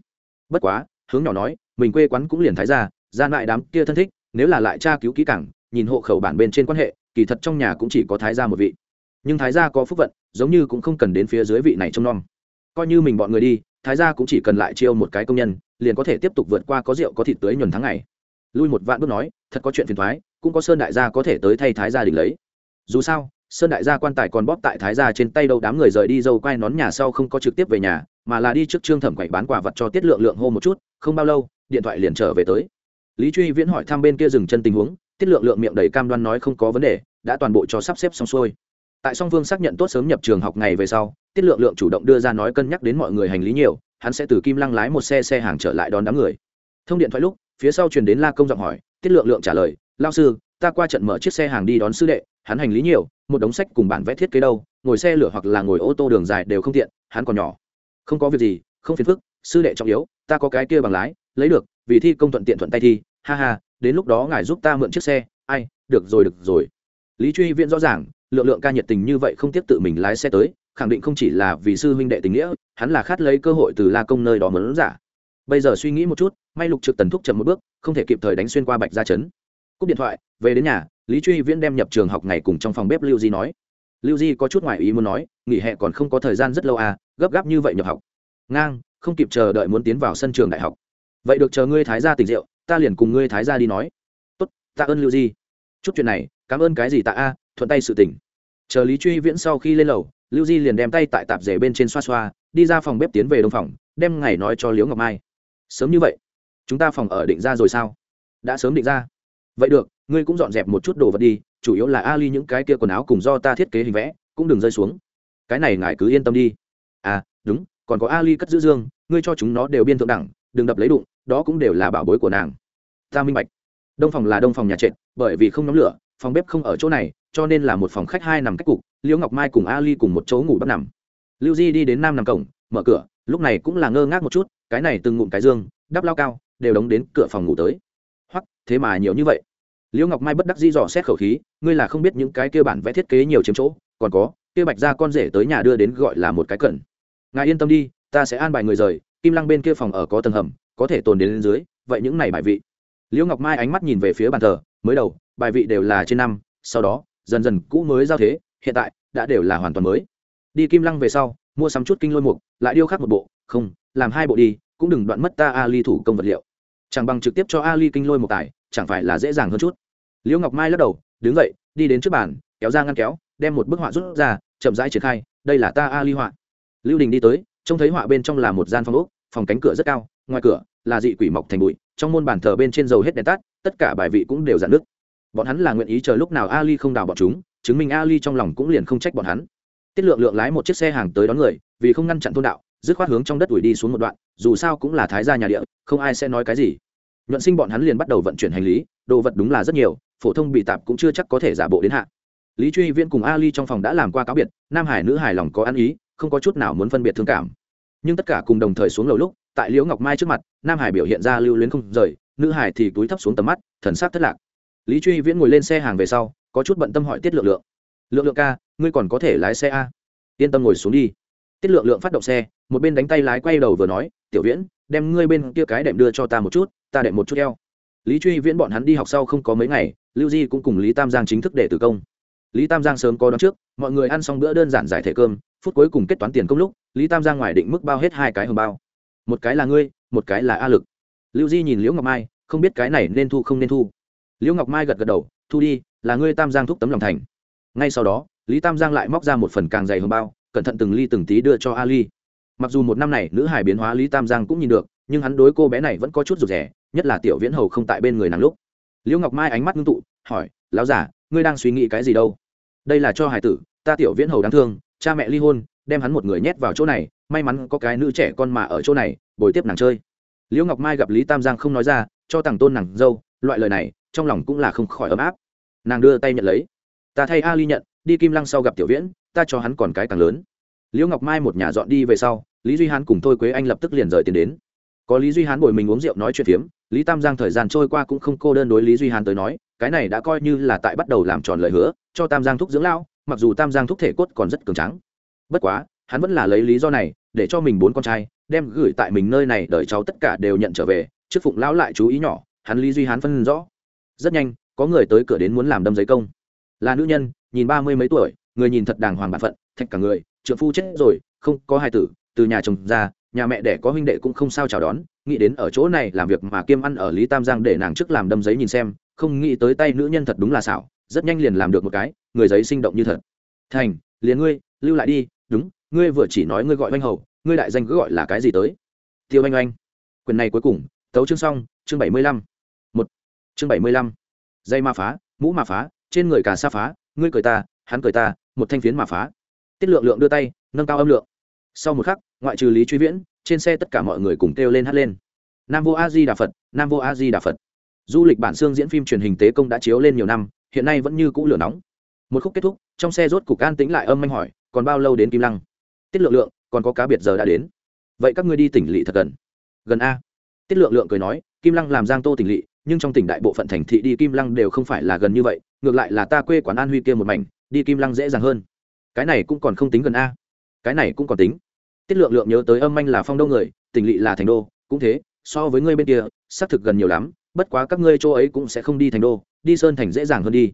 Bất quá, hướng nhỏ nói, mình quê quán cũng liền thái ra gian lại đám kia thân thích, nếu là lại tra cứu kỹ càng, nhìn hộ khẩu bản bên trên quan hệ kỳ thật trong nhà cũng chỉ có thái gia một vị. Nhưng thái gia có phúc vận, giống như cũng không cần đến phía dưới vị này trông nom. Coi như mình bọn người đi, thái gia cũng chỉ cần lại chiêu một cái công nhân, liền có thể tiếp tục vượt qua có rượu có thịt tới nhuần tháng ngày. Lui một vạn bước nói, thật có chuyện phiền thoái, cũng có sơn đại gia có thể tới thay thái gia đình lấy. Dù sao, sơn đại gia quan tài còn bóp tại thái gia trên tay đâu đám người rời đi dâu quai nón nhà sau không có trực tiếp về nhà, mà là đi trước trương thẩm quậy bán quả vật cho tiết lượng lượng hô một chút, không bao lâu, điện thoại liền trở về tới. Lý truy viễn hỏi thăm bên kia dừng chân tình huống tiết lượng lượng miệng đầy cam đoan nói không có vấn đề, đã toàn bộ cho sắp xếp xong xuôi. Tại song phương xác nhận tốt sớm nhập trường học ngày về sau, tiết lượng lượng chủ động đưa ra nói cân nhắc đến mọi người hành lý nhiều, hắn sẽ từ kim lăng lái một xe xe hàng trở lại đón đám người. Thông điện thoại lúc, phía sau truyền đến la công giọng hỏi, tiết lượng lượng trả lời lao sư, ta qua trận mở chiếc xe hàng đi đón sư đệ, hắn hành lý nhiều, một đống sách cùng bản vẽ thiết kế đâu, ngồi xe lửa hoặc là ngồi ô tô đường dài đều không tiện, hắn còn nhỏ. Không có việc gì, không phiền phức, sư đệ trọng yếu, ta có cái kia bằng lái, lấy được, vì thi công thuận tiện thuận tay thi, ha ha đến lúc đó ngài giúp ta mượn chiếc xe, ai, được rồi được rồi. Lý truy viễn rõ ràng, lượng lượng ca nhiệt tình như vậy không tiếp tự mình lái xe tới, khẳng định không chỉ là vì sư huynh đệ tình nghĩa, hắn là khát lấy cơ hội từ la công nơi đó mớn giả. Bây giờ suy nghĩ một chút, may lục trực tần thúc chậm một bước, không thể kịp thời đánh xuyên qua bạch ra chấn. Cúp điện thoại, về đến nhà, lý truy viễn đem nhập trường học ngày cùng trong phòng bếp lưu di nói. Lưu di có chút ngoại ý muốn nói, nghỉ hè còn không có thời gian rất lâu à gấp gáp như vậy nhập học. Ngang, không kịp chờ đợi muốn tiến vào sân trường đại học. Vậy được chờ ngươi thái gia tình rượu ta liền cùng ngươi thái gia đi nói. Tốt tạ ơn lưu di. Chút chuyện này, cảm ơn cái gì tạ a, thuận tay sự tỉnh chờ lý truy viễn sau khi lên lầu, lưu di liền đem tay tại tạp rể bên trên xoa xoa, đi ra phòng bếp tiến về đông phòng, đem ngày nói cho liễu ngọc mai. Sớm như vậy, chúng ta phòng ở định ra rồi sao? Đã sớm định ra. Vậy được, ngươi cũng dọn dẹp một chút đồ vật đi, chủ yếu là ali những cái kia quần áo cùng do ta thiết kế hình vẽ, cũng đừng rơi xuống. Cái này ngài cứ yên tâm đi. À đúng, còn có ali cất giữ dương, ngươi cho chúng nó đều biên thượng đẳng đừng đập lấy đụng, đó cũng đều là bảo bối của nàng. Ta minh bạch. Đông phòng là đông phòng nhà trệt, bởi vì không nóng lửa, phòng bếp không ở chỗ này, cho nên là một phòng khách hai nằm cách cục, liễu ngọc mai cùng ali cùng một chỗ ngủ bắt nằm. Lưu di đi đến nam nằm cổng, mở cửa, lúc này cũng là ngơ ngác một chút, cái này từng ngụm cái dương, đắp lao cao, đều đóng đến cửa phòng ngủ tới. Hoặc thế mà nhiều như vậy. Liễu ngọc mai bất đắc di dò xét khẩu khí, ngươi là không biết những cái kia bản vẽ thiết kế nhiều chiếm chỗ, còn có, kia bạch ra con rể tới nhà đưa đến gọi là một cái cẩn. Ngài yên tâm đi, ta sẽ an bài người rời kim lăng bên kia phòng ở có tầng hầm, có thể tồn đến lên dưới, vậy những này bài vị. Liễu ngọc mai ánh mắt nhìn về phía bàn thờ, mới đầu, bài vị đều là trên năm, sau đó, dần dần cũ mới giao thế, hiện tại, đã đều là hoàn toàn mới. Đi kim lăng về sau, mua sắm chút kinh lôi mục, lại điêu khắc một bộ, không, làm hai bộ đi, cũng đừng đoạn mất ta Ali thủ công vật liệu. Chẳng bằng trực tiếp cho ali kinh lôi một tài chẳng phải là dễ dàng hơn chút. Liễu ngọc mai lắc đầu, đứng dậy, đi đến trước bàn, kéo ra ngăn kéo, đem một bức họa rút ra, chậm rãi triển khai, đây là ta ali họa. Lưu đình đi tới trông thấy họa bên trong là một gian phòng ốc, phòng cánh cửa rất cao, ngoài cửa là dị quỷ mọc thành bụi, trong môn bàn thờ bên trên dầu hết đèn tắt, tất cả bài vị cũng đều dạn nước bọn hắn là nguyện ý chờ lúc nào ali không đào bọn chúng, chứng minh ali trong lòng cũng liền không trách bọn hắn. Tiết lượng lượng lái một chiếc xe hàng tới đón người, vì không ngăn chặn thôn đạo, dứt khoát hướng trong đất đuổi đi xuống một đoạn, dù sao cũng là thái gia nhà địa, không ai sẽ nói cái gì. Nhuận sinh bọn hắn liền bắt đầu vận chuyển hành lý, đồ vật đúng là rất nhiều, phổ thông bị tạp cũng chưa chắc có thể giả bộ đến hạ. Lý truy viễn cùng ali trong phòng đã làm qua cáo biệt, nam hải nữ hải lòng có ăn ý không có chút nào muốn phân biệt thương cảm. Nhưng tất cả cùng đồng thời xuống lầu lúc, tại liễu ngọc mai trước mặt, nam hải biểu hiện ra lưu luyến không rời, nữ hải thì túi thấp xuống tầm mắt, thần sắc thất lạc. Lý truy viễn ngồi lên xe hàng về sau, có chút bận tâm hỏi tiết lượng lượng. Lượng lượng ca, ngươi còn có thể lái xe a? Yên tâm ngồi xuống đi. Tiết lượng lượng phát động xe, một bên đánh tay lái quay đầu vừa nói, tiểu viễn, đem ngươi bên kia cái đệm đưa cho ta một chút, ta đệm một chút eo. Lý truy viễn bọn hắn đi học sau không có mấy ngày, lưu di cũng cùng lý tam giang chính thức để tử công. Lý tam giang sớm có đón trước, mọi người ăn xong bữa đơn giản giải thể cơm phút cuối cùng kết toán tiền công lúc, lý tam giang ngoài định mức bao hết hai cái hồng bao. Một cái là ngươi, một cái là a lực. Lưu di nhìn liễu ngọc mai, không biết cái này nên thu không nên thu. Liễu ngọc mai gật gật đầu, thu đi, là ngươi tam giang thúc tấm lòng thành. Ngay sau đó, lý tam giang lại móc ra một phần càng dày hơn bao, cẩn thận từng ly từng tí đưa cho ali. Mặc dù một năm này nữ hải biến hóa lý tam giang cũng nhìn được, nhưng hắn đối cô bé này vẫn có chút rụt rẻ nhất là tiểu viễn hầu không tại bên người nàng lúc. Liễu ngọc mai ánh mắt ngưng tụ, hỏi, lão giả ngươi đang suy nghĩ cái gì đâu? Đây là cho hải tử, ta tiểu viễn hầu đáng thương cha mẹ ly hôn, đem hắn một người nhét vào chỗ này, may mắn có cái nữ trẻ con mà ở chỗ này, bồi tiếp nàng chơi. Liễu ngọc mai gặp lý tam giang không nói ra, cho thằng tôn nàng dâu, loại lời này, trong lòng cũng là không khỏi ấm áp. Nàng đưa tay nhận lấy. Ta thay a ly nhận, đi kim lăng sau gặp tiểu viễn, ta cho hắn còn cái càng lớn. Liễu ngọc mai một nhà dọn đi về sau, lý duy hán cùng thôi quế anh lập tức liền rời tiền đến. Có lý duy hán bồi mình uống rượu nói chuyện phiếm, lý tam giang thời gian trôi qua cũng không cô đơn đối lý duy hán tới nói, cái này đã coi như là tại bắt đầu làm tròn lời hứa, cho tam giang thúc dưỡng lao mặc dù tam giang thúc thể cốt còn rất cường trắng bất quá, hắn vẫn là lấy lý do này để cho mình bốn con trai đem gửi tại mình nơi này đợi cháu tất cả đều nhận trở về, trước phụng lão lại chú ý nhỏ, hắn lý duy hán phân rõ. Rất nhanh, có người tới cửa đến muốn làm đâm giấy công. Là nữ nhân, nhìn ba mươi mấy tuổi, người nhìn thật đàng hoàng bản phận, thạch cả người, trượng phu chết rồi, không có hai tử, từ nhà chồng ra, nhà mẹ đẻ có huynh đệ cũng không sao chào đón, nghĩ đến ở chỗ này làm việc mà kiêm ăn ở lý tam giang để nàng trước làm đâm giấy nhìn xem, không nghĩ tới tay nữ nhân thật đúng là xảo rất nhanh liền làm được một cái, người giấy sinh động như thật. Thành, liền ngươi, lưu lại đi, đúng, ngươi vừa chỉ nói ngươi gọi oanh hầu, ngươi đại danh cứ gọi là cái gì tới? Tiêu oanh oanh. Quyền này cuối cùng, tấu chương xong, chương bảy mươi lăm. Một. Chương bảy mươi lăm. Dây ma phá, mũ ma phá, trên người cả sa phá, ngươi cười ta, hắn cười ta, một thanh phiến mà phá. Tiết lượng lượng đưa tay, nâng cao âm lượng. Sau một khắc, ngoại trừ lý truy viễn, trên xe tất cả mọi người cùng kêu lên hát lên. Nam vô a di đà phật, nam vô a di đà phật. Du lịch bản xương diễn phim truyền hình tế công đã chiếu lên nhiều năm hiện nay vẫn như cũ lửa nóng. Một khúc kết thúc, trong xe rốt cục an tĩnh lại âm anh hỏi, còn bao lâu đến kim lăng? Tiết lượng lượng, còn có cá biệt giờ đã đến. Vậy các ngươi đi tỉnh lỵ thật gần. Gần a. Tiết lượng lượng cười nói, kim lăng làm giang tô tỉnh lỵ, nhưng trong tỉnh đại bộ phận thành thị đi kim lăng đều không phải là gần như vậy, ngược lại là ta quê quán an huy kia một mảnh, đi kim lăng dễ dàng hơn. Cái này cũng còn không tính gần a. Cái này cũng còn tính. Tiết lượng lượng nhớ tới âm anh là phong đô người, tỉnh lỵ là thành đô, cũng thế, so với ngươi bên kia, xác thực gần nhiều lắm bất quá các ngươi chỗ ấy cũng sẽ không đi thành đô, đi sơn thành dễ dàng hơn đi.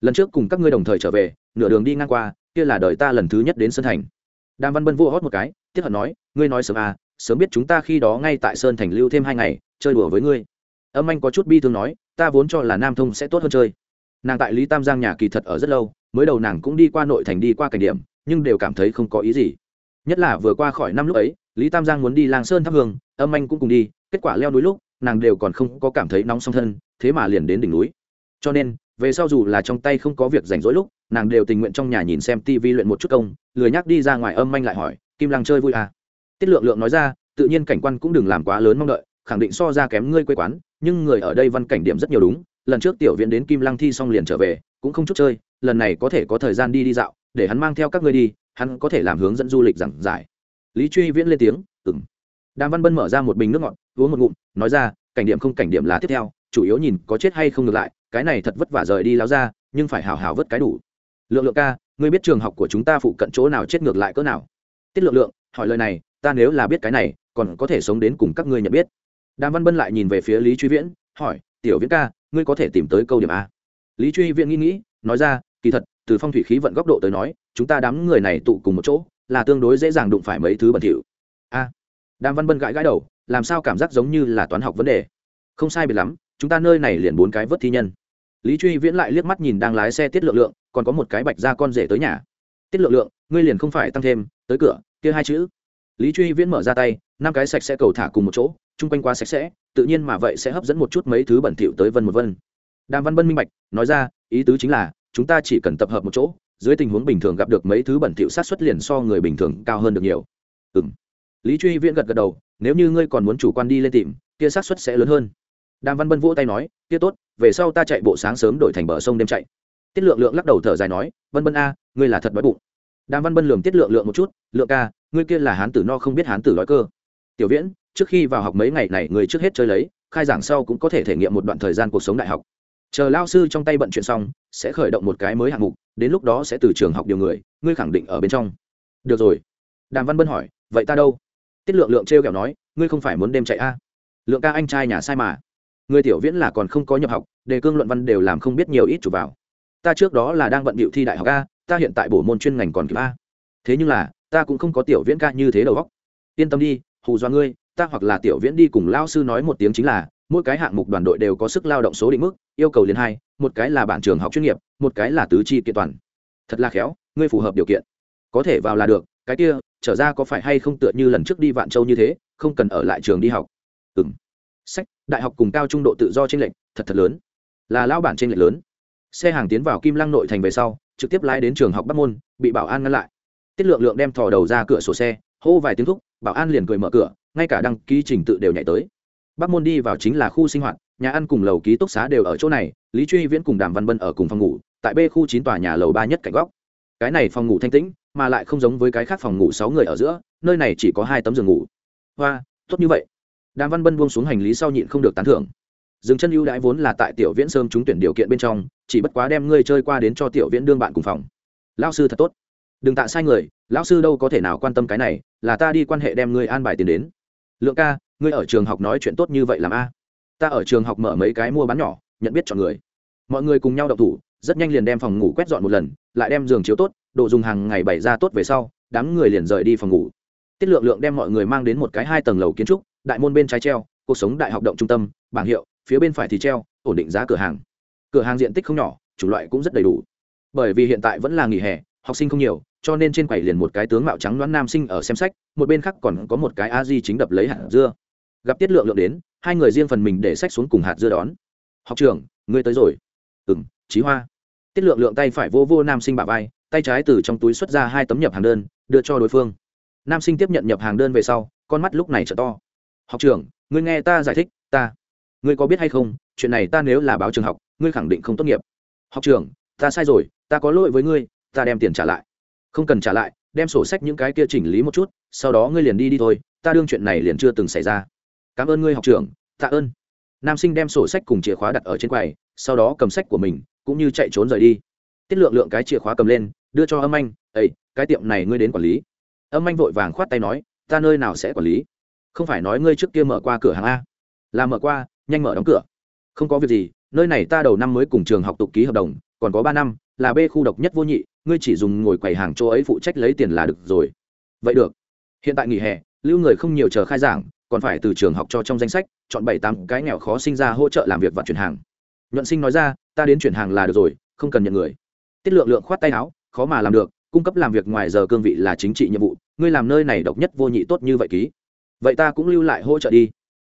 Lần trước cùng các ngươi đồng thời trở về, nửa đường đi ngang qua, kia là đời ta lần thứ nhất đến sơn thành. Đàm văn bân vô hót một cái, tiếp hận nói, ngươi nói sớm à sớm biết chúng ta khi đó ngay tại sơn thành lưu thêm hai ngày, chơi đùa với ngươi. Âm anh có chút bi thương nói, ta vốn cho là nam thông sẽ tốt hơn chơi. Nàng tại lý tam giang nhà kỳ thật ở rất lâu, mới đầu nàng cũng đi qua nội thành đi qua cảnh điểm, nhưng đều cảm thấy không có ý gì. Nhất là vừa qua khỏi năm lúc ấy, lý tam giang muốn đi làng sơn thắp hương, âm anh cũng cùng đi, kết quả leo núi lúc nàng đều còn không có cảm thấy nóng song thân, thế mà liền đến đỉnh núi. Cho nên, về sau dù là trong tay không có việc rảnh rỗi lúc, nàng đều tình nguyện trong nhà nhìn xem tv luyện một chút công, lười nhắc đi ra ngoài âm manh lại hỏi, kim lăng chơi vui à? Tiết lượng lượng nói ra, tự nhiên cảnh quan cũng đừng làm quá lớn mong đợi, khẳng định so ra kém ngươi quê quán, nhưng người ở đây văn cảnh điểm rất nhiều đúng, lần trước tiểu viện đến kim lăng thi xong liền trở về, cũng không chút chơi, lần này có thể có thời gian đi đi dạo, để hắn mang theo các ngươi đi, hắn có thể làm hướng dẫn du lịch giảng giải. Lý truy viễn lên tiếng ừng đàm văn bân mở ra một bình nước ngọt, uống một ngụm, nói ra, cảnh điểm không cảnh điểm là tiếp theo, chủ yếu nhìn có chết hay không ngược lại, cái này thật vất vả rời đi láo ra, nhưng phải hào hào vớt cái đủ. Lượng lượng ca, ngươi biết trường học của chúng ta phụ cận chỗ nào chết ngược lại cỡ nào? Tiết lượng lượng, hỏi lời này, ta nếu là biết cái này, còn có thể sống đến cùng các ngươi nhận biết. Đàm văn bân lại nhìn về phía lý truy viễn, hỏi, tiểu viễn ca, ngươi có thể tìm tới câu điểm a? Lý truy viễn nghĩ nghĩ, nói ra, kỳ thật, từ phong thủy khí vận góc độ tới nói, chúng ta đám người này tụ cùng một chỗ, là tương đối dễ dàng đụng phải mấy thứ bẩn thỉu. A đàm văn bân gãi gãi đầu, làm sao cảm giác giống như là toán học vấn đề? Không sai biệt lắm, chúng ta nơi này liền bốn cái vớt thi nhân. Lý truy viễn lại liếc mắt nhìn đang lái xe tiết lượng lượng, còn có một cái bạch ra con rể tới nhà. Tiết lượng lượng, ngươi liền không phải tăng thêm, tới cửa, kia hai chữ. Lý truy viễn mở ra tay, năm cái sạch sẽ cầu thả cùng một chỗ, chung quanh quá sạch sẽ, tự nhiên mà vậy sẽ hấp dẫn một chút mấy thứ bẩn thỉu tới vân một vân. Đàm văn bân minh bạch, nói ra, ý tứ chính là, chúng ta chỉ cần tập hợp một chỗ, dưới tình huống bình thường gặp được mấy thứ bẩn thỉu sát xuất liền so người bình thường cao hơn được nhiều. Ừ m lý truy viễn gật gật đầu, nếu như ngươi còn muốn chủ quan đi lên tìm, kia sát suất sẽ lớn hơn. Đàm văn bân vỗ tay nói, kia tốt, về sau ta chạy bộ sáng sớm đổi thành bờ sông đêm chạy. Tiết lượng lượng lắc đầu thở dài nói, vân bân a, ngươi là thật đói bụng. Đàm văn bân lường tiết lượng lượng một chút, lượng ca, ngươi kia là hán tử no không biết hán tử đói cơ. Tiểu viễn, trước khi vào học mấy ngày này người trước hết chơi lấy, khai giảng sau cũng có thể thể nghiệm một đoạn thời gian cuộc sống đại học. Chờ lao sư trong tay bận chuyện xong, sẽ khởi động một cái mới hạng mục, đến lúc đó sẽ từ trường học điều người, ngươi khẳng định ở bên trong. Được rồi. Đàm văn bân hỏi, vậy ta đâu? Tiết lượng lượng t r e o kẹo nói, ngươi không phải muốn đêm chạy a? À? lượng ca anh trai nhà sai mà. Người tiểu viễn là còn không có nhập học, đề cương luận văn đều làm không biết nhiều ít chủ vào. Ta trước đó là đang bận bịu thi đại học a, ta hiện tại bổ môn chuyên ngành còn kịp a. Thế nhưng là, ta cũng không có tiểu viễn ca như thế đầu góc yên tâm đi, hù do ngươi, ta hoặc là tiểu viễn đi cùng lao sư nói một tiếng chính là, mỗi cái hạng mục đoàn đội đều có sức lao động số định mức, yêu cầu liền hai, một cái là bản trường học chuyên nghiệp, một cái là tứ chi kiện toàn. Thật là khéo, ngươi phù hợp điều kiện. Có thể vào là được, cái kia trở ra có phải hay không tựa như lần trước đi vạn châu như thế, không cần ở lại trường đi học. Ừ m sách, đại học cùng cao trung độ tự do t r ê n lệch, thật thật lớn. Là lao bản t r ê n lệch lớn. Xe hàng tiến vào kim lăng nội thành về sau, trực tiếp lái đến trường học bắc môn, bị bảo an ngăn lại. Tiết lượng lượng đem thò đầu ra cửa sổ xe, hô vài tiếng thúc, bảo an liền cười mở cửa, ngay cả đăng ký trình tự đều nhảy tới. Bắc môn đi vào chính là khu sinh hoạt, nhà ăn cùng lầu ký túc xá đều ở chỗ này, lý truy viễn cùng đàm văn bân ở cùng phòng ngủ, tại b khu chín tòa nhà lầu ba nhất cạnh góc. Cái này phòng ngủ thanh tĩnh mà lại không giống với cái khác phòng ngủ sáu người ở giữa, nơi này chỉ có hai tấm giường ngủ. Hoa, tốt như vậy. Đàm văn bân buông xuống hành lý sau nhịn không được tán thưởng. Dừng chân ưu đãi vốn là tại tiểu viễn sơm trúng tuyển điều kiện bên trong, chỉ bất quá đem ngươi chơi qua đến cho tiểu viễn đương bạn cùng phòng. Lao sư thật tốt. Đừng tạ sai người, lão sư đâu có thể nào quan tâm cái này, là ta đi quan hệ đem ngươi an bài tiền đến. Lượng ca, ngươi ở trường học nói chuyện tốt như vậy làm a? Ta ở trường học mở mấy cái mua bán nhỏ, nhận biết chọn người. Mọi người cùng nhau đậu thủ, rất nhanh liền đem phòng ngủ quét dọn một lần lại đem giường chiếu tốt, đồ dùng hàng ngày bày ra tốt về sau, đám người liền rời đi phòng ngủ. Tiết lượng lượng đem mọi người mang đến một cái hai tầng lầu kiến trúc, đại môn bên trái treo, cuộc sống đại học động trung tâm, bảng hiệu, phía bên phải thì treo, ổn định giá cửa hàng. Cửa hàng diện tích không nhỏ, chủng loại cũng rất đầy đủ. Bởi vì hiện tại vẫn là nghỉ hè, học sinh không nhiều, cho nên trên quầy liền một cái tướng mạo trắng đoán nam sinh ở xem sách, một bên khác còn có một cái a di chính đập lấy hạt dưa. Gặp tiết lượng lượng đến, hai người riêng phần mình để sách xuống cùng hạt dưa đón. Học trưởng, ngươi tới rồi. Ừ m trí hoa tiết lượng lượng tay phải vô vô nam sinh bả vai, tay trái từ trong túi xuất ra hai tấm nhập hàng đơn, đưa cho đối phương. Nam sinh tiếp nhận nhập hàng đơn về sau, con mắt lúc này trở to. Học trưởng, ngươi nghe ta giải thích, ta, ngươi có biết hay không, chuyện này ta nếu là báo trường học, ngươi khẳng định không tốt nghiệp. Học trưởng, ta sai rồi, ta có lỗi với ngươi, ta đem tiền trả lại. Không cần trả lại, đem sổ sách những cái kia chỉnh lý một chút, sau đó ngươi liền đi đi thôi, ta đương chuyện này liền chưa từng xảy ra. Cảm ơn ngươi, học trưởng, tạ ơn. Nam sinh đem sổ sách cùng chìa khóa đặt ở trên quầy, sau đó cầm sách của mình cũng như chạy trốn rời đi. Tiết lượng lượng cái chìa khóa cầm lên đưa cho âm anh Ấy, cái tiệm này ngươi đến quản lý. Âm anh vội vàng khoát tay nói ta nơi nào sẽ quản lý? Không phải nói ngươi trước kia mở qua cửa hàng a? Là mở qua nhanh mở đóng cửa. Không có việc gì nơi này ta đầu năm mới cùng trường học tục ký hợp đồng còn có ba năm là b khu độc nhất vô nhị ngươi chỉ dùng ngồi quầy hàng chỗ ấy phụ trách lấy tiền là được rồi. Vậy được. Hiện tại nghỉ hè lưu người không nhiều chờ khai giảng còn phải từ trường học cho trong danh sách chọn bảy tám cái nghèo khó sinh ra hỗ trợ làm việc và chuyển hàng nhuận sinh nói ra, ta đến chuyển hàng là được rồi, không cần nhận người. Tiết lượng lượng khoát tay áo, khó mà làm được, cung cấp làm việc ngoài giờ cương vị là chính trị nhiệm vụ, ngươi làm nơi này độc nhất vô nhị tốt như vậy ký. Vậy ta cũng lưu lại hỗ trợ đi.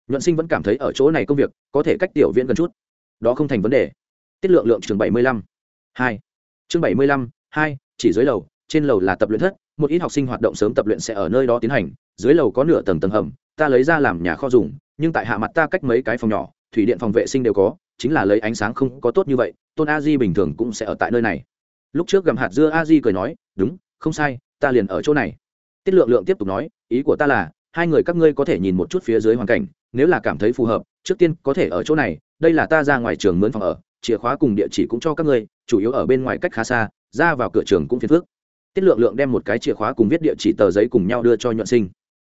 Nhuận sinh vẫn cảm thấy ở chỗ này công việc, có thể cách tiểu viễn gần chút. Đó không thành vấn đề. Tiết lượng lượng trường bảy mươi lăm. Hai. Chương bảy mươi lăm, hai, chỉ dưới lầu, trên lầu là tập luyện thất, một ít học sinh hoạt động sớm tập luyện sẽ ở nơi đó tiến hành, dưới lầu có nửa tầng tầng hầm, ta lấy ra làm nhà kho dùng, nhưng tại hạ mặt ta cách mấy cái phòng nhỏ, thủy điện phòng vệ sinh đều có chính là lấy ánh sáng không có tốt như vậy, tôn a di bình thường cũng sẽ ở tại nơi này. Lúc trước gặm hạt dưa a di cười nói, đúng, không sai, ta liền ở chỗ này. Tiết lượng lượng tiếp tục nói, ý của ta là, hai người các ngươi có thể nhìn một chút phía dưới hoàn cảnh, nếu là cảm thấy phù hợp, trước tiên có thể ở chỗ này, đây là ta ra ngoài trường mướn phòng ở, chìa khóa cùng địa chỉ cũng cho các ngươi, chủ yếu ở bên ngoài cách khá xa, ra vào cửa trường cũng phiền phức. Tiết lượng lượng đem một cái chìa khóa cùng viết địa chỉ tờ giấy cùng nhau đưa cho nhuận sinh.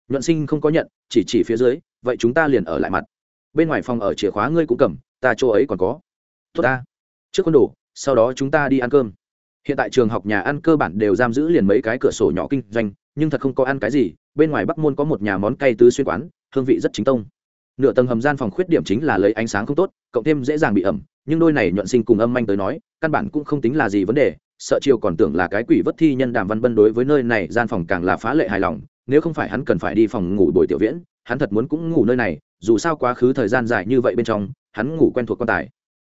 Nhuận sinh không có nhận, chỉ chỉ phía dưới, vậy chúng ta liền ở lại mặt. Bên ngoài phòng ở chìa khóa ngươi cũng cầm ta chỗ ấy còn có. Tốt ta. Trước con đồ, sau đó chúng ta đi ăn cơm. Hiện tại trường học nhà ăn cơ bản đều giam giữ liền mấy cái cửa sổ nhỏ kinh doanh, nhưng thật không có ăn cái gì. Bên ngoài bắc môn có một nhà món cay tứ xuyên quán, hương vị rất chính tông. Nửa tầng hầm gian phòng khuyết điểm chính là lấy ánh sáng không tốt, cộng thêm dễ dàng bị ẩm, nhưng đôi này nhuận sinh cùng âm manh tới nói, căn bản cũng không tính là gì vấn đề. Sợ chiều còn tưởng là cái quỷ vất thi nhân đàm văn bân đối với nơi này gian phòng càng là phá lệ hài lòng, nếu không phải hắn cần phải đi phòng ngủ buổi tiểu viễn, hắn thật muốn cũng ngủ nơi này, dù sao quá khứ thời gian dài như vậy bên trong hắn ngủ quen thuộc quan tài.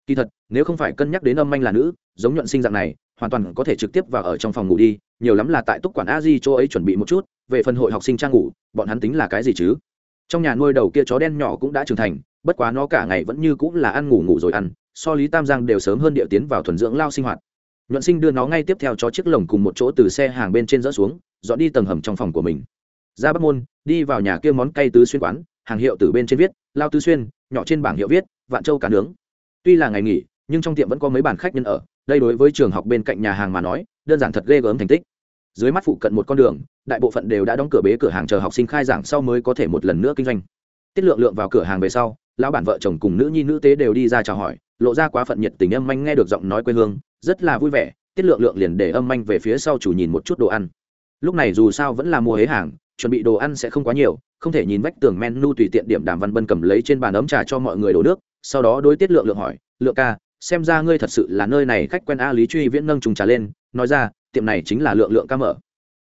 Kỳ thật, nếu không phải cân nhắc đến âm anh là nữ, giống nhuận sinh dạng này, hoàn toàn có thể trực tiếp vào ở trong phòng ngủ đi, nhiều lắm là tại túc quản a di chỗ ấy chuẩn bị một chút, về phần hội học sinh trang ngủ, bọn hắn tính là cái gì chứ? Trong nhà nuôi đầu kia chó đen nhỏ cũng đã trưởng thành, bất quá nó cả ngày vẫn như cũng là ăn ngủ ngủ rồi ăn, so lý tam giang đều sớm hơn địa tiến vào thuần dưỡng lao sinh hoạt. Nhuận sinh đưa nó ngay tiếp theo cho chiếc lồng cùng một chỗ từ xe hàng bên trên dỡ xuống, dọn đi tầng hầm trong phòng của mình. Ra bắc môn, đi vào nhà kia món cây tứ xuyên quán hàng hiệu từ bên trên viết, lao tứ xuyên, nhỏ trên bảng hiệu viết, vạn châu cá nướng. Tuy là ngày nghỉ, nhưng trong tiệm vẫn có mấy bàn khách nhân ở, đây đối với trường học bên cạnh nhà hàng mà nói, đơn giản thật ghê gớm thành tích. Dưới mắt phụ cận một con đường, đại bộ phận đều đã đóng cửa bế cửa hàng chờ học sinh khai giảng sau mới có thể một lần nữa kinh doanh. Tiết lượng lượng vào cửa hàng về sau, lão bản vợ chồng cùng nữ nhi nữ tế đều đi ra chào hỏi, lộ ra quá phận nhiệt tình âm manh nghe được giọng nói quê hương, rất là vui vẻ, tiết lượng lượng liền để âm manh về phía sau chủ nhìn một chút đồ ăn. Lúc này dù sao vẫn là mua hế hàng chuẩn bị đồ ăn sẽ không quá nhiều, không thể nhìn vách tường menu tùy tiện điểm đàm văn bân cầm lấy trên bàn ấm trà cho mọi người đổ nước, sau đó đối tiết lượng lượng hỏi, lượng ca, xem ra ngươi thật sự là nơi này khách quen a lý truy viễn nâng trùng trà lên, nói ra, tiệm này chính là lượng lượng ca mở.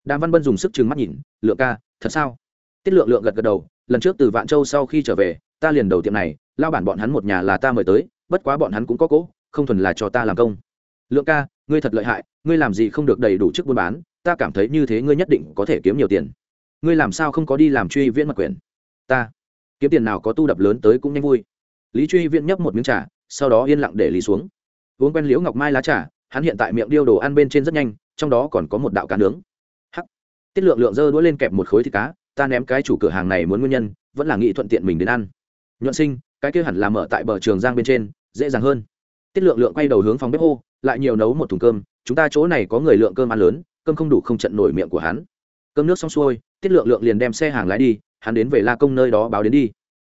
Đàm văn bân dùng sức chừng mắt nhìn, lượng ca, thật sao? Tiết lượng lượng gật gật đầu, lần trước từ vạn châu sau khi trở về, ta liền đầu tiệm này, lao bản bọn hắn một nhà là ta mời tới, bất quá bọn hắn cũng có cỗ không thuần là cho ta làm công. Lượng ca, ngươi thật lợi hại, ngươi làm gì không được đầy đủ chức buôn bán, ta cảm thấy như thế ngươi nhất định có thể kiếm nhiều tiền ngươi làm sao không có đi làm truy viễn mật quyền? Ta, kiếm tiền nào có tu đập lớn tới cũng nhanh vui. Lý truy viễn nhấp một miếng trà, sau đó yên lặng để lý xuống. Uống quen liễu ngọc mai lá trà, hắn hiện tại miệng điêu đồ ăn bên trên rất nhanh, trong đó còn có một đạo cá nướng. Hắc. Tiết lượng lượng dơ đũa lên kẹp một khối thịt cá, ta ném cái chủ cửa hàng này muốn nguyên nhân, vẫn là nghĩ thuận tiện mình đến ăn. Nhuận sinh, cái kia hẳn là mở tại bờ trường giang bên trên, dễ dàng hơn. Tiết lượng lượng quay đầu hướng phòng bếp hô, lại nhiều nấu một thùng cơm, chúng ta chỗ này có người lượng cơm ăn lớn, cơm không đủ không trận nổi miệng của hắn cơm nước xong xuôi, tiết lượng lượng liền đem xe hàng lái đi, hắn đến về la công nơi đó báo đến đi.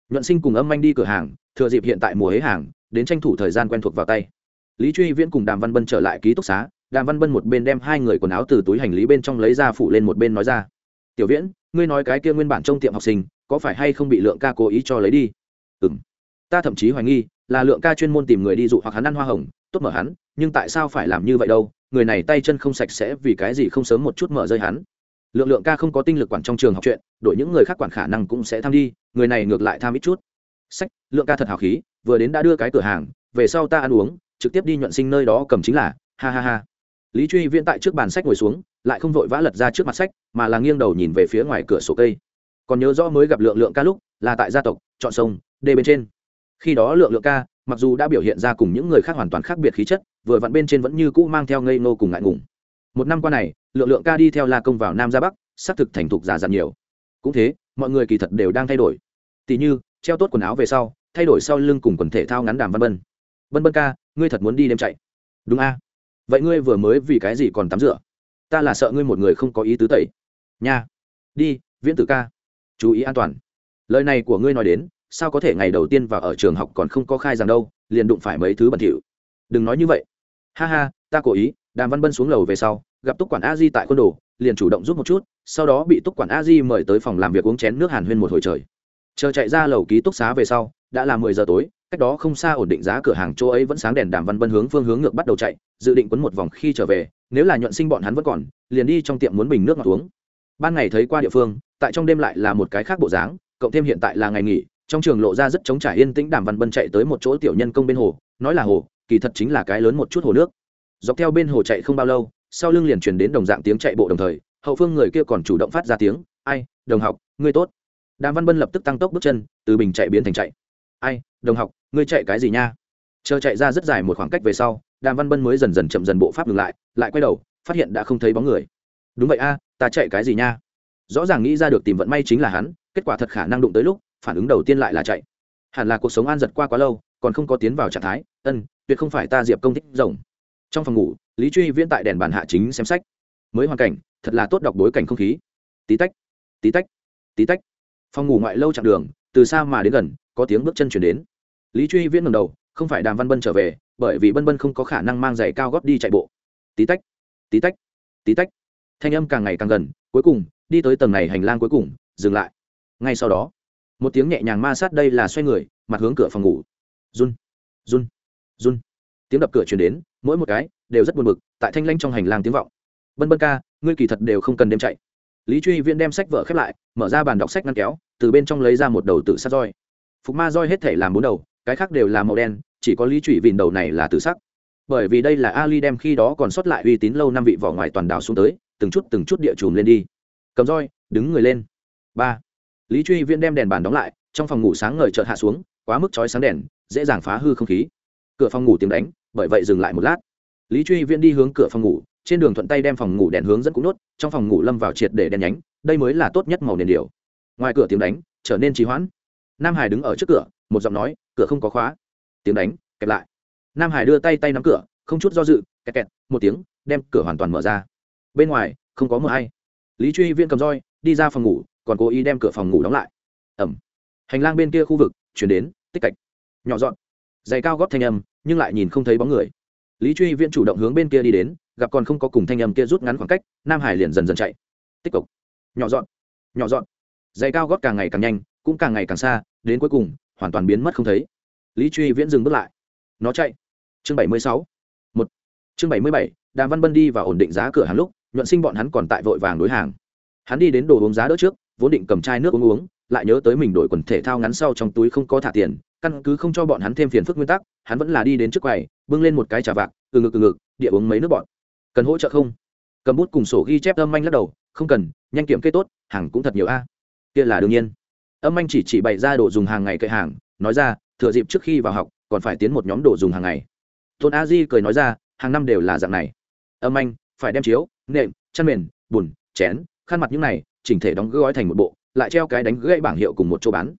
Nhuận sinh cùng âm anh đi cửa hàng, thừa dịp hiện tại mùa hế hàng, đến tranh thủ thời gian quen thuộc vào tay. Lý truy viễn cùng đàm văn bân trở lại ký túc xá, đàm văn bân một bên đem hai người quần áo từ túi hành lý bên trong lấy ra phủ lên một bên nói ra, tiểu viễn, ngươi nói cái kia nguyên bản trong tiệm học sinh, có phải hay không bị lượng ca cố ý cho lấy đi? Ừ m ta thậm chí hoài nghi, là lượng ca chuyên môn tìm người đi dụ hoặc hắn ăn hoa hồng, tốt mở hắn, nhưng tại sao phải làm như vậy đâu? Người này tay chân không sạch sẽ vì cái gì không sớm một chút mở rơi hắn? Lượng lượng ca không có tinh lực quản trong trường học chuyện, đổi những người khác quản khả năng cũng sẽ tham đi, người này ngược lại tham ít chút. Sách, lượng ca thật hào khí, vừa đến đã đưa cái cửa hàng, về sau ta ăn uống, trực tiếp đi nhuận sinh nơi đó cầm chính là, ha ha ha. Lý truy viễn tại trước bàn sách ngồi xuống, lại không vội vã lật ra trước mặt sách, mà là nghiêng đầu nhìn về phía ngoài cửa sổ cây. Còn nhớ rõ mới gặp lượng lượng ca lúc, là tại gia tộc, chọn sông, đê bên trên. Khi đó lượng lượng ca, mặc dù đã biểu hiện ra cùng những người khác hoàn toàn khác biệt khí chất, vừa vặn bên trên vẫn như cũ mang theo ngây nô cùng ngại ngùng một năm qua này, lượng lượng ca đi theo la công vào nam ra bắc, xác thực thành thục già dặn nhiều. Cũng thế, mọi người kỳ thật đều đang thay đổi. Tỷ như, treo tốt quần áo về sau, thay đổi sau lưng cùng quần thể thao ngắn đàm văn bân bân bân ca, ngươi thật muốn đi đêm chạy. Đúng a. Vậy ngươi vừa mới vì cái gì còn tắm rửa? Ta là sợ ngươi một người không có ý tứ tẩy. Nha. Đi, viễn tử ca. Chú ý an toàn. Lời này của ngươi nói đến, sao có thể ngày đầu tiên vào ở trường học còn không có khai rằng đâu, liền đụng phải mấy thứ bẩn thỉu. Đừng nói như vậy. Ha ha, ta cố ý đàm văn bân xuống lầu về sau, gặp túc quản a di tại côn đồ, liền chủ động giúp một chút, sau đó bị túc quản a di mời tới phòng làm việc uống chén nước hàn huyên một hồi trời. Chờ chạy ra lầu ký túc xá về sau, đã là mười giờ tối, cách đó không xa ổn định giá cửa hàng chỗ ấy vẫn sáng đèn đàm văn bân hướng phương hướng ngược bắt đầu chạy, dự định quấn một vòng khi trở về, nếu là nhuận sinh bọn hắn vẫn còn, liền đi trong tiệm muốn bình nước ngọt uống. Ban ngày thấy qua địa phương, tại trong đêm lại là một cái khác bộ dáng, cộng thêm hiện tại là ngày nghỉ, trong trường lộ ra rất chống trải yên tĩnh đàm văn bân chạy tới một chỗ tiểu nhân công bên hồ, nói là hồ, kỳ thật chính là cái lớn một chút hồ nước dọc theo bên hồ chạy không bao lâu, sau lưng liền truyền đến đồng dạng tiếng chạy bộ đồng thời, hậu phương người kia còn chủ động phát ra tiếng, ai, đồng học, ngươi tốt. Đàm văn bân lập tức tăng tốc bước chân, từ bình chạy biến thành chạy. Ai, đồng học, ngươi chạy cái gì nha? Chờ chạy ra rất dài một khoảng cách về sau, đàm văn bân mới dần dần chậm dần bộ pháp ngừng lại lại quay đầu, phát hiện đã không thấy bóng người. Đúng vậy a, ta chạy cái gì nha? Rõ ràng nghĩ ra được tìm vận may chính là hắn, kết quả thật khả năng đụng tới lúc, phản ứng đầu tiên lại là chạy. Hẳn là cuộc sống an giật qua quá lâu, còn không có tiến vào trạng thái, ân, tuyệt không phải ta diệp công thích rồng trong phòng ngủ, lý truy viễn tại đèn bàn hạ chính xem sách. Mới hoàn cảnh, thật là tốt đọc bối cảnh không khí. Tí tách tí tách tí tách. Phòng ngủ ngoại lâu chặng đường, từ xa mà đến gần, có tiếng bước chân chuyển đến. Lý truy viễn ngầm đầu, không phải đàm văn bân trở về, bởi vì bân bân không có khả năng mang giày cao góp đi chạy bộ. Tí tách tí tách tí tách. Thanh âm càng ngày càng gần, cuối cùng, đi tới tầng này hành lang cuối cùng, dừng lại. Ngay sau đó, một tiếng nhẹ nhàng ma sát đây là xoay người, mặt hướng cửa phòng ngủ. Run run run. Tiếng đập cửa chuyển đến mỗi một cái đều rất buồn bực, tại thanh lanh trong hành lang tiếng vọng. Bân bân ca, ngươi kỳ thật đều không cần đêm chạy. Lý truy viễn đem sách vợ khép lại, mở ra bàn đọc sách ngăn kéo, từ bên trong lấy ra một đầu tự sát roi. Phục ma roi hết thể làm bốn đầu, cái khác đều là màu đen, chỉ có lý Truy vìn đầu này là tự sắc. Bởi vì đây là ali đem khi đó còn sót lại uy tín lâu năm vị vỏ ngoài toàn đảo xuống tới, từng chút từng chút địa chùm lên đi. Cầm roi, đứng người lên. Ba. Lý truy viễn đem đèn bàn đóng lại, trong phòng ngủ sáng ngời chợt hạ xuống, quá mức chói sáng đèn, dễ dàng phá hư không khí. Cửa phòng ngủ tiếng đánh bởi vậy dừng lại một lát. Lý truy viễn đi hướng cửa phòng ngủ, trên đường thuận tay đem phòng ngủ đèn hướng dẫn cũng nốt, trong phòng ngủ lâm vào triệt để đèn nhánh, đây mới là tốt nhất màu nền điều ngoài cửa tiếng đánh, trở nên trì hoãn. Nam hải đứng ở trước cửa, một giọng nói, cửa không có khóa. Tiếng đánh, kẹp lại. Nam hải đưa tay tay nắm cửa, không chút do dự, kẹt kẹt, một tiếng, đem cửa hoàn toàn mở ra. Bên ngoài, không có mờ hay lý truy viên cầm roi, đi ra phòng ngủ, còn cố ý đem cửa phòng ngủ đóng lại. Ẩm. Hành lang bên kia khu vực, chuyển đến, tích cạch. Nhỏ dọn giày cao góp thanh âm nhưng lại nhìn không thấy bóng người. Lý truy Viễn chủ động hướng bên kia đi đến, gặp còn không có cùng thanh âm kia rút ngắn khoảng cách, nam hải liền dần dần chạy. Tích cực nhỏ dọn. Nhỏ dọn. Giày cao gót càng ngày càng nhanh, cũng càng ngày càng xa, đến cuối cùng, hoàn toàn biến mất không thấy. Lý truy viễn dừng bước lại. Nó chạy. Chương bảy mươi sáu. Một. Chương bảy mươi bảy, đàm văn bân đi và ổn định giá cửa hàng lúc, nhuận sinh bọn hắn còn tại vội vàng đối hàng. Hắn đi đến đồ uống giá đỡ trước, vốn định cầm chai nước uống uống, lại nhớ tới mình đổi quần thể thao ngắn sau trong túi không có thả tiền căn cứ không cho bọn hắn thêm phiền phức nguyên tắc, hắn vẫn là đi đến trước quầy, bưng lên một cái trà vạc, từ ngực từ ngực, địa uống mấy nước bọn cần hỗ trợ không? Cầm bút cùng sổ ghi chép âm anh lắc đầu, không cần, nhanh kiểm kê tốt, hàng cũng thật nhiều a. Kia là đương nhiên. Âm anh chỉ chỉ bày ra đồ dùng hàng ngày cậy hàng, nói ra, thừa dịp trước khi vào học, còn phải tiến một nhóm đồ dùng hàng ngày. Tôn a di cười nói ra, hàng năm đều là dạng này. Âm anh phải đem chiếu, nệm, chăn mền, bùn, chén, khăn mặt những này, chỉnh thể đóng gói thành một bộ, lại treo cái đánh gãy bảng hiệu cùng một chỗ bán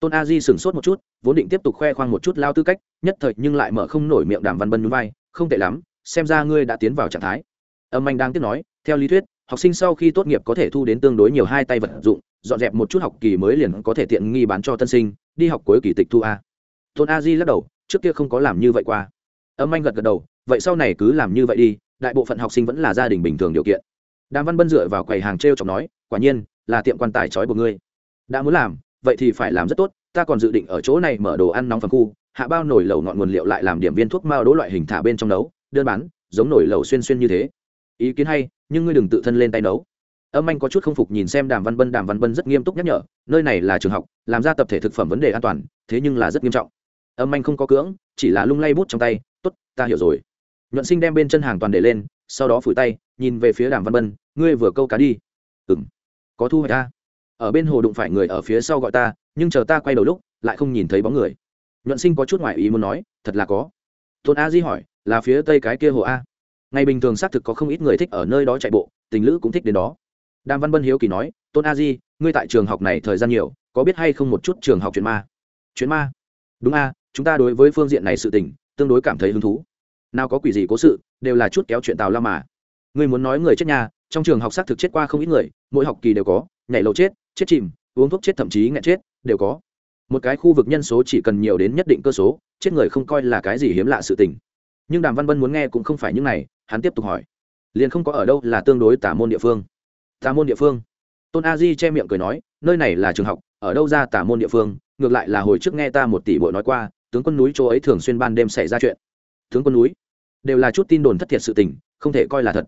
tôn a di sửng sốt một chút, vốn định tiếp tục khoe khoang một chút lao tư cách, nhất thời nhưng lại mở không nổi miệng đàm văn bân núi vai, không tệ lắm, xem ra ngươi đã tiến vào trạng thái. Âm anh đang tiếp nói, theo lý thuyết, học sinh sau khi tốt nghiệp có thể thu đến tương đối nhiều hai tay vật dụng, dọn dẹp một chút học kỳ mới liền có thể tiện nghi bán cho tân sinh, đi học cuối kỳ tịch thu a. Tôn a di lắc đầu, trước kia không có làm như vậy qua. Âm anh gật gật đầu, vậy sau này cứ làm như vậy đi, đại bộ phận học sinh vẫn là gia đình bình thường điều kiện. Đàm văn bân dựa vào quầy hàng t r e o chọc nói, quả nhiên, là tiệm quan tài trói của ngươi. Đã muốn làm vậy thì phải làm rất tốt, ta còn dự định ở chỗ này mở đồ ăn nóng phần khu, hạ bao nổi lẩu ngọn nguồn liệu lại làm điểm viên thuốc mao đỗ loại hình thả bên trong nấu, đơn bán, giống nổi lẩu xuyên xuyên như thế. Ý kiến hay, nhưng ngươi đừng tự thân lên tay nấu. Âm anh có chút không phục nhìn xem đàm văn bân, đàm văn bân rất nghiêm túc nhắc nhở, nơi này là trường học, làm ra tập thể thực phẩm vấn đề an toàn, thế nhưng là rất nghiêm trọng. Âm anh không có cưỡng, chỉ là lung lay bút trong tay t ố t ta hiểu rồi. Nhuận sinh đem bên chân hàng toàn để lên, sau đó phủi tay, nhìn về phía đàm văn bân, ngươi vừa câu cá đi. Ừ m có thu hoạch ta ở bên hồ đụng phải người ở phía sau gọi ta, nhưng chờ ta quay đầu lúc, lại không nhìn thấy bóng người. Nhuận sinh có chút ngoại ý muốn nói, thật là có. Tôn a di hỏi, là phía tây cái kia hồ a? Ngày bình thường xác thực có không ít người thích ở nơi đó chạy bộ, tình lữ cũng thích đến đó. Đàm văn bân hiếu kỳ nói, tôn a di, ngươi tại trường học này thời gian nhiều, có biết hay không một chút trường học chuyện ma? Chuyện ma? Đúng a, chúng ta đối với phương diện này sự tình, tương đối cảm thấy hứng thú. Nào có quỷ gì cố sự, đều là chút kéo chuyện tào lao mà. Ngươi muốn nói người chết nhà, trong trường học xác thực chết qua không ít người, mỗi học kỳ đều có, nhảy lầu chết chết chìm, uống thuốc chết thậm chí nghẹn chết, đều có. Một cái khu vực nhân số chỉ cần nhiều đến nhất định cơ số, chết người không coi là cái gì hiếm lạ sự tình. Nhưng đàm văn vân muốn nghe cũng không phải những này, hắn tiếp tục hỏi. Liền không có ở đâu là tương đối tả môn địa phương. Tả môn địa phương? Tôn a di che miệng cười nói, nơi này là trường học, ở đâu ra tả môn địa phương? Ngược lại là hồi trước nghe ta một tỷ bội nói qua, tướng quân núi chỗ ấy thường xuyên ban đêm xảy ra chuyện. Tướng quân núi? Đều là chút tin đồn thất thiệt sự tình, không thể coi là thật.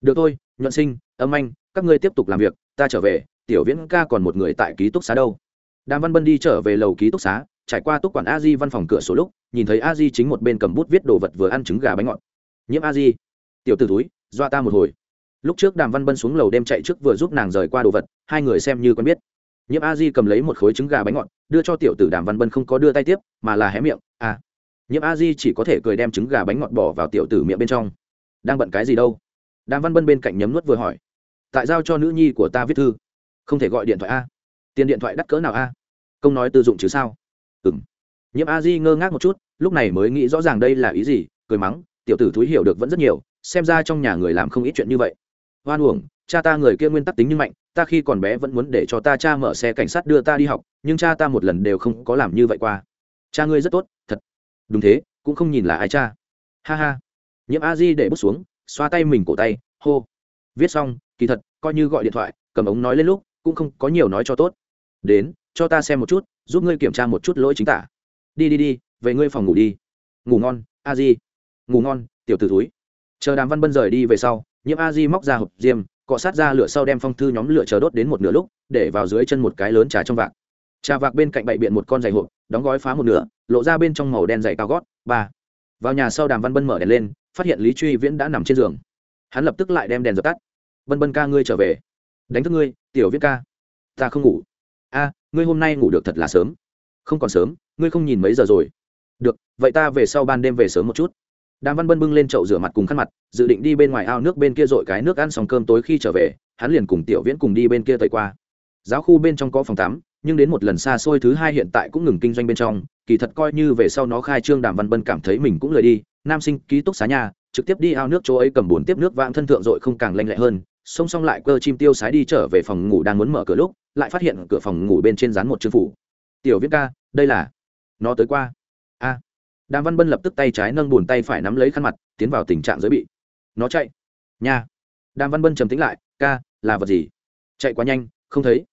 Được thôi, nhuận sinh, âm anh, các ngươi tiếp tục làm việc, ta trở về tiểu viễn ca còn một người tại ký túc xá đâu. Đàm văn bân đi trở về lầu ký túc xá, trải qua túc quản a di văn phòng cửa sổ lúc, nhìn thấy a di chính một bên cầm bút viết đồ vật vừa ăn trứng gà bánh ngọt. Nhiễm a di, tiểu t ử túi doa ta một hồi. Lúc trước đàm văn bân xuống lầu đem chạy trước vừa giúp nàng rời qua đồ vật, hai người xem như quen biết. Nhiễm a di cầm lấy một khối trứng gà bánh ngọt, đưa cho tiểu tử đàm văn bân không có đưa tay tiếp, mà là hé miệng à. Nhiễm a di chỉ có thể cười đem trứng gà bánh ngọt bỏ vào tiểu tử miệng bên trong. Đang bận cái gì đâu? Đàm văn bân bên cạnh nhấm nuốt vừa hỏi. Tại giao cho nữ nhi của ta viết thư không thể gọi điện thoại a. Tiền điện thoại đắt cỡ nào a? Công nói tư dụng chứ sao? Ừng nhiễm a di ngơ ngác một chút, lúc này mới nghĩ rõ ràng đây là ý gì, cười mắng, tiểu tử thúi hiểu được vẫn rất nhiều, xem ra trong nhà người làm không ít chuyện như vậy. Hoan uổng, cha ta người kia nguyên tắc tính như mạnh, ta khi còn bé vẫn muốn để cho ta cha mở xe cảnh sát đưa ta đi học, nhưng cha ta một lần đều không có làm như vậy qua. Cha ngươi rất tốt, thật. Đúng thế, cũng không nhìn là ai cha. Ha ha. Nhiễm a di để bút xuống, xoa tay mình cổ tay, hô. Viết xong, kỳ thật, coi như gọi điện thoại, cầm ống nói lên lúc cũng không có nhiều nói cho tốt. Đến, cho ta xem một chút, giúp ngươi kiểm tra một chút lỗi chính tả. Đi đi đi, về ngươi phòng ngủ đi. Ngủ ngon, a di. Ngủ ngon, tiểu t ử túi chờ đàm văn bân rời đi về sau, nhiễm a di móc ra hộp diêm, cọ sát ra lửa sau đem phong thư nhóm lửa chờ đốt đến một nửa lúc, để vào dưới chân một cái lớn trà trong vạc. Trà vạc bên cạnh bậy biện một con giày hộp, đóng gói phá một nửa, lộ ra bên trong màu đen dày cao gót, ba. Vào nhà sau đàm văn bân mở đèn lên, phát hiện lý truy viễn đã nằm trên giường. Hắn lập tức lại đem đèn dập tắt. Bân bân ca ngươi trở về. Đánh thức ngươi tiểu viết ca, ta không ngủ. A, ngươi hôm nay ngủ được thật là sớm. Không còn sớm, ngươi không nhìn mấy giờ rồi. Được, vậy ta về sau ban đêm về sớm một chút. Đàm văn bân bưng lên chậu rửa mặt cùng khăn mặt, dự định đi bên ngoài ao nước bên kia dội cái nước ăn xong cơm tối khi trở về, hắn liền cùng tiểu viễn cùng đi bên kia tẩy qua. Giáo khu bên trong có phòng tắm, nhưng đến một lần xa xôi thứ hai hiện tại cũng ngừng kinh doanh bên trong, kỳ thật coi như về sau nó khai trương đàm văn bân cảm thấy mình cũng lười đi. Nam sinh ký túc xá nhà, trực tiếp đi ao nước chỗ ấy cầm bồn tiếp nước vãng thân thượng dội không càng lanh lẹ hơn song song lại cơ chim tiêu sái đi trở về phòng ngủ đang muốn mở cửa lúc, lại phát hiện cửa phòng ngủ bên trên dán một chương phủ. Tiểu viết ca, đây là nó tới qua. A. Đàm văn bân lập tức tay trái nâng bùn tay phải nắm lấy khăn mặt, tiến vào tình trạng giới bị. Nó chạy. Nha. Đàm văn bân trầm tính lại, ca, là vật gì? Chạy quá nhanh, không thấy.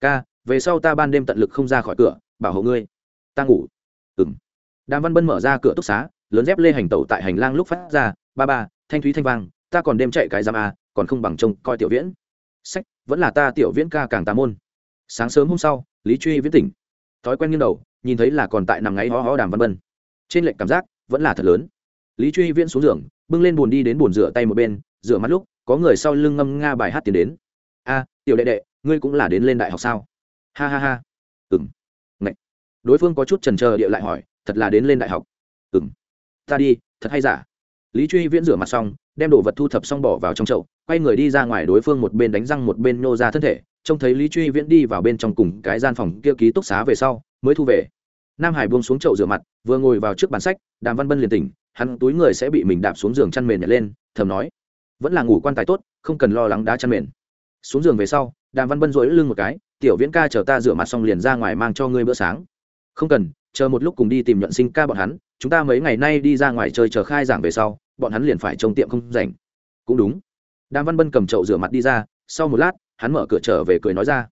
Ca, về sau ta ban đêm tận lực không ra khỏi cửa, bảo hộ ngươi. Ta ngủ. Ừng đàm văn bân mở ra cửa túc xá, lớn dép lê hành tẩu tại hành lang lúc phát ra, ba ba, thanh thúy thanh vang, ta còn đêm chạy cái giam a còn không bằng trông coi tiểu viễn. Sách, vẫn là ta tiểu viễn ca càng tà môn. Sáng sớm hôm sau, lý truy viễn tỉnh. Thói quen nghiêng đầu, nhìn thấy là còn tại nằm ngáy ho ho đàm văn bân trên lệnh cảm giác, vẫn là thật lớn. Lý truy viễn xuống giường, bưng lên bùn đi đến bùn rửa tay một bên, rửa mắt lúc, có người sau lưng ngâm nga bài hát tiến đến. A, tiểu đệ đệ, ngươi cũng là đến lên đại học sao? Ha ha ha. Ừng Ngậy. đối phương có chút trần trờ địa lại hỏi, thật là đến lên đại học? Ừng ta đi, thật hay giả? Lý truy viễn rửa mặt xong, đem đồ vật thu thập xong bỏ vào trong chậu quay người đi ra ngoài đối phương một bên đánh răng một bên nô ra thân thể, trông thấy lý truy viễn đi vào bên trong cùng cái gian phòng kia ký túc xá về sau, mới thu về. Nam hải buông xuống chậu rửa mặt, vừa ngồi vào trước bàn sách, đàm văn bân liền tỉnh, hắn túi người sẽ bị mình đạp xuống giường chăn mền nhặt lên, thầm nói, vẫn là ngủ quan tài tốt, không cần lo lắng đá chăn mền. Xuống giường về sau, đàm văn bân dội lưng một cái, tiểu viễn ca chờ ta rửa mặt xong liền ra ngoài mang cho ngươi bữa sáng. Không cần, chờ một lúc cùng đi tìm nhuận sinh ca bọn hắn, chúng ta mấy ngày nay đi ra ngoài chơi chờ khai giảng về sau, bọn hắn liền phải trông tiệm không rảnh. Cũng đúng đàm văn bân cầm chậu rửa mặt đi ra, sau một lát, hắn mở cửa trở về cười nói ra.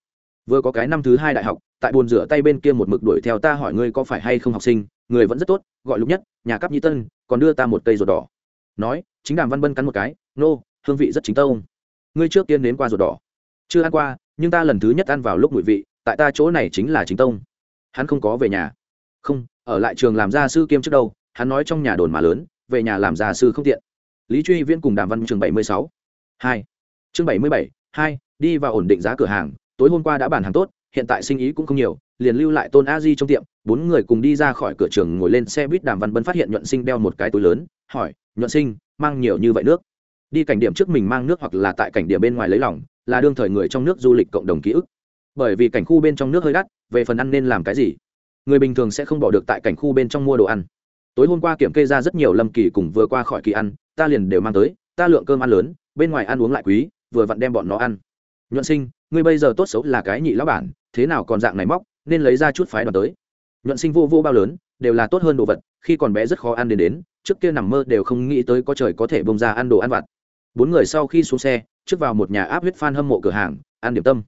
Vừa có cái năm thứ hai đại học, tại bồn rửa tay bên kia một mực đuổi theo ta hỏi ngươi có phải hay không học sinh, người vẫn rất tốt, gọi lục nhất, nhà cấp nhi tân, còn đưa ta một cây ruột đỏ. Nói, chính đàm văn bân cắn một cái, nô, hương vị rất chính tông. Ngươi trước tiên đến qua ruột đỏ. Chưa ăn qua, nhưng ta lần thứ nhất ăn vào lúc mùi vị, tại ta chỗ này chính là chính tông. Hắn không có về nhà. Không, ở lại trường làm gia sư kiêm trước đâu. Hắn nói trong nhà đồn mà lớn, về nhà làm gia sư không tiện. Lý truy viễn cùng đàm văn trường bảy mươi sáu hai. Chương bảy mươi bảy, hai, đi vào ổn định giá cửa hàng, tối hôm qua đã bàn hàng tốt, hiện tại sinh ý cũng không nhiều, liền lưu lại tôn a di trong tiệm, bốn người cùng đi ra khỏi cửa trường ngồi lên xe buýt đàm văn bân phát hiện nhuận sinh đeo một cái túi lớn, hỏi, nhuận sinh, mang nhiều như vậy nước? Đi cảnh điểm trước mình mang nước hoặc là tại cảnh điểm bên ngoài lấy lỏng là đương thời người trong nước du lịch cộng đồng ký ức. Bởi vì cảnh khu bên trong nước hơi đắt, về phần ăn nên làm cái gì? Người bình thường sẽ không bỏ được tại cảnh khu bên trong mua đồ ăn. Tối hôm qua kiểm kê ra rất nhiều lâm kỳ cùng vừa qua khỏi kỳ ăn, ta liền đều mang tới, ta lượng cơm ăn lớn bên ngoài ăn uống lại quý, vừa vặn đem bọn nó ăn. Nhuận sinh, ngươi bây giờ tốt xấu là cái nhị lão bản, thế nào còn dạng này móc, nên lấy ra chút phái đoàn tới. Nhuận sinh vô vô bao lớn, đều là tốt hơn đồ vật, khi còn bé rất khó ăn đến đến, trước kia nằm mơ đều không nghĩ tới có trời có thể bông ra ăn đồ ăn vặt. Bốn người sau khi xuống xe, trước vào một nhà áp huyết f hâm mộ cửa hàng, ăn điểm tâm.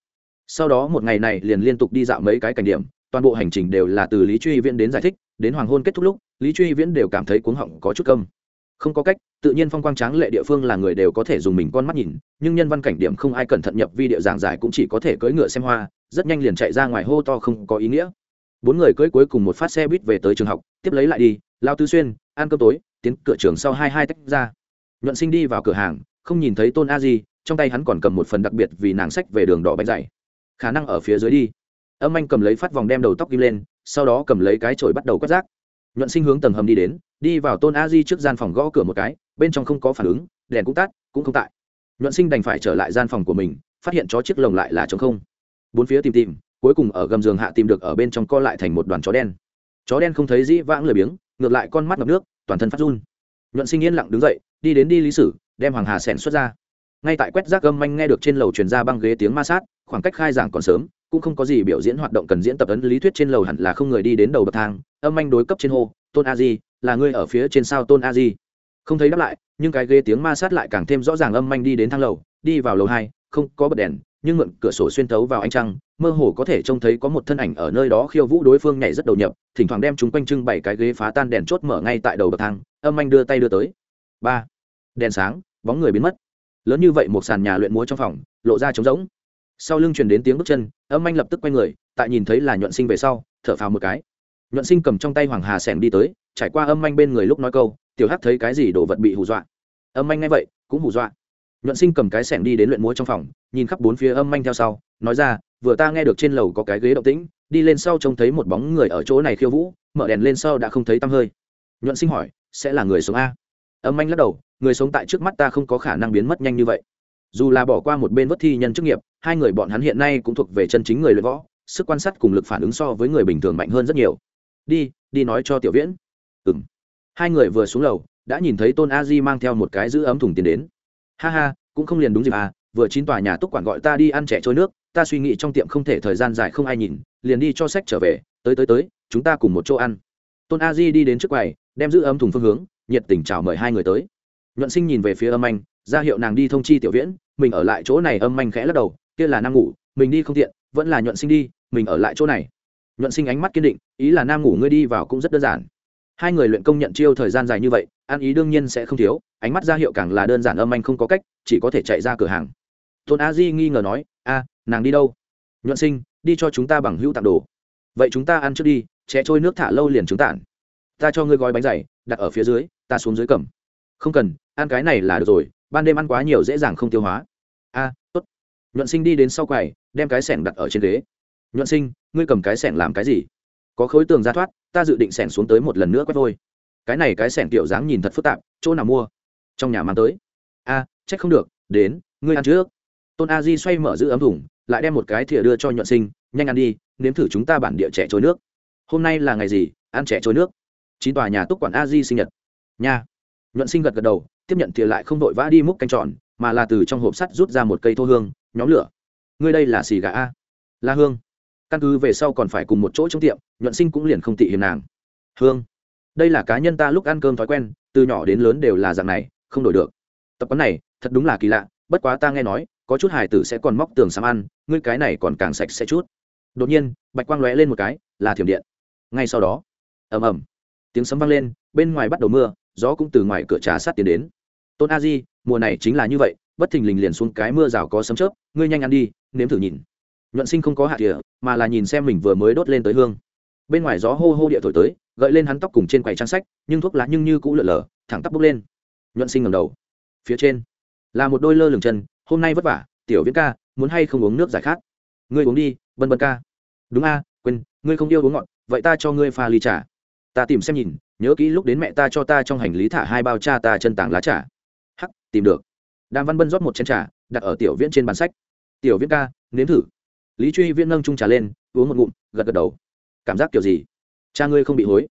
Sau đó một ngày này liền liên tục đi dạo mấy cái cảnh điểm, toàn bộ hành trình đều là từ lý truy viễn đến giải thích, đến hoàng hôn kết thúc lúc, lý truy viễn đều cảm thấy cuống họng có chút công không có cách, tự nhiên phong quang tráng lệ địa phương là người đều có thể dùng mình con mắt nhìn, nhưng nhân văn cảnh điểm không ai cẩn thận nhập vi địa giảng giải cũng chỉ có thể cưỡi ngựa xem hoa, rất nhanh liền chạy ra ngoài hô to không có ý nghĩa. Bốn người cưỡi cuối cùng một phát xe buýt về tới trường học, tiếp lấy lại đi, lao tư xuyên, ăn cơm tối, tiến cửa trường sau hai hai tách ra. Nhuận sinh đi vào cửa hàng, không nhìn thấy tôn a di, trong tay hắn còn cầm một phần đặc biệt vì nàng sách về đường đỏ bánh dày khả năng ở phía dưới đi. Âm anh cầm lấy phát vòng đem đầu tóc kim lên, sau đó cầm lấy cái chổi bắt đầu quét rác. Nhuận sinh hướng tầng hầm đi đến đi vào tôn a di trước gian phòng gõ cửa một cái, bên trong không có phản ứng, đèn cũng tắt, cũng không tại. Nhuận sinh đành phải trở lại gian phòng của mình, phát hiện chó chiếc lồng lại là trống không. Bốn phía tìm tìm, cuối cùng ở gầm giường hạ tìm được ở bên trong co lại thành một đoàn chó đen. Chó đen không thấy dĩ vãng lười biếng, ngược lại con mắt ngập nước, toàn thân phát run. Nhuận sinh yên lặng đứng dậy, đi đến đi lý sử, đem hoàng hà sẻn xuất ra. Ngay tại quét rác gâm manh nghe được trên lầu truyền ra băng ghế tiếng ma sát, khoảng cách khai giảng còn sớm, cũng không có gì biểu diễn hoạt động cần diễn tập ấn lý thuyết trên lầu hẳn là không người đi đến đầu bậc thang, âm anh đối cấp trên hô, tôn a di là ngươi ở phía trên sao tôn a di không thấy đáp lại nhưng cái ghế tiếng ma sát lại càng thêm rõ ràng âm anh đi đến thang lầu đi vào lầu hai, không có bật đèn, nhưng mượn cửa sổ xuyên thấu vào ánh trăng, mơ hồ có thể trông thấy có một thân ảnh ở nơi đó khiêu vũ đối phương nhảy rất đầu nhập, thỉnh thoảng đem chúng quanh trưng bày cái ghế phá tan đèn chốt mở ngay tại đầu bậc thang, âm anh đưa tay đưa tới. Ba, đèn sáng, bóng người biến mất. Lớn như vậy một sàn nhà luyện múa trong phòng, lộ ra trống rỗng. Sau lưng truyền đến tiếng bước chân, âm anh lập tức quay người, tại nhìn thấy là nhuận sinh về sau, thở phào một cái. Nhuận sinh cầm trong tay hoàng hà sẻng đi tới trải qua âm anh bên người lúc nói câu, tiểu hắc thấy cái gì đồ vật bị hù dọa. Âm anh nghe vậy, cũng hù dọa. Nhuận sinh cầm cái sẻng đi đến luyện múa trong phòng, nhìn khắp bốn phía âm anh theo sau, nói ra, vừa ta nghe được trên lầu có cái ghế động tĩnh, đi lên sau trông thấy một bóng người ở chỗ này khiêu vũ, mở đèn lên sau đã không thấy tăm hơi. Nhuận sinh hỏi, sẽ là người sống a? Âm anh lắc đầu, người sống tại trước mắt ta không có khả năng biến mất nhanh như vậy. Dù là bỏ qua một bên vất thi nhân chức nghiệp, hai người bọn hắn hiện nay cũng thuộc về chân chính người luyện võ, sức quan sát cùng lực phản ứng so với người bình thường mạnh hơn rất nhiều. Đi đi nói cho tiểu viễn ừ m hai người vừa xuống lầu, đã nhìn thấy tôn a di mang theo một cái giữ ấm thùng tiền đến. Ha ha, cũng không liền đúng dịp à vừa chín tòa nhà túc quản gọi ta đi ăn trẻ trôi nước, ta suy nghĩ trong tiệm không thể thời gian dài không ai nhìn, liền đi cho sách trở về, tới tới tới, chúng ta cùng một chỗ ăn. Tôn a di đi đến trước quầy, đem giữ ấm thùng phương hướng, nhiệt tình chào mời hai người tới. Nhuận sinh nhìn về phía âm anh, ra hiệu nàng đi thông chi tiểu viễn, mình ở lại chỗ này âm anh khẽ lắc đầu, kia là nam ngủ, mình đi không tiện, vẫn là nhuận sinh đi, mình ở lại chỗ này. Nhuận sinh ánh mắt kiên định, ý là nam ngủ ngươi đi vào cũng rất đơn giản hai người luyện công nhận chiêu thời gian dài như vậy, ăn ý đương nhiên sẽ không thiếu, ánh mắt ra hiệu càng là đơn giản âm anh không có cách, chỉ có thể chạy ra cửa hàng. Tôn a di nghi ngờ nói, a, nàng đi đâu? Nhuận sinh, đi cho chúng ta bằng hữu tặng đồ. Vậy chúng ta ăn trước đi trẻ trôi nước thả lâu liền trứng tản. Ta cho ngươi gói bánh dày, đặt ở phía dưới, ta xuống dưới cầm. Không cần, ăn cái này là được rồi, ban đêm ăn quá nhiều dễ dàng không tiêu hóa. A, tốt. Nhuận sinh đi đến sau quầy, đem cái sẻng đặt ở trên ghế. Nhuận sinh, ngươi cầm cái sẻng làm cái gì? Có khối tường ra thoát ta dự định sẻng xuống tới một lần nữa quét vôi. Cái này cái sẻng kiểu dáng nhìn thật phức tạp chỗ nào mua? Trong nhà mang tới. A à, trách không được đến ngươi ăn trước. Tôn a di xoay mở giữ ấm thủng lại đem một cái thìa đưa cho nhuận sinh nhanh ăn đi nếm thử chúng ta bản địa trẻ trôi nước. Hôm nay là ngày gì ăn trẻ trôi nước? Chín tòa nhà túc quản a di sinh nhật. Nha. Nhuận sinh gật gật đầu tiếp nhận thìa lại không vội vã đi múc canh tròn mà là từ trong hộp sắt rút ra một cây thô hương nhóm lửa. Ngươi đây là xì gà a? La hương căn cứ về sau còn phải cùng một chỗ trong tiệm, nhuận sinh cũng liền không tị hiền nàng. Hương, đây là cá nhân ta lúc ăn cơm thói quen, từ nhỏ đến lớn đều là dạng này, không đổi được. Tập quán này, thật đúng là kỳ lạ, bất quá ta nghe nói, có chút hải tử sẽ còn móc tường xăm ăn, ngươi cái này còn càng sạch sẽ chút. Đột nhiên, bạch quang lóe lên một cái, là thiểm điện. Ngay sau đó, ầm ầm, tiếng sấm vang lên, bên ngoài bắt đầu mưa, gió cũng từ ngoài cửa trà sát tiến đến. Tôn a di, mùa này chính là như vậy, bất thình lình liền xuống cái mưa rào có sấm chớp, ngươi nhanh ăn đi, nếm thử nhìn nhuận sinh không có hạ địa mà là nhìn xem mình vừa mới đốt lên tới hương. Bên ngoài gió hô hô địa thổi tới, gợi lên hắn tóc cùng trên quầy trang sách, nhưng thuốc lá nhưng như cũ lượn lờ thẳng tắp bốc lên. Nhuận sinh ngầm đầu. Phía trên, là một đôi lơ lửng chân, hôm nay vất vả, tiểu viễn ca, muốn hay không uống nước giải khát? Ngươi uống đi bân bân ca. Đúng a, quên, ngươi không yêu uống ngọt, vậy ta cho ngươi pha ly trà. Ta tìm xem nhìn, nhớ kỹ lúc đến mẹ ta cho ta trong hành lý thả hai bao cha ta chân tảng lá trà. Hắc, tìm được. Đàm văn bân rót một chén trà, đặt ở tiểu viễn trên bàn sách. Tiểu viễn ca, nếm thử lý truy viễn nâng trung trà lên, uống một ngụm, gật gật đầu. Cảm giác kiểu gì? Cha ngươi không bị hối.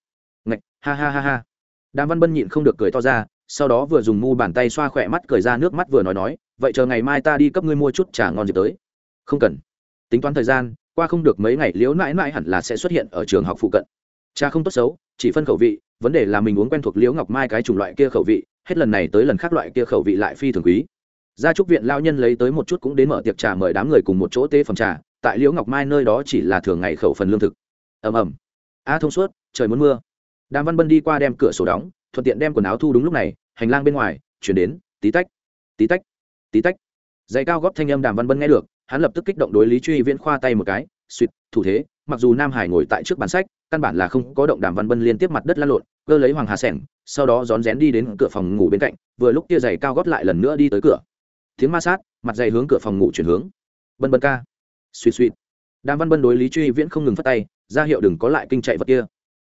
Ngạch, ha ha ha ha. Đàm văn bân nhịn không được cười to ra, sau đó vừa dùng mu bàn tay xoa khỏe mắt cười ra nước mắt vừa nói nói, vậy chờ ngày mai ta đi cấp ngươi mua chút trà ngon dịp tới. Không cần. Tính toán thời gian, qua không được mấy ngày liễu mãi mãi hẳn là sẽ xuất hiện ở trường học phụ cận. Cha không tốt xấu, chỉ phân khẩu vị, vấn đề là mình uống quen thuộc liễu ngọc mai cái chủng loại kia khẩu vị, hết lần này tới lần khác loại kia khẩu vị lại phi thường quý. Gia trúc viện lao nhân lấy tới một chút cũng đến mở tiệc trà mời đám người cùng một chỗ tê phẩm trà tại liễu ngọc mai nơi đó chỉ là thường ngày khẩu phần lương thực. Ầm ầm. A thông suốt, trời muốn mưa. Đàm văn bân đi qua đem cửa sổ đóng, thuận tiện đem quần áo thu đúng lúc này, hành lang bên ngoài, chuyển đến, tí tách tí tách tí tách. Giày cao góp thanh âm đàm văn bân nghe được, hắn lập tức kích động đối lý truy viễn khoa tay một cái suýt thủ thế, mặc dù nam hải ngồi tại trước bàn sách, căn bản là không có động đàm văn bân liên tiếp mặt đất lăn lộn, cơ lấy hoàng hà sẻng, sau đó rón rén đi đến cửa phòng ngủ bên cạnh, vừa lúc kia giày cao gót lại lần nữa đi tới cửa. Tiếng ma sát, mặt giày hướng cửa phòng ngủ chuyển hướng. Bân bân ca suy suy. Đàm văn bân đối lý truy viễn không ngừng phát tay, ra hiệu đừng có lại kinh chạy vật kia.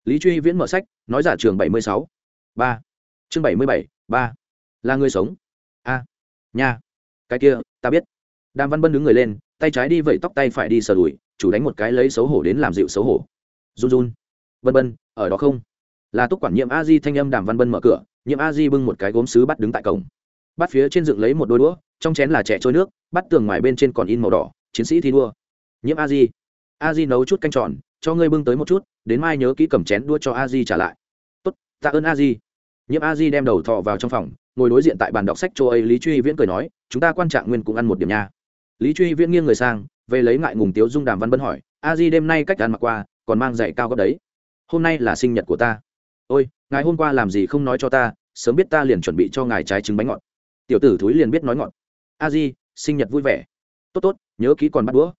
Lý truy viễn mở sách, nói giả trường bảy mươi sáu. Ba. Chương bảy mươi bảy, ba. Là người sống. A. Nhà cái kia, ta biết. Đàm văn bân đứng người lên, tay trái đi vẩy tóc, tay phải đi sờ đùi, chủ đánh một cái lấy xấu hổ đến làm dịu xấu hổ. Run run. Vân bân ở đó không? Là túc quản nhiệm a di thanh âm đàm văn bân mở cửa, nhiệm a di bưng một cái gốm sứ bắt đứng tại cổng. Bắt phía trên dựng lấy một đôi đũa, trong chén là trẻ trôi nước, bắt tường ngoài bên trên còn in màu đỏ chiến sĩ thi đua. Nhiễm a di a di nấu chút canh tròn, cho ngươi bưng tới một chút, đến mai nhớ kỹ cầm chén đua cho a di trả lại. Tốt, tạ ơn a di nhiễm a di đem đầu thọ vào trong phòng, ngồi đối diện tại bàn đọc sách châu ấy, lý truy viễn cười nói, chúng ta quan trạng nguyên cũng ăn một điểm nha. Lý truy viễn nghiêng người sang, về lấy ngại ngùng tiếu dung đàm văn bân hỏi, a di đêm nay cách ăn mặc qua, còn mang giày cao gấp đấy. Hôm nay là sinh nhật của ta. Ôi, ngài hôm qua làm gì không nói cho ta, sớm biết ta liền chuẩn bị cho ngài trái trứng bánh ngọt. Tiểu tử thúi liền biết nói ngọt. A di sinh nhật vui vẻ. Tốt tốt nhớ kỹ còn bắt đũa.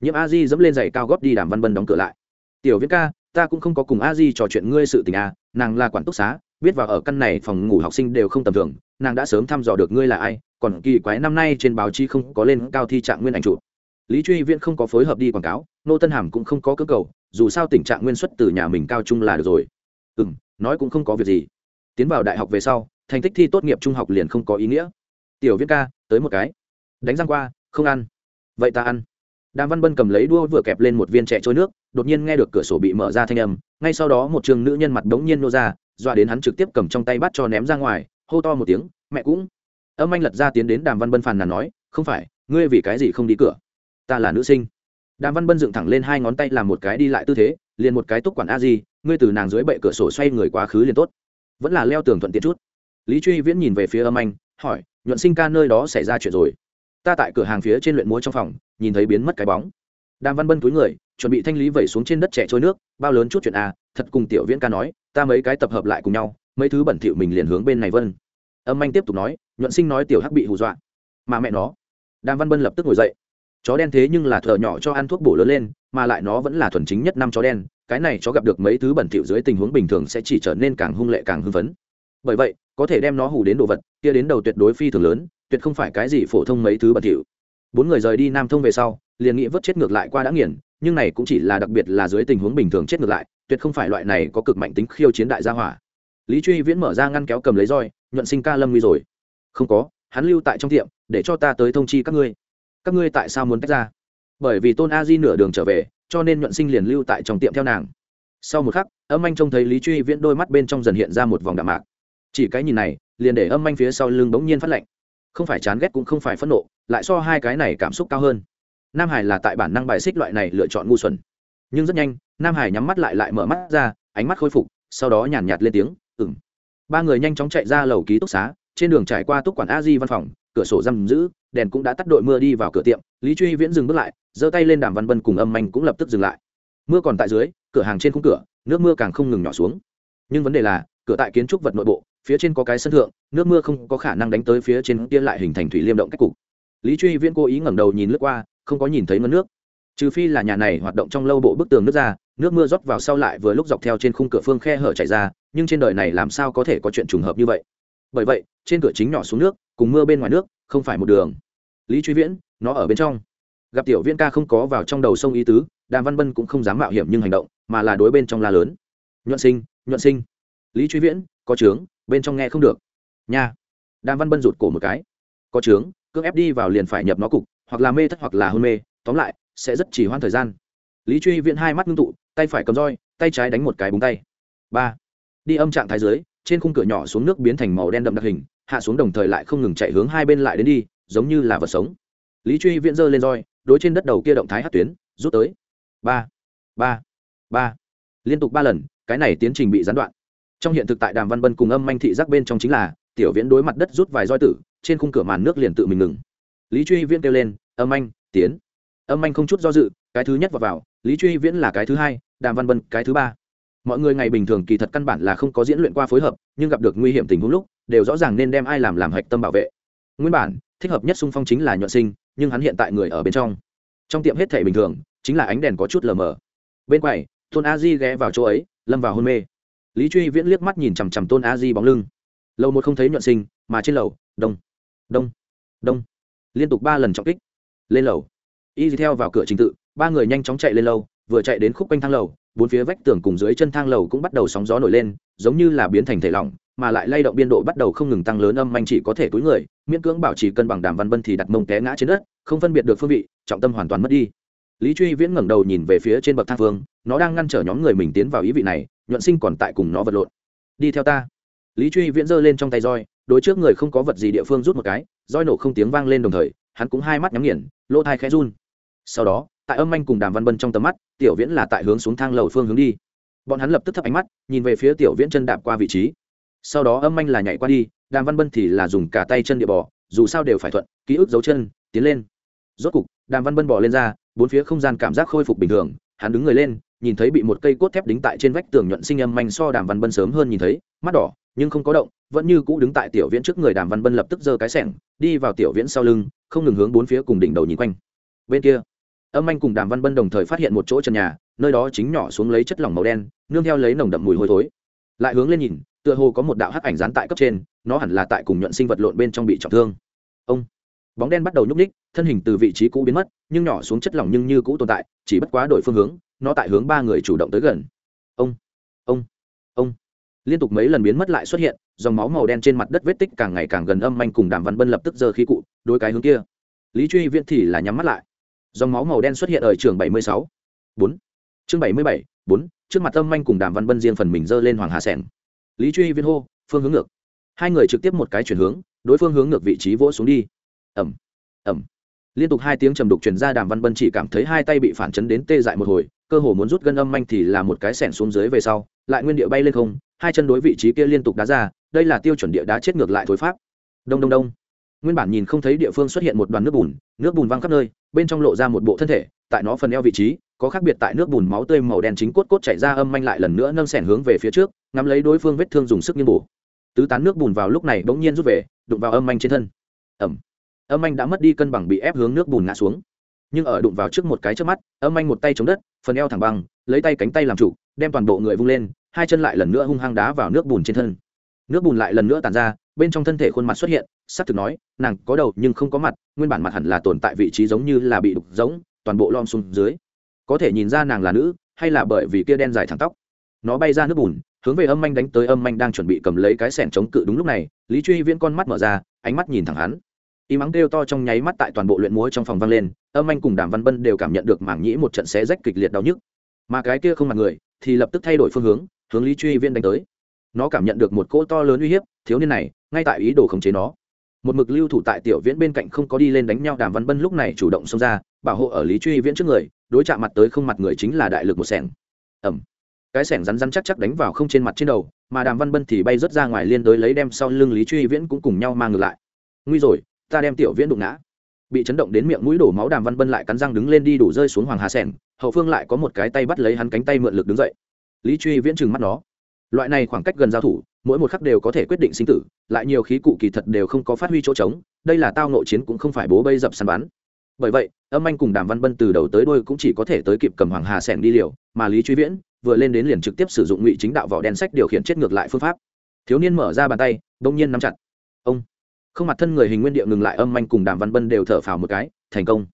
Nhiễm a di dẫm lên giày cao góp đi đàm văn bân đóng cửa lại. Tiểu viễn ca, ta cũng không có cùng a di trò chuyện ngươi sự tình à nàng là quản túc xá, biết vào ở căn này phòng ngủ học sinh đều không tầm thường, nàng đã sớm thăm dò được ngươi là ai, còn kỳ quái năm nay trên báo chí không có lên cao thi trạng nguyên ảnh chụp. Lý truy viễn không có phối hợp đi quảng cáo, nô tân hàm cũng không có cơ cầu, dù sao tình trạng nguyên xuất từ nhà mình cao trung là được rồi. Ừ m nói cũng không có việc gì. Tiến vào đại học về sau, thành tích thi tốt nghiệp trung học liền không có ý nghĩa. Tiểu viễn ca, tới một cái. Đánh răng qua, không ăn vậy ta ăn. Đàm văn bân cầm lấy đua vừa kẹp lên một viên trẻ trôi nước, đột nhiên nghe được cửa sổ bị mở ra thanh âm, ngay sau đó một trường nữ nhân mặt đống nhiên nô ra, dọa đến hắn trực tiếp cầm trong tay bắt cho ném ra ngoài, hô to một tiếng, mẹ cũng. Âm anh lật ra tiến đến đàm văn bân phàn nàn nói, không phải, ngươi vì cái gì không đi cửa? Ta là nữ sinh. Đàm văn bân dựng thẳng lên hai ngón tay làm một cái đi lại tư thế, liền một cái túc quản a di, ngươi từ nàng dưới bệ cửa sổ xoay người quá khứ liền tốt. Vẫn là leo tường thuận tiện chút. Lý truy viễn nhìn về phía âm anh, hỏi, nhuận sinh ca nơi đó xảy ra chuyện rồi? Ta tại cửa hàng phía trên luyện múa trong phòng, nhìn thấy biến mất cái bóng. Đàm văn bân túi người, chuẩn bị thanh lý vẩy xuống trên đất trẻ trôi nước, bao lớn chút chuyện à? thật cùng tiểu viễn ca nói, ta mấy cái tập hợp lại cùng nhau, mấy thứ bẩn thỉu mình liền hướng bên này vân. Âm anh tiếp tục nói, nhuận sinh nói tiểu hắc bị hù dọa. Mà mẹ nó. Đàm văn bân lập tức ngồi dậy. Chó đen thế nhưng là thợ nhỏ cho ăn thuốc bổ lớn lên, mà lại nó vẫn là thuần chính nhất năm chó đen, cái này chó gặp được mấy thứ bẩn thỉu dưới tình huống bình thường sẽ chỉ trở nên càng hung lệ càng hưng phấn. Bởi vậy, có thể đem nó hù đến đồ vật, kia đến đầu tuyệt đối phi thường lớn tuyệt không phải cái gì phổ thông mấy thứ bẩn thỉu. Bốn người rời đi nam thông về sau, liền nghĩ vớt chết ngược lại qua đã nghiền, nhưng này cũng chỉ là đặc biệt là dưới tình huống bình thường chết ngược lại, tuyệt không phải loại này có cực mạnh tính khiêu chiến đại gia hỏa. Lý truy viễn mở ra ngăn kéo cầm lấy roi, nhuận sinh ca lâm nguy rồi. Không có, hắn lưu tại trong tiệm, để cho ta tới thông chi các ngươi. Các ngươi tại sao muốn tách ra? Bởi vì tôn a di nửa đường trở về, cho nên nhuận sinh liền lưu tại trong tiệm theo nàng. Sau một khắc, âm anh trông thấy lý truy viễn đôi mắt bên trong dần hiện ra một vòng đạm mạc. Chỉ cái nhìn này, liền để âm anh phía sau lưng bỗng nhiên phát lạnh không phải chán ghét cũng không phải phẫn nộ, lại so hai cái này cảm xúc cao hơn. Nam hải là tại bản năng bài xích loại này lựa chọn ngu xuẩn. Nhưng rất nhanh, nam hải nhắm mắt lại lại mở mắt ra, ánh mắt khôi phục, sau đó nhàn nhạt lên tiếng ừng ba người nhanh chóng chạy ra lầu ký túc xá, trên đường trải qua túc quản a di văn phòng, cửa sổ giam giữ, đèn cũng đã tắt đội mưa đi vào cửa tiệm, lý truy viễn dừng bước lại, giơ tay lên đàm văn bân cùng âm manh cũng lập tức dừng lại. Mưa còn tại dưới, cửa hàng trên khung cửa, nước mưa càng không ngừng nhỏ xuống. Nhưng vấn đề là, cửa tại kiến trúc vật nội bộ phía trên có cái sân thượng, nước mưa không có khả năng đánh tới phía trên kia lại hình thành thủy liêm động cách cục. Lý truy viễn cố ý ngẩng đầu nhìn lướt qua, không có nhìn thấy ngân nước. Trừ phi là nhà này hoạt động trong lâu bộ bức tường nước ra, nước mưa rót vào sau lại vừa lúc dọc theo trên khung cửa phương khe hở chảy ra, nhưng trên đời này làm sao có thể có chuyện trùng hợp như vậy? Bởi vậy, trên cửa chính nhỏ xuống nước, cùng mưa bên ngoài nước, không phải một đường. Lý truy viễn, nó ở bên trong. Gặp tiểu viên ca không có vào trong đầu sông ý tứ, đàm văn bân cũng không dám mạo hiểm nhưng hành động, mà là đối bên trong la lớn. Nhuận sinh nhuận sinh. Lý truy viễn, có trướng bên trong nghe không được. Nha. Đàm văn bân rụt cổ một cái. Có trướng cưỡng ép đi vào liền phải nhập nó cục, hoặc là mê thất hoặc là hôn mê, tóm lại, sẽ rất chỉ hoãn thời gian. Lý truy viễn hai mắt ngưng tụ, tay phải cầm roi, tay trái đánh một cái búng tay. Ba. Đi âm trạng thái dưới, trên khung cửa nhỏ xuống nước biến thành màu đen đậm đặc hình, hạ xuống đồng thời lại không ngừng chạy hướng hai bên lại đến đi, giống như là vật sống. Lý truy viễn giơ lên roi, đối trên đất đầu kia động thái hát tuyến, rút tới. Ba. Ba. Ba. Liên tục ba lần, cái này tiến trình bị gián đoạn trong hiện thực tại đàm văn bân cùng âm manh thị giác bên trong chính là, tiểu viễn đối mặt đất rút vài roi tử, trên khung cửa màn nước liền tự mình ngừng. Lý truy viễn kêu lên, âm anh tiến. Âm anh không chút do dự, cái thứ nhất vào vào, lý truy viễn là cái thứ hai, đàm văn bân cái thứ ba. Mọi người ngày bình thường kỳ thật căn bản là không có diễn luyện qua phối hợp, nhưng gặp được nguy hiểm tình huống lúc, đều rõ ràng nên đem ai làm làm hạch tâm bảo vệ. Nguyên bản, thích hợp nhất xung phong chính là nhuận sinh, nhưng hắn hiện tại người ở bên trong. Trong tiệm hết thể bình thường, chính là ánh đèn có chút lờ mờ. Bên quầy thôn a di ghé vào chỗ ấy, lâm vào hôn mê lý truy viễn liếc mắt nhìn chằm chằm tôn a di bóng lưng. Lâu một không thấy nhuận sinh, mà trên lầu, đông đông đông. Liên tục ba lần trọng kích, lên lầu. Y Di theo vào cửa trình tự, ba người nhanh chóng chạy lên lầu, vừa chạy đến khúc quanh thang lầu, bốn phía vách tường cùng dưới chân thang lầu cũng bắt đầu sóng gió nổi lên, giống như là biến thành thể lỏng, mà lại lay động biên độ bắt đầu không ngừng tăng lớn âm manh chỉ có thể túi người, miễn cưỡng bảo trì cân bằng đàm văn bân thì đặt mông té ngã trên đất, không phân biệt được phương vị, trọng tâm hoàn toàn mất đi. Lý truy viễn ngẩng đầu nhìn về phía trên bậc thang phương, nó đang ngăn trở nhóm người mình tiến vào ý vị này nhuận sinh còn tại cùng nó vật lộn. Đi theo ta. Lý truy viễn giơ lên trong tay roi, đối trước người không có vật gì địa phương rút một cái, roi nổ không tiếng vang lên đồng thời, hắn cũng hai mắt nhắm nghiền, lỗ thai khẽ run. Sau đó, tại âm anh cùng đàm văn bân trong tầm mắt, tiểu viễn là tại hướng xuống thang lầu phương hướng đi. Bọn hắn lập tức thấp ánh mắt, nhìn về phía tiểu viễn chân đạp qua vị trí. Sau đó âm anh là nhảy qua đi, đàm văn bân thì là dùng cả tay chân địa bò, dù sao đều phải thuận, ký ức dấu chân, tiến lên. Rốt cục, đàm văn bân bỏ lên ra, bốn phía không gian cảm giác khôi phục bình thường, hắn đứng người lên nhìn thấy bị một cây cốt thép đính tại trên vách tường nhuận sinh âm manh so đàm văn bân sớm hơn nhìn thấy, mắt đỏ, nhưng không có động, vẫn như cũ đứng tại tiểu viễn trước người đàm văn bân lập tức giơ cái sẻng, đi vào tiểu viễn sau lưng, không ngừng hướng bốn phía cùng đỉnh đầu nhìn quanh. Bên kia, âm anh cùng đàm văn bân đồng thời phát hiện một chỗ trần nhà, nơi đó chính nhỏ xuống lấy chất lỏng màu đen, nương theo lấy nồng đậm mùi hôi thối. Lại hướng lên nhìn, tựa hồ có một đạo hắc ảnh dán tại cấp trên, nó hẳn là tại cùng nhuận sinh vật lộn bên trong bị trọng thương. Ông bóng đen bắt đầu nhúc ních thân hình từ vị trí cũ biến mất, nhưng nhỏ xuống chất lỏng nhưng như cũ tồn tại, chỉ bất quá đổi phương hướng, nó tại hướng ba người chủ động tới gần. Ông ông ông. Liên tục mấy lần biến mất lại xuất hiện, dòng máu màu đen trên mặt đất vết tích càng ngày càng gần âm manh cùng đàm văn bân lập tức giơ khí cụ đôi cái hướng kia. Lý truy viễn thì là nhắm mắt lại. Dòng máu màu đen xuất hiện ở trường bảy mươi sáu. Bốn. Chương bảy mươi bảy, bốn, trước mặt âm manh cùng đàm văn bân riêng phần mình giơ lên hoàng hà sẻng. Lý truy viễn hô, phương hướng ngược. Hai người trực tiếp một cái chuyển hướng, đối phương hướng ngược vị trí vỗ xuống đi ẩm ẩm liên tục hai tiếng trầm đục truyền ra, đàm văn bân chỉ cảm thấy hai tay bị phản chấn đến tê dại một hồi, cơ hồ muốn rút gân âm manh thì là một cái sẻn xuống dưới về sau, lại nguyên địa bay lên không, hai chân đối vị trí kia liên tục đá ra, đây là tiêu chuẩn địa đá chết ngược lại thối pháp. Đông đông đông. Nguyên bản nhìn không thấy địa phương xuất hiện một đoàn nước bùn nước bùn văng khắp nơi, bên trong lộ ra một bộ thân thể, tại nó phần eo vị trí, có khác biệt tại nước bùn máu tươi màu đen chính cốt cốt chảy ra âm manh lại lần nữa nâng sẻn hướng về phía trước, ngắm lấy đối phương vết thương dùng sức như bổ. Tứ tán nước bùn vào lúc này bỗng nhiên rút về, đụng vào âm manh trên thân. Ẩm âm anh đã mất đi cân bằng bị ép hướng nước bùn ngã xuống. Nhưng ở đụng vào trước một cái trước mắt âm anh một tay chống đất phần eo thẳng bằng, lấy tay cánh tay làm chủ đem toàn bộ người vung lên hai chân lại lần nữa hung hăng đá vào nước bùn trên thân. Nước bùn lại lần nữa tàn ra bên trong thân thể khuôn mặt xuất hiện s ắ c thực nói nàng có đầu nhưng không có mặt nguyên bản mặt hẳn là tồn tại vị trí giống như là bị đục giống toàn bộ lom xuống dưới. Có thể nhìn ra nàng là nữ hay là bởi vì kia đen dài thẳng tóc. Nó bay ra nước bùn hướng về âm anh đánh tới âm anh đang chuẩn bị cầm lấy cái sẻn chống cự đúng lúc này lý truy viễn con mắt mở ra ánh mắt nhìn thẳng hắn ý mắng kêu to trong nháy mắt tại toàn bộ luyện múa trong phòng vang lên, âm anh cùng đàm văn bân đều cảm nhận được mảng nhĩ một trận xé rách kịch liệt đau nhức. Mà cái kia không mặt người, thì lập tức thay đổi phương hướng hướng lý truy viên đánh tới. Nó cảm nhận được một cỗ to lớn uy hiếp, thiếu niên này, ngay tại ý đồ khống chế nó. Một mực lưu thủ tại tiểu viễn bên cạnh không có đi lên đánh nhau, đàm văn bân lúc này chủ động xông ra, bảo hộ ở lý truy viễn trước người, đối chạm mặt tới không mặt người chính là đại lực một sẻng. Ẩm cái sẻng rắn rắn chắc chắc đánh vào không trên mặt trên đầu, mà đàm văn bân thì bay rớt ra ngoài liên đối lấy đem sau lưng lý truy viễn cũng cùng nhau mang ngược lại. Nguy rồi ta đem tiểu viễn đụng ngã. Bị chấn động đến miệng mũi đổ máu đàm văn bân lại cắn răng đứng lên đi đủ rơi xuống hoàng hà sẻng. Hậu phương lại có một cái tay bắt lấy hắn cánh tay mượn lực đứng dậy. Lý truy viễn trừng mắt nó. Loại này khoảng cách gần giao thủ, mỗi một khắc đều có thể quyết định sinh tử, lại nhiều khí cụ kỳ thật đều không có phát huy chỗ trống, đây là tao nội chiến cũng không phải bố bây dập săn bắn. Bởi vậy, âm anh cùng đàm văn bân từ đầu tới đôi cũng chỉ có thể tới kịp cầm hoàng hà sẻng đi liều, mà lý truy viễn vừa lên đến liền trực tiếp sử dụng ngụy chính đạo vỏ đen sách điều khiển chết ngược lại phương pháp. Thiếu niên mở ra bàn tay, đông nhiên nắm chặt. Ông! Không mặt thân người hình nguyên địa ngừng lại âm manh cùng đàm văn bân đều thở phào một cái, thành công.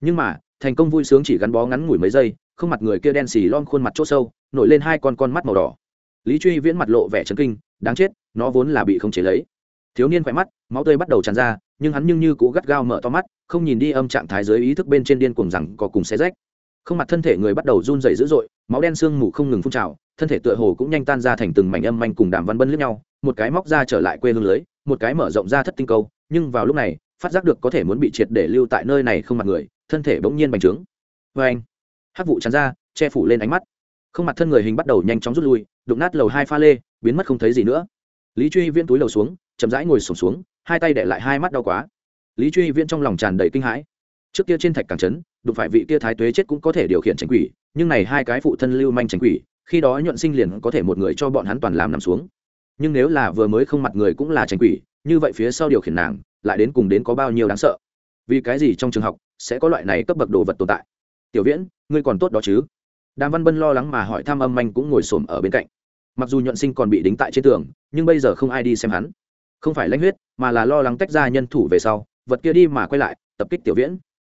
Nhưng mà, thành công vui sướng chỉ gắn bó ngắn ngủi mấy giây, không mặt người kia đen xì lon khuôn mặt c h sâu, nổi lên hai con con mắt màu đỏ. Lý truy viễn mặt lộ vẻ chấn kinh, đáng chết, nó vốn là bị không chế lấy. Thiếu niên khỏe mắt, máu tươi bắt đầu tràn ra, nhưng hắn nhưng như cũ gắt gao mở to mắt, không nhìn đi âm trạng thái giới ý thức bên trên điên cuồng rằng có cùng xe rách. Không mặt thân thể người bắt đầu run dày dữ dội, máu đen sương mù không ngừng phun trào, thân thể tựa hồ cũng nhanh tan ra thành từng mảnh âm manh cùng đàm văn bân lướt nhau, một cái móc ra trở lại quê hương lưới một cái mở rộng ra thất tinh câu, nhưng vào lúc này, phát giác được có thể muốn bị triệt để lưu tại nơi này không mặt người, thân thể bỗng nhiên bành trướng. Vê anh hát vụ chắn ra, che phủ lên ánh mắt. Không mặt thân người hình bắt đầu nhanh chóng rút lui, đụng nát lầu hai pha lê, biến mất không thấy gì nữa. Lý truy viễn túi lầu xuống, chậm rãi ngồi sổm xuống, hai tay để lại hai mắt đau quá. Lý truy viễn trong lòng tràn đầy kinh hãi. Trước kia trên thạch càng trấn, đụng phải vị kia thái tuế chết cũng có thể điều khiển tránh quỷ, nhưng này hai cái phụ thân lưu manh tránh quỷ, khi đó nhuận sinh liền có thể một người cho bọn hắn toàn làm nằm xuống nhưng nếu là vừa mới không mặt người cũng là tranh quỷ, như vậy phía sau điều khiển nàng lại đến cùng đến có bao nhiêu đáng sợ? Vì cái gì trong trường học sẽ có loại này cấp bậc đồ vật tồn tại? Tiểu viễn, ngươi còn tốt đó chứ? Đàm văn bân lo lắng mà hỏi thăm âm manh cũng ngồi xổm ở bên cạnh. Mặc dù nhuận sinh còn bị đính tại trên tường, nhưng bây giờ không ai đi xem hắn. Không phải lãnh huyết, mà là lo lắng tách ra nhân thủ về sau, vật kia đi mà quay lại, tập kích tiểu viễn.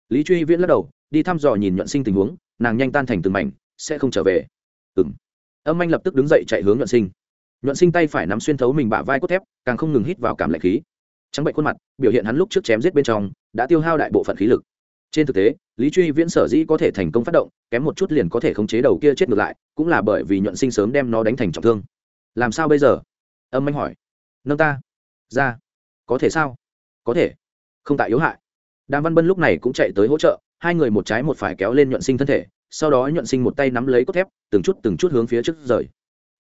Lý truy viễn lắc đầu, đi thăm dò nhìn nhuận sinh tình huống, nàng nhanh tan thành từng mảnh, sẽ không trở về. Ừng âm anh lập tức đứng dậy chạy hướng nhuận sinh nhuận sinh tay phải nắm xuyên thấu mình bả vai cốt thép, càng không ngừng hít vào cảm lạnh khí. Trắng bệnh khuôn mặt, biểu hiện hắn lúc trước chém giết bên trong, đã tiêu hao đại bộ phận khí lực. Trên thực tế, lý truy viễn sở dĩ có thể thành công phát động, kém một chút liền có thể khống chế đầu kia chết ngược lại, cũng là bởi vì nhuận sinh sớm đem nó đánh thành trọng thương. Làm sao bây giờ? Âm anh hỏi. Nâng ta. Ra. Có thể sao? Có thể. Không tại yếu hại. Đàm văn bân lúc này cũng chạy tới hỗ trợ, hai người một trái một phải kéo lên nhuận sinh thân thể, sau đó nhuận sinh một tay nắm lấy cốt thép, từng chút từng chút hướng phía trước rời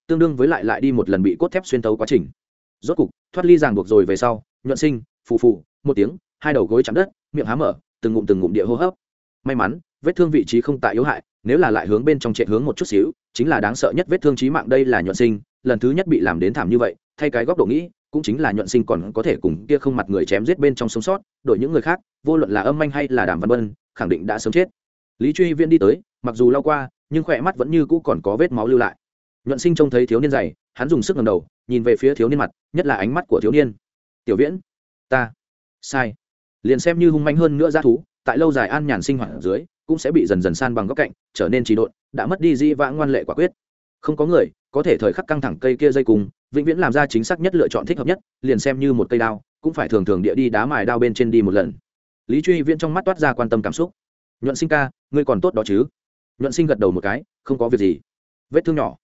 tương đương với lại lại đi một lần bị cốt thép xuyên tấu quá trình. Rốt cục, thoát ly ràng buộc rồi về sau, nhuận sinh, phù phù, một tiếng, hai đầu gối chạm đất, miệng há mở, từng ngụm từng ngụm địa hô hấp. May mắn, vết thương vị trí không tại yếu hại, nếu là lại hướng bên trong chạy hướng một chút xíu, chính là đáng sợ nhất vết thương trí mạng đây là nhuận sinh, lần thứ nhất bị làm đến thảm như vậy, thay cái góc độ nghĩ, cũng chính là nhuận sinh còn có thể cùng kia không mặt người chém giết bên trong sống sót đội những người khác, vô luận là âm anh hay là đàm văn vân, khẳng định đã sớm chết. Lý truy viễn đi tới, mặc dù lao qua, nhưng khỏe mắt vẫn như cũ còn có vết máu lưu lại nhuận sinh trông thấy thiếu niên dày, hắn dùng sức ngầm đầu, nhìn về phía thiếu niên mặt, nhất là ánh mắt của thiếu niên. Tiểu viễn, ta. Sai. Liền xem như hung manh hơn nữa g thú, tại lâu dài an nhàn sinh hoạt ở dưới, cũng sẽ bị dần dần san bằng góc cạnh, trở nên trì độn, đã mất đi di vãng ngoan lệ quả quyết. Không có người, có thể thời khắc căng thẳng cây kia dây cùng, vĩnh viễn làm ra chính xác nhất lựa chọn thích hợp nhất, liền xem như một cây đao, cũng phải thường thường địa đi đá mài đao bên trên đi một lần. Lý truy viễn trong mắt toát ra quan tâm cảm xúc. Nhuận sinh ca, ngươi còn tốt đó chứ? Nhuận sinh gật đầu một cái, không có việc gì. Vết thương nhỏ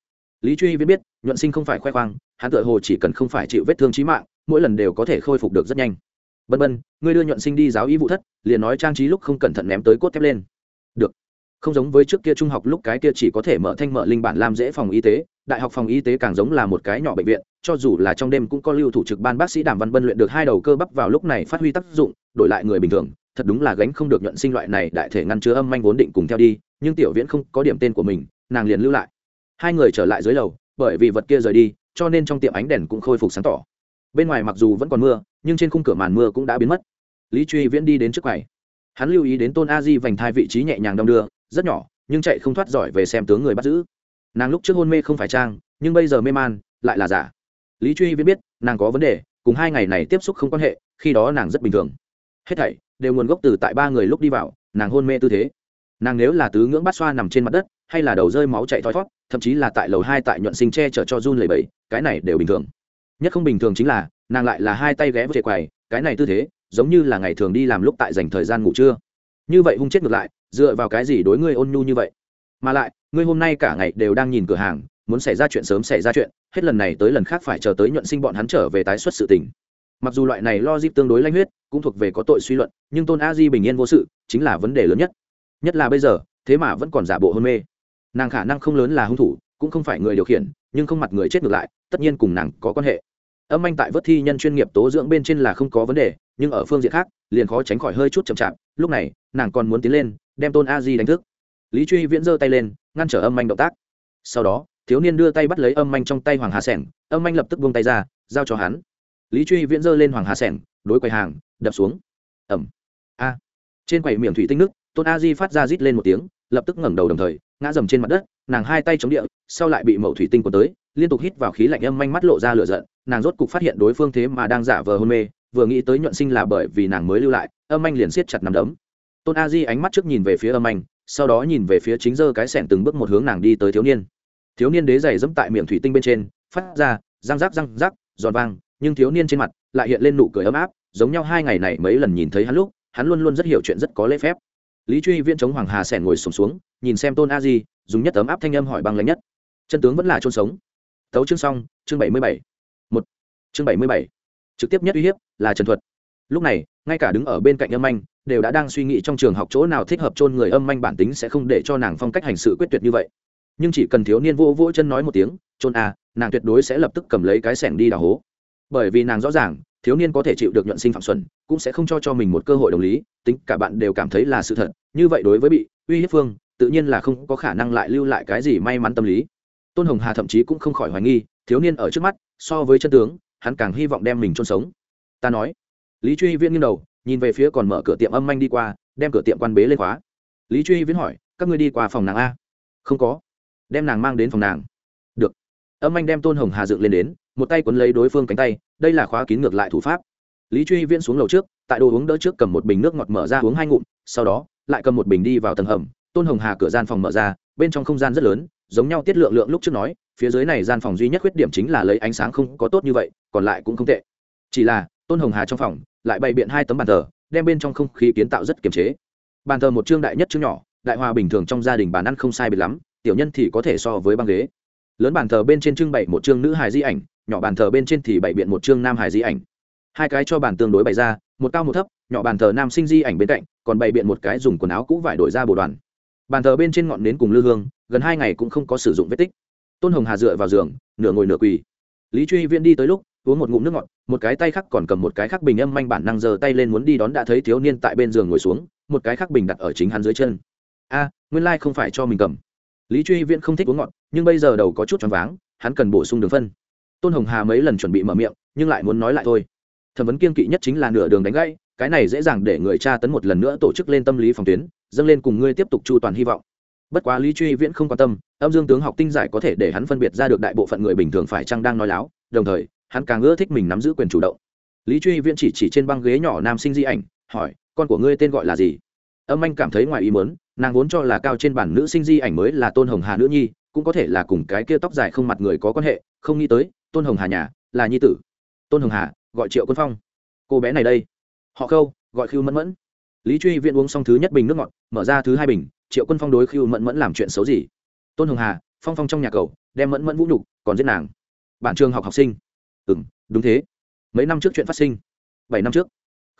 lý truy viễn biết, nhuận sinh không phải khoe khoang, hắn tựa hồ chỉ cần không phải chịu vết thương trí mạng, mỗi lần đều có thể khôi phục được rất nhanh. Bân bân ngươi đưa nhuận sinh đi giáo y vụ thất, liền nói trang trí lúc không cẩn thận ném tới cốt thép lên. Được. Không giống với trước kia trung học lúc cái kia chỉ có thể mở thanh mở linh bản làm dễ phòng y tế, đại học phòng y tế càng giống là một cái nhỏ bệnh viện, cho dù là trong đêm cũng có lưu thủ trực ban bác sĩ đàm văn bân luyện được hai đầu cơ bắp vào lúc này phát huy tác dụng, đổi lại người bình thường, thật đúng là gánh không được nhuận sinh loại này đại thể ngăn chứa âm manh vốn định cùng theo đi, nhưng tiểu viễn không có điểm tên của mình, nàng liền lưu lại hai người trở lại dưới lầu, bởi vì vật kia rời đi, cho nên trong tiệm ánh đèn cũng khôi phục sáng tỏ. Bên ngoài mặc dù vẫn còn mưa, nhưng trên khung cửa màn mưa cũng đã biến mất. Lý truy viễn đi đến trước quầy. Hắn lưu ý đến tôn a di vành thai vị trí nhẹ nhàng đong đưa, rất nhỏ, nhưng chạy không thoát giỏi về xem tướng người bắt giữ. Nàng lúc trước hôn mê không phải trang, nhưng bây giờ mê man, lại là giả. Lý truy viễn biết, nàng có vấn đề, cùng hai ngày này tiếp xúc không quan hệ, khi đó nàng rất bình thường. Hết thảy đều nguồn gốc từ tại ba người lúc đi vào, nàng hôn mê tư thế. Nàng nếu là tứ ngưỡng bát xoa nằm trên mặt đất hay là đầu rơi máu chạy thoi thót, thậm chí là tại lầu hai tại nhuận sinh che chở cho run lầy bẫy cái này đều bình thường. Nhất không bình thường chính là, nàng lại là hai tay ghé vào chệ quầy, cái này tư thế, giống như là ngày thường đi làm lúc tại dành thời gian ngủ trưa. Như vậy hung chết ngược lại, dựa vào cái gì đối ngươi ôn nhu như vậy? Mà lại, ngươi hôm nay cả ngày đều đang nhìn cửa hàng, muốn xảy ra chuyện sớm xảy ra chuyện, hết lần này tới lần khác phải chờ tới nhuận sinh bọn hắn trở về tái xuất sự tình. Mặc dù loại này lo dip tương đối lanh huyết, cũng thuộc về có tội suy luận, nhưng tôn a di bình yên vô sự, chính là vấn đề lớn nhất. Nhất là bây giờ, thế mà vẫn còn giả bộ hôn mê nàng khả năng không lớn là hung thủ, cũng không phải người điều khiển, nhưng không mặt người chết ngược lại, tất nhiên cùng nàng có quan hệ. Âm anh tại vớt thi nhân chuyên nghiệp tố dưỡng bên trên là không có vấn đề, nhưng ở phương diện khác, liền khó tránh khỏi hơi chút chậm chạp. Lúc này, nàng còn muốn tiến lên, đem tôn a di đánh thức. Lý truy viễn giơ tay lên, ngăn trở âm anh động tác. Sau đó, thiếu niên đưa tay bắt lấy âm anh trong tay hoàng hà sẻng, âm anh lập tức buông tay ra, giao cho hắn. Lý truy viễn giơ lên hoàng hà sẻng, đối quầy hàng, đập xuống. Ẩm. A. Trên quầy miệng thủy tinh nước, tôn a di phát ra rít lên một tiếng, lập tức ngẩng đầu đồng thời ngã dầm trên mặt đất, nàng hai tay chống địa, sau lại bị mẩu thủy tinh cuốn tới, liên tục hít vào khí lạnh âm manh mắt lộ ra lửa giận, nàng rốt cục phát hiện đối phương thế mà đang giả vờ hôn mê, vừa nghĩ tới nhuận sinh là bởi vì nàng mới lưu lại, âm anh liền siết chặt nằm đấm. Tôn a di ánh mắt trước nhìn về phía âm anh sau đó nhìn về phía chính dơ cái sẻn từng bước một hướng nàng đi tới thiếu niên. Thiếu niên đế giày dẫm tại miệng thủy tinh bên trên, phát ra răng rác răng rác giòn vang, nhưng thiếu niên trên mặt lại hiện lên nụ cười ấm áp, giống nhau hai ngày này mấy lần nhìn thấy hắn lúc, hắn luôn luôn rất hiểu chuyện rất có lễ phép lý truy viễn chống hoàng hà sẻn ngồi sùng xuống, xuống nhìn xem tôn a di dùng nhất tấm áp thanh âm hỏi băng lãnh nhất. Chân tướng vẫn là chôn sống. Tấu chương xong chương bảy mươi bảy. Một. Chương bảy mươi bảy. Trực tiếp nhất uy hiếp là trần thuật. Lúc này ngay cả đứng ở bên cạnh âm anh đều đã đang suy nghĩ trong trường học chỗ nào thích hợp chôn người âm anh bản tính sẽ không để cho nàng phong cách hành sự quyết tuyệt như vậy. Nhưng chỉ cần thiếu niên vô vỗ chân nói một tiếng chôn à nàng tuyệt đối sẽ lập tức cầm lấy cái sẻng đi đào hố. Bởi vì nàng rõ ràng thiếu niên có thể chịu được nhuận sinh phạm xuân, cũng sẽ không cho cho mình một cơ hội đồng lý tính cả bạn đều cảm thấy là sự thật. Như vậy đối với bị uy hiếp phương tự nhiên là không có khả năng lại lưu lại cái gì may mắn tâm lý. Tôn hồng hà thậm chí cũng không khỏi hoài nghi thiếu niên ở trước mắt so với chân tướng hắn càng hy vọng đem mình chôn sống. Ta nói. Lý truy viễn nghiêng đầu nhìn về phía còn mở cửa tiệm âm manh đi qua đem cửa tiệm quan bế lên khóa. Lý truy viễn hỏi các ngươi đi qua phòng nàng a? Không có. Đem nàng mang đến phòng nàng. Được. Âm anh đem tôn hồng hà dựng lên đến một tay quấn lấy đối phương cánh tay, đây là khóa kín ngược lại thủ pháp. Lý truy viễn xuống lầu trước, tại đồ uống đỡ trước cầm một bình nước ngọt mở ra uống hai ngụm, sau đó, lại cầm một bình đi vào tầng hầm. Tôn hồng hà cửa gian phòng mở ra, bên trong không gian rất lớn, giống nhau tiết lượng lượng lúc trước nói, phía dưới này gian phòng duy nhất khuyết điểm chính là lấy ánh sáng không có tốt như vậy, còn lại cũng không tệ. Chỉ là, tôn hồng hà trong phòng, lại bày biện hai tấm bàn thờ, đem bên trong không khí kiến tạo rất kiềm chế. Bàn thờ một chương đại nhất chương nhỏ, đại hòa bình thường trong gia đình bàn ăn không sai biệt lắm, tiểu nhân thì có thể so với băng ghế. Lớn bàn thờ bên trên trưng bày một chương nữ hài di ảnh nhỏ bàn thờ bên trên thì bày biện một chương nam hải di ảnh. Hai cái cho bàn tương đối bày ra, một cao một thấp, nhỏ bàn thờ nam sinh di ảnh bên cạnh, còn bày biện một cái dùng quần áo cũ vải đổi ra bồ đoàn. Bàn thờ bên trên ngọn nến cùng lư hương, gần hai ngày cũng không có sử dụng vết tích. Tôn hồng hà dựa vào giường, nửa ngồi nửa quỳ. Lý truy viễn đi tới lúc, uống một ngụm nước ngọt, một cái tay khác còn cầm một cái khác bình âm manh bản năng giơ tay lên muốn đi đón đã thấy thiếu niên tại bên giường ngồi xuống, một cái khác bình đặt ở chính hắn dưới chân. A, nguyên lai、like、không phải cho mình cầm. Lý truy viễn không thích uống ngọt, nhưng bây giờ đầu có chút choáng váng, hắn cần bổ sung đường phân tôn hồng hà mấy lần chuẩn bị mở miệng, nhưng lại muốn nói lại thôi. Thẩm vấn kiên kỵ nhất chính là nửa đường đánh gãy, cái này dễ dàng để người cha tấn một lần nữa tổ chức lên tâm lý phòng tuyến, dâng lên cùng ngươi tiếp tục chu toàn hy vọng. Bất quá lý truy viễn không quan tâm, âm dương tướng học tinh giải có thể để hắn phân biệt ra được đại bộ phận người bình thường phải chăng đang nói láo, đồng thời, hắn càng ưa thích mình nắm giữ quyền chủ động. Lý truy viễn chỉ chỉ trên băng ghế nhỏ nam sinh di ảnh, hỏi, con của ngươi tên gọi là gì? Âm anh cảm thấy ngoài ý mớn nàng vốn cho là cao trên bản nữ sinh di ảnh mới là tôn hồng hà nữ nhi, cũng có thể là cùng cái kia tóc dài không mặt người có quan hệ, không nghĩ tới tôn hồng hà nhà, là nhi tử. Tôn hồng hà, gọi triệu quân phong. Cô bé này đây. Họ khâu, gọi khiêu mẫn mẫn. Lý truy viễn uống xong thứ nhất bình nước ngọt, mở ra thứ hai bình, triệu quân phong đối khiêu mẫn mẫn làm chuyện xấu gì? Tôn hồng hà, phong phong trong nhà cầu, đem mẫn mẫn vũ nhục, còn giết nàng. Bản trường học học sinh. Ừ m đúng thế. Mấy năm trước chuyện phát sinh. Bảy năm trước.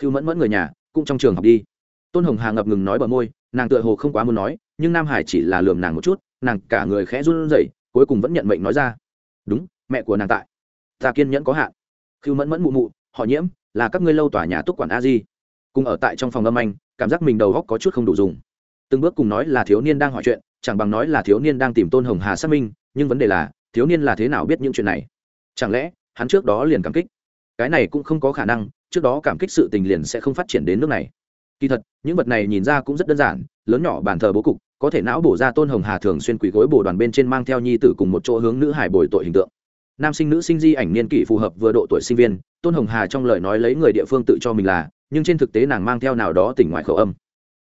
Khiêu mẫn mẫn người nhà, cũng trong trường học đi. Tôn hồng hà ngập ngừng nói bờ môi, nàng tựa hồ không quá muốn nói, nhưng nam hải chỉ là lườm nàng một chút, nàng cả người khẽ run rẩy, cuối cùng vẫn nhận mệnh nói ra. Đúng mẹ của nàng tại. Ta kiên nhẫn có hạn. Khiêu mẫn mẫn mụ mụ, họ nhiễm, là các ngươi lâu tòa nhà túc quản a di. Cùng ở tại trong phòng âm anh, cảm giác mình đầu góc có chút không đủ dùng. Từng bước cùng nói là thiếu niên đang hỏi chuyện, chẳng bằng nói là thiếu niên đang tìm tôn hồng hà xác minh, nhưng vấn đề là, thiếu niên là thế nào biết những chuyện này? Chẳng lẽ, hắn trước đó liền cảm kích? Cái này cũng không có khả năng, trước đó cảm kích sự tình liền sẽ không phát triển đến nước này. Kỳ thật, những vật này nhìn ra cũng rất đơn giản, lớn nhỏ bàn thờ bố cục, có thể não bổ ra tôn hồng hà thường xuyên quỷ gối bổ đoàn bên trên mang theo nhi tử cùng một chỗ hướng nữ hải bồi tội hình tượng nam sinh nữ sinh di ảnh niên kỷ phù hợp vừa độ tuổi sinh viên, tôn hồng hà trong lời nói lấy người địa phương tự cho mình là, nhưng trên thực tế nàng mang theo nào đó tỉnh ngoại khẩu âm.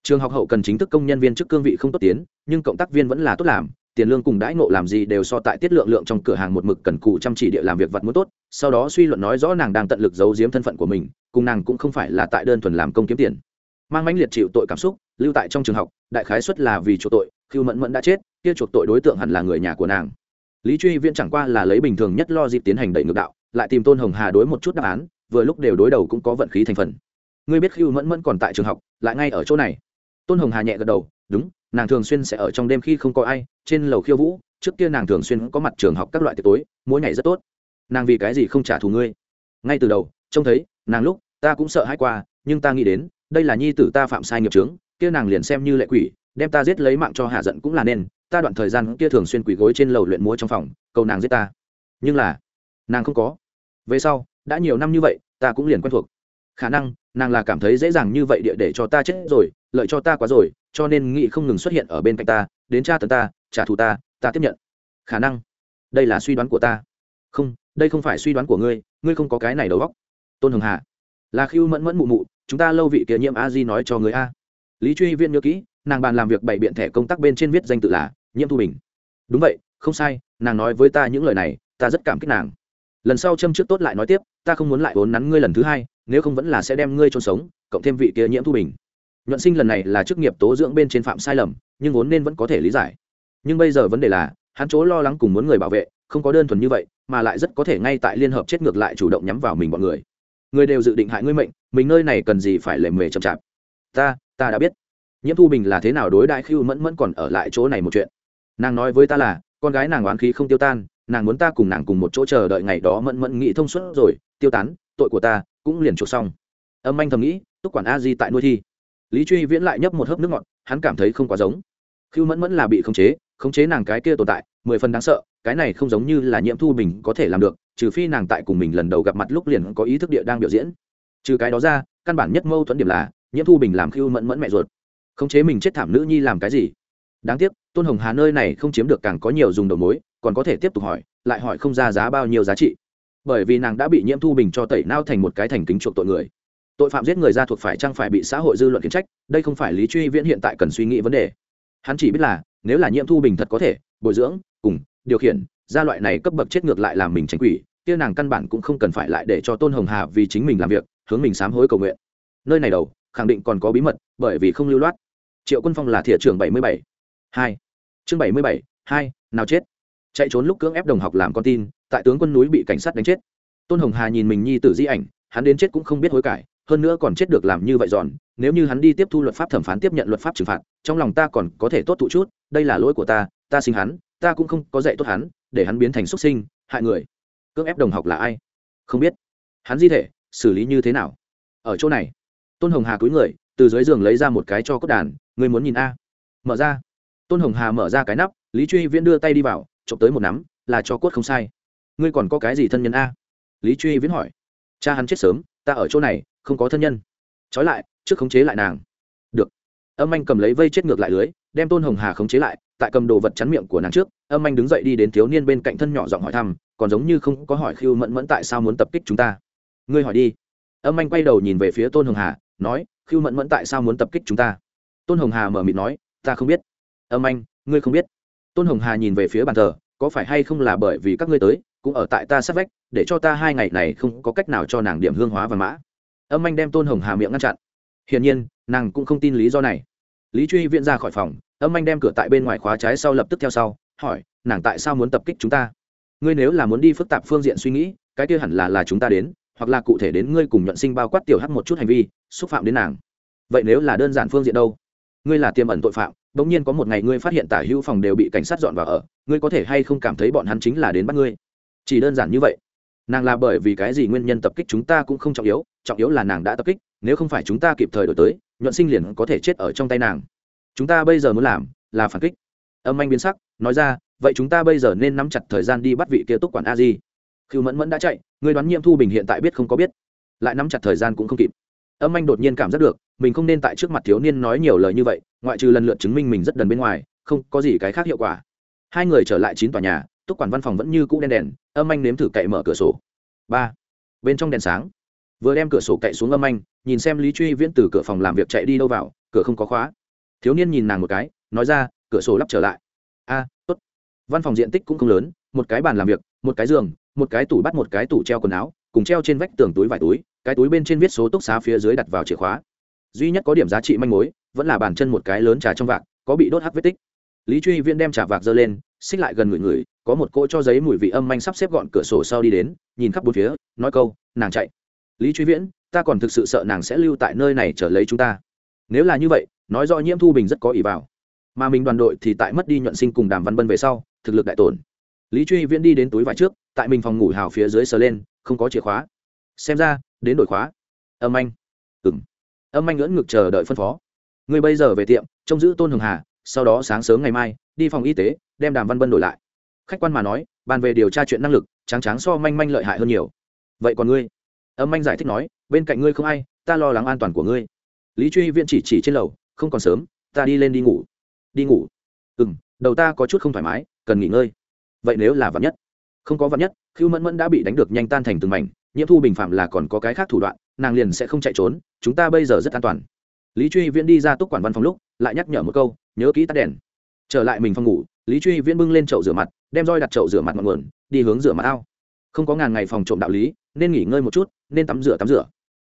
Trường học hậu cần chính thức công nhân viên chức cương vị không tốt tiến, nhưng cộng tác viên vẫn là tốt làm, tiền lương cùng đãi ngộ làm gì đều so tại tiết lượng lượng trong cửa hàng một mực cần cù chăm chỉ địa làm việc vật muốn tốt, sau đó suy luận nói rõ nàng đang tận lực giấu giếm thân phận của mình, cùng nàng cũng không phải là tại đơn thuần làm công kiếm tiền. Mang mãnh liệt chịu tội cảm xúc, lưu tại trong trường học, đại khái xuất là vì chuộc tội khiêu mẫn mẫn đã chết, kia chuộc tội đối tượng hẳn là người nhà của nàng lý truy viễn chẳng qua là lấy bình thường nhất lo dịp tiến hành đẩy ngược đạo, lại tìm tôn hồng hà đối một chút đáp án, vừa lúc đều đối đầu cũng có vận khí thành phần. Ngươi biết khiêu mẫn mẫn còn tại trường học, lại ngay ở chỗ này. Tôn hồng hà nhẹ gật đầu, đúng, nàng thường xuyên sẽ ở trong đêm khi không có ai, trên lầu khiêu vũ, trước kia nàng thường xuyên có mặt trường học các loại tiệc tối, mỗi ngày rất tốt. Nàng vì cái gì không trả thù ngươi? Ngay từ đầu, trông thấy, nàng lúc, ta cũng sợ hãi qua, nhưng ta nghĩ đến, đây là nhi tử ta phạm sai nghiệp trướng kia nàng liền xem như lệ quỷ, đem ta giết lấy mạng cho hạ giận cũng là nên ta đoạn thời gian kia thường xuyên quỳ gối trên lầu luyện múa trong phòng, cầu nàng giết ta. Nhưng là, nàng không có. Về sau, đã nhiều năm như vậy, ta cũng liền quen thuộc. Khả năng, nàng là cảm thấy dễ dàng như vậy địa để cho ta chết rồi, lợi cho ta quá rồi, cho nên nghị không ngừng xuất hiện ở bên cạnh ta, đến tra tấn ta, trả thù ta ta tiếp nhận. Khả năng, đây là suy đoán của ta. Không, đây không phải suy đoán của ngươi ngươi không có cái này đầu óc. Tôn hồng hà, là khiêu mẫn mẫn mụ mụ, chúng ta lâu vị kia nhiễm a di nói cho người a. Lý truy viên nhớ kỹ, nàng bàn làm việc bày biện thẻ công tác bên trên viết danh tự là nhiễm thu bình. Đúng vậy, không sai, nàng nói với ta những lời này, ta rất cảm kích nàng. Lần sau châm trước tốt lại nói tiếp, ta không muốn lại vốn nắn ngươi lần thứ hai, nếu không vẫn là sẽ đem ngươi trôn sống, cộng thêm vị kia nhiễm thu bình. Nhuận sinh lần này là chức nghiệp tố dưỡng bên trên phạm sai lầm, nhưng vốn nên vẫn có thể lý giải. Nhưng bây giờ vấn đề là, hắn chỗ lo lắng cùng muốn người bảo vệ, không có đơn thuần như vậy, mà lại rất có thể ngay tại liên hợp chết ngược lại chủ động nhắm vào mình bọn người. Người đều dự định hại ngươi mệnh, mình nơi này cần gì phải lề mề chậm chạp. Ta ta đã biết. Nhiễm thu bình là thế nào đối đại khiêu mẫn mẫn còn ở lại chỗ này một chuyện nàng nói với ta là, con gái nàng oán khí không tiêu tan, nàng muốn ta cùng nàng cùng một chỗ chờ đợi ngày đó mẫn mẫn nghĩ thông suốt rồi, tiêu tán, tội của ta cũng liền chuộc xong. Âm anh thầm nghĩ, túc quản a di tại nuôi thi. Lý truy viễn lại nhấp một hớp nước ngọt, hắn cảm thấy không quá giống. Khiêu mẫn mẫn là bị khống chế khống chế nàng cái kia tồn tại, mười phần đáng sợ, cái này không giống như là nhiễm thu bình có thể làm được, trừ phi nàng tại cùng mình lần đầu gặp mặt lúc liền có ý thức địa đang biểu diễn. Trừ cái đó ra, căn bản nhất mâu thuẫn điểm là nhiễm thu bình làm khiêu mẫn mẫn mẹ ruột. Khống chế mình chết thảm nữ nhi làm cái gì? Đáng tiếc tôn hồng hà nơi này không chiếm được càng có nhiều dùng đầu mối, còn có thể tiếp tục hỏi, lại hỏi không ra giá bao nhiêu giá trị. Bởi vì nàng đã bị nhiễm thu bình cho tẩy nao thành một cái thành kính chuộc tội người. Tội phạm giết người ra thuộc phải chăng phải bị xã hội dư luận khiển trách, đây không phải lý truy viễn hiện tại cần suy nghĩ vấn đề. Hắn chỉ biết là, nếu là nhiễm thu bình thật có thể, bồi dưỡng, cùng, điều khiển, gia loại này cấp bậc chết ngược lại làm mình tránh quỷ, kia nàng căn bản cũng không cần phải lại để cho tôn hồng hà vì chính mình làm việc, hướng mình sám hối cầu nguyện. Nơi này đầu, khẳng định còn có bí mật, bởi vì không lưu loát. Triệu quân phong là thiện trưởng bảy mươi bảy. Hai chương bảy mươi bảy, hai, nào chết. Chạy trốn lúc cưỡng ép đồng học làm con tin, tại tướng quân núi bị cảnh sát đánh chết. Tôn hồng hà nhìn mình nhi tử di ảnh, hắn đến chết cũng không biết hối cải, hơn nữa còn chết được làm như vậy giòn nếu như hắn đi tiếp thu luật pháp thẩm phán tiếp nhận luật pháp trừng phạt, trong lòng ta còn có thể tốt thụ chút, đây là lỗi của ta ta sinh hắn, ta cũng không có dạy tốt hắn, để hắn biến thành xuất sinh, hại người. Cưỡng ép đồng học là ai? Không biết. Hắn di thể, xử lý như thế nào? Ở chỗ này. Tôn hồng hà cúi người, từ dưới giường lấy ra một cái cho cốt đàn, người muốn nhìn a. Mở ra tôn hồng hà mở ra cái nắp, lý truy viễn đưa tay đi vào trộm tới một nắm, là cho cốt không sai. Ngươi còn có cái gì thân nhân a? Lý truy viễn hỏi. Cha hắn chết sớm, ta ở chỗ này, không có thân nhân. Trói lại, trước khống chế lại nàng. Được. Âm anh cầm lấy vây chết ngược lại lưới, đem tôn hồng hà khống chế lại, tại cầm đồ vật chắn miệng của nàng trước, âm anh đứng dậy đi đến thiếu niên bên cạnh thân nhỏ giọng hỏi thăm, còn giống như không có hỏi khiêu mẫn mẫn tại sao muốn tập kích chúng ta. Ngươi hỏi đi. Âm anh quay đầu nhìn về phía tôn hồng hà, nói khiêu mẫn mẫn tại sao muốn tập kích chúng ta? Tôn hồng hà mở mịt nói, ta không biết âm anh, ngươi không biết. Tôn hồng hà nhìn về phía bàn thờ, có phải hay không là bởi vì các ngươi tới, cũng ở tại ta sát vách, để cho ta hai ngày này không có cách nào cho nàng điểm hương hóa và mã. Âm anh đem tôn hồng hà miệng ngăn chặn. Hiển nhiên, nàng cũng không tin lý do này. Lý truy viện ra khỏi phòng, âm anh đem cửa tại bên ngoài khóa trái sau lập tức theo sau, hỏi, nàng tại sao muốn tập kích chúng ta? Ngươi nếu là muốn đi phức tạp phương diện suy nghĩ, cái kia hẳn là là chúng ta đến, hoặc là cụ thể đến ngươi cùng nhuận sinh bao quát tiểu hắt một chút hành vi, xúc phạm đến nàng. Vậy nếu là đơn giản phương diện đâu? Ngươi là tiềm ẩn tội phạm đ ỗ n g nhiên có một ngày ngươi phát hiện tả hữu phòng đều bị cảnh sát dọn vào ở, ngươi có thể hay không cảm thấy bọn hắn chính là đến bắt ngươi? Chỉ đơn giản như vậy. Nàng là bởi vì cái gì nguyên nhân tập kích chúng ta cũng không trọng yếu trọng yếu là nàng đã tập kích, nếu không phải chúng ta kịp thời đổi tới, nhuận sinh liền có thể chết ở trong tay nàng. Chúng ta bây giờ muốn làm là phản kích. Âm anh biến sắc, nói ra, vậy chúng ta bây giờ nên nắm chặt thời gian đi bắt vị kia túc quản a di. Khiêu mẫn mẫn đã chạy người đoán nhiệm thu bình hiện tại biết không có biết. Lại nắm chặt thời gian cũng không kịp âm anh đột nhiên cảm giác được, mình không nên tại trước mặt thiếu niên nói nhiều lời như vậy, ngoại trừ lần lượt chứng minh mình rất đần bên ngoài, không có gì cái khác hiệu quả. Hai người trở lại chín tòa nhà, túc quản văn phòng vẫn như cũ đen đèn, âm anh nếm thử cậy mở cửa sổ. Ba. Bên trong đèn sáng. Vừa đem cửa sổ cậy xuống âm anh, nhìn xem lý truy viễn từ cửa phòng làm việc chạy đi đâu vào, cửa không có khóa. Thiếu niên nhìn nàng một cái, nói ra, cửa sổ lắp trở lại. A, tốt. Văn phòng diện tích cũng không lớn, một cái bàn làm việc, một cái giường, một cái tủ bắt một cái tủ treo quần áo cùng treo trên vách tường túi vải túi, cái túi bên trên viết số túc xá phía dưới đặt vào chìa khóa. Duy nhất có điểm giá trị manh mối, vẫn là bàn chân một cái lớn trà trong vạc, có bị đốt hắc vết tích. Lý truy viễn đem trà vạc dơ lên, xích lại gần người người, có một cỗ cho giấy mùi vị âm manh sắp xếp gọn cửa sổ sau đi đến, nhìn khắp bốn phía, nói câu, nàng chạy. Lý truy viễn, ta còn thực sự sợ nàng sẽ lưu tại nơi này trở lấy chúng ta. Nếu là như vậy, nói rõ nhiễm thu bình rất có ý vào. Mà mình đoàn đội thì tại mất đi nhuận sinh cùng đàm văn bân về sau, thực lực đại tổn. Lý truy viễn đi đến túi vải trước, tại mình phòng ngủ hào phía dưới sờ lên không có chìa khóa. Xem ra, đến đổi khóa. Âm anh. Ừ m âm anh ngưỡng ngực chờ đợi phân phó. Người bây giờ về tiệm, trông giữ tôn hường hà, sau đó sáng sớm ngày mai, đi phòng y tế, đem đàm văn bân đổi lại. Khách quan mà nói, bàn về điều tra chuyện năng lực, tráng tráng so manh manh lợi hại hơn nhiều. Vậy còn ngươi? Âm anh giải thích nói, bên cạnh ngươi không ai, ta lo lắng an toàn của ngươi. Lý truy Viên chỉ chỉ trên lầu, không còn sớm, ta đi lên đi ngủ. Đi ngủ. Ừ m đầu ta có chút không thoải mái, cần nghỉ ngơi. Vậy nếu là vắn nhất? Không có vắn nhất Khưu mẫn mẫn đã bị đánh được nhanh tan thành từng mảnh, nhiễm thu bình phạm là còn có cái khác thủ đoạn, nàng liền sẽ không chạy trốn, chúng ta bây giờ rất an toàn. Lý truy viễn đi ra túc quản văn phòng lúc, lại nhắc nhở một câu, nhớ kỹ tắt đèn. Trở lại mình phòng ngủ, lý truy viễn bưng lên chậu rửa mặt, đem roi đặt chậu rửa mặt ngọn nguồn, đi hướng rửa mặt ao. Không có ngàn ngày phòng trộm đạo lý, nên nghỉ ngơi một chút, nên tắm rửa tắm rửa.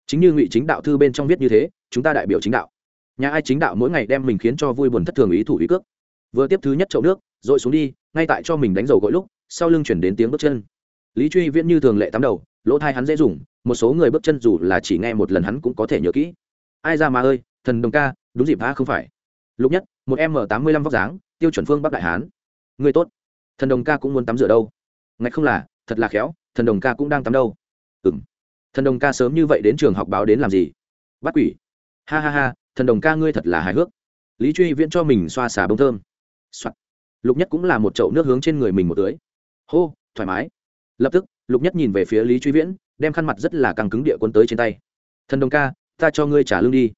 Chính như ngụy chính đạo thư bên trong viết như thế, chúng ta đại biểu chính đạo. Nhà ai chính đạo mỗi ngày đem mình khiến cho vui buồn thất thường ý thủ ý cước. Vừa tiếp thứ nhất chậu nước, rồi xuống đi, ngay tại cho mình đánh dầu gội lúc, sau lưng chuyển đến tiếng bước chân lý truy viễn như thường lệ tắm đầu, lỗ thai hắn dễ dùng, một số người bước chân dù là chỉ nghe một lần hắn cũng có thể nhớ kỹ. Ai ra mà ơi, thần đồng ca, đúng dịp tha không phải. Lục nhất, một m tám mươi lăm vóc dáng, tiêu chuẩn phương bắc đại hán. Người tốt. Thần đồng ca cũng muốn tắm rửa đâu? Ngạch không là, thật là khéo, thần đồng ca cũng đang tắm đâu? Ừ m thần đồng ca sớm như vậy đến trường học báo đến làm gì? Bắt quỷ. Ha ha ha, thần đồng ca ngươi thật là hài hước. Lý truy viễn cho mình xoa xả bông thơm、Soạn. lục nhất cũng là một chậu nước hướng trên người mình một tưới. Hô, thoải mái lập tức lục nhất nhìn về phía lý truy viễn đem khăn mặt rất là căng cứng địa quân tới trên tay. Thần đồng ca ta cho ngươi trả lương đi.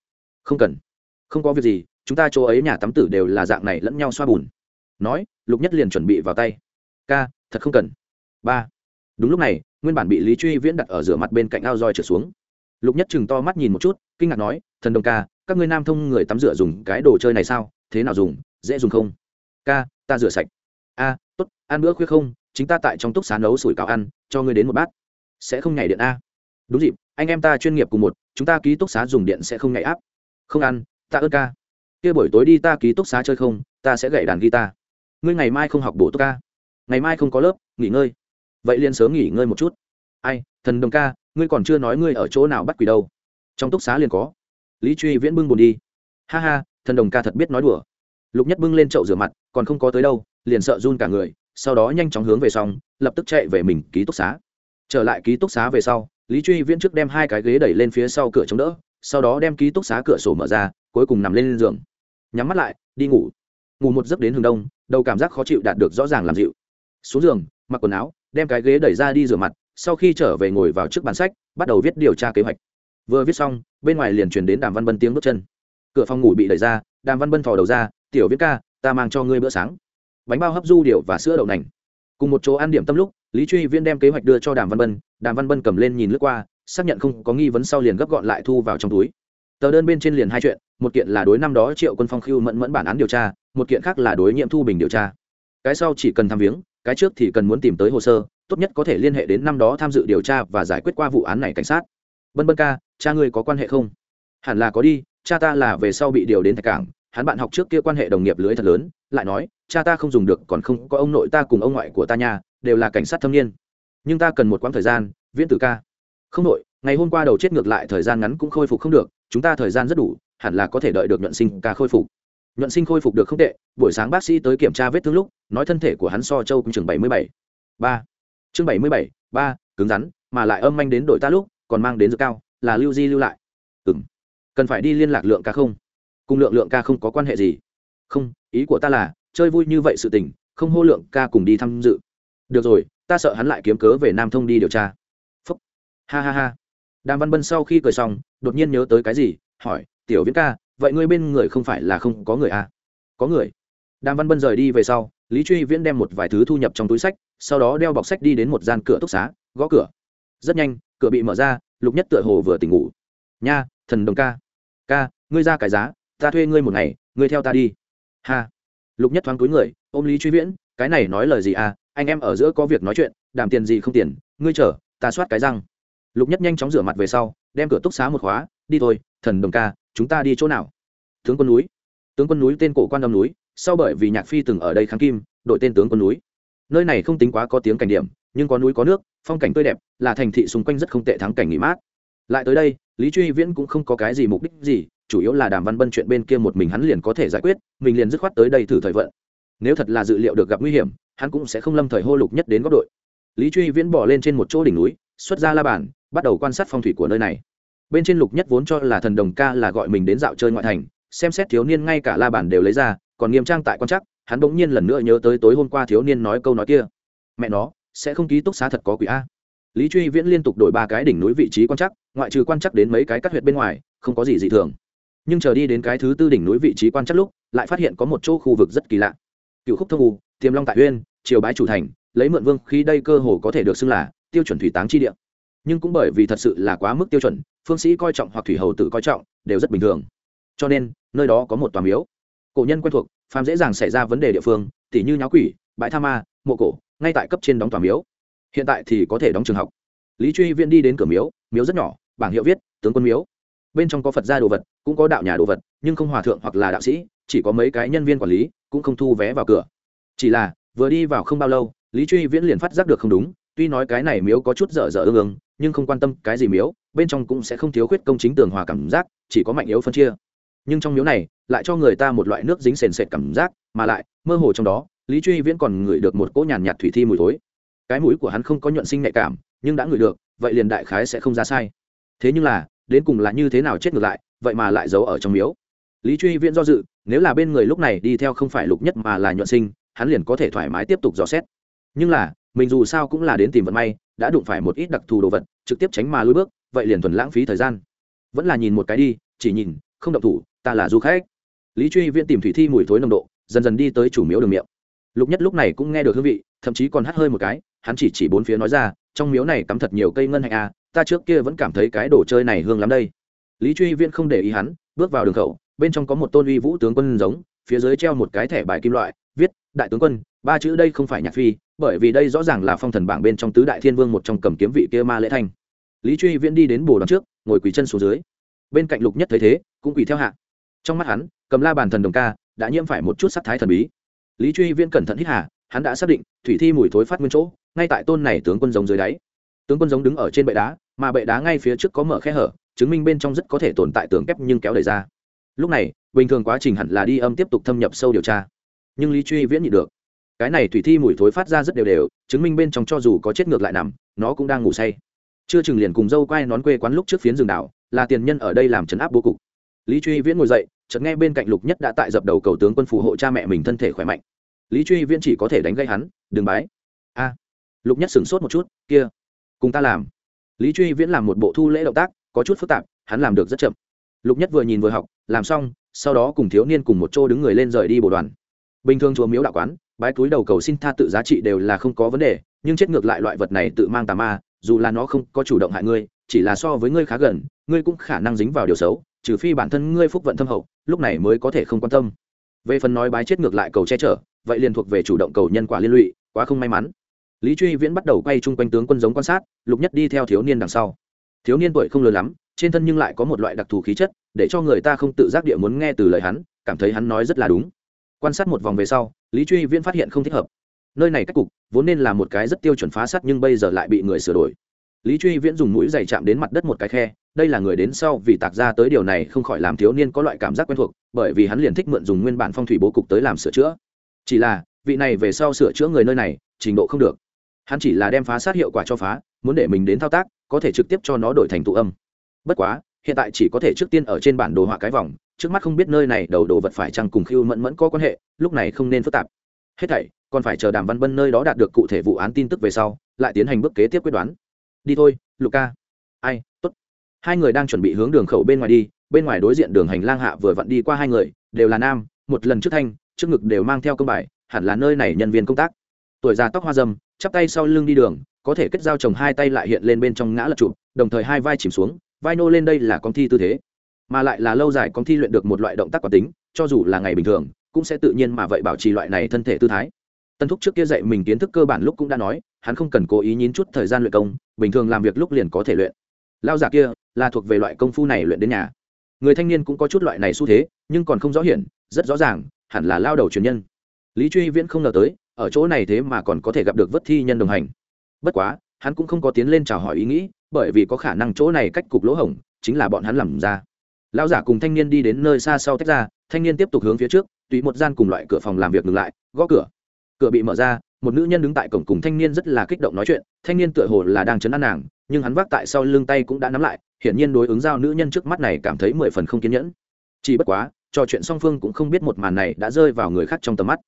Không cần. Không có việc gì chúng ta chỗ ấy nhà tắm tử đều là dạng này lẫn nhau xoa bùn. Nói lục nhất liền chuẩn bị vào tay. Ca thật không cần. Ba. Đúng lúc này nguyên bản bị lý truy viễn đặt ở rửa mặt bên cạnh ao roi trở xuống. Lục nhất chừng to mắt nhìn một chút kinh ngạc nói thần đồng ca các ngươi nam thông người tắm rửa dùng cái đồ chơi này sao? Thế nào dùng? Dễ dùng không? Ca ta rửa sạch. A à, t ố t ăn bữa khuya không? Chính ta tại trong túc xá nấu sủi cảo ăn, cho ngươi đến một bát. Sẽ không nhảy điện a. Đúng dịp, anh em ta chuyên nghiệp cùng một, chúng ta ký túc xá dùng điện sẽ không nhảy áp. Không ăn, ta ớt ca. Kia buổi tối đi ta ký túc xá chơi không, ta sẽ gậy đàn guitar. Ngươi ngày mai không học bổ túc ca. Ngày mai không có lớp, nghỉ ngơi. Vậy liền sớm nghỉ ngơi một chút. Ai, thần đồng ca, ngươi còn chưa nói ngươi ở chỗ nào bắt quỷ đâu. Trong túc xá liền có. Lý truy viễn bưng buồn đi. Ha ha, thần đồng ca thật biết nói đùa. Lục nhất bưng lên chậu rửa mặt, còn không có tới đâu, liền sợ run cả người sau đó nhanh chóng hướng về xong lập tức chạy về mình ký túc xá. Trở lại ký túc xá về sau, lý truy viễn trước đem hai cái ghế đẩy lên phía sau cửa chống đỡ, sau đó đem ký túc xá cửa sổ mở ra, cuối cùng nằm lên giường. Nhắm mắt lại, đi ngủ. Ngủ một giấc đến hướng đông, đầu cảm giác khó chịu đạt được rõ ràng làm dịu. Xuống giường, mặc quần áo, đem cái ghế đẩy ra đi rửa mặt, sau khi trở về ngồi vào trước bàn sách, bắt đầu viết điều tra kế hoạch. Vừa viết xong, bên ngoài liền truyền đến đàm văn bân tiếng bước chân. Cửa phòng ngủ bị đẩy ra, đàm văn bân thò đầu ra, tiểu viết ca, ta mang cho ngươi bữa sáng bánh bao hấp du điều và sữa đậu nành. Cùng một chỗ ăn điểm tâm lúc, lý truy viễn đem kế hoạch đưa cho đàm văn bân. Đàm văn bân cầm lên nhìn lướt qua, xác nhận không có nghi vấn sau liền gấp gọn lại thu vào trong túi. Tờ đơn bên trên liền hai chuyện, một kiện là đối năm đó triệu quân phong khiêu mẫn mẫn bản án điều tra, một kiện khác là đối nhiệm thu bình điều tra. Cái sau chỉ cần tham viếng, cái trước thì cần muốn tìm tới hồ sơ, tốt nhất có thể liên hệ đến năm đó tham dự điều tra và giải quyết qua vụ án này cảnh sát. Bân bân ca, cha ngươi có quan hệ không? Hẳn là có đi, cha ta là về sau bị điều đến thạch cảng hắn bạn học trước kia quan hệ đồng nghiệp lưới thật lớn, lại nói, cha ta không dùng được, còn không có ông nội ta cùng ông ngoại của ta nhà đều là cảnh sát thâm niên. Nhưng ta cần một quãng thời gian, viễn tử ca. Không nội, ngày hôm qua đầu chết ngược lại, thời gian ngắn cũng khôi phục không được, chúng ta thời gian rất đủ, hẳn là có thể đợi được nhuận sinh ca khôi phục. Nhuận sinh khôi phục được không tệ, buổi sáng bác sĩ tới kiểm tra vết thương lúc, nói thân thể của hắn so châu cũng chừng bảy mươi bảy. Ba. Chương bảy mươi bảy, ba, cứng rắn, mà lại âm manh đến đội ta lúc, còn mang đến dược cao, là lưu di lưu lại. Ừ m cần phải đi liên lạc lượng ca không? Cùng lượng lượng ca không có quan hệ gì. Không, ý của ta là, chơi vui như vậy sự tình, không hô lượng ca cùng đi tham dự. Được rồi, ta sợ hắn lại kiếm cớ về nam thông đi điều tra. Phúc. Ha ha ha. Đàm văn bân sau khi cười xong, đột nhiên nhớ tới cái gì, hỏi, tiểu viễn ca, vậy ngươi bên người không phải là không có người à? có người. Đàm văn bân rời đi về sau, lý truy viễn đem một vài thứ thu nhập trong túi sách, sau đó đeo bọc sách đi đến một gian cửa túc xá, gõ cửa. Rất nhanh, cửa bị mở ra, lục nhất tựa hồ vừa tỉnh ngủ. Nha, thần đồng ca. Ca, ngươi ra cái giá ta thuê ngươi một ngày, ngươi theo ta đi. Ha. Lục nhất thoáng túi người, ôm lý truy viễn, cái này nói lời gì à anh em ở giữa có việc nói chuyện, đàm tiền gì không tiền, ngươi chở ta soát cái răng. Lục nhất nhanh chóng rửa mặt về sau, đem cửa túc xá một khóa, đi thôi, thần đồng ca, chúng ta đi chỗ nào? Tướng quân núi. Tướng quân núi tên cổ quan đông núi, sau bởi vì nhạc phi từng ở đây kháng kim đội tên tướng quân núi. Nơi này không tính quá có tiếng cảnh điểm, nhưng có núi có nước, phong cảnh tươi đẹp, là thành thị xung quanh rất không tệ thắng cảnh nghỉ mát. Lại tới đây, lý truy viễn cũng không có cái gì mục đích gì chủ yếu là đàm văn bân chuyện bên kia một mình hắn liền có thể giải quyết, mình liền dứt khoát tới đây thử thời vận. Nếu thật là dự liệu được gặp nguy hiểm, hắn cũng sẽ không lâm thời hô lục nhất đến góc đội. Lý truy viễn bỏ lên trên một chỗ đỉnh núi, xuất ra la bàn, bắt đầu quan sát phong thủy của nơi này. Bên trên lục nhất vốn cho là thần đồng ca là gọi mình đến dạo chơi ngoại thành, xem xét thiếu niên ngay cả la bàn đều lấy ra, còn nghiêm trang tại quan chắc hắn bỗng nhiên lần nữa nhớ tới tối hôm qua thiếu niên nói câu nói kia. Mẹ nó, sẽ không ký túc xá thật có quỷ a. Lý truy viễn liên tục đổi ba cái đỉnh núi vị trí quan chắc ngoại trừ quan chắc đến mấy cái cắt huyệt bên ngoài, không có gì dị thường nhưng chờ đi đến cái thứ tư đỉnh núi vị trí quan chắc lúc, lại phát hiện có một chỗ khu vực rất kỳ lạ. Cựu khúc thông u, tiềm long tại uyên, triều bái chủ thành, lấy mượn vương khi đây cơ hồ có thể được xưng là tiêu chuẩn thủy táng chi địa. Nhưng cũng bởi vì thật sự là quá mức tiêu chuẩn, phương sĩ coi trọng hoặc thủy hầu tự coi trọng đều rất bình thường. Cho nên, nơi đó có một tòa miếu. Cổ nhân quen thuộc, phàm dễ dàng xảy ra vấn đề địa phương, tỉ như nháo quỷ, bãi tha ma, mộ cổ, ngay tại cấp trên đóng tòa miếu. Hiện tại thì có thể đóng trường học. Lý truy viên đi đến cửa miếu miếu rất nhỏ, bảng hiệu viết, tướng quân miếu bên trong có phật gia đồ vật, cũng có đạo nhà đồ vật, nhưng không hòa thượng hoặc là đạo sĩ, chỉ có mấy cái nhân viên quản lý, cũng không thu vé vào cửa. Chỉ là, vừa đi vào không bao lâu, lý truy viễn liền phát giác được không đúng, tuy nói cái này miếu có chút dở dở ương ương, nhưng không quan tâm cái gì miếu, bên trong cũng sẽ không thiếu khuyết công chính tường hòa cảm giác, chỉ có mạnh yếu phân chia. Nhưng trong miếu này, lại cho người ta một loại nước dính sền sệt cảm giác, mà lại, mơ hồ trong đó, lý truy viễn còn ngửi được một cỗ nhàn nhạt thủy thi mùi thối. Cái mũi của hắn không có nhuận sinh nhạy cảm, nhưng đã ngửi được, vậy liền đại khái sẽ không ra sai. Thế nhưng là đến cùng là như thế nào chết ngược lại, vậy mà lại giấu ở trong miếu. Lý truy viễn do dự, nếu là bên người lúc này đi theo không phải lục nhất mà là nhuận sinh, hắn liền có thể thoải mái tiếp tục dò xét. Nhưng là, mình dù sao cũng là đến tìm vận may, đã đụng phải một ít đặc thù đồ vật, trực tiếp tránh mà lùi bước, vậy liền thuần lãng phí thời gian. Vẫn là nhìn một cái đi, chỉ nhìn, không động thủ, ta là du khách. Lý truy viễn tìm thủy thi mùi thối nồng độ, dần dần đi tới chủ miếu đường miệng. Lục nhất lúc này cũng nghe được hương vị, thậm chí còn hắt hơi một cái, hắn chỉ chỉ bốn phía nói ra, trong miếu này cắm thật nhiều cây ngân hạnh à ta trước kia vẫn cảm thấy cái đồ chơi này hương lắm đây. Lý truy viễn không để ý hắn, bước vào đường khẩu, bên trong có một tôn uy vũ tướng quân giống, phía dưới treo một cái thẻ bài kim loại, viết, đại tướng quân, ba chữ đây không phải nhạc phi, bởi vì đây rõ ràng là phong thần bảng bên trong tứ đại thiên vương một trong cầm kiếm vị kia ma lễ thanh lý truy viễn đi đến bồ đón trước, ngồi quỳ chân xuống dưới. Bên cạnh lục nhất thấy thế, cũng quỳ theo hạ. Trong mắt hắn, cầm la bàn thần đồng ca, đã nhiễm phải một chút sắc thái thần bí. Lý truy viễn cẩn thận hít hà, hắn đã xác định, thủy thi mùi thối phát nguyên chỗ, ngay tại tôn này tướng quân giống dưới đáy tướng quân giống đứng ở trên bệ đá, mà bệ đá ngay phía trước có mở khe hở, chứng minh bên trong rất có thể tồn tại tường kép nhưng kéo đẩy ra. Lúc này, bình thường quá trình hẳn là đi âm tiếp tục thâm nhập sâu điều tra. Nhưng lý truy viễn nhị được. Cái này thủy thi mùi thối phát ra rất đều đều, chứng minh bên trong cho dù có chết ngược lại nằm, nó cũng đang ngủ say. Chưa chừng liền cùng dâu quay nón quê quán lúc trước phiến rừng đảo, là tiền nhân ở đây làm trấn áp bố cục. Lý truy viễn ngồi dậy, chợt nghe bên cạnh lục nhất đã tại dập đầu cầu tướng quân phù hộ cha mẹ mình thân thể khỏe mạnh. Lý truy viễn chỉ có thể đánh gây hắn, đừng bái. A. Lục nhất sửng sốt một chút, kia cùng ta làm. Lý truy viễn làm một bộ thu lễ động tác, có chút phức tạp, hắn làm được rất chậm. Lục nhất vừa nhìn vừa học, làm xong, sau đó cùng thiếu niên cùng một chỗ đứng người lên rời đi bộ đoàn. Bình thường chùa miếu đạo quán, bái túi đầu cầu xin tha tự giá trị đều là không có vấn đề, nhưng chết ngược lại loại vật này tự mang tà ma, dù là nó không có chủ động hại ngươi, chỉ là so với ngươi khá gần, ngươi cũng khả năng dính vào điều xấu, trừ phi bản thân ngươi phúc vận thâm hậu, lúc này mới có thể không quan tâm. Về phần nói bái chết ngược lại cầu che chở, vậy liền thuộc về chủ động cầu nhân quả liên lụy, quá không may mắn lý truy viễn bắt đầu quay chung quanh tướng quân giống quan sát, lục nhất đi theo thiếu niên đằng sau. Thiếu niên tuổi không lớn lắm, trên thân nhưng lại có một loại đặc thù khí chất, để cho người ta không tự giác địa muốn nghe từ lời hắn, cảm thấy hắn nói rất là đúng. Quan sát một vòng về sau, lý truy viễn phát hiện không thích hợp. Nơi này cách cục, vốn nên là một cái rất tiêu chuẩn phá sắt nhưng bây giờ lại bị người sửa đổi. Lý truy viễn dùng mũi giày chạm đến mặt đất một cái khe, đây là người đến sau vì tạc ra tới điều này không khỏi làm thiếu niên có loại cảm giác quen thuộc, bởi vì hắn liền thích mượn dùng nguyên bản phong thủy bố cục tới làm sửa chữa. Chỉ là, vị này về sau sửa chữa người nơi này, trình độ không được hắn chỉ là đem phá sát hiệu quả cho phá, muốn để mình đến thao tác, có thể trực tiếp cho nó đổi thành tụ âm. Bất quá, hiện tại chỉ có thể trước tiên ở trên bản đồ họa cái vòng, trước mắt không biết nơi này đầu đồ vật phải chăng cùng khiêu mẫn mẫn có quan hệ, lúc này không nên phức tạp. Hết thảy, còn phải chờ đàm văn bân nơi đó đạt được cụ thể vụ án tin tức về sau, lại tiến hành bước kế tiếp quyết đoán. Đi thôi luca ai, tốt. Hai người đang chuẩn bị hướng đường khẩu bên ngoài đi, bên ngoài đối diện đường hành lang hạ vừa vặn đi qua hai người, đều là nam, một lần trước thanh, trước ngực đều mang theo công bài, hẳn là nơi này nhân viên công tác. Tuổi già tóc hoa dâm chắp tay sau lưng đi đường, có thể kết giao chồng hai tay lại hiện lên bên trong ngã lật trụ đồng thời hai vai chìm xuống, vai nô lên đây là con thi tư thế. Mà lại là lâu dài con thi luyện được một loại động tác quán tính, cho dù là ngày bình thường, cũng sẽ tự nhiên mà vậy bảo trì loại này thân thể tư thái. Tân thúc trước kia dạy mình kiến thức cơ bản lúc cũng đã nói, hắn không cần cố ý nhín chút thời gian luyện công, bình thường làm việc lúc liền có thể luyện. Lao giả kia là thuộc về loại công phu này luyện đến nhà. Người thanh niên cũng có chút loại này xu thế, nhưng còn không rõ hiển, rất rõ ràng, hẳn là lao đầu truyền nhân. Lý truy viễn không ngờ tới ở chỗ này thế mà còn có thể gặp được vất thi nhân đồng hành. Bất quá, hắn cũng không có tiến lên chào hỏi ý nghĩ, bởi vì có khả năng chỗ này cách cục lỗ hổng, chính là bọn hắn làm ra. Lão giả cùng thanh niên đi đến nơi xa sau tách ra, thanh niên tiếp tục hướng phía trước, tùy một gian cùng loại cửa phòng làm việc ngừng lại, gõ cửa. Cửa bị mở ra, một nữ nhân đứng tại cổng cùng thanh niên rất là kích động nói chuyện, thanh niên tựa hồ là đang chấn an nàng, nhưng hắn vác tại sau lưng tay cũng đã nắm lại, hiển nhiên đối ứng giao nữ nhân trước mắt này cảm thấy mười phần không kiên nhẫn. Chỉ bất quá, trò chuyện song phương cũng không biết một màn này đã rơi vào người khác trong tầm mắt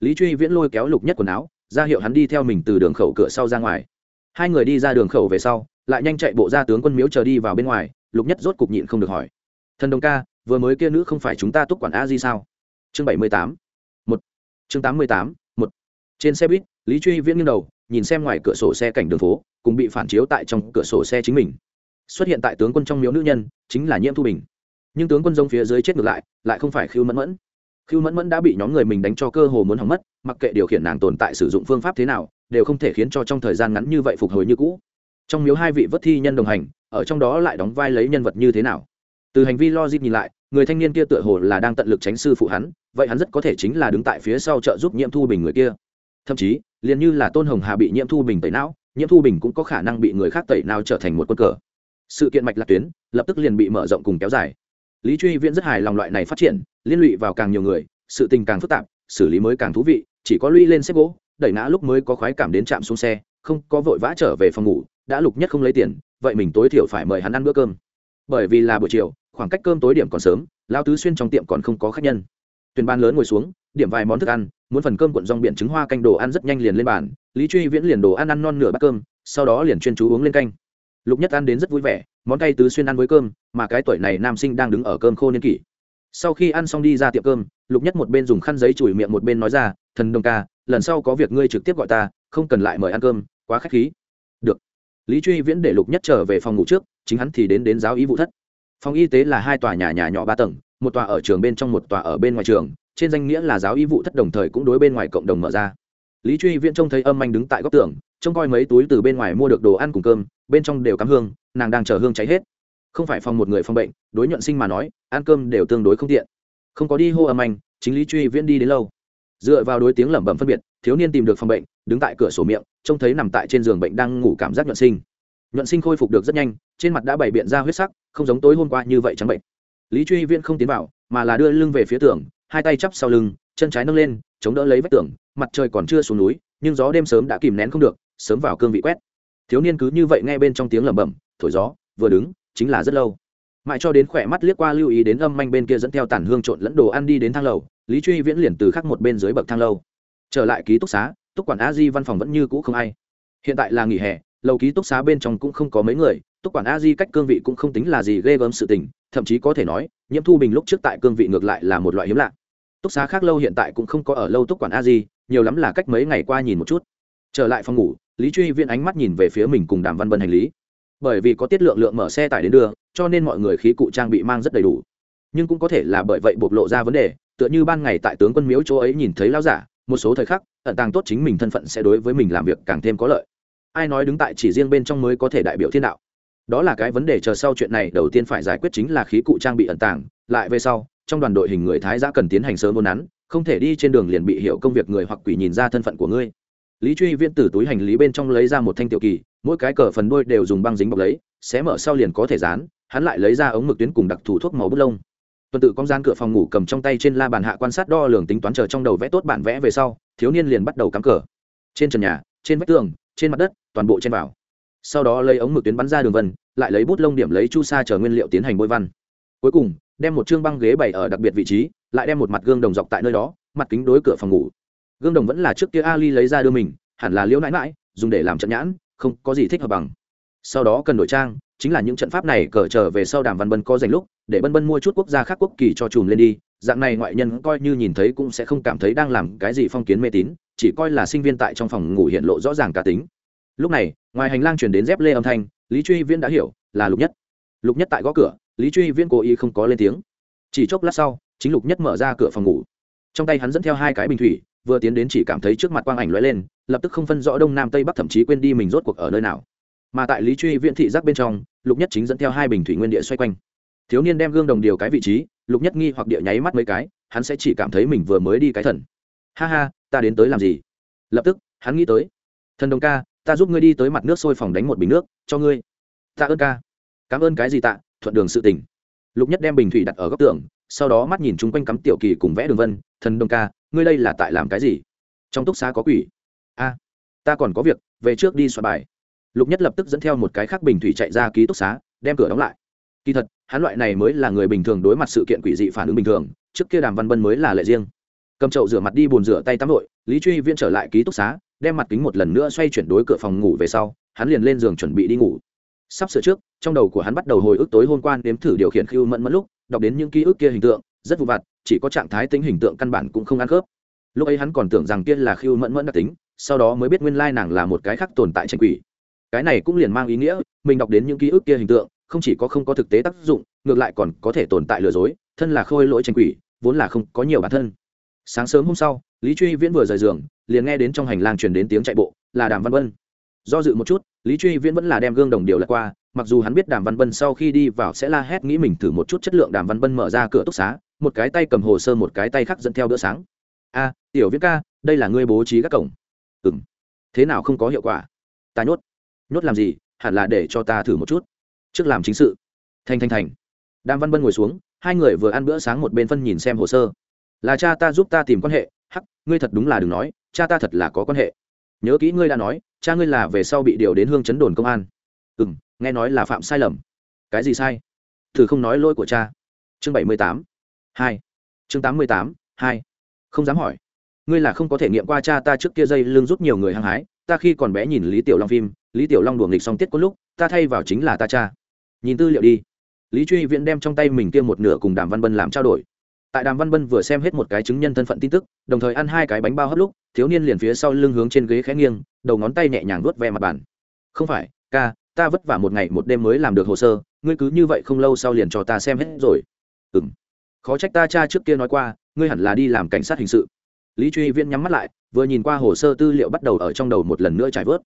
lý truy viễn lôi kéo lục nhất quần áo, ra hiệu hắn đi theo mình từ đường khẩu cửa sau ra ngoài. Hai người đi ra đường khẩu về sau, lại nhanh chạy bộ ra tướng quân miếu chờ đi vào bên ngoài, lục nhất rốt cục nhịn không được hỏi. Thần đồng ca, vừa mới kia nữ không phải chúng ta túc quản a di sao? Chương bảy mươi tám. Một. Chương tám mươi tám, một. Trên xe buýt, lý truy viễn nghiêng đầu, nhìn xem ngoài cửa sổ xe cảnh đường phố, cùng bị phản chiếu tại trong cửa sổ xe chính mình. Xuất hiện tại tướng quân trong miếu nữ nhân, chính là nhiễm thu bình. Nhưng tướng quân giống phía dưới chết ngược lại lại không phải khiêu mẫn mẫn khiêu mẫn mẫn đã bị nhóm người mình đánh cho cơ hồ muốn hỏng mất, mặc kệ điều khiển nàng tồn tại sử dụng phương pháp thế nào, đều không thể khiến cho trong thời gian ngắn như vậy phục hồi như cũ. Trong miếu hai vị vất thi nhân đồng hành, ở trong đó lại đóng vai lấy nhân vật như thế nào? Từ hành vi logic nhìn lại, người thanh niên kia tựa hồ là đang tận lực tránh sư phụ hắn, vậy hắn rất có thể chính là đứng tại phía sau trợ giúp nhiễm thu bình người kia. Thậm chí, liền như là tôn hồng hà bị nhiễm thu bình tẩy não nhiễm thu bình cũng có khả năng bị người khác tẩy não trở thành một quân cờ. Sự kiện mạch lạc tuyến, lập tức liền bị mở rộng cùng kéo dài lý truy viễn rất hài lòng loại này phát triển, liên lụy vào càng nhiều người, sự tình càng phức tạp, xử lý mới càng thú vị, chỉ có lũy lên xếp gỗ, đẩy ngã lúc mới có khoái cảm đến trạm xuống xe, không có vội vã trở về phòng ngủ, đã lục nhất không lấy tiền, vậy mình tối thiểu phải mời hắn ăn bữa cơm. Bởi vì là buổi chiều, khoảng cách cơm tối điểm còn sớm lao tứ xuyên trong tiệm còn không có khách nhân. Tuyển ban lớn ngồi xuống, điểm vài món thức ăn, muốn phần cơm cuộn rong biển trứng hoa canh đồ ăn rất nhanh liền lên bàn, lý truy viễn liền đồ ăn ăn non nửa bát cơm, sau đó liền chuyên chú uống lên canh lục nhất ăn đến rất vui vẻ, món cay tứ xuyên ăn với cơm, mà cái tuổi này nam sinh đang đứng ở cơm khô niên kỷ. Sau khi ăn xong đi ra tiệm cơm, lục nhất một bên dùng khăn giấy chùi miệng một bên nói ra, thần đồng ca, lần sau có việc ngươi trực tiếp gọi ta, không cần lại mời ăn cơm, quá k h á c h khí. Được. Lý truy viễn để lục nhất trở về phòng ngủ trước, chính hắn thì đến đến giáo ý vụ thất. Phòng y tế là hai tòa nhà nhà nhỏ ba tầng, một tòa ở trường bên trong một tòa ở bên ngoài trường, trên danh nghĩa là giáo y vụ thất đồng thời cũng đối bên ngoài cộng đồng mở ra lý truy viễn trông thấy âm anh đứng tại góc tường, trông coi mấy túi từ bên ngoài mua được đồ ăn cùng cơm, bên trong đều cắm hương, nàng đang chờ hương cháy hết. Không phải phòng một người phòng bệnh, đối nhuận sinh mà nói, ăn cơm đều tương đối không tiện. Không có đi hô âm anh chính lý truy viễn đi đến lâu. Dựa vào đối tiếng lẩm bẩm phân biệt, thiếu niên tìm được phòng bệnh, đứng tại cửa sổ miệng, trông thấy nằm tại trên giường bệnh đang ngủ cảm giác nhuận sinh. Nhuận sinh khôi phục được rất nhanh, trên mặt đã bày biện ra huyết sắc, không giống tối hôm qua như vậy trắng bệnh. Lý truy viễn không tiến vào, mà là đưa lưng về phía tường, hai tay chắp sau lưng, chân trái nâng lên, chống đỡ lấy vách tường mặt trời còn chưa xuống núi, nhưng gió đêm sớm đã kìm nén không được, sớm vào cương vị quét. Thiếu niên cứ như vậy nghe bên trong tiếng lẩm bẩm, thổi gió, vừa đứng, chính là rất lâu. Mãi cho đến khỏe mắt liếc qua lưu ý đến âm manh bên kia dẫn theo tản hương trộn lẫn đồ ăn đi đến thang lầu, lý truy viễn liền từ khắc một bên dưới bậc thang lâu trở lại ký túc xá, túc quản a di văn phòng vẫn như cũ không ai. Hiện tại là nghỉ hè, lầu ký túc xá bên trong cũng không có mấy người, túc quản a di cách cương vị cũng không tính là gì ghê gớm sự tình, thậm chí có thể nói, nhiễm thu bình lúc trước tại cương vị ngược lại là một loại hiếm lạ. Túc xá khác lâu hiện tại cũng không có ở lâu túc quản a di nhiều lắm là cách mấy ngày qua nhìn một chút. Trở lại phòng ngủ, lý truy viễn ánh mắt nhìn về phía mình cùng đàm văn bân hành lý. Bởi vì có tiết lượng lượng mở xe tải đến đưa, cho nên mọi người khí cụ trang bị mang rất đầy đủ. Nhưng cũng có thể là bởi vậy bộc lộ ra vấn đề, tựa như ban ngày tại tướng quân miếu chỗ ấy nhìn thấy lao giả, một số thời khắc, ẩn tàng tốt chính mình thân phận sẽ đối với mình làm việc càng thêm có lợi. Ai nói đứng tại chỉ riêng bên trong mới có thể đại biểu thiên đạo? Đó là cái vấn đề chờ sau chuyện này đầu tiên phải giải quyết chính là khí cụ trang bị ẩn tàng, lại về sau, trong đoàn đội hình người thái giã cần tiến hành sớm vô nắn không thể đi trên đường liền bị hiểu công việc người hoặc quỷ nhìn ra thân phận của ngươi. Lý truy viên từ túi hành lý bên trong lấy ra một thanh tiểu kỳ, mỗi cái cờ phần đôi đều dùng băng dính bọc lấy, xé mở sau liền có thể dán, hắn lại lấy ra ống mực tuyến cùng đặc thù thuốc màu bút lông. Tuần tự con gian cửa phòng ngủ cầm trong tay trên la bàn hạ quan sát đo lường tính toán chờ trong đầu vẽ tốt bản vẽ về sau, thiếu niên liền bắt đầu cắm cờ. Trên trần nhà, trên vách tường, trên mặt đất, toàn bộ trên vào sau đó lấy ống mực tuyến bắn ra đường vân, lại lấy bút lông điểm lấy chu sa chờ nguyên liệu tiến hành bôi văn. Cuối cùng, đem một chương băng ghế bày ở đặc biệt vị trí lại đem một mặt gương đồng dọc tại nơi đó, mặt kính đối cửa phòng ngủ. Gương đồng vẫn là trước kia ali lấy ra đưa mình, hẳn là liễu nãi mãi dùng để làm trận nhãn, không có gì thích hợp bằng. Sau đó cần đổi trang, chính là những trận pháp này cờ trở về sau đàm văn bân có dành lúc, để bân bân mua chút quốc gia khác quốc kỳ cho chùm lên đi, dạng này ngoại nhân coi như nhìn thấy cũng sẽ không cảm thấy đang làm cái gì phong kiến mê tín, chỉ coi là sinh viên tại trong phòng ngủ hiện lộ rõ ràng cá tính. Lúc này, ngoài hành lang chuyển đến dép lê âm thanh, lý truy viễn đã hiểu, là lục nhất. Lục nhất tại gõ cửa, lý truy viễn cố ý không có lên tiếng. Chỉ chốc lát sau chính lục nhất mở ra cửa phòng ngủ. Trong tay hắn dẫn theo hai cái bình thủy, vừa tiến đến chỉ cảm thấy trước mặt quang ảnh lóe lên, lập tức không phân rõ đông nam tây bắc thậm chí quên đi mình rốt cuộc ở nơi nào. Mà tại lý truy viễn thị giác bên trong, lục nhất chính dẫn theo hai bình thủy nguyên địa xoay quanh. Thiếu niên đem gương đồng điều cái vị trí, lục nhất nghi hoặc địa nháy mắt mấy cái, hắn sẽ chỉ cảm thấy mình vừa mới đi cái thần. Ha ha, ta đến tới làm gì? Lập tức, hắn nghĩ tới. Thần đồng ca, ta giúp ngươi đi tới mặt nước sôi phòng đánh một bình nước, cho ngươi. Tạ ơn ca. Cảm ơn cái gì tạ, thuận đường sự tình. Lục nhất đem bình thủy đặt ở góc tường sau đó mắt nhìn chung quanh cắm tiểu kỳ cùng vẽ đường vân, thần đông ca, ngươi đây là tại làm cái gì? Trong túc xá có quỷ? A, ta còn có việc, về trước đi soạn bài. Lục nhất lập tức dẫn theo một cái khác bình thủy chạy ra ký túc xá, đem cửa đóng lại. Kỳ thật, hắn loại này mới là người bình thường đối mặt sự kiện quỷ dị phản ứng bình thường, trước kia đàm văn bân mới là lệ riêng. Cầm chậu rửa mặt đi bồn rửa tay tắm vội lý truy viên trở lại ký túc xá, đem mặt kính một lần nữa xoay chuyển đối cửa phòng ngủ về sau, hắn liền lên giường chuẩn bị đi ngủ. Sắp sửa trước, trong đầu của hắn bắt đầu hồi ức tối hôm qua nếm thử điều khiển khiêu mẫn mẫn lúc đọc đến những ký ức kia hình tượng, rất vụ vặt, chỉ có trạng thái tính hình tượng căn bản cũng không ăn khớp. Lúc ấy hắn còn tưởng rằng kia là khiêu mẫn mẫn đặc tính, sau đó mới biết nguyên lai nàng là một cái khác tồn tại tranh quỷ. Cái này cũng liền mang ý nghĩa, mình đọc đến những ký ức kia hình tượng, không chỉ có không có thực tế tác dụng, ngược lại còn có thể tồn tại lừa dối, thân là khôi lỗi tranh quỷ, vốn là không có nhiều bản thân. Sáng sớm hôm sau, lý truy viễn vừa rời giường, liền nghe đến trong hành lang truyền đến tiếng chạy bộ, là đàm văn vân do dự một chút, lý truy viễn vẫn là đem gương đồng điều lật qua, mặc dù hắn biết đàm văn bân sau khi đi vào sẽ la hét nghĩ mình thử một chút chất lượng đàm văn bân mở ra cửa túc xá, một cái tay cầm hồ sơ một cái tay khác dẫn theo bữa sáng. A, tiểu viễn ca, đây là ngươi bố trí các cổng. Ừ m thế nào không có hiệu quả? Ta nhốt. Nhốt làm gì? Hẳn là để cho ta thử một chút. Trước làm chính sự. Thành thành thành. Đàm văn bân ngồi xuống, hai người vừa ăn bữa sáng một bên phân nhìn xem hồ sơ. Là cha ta giúp ta tìm quan hệ. Hắc, ngươi thật đúng là đừng nói, cha ta thật là có quan hệ. Nhớ kỹ ngươi đã nói cha ngươi là về sau bị điều đến hương chấn đồn công an. Ừ m nghe nói là phạm sai lầm. Cái gì sai? Thử không nói lỗi của cha. Chương bảy mươi tám. Hai. Chương tám mươi tám. Hai. Không dám hỏi. Ngươi là không có thể nghiệm qua cha ta trước kia dây lưng rút nhiều người hăng hái, ta khi còn bé nhìn lý tiểu long phim, lý tiểu long đùa nghịch xong tiết có lúc, ta thay vào chính là ta cha. Nhìn tư liệu đi. Lý truy viễn đem trong tay mình kia một nửa cùng đàm văn bân làm trao đổi tại đàm văn bân vừa xem hết một cái chứng nhân thân phận tin tức, đồng thời ăn hai cái bánh bao hấp lúc, thiếu niên liền phía sau lưng hướng trên ghế khẽ nghiêng, đầu ngón tay nhẹ nhàng vuốt ve mặt bàn. Không phải, ca, ta vất vả một ngày một đêm mới làm được hồ sơ, ngươi cứ như vậy không lâu sau liền cho ta xem hết rồi. Ừ m khó trách ta cha trước kia nói qua, ngươi hẳn là đi làm cảnh sát hình sự. Lý truy viễn nhắm mắt lại, vừa nhìn qua hồ sơ tư liệu bắt đầu ở trong đầu một lần nữa trải vớt.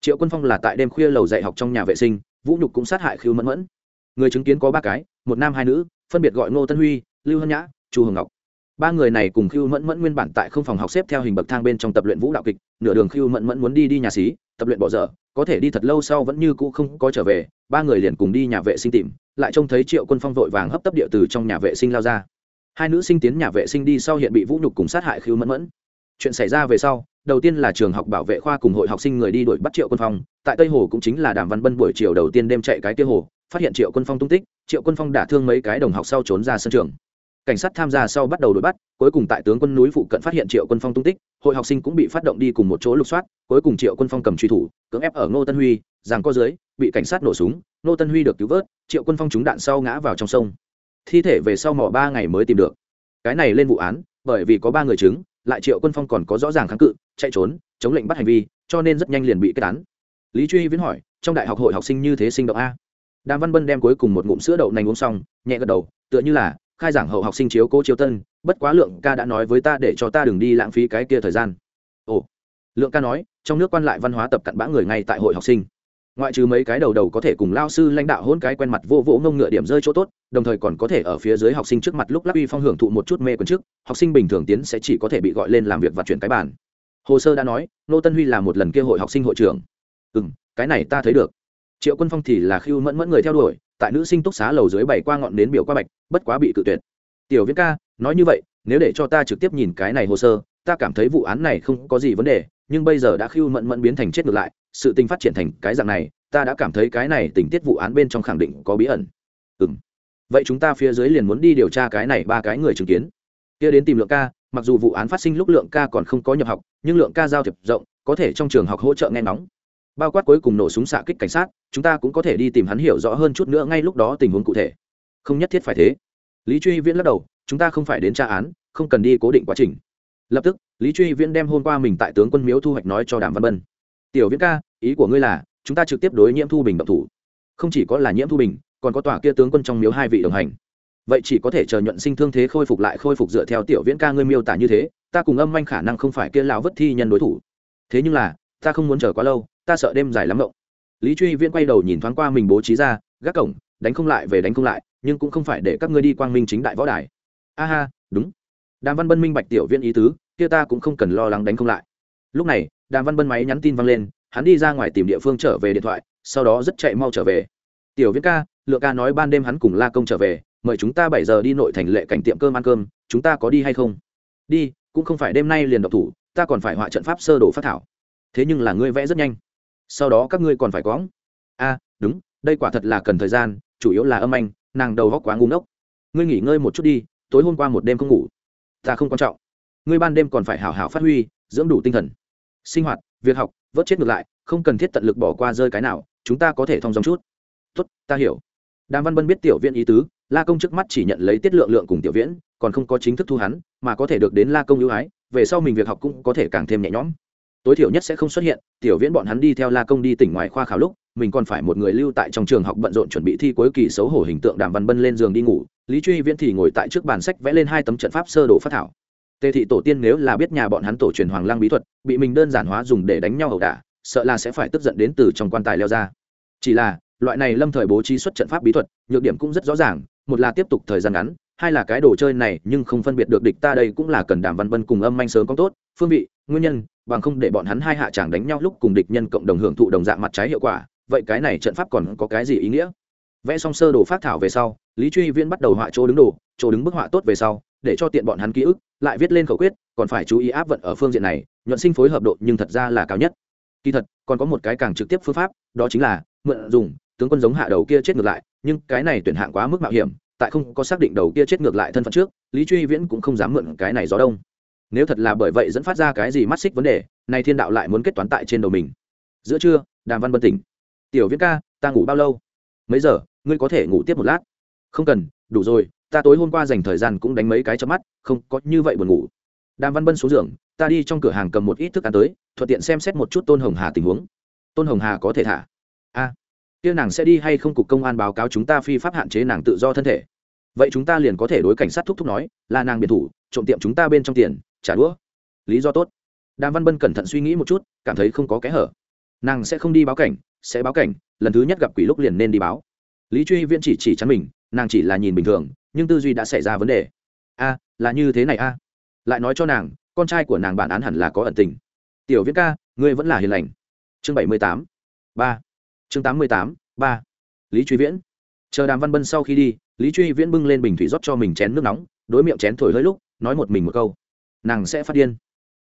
Triệu quân phong là tại đêm khuya lầu dạy học trong nhà vệ sinh, vũ nhục cũng sát hại khiêu mẫn mẫn. Người chứng kiến có ba cái, một nam hai nữ, phân biệt gọi ngô tân huy, lưu hân nhã chu hồng ngọc ba người này cùng khiêu mẫn mẫn nguyên bản tại không phòng học xếp theo hình bậc thang bên trong tập luyện vũ đạo kịch nửa đường khiêu mẫn mẫn muốn đi đi nhà xí tập luyện bỏ dở có thể đi thật lâu sau vẫn như cũ không có trở về ba người liền cùng đi nhà vệ sinh tìm lại trông thấy triệu quân phong vội vàng hấp tấp địa từ trong nhà vệ sinh lao ra hai nữ sinh tiến nhà vệ sinh đi sau hiện bị vũ nhục cùng sát hại khiêu mẫn mẫn chuyện xảy ra về sau đầu tiên là trường học bảo vệ khoa cùng hội học sinh người đi đuổi bắt triệu quân phong tại tây hồ cũng chính là đàm văn bân buổi chiều đầu tiên đêm chạy cái kia hồ phát hiện triệu quân phong tung tích triệu quân phong đả thương mấy cái đồng học sau trốn ra sân trường cảnh sát tham gia sau bắt đầu đuổi bắt, cuối cùng tại tướng quân núi phụ cận phát hiện triệu quân phong tung tích, hội học sinh cũng bị phát động đi cùng một chỗ lục soát, cuối cùng triệu quân phong cầm truy thủ, cưỡng ép ở ngô tân huy giằng co dưới, bị cảnh sát nổ súng, ngô tân huy được cứu vớt, triệu quân phong trúng đạn sau ngã vào trong sông. Thi thể về sau mỏ ba ngày mới tìm được. Cái này lên vụ án, bởi vì có ba người chứng, lại triệu quân phong còn có rõ ràng kháng cự, chạy trốn, chống lệnh bắt hành vi, cho nên rất nhanh liền bị kết án. Lý truy viễn hỏi, trong đại học hội học sinh như thế sinh động a? Đàm văn bân đem cuối cùng một ngụm sữa đậu nành uống xong, nhẹ gật đầu, tựa như là khai giảng hậu học sinh chiếu cố chiếu tân, bất quá lượng ca đã nói với ta để cho ta đừng đi lãng phí cái kia thời gian. Ồ, lượng ca nói, trong nước quan lại văn hóa tập cặn bã người ngay tại hội học sinh. Ngoại trừ mấy cái đầu đầu có thể cùng lao sư lãnh đạo hôn cái quen mặt vô vỗ ngông ngựa điểm rơi chỗ tốt, đồng thời còn có thể ở phía dưới học sinh trước mặt lúc lắc uy phong hưởng thụ một chút mê quần trước, học sinh bình thường tiến sẽ chỉ có thể bị gọi lên làm việc và chuyển cái bản hồ sơ đã nói, nô tân huy là một lần kia hội học sinh hội trưởng. Ừ cái này ta thấy được. Triệu quân phong thì là khiêu mẫn mẫn người theo đuổi tại nữ sinh túc xá lầu dưới bảy qua ngọn nến biểu qua bạch, bất quá bị cự tuyệt. Tiểu viễn ca, nói như vậy, nếu để cho ta trực tiếp nhìn cái này hồ sơ, ta cảm thấy vụ án này không có gì vấn đề, nhưng bây giờ đã khiêu mẫn mẫn biến thành chết ngược lại, sự tình phát triển thành cái dạng này, ta đã cảm thấy cái này tình tiết vụ án bên trong khẳng định có bí ẩn. Ừ m vậy chúng ta phía dưới liền muốn đi điều tra cái này ba cái người chứng kiến. Kia đến tìm lượng ca, mặc dù vụ án phát sinh lúc lượng ca còn không có nhập học, nhưng lượng ca giao thiệp rộng, có thể trong trường học hỗ trợ nghe nóng bao quát cuối cùng nổ súng xạ kích cảnh sát chúng ta cũng có thể đi tìm hắn hiểu rõ hơn chút nữa ngay lúc đó tình huống cụ thể. Không nhất thiết phải thế. Lý truy viễn lắc đầu, chúng ta không phải đến tra án, không cần đi cố định quá trình. Lập tức, lý truy viễn đem hôm qua mình tại tướng quân miếu thu hoạch nói cho đàm văn bân. Tiểu viễn ca, ý của ngươi là, chúng ta trực tiếp đối nhiễm thu bình động thủ. Không chỉ có là nhiễm thu bình, còn có tòa kia tướng quân trong miếu hai vị đồng hành. Vậy chỉ có thể chờ nhuận sinh thương thế khôi phục lại khôi phục dựa theo tiểu viễn ca ngươi miêu tả như thế, ta cùng âm manh khả năng không phải kia lao vất thi nhân đối thủ. Thế nhưng là, ta không muốn chờ quá lâu, ta sợ đêm dài lắm động lý truy viễn quay đầu nhìn thoáng qua mình bố trí ra, gác cổng, đánh không lại về đánh không lại, nhưng cũng không phải để các ngươi đi quang minh chính đại võ đài. A ha, đúng. Đàm văn bân minh bạch tiểu Viên ý tứ, kia ta cũng không cần lo lắng đánh không lại. Lúc này, đàm văn bân máy nhắn tin văng lên, hắn đi ra ngoài tìm địa phương trở về điện thoại, sau đó rất chạy mau trở về. Tiểu viễn ca lượng ca nói ban đêm hắn cùng la công trở về, mời chúng ta bảy giờ đi nội thành lệ cảnh tiệm cơm ăn cơm, chúng ta có đi hay không? Đi, cũng không phải đêm nay liền độc thủ, ta còn phải họa trận pháp sơ đồ phát thảo. Thế nhưng là ngươi vẽ rất nhanh sau đó các ngươi còn phải có a à, đúng, đây quả thật là cần thời gian, chủ yếu là âm anh, nàng đầu góc quá ngu ngốc. Ngươi nghỉ ngơi một chút đi, tối hôm qua một đêm không ngủ. Ta không quan trọng. Ngươi ban đêm còn phải hảo hảo phát huy, dưỡng đủ tinh thần. Sinh hoạt, việc học, vớt chết ngược lại, không cần thiết tận lực bỏ qua rơi cái nào, chúng ta có thể thông dòng chút. Tốt, ta hiểu. Đàm văn bân biết tiểu viễn ý tứ, la công trước mắt chỉ nhận lấy tiết lượng lượng cùng tiểu viễn, còn không có chính thức thu hắn, mà có thể được đến la công ưu ái, về sau mình việc học cũng có thể càng thêm nhẹ nhõm tối thiểu nhất sẽ không xuất hiện, tiểu viễn bọn hắn đi theo la công đi tỉnh ngoài khoa khảo lúc, mình còn phải một người lưu tại trong trường học bận rộn chuẩn bị thi cuối kỳ xấu hổ hình tượng đàm văn bân lên giường đi ngủ, lý truy viễn thì ngồi tại trước bàn sách vẽ lên hai tấm trận pháp sơ đồ phát thảo. Tề thị tổ tiên nếu là biết nhà bọn hắn tổ truyền hoàng lang bí thuật, bị mình đơn giản hóa dùng để đánh nhau ẩu đả, sợ là sẽ phải tức giận đến từ trong quan tài leo ra. Chỉ là, loại này lâm thời bố trí xuất trận pháp bí thuật, nhược điểm cũng rất rõ ràng, một là tiếp tục thời gian ngắn, hai là cái đồ chơi này nhưng không phân biệt được địch ta đây cũng là cần đàm văn vân cùng âm manh sớm có tốt, phương vị nguyên nhân, bằng không để bọn hắn hai hạ chàng đánh nhau lúc cùng địch nhân cộng đồng hưởng thụ đồng dạng mặt trái hiệu quả, vậy cái này trận pháp còn có cái gì ý nghĩa? Vẽ xong sơ đồ phát thảo về sau, lý truy viễn bắt đầu họa chỗ đứng đồ, chỗ đứng bức họa tốt về sau, để cho tiện bọn hắn ký ức, lại viết lên khẩu quyết, còn phải chú ý áp vận ở phương diện này, nhuận sinh phối hợp độ nhưng thật ra là cao nhất. Kỳ thật, còn có một cái càng trực tiếp phương pháp, đó chính là mượn dùng, tướng quân giống hạ đầu kia chết ngược lại, nhưng cái này tuyển hạng quá mức mạo hiểm, tại không có xác định đầu kia chết ngược lại thân phận trước, lý truy viễn cũng không dám mượn cái này gió đông nếu thật là bởi vậy dẫn phát ra cái gì mắt xích vấn đề nay thiên đạo lại muốn kết toán tại trên đầu mình. Giữa trưa đàm văn bân tỉnh. Tiểu viễn ca ta ngủ bao lâu? Mấy giờ ngươi có thể ngủ tiếp một lát. Không cần đủ rồi ta tối hôm qua dành thời gian cũng đánh mấy cái cho mắt không có như vậy buồn ngủ. Đàm văn bân xuống giường ta đi trong cửa hàng cầm một ít thức ăn tới thuận tiện xem xét một chút tôn hồng hà tình huống. Tôn hồng hà có thể thả. A à, kia nàng sẽ đi hay không cục công an báo cáo chúng ta phi pháp hạn chế nàng tự do thân thể? Vậy chúng ta liền có thể đối cảnh sát thúc thúc nói là nàng biệt thủ trộm tiệm chúng ta bên trong tiền trả đũa. Lý do tốt. Đàm văn bân cẩn thận suy nghĩ một chút, cảm thấy không có kẽ hở. Nàng sẽ không đi báo cảnh, sẽ báo cảnh, lần thứ nhất gặp quỷ lúc liền nên đi báo. Lý truy viễn chỉ chỉ chắn mình, nàng chỉ là nhìn bình thường, nhưng tư duy đã xảy ra vấn đề. A, là như thế này a. Lại nói cho nàng, con trai của nàng bản án hẳn là có ẩn tình. Tiểu viễn ca, ngươi vẫn là hiền lành. Chương bảy mươi tám, ba. Chương tám mươi tám, ba. Lý truy viễn. Chờ đàm văn bân sau khi đi, lý truy viễn bưng lên bình thủy rót cho mình chén nước nóng, đối miệng chén thổi hơi lúc, nói một mình một câu nàng sẽ phát điên.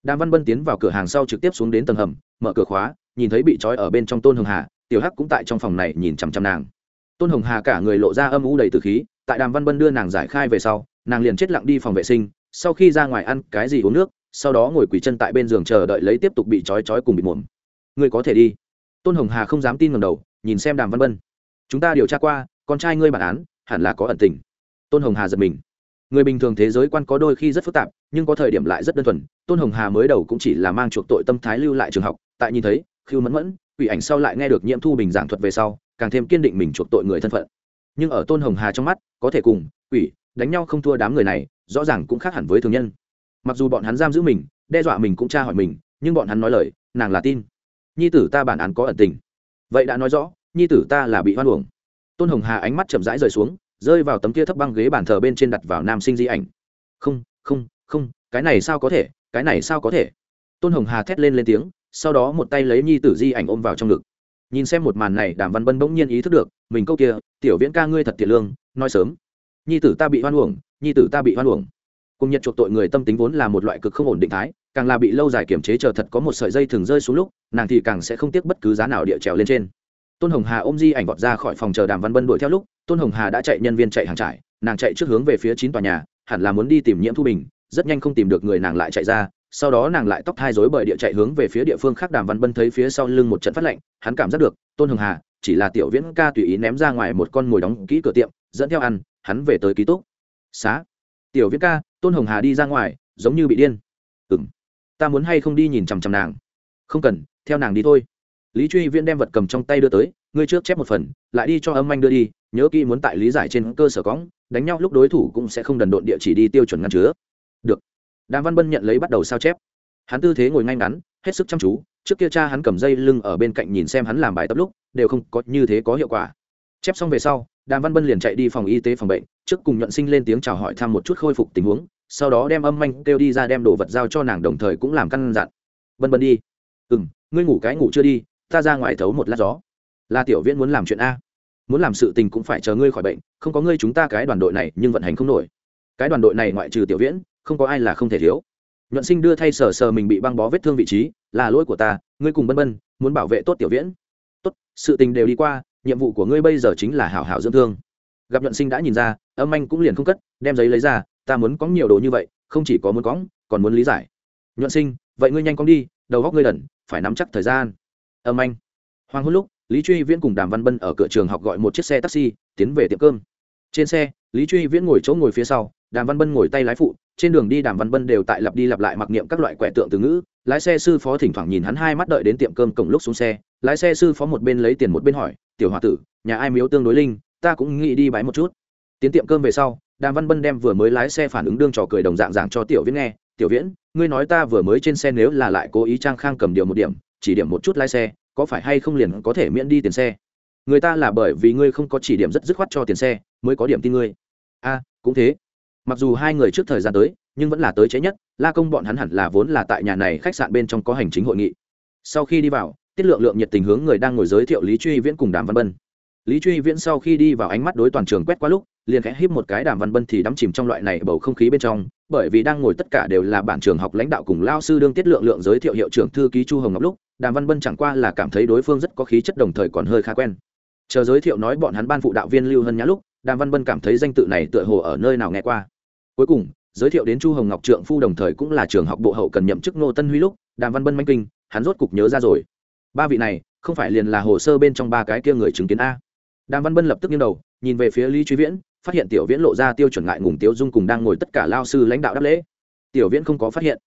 Đàm văn bân tiến vào cửa hàng sau trực tiếp xuống đến tầng hầm, mở cửa khóa, nhìn thấy bị trói ở bên trong tôn Hồng hà, tiểu hắc cũng tại trong phòng này nhìn chằm chằm nàng. Tôn hồng hà cả người lộ ra âm u đầy từ khí, tại đàm văn bân đưa nàng giải khai về sau, nàng liền chết lặng đi phòng vệ sinh, sau khi ra ngoài ăn cái gì uống nước, sau đó ngồi quỳ chân tại bên giường chờ đợi lấy tiếp tục bị trói trói cùng bị muộn. Ngươi có thể đi. Tôn hồng hà không dám tin ngầm đầu, nhìn xem đàm văn bân. Chúng ta điều tra qua, con trai ngươi bản án, hẳn là có ẩn tình. Tôn hồng hà giật mình người bình thường thế giới quan có đôi khi rất phức tạp, nhưng có thời điểm lại rất đơn thuần. Tôn hồng hà mới đầu cũng chỉ là mang chuộc tội tâm thái lưu lại trường học, tại nhìn thấy khiêu mẫn mẫn, quỷ ảnh sau lại nghe được nhiễm thu bình giảng thuật về sau, càng thêm kiên định mình chuộc tội người thân phận. Nhưng ở tôn hồng hà trong mắt, có thể cùng, quỷ, đánh nhau không thua đám người này, rõ ràng cũng khác hẳn với thường nhân. Mặc dù bọn hắn giam giữ mình, đe dọa mình cũng tra hỏi mình, nhưng bọn hắn nói lời, nàng là tin. Nhi tử ta bản án có ẩn tình. Vậy đã nói rõ, nhi tử ta là bị hoan uổng. Tôn hồng hà ánh mắt chậm rãi rời xuống rơi vào tấm kia thấp băng ghế bàn thờ bên trên đặt vào nam sinh di ảnh. Không không không, cái này sao có thể, cái này sao có thể? Tôn hồng hà thét lên lên tiếng, sau đó một tay lấy nhi tử di ảnh ôm vào trong ngực. Nhìn xem một màn này, đàm văn bân bỗng nhiên ý thức được, mình câu kia, tiểu viễn ca ngươi thật tiện lương, nói sớm. Nhi tử ta bị hoan uổng, nhi tử ta bị hoan uổng. Cùng nhật chuộc tội người tâm tính vốn là một loại cực không ổn định thái, càng là bị lâu dài kiểm chế chờ thật có một sợi dây thường rơi xuống lúc, nàng thì càng sẽ không tiếc bất cứ giá nào địa trèo lên trên tôn hồng hà ôm di ảnh vọt ra khỏi phòng chờ đàm văn bân đuổi theo lúc, tôn hồng hà đã chạy nhân viên chạy hàng trải nàng chạy trước hướng về phía chín tòa nhà, hẳn là muốn đi tìm nhiễm thu bình, rất nhanh không tìm được người nàng lại chạy ra, sau đó nàng lại tóc thai rối bởi địa chạy hướng về phía địa phương khác. Đàm văn bân thấy phía sau lưng một trận phát lạnh hắn cảm giác được, tôn hồng hà, chỉ là tiểu viễn ca tùy ý ném ra ngoài một con mồi đóng kỹ cửa tiệm, dẫn theo ăn, hắn về tới ký túc. Xá. Tiểu viễn ca, tôn hồng hà đi ra ngoài, giống như bị điên. Ừ m ta muốn hay không đi nhìn chằm chằm nàng? Không cần, theo nàng đi thôi lý truy viễn đem vật cầm trong tay đưa tới, ngươi trước chép một phần, lại đi cho âm anh đưa đi, nhớ kỹ muốn tại lý giải trên cơ sở cõng, đánh nhau lúc đối thủ cũng sẽ không đần độn địa chỉ đi tiêu chuẩn ngăn chứa. Được. Đàm văn bân nhận lấy bắt đầu sao chép. Hắn tư thế ngồi ngay ngắn, hết sức chăm chú, trước kia cha hắn cầm dây lưng ở bên cạnh nhìn xem hắn làm bài tập lúc, đều không có như thế có hiệu quả. Chép xong về sau, đàm văn bân liền chạy đi phòng y tế phòng bệnh, trước cùng nhuận sinh lên tiếng chào hỏi thăm một chút khôi phục tình huống, sau đó đem âm anh kêu đi ra đem đồ vật giao cho nàng đồng thời cũng làm căn dặn. Bân bân đi. Ừ m ngươi ngủ cái ngủ chưa đi ta ra ngoài thấu một lát gió. Là tiểu viễn muốn làm chuyện a. Muốn làm sự tình cũng phải chờ ngươi khỏi bệnh, không có ngươi chúng ta cái đoàn đội này nhưng vận hành không nổi. Cái đoàn đội này ngoại trừ tiểu viễn, không có ai là không thể thiếu. Nhuận sinh đưa thay sờ sờ mình bị băng bó vết thương vị trí, là lỗi của ta, ngươi cùng bân bân, muốn bảo vệ tốt tiểu viễn. Tốt, sự tình đều đi qua, nhiệm vụ của ngươi bây giờ chính là hảo hảo dưỡng thương. Gặp nhuận sinh đã nhìn ra, âm anh cũng liền không cất, đem giấy lấy ra, ta muốn có nhiều đồ như vậy, không chỉ có muốn cóng, còn muốn lý giải. Nhuận sinh, vậy ngươi nhanh cóng đi, đầu góc ngươi đần phải nắm chắc thời gian âm anh. Hoàng hôn lúc, lý truy viễn cùng đàm văn bân ở cửa trường học gọi một chiếc xe taxi, tiến về tiệm cơm. Trên xe, lý truy viễn ngồi chỗ ngồi phía sau, đàm văn bân ngồi tay lái phụ, trên đường đi đàm văn bân đều tại lặp đi lặp lại mặc niệm các loại quẻ tượng từ ngữ. Lái xe sư phó thỉnh thoảng nhìn hắn hai mắt đợi đến tiệm cơm cổng lúc xuống xe, lái xe sư phó một bên lấy tiền một bên hỏi, tiểu h o a tử, nhà ai miếu tương đối linh, ta cũng nghĩ đi bái một chút. Tiến tiệm cơm về sau, đàm văn bân đem vừa mới lái xe phản ứng đương trò cười đồng dạng giảng cho tiểu viễn nghe, tiểu viễn, ngươi nói ta vừa mới trên xe nếu là lại cố ý trang khang cầm điều một điểm chỉ điểm một chút lái xe, có phải hay không liền có thể miễn đi tiền xe? Người ta là bởi vì ngươi không có chỉ điểm rất dứt khoát cho tiền xe, mới có điểm tin ngươi. A, cũng thế. Mặc dù hai người trước thời gian tới, nhưng vẫn là tới chế nhất, la công bọn hắn hẳn là vốn là tại nhà này khách sạn bên trong có hành chính hội nghị. Sau khi đi vào, tiết lượng lượng nhiệt tình hướng người đang ngồi giới thiệu lý truy viễn cùng đàm văn bân. Lý truy viễn sau khi đi vào ánh mắt đối toàn trường quét qua lúc liền khẽ híp một cái đàm văn bân thì đắm chìm trong loại này bầu không khí bên trong, bởi vì đang ngồi tất cả đều là bản trường học lãnh đạo cùng lao sư đương tiết lượng lượng giới thiệu hiệu trưởng thư ký chu hồng ngọc lúc, đàm văn bân chẳng qua là cảm thấy đối phương rất có khí chất đồng thời còn hơi khá quen. Chờ giới thiệu nói bọn hắn ban phụ đạo viên lưu hân nhã lúc, đàm văn bân cảm thấy danh tự này tựa hồ ở nơi nào nghe qua. Cuối cùng, giới thiệu đến chu hồng ngọc trượng phu đồng thời cũng là trường học bộ hậu cần nhậm chức nô tân huy lúc, đàm văn bân manh kinh, hắn rốt cục nhớ ra rồi. Ba vị này, không phải liền là hồ sơ bên trong ba cái kia người chứng kiến a. Đàm văn bân lập tức nghiêng đầu, nhìn về phía lý truy viễn phát hiện tiểu viễn lộ ra tiêu chuẩn ngại ngùng tiêu dung cùng đang ngồi tất cả lao sư lãnh đạo đáp lễ. Tiểu viễn không có phát hiện.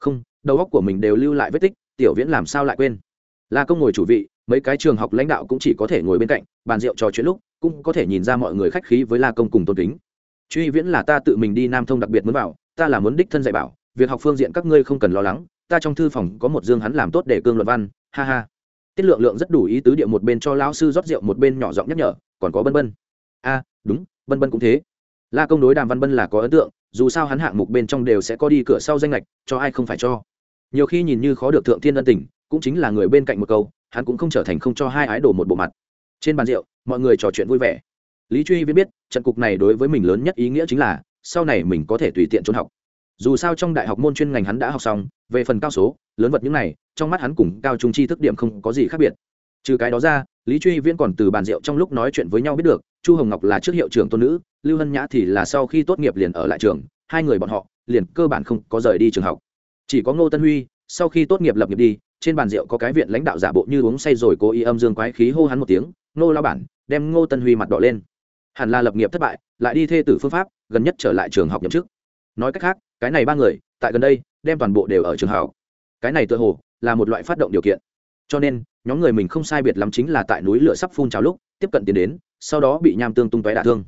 Không, đầu óc của mình đều lưu lại vết tích, tiểu viễn làm sao lại quên? La công ngồi chủ vị, mấy cái trường học lãnh đạo cũng chỉ có thể ngồi bên cạnh, bàn rượu trò chuyện lúc, cũng có thể nhìn ra mọi người khách khí với la công cùng tôn kính. Truy viễn là ta tự mình đi nam thông đặc biệt muốn bảo ta là muốn đích thân dạy bảo, việc học phương diện các ngươi không cần lo lắng, ta trong thư phòng có một dương hắn làm tốt để cương luận văn, ha ha. Tiết lượng lượng rất đủ ý tứ địa một bên cho lão sư rót rượu, một bên nhỏ giọng nhắc nhở, còn có bân bân. A, đúng bân bân cũng thế. La công đối đàm văn bân là có ấn tượng, dù sao hắn hạng mục bên trong đều sẽ có đi cửa sau danh lệch cho ai không phải cho. Nhiều khi nhìn như khó được thượng thiên ân tình, cũng chính là người bên cạnh một câu, hắn cũng không trở thành không cho hai ái đổ một bộ mặt. Trên bàn rượu, mọi người trò chuyện vui vẻ. Lý truy viết biết, trận cục này đối với mình lớn nhất ý nghĩa chính là, sau này mình có thể tùy tiện trốn học. Dù sao trong đại học môn chuyên ngành hắn đã học xong, về phần cao số, lớn vật những này, trong mắt hắn cùng cao trung chi thức điểm không có gì khác biệt. Trừ cái đó ra, lý truy viễn còn từ bàn rượu trong lúc nói chuyện với nhau biết được chu hồng ngọc là trước hiệu trưởng tôn nữ, lưu hân nhã thì là sau khi tốt nghiệp liền ở lại trường, hai người bọn họ liền cơ bản không có rời đi trường học. Chỉ có ngô tân huy, sau khi tốt nghiệp lập nghiệp đi, trên bàn rượu có cái viện lãnh đạo giả bộ như uống say rồi cố ý âm dương quái khí hô hắn một tiếng, ngô lao bản, đem ngô tân huy mặt đỏ lên. Hẳn là lập nghiệp thất bại, lại đi thê tử phương pháp, gần nhất trở lại trường học nhậm chức. Nói cách khác, cái này ba người, tại gần đây, đem toàn bộ đều ở trường học. Cái này tự hồ là một loại phát động điều kiện. Cho nên, nhóm người mình không sai biệt lắm chính là tại núi lửa sắp phun trào lúc, tiếp cận tiến đến sau đó bị nham tương tung tóe đả thương.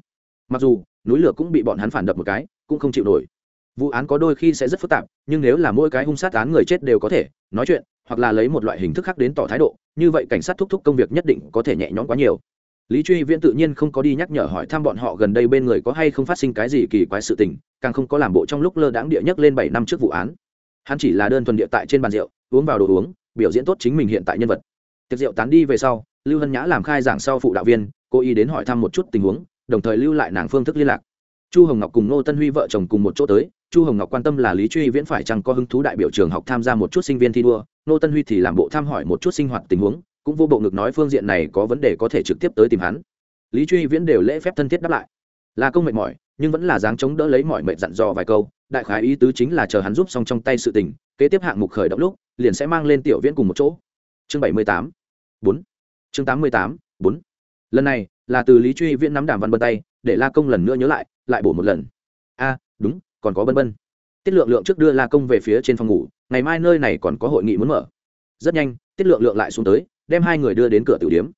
Mặc dù, núi lửa cũng bị bọn hắn phản đập một cái, cũng không chịu nổi. Vụ án có đôi khi sẽ rất phức tạp, nhưng nếu là mỗi cái hung sát án người chết đều có thể nói chuyện, hoặc là lấy một loại hình thức khác đến tỏ thái độ, như vậy cảnh sát thúc thúc công việc nhất định có thể nhẹ nhõm quá nhiều. Lý truy viễn tự nhiên không có đi nhắc nhở hỏi thăm bọn họ gần đây bên người có hay không phát sinh cái gì kỳ quái sự tình, càng không có làm bộ trong lúc lơ đãng địa nhất lên bảy năm trước vụ án. Hắn chỉ là đơn thuần địa tại trên bàn rượu, uống vào đồ uống, biểu diễn tốt chính mình hiện tại nhân vật. Tiệc rượu tán đi về sau, lưu hân nhã làm khai giảng sau phụ đạo viên cô ý đến hỏi thăm một chút tình huống, đồng thời lưu lại nàng phương thức liên lạc. Chu hồng ngọc cùng ngô tân huy vợ chồng cùng một chỗ tới, chu hồng ngọc quan tâm là lý truy viễn phải chăng có hứng thú đại biểu trường học tham gia một chút sinh viên thi đua, ngô tân huy thì làm bộ tham hỏi một chút sinh hoạt tình huống, cũng vô bộ ngực nói phương diện này có vấn đề có thể trực tiếp tới tìm hắn. Lý truy viễn đều lễ phép thân thiết đáp lại. Là công mệt mỏi, nhưng vẫn là dáng chống đỡ lấy mọi mệt dặn dò vài câu, đại khái ý tứ chính là chờ hắn giúp xong trong tay sự tình, kế tiếp hạng mục khởi động lúc, liền sẽ mang lên tiểu viễn cùng một chỗ. Chương bảy mươi tám, bốn. Chương tám mươi tám, bốn lần này, là từ lý truy viễn nắm đàm văn bân tay, để la công lần nữa nhớ lại lại bổ một lần. A, đúng, còn có bân bân. Tiết lượng lượng trước đưa la công về phía trên phòng ngủ, ngày mai nơi này còn có hội nghị muốn mở. Rất nhanh, tiết lượng lượng lại xuống tới, đem hai người đưa đến cửa tử điếm.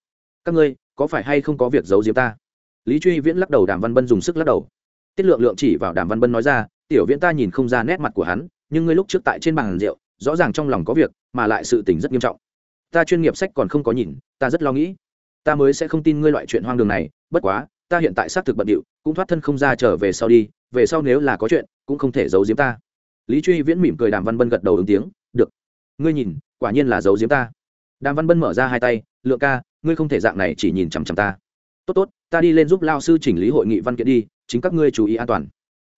Các ngươi, có phải hay không có việc giấu diếm ta? Lý truy viễn lắc đầu, đàm văn bân dùng sức lắc đầu. Tiết lượng lượng chỉ vào đàm văn bân nói ra, tiểu viễn ta nhìn không ra nét mặt của hắn, nhưng ngươi lúc trước tại trên bàn rượu, rõ ràng trong lòng có việc, mà lại sự tình rất nghiêm trọng. Ta chuyên nghiệp sách còn không có nhìn, ta rất lo nghĩ ta mới sẽ không tin ngươi loại chuyện hoang đường này, bất quá, ta hiện tại xác thực bận điệu, cũng thoát thân không ra trở về sau đi, về sau nếu là có chuyện, cũng không thể giấu giếm ta. Lý truy viễn mỉm cười đàm văn bân gật đầu ứng tiếng, được, ngươi nhìn, quả nhiên là giấu giếm ta. Đàm văn bân mở ra hai tay, lượng ca, ngươi không thể dạng này chỉ nhìn chằm chằm ta. Tốt tốt, ta đi lên giúp lao sư chỉnh lý hội nghị văn kiện đi, chính các ngươi chú ý an toàn.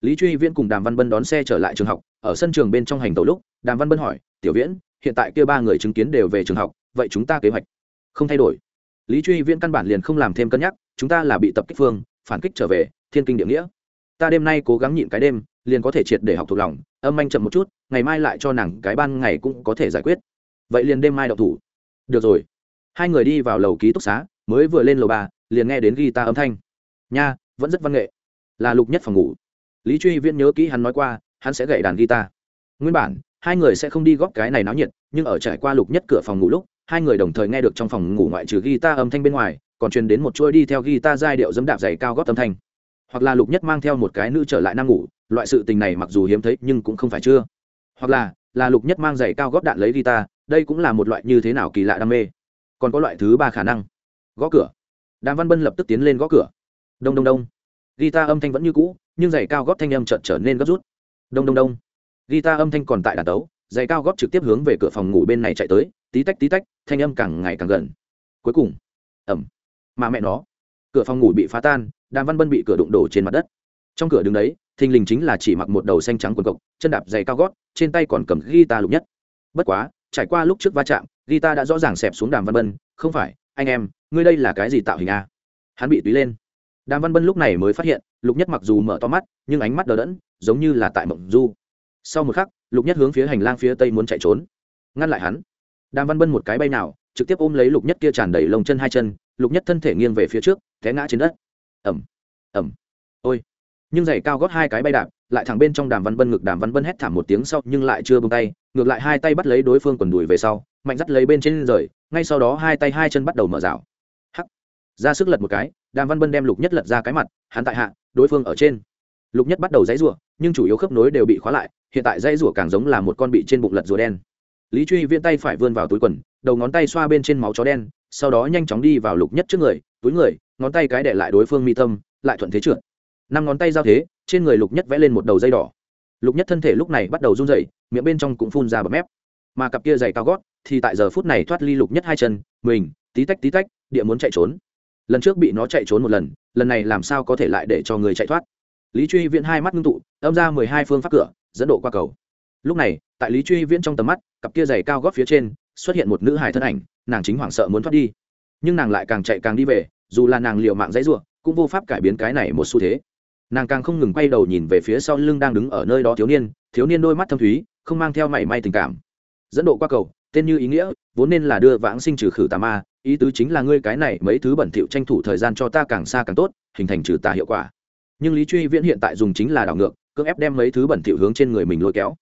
Lý truy viễn cùng đàm văn bân đón xe trở lại trường học, ở sân trường bên trong hành tàu lúc, đàm văn bân hỏi, tiểu viễn, hiện tại kia ba người chứng kiến đều về trường học, vậy chúng ta kế hoạch không thay đổi lý truy viễn căn bản liền không làm thêm cân nhắc chúng ta là bị tập kích phương phản kích trở về thiên kinh địa nghĩa ta đêm nay cố gắng nhịn cái đêm liền có thể triệt để học thuộc lòng âm anh chậm một chút ngày mai lại cho nàng cái ban ngày cũng có thể giải quyết vậy liền đêm mai đậu thủ được rồi hai người đi vào lầu ký túc xá mới vừa lên lầu ba liền nghe đến ghi ta âm thanh nha vẫn rất văn nghệ là lục nhất phòng ngủ lý truy viễn nhớ kỹ hắn nói qua hắn sẽ gậy đàn guitar nguyên bản hai người sẽ không đi góp cái này náo nhiệt nhưng ở trải qua lục nhất cửa phòng ngủ lúc hai người đồng thời nghe được trong phòng ngủ ngoại trừ guitar âm thanh bên ngoài, còn truyền đến một chuỗi đi theo guitar giai điệu dẫm đạp giày cao góp âm thanh. Hoặc là lục nhất mang theo một cái nữ trở lại nam ngủ, loại sự tình này mặc dù hiếm thấy nhưng cũng không phải chưa. Hoặc là là lục nhất mang giày cao góp đạn lấy guitar, đây cũng là một loại như thế nào kỳ lạ đam mê. Còn có loại thứ ba khả năng. Gõ cửa. Đàm văn bân lập tức tiến lên gõ cửa. Đông đông đông. Guitar âm thanh vẫn như cũ, nhưng giày cao góp thanh âm chợt trở nên gấp rút. Đông đông đông. Guitar âm thanh còn tại đàn tấu giày cao góp trực tiếp hướng về cửa phòng ngủ bên này chạy tới, tí tách tí tách, thanh âm càng ngày càng gần. Cuối cùng ẩm mà mẹ nó, cửa phòng ngủ bị phá tan, đàm văn bân bị cửa đụng đổ trên mặt đất. Trong cửa đứng đấy, thình lình chính là chỉ mặc một đầu xanh trắng quần cộc, chân đạp giày cao gót, trên tay còn cầm guitar lục nhất. Bất quá, trải qua lúc trước va chạm, guitar đã rõ ràng xẹp xuống đàm văn bân, không phải, anh em, ngươi đây là cái gì tạo hình a? Hắn bị túy lên. Đàm văn bân lúc này mới phát hiện, lục nhất mặc dù mở to mắt, nhưng ánh mắt đờ đẫn, giống như là tại mộng du sau một khắc, lục nhất hướng phía hành lang phía tây muốn chạy trốn. Ngăn lại hắn. Đàm văn bân một cái bay nào, trực tiếp ôm lấy lục nhất kia tràn đầy lồng chân hai chân, lục nhất thân thể nghiêng về phía trước, té ngã trên đất. Ẩm ẩm ôi. Nhưng giày cao gót hai cái bay đạp, lại thẳng bên trong đàm văn bân ngực đàm văn bân hét thảm một tiếng sau, nhưng lại chưa bông tay, ngược lại hai tay bắt lấy đối phương quần đùi về sau, mạnh dắt lấy bên trên rời, ngay sau đó hai tay hai chân bắt đầu mở rào. Hắc. Ra sức lật một cái, đàm văn bân đem lục nhất lật ra cái mặt, hắn tại hạ, đối phương ở trên lục nhất bắt đầu dãy rủa, nhưng chủ yếu khớp nối đều bị khóa lại, hiện tại dãy rủa càng giống là một con bị trên bụng lật rùa đen. Lý truy viễn tay phải vươn vào túi quần, đầu ngón tay xoa bên trên máu chó đen, sau đó nhanh chóng đi vào lục nhất trước người, túi người, ngón tay cái để lại đối phương mi tâm, lại thuận thế trượt. Năm ngón tay giao thế, trên người lục nhất vẽ lên một đầu dây đỏ. Lục nhất thân thể lúc này bắt đầu run dậy miệng bên trong cũng phun ra bậm mép. Mà cặp kia dày cao gót, thì tại giờ phút này thoát ly lục nhất hai chân, mình, tí tách tí tách, địa muốn chạy trốn. Lần trước bị nó chạy trốn một lần lần này làm sao có thể lại để cho người chạy thoát? Lý truy viễn hai mắt ngưng tụ, âm ra mười hai phương pháp cửa, dẫn độ qua cầu. Lúc này, tại lý truy viễn trong tầm mắt, cặp kia giày cao gót phía trên, xuất hiện một nữ hài thân ảnh, nàng chính hoảng sợ muốn thoát đi. Nhưng nàng lại càng chạy càng đi về, dù là nàng liều mạng dãy ruộng cũng vô pháp cải biến cái này một xu thế. Nàng càng không ngừng quay đầu nhìn về phía sau lưng đang đứng ở nơi đó thiếu niên thiếu niên đôi mắt thâm thúy, không mang theo mảy may tình cảm. Dẫn độ qua cầu, tên như ý nghĩa, vốn nên là đưa vãng sinh trừ khử tà ma, ý tứ chính là ngươi cái này mấy thứ bẩn thỉu tranh thủ thời gian cho ta càng xa càng tốt, hình thành trừ tà hiệu quả nhưng lý truy viễn hiện tại dùng chính là đảo ngược, cưỡng ép đem mấy thứ bẩn thỉu hướng trên người mình lôi kéo.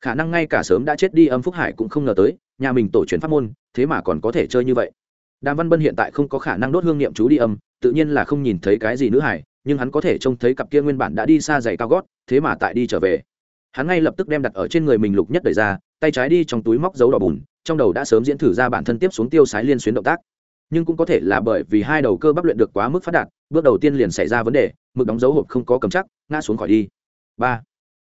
Khả năng ngay cả sớm đã chết đi âm phúc hải cũng không ngờ tới, nhà mình tổ truyền pháp môn, thế mà còn có thể chơi như vậy. Đàm văn bân hiện tại không có khả năng đốt hương niệm chú đi âm, tự nhiên là không nhìn thấy cái gì nữ hải nhưng hắn có thể trông thấy cặp kia nguyên bản đã đi xa giày cao gót, thế mà tại đi trở về. Hắn ngay lập tức đem đặt ở trên người mình lục nhất đẩy ra, tay trái đi trong túi móc dấu đỏ bùn, trong đầu đã sớm diễn thử ra bản thân tiếp xuống tiêu sái liên xuyến động tác. Nhưng cũng có thể là bởi vì hai đầu cơ bắp luyện được quá mức phát đạt bước đầu tiên liền xảy ra vấn đề, mực đóng dấu hộp không có cầm chắc, ngã xuống khỏi đi. Ba.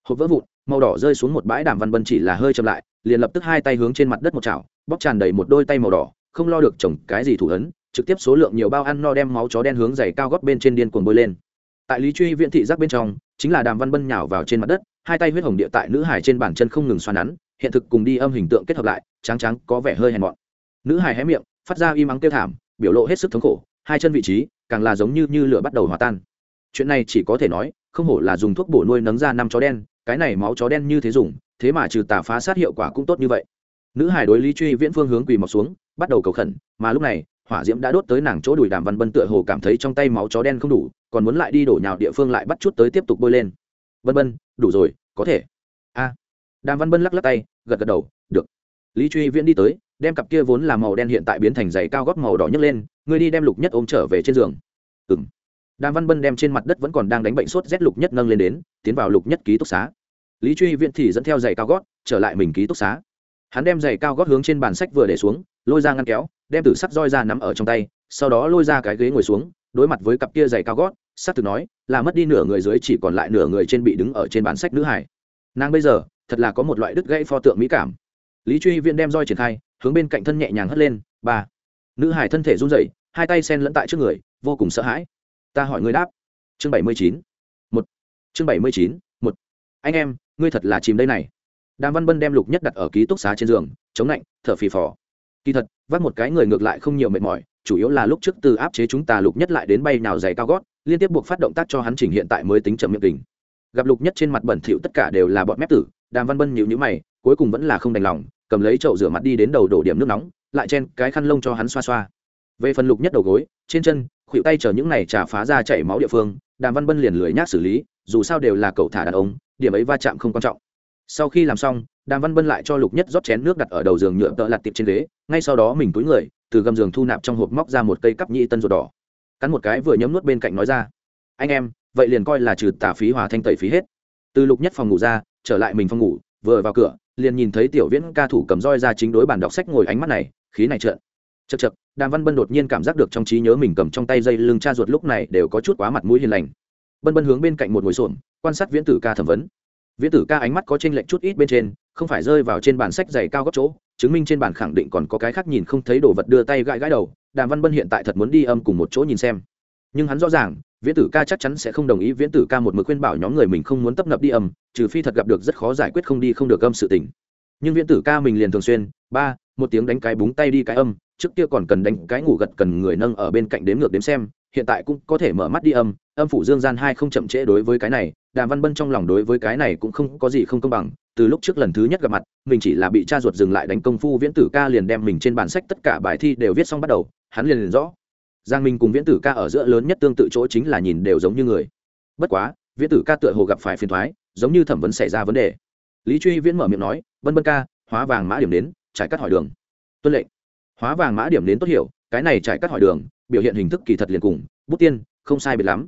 Hộp vỡ vụn, màu đỏ rơi xuống một bãi đàm văn bân chỉ là hơi chậm lại, liền lập tức hai tay hướng trên mặt đất một chảo bóc tràn đầy một đôi tay màu đỏ, không lo được trồng cái gì thủ ấn, trực tiếp số lượng nhiều bao ăn no đem máu chó đen hướng dày cao gót bên trên điên cuồng bơi lên. Tại lý truy viện thị giác bên trong, chính là đàm văn bân nhào vào trên mặt đất, hai tay huyết hồng địa tại nữ hải trên bàn chân không ngừng xoắn nắn, hiện thực cùng đi âm hình tượng kết hợp lại trắng trắng có vẻ hơi hèn mọn. Nữ hải hé miệng, phát ra im ắng kêu thảm, biểu lộ hết sức thống khổ, hai chân vị trí càng là giống như như lửa bắt đầu hòa tan. Chuyện này chỉ có thể nói, không hổ là dùng thuốc bổ nuôi nấng ra năm chó đen, cái này máu chó đen như thế dùng, thế mà trừ tà phá sát hiệu quả cũng tốt như vậy. Nữ hải đối lý truy viễn phương hướng quỳ mọc xuống, bắt đầu cầu khẩn, mà lúc này, hỏa diễm đã đốt tới nàng chỗ đùi đàm văn bân tựa hồ cảm thấy trong tay máu chó đen không đủ, còn muốn lại đi đổ nhào địa phương lại bắt chút tới tiếp tục bôi lên. Vân vân, đủ rồi, có thể. A. Đàm văn bân lắc lắc tay, gật gật đầu, được lý truy viễn đi tới, đem cặp kia vốn là màu đen hiện tại biến thành giày cao gót màu đỏ nhấc lên, Người đi đem lục nhất ôm trở về trên giường. Ừ m đàm văn bân đem trên mặt đất vẫn còn đang đánh bệnh sốt rét lục nhất nâng lên đến, tiến vào lục nhất ký túc xá. Lý truy viễn thì dẫn theo giày cao gót, trở lại mình ký túc xá. Hắn đem giày cao gót hướng trên bàn sách vừa để xuống, lôi ra ngăn kéo, đem tử sắc roi ra nắm ở trong tay, sau đó lôi ra cái ghế ngồi xuống, đối mặt với cặp kia giày cao gót s á c từ nói, là mất đi nửa người dưới chỉ còn lại nửa người trên bị đứng ở trên bàn sách nữ hải nàng bây giờ, thật là có một loại đứt gãy pho tượng mỹ cảm lý truy viễn đem roi triển khai, hướng bên cạnh thân nhẹ nhàng hất lên, ba. Nữ hải thân thể run rẩy, hai tay sen lẫn tại trước người, vô cùng sợ hãi. Ta hỏi ngươi đáp. Chương bảy mươi chín. Một. Chương bảy mươi chín, một. Anh em, ngươi thật là chìm đây này. Đàm văn bân đem lục nhất đặt ở ký túc xá trên giường, chống lạnh, thở phì phò. Kỳ thật vắt một cái người ngược lại không nhiều mệt mỏi, chủ yếu là lúc trước từ áp chế chúng ta lục nhất lại đến bay nào dày cao gót, liên tiếp buộc phát động tác cho hắn chỉnh hiện tại mới tính chậm miệng kình gặp lục nhất trên mặt bẩn thỉu tất cả đều là bọn mép tử, đàm văn bân nhịu nhữ mày cuối cùng vẫn là không đành lòng, cầm lấy chậu rửa mặt đi đến đầu đổ điểm nước nóng, lại chen cái khăn lông cho hắn xoa xoa. Về phần lục nhất đầu gối, trên chân khuỵu tay chờ những này trả phá ra chảy máu địa phương, đàm văn bân liền lười nhác xử lý, dù sao đều là cậu thả đàn ông, điểm ấy va chạm không quan trọng. Sau khi làm xong, đàm văn bân lại cho lục nhất rót chén nước đặt ở đầu giường nhựa tợ lặt tiệp trên ghế, ngay sau đó mình túi người, từ gầm giường thu nạp trong hộp móc ra một cây cắp nhị tân ruột đỏ. Cắn một cái vừa nhấm nuốt bên cạnh nói ra, anh em, vậy liền coi là trừ tả phí hòa thanh tẩy phí hết. Từ lục nhất phòng ngủ ra, trở lại mình phòng ngủ, vừa vào cửa liền nhìn thấy tiểu viễn ca thủ cầm roi ra chính đối bàn đọc sách ngồi ánh mắt này, khí này trợn. Chật chật đàm văn bân đột nhiên cảm giác được trong trí nhớ mình cầm trong tay dây lưng cha ruột lúc này đều có chút quá mặt mũi hiền lành. Bân bân hướng bên cạnh một ngồi xổm, quan sát viễn tử ca thẩm vấn. Viễn tử ca ánh mắt có trên lệnh chút ít bên trên, không phải rơi vào trên bàn sách dày cao góc chỗ, chứng minh trên bàn khẳng định còn có cái khác nhìn không thấy đồ vật đưa tay gãi gãi đầu. Đàm văn bân hiện tại thật muốn đi âm cùng một chỗ nhìn xem. Nhưng hắn rõ ràng viễn tử ca chắc chắn sẽ không đồng ý viễn tử ca một mực khuyên bảo nhóm người mình không muốn tấp nập đi âm, trừ phi thật gặp được rất khó giải quyết không đi không được âm sự tình. Nhưng viễn tử ca mình liền thường xuyên, ba, một tiếng đánh cái búng tay đi cái âm, trước kia còn cần đánh cái ngủ gật cần người nâng ở bên cạnh đếm ngược đếm xem, hiện tại cũng có thể mở mắt đi âm âm phủ dương gian hai không chậm trễ đối với cái này, đàm văn bân trong lòng đối với cái này cũng không có gì không công bằng, từ lúc trước lần thứ nhất gặp mặt, mình chỉ là bị cha ruột dừng lại đánh công phu viễn tử ca liền đem mình trên bản sách tất cả bài thi đều viết xong bắt đầu, hắn liền liền rõ giang minh cùng viễn tử ca ở giữa lớn nhất tương tự chỗ chính là nhìn đều giống như người. Bất quá, viễn tử ca tựa hồ gặp phải phiền thoái, giống như thẩm vấn xảy ra vấn đề. Lý truy viễn mở miệng nói, vân vân ca, hóa vàng mã điểm đến, trải cắt hỏi đường. Tuân lệnh. Hóa vàng mã điểm đến tốt hiểu, cái này trải cắt hỏi đường, biểu hiện hình thức kỳ thật liền cùng, bút tiên, không sai biệt lắm.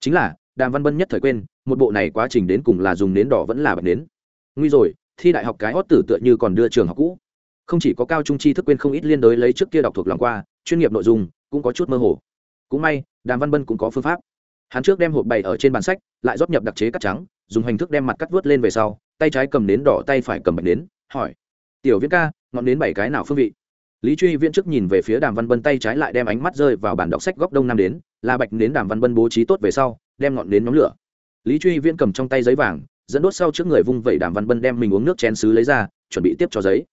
Chính là, đàm văn bân nhất thời quên, một bộ này quá trình đến cùng là dùng nến đỏ vẫn là bật nến. Nguy rồi, thi đại học cái hót tử tựa như còn đưa trường học cũ không chỉ có cao trung chi thức quên không ít liên đối lấy trước kia đọc thuộc lòng qua, chuyên nghiệp nội dung cũng có chút mơ hồ. Cũng may, đàm văn bân cũng có phương pháp. Hắn trước đem hộp bày ở trên bàn sách, lại rót nhập đặc chế cắt trắng, dùng hình thức đem mặt cắt vớt lên về sau, tay trái cầm nến đỏ, tay phải cầm bạch nến, hỏi, tiểu viễn ca, ngọn nến bảy cái nào phương vị? Lý truy viễn trước nhìn về phía đàm văn bân, tay trái lại đem ánh mắt rơi vào bản đọc sách góc đông nam đến, là bạch nến đàm văn bân bố trí tốt về sau, đem ngọn nến nhóm lửa. Lý truy viễn cầm trong tay giấy vàng, dẫn đốt sau trước người vung vẩy đàm văn bân đem mình uống nước chén xứ lấy ra, chuẩn bị tiếp cho giấy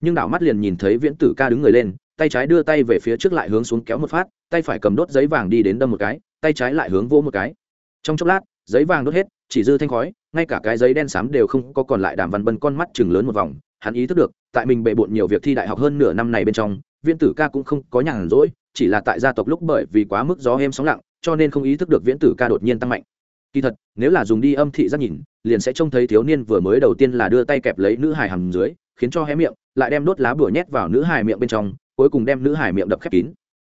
nhưng đảo mắt liền nhìn thấy viễn tử ca đứng người lên, tay trái đưa tay về phía trước lại hướng xuống kéo một phát, tay phải cầm đốt giấy vàng đi đến đâm một cái, tay trái lại hướng vỗ một cái. Trong chốc lát, giấy vàng đốt hết, chỉ dư thanh khói, ngay cả cái giấy đen xám đều không có, còn lại đàm văn bân con mắt chừng lớn một vòng, hắn ý thức được, tại mình bề bộn nhiều việc thi đại học hơn nửa năm này bên trong, viễn tử ca cũng không có nhàn rỗi, chỉ là tại gia tộc lúc bởi vì quá mức gió êm sóng lặng, cho nên không ý thức được viễn tử ca đột nhiên tăng mạnh. Kỳ thật, nếu là dùng đi âm thị giác nhìn, liền sẽ trông thấy thiếu niên vừa mới đầu tiên là đưa tay kẹp lấy nữ hài hầm dưới khiến cho hé miệng, lại đem đốt lá bửa nhét vào nữ hài miệng bên trong, cuối cùng đem nữ hài miệng đập khép kín.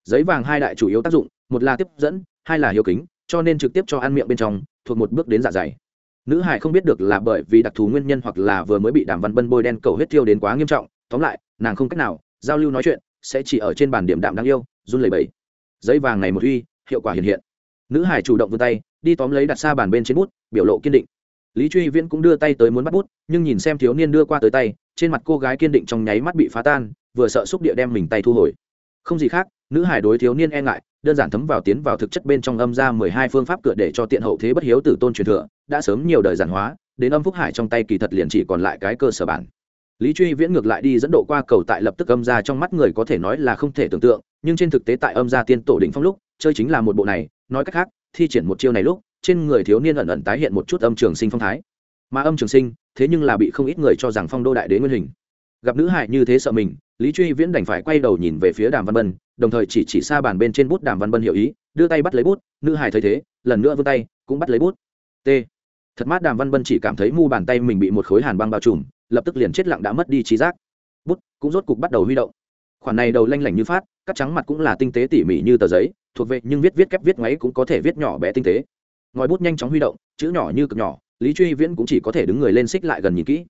Giấy vàng hai đại chủ yếu tác dụng, một là tiếp dẫn, hai là hiếu kính, cho nên trực tiếp cho ăn miệng bên trong, thuộc một bước đến dạ dày. Nữ hải không biết được là bởi vì đặc thù nguyên nhân hoặc là vừa mới bị đàm văn bân bôi đen cầu huyết tiêu đến quá nghiêm trọng, tóm lại, nàng không cách nào giao lưu nói chuyện, sẽ chỉ ở trên bàn điểm đạm đáng yêu, run lẩy bẩy. Giấy vàng này một uy, hiệu quả hiện hiện. Nữ hải chủ động vươn tay, đi tóm lấy đặt xa bàn bên trên bút, biểu lộ kiên định lý truy viễn cũng đưa tay tới muốn bắt bút, nhưng nhìn xem thiếu niên đưa qua tới tay, trên mặt cô gái kiên định trong nháy mắt bị phá tan, vừa sợ xúc địa đem mình tay thu hồi. Không gì khác, nữ hải đối thiếu niên e ngại, đơn giản thấm vào tiến vào thực chất bên trong âm ra mười hai phương pháp cửa để cho tiện hậu thế bất hiếu tử tôn truyền thừa, đã sớm nhiều đời giản hóa, đến âm phúc hải trong tay kỳ thật liền chỉ còn lại cái cơ sở bản. Lý truy viễn ngược lại đi dẫn độ qua cầu tại lập tức âm ra trong mắt người có thể nói là không thể tưởng tượng, nhưng trên thực tế tại âm gia tiên tổ đỉnh phong lúc, chơi chính là một bộ này, nói cách khác, thi triển một chiêu này lúc trên người thiếu niên ẩn ẩn tái hiện một chút âm trường sinh phong thái. Mà âm trường sinh, thế nhưng là bị không ít người cho rằng phong đô đại đế nguyên hình. Gặp nữ hại như thế sợ mình, lý truy viễn đành phải quay đầu nhìn về phía đàm văn bân, đồng thời chỉ chỉ xa bàn bên trên bút đàm văn bân hiểu ý, đưa tay bắt lấy bút, nữ hài thấy thế, lần nữa vươn tay, cũng bắt lấy bút. T. Thật mát đàm văn bân chỉ cảm thấy mu bàn tay mình bị một khối hàn băng bao trùm, lập tức liền chết lặng đã mất đi trí giác. Bút cũng rốt cục bắt đầu huy động. Khoản này đầu lanh lảnh như phát, cắt trắng mặt cũng là tinh tế tỉ mỉ như tờ giấy, thuộc về nhưng viết viết kép viết ngoáy cũng có thể viết nhỏ bé tinh tế ngòi bút nhanh chóng huy động, chữ nhỏ như cực nhỏ, lý truy viễn cũng chỉ có thể đứng người lên xích lại gần nhìn kỹ.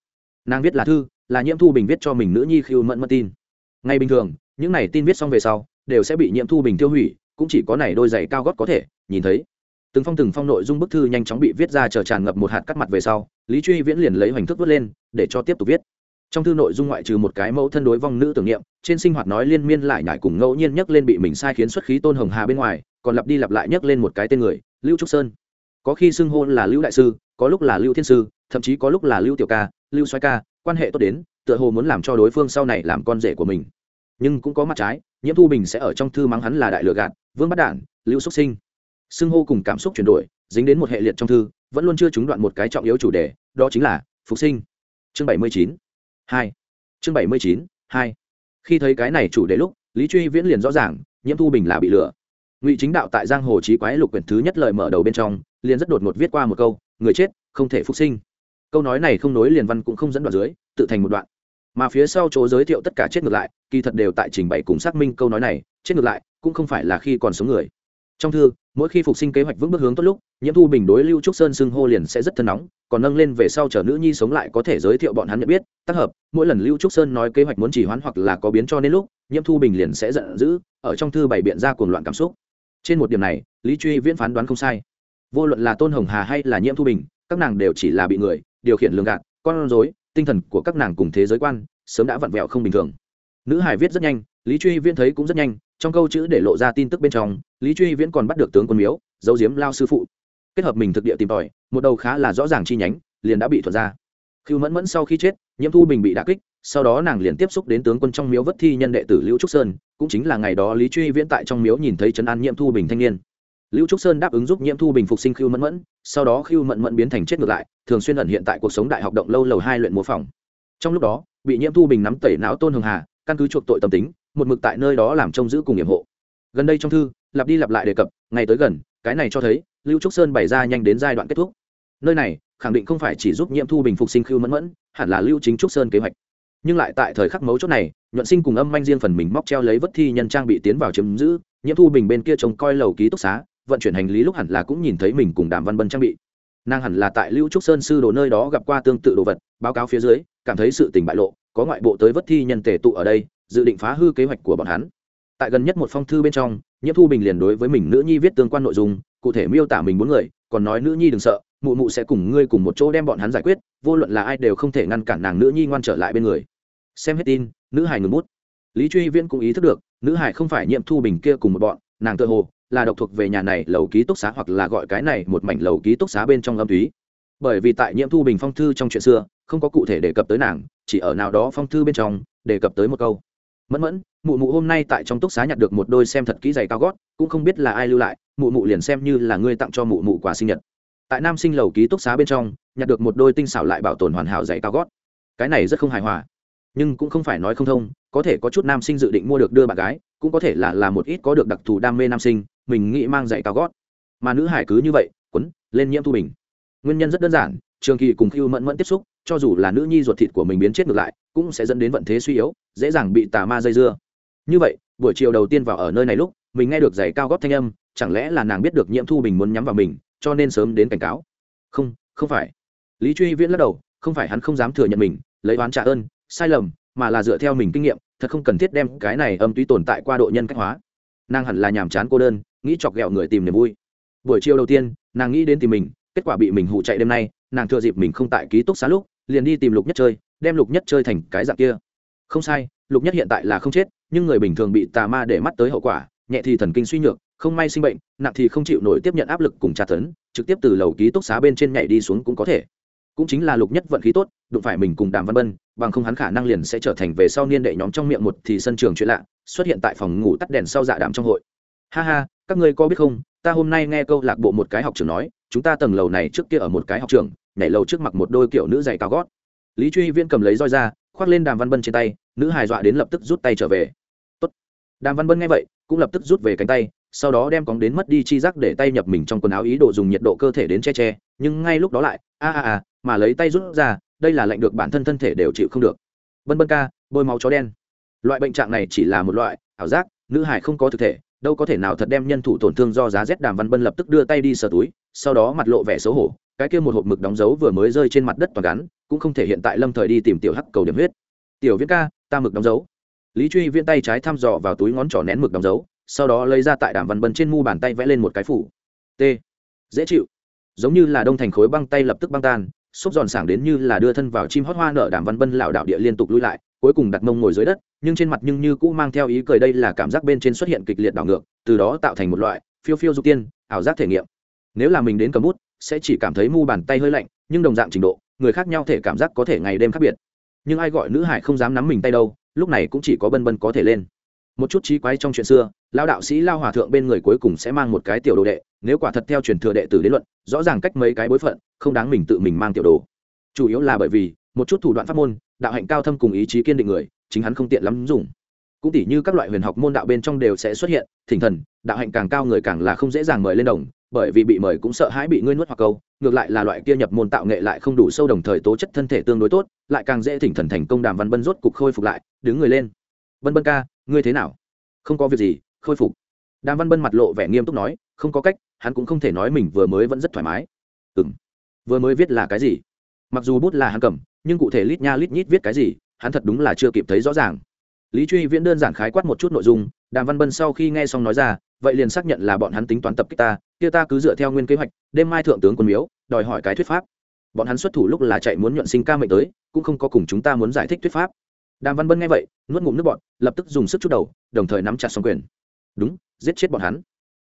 Nàng viết là thư, là nhiễm thu bình viết cho mình nữ nhi khiêu mẫn mất tin. Ngay bình thường, những này tin viết xong về sau, đều sẽ bị nhiễm thu bình tiêu hủy, cũng chỉ có này đôi giày cao gót có thể, nhìn thấy. Từng phong từng phong nội dung bức thư nhanh chóng bị viết ra chờ tràn ngập một hạt cắt mặt về sau, lý truy viễn liền lấy hoành thức vớt lên, để cho tiếp tục viết. Trong thư nội dung ngoại trừ một cái mẫu thân đối vong nữ tưởng niệm, trên sinh hoạt nói liên miên lại nhải cùng ngẫu nhiên nhắc lên bị mình sai khiến xuất khí tôn hồng hà bên ngoài, còn lặp đi lặp lại nhắc lên một cái tên người, lưu trúc sơn có khi xưng hôn là lưu đại sư, có lúc là lưu thiên sư, thậm chí có lúc là lưu tiểu ca, lưu xoay ca, quan hệ tốt đến, tựa hồ muốn làm cho đối phương sau này làm con rể của mình. Nhưng cũng có mặt trái, nhiễm thu bình sẽ ở trong thư mắng hắn là đại lừa gạt, vương bắt đản lưu xuất sinh. Xưng hô cùng cảm xúc chuyển đổi, dính đến một hệ liệt trong thư, vẫn luôn chưa trúng đoạn một cái trọng yếu chủ đề, đó chính là phục sinh. Chương bảy mươi chín, hai. Chương bảy mươi chín, hai. Khi thấy cái này chủ đề lúc, lý truy viễn liền rõ ràng, nhiễm thu bình là bị lừa. Ngụy chính đạo tại giang hồ trí quái lục quyển thứ nhất lời mở đầu bên trong liền rất đột ngột viết qua một câu, người chết, không thể phục sinh. Câu nói này không nối liền văn cũng không dẫn đoạn dưới, tự thành một đoạn. Mà phía sau chỗ giới thiệu tất cả chết ngược lại, kỳ thật đều tại trình bày cùng xác minh câu nói này, chết ngược lại cũng không phải là khi còn sống người. Trong thư, mỗi khi phục sinh kế hoạch vững bước hướng tốt lúc, nhiễm thu bình đối lưu trúc sơn xưng hô liền sẽ rất thân nóng, còn nâng lên về sau chờ nữ nhi sống lại có thể giới thiệu bọn hắn nhận biết, tác hợp, mỗi lần lưu trúc sơn nói kế hoạch muốn chỉ hoãn hoặc là có biến cho nên lúc, nhiễm thu bình liền sẽ giận dữ, ở trong thư bày biện ra cuồng loạn cảm xúc. Trên một điểm này, lý truy viễn phán đoán không sai vô luận là tôn hồng hà hay là nhiễm thu bình, các nàng đều chỉ là bị người, điều khiển lường gạt, con rối, tinh thần của các nàng cùng thế giới quan, sớm đã vặn vẹo không bình thường. Nữ hải viết rất nhanh, lý truy viễn thấy cũng rất nhanh, trong câu chữ để lộ ra tin tức bên trong, lý truy viễn còn bắt được tướng quân miếu dấu diếm lao sư phụ. Kết hợp mình thực địa tìm tòi, một đầu khá là rõ ràng chi nhánh, liền đã bị thuật ra. Khiêu mẫn mẫn sau khi chết, nhiễm thu bình bị đả kích, sau đó nàng liền tiếp xúc đến tướng quân trong miếu vất thi nhân đệ tử liễu trúc sơn, cũng chính là ngày đó lý truy viễn tại trong miếu nhìn thấy trấn an nhiễm thu bình thanh niên. Lưu trúc sơn đáp ứng giúp nhiễm thu bình phục sinh khiêu mẫn mẫn, sau đó khiêu mẫn mẫn biến thành chết ngược lại, thường xuyên ẩn hiện tại cuộc sống đại học động lâu lầu hai luyện mô phòng. trong lúc đó, bị nhiễm thu bình nắm tẩy não tôn hường hà, căn cứ chuộc tội tâm tính, một mực tại nơi đó làm trông giữ cùng nghiệp hộ. Gần đây trong thư, lặp đi lặp lại đề cập, ngày tới gần, cái này cho thấy, lưu trúc sơn bày ra nhanh đến giai đoạn kết thúc. Nơi này, khẳng định không phải chỉ giúp nhiễm thu bình phục sinh khưu mẫn mẫn, hẳn là lưu chính trúc sơn kế hoạch. Nhưng lại tại thời khắc mấu chốt này, nhuận sinh cùng âm manh riêng phần mình móc treo lấy vất thi nhân trang bị tiến vào chiếm giữ, nhiễm thu bình bên kia trông coi lầu ký túc xá vận chuyển hành lý lúc hẳn là cũng nhìn thấy mình cùng đàm văn bân trang bị. Nàng hẳn là tại lưu trúc sơn sư đồ nơi đó gặp qua tương tự đồ vật, báo cáo phía dưới, cảm thấy sự tình bại lộ, có ngoại bộ tới vất thi nhân tề tụ ở đây, dự định phá hư kế hoạch của bọn hắn. Tại gần nhất một phong thư bên trong, nhiễm thu bình liền đối với mình nữ nhi viết tương quan nội dung, cụ thể miêu tả mình bốn người, còn nói nữ nhi đừng sợ, mụ mụ sẽ cùng ngươi cùng một chỗ đem bọn hắn giải quyết, vô luận là ai đều không thể ngăn cản nàng nữ nhi ngoan trở lại bên người. Xem hết tin, nữ hải ngừng bút. Lý truy viễn cũng ý thức được, nữ hải không phải nhiễm thu bình kia cùng một bọn, nàng tự hồ là độc thuộc về nhà này lầu ký túc xá hoặc là gọi cái này một mảnh lầu ký túc xá bên trong âm túy bởi vì tại nhiễm thu bình phong thư trong chuyện xưa, không có cụ thể đề cập tới nàng, chỉ ở nào đó phong thư bên trong đề cập tới một câu. Mẫn mẫn, mụ mụ hôm nay tại trong túc xá nhặt được một đôi xem thật kỹ giày cao gót, cũng không biết là ai lưu lại, mụ mụ liền xem như là ngươi tặng cho mụ mụ quà sinh nhật. Tại nam sinh lầu ký túc xá bên trong, nhặt được một đôi tinh xảo lại bảo tồn hoàn hảo giày cao gót. Cái này rất không hài hòa. Nhưng cũng không phải nói không thông, có thể có chút nam sinh dự định mua được đưa bạn gái, cũng có thể là là một ít có được đặc thù đam mê nam sinh mình nghĩ mang giày cao gót. Mà nữ hải cứ như vậy, quấn, lên nhiễm thu bình. Nguyên nhân rất đơn giản, trường kỳ cùng khiêu mẫn mẫn tiếp xúc, cho dù là nữ nhi ruột thịt của mình biến chết ngược lại, cũng sẽ dẫn đến vận thế suy yếu, dễ dàng bị tà ma dây dưa. Như vậy, buổi chiều đầu tiên vào ở nơi này lúc, mình nghe được giày cao gót thanh âm, chẳng lẽ là nàng biết được nhiễm thu bình muốn nhắm vào mình, cho nên sớm đến cảnh cáo. Không không phải. Lý truy viễn lắc đầu, không phải hắn không dám thừa nhận mình, lấy oán trả ơn, sai lầm, mà là dựa theo mình kinh nghiệm, thật không cần thiết đem cái này âm túy tồn tại qua độ nhân cách hóa nàng hẳn là nhàm chán cô đơn, nghĩ chọc ghẹo người tìm niềm vui. Buổi chiều đầu tiên, nàng nghĩ đến tìm mình, kết quả bị mình hụ chạy đêm nay, nàng thừa dịp mình không tại ký túc xá lúc, liền đi tìm lục nhất chơi, đem lục nhất chơi thành cái dạng kia. Không sai, lục nhất hiện tại là không chết, nhưng người bình thường bị tà ma để mắt tới hậu quả, nhẹ thì thần kinh suy nhược, không may sinh bệnh, nặng thì không chịu nổi tiếp nhận áp lực cùng tra tấn, trực tiếp từ lầu ký túc xá bên trên nhảy đi xuống cũng có thể cũng chính là lục nhất vận khí tốt, đụng phải mình cùng đàm văn bân, bằng không hắn khả năng liền sẽ trở thành về sau niên đệ nhóm trong miệng một thì sân trường chuyện lạ, xuất hiện tại phòng ngủ tắt đèn sau dạ đàm trong hội. Ha ha, các ngươi có biết không, ta hôm nay nghe câu lạc bộ một cái học trường nói, chúng ta tầng lầu này trước kia ở một cái học trường, nhảy lầu trước mặc một đôi kiểu nữ giày cao gót. Lý truy viễn cầm lấy roi ra, khoác lên đàm văn bân trên tay, nữ hài dọa đến lập tức rút tay trở về. Tốt. đàm văn bân nghe vậy, cũng lập tức rút về cánh tay, sau đó đem cóng đến mất đi chi giác để tay nhập mình trong quần áo ý đồ dùng nhiệt độ cơ thể đến che che, nhưng ngay lúc đó lại, a a a mà lấy tay rút ra, đây là lệnh được bản thân thân thể đều chịu không được. Bân bân ca, bôi máu chó đen. Loại bệnh trạng này chỉ là một loại ảo giác, nữ hải không có thực thể, đâu có thể nào thật đem nhân thủ tổn thương do giá rét đàm văn bân lập tức đưa tay đi sờ túi, sau đó mặt lộ vẻ xấu hổ, cái kia một hộp mực đóng dấu vừa mới rơi trên mặt đất toàn gắn, cũng không thể hiện tại lâm thời đi tìm tiểu hắc cầu điểm huyết. Tiểu viễn ca, ta mực đóng dấu. Lý truy viễn tay trái thăm dò vào túi ngón trỏ nén mực đóng dấu, sau đó lấy ra tại đàm văn bân trên mu bàn tay vẽ lên một cái phủ. T. Dễ chịu. Giống như là đông thành khối băng tay lập tức băng tan xốp giòn sảng đến như là đưa thân vào chim hót hoa nở đàm văn bân lảo đạo địa liên tục lui lại, cuối cùng đặt mông ngồi dưới đất, nhưng trên mặt nhưng như cũ mang theo ý cười đây là cảm giác bên trên xuất hiện kịch liệt đảo ngược, từ đó tạo thành một loại phiêu phiêu dục tiên, ảo giác thể nghiệm. Nếu là mình đến cầm bút, sẽ chỉ cảm thấy mu bàn tay hơi lạnh, nhưng đồng dạng trình độ, người khác nhau thể cảm giác có thể ngày đêm khác biệt. Nhưng ai gọi nữ hải không dám nắm mình tay đâu, lúc này cũng chỉ có bân bân có thể lên. Một chút trí quái trong chuyện xưa lao đạo sĩ lao hòa thượng bên người cuối cùng sẽ mang một cái tiểu đồ đệ nếu quả thật theo truyền thừa đệ tử đến luận, rõ ràng cách mấy cái bối phận, không đáng mình tự mình mang tiểu đồ. Chủ yếu là bởi vì, một chút thủ đoạn pháp môn, đạo hạnh cao thâm cùng ý chí kiên định người, chính hắn không tiện lắm dùng. Cũng tỉ như các loại huyền học môn đạo bên trong đều sẽ xuất hiện, thỉnh thần, đạo hạnh càng cao người càng là không dễ dàng mời lên đồng, bởi vì bị mời cũng sợ hãi bị ngươi nuốt hoặc câu, ngược lại là loại kia nhập môn tạo nghệ lại không đủ sâu đồng thời tố chất thân thể tương đối tốt, lại càng dễ thỉnh thần thành công đàm văn bân rốt cục khôi phục lại, đứng người lên. Bân bân ca, ngươi thế nào? Không có việc gì, khôi phục. Đàm văn bân mặt lộ vẻ nghiêm túc nói, không có cách hắn cũng không thể nói mình vừa mới vẫn rất thoải mái. Ừ m vừa mới viết là cái gì? Mặc dù bút là hắn cầm, nhưng cụ thể lít nha lít nhít viết cái gì, hắn thật đúng là chưa kịp thấy rõ ràng. Lý truy viễn đơn giản khái quát một chút nội dung, đàm văn bân sau khi nghe xong nói ra, vậy liền xác nhận là bọn hắn tính toán tập kích ta, kia ta cứ dựa theo nguyên kế hoạch, đêm mai thượng tướng quân miếu, đòi hỏi cái thuyết pháp. Bọn hắn xuất thủ lúc là chạy muốn nhuận sinh ca mệnh tới, cũng không có cùng chúng ta muốn giải thích thuyết pháp. Đàm văn bân nghe vậy, nuốt ngụm nước bọn lập tức dùng sức chút đầu, đồng thời nắm chặt xong quyền. Đúng, giết chết bọn hắn.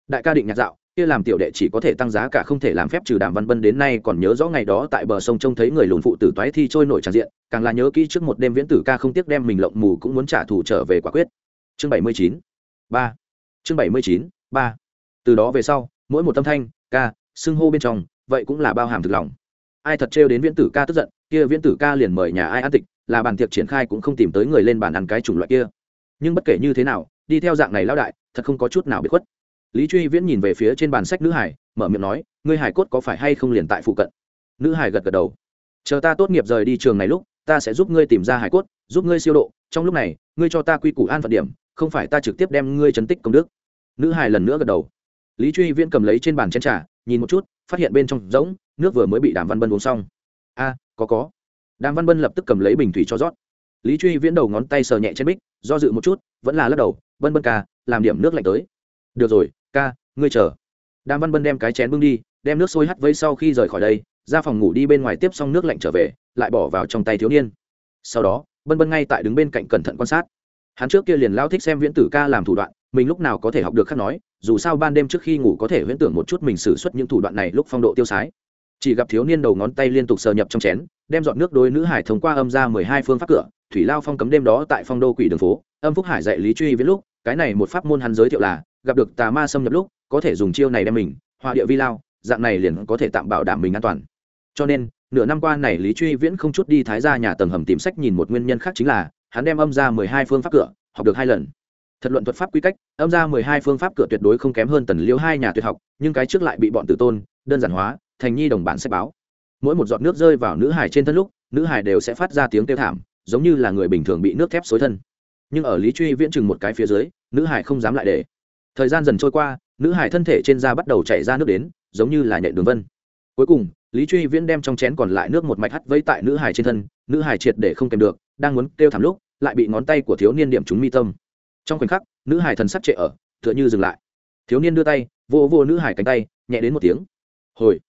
Đại ca định nhạc dạo kia làm tiểu đệ chỉ có thể tăng giá cả không thể làm phép trừ đàm văn bân đến nay còn nhớ rõ ngày đó tại bờ sông trông thấy người lùn phụ tử toái thi trôi nổi tràn diện, càng là nhớ kỹ trước một đêm viễn tử ca không tiếc đem mình lộng mù cũng muốn trả thù trở về quả quyết. Chương bảy mươi chín, ba. Chương bảy mươi chín, ba. Từ đó về sau, mỗi một tâm thanh, ca, xưng hô bên trong, vậy cũng là bao hàm thực lòng. Ai thật trêu đến viễn tử ca tức giận, kia viễn tử ca liền mời nhà ai ăn tịch, là bàn tiệc triển khai cũng không tìm tới người lên bàn ăn cái chủng loại kia. Nhưng bất kể như thế nào, đi theo dạng này lão đại, thật không có chút nào bị khuất lý truy viễn nhìn về phía trên bàn sách nữ hải, mở miệng nói, ngươi hải cốt có phải hay không liền tại phụ cận? Nữ hải gật gật đầu. Chờ ta tốt nghiệp rời đi trường này lúc, ta sẽ giúp ngươi tìm ra hải cốt, giúp ngươi siêu độ. Trong lúc này, ngươi cho ta quy củ an phận điểm, không phải ta trực tiếp đem ngươi chấn tích công đức. Nữ hải lần nữa gật đầu. Lý truy viễn cầm lấy trên bàn chén trà, nhìn một chút, phát hiện bên trong rỗng, nước vừa mới bị đàm văn bân uống xong. A, có có. Đàm văn bân lập tức cầm lấy bình thủy cho rót. Lý truy viễn đầu ngón tay sờ nhẹ trên bích, do dự một chút, vẫn là lắc đầu bân bân ca, làm điểm nước lạnh tới. Được rồi ca, ngươi chờ. Đàm văn bân đem cái chén bưng đi, đem nước sôi hắt vây sau khi rời khỏi đây, ra phòng ngủ đi bên ngoài tiếp xong nước lạnh trở về, lại bỏ vào trong tay thiếu niên. Sau đó, bân bân ngay tại đứng bên cạnh cẩn thận quan sát. Hắn trước kia liền lao thích xem viễn tử ca làm thủ đoạn, mình lúc nào có thể học được khác nói, dù sao ban đêm trước khi ngủ có thể huyễn tưởng một chút mình xử suất những thủ đoạn này lúc phong độ tiêu sái. Chỉ gặp thiếu niên đầu ngón tay liên tục sờ nhập trong chén, đem dọn nước đôi nữ hải thông qua âm ra mười hai phương pháp cửa, thủy lao phong cấm đêm đó tại phong đô quỷ đường phố, âm phúc hải dạy lý truy viễn lúc, cái này một pháp môn hắn giới thiệu là gặp được tà ma xâm nhập lúc, có thể dùng chiêu này đem mình hòa địa vi lao, dạng này liền có thể tạm bảo đảm mình an toàn. Cho nên, nửa năm qua này lý truy viễn không chút đi thái ra nhà tầng hầm tìm sách nhìn một nguyên nhân khác chính là, hắn đem âm ra mười hai phương pháp cửa, học được hai lần. Thật luận thuật pháp quy cách, âm ra mười hai phương pháp cửa tuyệt đối không kém hơn tần liêu hai nhà tuyệt học, nhưng cái trước lại bị bọn tử tôn, đơn giản hóa, thành nhi đồng bản sách báo. Mỗi một giọt nước rơi vào nữ hải trên thân lúc, nữ hải đều sẽ phát ra tiếng kêu thảm, giống như là người bình thường bị nước thép xối thân. Nhưng ở lý truy viễn chừng một cái phía dưới, nữ hải không dám lại để thời gian dần trôi qua, nữ hải thân thể trên da bắt đầu chảy ra nước đến, giống như là nhện đường vân. Cuối cùng, lý truy viễn đem trong chén còn lại nước một mạch hắt vây tại nữ hải trên thân, nữ hải triệt để không kèm được, đang muốn kêu thảm lúc, lại bị ngón tay của thiếu niên điểm trúng mi tâm. Trong khoảnh khắc, nữ hải thần sắc trệ ở, tựa như dừng lại. Thiếu niên đưa tay, vô vô nữ hải cánh tay, nhẹ đến một tiếng. Hồi.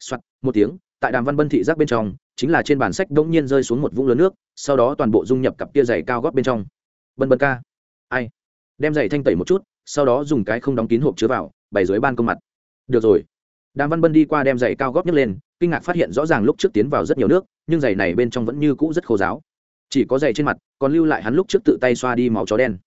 Soặt một tiếng, tại đàm văn bân thị giác bên trong, chính là trên bản sách đông nhiên rơi xuống một vũng lớn nước, sau đó toàn bộ dung nhập cặp kia giày cao góp bên trong. Bân bân ca. Ai? Đem giày thanh tẩy một chút sau đó dùng cái không đóng kín hộp chứa vào, bày dưới ban công mặt. Được rồi. Đàm văn bân đi qua đem giày cao gót nhấc lên, kinh ngạc phát hiện rõ ràng lúc trước tiến vào rất nhiều nước, nhưng giày này bên trong vẫn như cũ rất khô giáo chỉ có giày trên mặt, còn lưu lại hắn lúc trước tự tay xoa đi máu chó đen.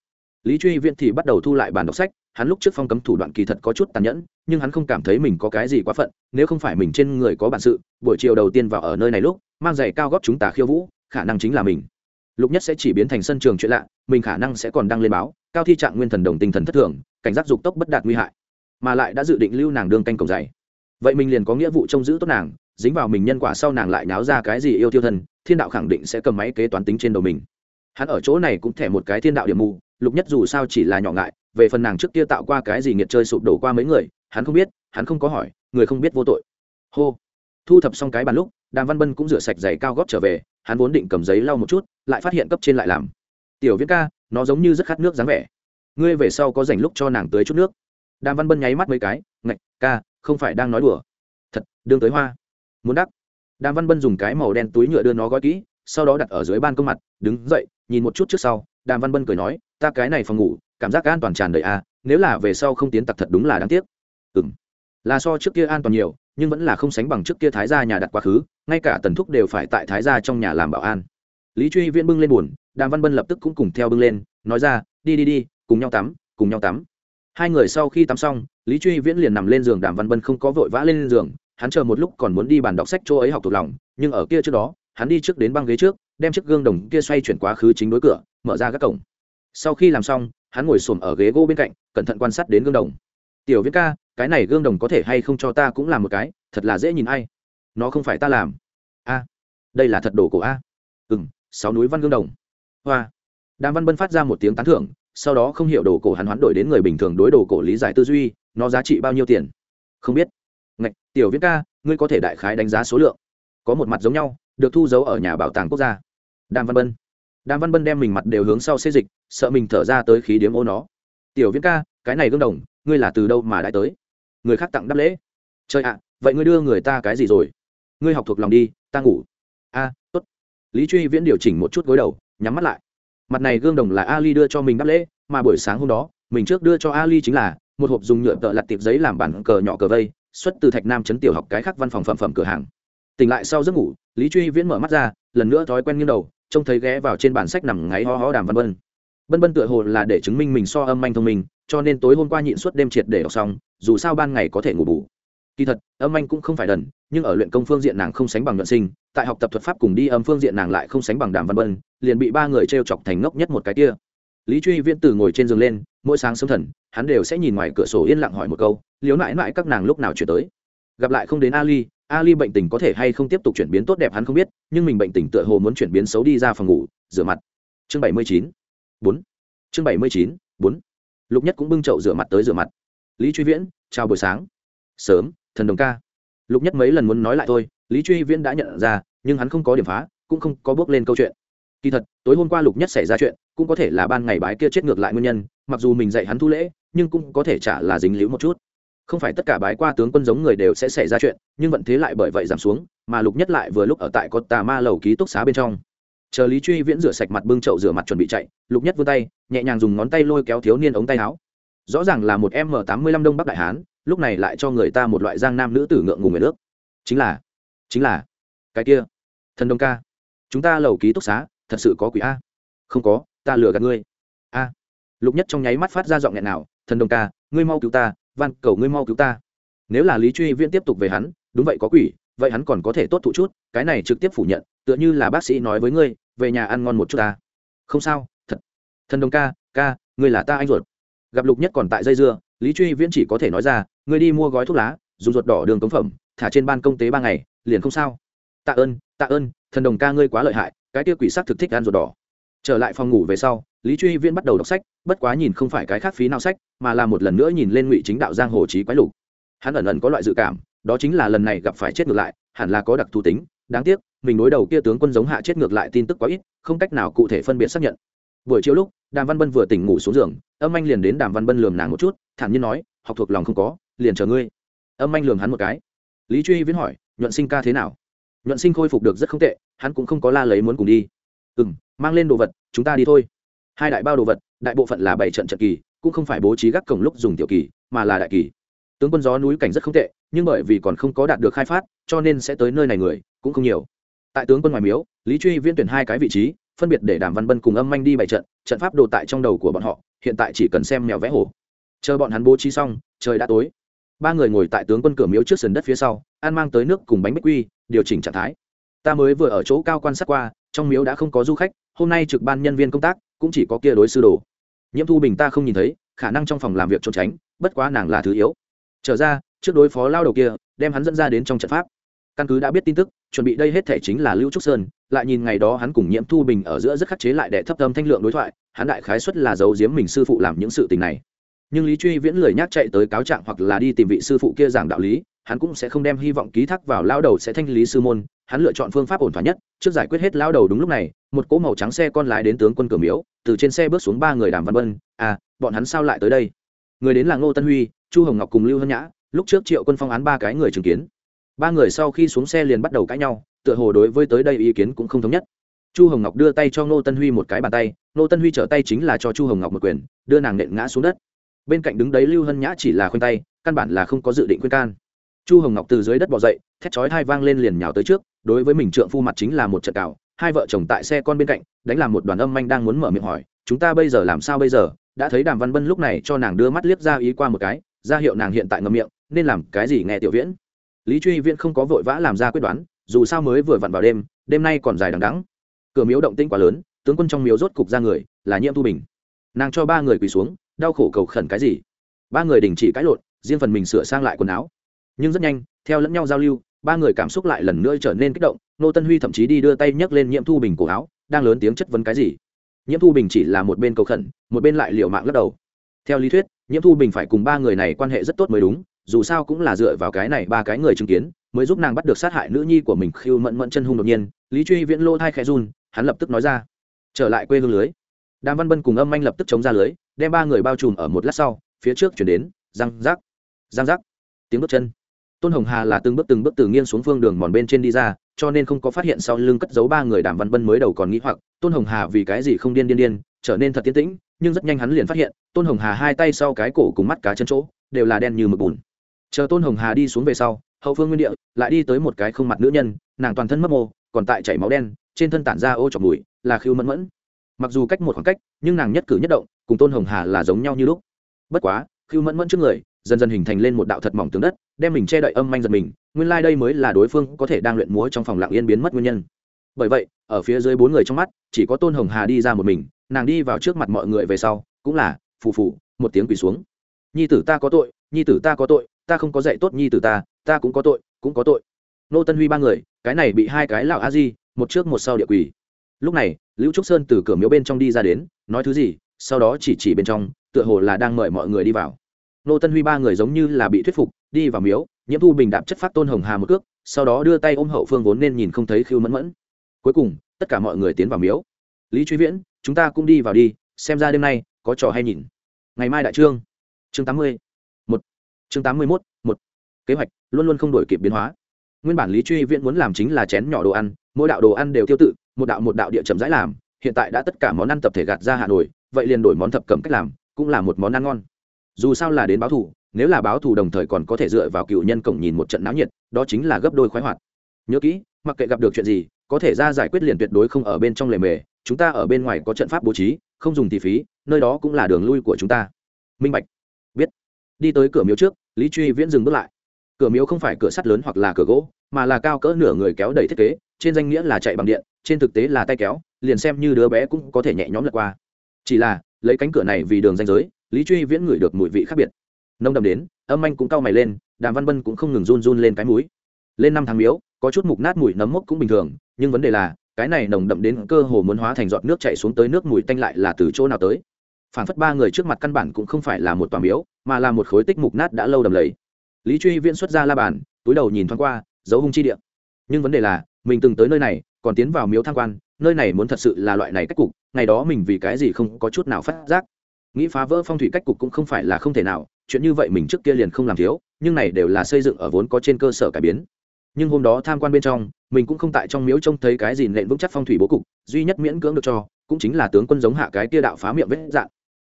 Lý truy viện thì bắt đầu thu lại bản đọc sách, hắn lúc trước phong cấm thủ đoạn kỳ thật có chút tàn nhẫn, nhưng hắn không cảm thấy mình có cái gì quá phận, nếu không phải mình trên người có bản sự, buổi chiều đầu tiên vào ở nơi này lúc, mang giày cao góp chúng ta khiêu vũ, khả năng chính là mình. Lục nhất sẽ chỉ biến thành sân trường chuyện lạ, mình khả năng sẽ còn đăng lên báo cao thi trạng nguyên thần đồng tinh thần thất thường, cảnh giác dục tốc bất đạt nguy hại, mà lại đã dự định lưu nàng đương canh cổng dày. Vậy mình liền có nghĩa vụ trông giữ tốt nàng, dính vào mình nhân quả sau nàng lại náo ra cái gì yêu tiêu thân thiên đạo khẳng định sẽ cầm máy kế toán tính trên đầu mình. Hắn ở chỗ này cũng thẻ một cái thiên đạo điểm mù, lục nhất dù sao chỉ là nhỏ ngại, về phần nàng trước kia tạo qua cái gì nghiệt chơi sụp đổ qua mấy người, hắn không biết, hắn không có hỏi, người không biết vô tội. Hô. Thu thập xong cái bàn lúc, đàm văn bân cũng rửa sạch giày cao gót trở về, hắn vốn định cầm giấy lau một chút, lại phát hiện cấp trên lại làm. Tiểu viễn ca nó giống như rất khát nước dáng vẻ. Ngươi về sau có dành lúc cho nàng tới chút nước. Đàm văn bân nháy mắt mấy cái ngạch ca không phải đang nói đùa. Thật đương tới hoa. Muốn đắc. Đàm văn bân dùng cái màu đen túi nhựa đưa nó gói kỹ sau đó đặt ở dưới ban công mặt đứng dậy nhìn một chút trước sau đàm văn bân cười nói ta cái này phòng ngủ cảm giác an toàn tràn đầy a à, nếu là về sau không tiến tặc thật đúng là đáng tiếc. Ừ m là so trước kia an toàn nhiều nhưng vẫn là không sánh bằng trước kia thái gia nhà đặt quá khứ ngay cả tần thúc đều phải tại thái gia trong nhà làm bảo an. Lý truy viễn bưng lên b đàm văn bân lập tức cũng cùng theo bưng lên, nói ra, đi đi đi, cùng nhau tắm, cùng nhau tắm. Hai người sau khi tắm xong, lý truy viễn liền nằm lên giường, đàm văn bân không có vội vã lên giường, hắn chờ một lúc còn muốn đi bàn đọc sách chỗ ấy học thuộc lòng, nhưng ở kia trước đó, hắn đi trước đến băng ghế trước, đem chiếc gương đồng kia xoay chuyển quá khứ chính đối cửa, mở ra các cổng. Sau khi làm xong, hắn ngồi xổm ở ghế gỗ bên cạnh, cẩn thận quan sát đến gương đồng. Tiểu viễn ca, cái này gương đồng có thể hay không cho ta cũng làm một cái, thật là dễ nhìn ai. Nó không phải ta làm. A, đây là thật đồ cổ a. Ừ m sáu núi văn gương đồng hoa. Đàm văn bân phát ra một tiếng tán thưởng sau đó không hiểu đồ cổ hắn hoán đổi đến người bình thường đối đồ cổ lý giải tư duy nó giá trị bao nhiêu tiền? Không biết. Ngạch tiểu viễn ca ngươi có thể đại khái đánh giá số lượng. Có một mặt giống nhau được thu giấu ở nhà bảo tàng quốc gia. Đàm văn bân. Đàm văn bân đem mình mặt đều hướng sau xê dịch sợ mình thở ra tới khí điếm ô nó. Tiểu viễn ca cái này gương đồng ngươi là từ đâu mà đã tới? Người khác tặng đáp lễ. Trời ạ vậy ngươi đưa người ta cái gì rồi? Ngươi học thuộc lòng đi ta ngủ. A à, tốt. Lý truy viễn điều chỉnh một chút gối đầu nhắm mắt lại. Mặt này gương đồng là ali đưa cho mình đáp lễ, mà buổi sáng hôm đó, mình trước đưa cho ali chính là một hộp dùng nhựa tợ lặt tiệp giấy làm bản cờ nhỏ cờ vây, xuất từ thạch nam chấn tiểu học cái khác văn phòng phẩm phẩm cửa hàng. Tỉnh lại sau giấc ngủ, lý truy viễn mở mắt ra, lần nữa thói quen nghiêng đầu, trông thấy ghé vào trên bản sách nằm ngáy ho ho đàm văn bân bân bân tựa hồ là để chứng minh mình so âm anh thông minh, cho nên tối hôm qua nhịn suốt đêm triệt để đọc xong, dù sao ban ngày có thể ngủ bù kỳ thật, âm anh cũng không phải đần, nhưng ở luyện công phương diện nàng không sánh bằng nhuận sinh, tại học tập thuật pháp cùng đi âm phương diện nàng lại không sánh bằng đàm văn bân, liền bị ba người t r e o chọc thành ngốc nhất một cái kia. Lý truy viễn từ ngồi trên giường lên, mỗi sáng sớm thần, hắn đều sẽ nhìn ngoài cửa sổ yên lặng hỏi một câu, liếu nại mãi các nàng lúc nào chuyển tới? Gặp lại không đến ali ali bệnh tình có thể hay không tiếp tục chuyển biến tốt đẹp hắn không biết, nhưng mình bệnh tình tựa hồ muốn chuyển biến xấu đi ra phòng ngủ, rửa mặt. Chương bảy mươi chín, bốn. Chương bảy mươi chín, bốn. Lục nhất cũng bưng chậu rửa mặt tới rửa mặt. Lý truy viễn, chào buổi sáng. Sớm thần đồng ca. Lục nhất mấy lần muốn nói lại thôi, lý truy viễn đã nhận ra, nhưng hắn không có điểm phá, cũng không có bước lên câu chuyện. Kỳ thật, tối hôm qua lục nhất xảy ra chuyện, cũng có thể là ban ngày bái kia chết ngược lại nguyên nhân, mặc dù mình dạy hắn thu lễ, nhưng cũng có thể trả là dính líu một chút. Không phải tất cả bái qua tướng quân giống người đều sẽ xảy ra chuyện, nhưng vận thế lại bởi vậy giảm xuống, mà lục nhất lại vừa lúc ở tại có tà ma lầu ký túc xá bên trong. Chờ lý truy viễn rửa sạch mặt bưng chậu rửa mặt chuẩn bị chạy, lục nhất vươn tay, nhẹ nhàng dùng ngón tay lôi kéo thiếu niên ống tay áo. Rõ ràng là một m tám mươi lăm đông bắc đại hán lúc này lại cho người ta một loại giang nam nữ tử ngượng ngùng người nước chính là chính là, cái kia, thần đông ca, chúng ta lầu ký túc xá, thật sự có quỷ a. Không có, ta lừa gạt ngươi. A. Lục nhất trong nháy mắt phát ra giọng nghẹn nào, thần đồng ca, ngươi mau cứu ta, van cầu ngươi mau cứu ta. Nếu là lý truy viễn tiếp tục về hắn, đúng vậy có quỷ, vậy hắn còn có thể tốt thụ chút, cái này trực tiếp phủ nhận, tựa như là bác sĩ nói với ngươi, về nhà ăn ngon một chút ta. Không sao, thật. Thần đồng ca ca, ngươi là ta anh ruột. Gặp lục nhất còn tại dây dưa lý truy viễn chỉ có thể nói ra, ngươi đi mua gói thuốc lá, dùng ruột đỏ đường cống phẩm, thả trên ban công tế ba ngày, liền không sao. Tạ ơn tạ ơn, thần đồng ca ngươi quá lợi hại, cái kia quỷ sắc thực thích ăn ruột đỏ. Trở lại phòng ngủ về sau, lý truy viễn bắt đầu đọc sách, bất quá nhìn không phải cái khác phí nào sách, mà là một lần nữa nhìn lên ngụy chính đạo giang hồ trí quái lục. Hắn ẩn ẩn có loại dự cảm, đó chính là lần này gặp phải chết ngược lại, hẳn là có đặc thù tính, đáng tiếc, mình đối đầu kia tướng quân giống hạ chết ngược lại tin tức quá ít, không cách nào cụ thể phân biệt xác nhận buổi chiều lúc, đàm văn bân vừa tỉnh ngủ xuống giường, âm anh liền đến đàm văn bân lườm nàng một chút, thản nhiên nói, học thuộc lòng không có, liền chờ ngươi. Âm anh lườm hắn một cái. Lý truy viễn hỏi, nhuận sinh ca thế nào? Nhuận sinh khôi phục được rất không tệ, hắn cũng không có la lấy muốn cùng đi. Ừ m mang lên đồ vật, chúng ta đi thôi. Hai đại bao đồ vật, đại bộ phận là bảy trận trận kỳ, cũng không phải bố trí gác cổng lúc dùng tiểu kỳ, mà là đại kỳ. Tướng quân gió núi cảnh rất không tệ, nhưng bởi vì còn không có đạt được khai phát, cho nên sẽ tới nơi này người, cũng không nhiều. Tại tướng quân ngoài miếu, lý truy viễn tuyển hai cái vị trí phân biệt để đàm văn bân cùng âm manh đi bày trận trận pháp đồ tại trong đầu của bọn họ, hiện tại chỉ cần xem mèo vẽ hổ. Chờ bọn hắn bố trí xong, trời đã tối. Ba người ngồi tại tướng quân cửa miếu trước sườn đất phía sau An mang tới nước cùng bánh bích quy, điều chỉnh trạng thái. Ta mới vừa ở chỗ cao quan sát qua, trong miếu đã không có du khách, hôm nay trực ban nhân viên công tác, cũng chỉ có kia đối sư đồ. Nhiễm thu bình ta không nhìn thấy, khả năng trong phòng làm việc trốn tránh, bất quá nàng là thứ yếu. Trở ra, trước đối phó lao đầu kia, đem hắn dẫn ra đến trong trận pháp căn cứ đã biết tin tức, chuẩn bị đây hết thể chính là lưu trúc sơn, lại nhìn ngày đó hắn cùng nhiễm thu bình ở giữa rất khắc chế lại để thấp tâm thanh lượng đối thoại, hắn đại khái xuất là giấu giếm mình sư phụ làm những sự tình này. Nhưng lý truy viễn lười nhác chạy tới cáo trạng hoặc là đi tìm vị sư phụ kia giảng đạo lý, hắn cũng sẽ không đem hy vọng ký thác vào lao đầu sẽ thanh lý sư môn, hắn lựa chọn phương pháp ổn thỏa nhất, trước giải quyết hết lao đầu đúng lúc này, một cỗ màu trắng xe con lái đến tướng quân cửa miếu, từ trên xe bước xuống ba người đàm văn vân à bọn hắn sao lại tới đây? Người đến là ngô tân huy, chu hồng ngọc cùng lưu hân nhã, lúc trước triệu quân phong án ba cái người chứng kiến ba người sau khi xuống xe liền bắt đầu cãi nhau, tựa hồ đối với tới đây ý kiến cũng không thống nhất. Chu hồng ngọc đưa tay cho ngô tân huy một cái bàn tay, ngô tân huy trở tay chính là cho chu hồng ngọc một quyền, đưa nàng nện ngã xuống đất. Bên cạnh đứng đấy lưu hân nhã chỉ là khoanh tay, căn bản là không có dự định khuyên can. Chu hồng ngọc từ dưới đất bỏ dậy, thét chói thai vang lên liền nhào tới trước, đối với mình trượng phu mặt chính là một trận cào, hai vợ chồng tại xe con bên cạnh, đánh làm một đoàn âm anh đang muốn mở miệng hỏi, chúng ta bây giờ làm sao bây giờ? Đã thấy đàm văn bân lúc này cho nàng đưa mắt liếc ra ý qua một cái, ra hiệu nàng hiện tại ngậm miệng, nên làm cái gì nghe tiểu viễn? Lý truy viễn không có vội vã làm ra quyết đoán, dù sao mới vừa vặn vào đêm đêm nay còn dài đằng đắng cửa miếu động tĩnh quá lớn, tướng quân trong miếu rốt cục ra người, là nhiễm thu bình. Nàng cho ba người quỳ xuống, đau khổ cầu khẩn cái gì? Ba người đình chỉ cãi lộn, riêng phần mình sửa sang lại quần áo. Nhưng rất nhanh, theo lẫn nhau giao lưu, ba người cảm xúc lại lần nữa trở nên kích động, nô tân huy thậm chí đi đưa tay nhấc lên nhiễm thu bình cổ áo, đang lớn tiếng chất vấn cái gì? Nhiễm thu bình chỉ là một bên cầu khẩn, một bên lại liệu mạng lắc đầu. Theo lý thuyết, nhiễm thu bình phải cùng ba người này quan hệ rất tốt mới đúng dù sao cũng là dựa vào cái này ba cái người chứng kiến, mới giúp nàng bắt được sát hại nữ nhi của mình khiêu mẫn mẫn chân hung đột nhiên, lý truy viễn lô thai khẽ run, hắn lập tức nói ra. Trở lại quê hương lưới. Đàm văn bân cùng âm anh lập tức chống ra lưới, đem ba người bao trùm ở một lát sau, phía trước chuyển đến, răng rác răng rác tiếng bước chân. Tôn hồng hà là từng bước từng bước từ nghiêng xuống phương đường mòn bên trên đi ra, cho nên không có phát hiện sau lưng cất giấu ba người đàm văn bân mới đầu còn nghĩ hoặc, tôn hồng hà vì cái gì không điên điên điên, trở nên thật tiến tĩnh, nhưng rất nhanh hắn liền phát hiện, tôn hồng hà hai tay sau cái cổ cùng mắt cá chân chỗ, đều là đen như mực bùn chờ tôn hồng hà đi xuống về sau, hậu phương nguyên địa, lại đi tới một cái không mặt nữ nhân, nàng toàn thân mất mô, còn tại chảy máu đen, trên thân tản ra ô chọc mùi, là khiêu mẫn mẫn. Mặc dù cách một khoảng cách, nhưng nàng nhất cử nhất động, cùng tôn hồng hà là giống nhau như lúc. Bất quá, khiêu mẫn mẫn trước người, dần dần hình thành lên một đạo thật mỏng tướng đất, đem mình che đậy âm manh giật mình, nguyên lai、like、đây mới là đối phương có thể đang luyện múa trong phòng lặng yên biến mất nguyên nhân. Bởi vậy, ở phía dưới bốn người trong mắt, chỉ có tôn hồng hà đi ra một mình, nàng đi vào trước mặt mọi người về sau, cũng là phù phù, một tiếng quỳ xuống. Nhi tử ta có tội, nhi tử ta có tội ta không có dạy tốt nhi tử ta ta cũng có tội, cũng có tội. Nô tân huy ba người, cái này bị hai cái lão a di, một trước một sau địa quỳ. Lúc này, lưu trúc sơn từ cửa miếu bên trong đi ra đến, nói thứ gì, sau đó chỉ chỉ bên trong, tựa hồ là đang mời mọi người đi vào. Nô tân huy ba người giống như là bị thuyết phục, đi vào miếu, nhiễm thu bình đạp chất phát tôn hồng hà một cước, sau đó đưa tay ôm hậu phương vốn nên nhìn không thấy khiêu mẫn mẫn. Cuối cùng, tất cả mọi người tiến vào miếu. Lý truy viễn, chúng ta cũng đi vào đi, xem ra đêm nay, có trò hay nhìn. Ngày mai đại trương. Chương tám mươi chương tám mươi mốt, một. Kế hoạch, luôn luôn không đổi kịp biến hóa. Nguyên bản lý truy viễn muốn làm chính là chén nhỏ đồ ăn, mỗi đạo đồ ăn đều tiêu tự, một đạo một đạo địa chậm rãi làm, hiện tại đã tất cả món ăn tập thể gạt ra hà nội vậy liền đổi món thập cẩm cách làm, cũng là một món ăn ngon. Dù sao là đến báo thù, nếu là báo thù đồng thời còn có thể dựa vào cựu nhân cổng nhìn một trận náo nhiệt, đó chính là gấp đôi khoái hoạt. Nhớ kỹ, mặc kệ gặp được chuyện gì, có thể ra giải quyết liền tuyệt đối không ở bên trong lề mề, chúng ta ở bên ngoài có trận pháp bố trí, không dùng tỷ phí, nơi đó cũng là đường lui của chúng ta. Minh bạch. Biết. Đi tới cửa miếu trước lý truy viễn dừng bước lại. Cửa miếu không phải cửa sắt lớn hoặc là cửa gỗ, mà là cao cỡ nửa người kéo đầy thiết kế, trên danh nghĩa là chạy bằng điện, trên thực tế là tay kéo, liền xem như đứa bé cũng có thể nhẹ nhõm lật qua. Chỉ là, lấy cánh cửa này vì đường danh giới, lý truy viễn ngửi được mùi vị khác biệt. Nông đậm đến, âm anh cũng cau mày lên, đàm văn bân cũng không ngừng run run lên cái mũi. Lên năm tháng miếu, có chút mục nát mùi nấm mốc cũng bình thường, nhưng vấn đề là, cái này nồng đậm đến cơ hồ muốn hóa thành giọt nước chảy xuống tới nước mùi tanh lại là từ chỗ nào tới phản phất ba người trước mặt căn bản cũng không phải là một tòa miếu, mà là một khối tích mục nát đã lâu đầm lầy. Lý truy viễn xuất ra la bàn, túi đầu nhìn thoáng qua, dấu hung chi địa. Nhưng vấn đề là, mình từng tới nơi này, còn tiến vào miếu tham quan, nơi này muốn thật sự là loại này cách cục, ngày đó mình vì cái gì không có chút nào phát giác. Nghĩ phá vỡ phong thủy cách cục cũng không phải là không thể nào, chuyện như vậy mình trước kia liền không làm thiếu, nhưng này đều là xây dựng ở vốn có trên cơ sở cải biến. Nhưng hôm đó tham quan bên trong, mình cũng không tại trong miếu trông thấy cái gì nện vững chắc phong thủy bố cục, duy nhất miễn cưỡng được cho, cũng chính là tướng quân giống hạ cái kia đạo phá miệng vết dạng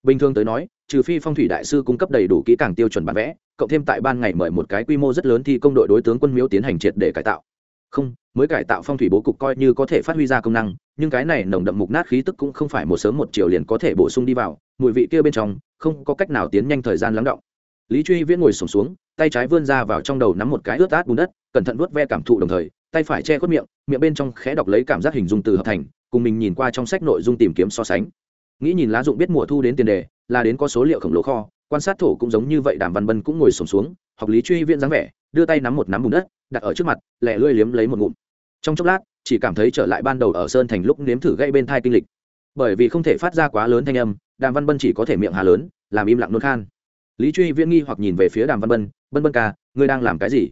bình thường tới nói trừ phi phong thủy đại sư cung cấp đầy đủ kỹ càng tiêu chuẩn bản vẽ cộng thêm tại ban ngày mời một cái quy mô rất lớn thì công đội đối tướng quân miếu tiến hành triệt để cải tạo. Không mới cải tạo phong thủy bố cục coi như có thể phát huy ra công năng nhưng cái này nồng đậm mục nát khí tức cũng không phải một sớm một chiều liền có thể bổ sung đi vào mùi vị kia bên trong không có cách nào tiến nhanh thời gian lắng động. Lý truy viễn ngồi sổm xuống, xuống tay trái vươn ra vào trong đầu nắm một cái ướt át bùn đất cẩn thận vuốt ve cảm thụ đồng thời tay phải che khuất miệng miệng bên trong khẽ đọc lấy cảm giác hình dung từ hợp thành cùng mình nhìn qua trong sách nội dung tìm kiếm so sánh nghĩ nhìn lá dụng biết mùa thu đến tiền đề là đến có số liệu khổng lồ kho quan sát thổ cũng giống như vậy đàm văn bân cũng ngồi sổm xuống, xuống học lý truy viễn dáng vẻ đưa tay nắm một nắm bùn đất đặt ở trước mặt lẹ lưỡi liếm lấy một ngụm. Trong chốc lát chỉ cảm thấy trở lại ban đầu ở sơn thành lúc nếm thử gây bên thai kinh lịch. Bởi vì không thể phát ra quá lớn thanh âm đàm văn bân chỉ có thể miệng hà lớn làm im lặng nôn khan. Lý truy viễn nghi hoặc nhìn về phía đàm văn bân bân bân ca ngươi đang làm cái gì?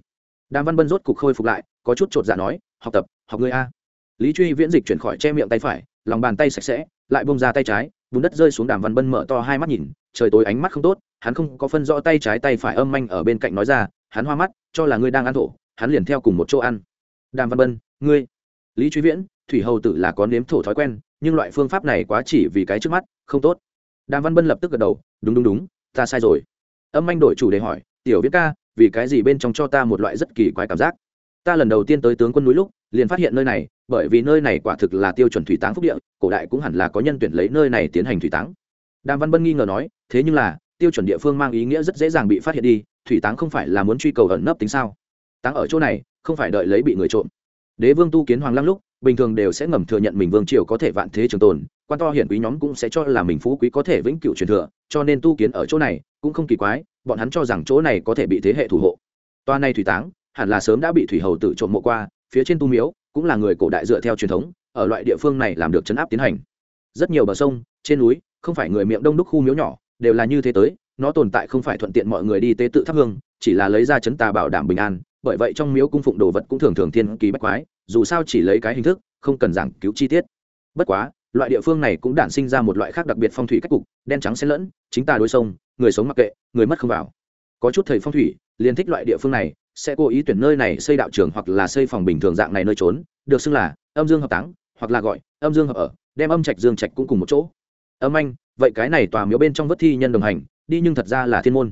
Đàm văn bân rốt cục khôi phục lại có chút chột dạ nói học tập học ngươi a. Lý truy viễn dịch chuyển khỏi che miệng tay phải lòng bàn tay sạch sẽ lại bông ra tay trái, bùn đất rơi xuống đàm văn bân mở to hai mắt nhìn, trời tối ánh mắt không tốt, hắn không có phân rõ tay trái tay phải âm manh ở bên cạnh nói ra, hắn hoa mắt, cho là ngươi đang ăn thổ, hắn liền theo cùng một chỗ ăn. Đàm văn bân, ngươi, lý truy viễn, thủy hầu tử là có nếm thổ thói quen, nhưng loại phương pháp này quá chỉ vì cái trước mắt, không tốt. Đàm văn bân lập tức gật đầu, đúng đúng đúng, ta sai rồi. Âm anh đổi chủ đề hỏi, tiểu viết ca, vì cái gì bên trong cho ta một loại rất kỳ quái cảm giác? Ta lần đầu tiên tới tướng quân núi lúc liền phát hiện nơi này, bởi vì nơi này quả thực là tiêu chuẩn thủy táng phúc địa, cổ đại cũng hẳn là có nhân tuyển lấy nơi này tiến hành thủy táng. Đàm văn bân nghi ngờ nói, thế nhưng là, tiêu chuẩn địa phương mang ý nghĩa rất dễ dàng bị phát hiện đi, thủy táng không phải là muốn truy cầu ẩn nấp tính sao? Táng ở chỗ này, không phải đợi lấy bị người trộm. Đế vương tu kiến hoàng lăng lúc, bình thường đều sẽ ngầm thừa nhận mình vương triều có thể vạn thế trường tồn, quan to hiển quý nhóm cũng sẽ cho là mình phú quý có thể vĩnh cửu truyền thừa, cho nên tu kiến ở chỗ này cũng không kỳ quái, bọn hắn cho rằng chỗ này có thể bị thế hệ thủ hộ. Toa này thủy táng, hẳn là sớm đã bị thủy hầu tự trộm mộ qua phía trên tu miếu cũng là người cổ đại dựa theo truyền thống, ở loại địa phương này làm được chấn áp tiến hành. Rất nhiều bờ sông, trên núi, không phải người miệng đông đúc khu miếu nhỏ, đều là như thế tới, nó tồn tại không phải thuận tiện mọi người đi tế tự thắp hương, chỉ là lấy ra chấn tà bảo đảm bình an, bởi vậy trong miếu cung phụng đồ vật cũng thường thường thiên kỳ bách quái, dù sao chỉ lấy cái hình thức, không cần giảng cứu chi tiết. Bất quá, loại địa phương này cũng đản sinh ra một loại khác đặc biệt phong thủy cách cục, đen trắng xen lẫn, chính tà đối sông, người sống mặc kệ, người mất không vào. Có chút thầy phong thủy, liền thích loại địa phương này sẽ cố ý tuyển nơi này xây đạo trường hoặc là xây phòng bình thường dạng này nơi trốn, được xưng là âm dương hợp táng, hoặc là gọi âm dương hợp ở, đem âm trạch dương trạch cũng cùng một chỗ. Âm anh, vậy cái này tòa miếu bên trong vất thi nhân đồng hành, đi nhưng thật ra là thiên môn.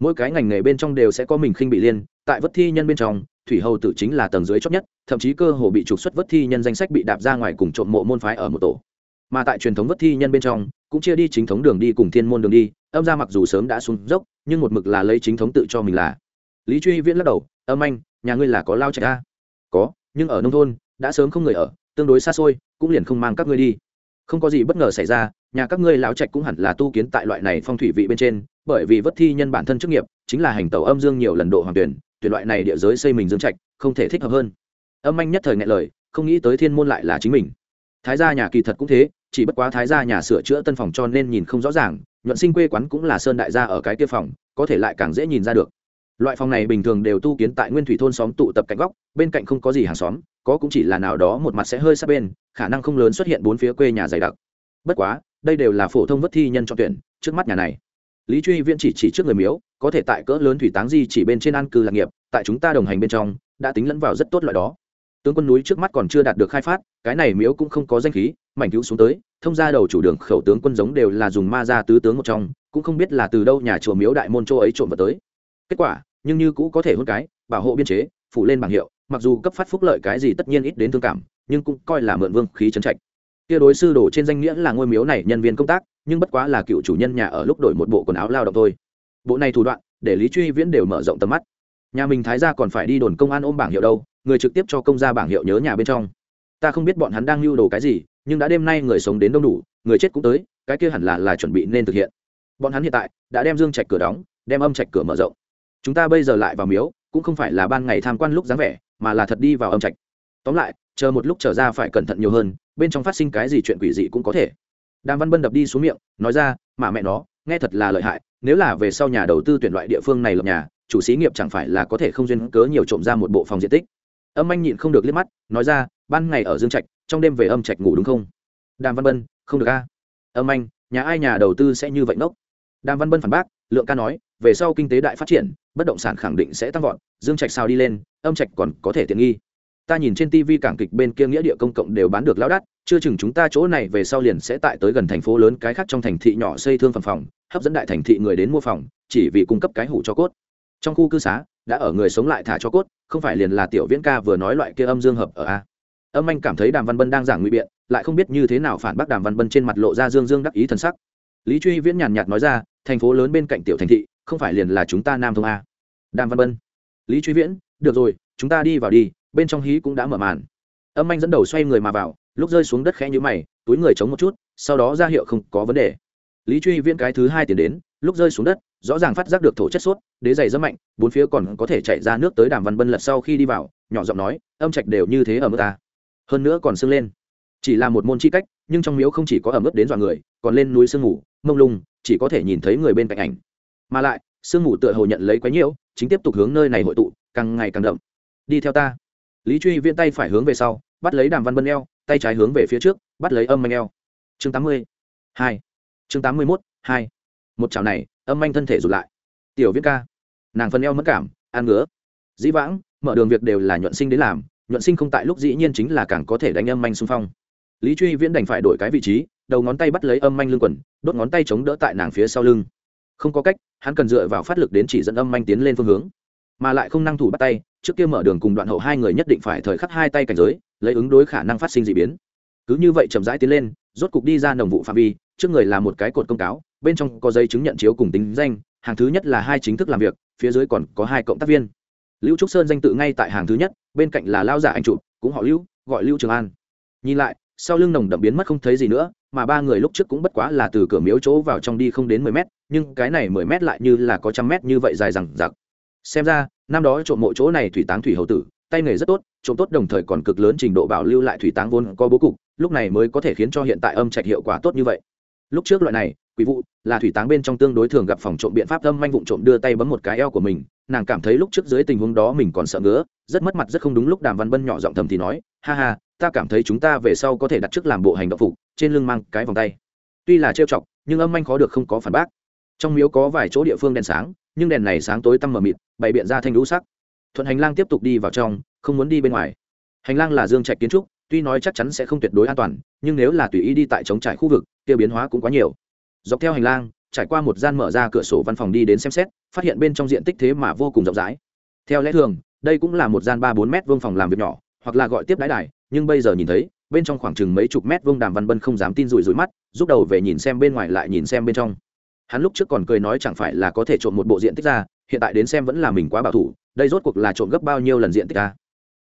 Mỗi cái ngành nghề bên trong đều sẽ có mình khinh bị liên, tại vất thi nhân bên trong, thủy hầu tự chính là tầng dưới chót nhất, thậm chí cơ hồ bị trục xuất vất thi nhân danh sách bị đạp ra ngoài cùng trộm mộ môn phái ở một tổ. Mà tại truyền thống vất thi nhân bên trong, cũng chia đi chính thống đường đi cùng thiên môn đường đi, âm ra mặc dù sớm đã xuống dốc, nhưng một mực là lấy chính thống tự cho mình là lý truy viễn lắc đầu, âm anh, nhà ngươi là có lao trạch a có, nhưng ở nông thôn, đã sớm không người ở, tương đối xa xôi, cũng liền không mang các ngươi đi. Không có gì bất ngờ xảy ra, nhà các ngươi lão trạch cũng hẳn là tu kiến tại loại này phong thủy vị bên trên, bởi vì vất thi nhân bản thân chức nghiệp, chính là hành tàu âm dương nhiều lần độ hoàng tuyển tuyển loại này địa giới xây mình dương trạch, không thể thích hợp hơn. Âm anh nhất thời ngại lời, không nghĩ tới thiên môn lại là chính mình. Thái gia nhà kỳ thật cũng thế, chỉ bất quá thái gia nhà sửa chữa tân phòng cho nên nhìn không rõ ràng, nhuận sinh quê quán cũng là sơn đại gia ở cái kia phòng, có thể lại càng dễ nhìn ra được loại phòng này bình thường đều tu kiến tại nguyên thủy thôn xóm tụ tập cạnh góc, bên cạnh không có gì hàng xóm, có cũng chỉ là nào đó một mặt sẽ hơi sát bên, khả năng không lớn xuất hiện bốn phía quê nhà dày đặc. Bất quá, đây đều là phổ thông vất thi nhân chọn tuyển, trước mắt nhà này. Lý truy viễn chỉ chỉ trước người miếu, có thể tại cỡ lớn thủy táng di chỉ bên trên an cư lạc nghiệp, tại chúng ta đồng hành bên trong, đã tính lẫn vào rất tốt loại đó. Tướng quân núi trước mắt còn chưa đạt được khai phát, cái này miếu cũng không có danh khí, mảnh cứu xuống tới, thông ra đầu chủ đường khẩu tướng quân giống đều là dùng ma ra tứ tướng một trong, cũng không biết là từ đâu nhà chùa miếu đại môn châu ấy trộm vào tới. Kết quả nhưng như cũ có thể hôn cái, bảo hộ biên chế phụ lên bảng hiệu, mặc dù cấp phát phúc lợi cái gì tất nhiên ít đến thương cảm, nhưng cũng coi là mượn vương khí trấn trạch. Kia đối sư đồ trên danh nghĩa là ngôi miếu này nhân viên công tác, nhưng bất quá là cựu chủ nhân nhà ở lúc đổi một bộ quần áo lao động thôi. Bộ này thủ đoạn, để lý truy viễn đều mở rộng tầm mắt. Nhà mình thái ra còn phải đi đồn công an ôm bảng hiệu đâu, người trực tiếp cho công ra bảng hiệu nhớ nhà bên trong. Ta không biết bọn hắn đang lưu đồ cái gì, nhưng đã đêm nay người sống đến đông đủ, người chết cũng tới, cái kia hẳn là là chuẩn bị nên thực hiện. Bọn hắn hiện tại đã đem dương trạch cửa đóng, đem âm trạch cửa mở rộng chúng ta bây giờ lại vào miếu, cũng không phải là ban ngày tham quan lúc dáng vẻ, mà là thật đi vào âm trạch. Tóm lại, chờ một lúc trở ra phải cẩn thận nhiều hơn, bên trong phát sinh cái gì chuyện quỷ dị cũng có thể. Đàm văn bân đập đi xuống miệng, nói ra, mà mẹ nó, nghe thật là lợi hại, nếu là về sau nhà đầu tư tuyển loại địa phương này lập nhà, chủ xí nghiệp chẳng phải là có thể không duyên cớ nhiều trộm ra một bộ phòng diện tích. Âm anh nhịn không được liếc mắt, nói ra, ban ngày ở dương trạch, trong đêm về âm trạch ngủ đúng không? Đàm văn bân, không được a. Âm anh, nhà ai nhà đầu tư sẽ như vậy ngốc? Đàm văn bân phản bác, lượng ca nói về sau kinh tế đại phát triển, bất động sản khẳng định sẽ tăng vọt, dương trạch sao đi lên, âm trạch còn có thể tiện nghi. Ta nhìn trên tv cảng kịch bên kia nghĩa địa công cộng đều bán được lao đắt, chưa chừng chúng ta chỗ này về sau liền sẽ tại tới gần thành phố lớn cái khác trong thành thị nhỏ xây thương phần phòng, hấp dẫn đại thành thị người đến mua phòng, chỉ vì cung cấp cái hủ cho cốt. Trong khu cư xá, đã ở người sống lại thả cho cốt, không phải liền là tiểu viễn ca vừa nói loại kia âm dương hợp ở a. Âm anh cảm thấy đàm văn bân đang giảng nguy biện, lại không biết như thế nào phản bác đàm văn bân trên mặt lộ ra dương dương đắc ý thần sắc. Lý truy viễn nhàn nhạt nói ra, thành phố lớn bên cạnh tiểu thành thị không phải liền là chúng ta nam thông a. Đàm văn bân. Lý truy viễn, được rồi, chúng ta đi vào đi, bên trong hí cũng đã mở màn. Âm anh dẫn đầu xoay người mà vào, lúc rơi xuống đất khẽ nhũ mày, túi người chống một chút, sau đó ra hiệu không có vấn đề. Lý truy viễn cái thứ hai tiến đến, lúc rơi xuống đất, rõ ràng phát giác được thổ chất sốt, đế dày rất mạnh, bốn phía còn có thể chạy ra nước tới đàm văn bân lật sau khi đi vào, nhỏ giọng nói, âm trạch đều như thế ở mức ta hơn nữa còn sưng lên. Chỉ là một môn chi cách, nhưng trong miếu không chỉ có ẩm ướt đến dọa người, còn lên núi sương ngủ mông lung, chỉ có thể nhìn thấy người bên cạnh ảnh mà lại, sương mù tựa hồ nhận lấy quái nhiễu, chính tiếp tục hướng nơi này hội tụ, càng ngày càng đậm. Đi theo ta. Lý truy viễn tay phải hướng về sau, bắt lấy đàm văn bân eo, tay trái hướng về phía trước, bắt lấy âm anh eo. Chương tám mươi hai. Chương tám mươi mốt, hai. Một chảo này, âm anh thân thể rụt lại. Tiểu viễn ca. Nàng phân eo mất cảm an ngứa. Dĩ vãng, mở đường việc đều là nhuận sinh đến làm, nhuận sinh không tại lúc dĩ nhiên chính là càng có thể đánh âm anh xung phong. Lý truy viễn đành phải đổi cái vị trí, đầu ngón tay bắt lấy âm anh lưng quần, đốt ngón tay chống đỡ tại nàng phía sau lưng không có cách, hắn cần dựa vào phát lực đến chỉ dẫn âm manh tiến lên phương hướng, mà lại không năng thủ bắt tay, trước kia mở đường cùng đoạn hậu hai người nhất định phải thời khắc hai tay cảnh giới, lấy ứng đối khả năng phát sinh d ị biến. Cứ như vậy chậm rãi tiến lên, rốt cục đi ra nồng vụ phạm vi, trước người là một cái cột công cáo, bên trong có giấy chứng nhận chiếu cùng tính danh, hàng thứ nhất là hai chính thức làm việc, phía dưới còn có hai cộng tác viên. Lưu trúc sơn danh tự ngay tại hàng thứ nhất, bên cạnh là lao giả anh trụ, cũng họ lưu, gọi lưu trường an. Nhìn lại sau lưng nồng đậm biến mất không thấy gì nữa, mà ba người lúc trước cũng bất quá là từ cửa miếu chỗ vào trong đi không đến mười mét, nhưng cái này mười mét lại như là có trăm mét như vậy dài rằng giặc xem ra, năm đó trộm mộ chỗ này thủy táng thủy hậu tử, tay nghề rất tốt, trộm tốt đồng thời còn cực lớn trình độ bảo lưu lại thủy táng vốn có bố cục, lúc này mới có thể khiến cho hiện tại âm trạch hiệu quả tốt như vậy. Lúc trước loại này quý vụ, là thủy táng bên trong tương đối thường gặp phòng trộm biện pháp âm manh vụ trộm đưa tay bấm một cái eo của mình, nàng cảm thấy lúc trước dưới tình huống đó mình còn sợ ngứa, rất mất mặt rất không đúng lúc đàm văn bân nhỏ giọng thầm thì nói, ha ha ta cảm thấy chúng ta về sau có thể đặt trước làm bộ hành động phục, trên lưng mang cái vòng tay. Tuy là trêu chọc, nhưng âm anh khó được không có phản bác. Trong miếu có vài chỗ địa phương đèn sáng, nhưng đèn này sáng tối tăm mờ mịt, bày biện ra thanh lũ sắc. Thuận hành lang tiếp tục đi vào trong, không muốn đi bên ngoài. Hành lang là dương trạch kiến trúc, tuy nói chắc chắn sẽ không tuyệt đối an toàn, nhưng nếu là tùy ý đi tại chống trải khu vực, kia biến hóa cũng quá nhiều. Dọc theo hành lang, trải qua một gian mở ra cửa sổ văn phòng đi đến xem xét, phát hiện bên trong diện tích thế mà vô cùng rộng rãi. Theo lẽ thường, đây cũng là một gian ba bốn m vương phòng làm việc nhỏ hoặc là gọi tiếp đái đài, nhưng bây giờ nhìn thấy, bên trong khoảng chừng mấy chục mét vương đàm văn bân không dám tin rủi rủi mắt, rút đầu về nhìn xem bên ngoài lại nhìn xem bên trong. Hắn lúc trước còn cười nói chẳng phải là có thể trộm một bộ diện tích ra, hiện tại đến xem vẫn là mình quá bảo thủ, đây rốt cuộc là trộm gấp bao nhiêu lần diện tích ra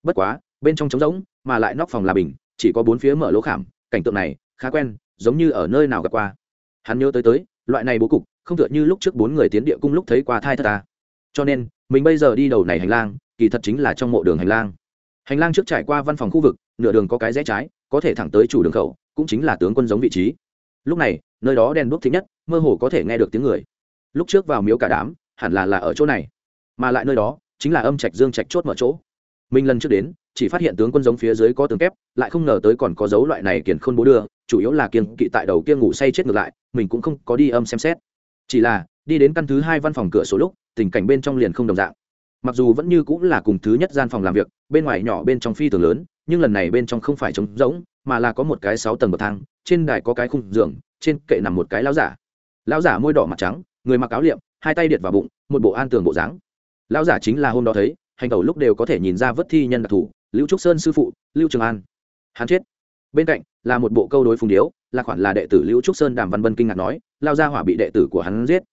bất quá, bên trong trống rỗng, mà lại nóc phòng là bình, chỉ có bốn phía mở lỗ khảm, cảnh tượng này, khá quen, giống như ở nơi nào gặp qua. Hắn nhớ tới tới, loại này bố cục, không tựa như lúc trước bốn người tiến địa cung lúc thấy qua thai thất ta. Cho nên, mình bây giờ đi đầu này hành lang, kỳ thật chính là trong mộ đường hành lang hành lang trước trải qua văn phòng khu vực, nửa đường có cái rẽ trái, có thể thẳng tới chủ đường khẩu, cũng chính là tướng quân giống vị trí. Lúc này, nơi đó đèn đuốc thích nhất, mơ hồ có thể nghe được tiếng người. Lúc trước vào miếu cả đám, hẳn là là ở chỗ này. Mà lại nơi đó, chính là âm trạch dương trạch chốt mở chỗ. Mình lần trước đến, chỉ phát hiện tướng quân giống phía dưới có tường kép, lại không ngờ tới còn có dấu loại này kiền khôn bố đưa, chủ yếu là kiên kỵ tại đầu kia ngủ say chết ngược lại, mình cũng không có đi âm xem xét. Chỉ là, đi đến căn thứ hai văn phòng cửa số lúc, tình cảnh bên trong liền không đồng dạng mặc dù vẫn như cũng là cùng thứ nhất gian phòng làm việc, bên ngoài nhỏ bên trong phi tường lớn, nhưng lần này bên trong không phải trống rỗng, mà là có một cái sáu tầng bậc thang, trên đài có cái khung giường, trên kệ nằm một cái lão giả. Lão giả môi đỏ mặt trắng, người mặc áo liệm, hai tay điện vào bụng, một bộ an tường bộ dáng. Lão giả chính là hôm đó thấy, hành tẩu lúc đều có thể nhìn ra vất thi nhân đặc thù, lưu trúc sơn sư phụ, lưu trường an. Hắn chết. Bên cạnh, là một bộ câu đối phùng điếu, là khoản là đệ tử Lưu trúc sơn đàm văn bân kinh ngạc nói lao ra hỏa bị đệ tử của hắn giết.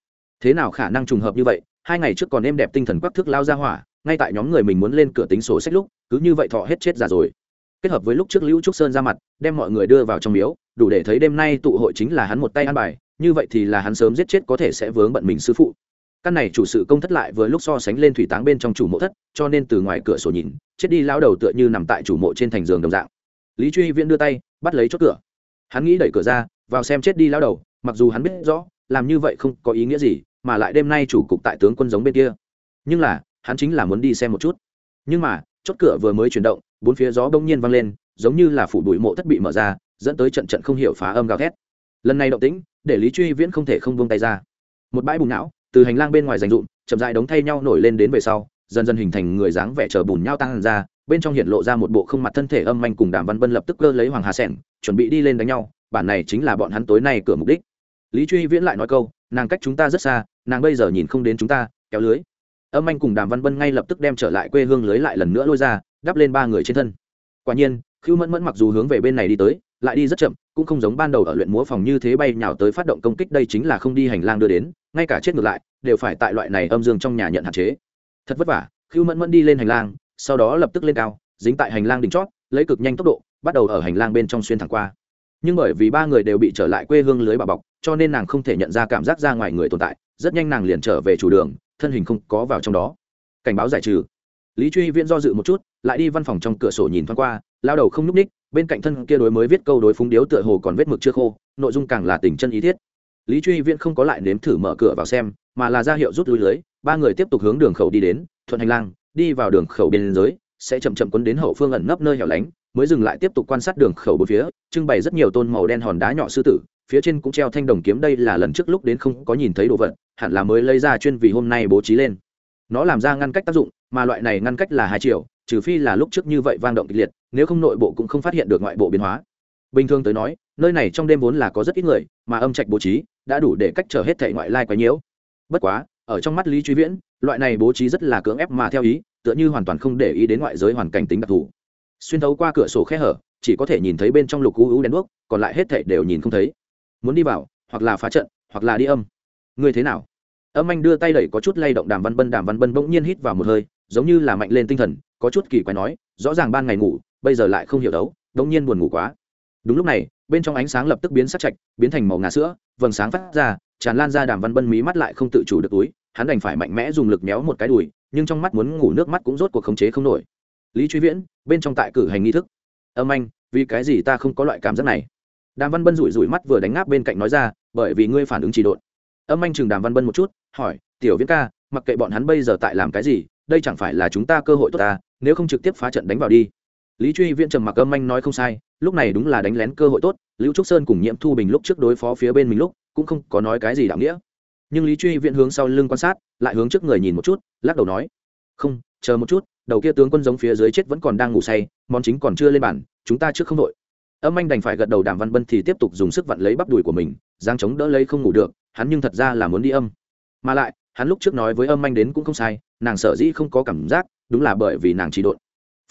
Thế nào khả năng trùng hợp như vậy hai ngày trước còn êm đẹp tinh thần quắc thước lao ra hỏa, ngay tại nhóm người mình muốn lên cửa tính sổ sách lúc, cứ như vậy thọ hết chết già rồi. Kết hợp với lúc trước Lưu trúc sơn ra mặt, đem mọi người đưa vào trong miếu, đủ để thấy đêm nay tụ hội chính là hắn một tay ăn bài, như vậy thì là hắn sớm giết chết có thể sẽ vướng bận mình sư phụ. Căn này chủ sự công thất lại vừa lúc so sánh lên thủy táng bên trong chủ mộ thất, cho nên từ ngoài cửa sổ nhìn, chết đi lao đầu tựa như nằm tại chủ mộ trên thành giường đồng dạng. Lý truy viễn đưa tay, bắt lấy chốt cửa. Hắn nghĩ đẩy cửa ra, vào xem chết đi lao đầu, mặc dù hắn biết rõ, làm như vậy không có ý nghĩa gì mà lại đêm nay chủ cục tại tướng quân giống bên kia. Nhưng là, hắn chính là muốn đi xem một chút. Nhưng mà, chốt cửa vừa mới chuyển động, bốn phía gió bỗng nhiên vang lên, giống như là phủ bụi mộ thất bị mở ra, dẫn tới trận trận không hiểu phá âm gào thét. Lần này động tĩnh, để lý truy viễn không thể không buông tay ra. Một bãi bùn não, từ hành lang bên ngoài dành dụm, chậm dại đống thay nhau nổi lên đến về sau, dần dần hình thành người dáng vẻ chờ bùn nhau tăng ra, bên trong hiện lộ ra một bộ không mặt thân thể âm manh cùng đàm văn vân lập tức cơ lấy hoàng hà sẻn chuẩn bị đi lên đánh nhau, bản này chính là bọn hắn tối nay cửa mục đích. Lý truy viễn lại nói câu, nàng cách chúng ta rất xa nàng bây giờ nhìn không đến chúng ta, kéo lưới. Âm anh cùng đàm văn vân ngay lập tức đem trở lại quê hương lưới lại lần nữa lôi ra, đắp lên ba người trên thân. Quả nhiên khiêu mẫn mẫn mặc dù hướng về bên này đi tới, lại đi rất chậm, cũng không giống ban đầu ở luyện múa phòng như thế bay nhào tới phát động công kích, đây chính là không đi hành lang đưa đến, ngay cả chết ngược lại, đều phải tại loại này âm dương trong nhà nhận hạn chế. Thật vất vả khiêu mẫn mẫn đi lên hành lang, sau đó lập tức lên cao, dính tại hành lang đỉnh chót, lấy cực nhanh tốc độ, bắt đầu ở hành lang bên trong xuyên thẳng qua. Nhưng bởi vì ba người đều bị trở lại quê hương lưới bà bọc, cho nên nàng không thể nhận ra cảm giác ra ngoài người tồn tại rất nhanh nàng liền trở về chủ đường, thân hình không có vào trong đó. Cảnh báo giải trừ. Lý truy viễn do dự một chút, lại đi văn phòng trong cửa sổ nhìn thoáng qua, lao đầu không nhúc ních bên cạnh thân kia đối mới viết câu đối phúng điếu tựa hồ còn vết mực chưa khô, nội dung càng là tình chân ý thiết. Lý truy viễn không có lại nếm thử mở cửa vào xem, mà là ra hiệu rút lui lưới, ba người tiếp tục hướng đường khẩu đi đến, thuận hành lang, đi vào đường khẩu biên giới, sẽ chậm chậm quấn đến hậu phương ẩn nấp nơi hẻo lánh mới dừng lại tiếp tục quan sát đường khẩu bốn phía, trưng bày rất nhiều tôn màu đen hòn đá nhỏ sư tử, phía trên cũng treo thanh đồng kiếm, đây là lần trước lúc đến không có nhìn thấy đồ vật, hẳn là mới lấy ra chuyên vì hôm nay bố trí lên. Nó làm ra ngăn cách tác dụng, mà loại này ngăn cách là hai chiều, trừ phi là lúc trước như vậy vang động kịch liệt, nếu không nội bộ cũng không phát hiện được ngoại bộ biến hóa. Bình thường tới nói, nơi này trong đêm vốn là có rất ít người, mà âm trạch bố trí đã đủ để cách trở hết thể ngoại lai quái nhiễu. Bất quá, ở trong mắt lý truy viễn, loại này bố trí rất là cưỡng ép mà theo ý, tựa như hoàn toàn không để ý đến ngoại giới hoàn cảnh tính đặc thù xuyên thấu qua cửa sổ khe hở, chỉ có thể nhìn thấy bên trong lục u u đèn đuốc, còn lại hết thảy đều nhìn không thấy. Muốn đi vào, hoặc là phá trận, hoặc là đi âm. Người thế nào? Âm anh đưa tay đẩy có chút lay động đàm văn bân, đàm văn bân bỗng nhiên hít vào một hơi, giống như là mạnh lên tinh thần, có chút kỳ quái nói, rõ ràng ban ngày ngủ, bây giờ lại không hiểu đấu bỗng nhiên buồn ngủ quá. Đúng lúc này, bên trong ánh sáng lập tức biến sắc chạch biến thành màu ngà sữa, vầng sáng phát ra, tràn lan ra đàm văn bân mí mắt lại không tự chủ được túi, hắn đành phải mạnh mẽ dùng lực méo một cái đùi, nhưng trong mắt muốn ngủ nước mắt cũng rốt cuộc khống chế không nổi lý truy viễn, bên trong tại cử hành nghi thức. Âm anh, vì cái gì ta không có loại cảm giác này? Đàm văn bân rủi rủi mắt vừa đánh ngáp bên cạnh nói ra, bởi vì ngươi phản ứng chỉ độn. Âm anh chừng đàm văn bân một chút, hỏi, tiểu viễn ca, mặc kệ bọn hắn bây giờ tại làm cái gì, đây chẳng phải là chúng ta cơ hội tốt ta, nếu không trực tiếp phá trận đánh vào đi. Lý truy viễn trầm mặc âm anh nói không sai, lúc này đúng là đánh lén cơ hội tốt, lưu trúc sơn cùng nhiễm thu bình lúc trước đối phó phía bên mình lúc, cũng không có nói cái gì đạo nghĩa. Nhưng lý truy viễn hướng sau lưng quan sát, lại hướng trước người nhìn một chút, lắc đầu nói, không, chờ một chút đầu kia tướng quân giống phía dưới chết vẫn còn đang ngủ say, món chính còn chưa lên bản chúng ta trước không đội. Âm anh đành phải gật đầu đàm văn bân thì tiếp tục dùng sức vặn lấy bắp đùi của mình, giang chống đỡ lấy không ngủ được, hắn nhưng thật ra là muốn đi âm. Mà lại, hắn lúc trước nói với âm anh đến cũng không sai, nàng sở dĩ không có cảm giác, đúng là bởi vì nàng chỉ độn.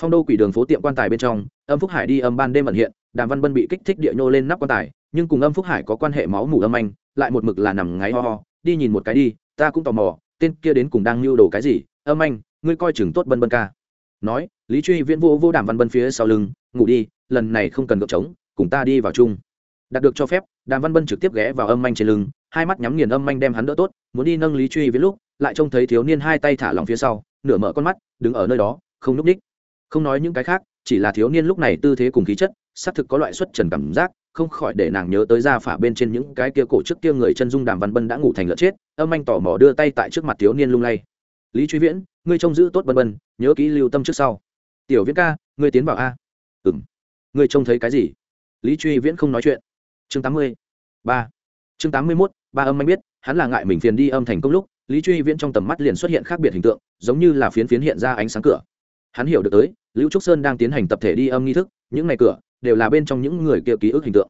Phong đô quỷ đường phố tiệm quan tài bên trong, âm phúc hải đi âm ban đêm ẩn hiện, đàm văn bân bị kích thích địa nhô lên nắp quan tài, nhưng cùng âm phúc hải có quan hệ máu mủ âm anh, lại một mực là nằm ngáy ho ho, đi nhìn một cái đi, ta cũng tò mò, tên kia đến cùng đang lưu đồ cái gì, âm anh ngươi coi chừng tốt bân bân ca. Nói, lý truy viễn vô vô đàm văn bân phía sau lưng, ngủ đi, lần này không cần gợp trống, cùng ta đi vào chung. Đạt được cho phép, đàm văn bân trực tiếp ghé vào âm anh trên lưng, hai mắt nhắm nghiền âm anh đem hắn đỡ tốt, muốn đi nâng lý truy viễn lúc, lại trông thấy thiếu niên hai tay thả lòng phía sau, nửa mở con mắt, đứng ở nơi đó, không núp đích. Không nói những cái khác, chỉ là thiếu niên lúc này tư thế cùng khí chất, xác thực có loại xuất trần cảm giác, không khỏi để nàng nhớ tới ra phả bên trên những cái kia cổ trước kia người chân dung đàm văn bân đã ngủ thành lợn chết, âm anh tỏ mò đưa tay tại trước mặt thiếu niên lung lay lý truy viễn, ngươi trông giữ tốt bân bân, nhớ kỹ lưu tâm trước sau. Tiểu viễn ca, ngươi tiến vào a. Ừng ngươi trông thấy cái gì? Lý truy viễn không nói chuyện. Chương tám mươi ba. Chương tám mươi mốt, ba âm anh biết, hắn là ngại mình phiền đi âm thành công lúc, lý truy viễn trong tầm mắt liền xuất hiện khác biệt hình tượng, giống như là phiến phiến hiện ra ánh sáng cửa. Hắn hiểu được tới, lưu trúc sơn đang tiến hành tập thể đi âm nghi thức, những ngày cửa đều là bên trong những người kia ký ức hình tượng.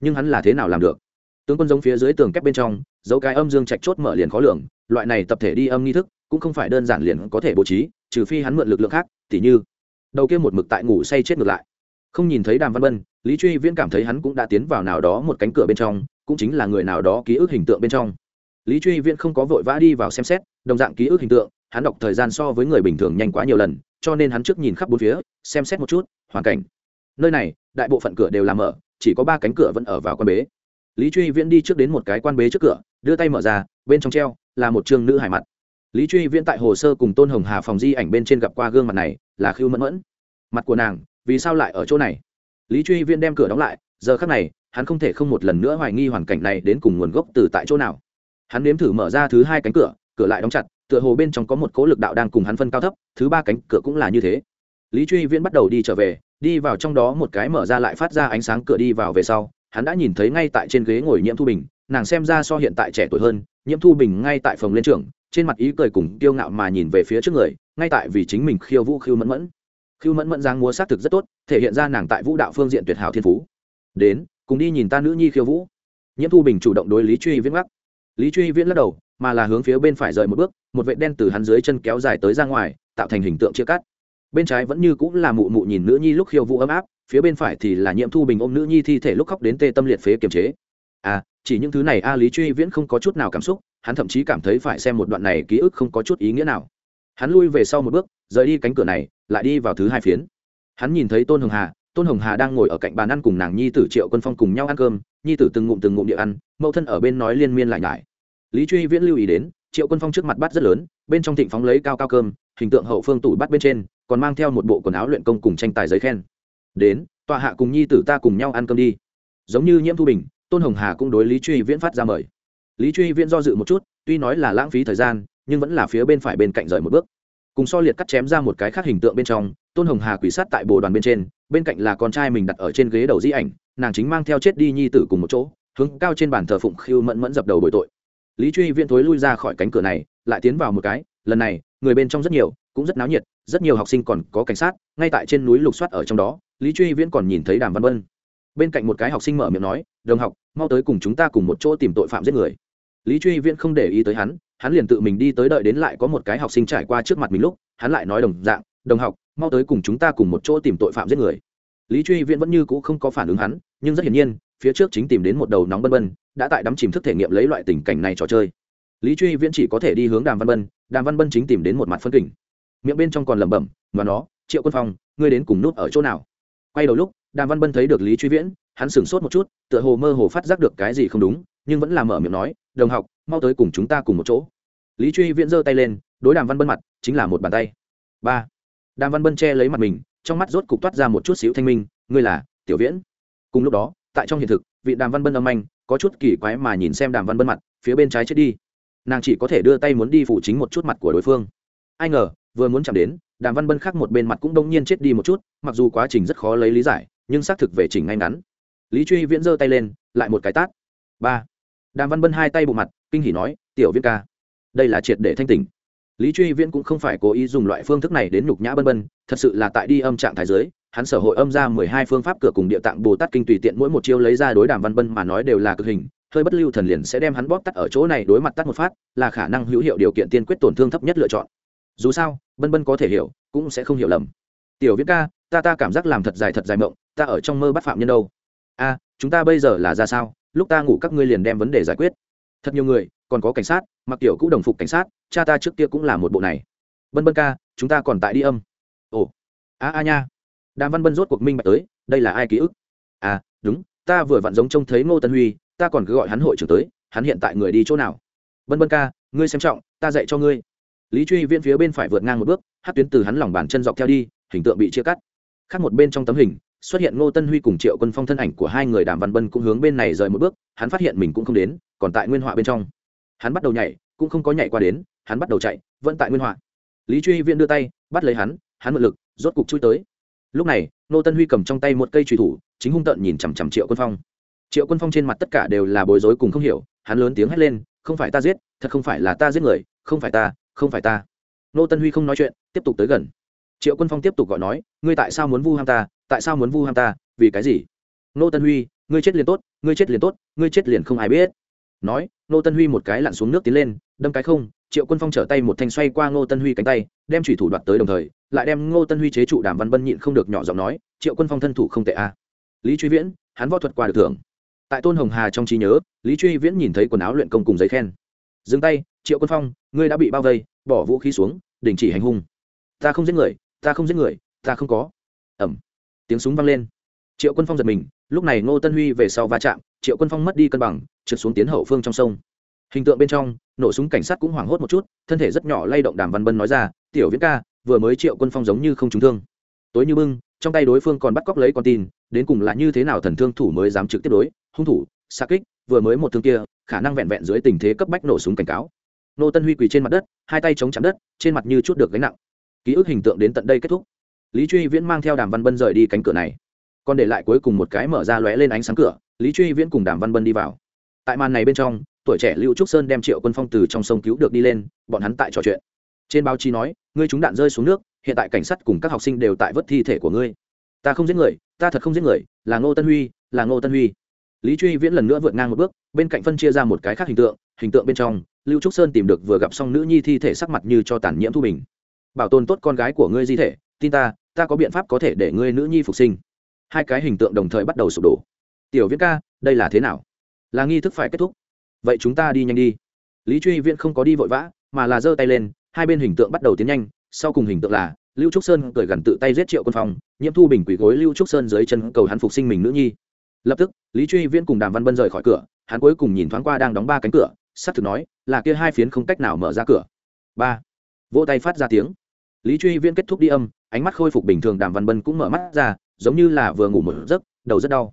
Nhưng hắn là thế nào làm được? Tướng quân giống phía dưới tường kép bên trong dấu cái âm dương chạch chốt mở liền khó lường, loại này tập thể đi âm nghi thức cũng không phải đơn giản liền có thể bố trí, trừ phi hắn mượn lực lượng khác, tỉ như, đầu kia một mực tại ngủ say chết ngược lại. Không nhìn thấy đàm văn bân, lý truy viễn cảm thấy hắn cũng đã tiến vào nào đó một cánh cửa bên trong, cũng chính là người nào đó ký ức hình tượng bên trong. Lý truy viễn không có vội vã đi vào xem xét, đồng dạng ký ức hình tượng, hắn đọc thời gian so với người bình thường nhanh quá nhiều lần, cho nên hắn trước nhìn khắp bốn phía, xem xét một chút, hoàn cảnh. Nơi này, đại bộ phận cửa đều làm mở, chỉ có ba cánh cửa vẫn ở vào quan bế. Lý truy viễn đi trước đến một cái quan bế trước cửa, đưa tay mở ra, bên trong treo là một chương nữ hải mặt lý truy viễn tại hồ sơ cùng tôn hồng hà phòng di ảnh bên trên gặp qua gương mặt này, là khiêu mẫn mẫn. Mặt của nàng, vì sao lại ở chỗ này? Lý truy viễn đem cửa đóng lại, giờ khắc này, hắn không thể không một lần nữa hoài nghi hoàn cảnh này đến cùng nguồn gốc từ tại chỗ nào. Hắn nếm thử mở ra thứ hai cánh cửa cửa lại đóng chặt, tựa hồ bên trong có một cố lực đạo đang cùng hắn phân cao thấp, thứ ba cánh cửa cũng là như thế. Lý truy viễn bắt đầu đi trở về, đi vào trong đó một cái mở ra lại phát ra ánh sáng, cửa đi vào về sau, hắn đã nhìn thấy ngay tại trên ghế ngồi nhiễm thu bình nàng xem ra so hiện tại trẻ tuổi hơn, nhiễm thu bình ngay tại phòng lên trường trên mặt ý cười cùng kiêu ngạo mà nhìn về phía trước người, ngay tại vì chính mình khiêu vũ khiêu mẫn mẫn. Khiêu mẫn mẫn giang múa xác thực rất tốt, thể hiện ra nàng tại vũ đạo phương diện tuyệt hảo thiên phú. Đến, cùng đi nhìn ta nữ nhi khiêu vũ. Nhiễm thu bình chủ động đối lý truy viễn gác lý truy viễn lắc đầu, mà là hướng phía bên phải rời một bước, một vệ đen từ hắn dưới chân kéo dài tới ra ngoài, tạo thành hình tượng chia cắt. Bên trái vẫn như cũng là mụ mụ nhìn nữ nhi lúc khiêu vũ ấm áp, phía bên phải thì là nhiễm thu bình ôm nữ nhi thi thể lúc khóc đến tê tâm liệt phế kiềm chế. À chỉ những thứ này a lý truy viễn không có chút nào cảm xúc, hắn thậm chí cảm thấy phải xem một đoạn này ký ức không có chút ý nghĩa nào. Hắn lui về sau một bước, rời đi cánh cửa này, lại đi vào thứ hai phiến. Hắn nhìn thấy tôn hồng hà, tôn hồng hà đang ngồi ở cạnh bàn ăn cùng nàng nhi tử triệu quân phong cùng nhau ăn cơm, nhi tử từng ngụm từng ngụm địa ăn, mẫu thân ở bên nói liên miên lại nhải. Lý truy viễn lưu ý đến, triệu quân phong trước mặt bắt rất lớn, bên trong thịnh phóng lấy cao cao cơm, hình tượng hậu phương tủ bắt bên trên, còn mang theo một bộ quần áo luyện công cùng tranh tài giấy khen. Đến tọa hạ cùng nhi tử ta cùng nhau ăn cơm đi. Giống như nhiễm thu bình tôn hồng hà cũng đối lý truy viễn phát ra mời. Lý truy viễn do dự một chút, tuy nói là lãng phí thời gian, nhưng vẫn là phía bên phải bên cạnh rời một bước. Cùng so liệt cắt chém ra một cái khác hình tượng bên trong, tôn hồng hà quỷ sát tại bồ đoàn bên trên, bên cạnh là con trai mình đặt ở trên ghế đầu di ảnh, nàng chính mang theo chết đi nhi tử cùng một chỗ, hướng cao trên bàn thờ phụng khiêu mẫn mẫn dập đầu bồi tội. Lý truy viễn thối lui ra khỏi cánh cửa này, lại tiến vào một cái, lần này, người bên trong rất nhiều, cũng rất náo nhiệt, rất nhiều học sinh còn có cảnh sát, ngay tại trên núi lục soát ở trong đó, lý truy viễn còn nhìn thấy đàm văn vân bên cạnh một cái học sinh mở miệng nói, đồng học, mau tới cùng chúng ta cùng một chỗ tìm tội phạm giết người. Lý truy viễn không để ý tới hắn hắn liền tự mình đi tới đợi đến lại có một cái học sinh trải qua trước mặt mình lúc, hắn lại nói đồng dạng, đồng học, mau tới cùng chúng ta cùng một chỗ tìm tội phạm giết người. Lý truy viễn vẫn như c ũ không có phản ứng hắn, nhưng rất hiển nhiên, phía trước chính tìm đến một đầu nóng bân bân, đã tại đắm chìm thức thể nghiệm lấy loại tình cảnh này trò chơi. Lý truy viễn chỉ có thể đi hướng đàm văn bân, đàm văn bân chính tìm đến một mặt phân kình. Miệng bên trong còn lẩm bẩm và nó triệu quân phong, ngươi đến cùng nút ở chỗ nào? Quay đầu lúc đàm văn bân thấy được lý truy viễn, hắn sửng sốt một chút, tựa hồ mơ hồ phát giác được cái gì không đúng, nhưng vẫn làm mở miệng nói, đồng học, mau tới cùng chúng ta cùng một chỗ. Lý truy viễn giơ tay lên, đối đàm văn bân mặt, chính là một bàn tay. Ba. Đàm văn bân che lấy mặt mình, trong mắt rốt cục toát ra một chút xíu thanh minh, ngươi là tiểu viễn. Cùng lúc đó, tại trong hiện thực, vị đàm văn bân âm anh có chút kỳ quái mà nhìn xem đàm văn bân mặt, phía bên trái chết đi. Nàng chỉ có thể đưa tay muốn đi phủ chính một chút mặt của đối phương. Ai ngờ, vừa muốn chạm đến, đàm văn bân khác một bên mặt cũng đông nhiên chết đi một chút, mặc dù quá trình rất khó lấy lý giải nhưng xác thực về chỉnh ngay ngắn. Lý truy viễn giơ tay lên, lại một cái tát. Ba. Đàm văn bân hai tay bộ mặt, kinh hỉ nói, tiểu viễn ca, đây là triệt để thanh tỉnh. Lý truy viễn cũng không phải cố ý dùng loại phương thức này đến nhục nhã bân bân, thật sự là tại đi âm trạng thái giới hắn sở hội âm ra mười hai phương pháp cửa cùng địa tạng bồ tát kinh tùy tiện mỗi một chiêu lấy ra đối đàm văn bân mà nói đều là cực hình, hơi bất lưu thần liền sẽ đem hắn bóp tắt ở chỗ này đối mặt tắt một phát, là khả năng hữu hiệu điều kiện tiên quyết tổn thương thấp nhất lựa chọn. Dù sao, bân bân có thể hiểu, cũng sẽ không hiểu lầm tiểu viễn ca, ta ta cảm giác làm thật dài thật dài mộng, ta ở trong mơ bắt phạm nhân đâu. A, chúng ta bây giờ là ra sao? Lúc ta ngủ các ngươi liền đem vấn đề giải quyết. Thật nhiều người, còn có cảnh sát, mặc tiểu cũng đồng phục cảnh sát, cha ta trước kia cũng là một bộ này. Bân bân ca, chúng ta còn tại đi âm. Ồ. A a nha. Đàm văn bân rốt cuộc minh bạch tới, đây là ai ký ức? À đúng, ta vừa vặn giống trông thấy ngô tân huy, ta còn cứ gọi hắn hội trưởng tới, hắn hiện tại người đi chỗ nào? Bân bân ca, ngươi xem trọng, ta dạy cho ngươi. Lý truy viễn phía bên phải vượt ngang một bước, hát tuyến từ hắn lòng bàn chân dọc theo đi hình tượng bị chia cắt. Khác một bên trong tấm hình, xuất hiện ngô tân huy cùng triệu quân phong thân ảnh của hai người đàm văn bân cũng hướng bên này rời một bước, hắn phát hiện mình cũng không đến, còn tại nguyên họa bên trong. Hắn bắt đầu nhảy, cũng không có nhảy qua đến, hắn bắt đầu chạy, vẫn tại nguyên họa. Lý truy Viên đưa tay, bắt lấy hắn hắn mượn lực, rốt cục chui tới. Lúc này, ngô tân huy cầm trong tay một cây trùy thủ, chính hung tợn nhìn chằm chằm triệu quân phong. Triệu quân phong trên mặt tất cả đều là bối rối cùng không hiểu, hắn lớn tiếng hét lên, không phải ta giết, thật không phải là ta giết người, không phải ta, không phải ta. Nô tân huy không nói chuyện, tiếp tục tới gần triệu quân phong tiếp tục gọi nói, ngươi tại sao muốn vu ham ta? Tại sao muốn vu ham ta? Vì cái gì? Nô tân huy, ngươi chết liền tốt, ngươi chết liền tốt, ngươi chết liền không ai biết. Nói, nô tân huy một cái lặn xuống nước tiến lên, đâm cái không, triệu quân phong trở tay một thanh xoay qua ngô tân huy cánh tay, đem thủy thủ đoạt tới đồng thời, lại đem ngô tân huy chế trụ đàm văn bân nhịn không được nhỏ giọng nói, triệu quân phong thân thủ không tệ a. Lý truy viễn, hắn võ thuật qua được thưởng. Tại tôn hồng hà trong trí nhớ, lý truy viễn nhìn thấy quần áo luyện công cùng giấy khen. Dừng tay, triệu quân phong, ngươi đã bị bao vây, bỏ vũ khí xuống, đình chỉ hành hung. Ta không giết người ta không giết người, ta không có. Ẩm tiếng súng vang lên. Triệu quân phong giật mình, lúc này ngô tân huy về sau va chạm, triệu quân phong mất đi cân bằng, trượt xuống tiến hậu phương trong sông. Hình tượng bên trong, nổ súng cảnh sát cũng hoảng hốt một chút, thân thể rất nhỏ lay động đàm văn bân nói ra, tiểu viễn ca, vừa mới triệu quân phong giống như không trúng thương. Tối như bưng, trong tay đối phương còn bắt cóc lấy con tin, đến cùng là như thế nào thần thương thủ mới dám trực tiếp đối, hung thủ xa kích, vừa mới một thương kia, khả năng vẹn vẹn dưới tình thế cấp bách nổ súng cảnh cáo. Nô tân huy quỳ trên mặt đất, hai tay chống chạm đất, trên mặt như chút được gánh nặng ký ức hình tượng đến tận đây kết thúc. Lý truy viễn mang theo đàm văn bân rời đi cánh cửa này. Còn để lại cuối cùng một cái mở ra lóe lên ánh sáng cửa, lý truy viễn cùng đàm văn bân đi vào. Tại màn này bên trong, tuổi trẻ lưu trúc sơn đem triệu quân phong từ trong sông cứu được đi lên, bọn hắn tại trò chuyện. Trên báo chí nói, ngươi chúng đạn rơi xuống nước, hiện tại cảnh sát cùng các học sinh đều tại vớt thi thể của ngươi. Ta không giết người, ta thật không giết người, là ngô tân huy, là ngô tân huy. Lý truy viễn lần nữa vượt ngang một bước, bên cạnh phân chia ra một cái khác hình tượng hình tượng bên trong, lưu trúc sơn tìm được vừa gặp xong nữ nhi thi thể sắc mặt như cho tản nhiễm thu bình bảo tồn tốt con gái của ngươi di thể, tin ta ta có biện pháp có thể để ngươi nữ nhi phục sinh. Hai cái hình tượng đồng thời bắt đầu sụp đổ. Tiểu viễn ca, đây là thế nào? Là nghi thức phải kết thúc. Vậy chúng ta đi nhanh đi. Lý truy viễn không có đi vội vã, mà là giơ tay lên, hai bên hình tượng bắt đầu tiến nhanh, sau cùng hình tượng là, lưu trúc sơn cởi gần tự tay giết triệu quân phong, nhiễm thu bình quỷ gối lưu trúc sơn dưới chân cầu hắn phục sinh mình nữ nhi. Lập tức, lý truy viễn cùng đàm văn bân rời khỏi cửa, hắn cuối cùng nhìn thoáng qua đang đóng ba cánh cửa s ắ c thực nói, là kia hai phiến không cách nào mở ra cửa. Ba. Vỗ tay phát ra tiếng lý truy viễn kết thúc đi âm, ánh mắt khôi phục bình thường đàm văn bân cũng mở mắt ra, giống như là vừa ngủ một giấc, đầu rất đau.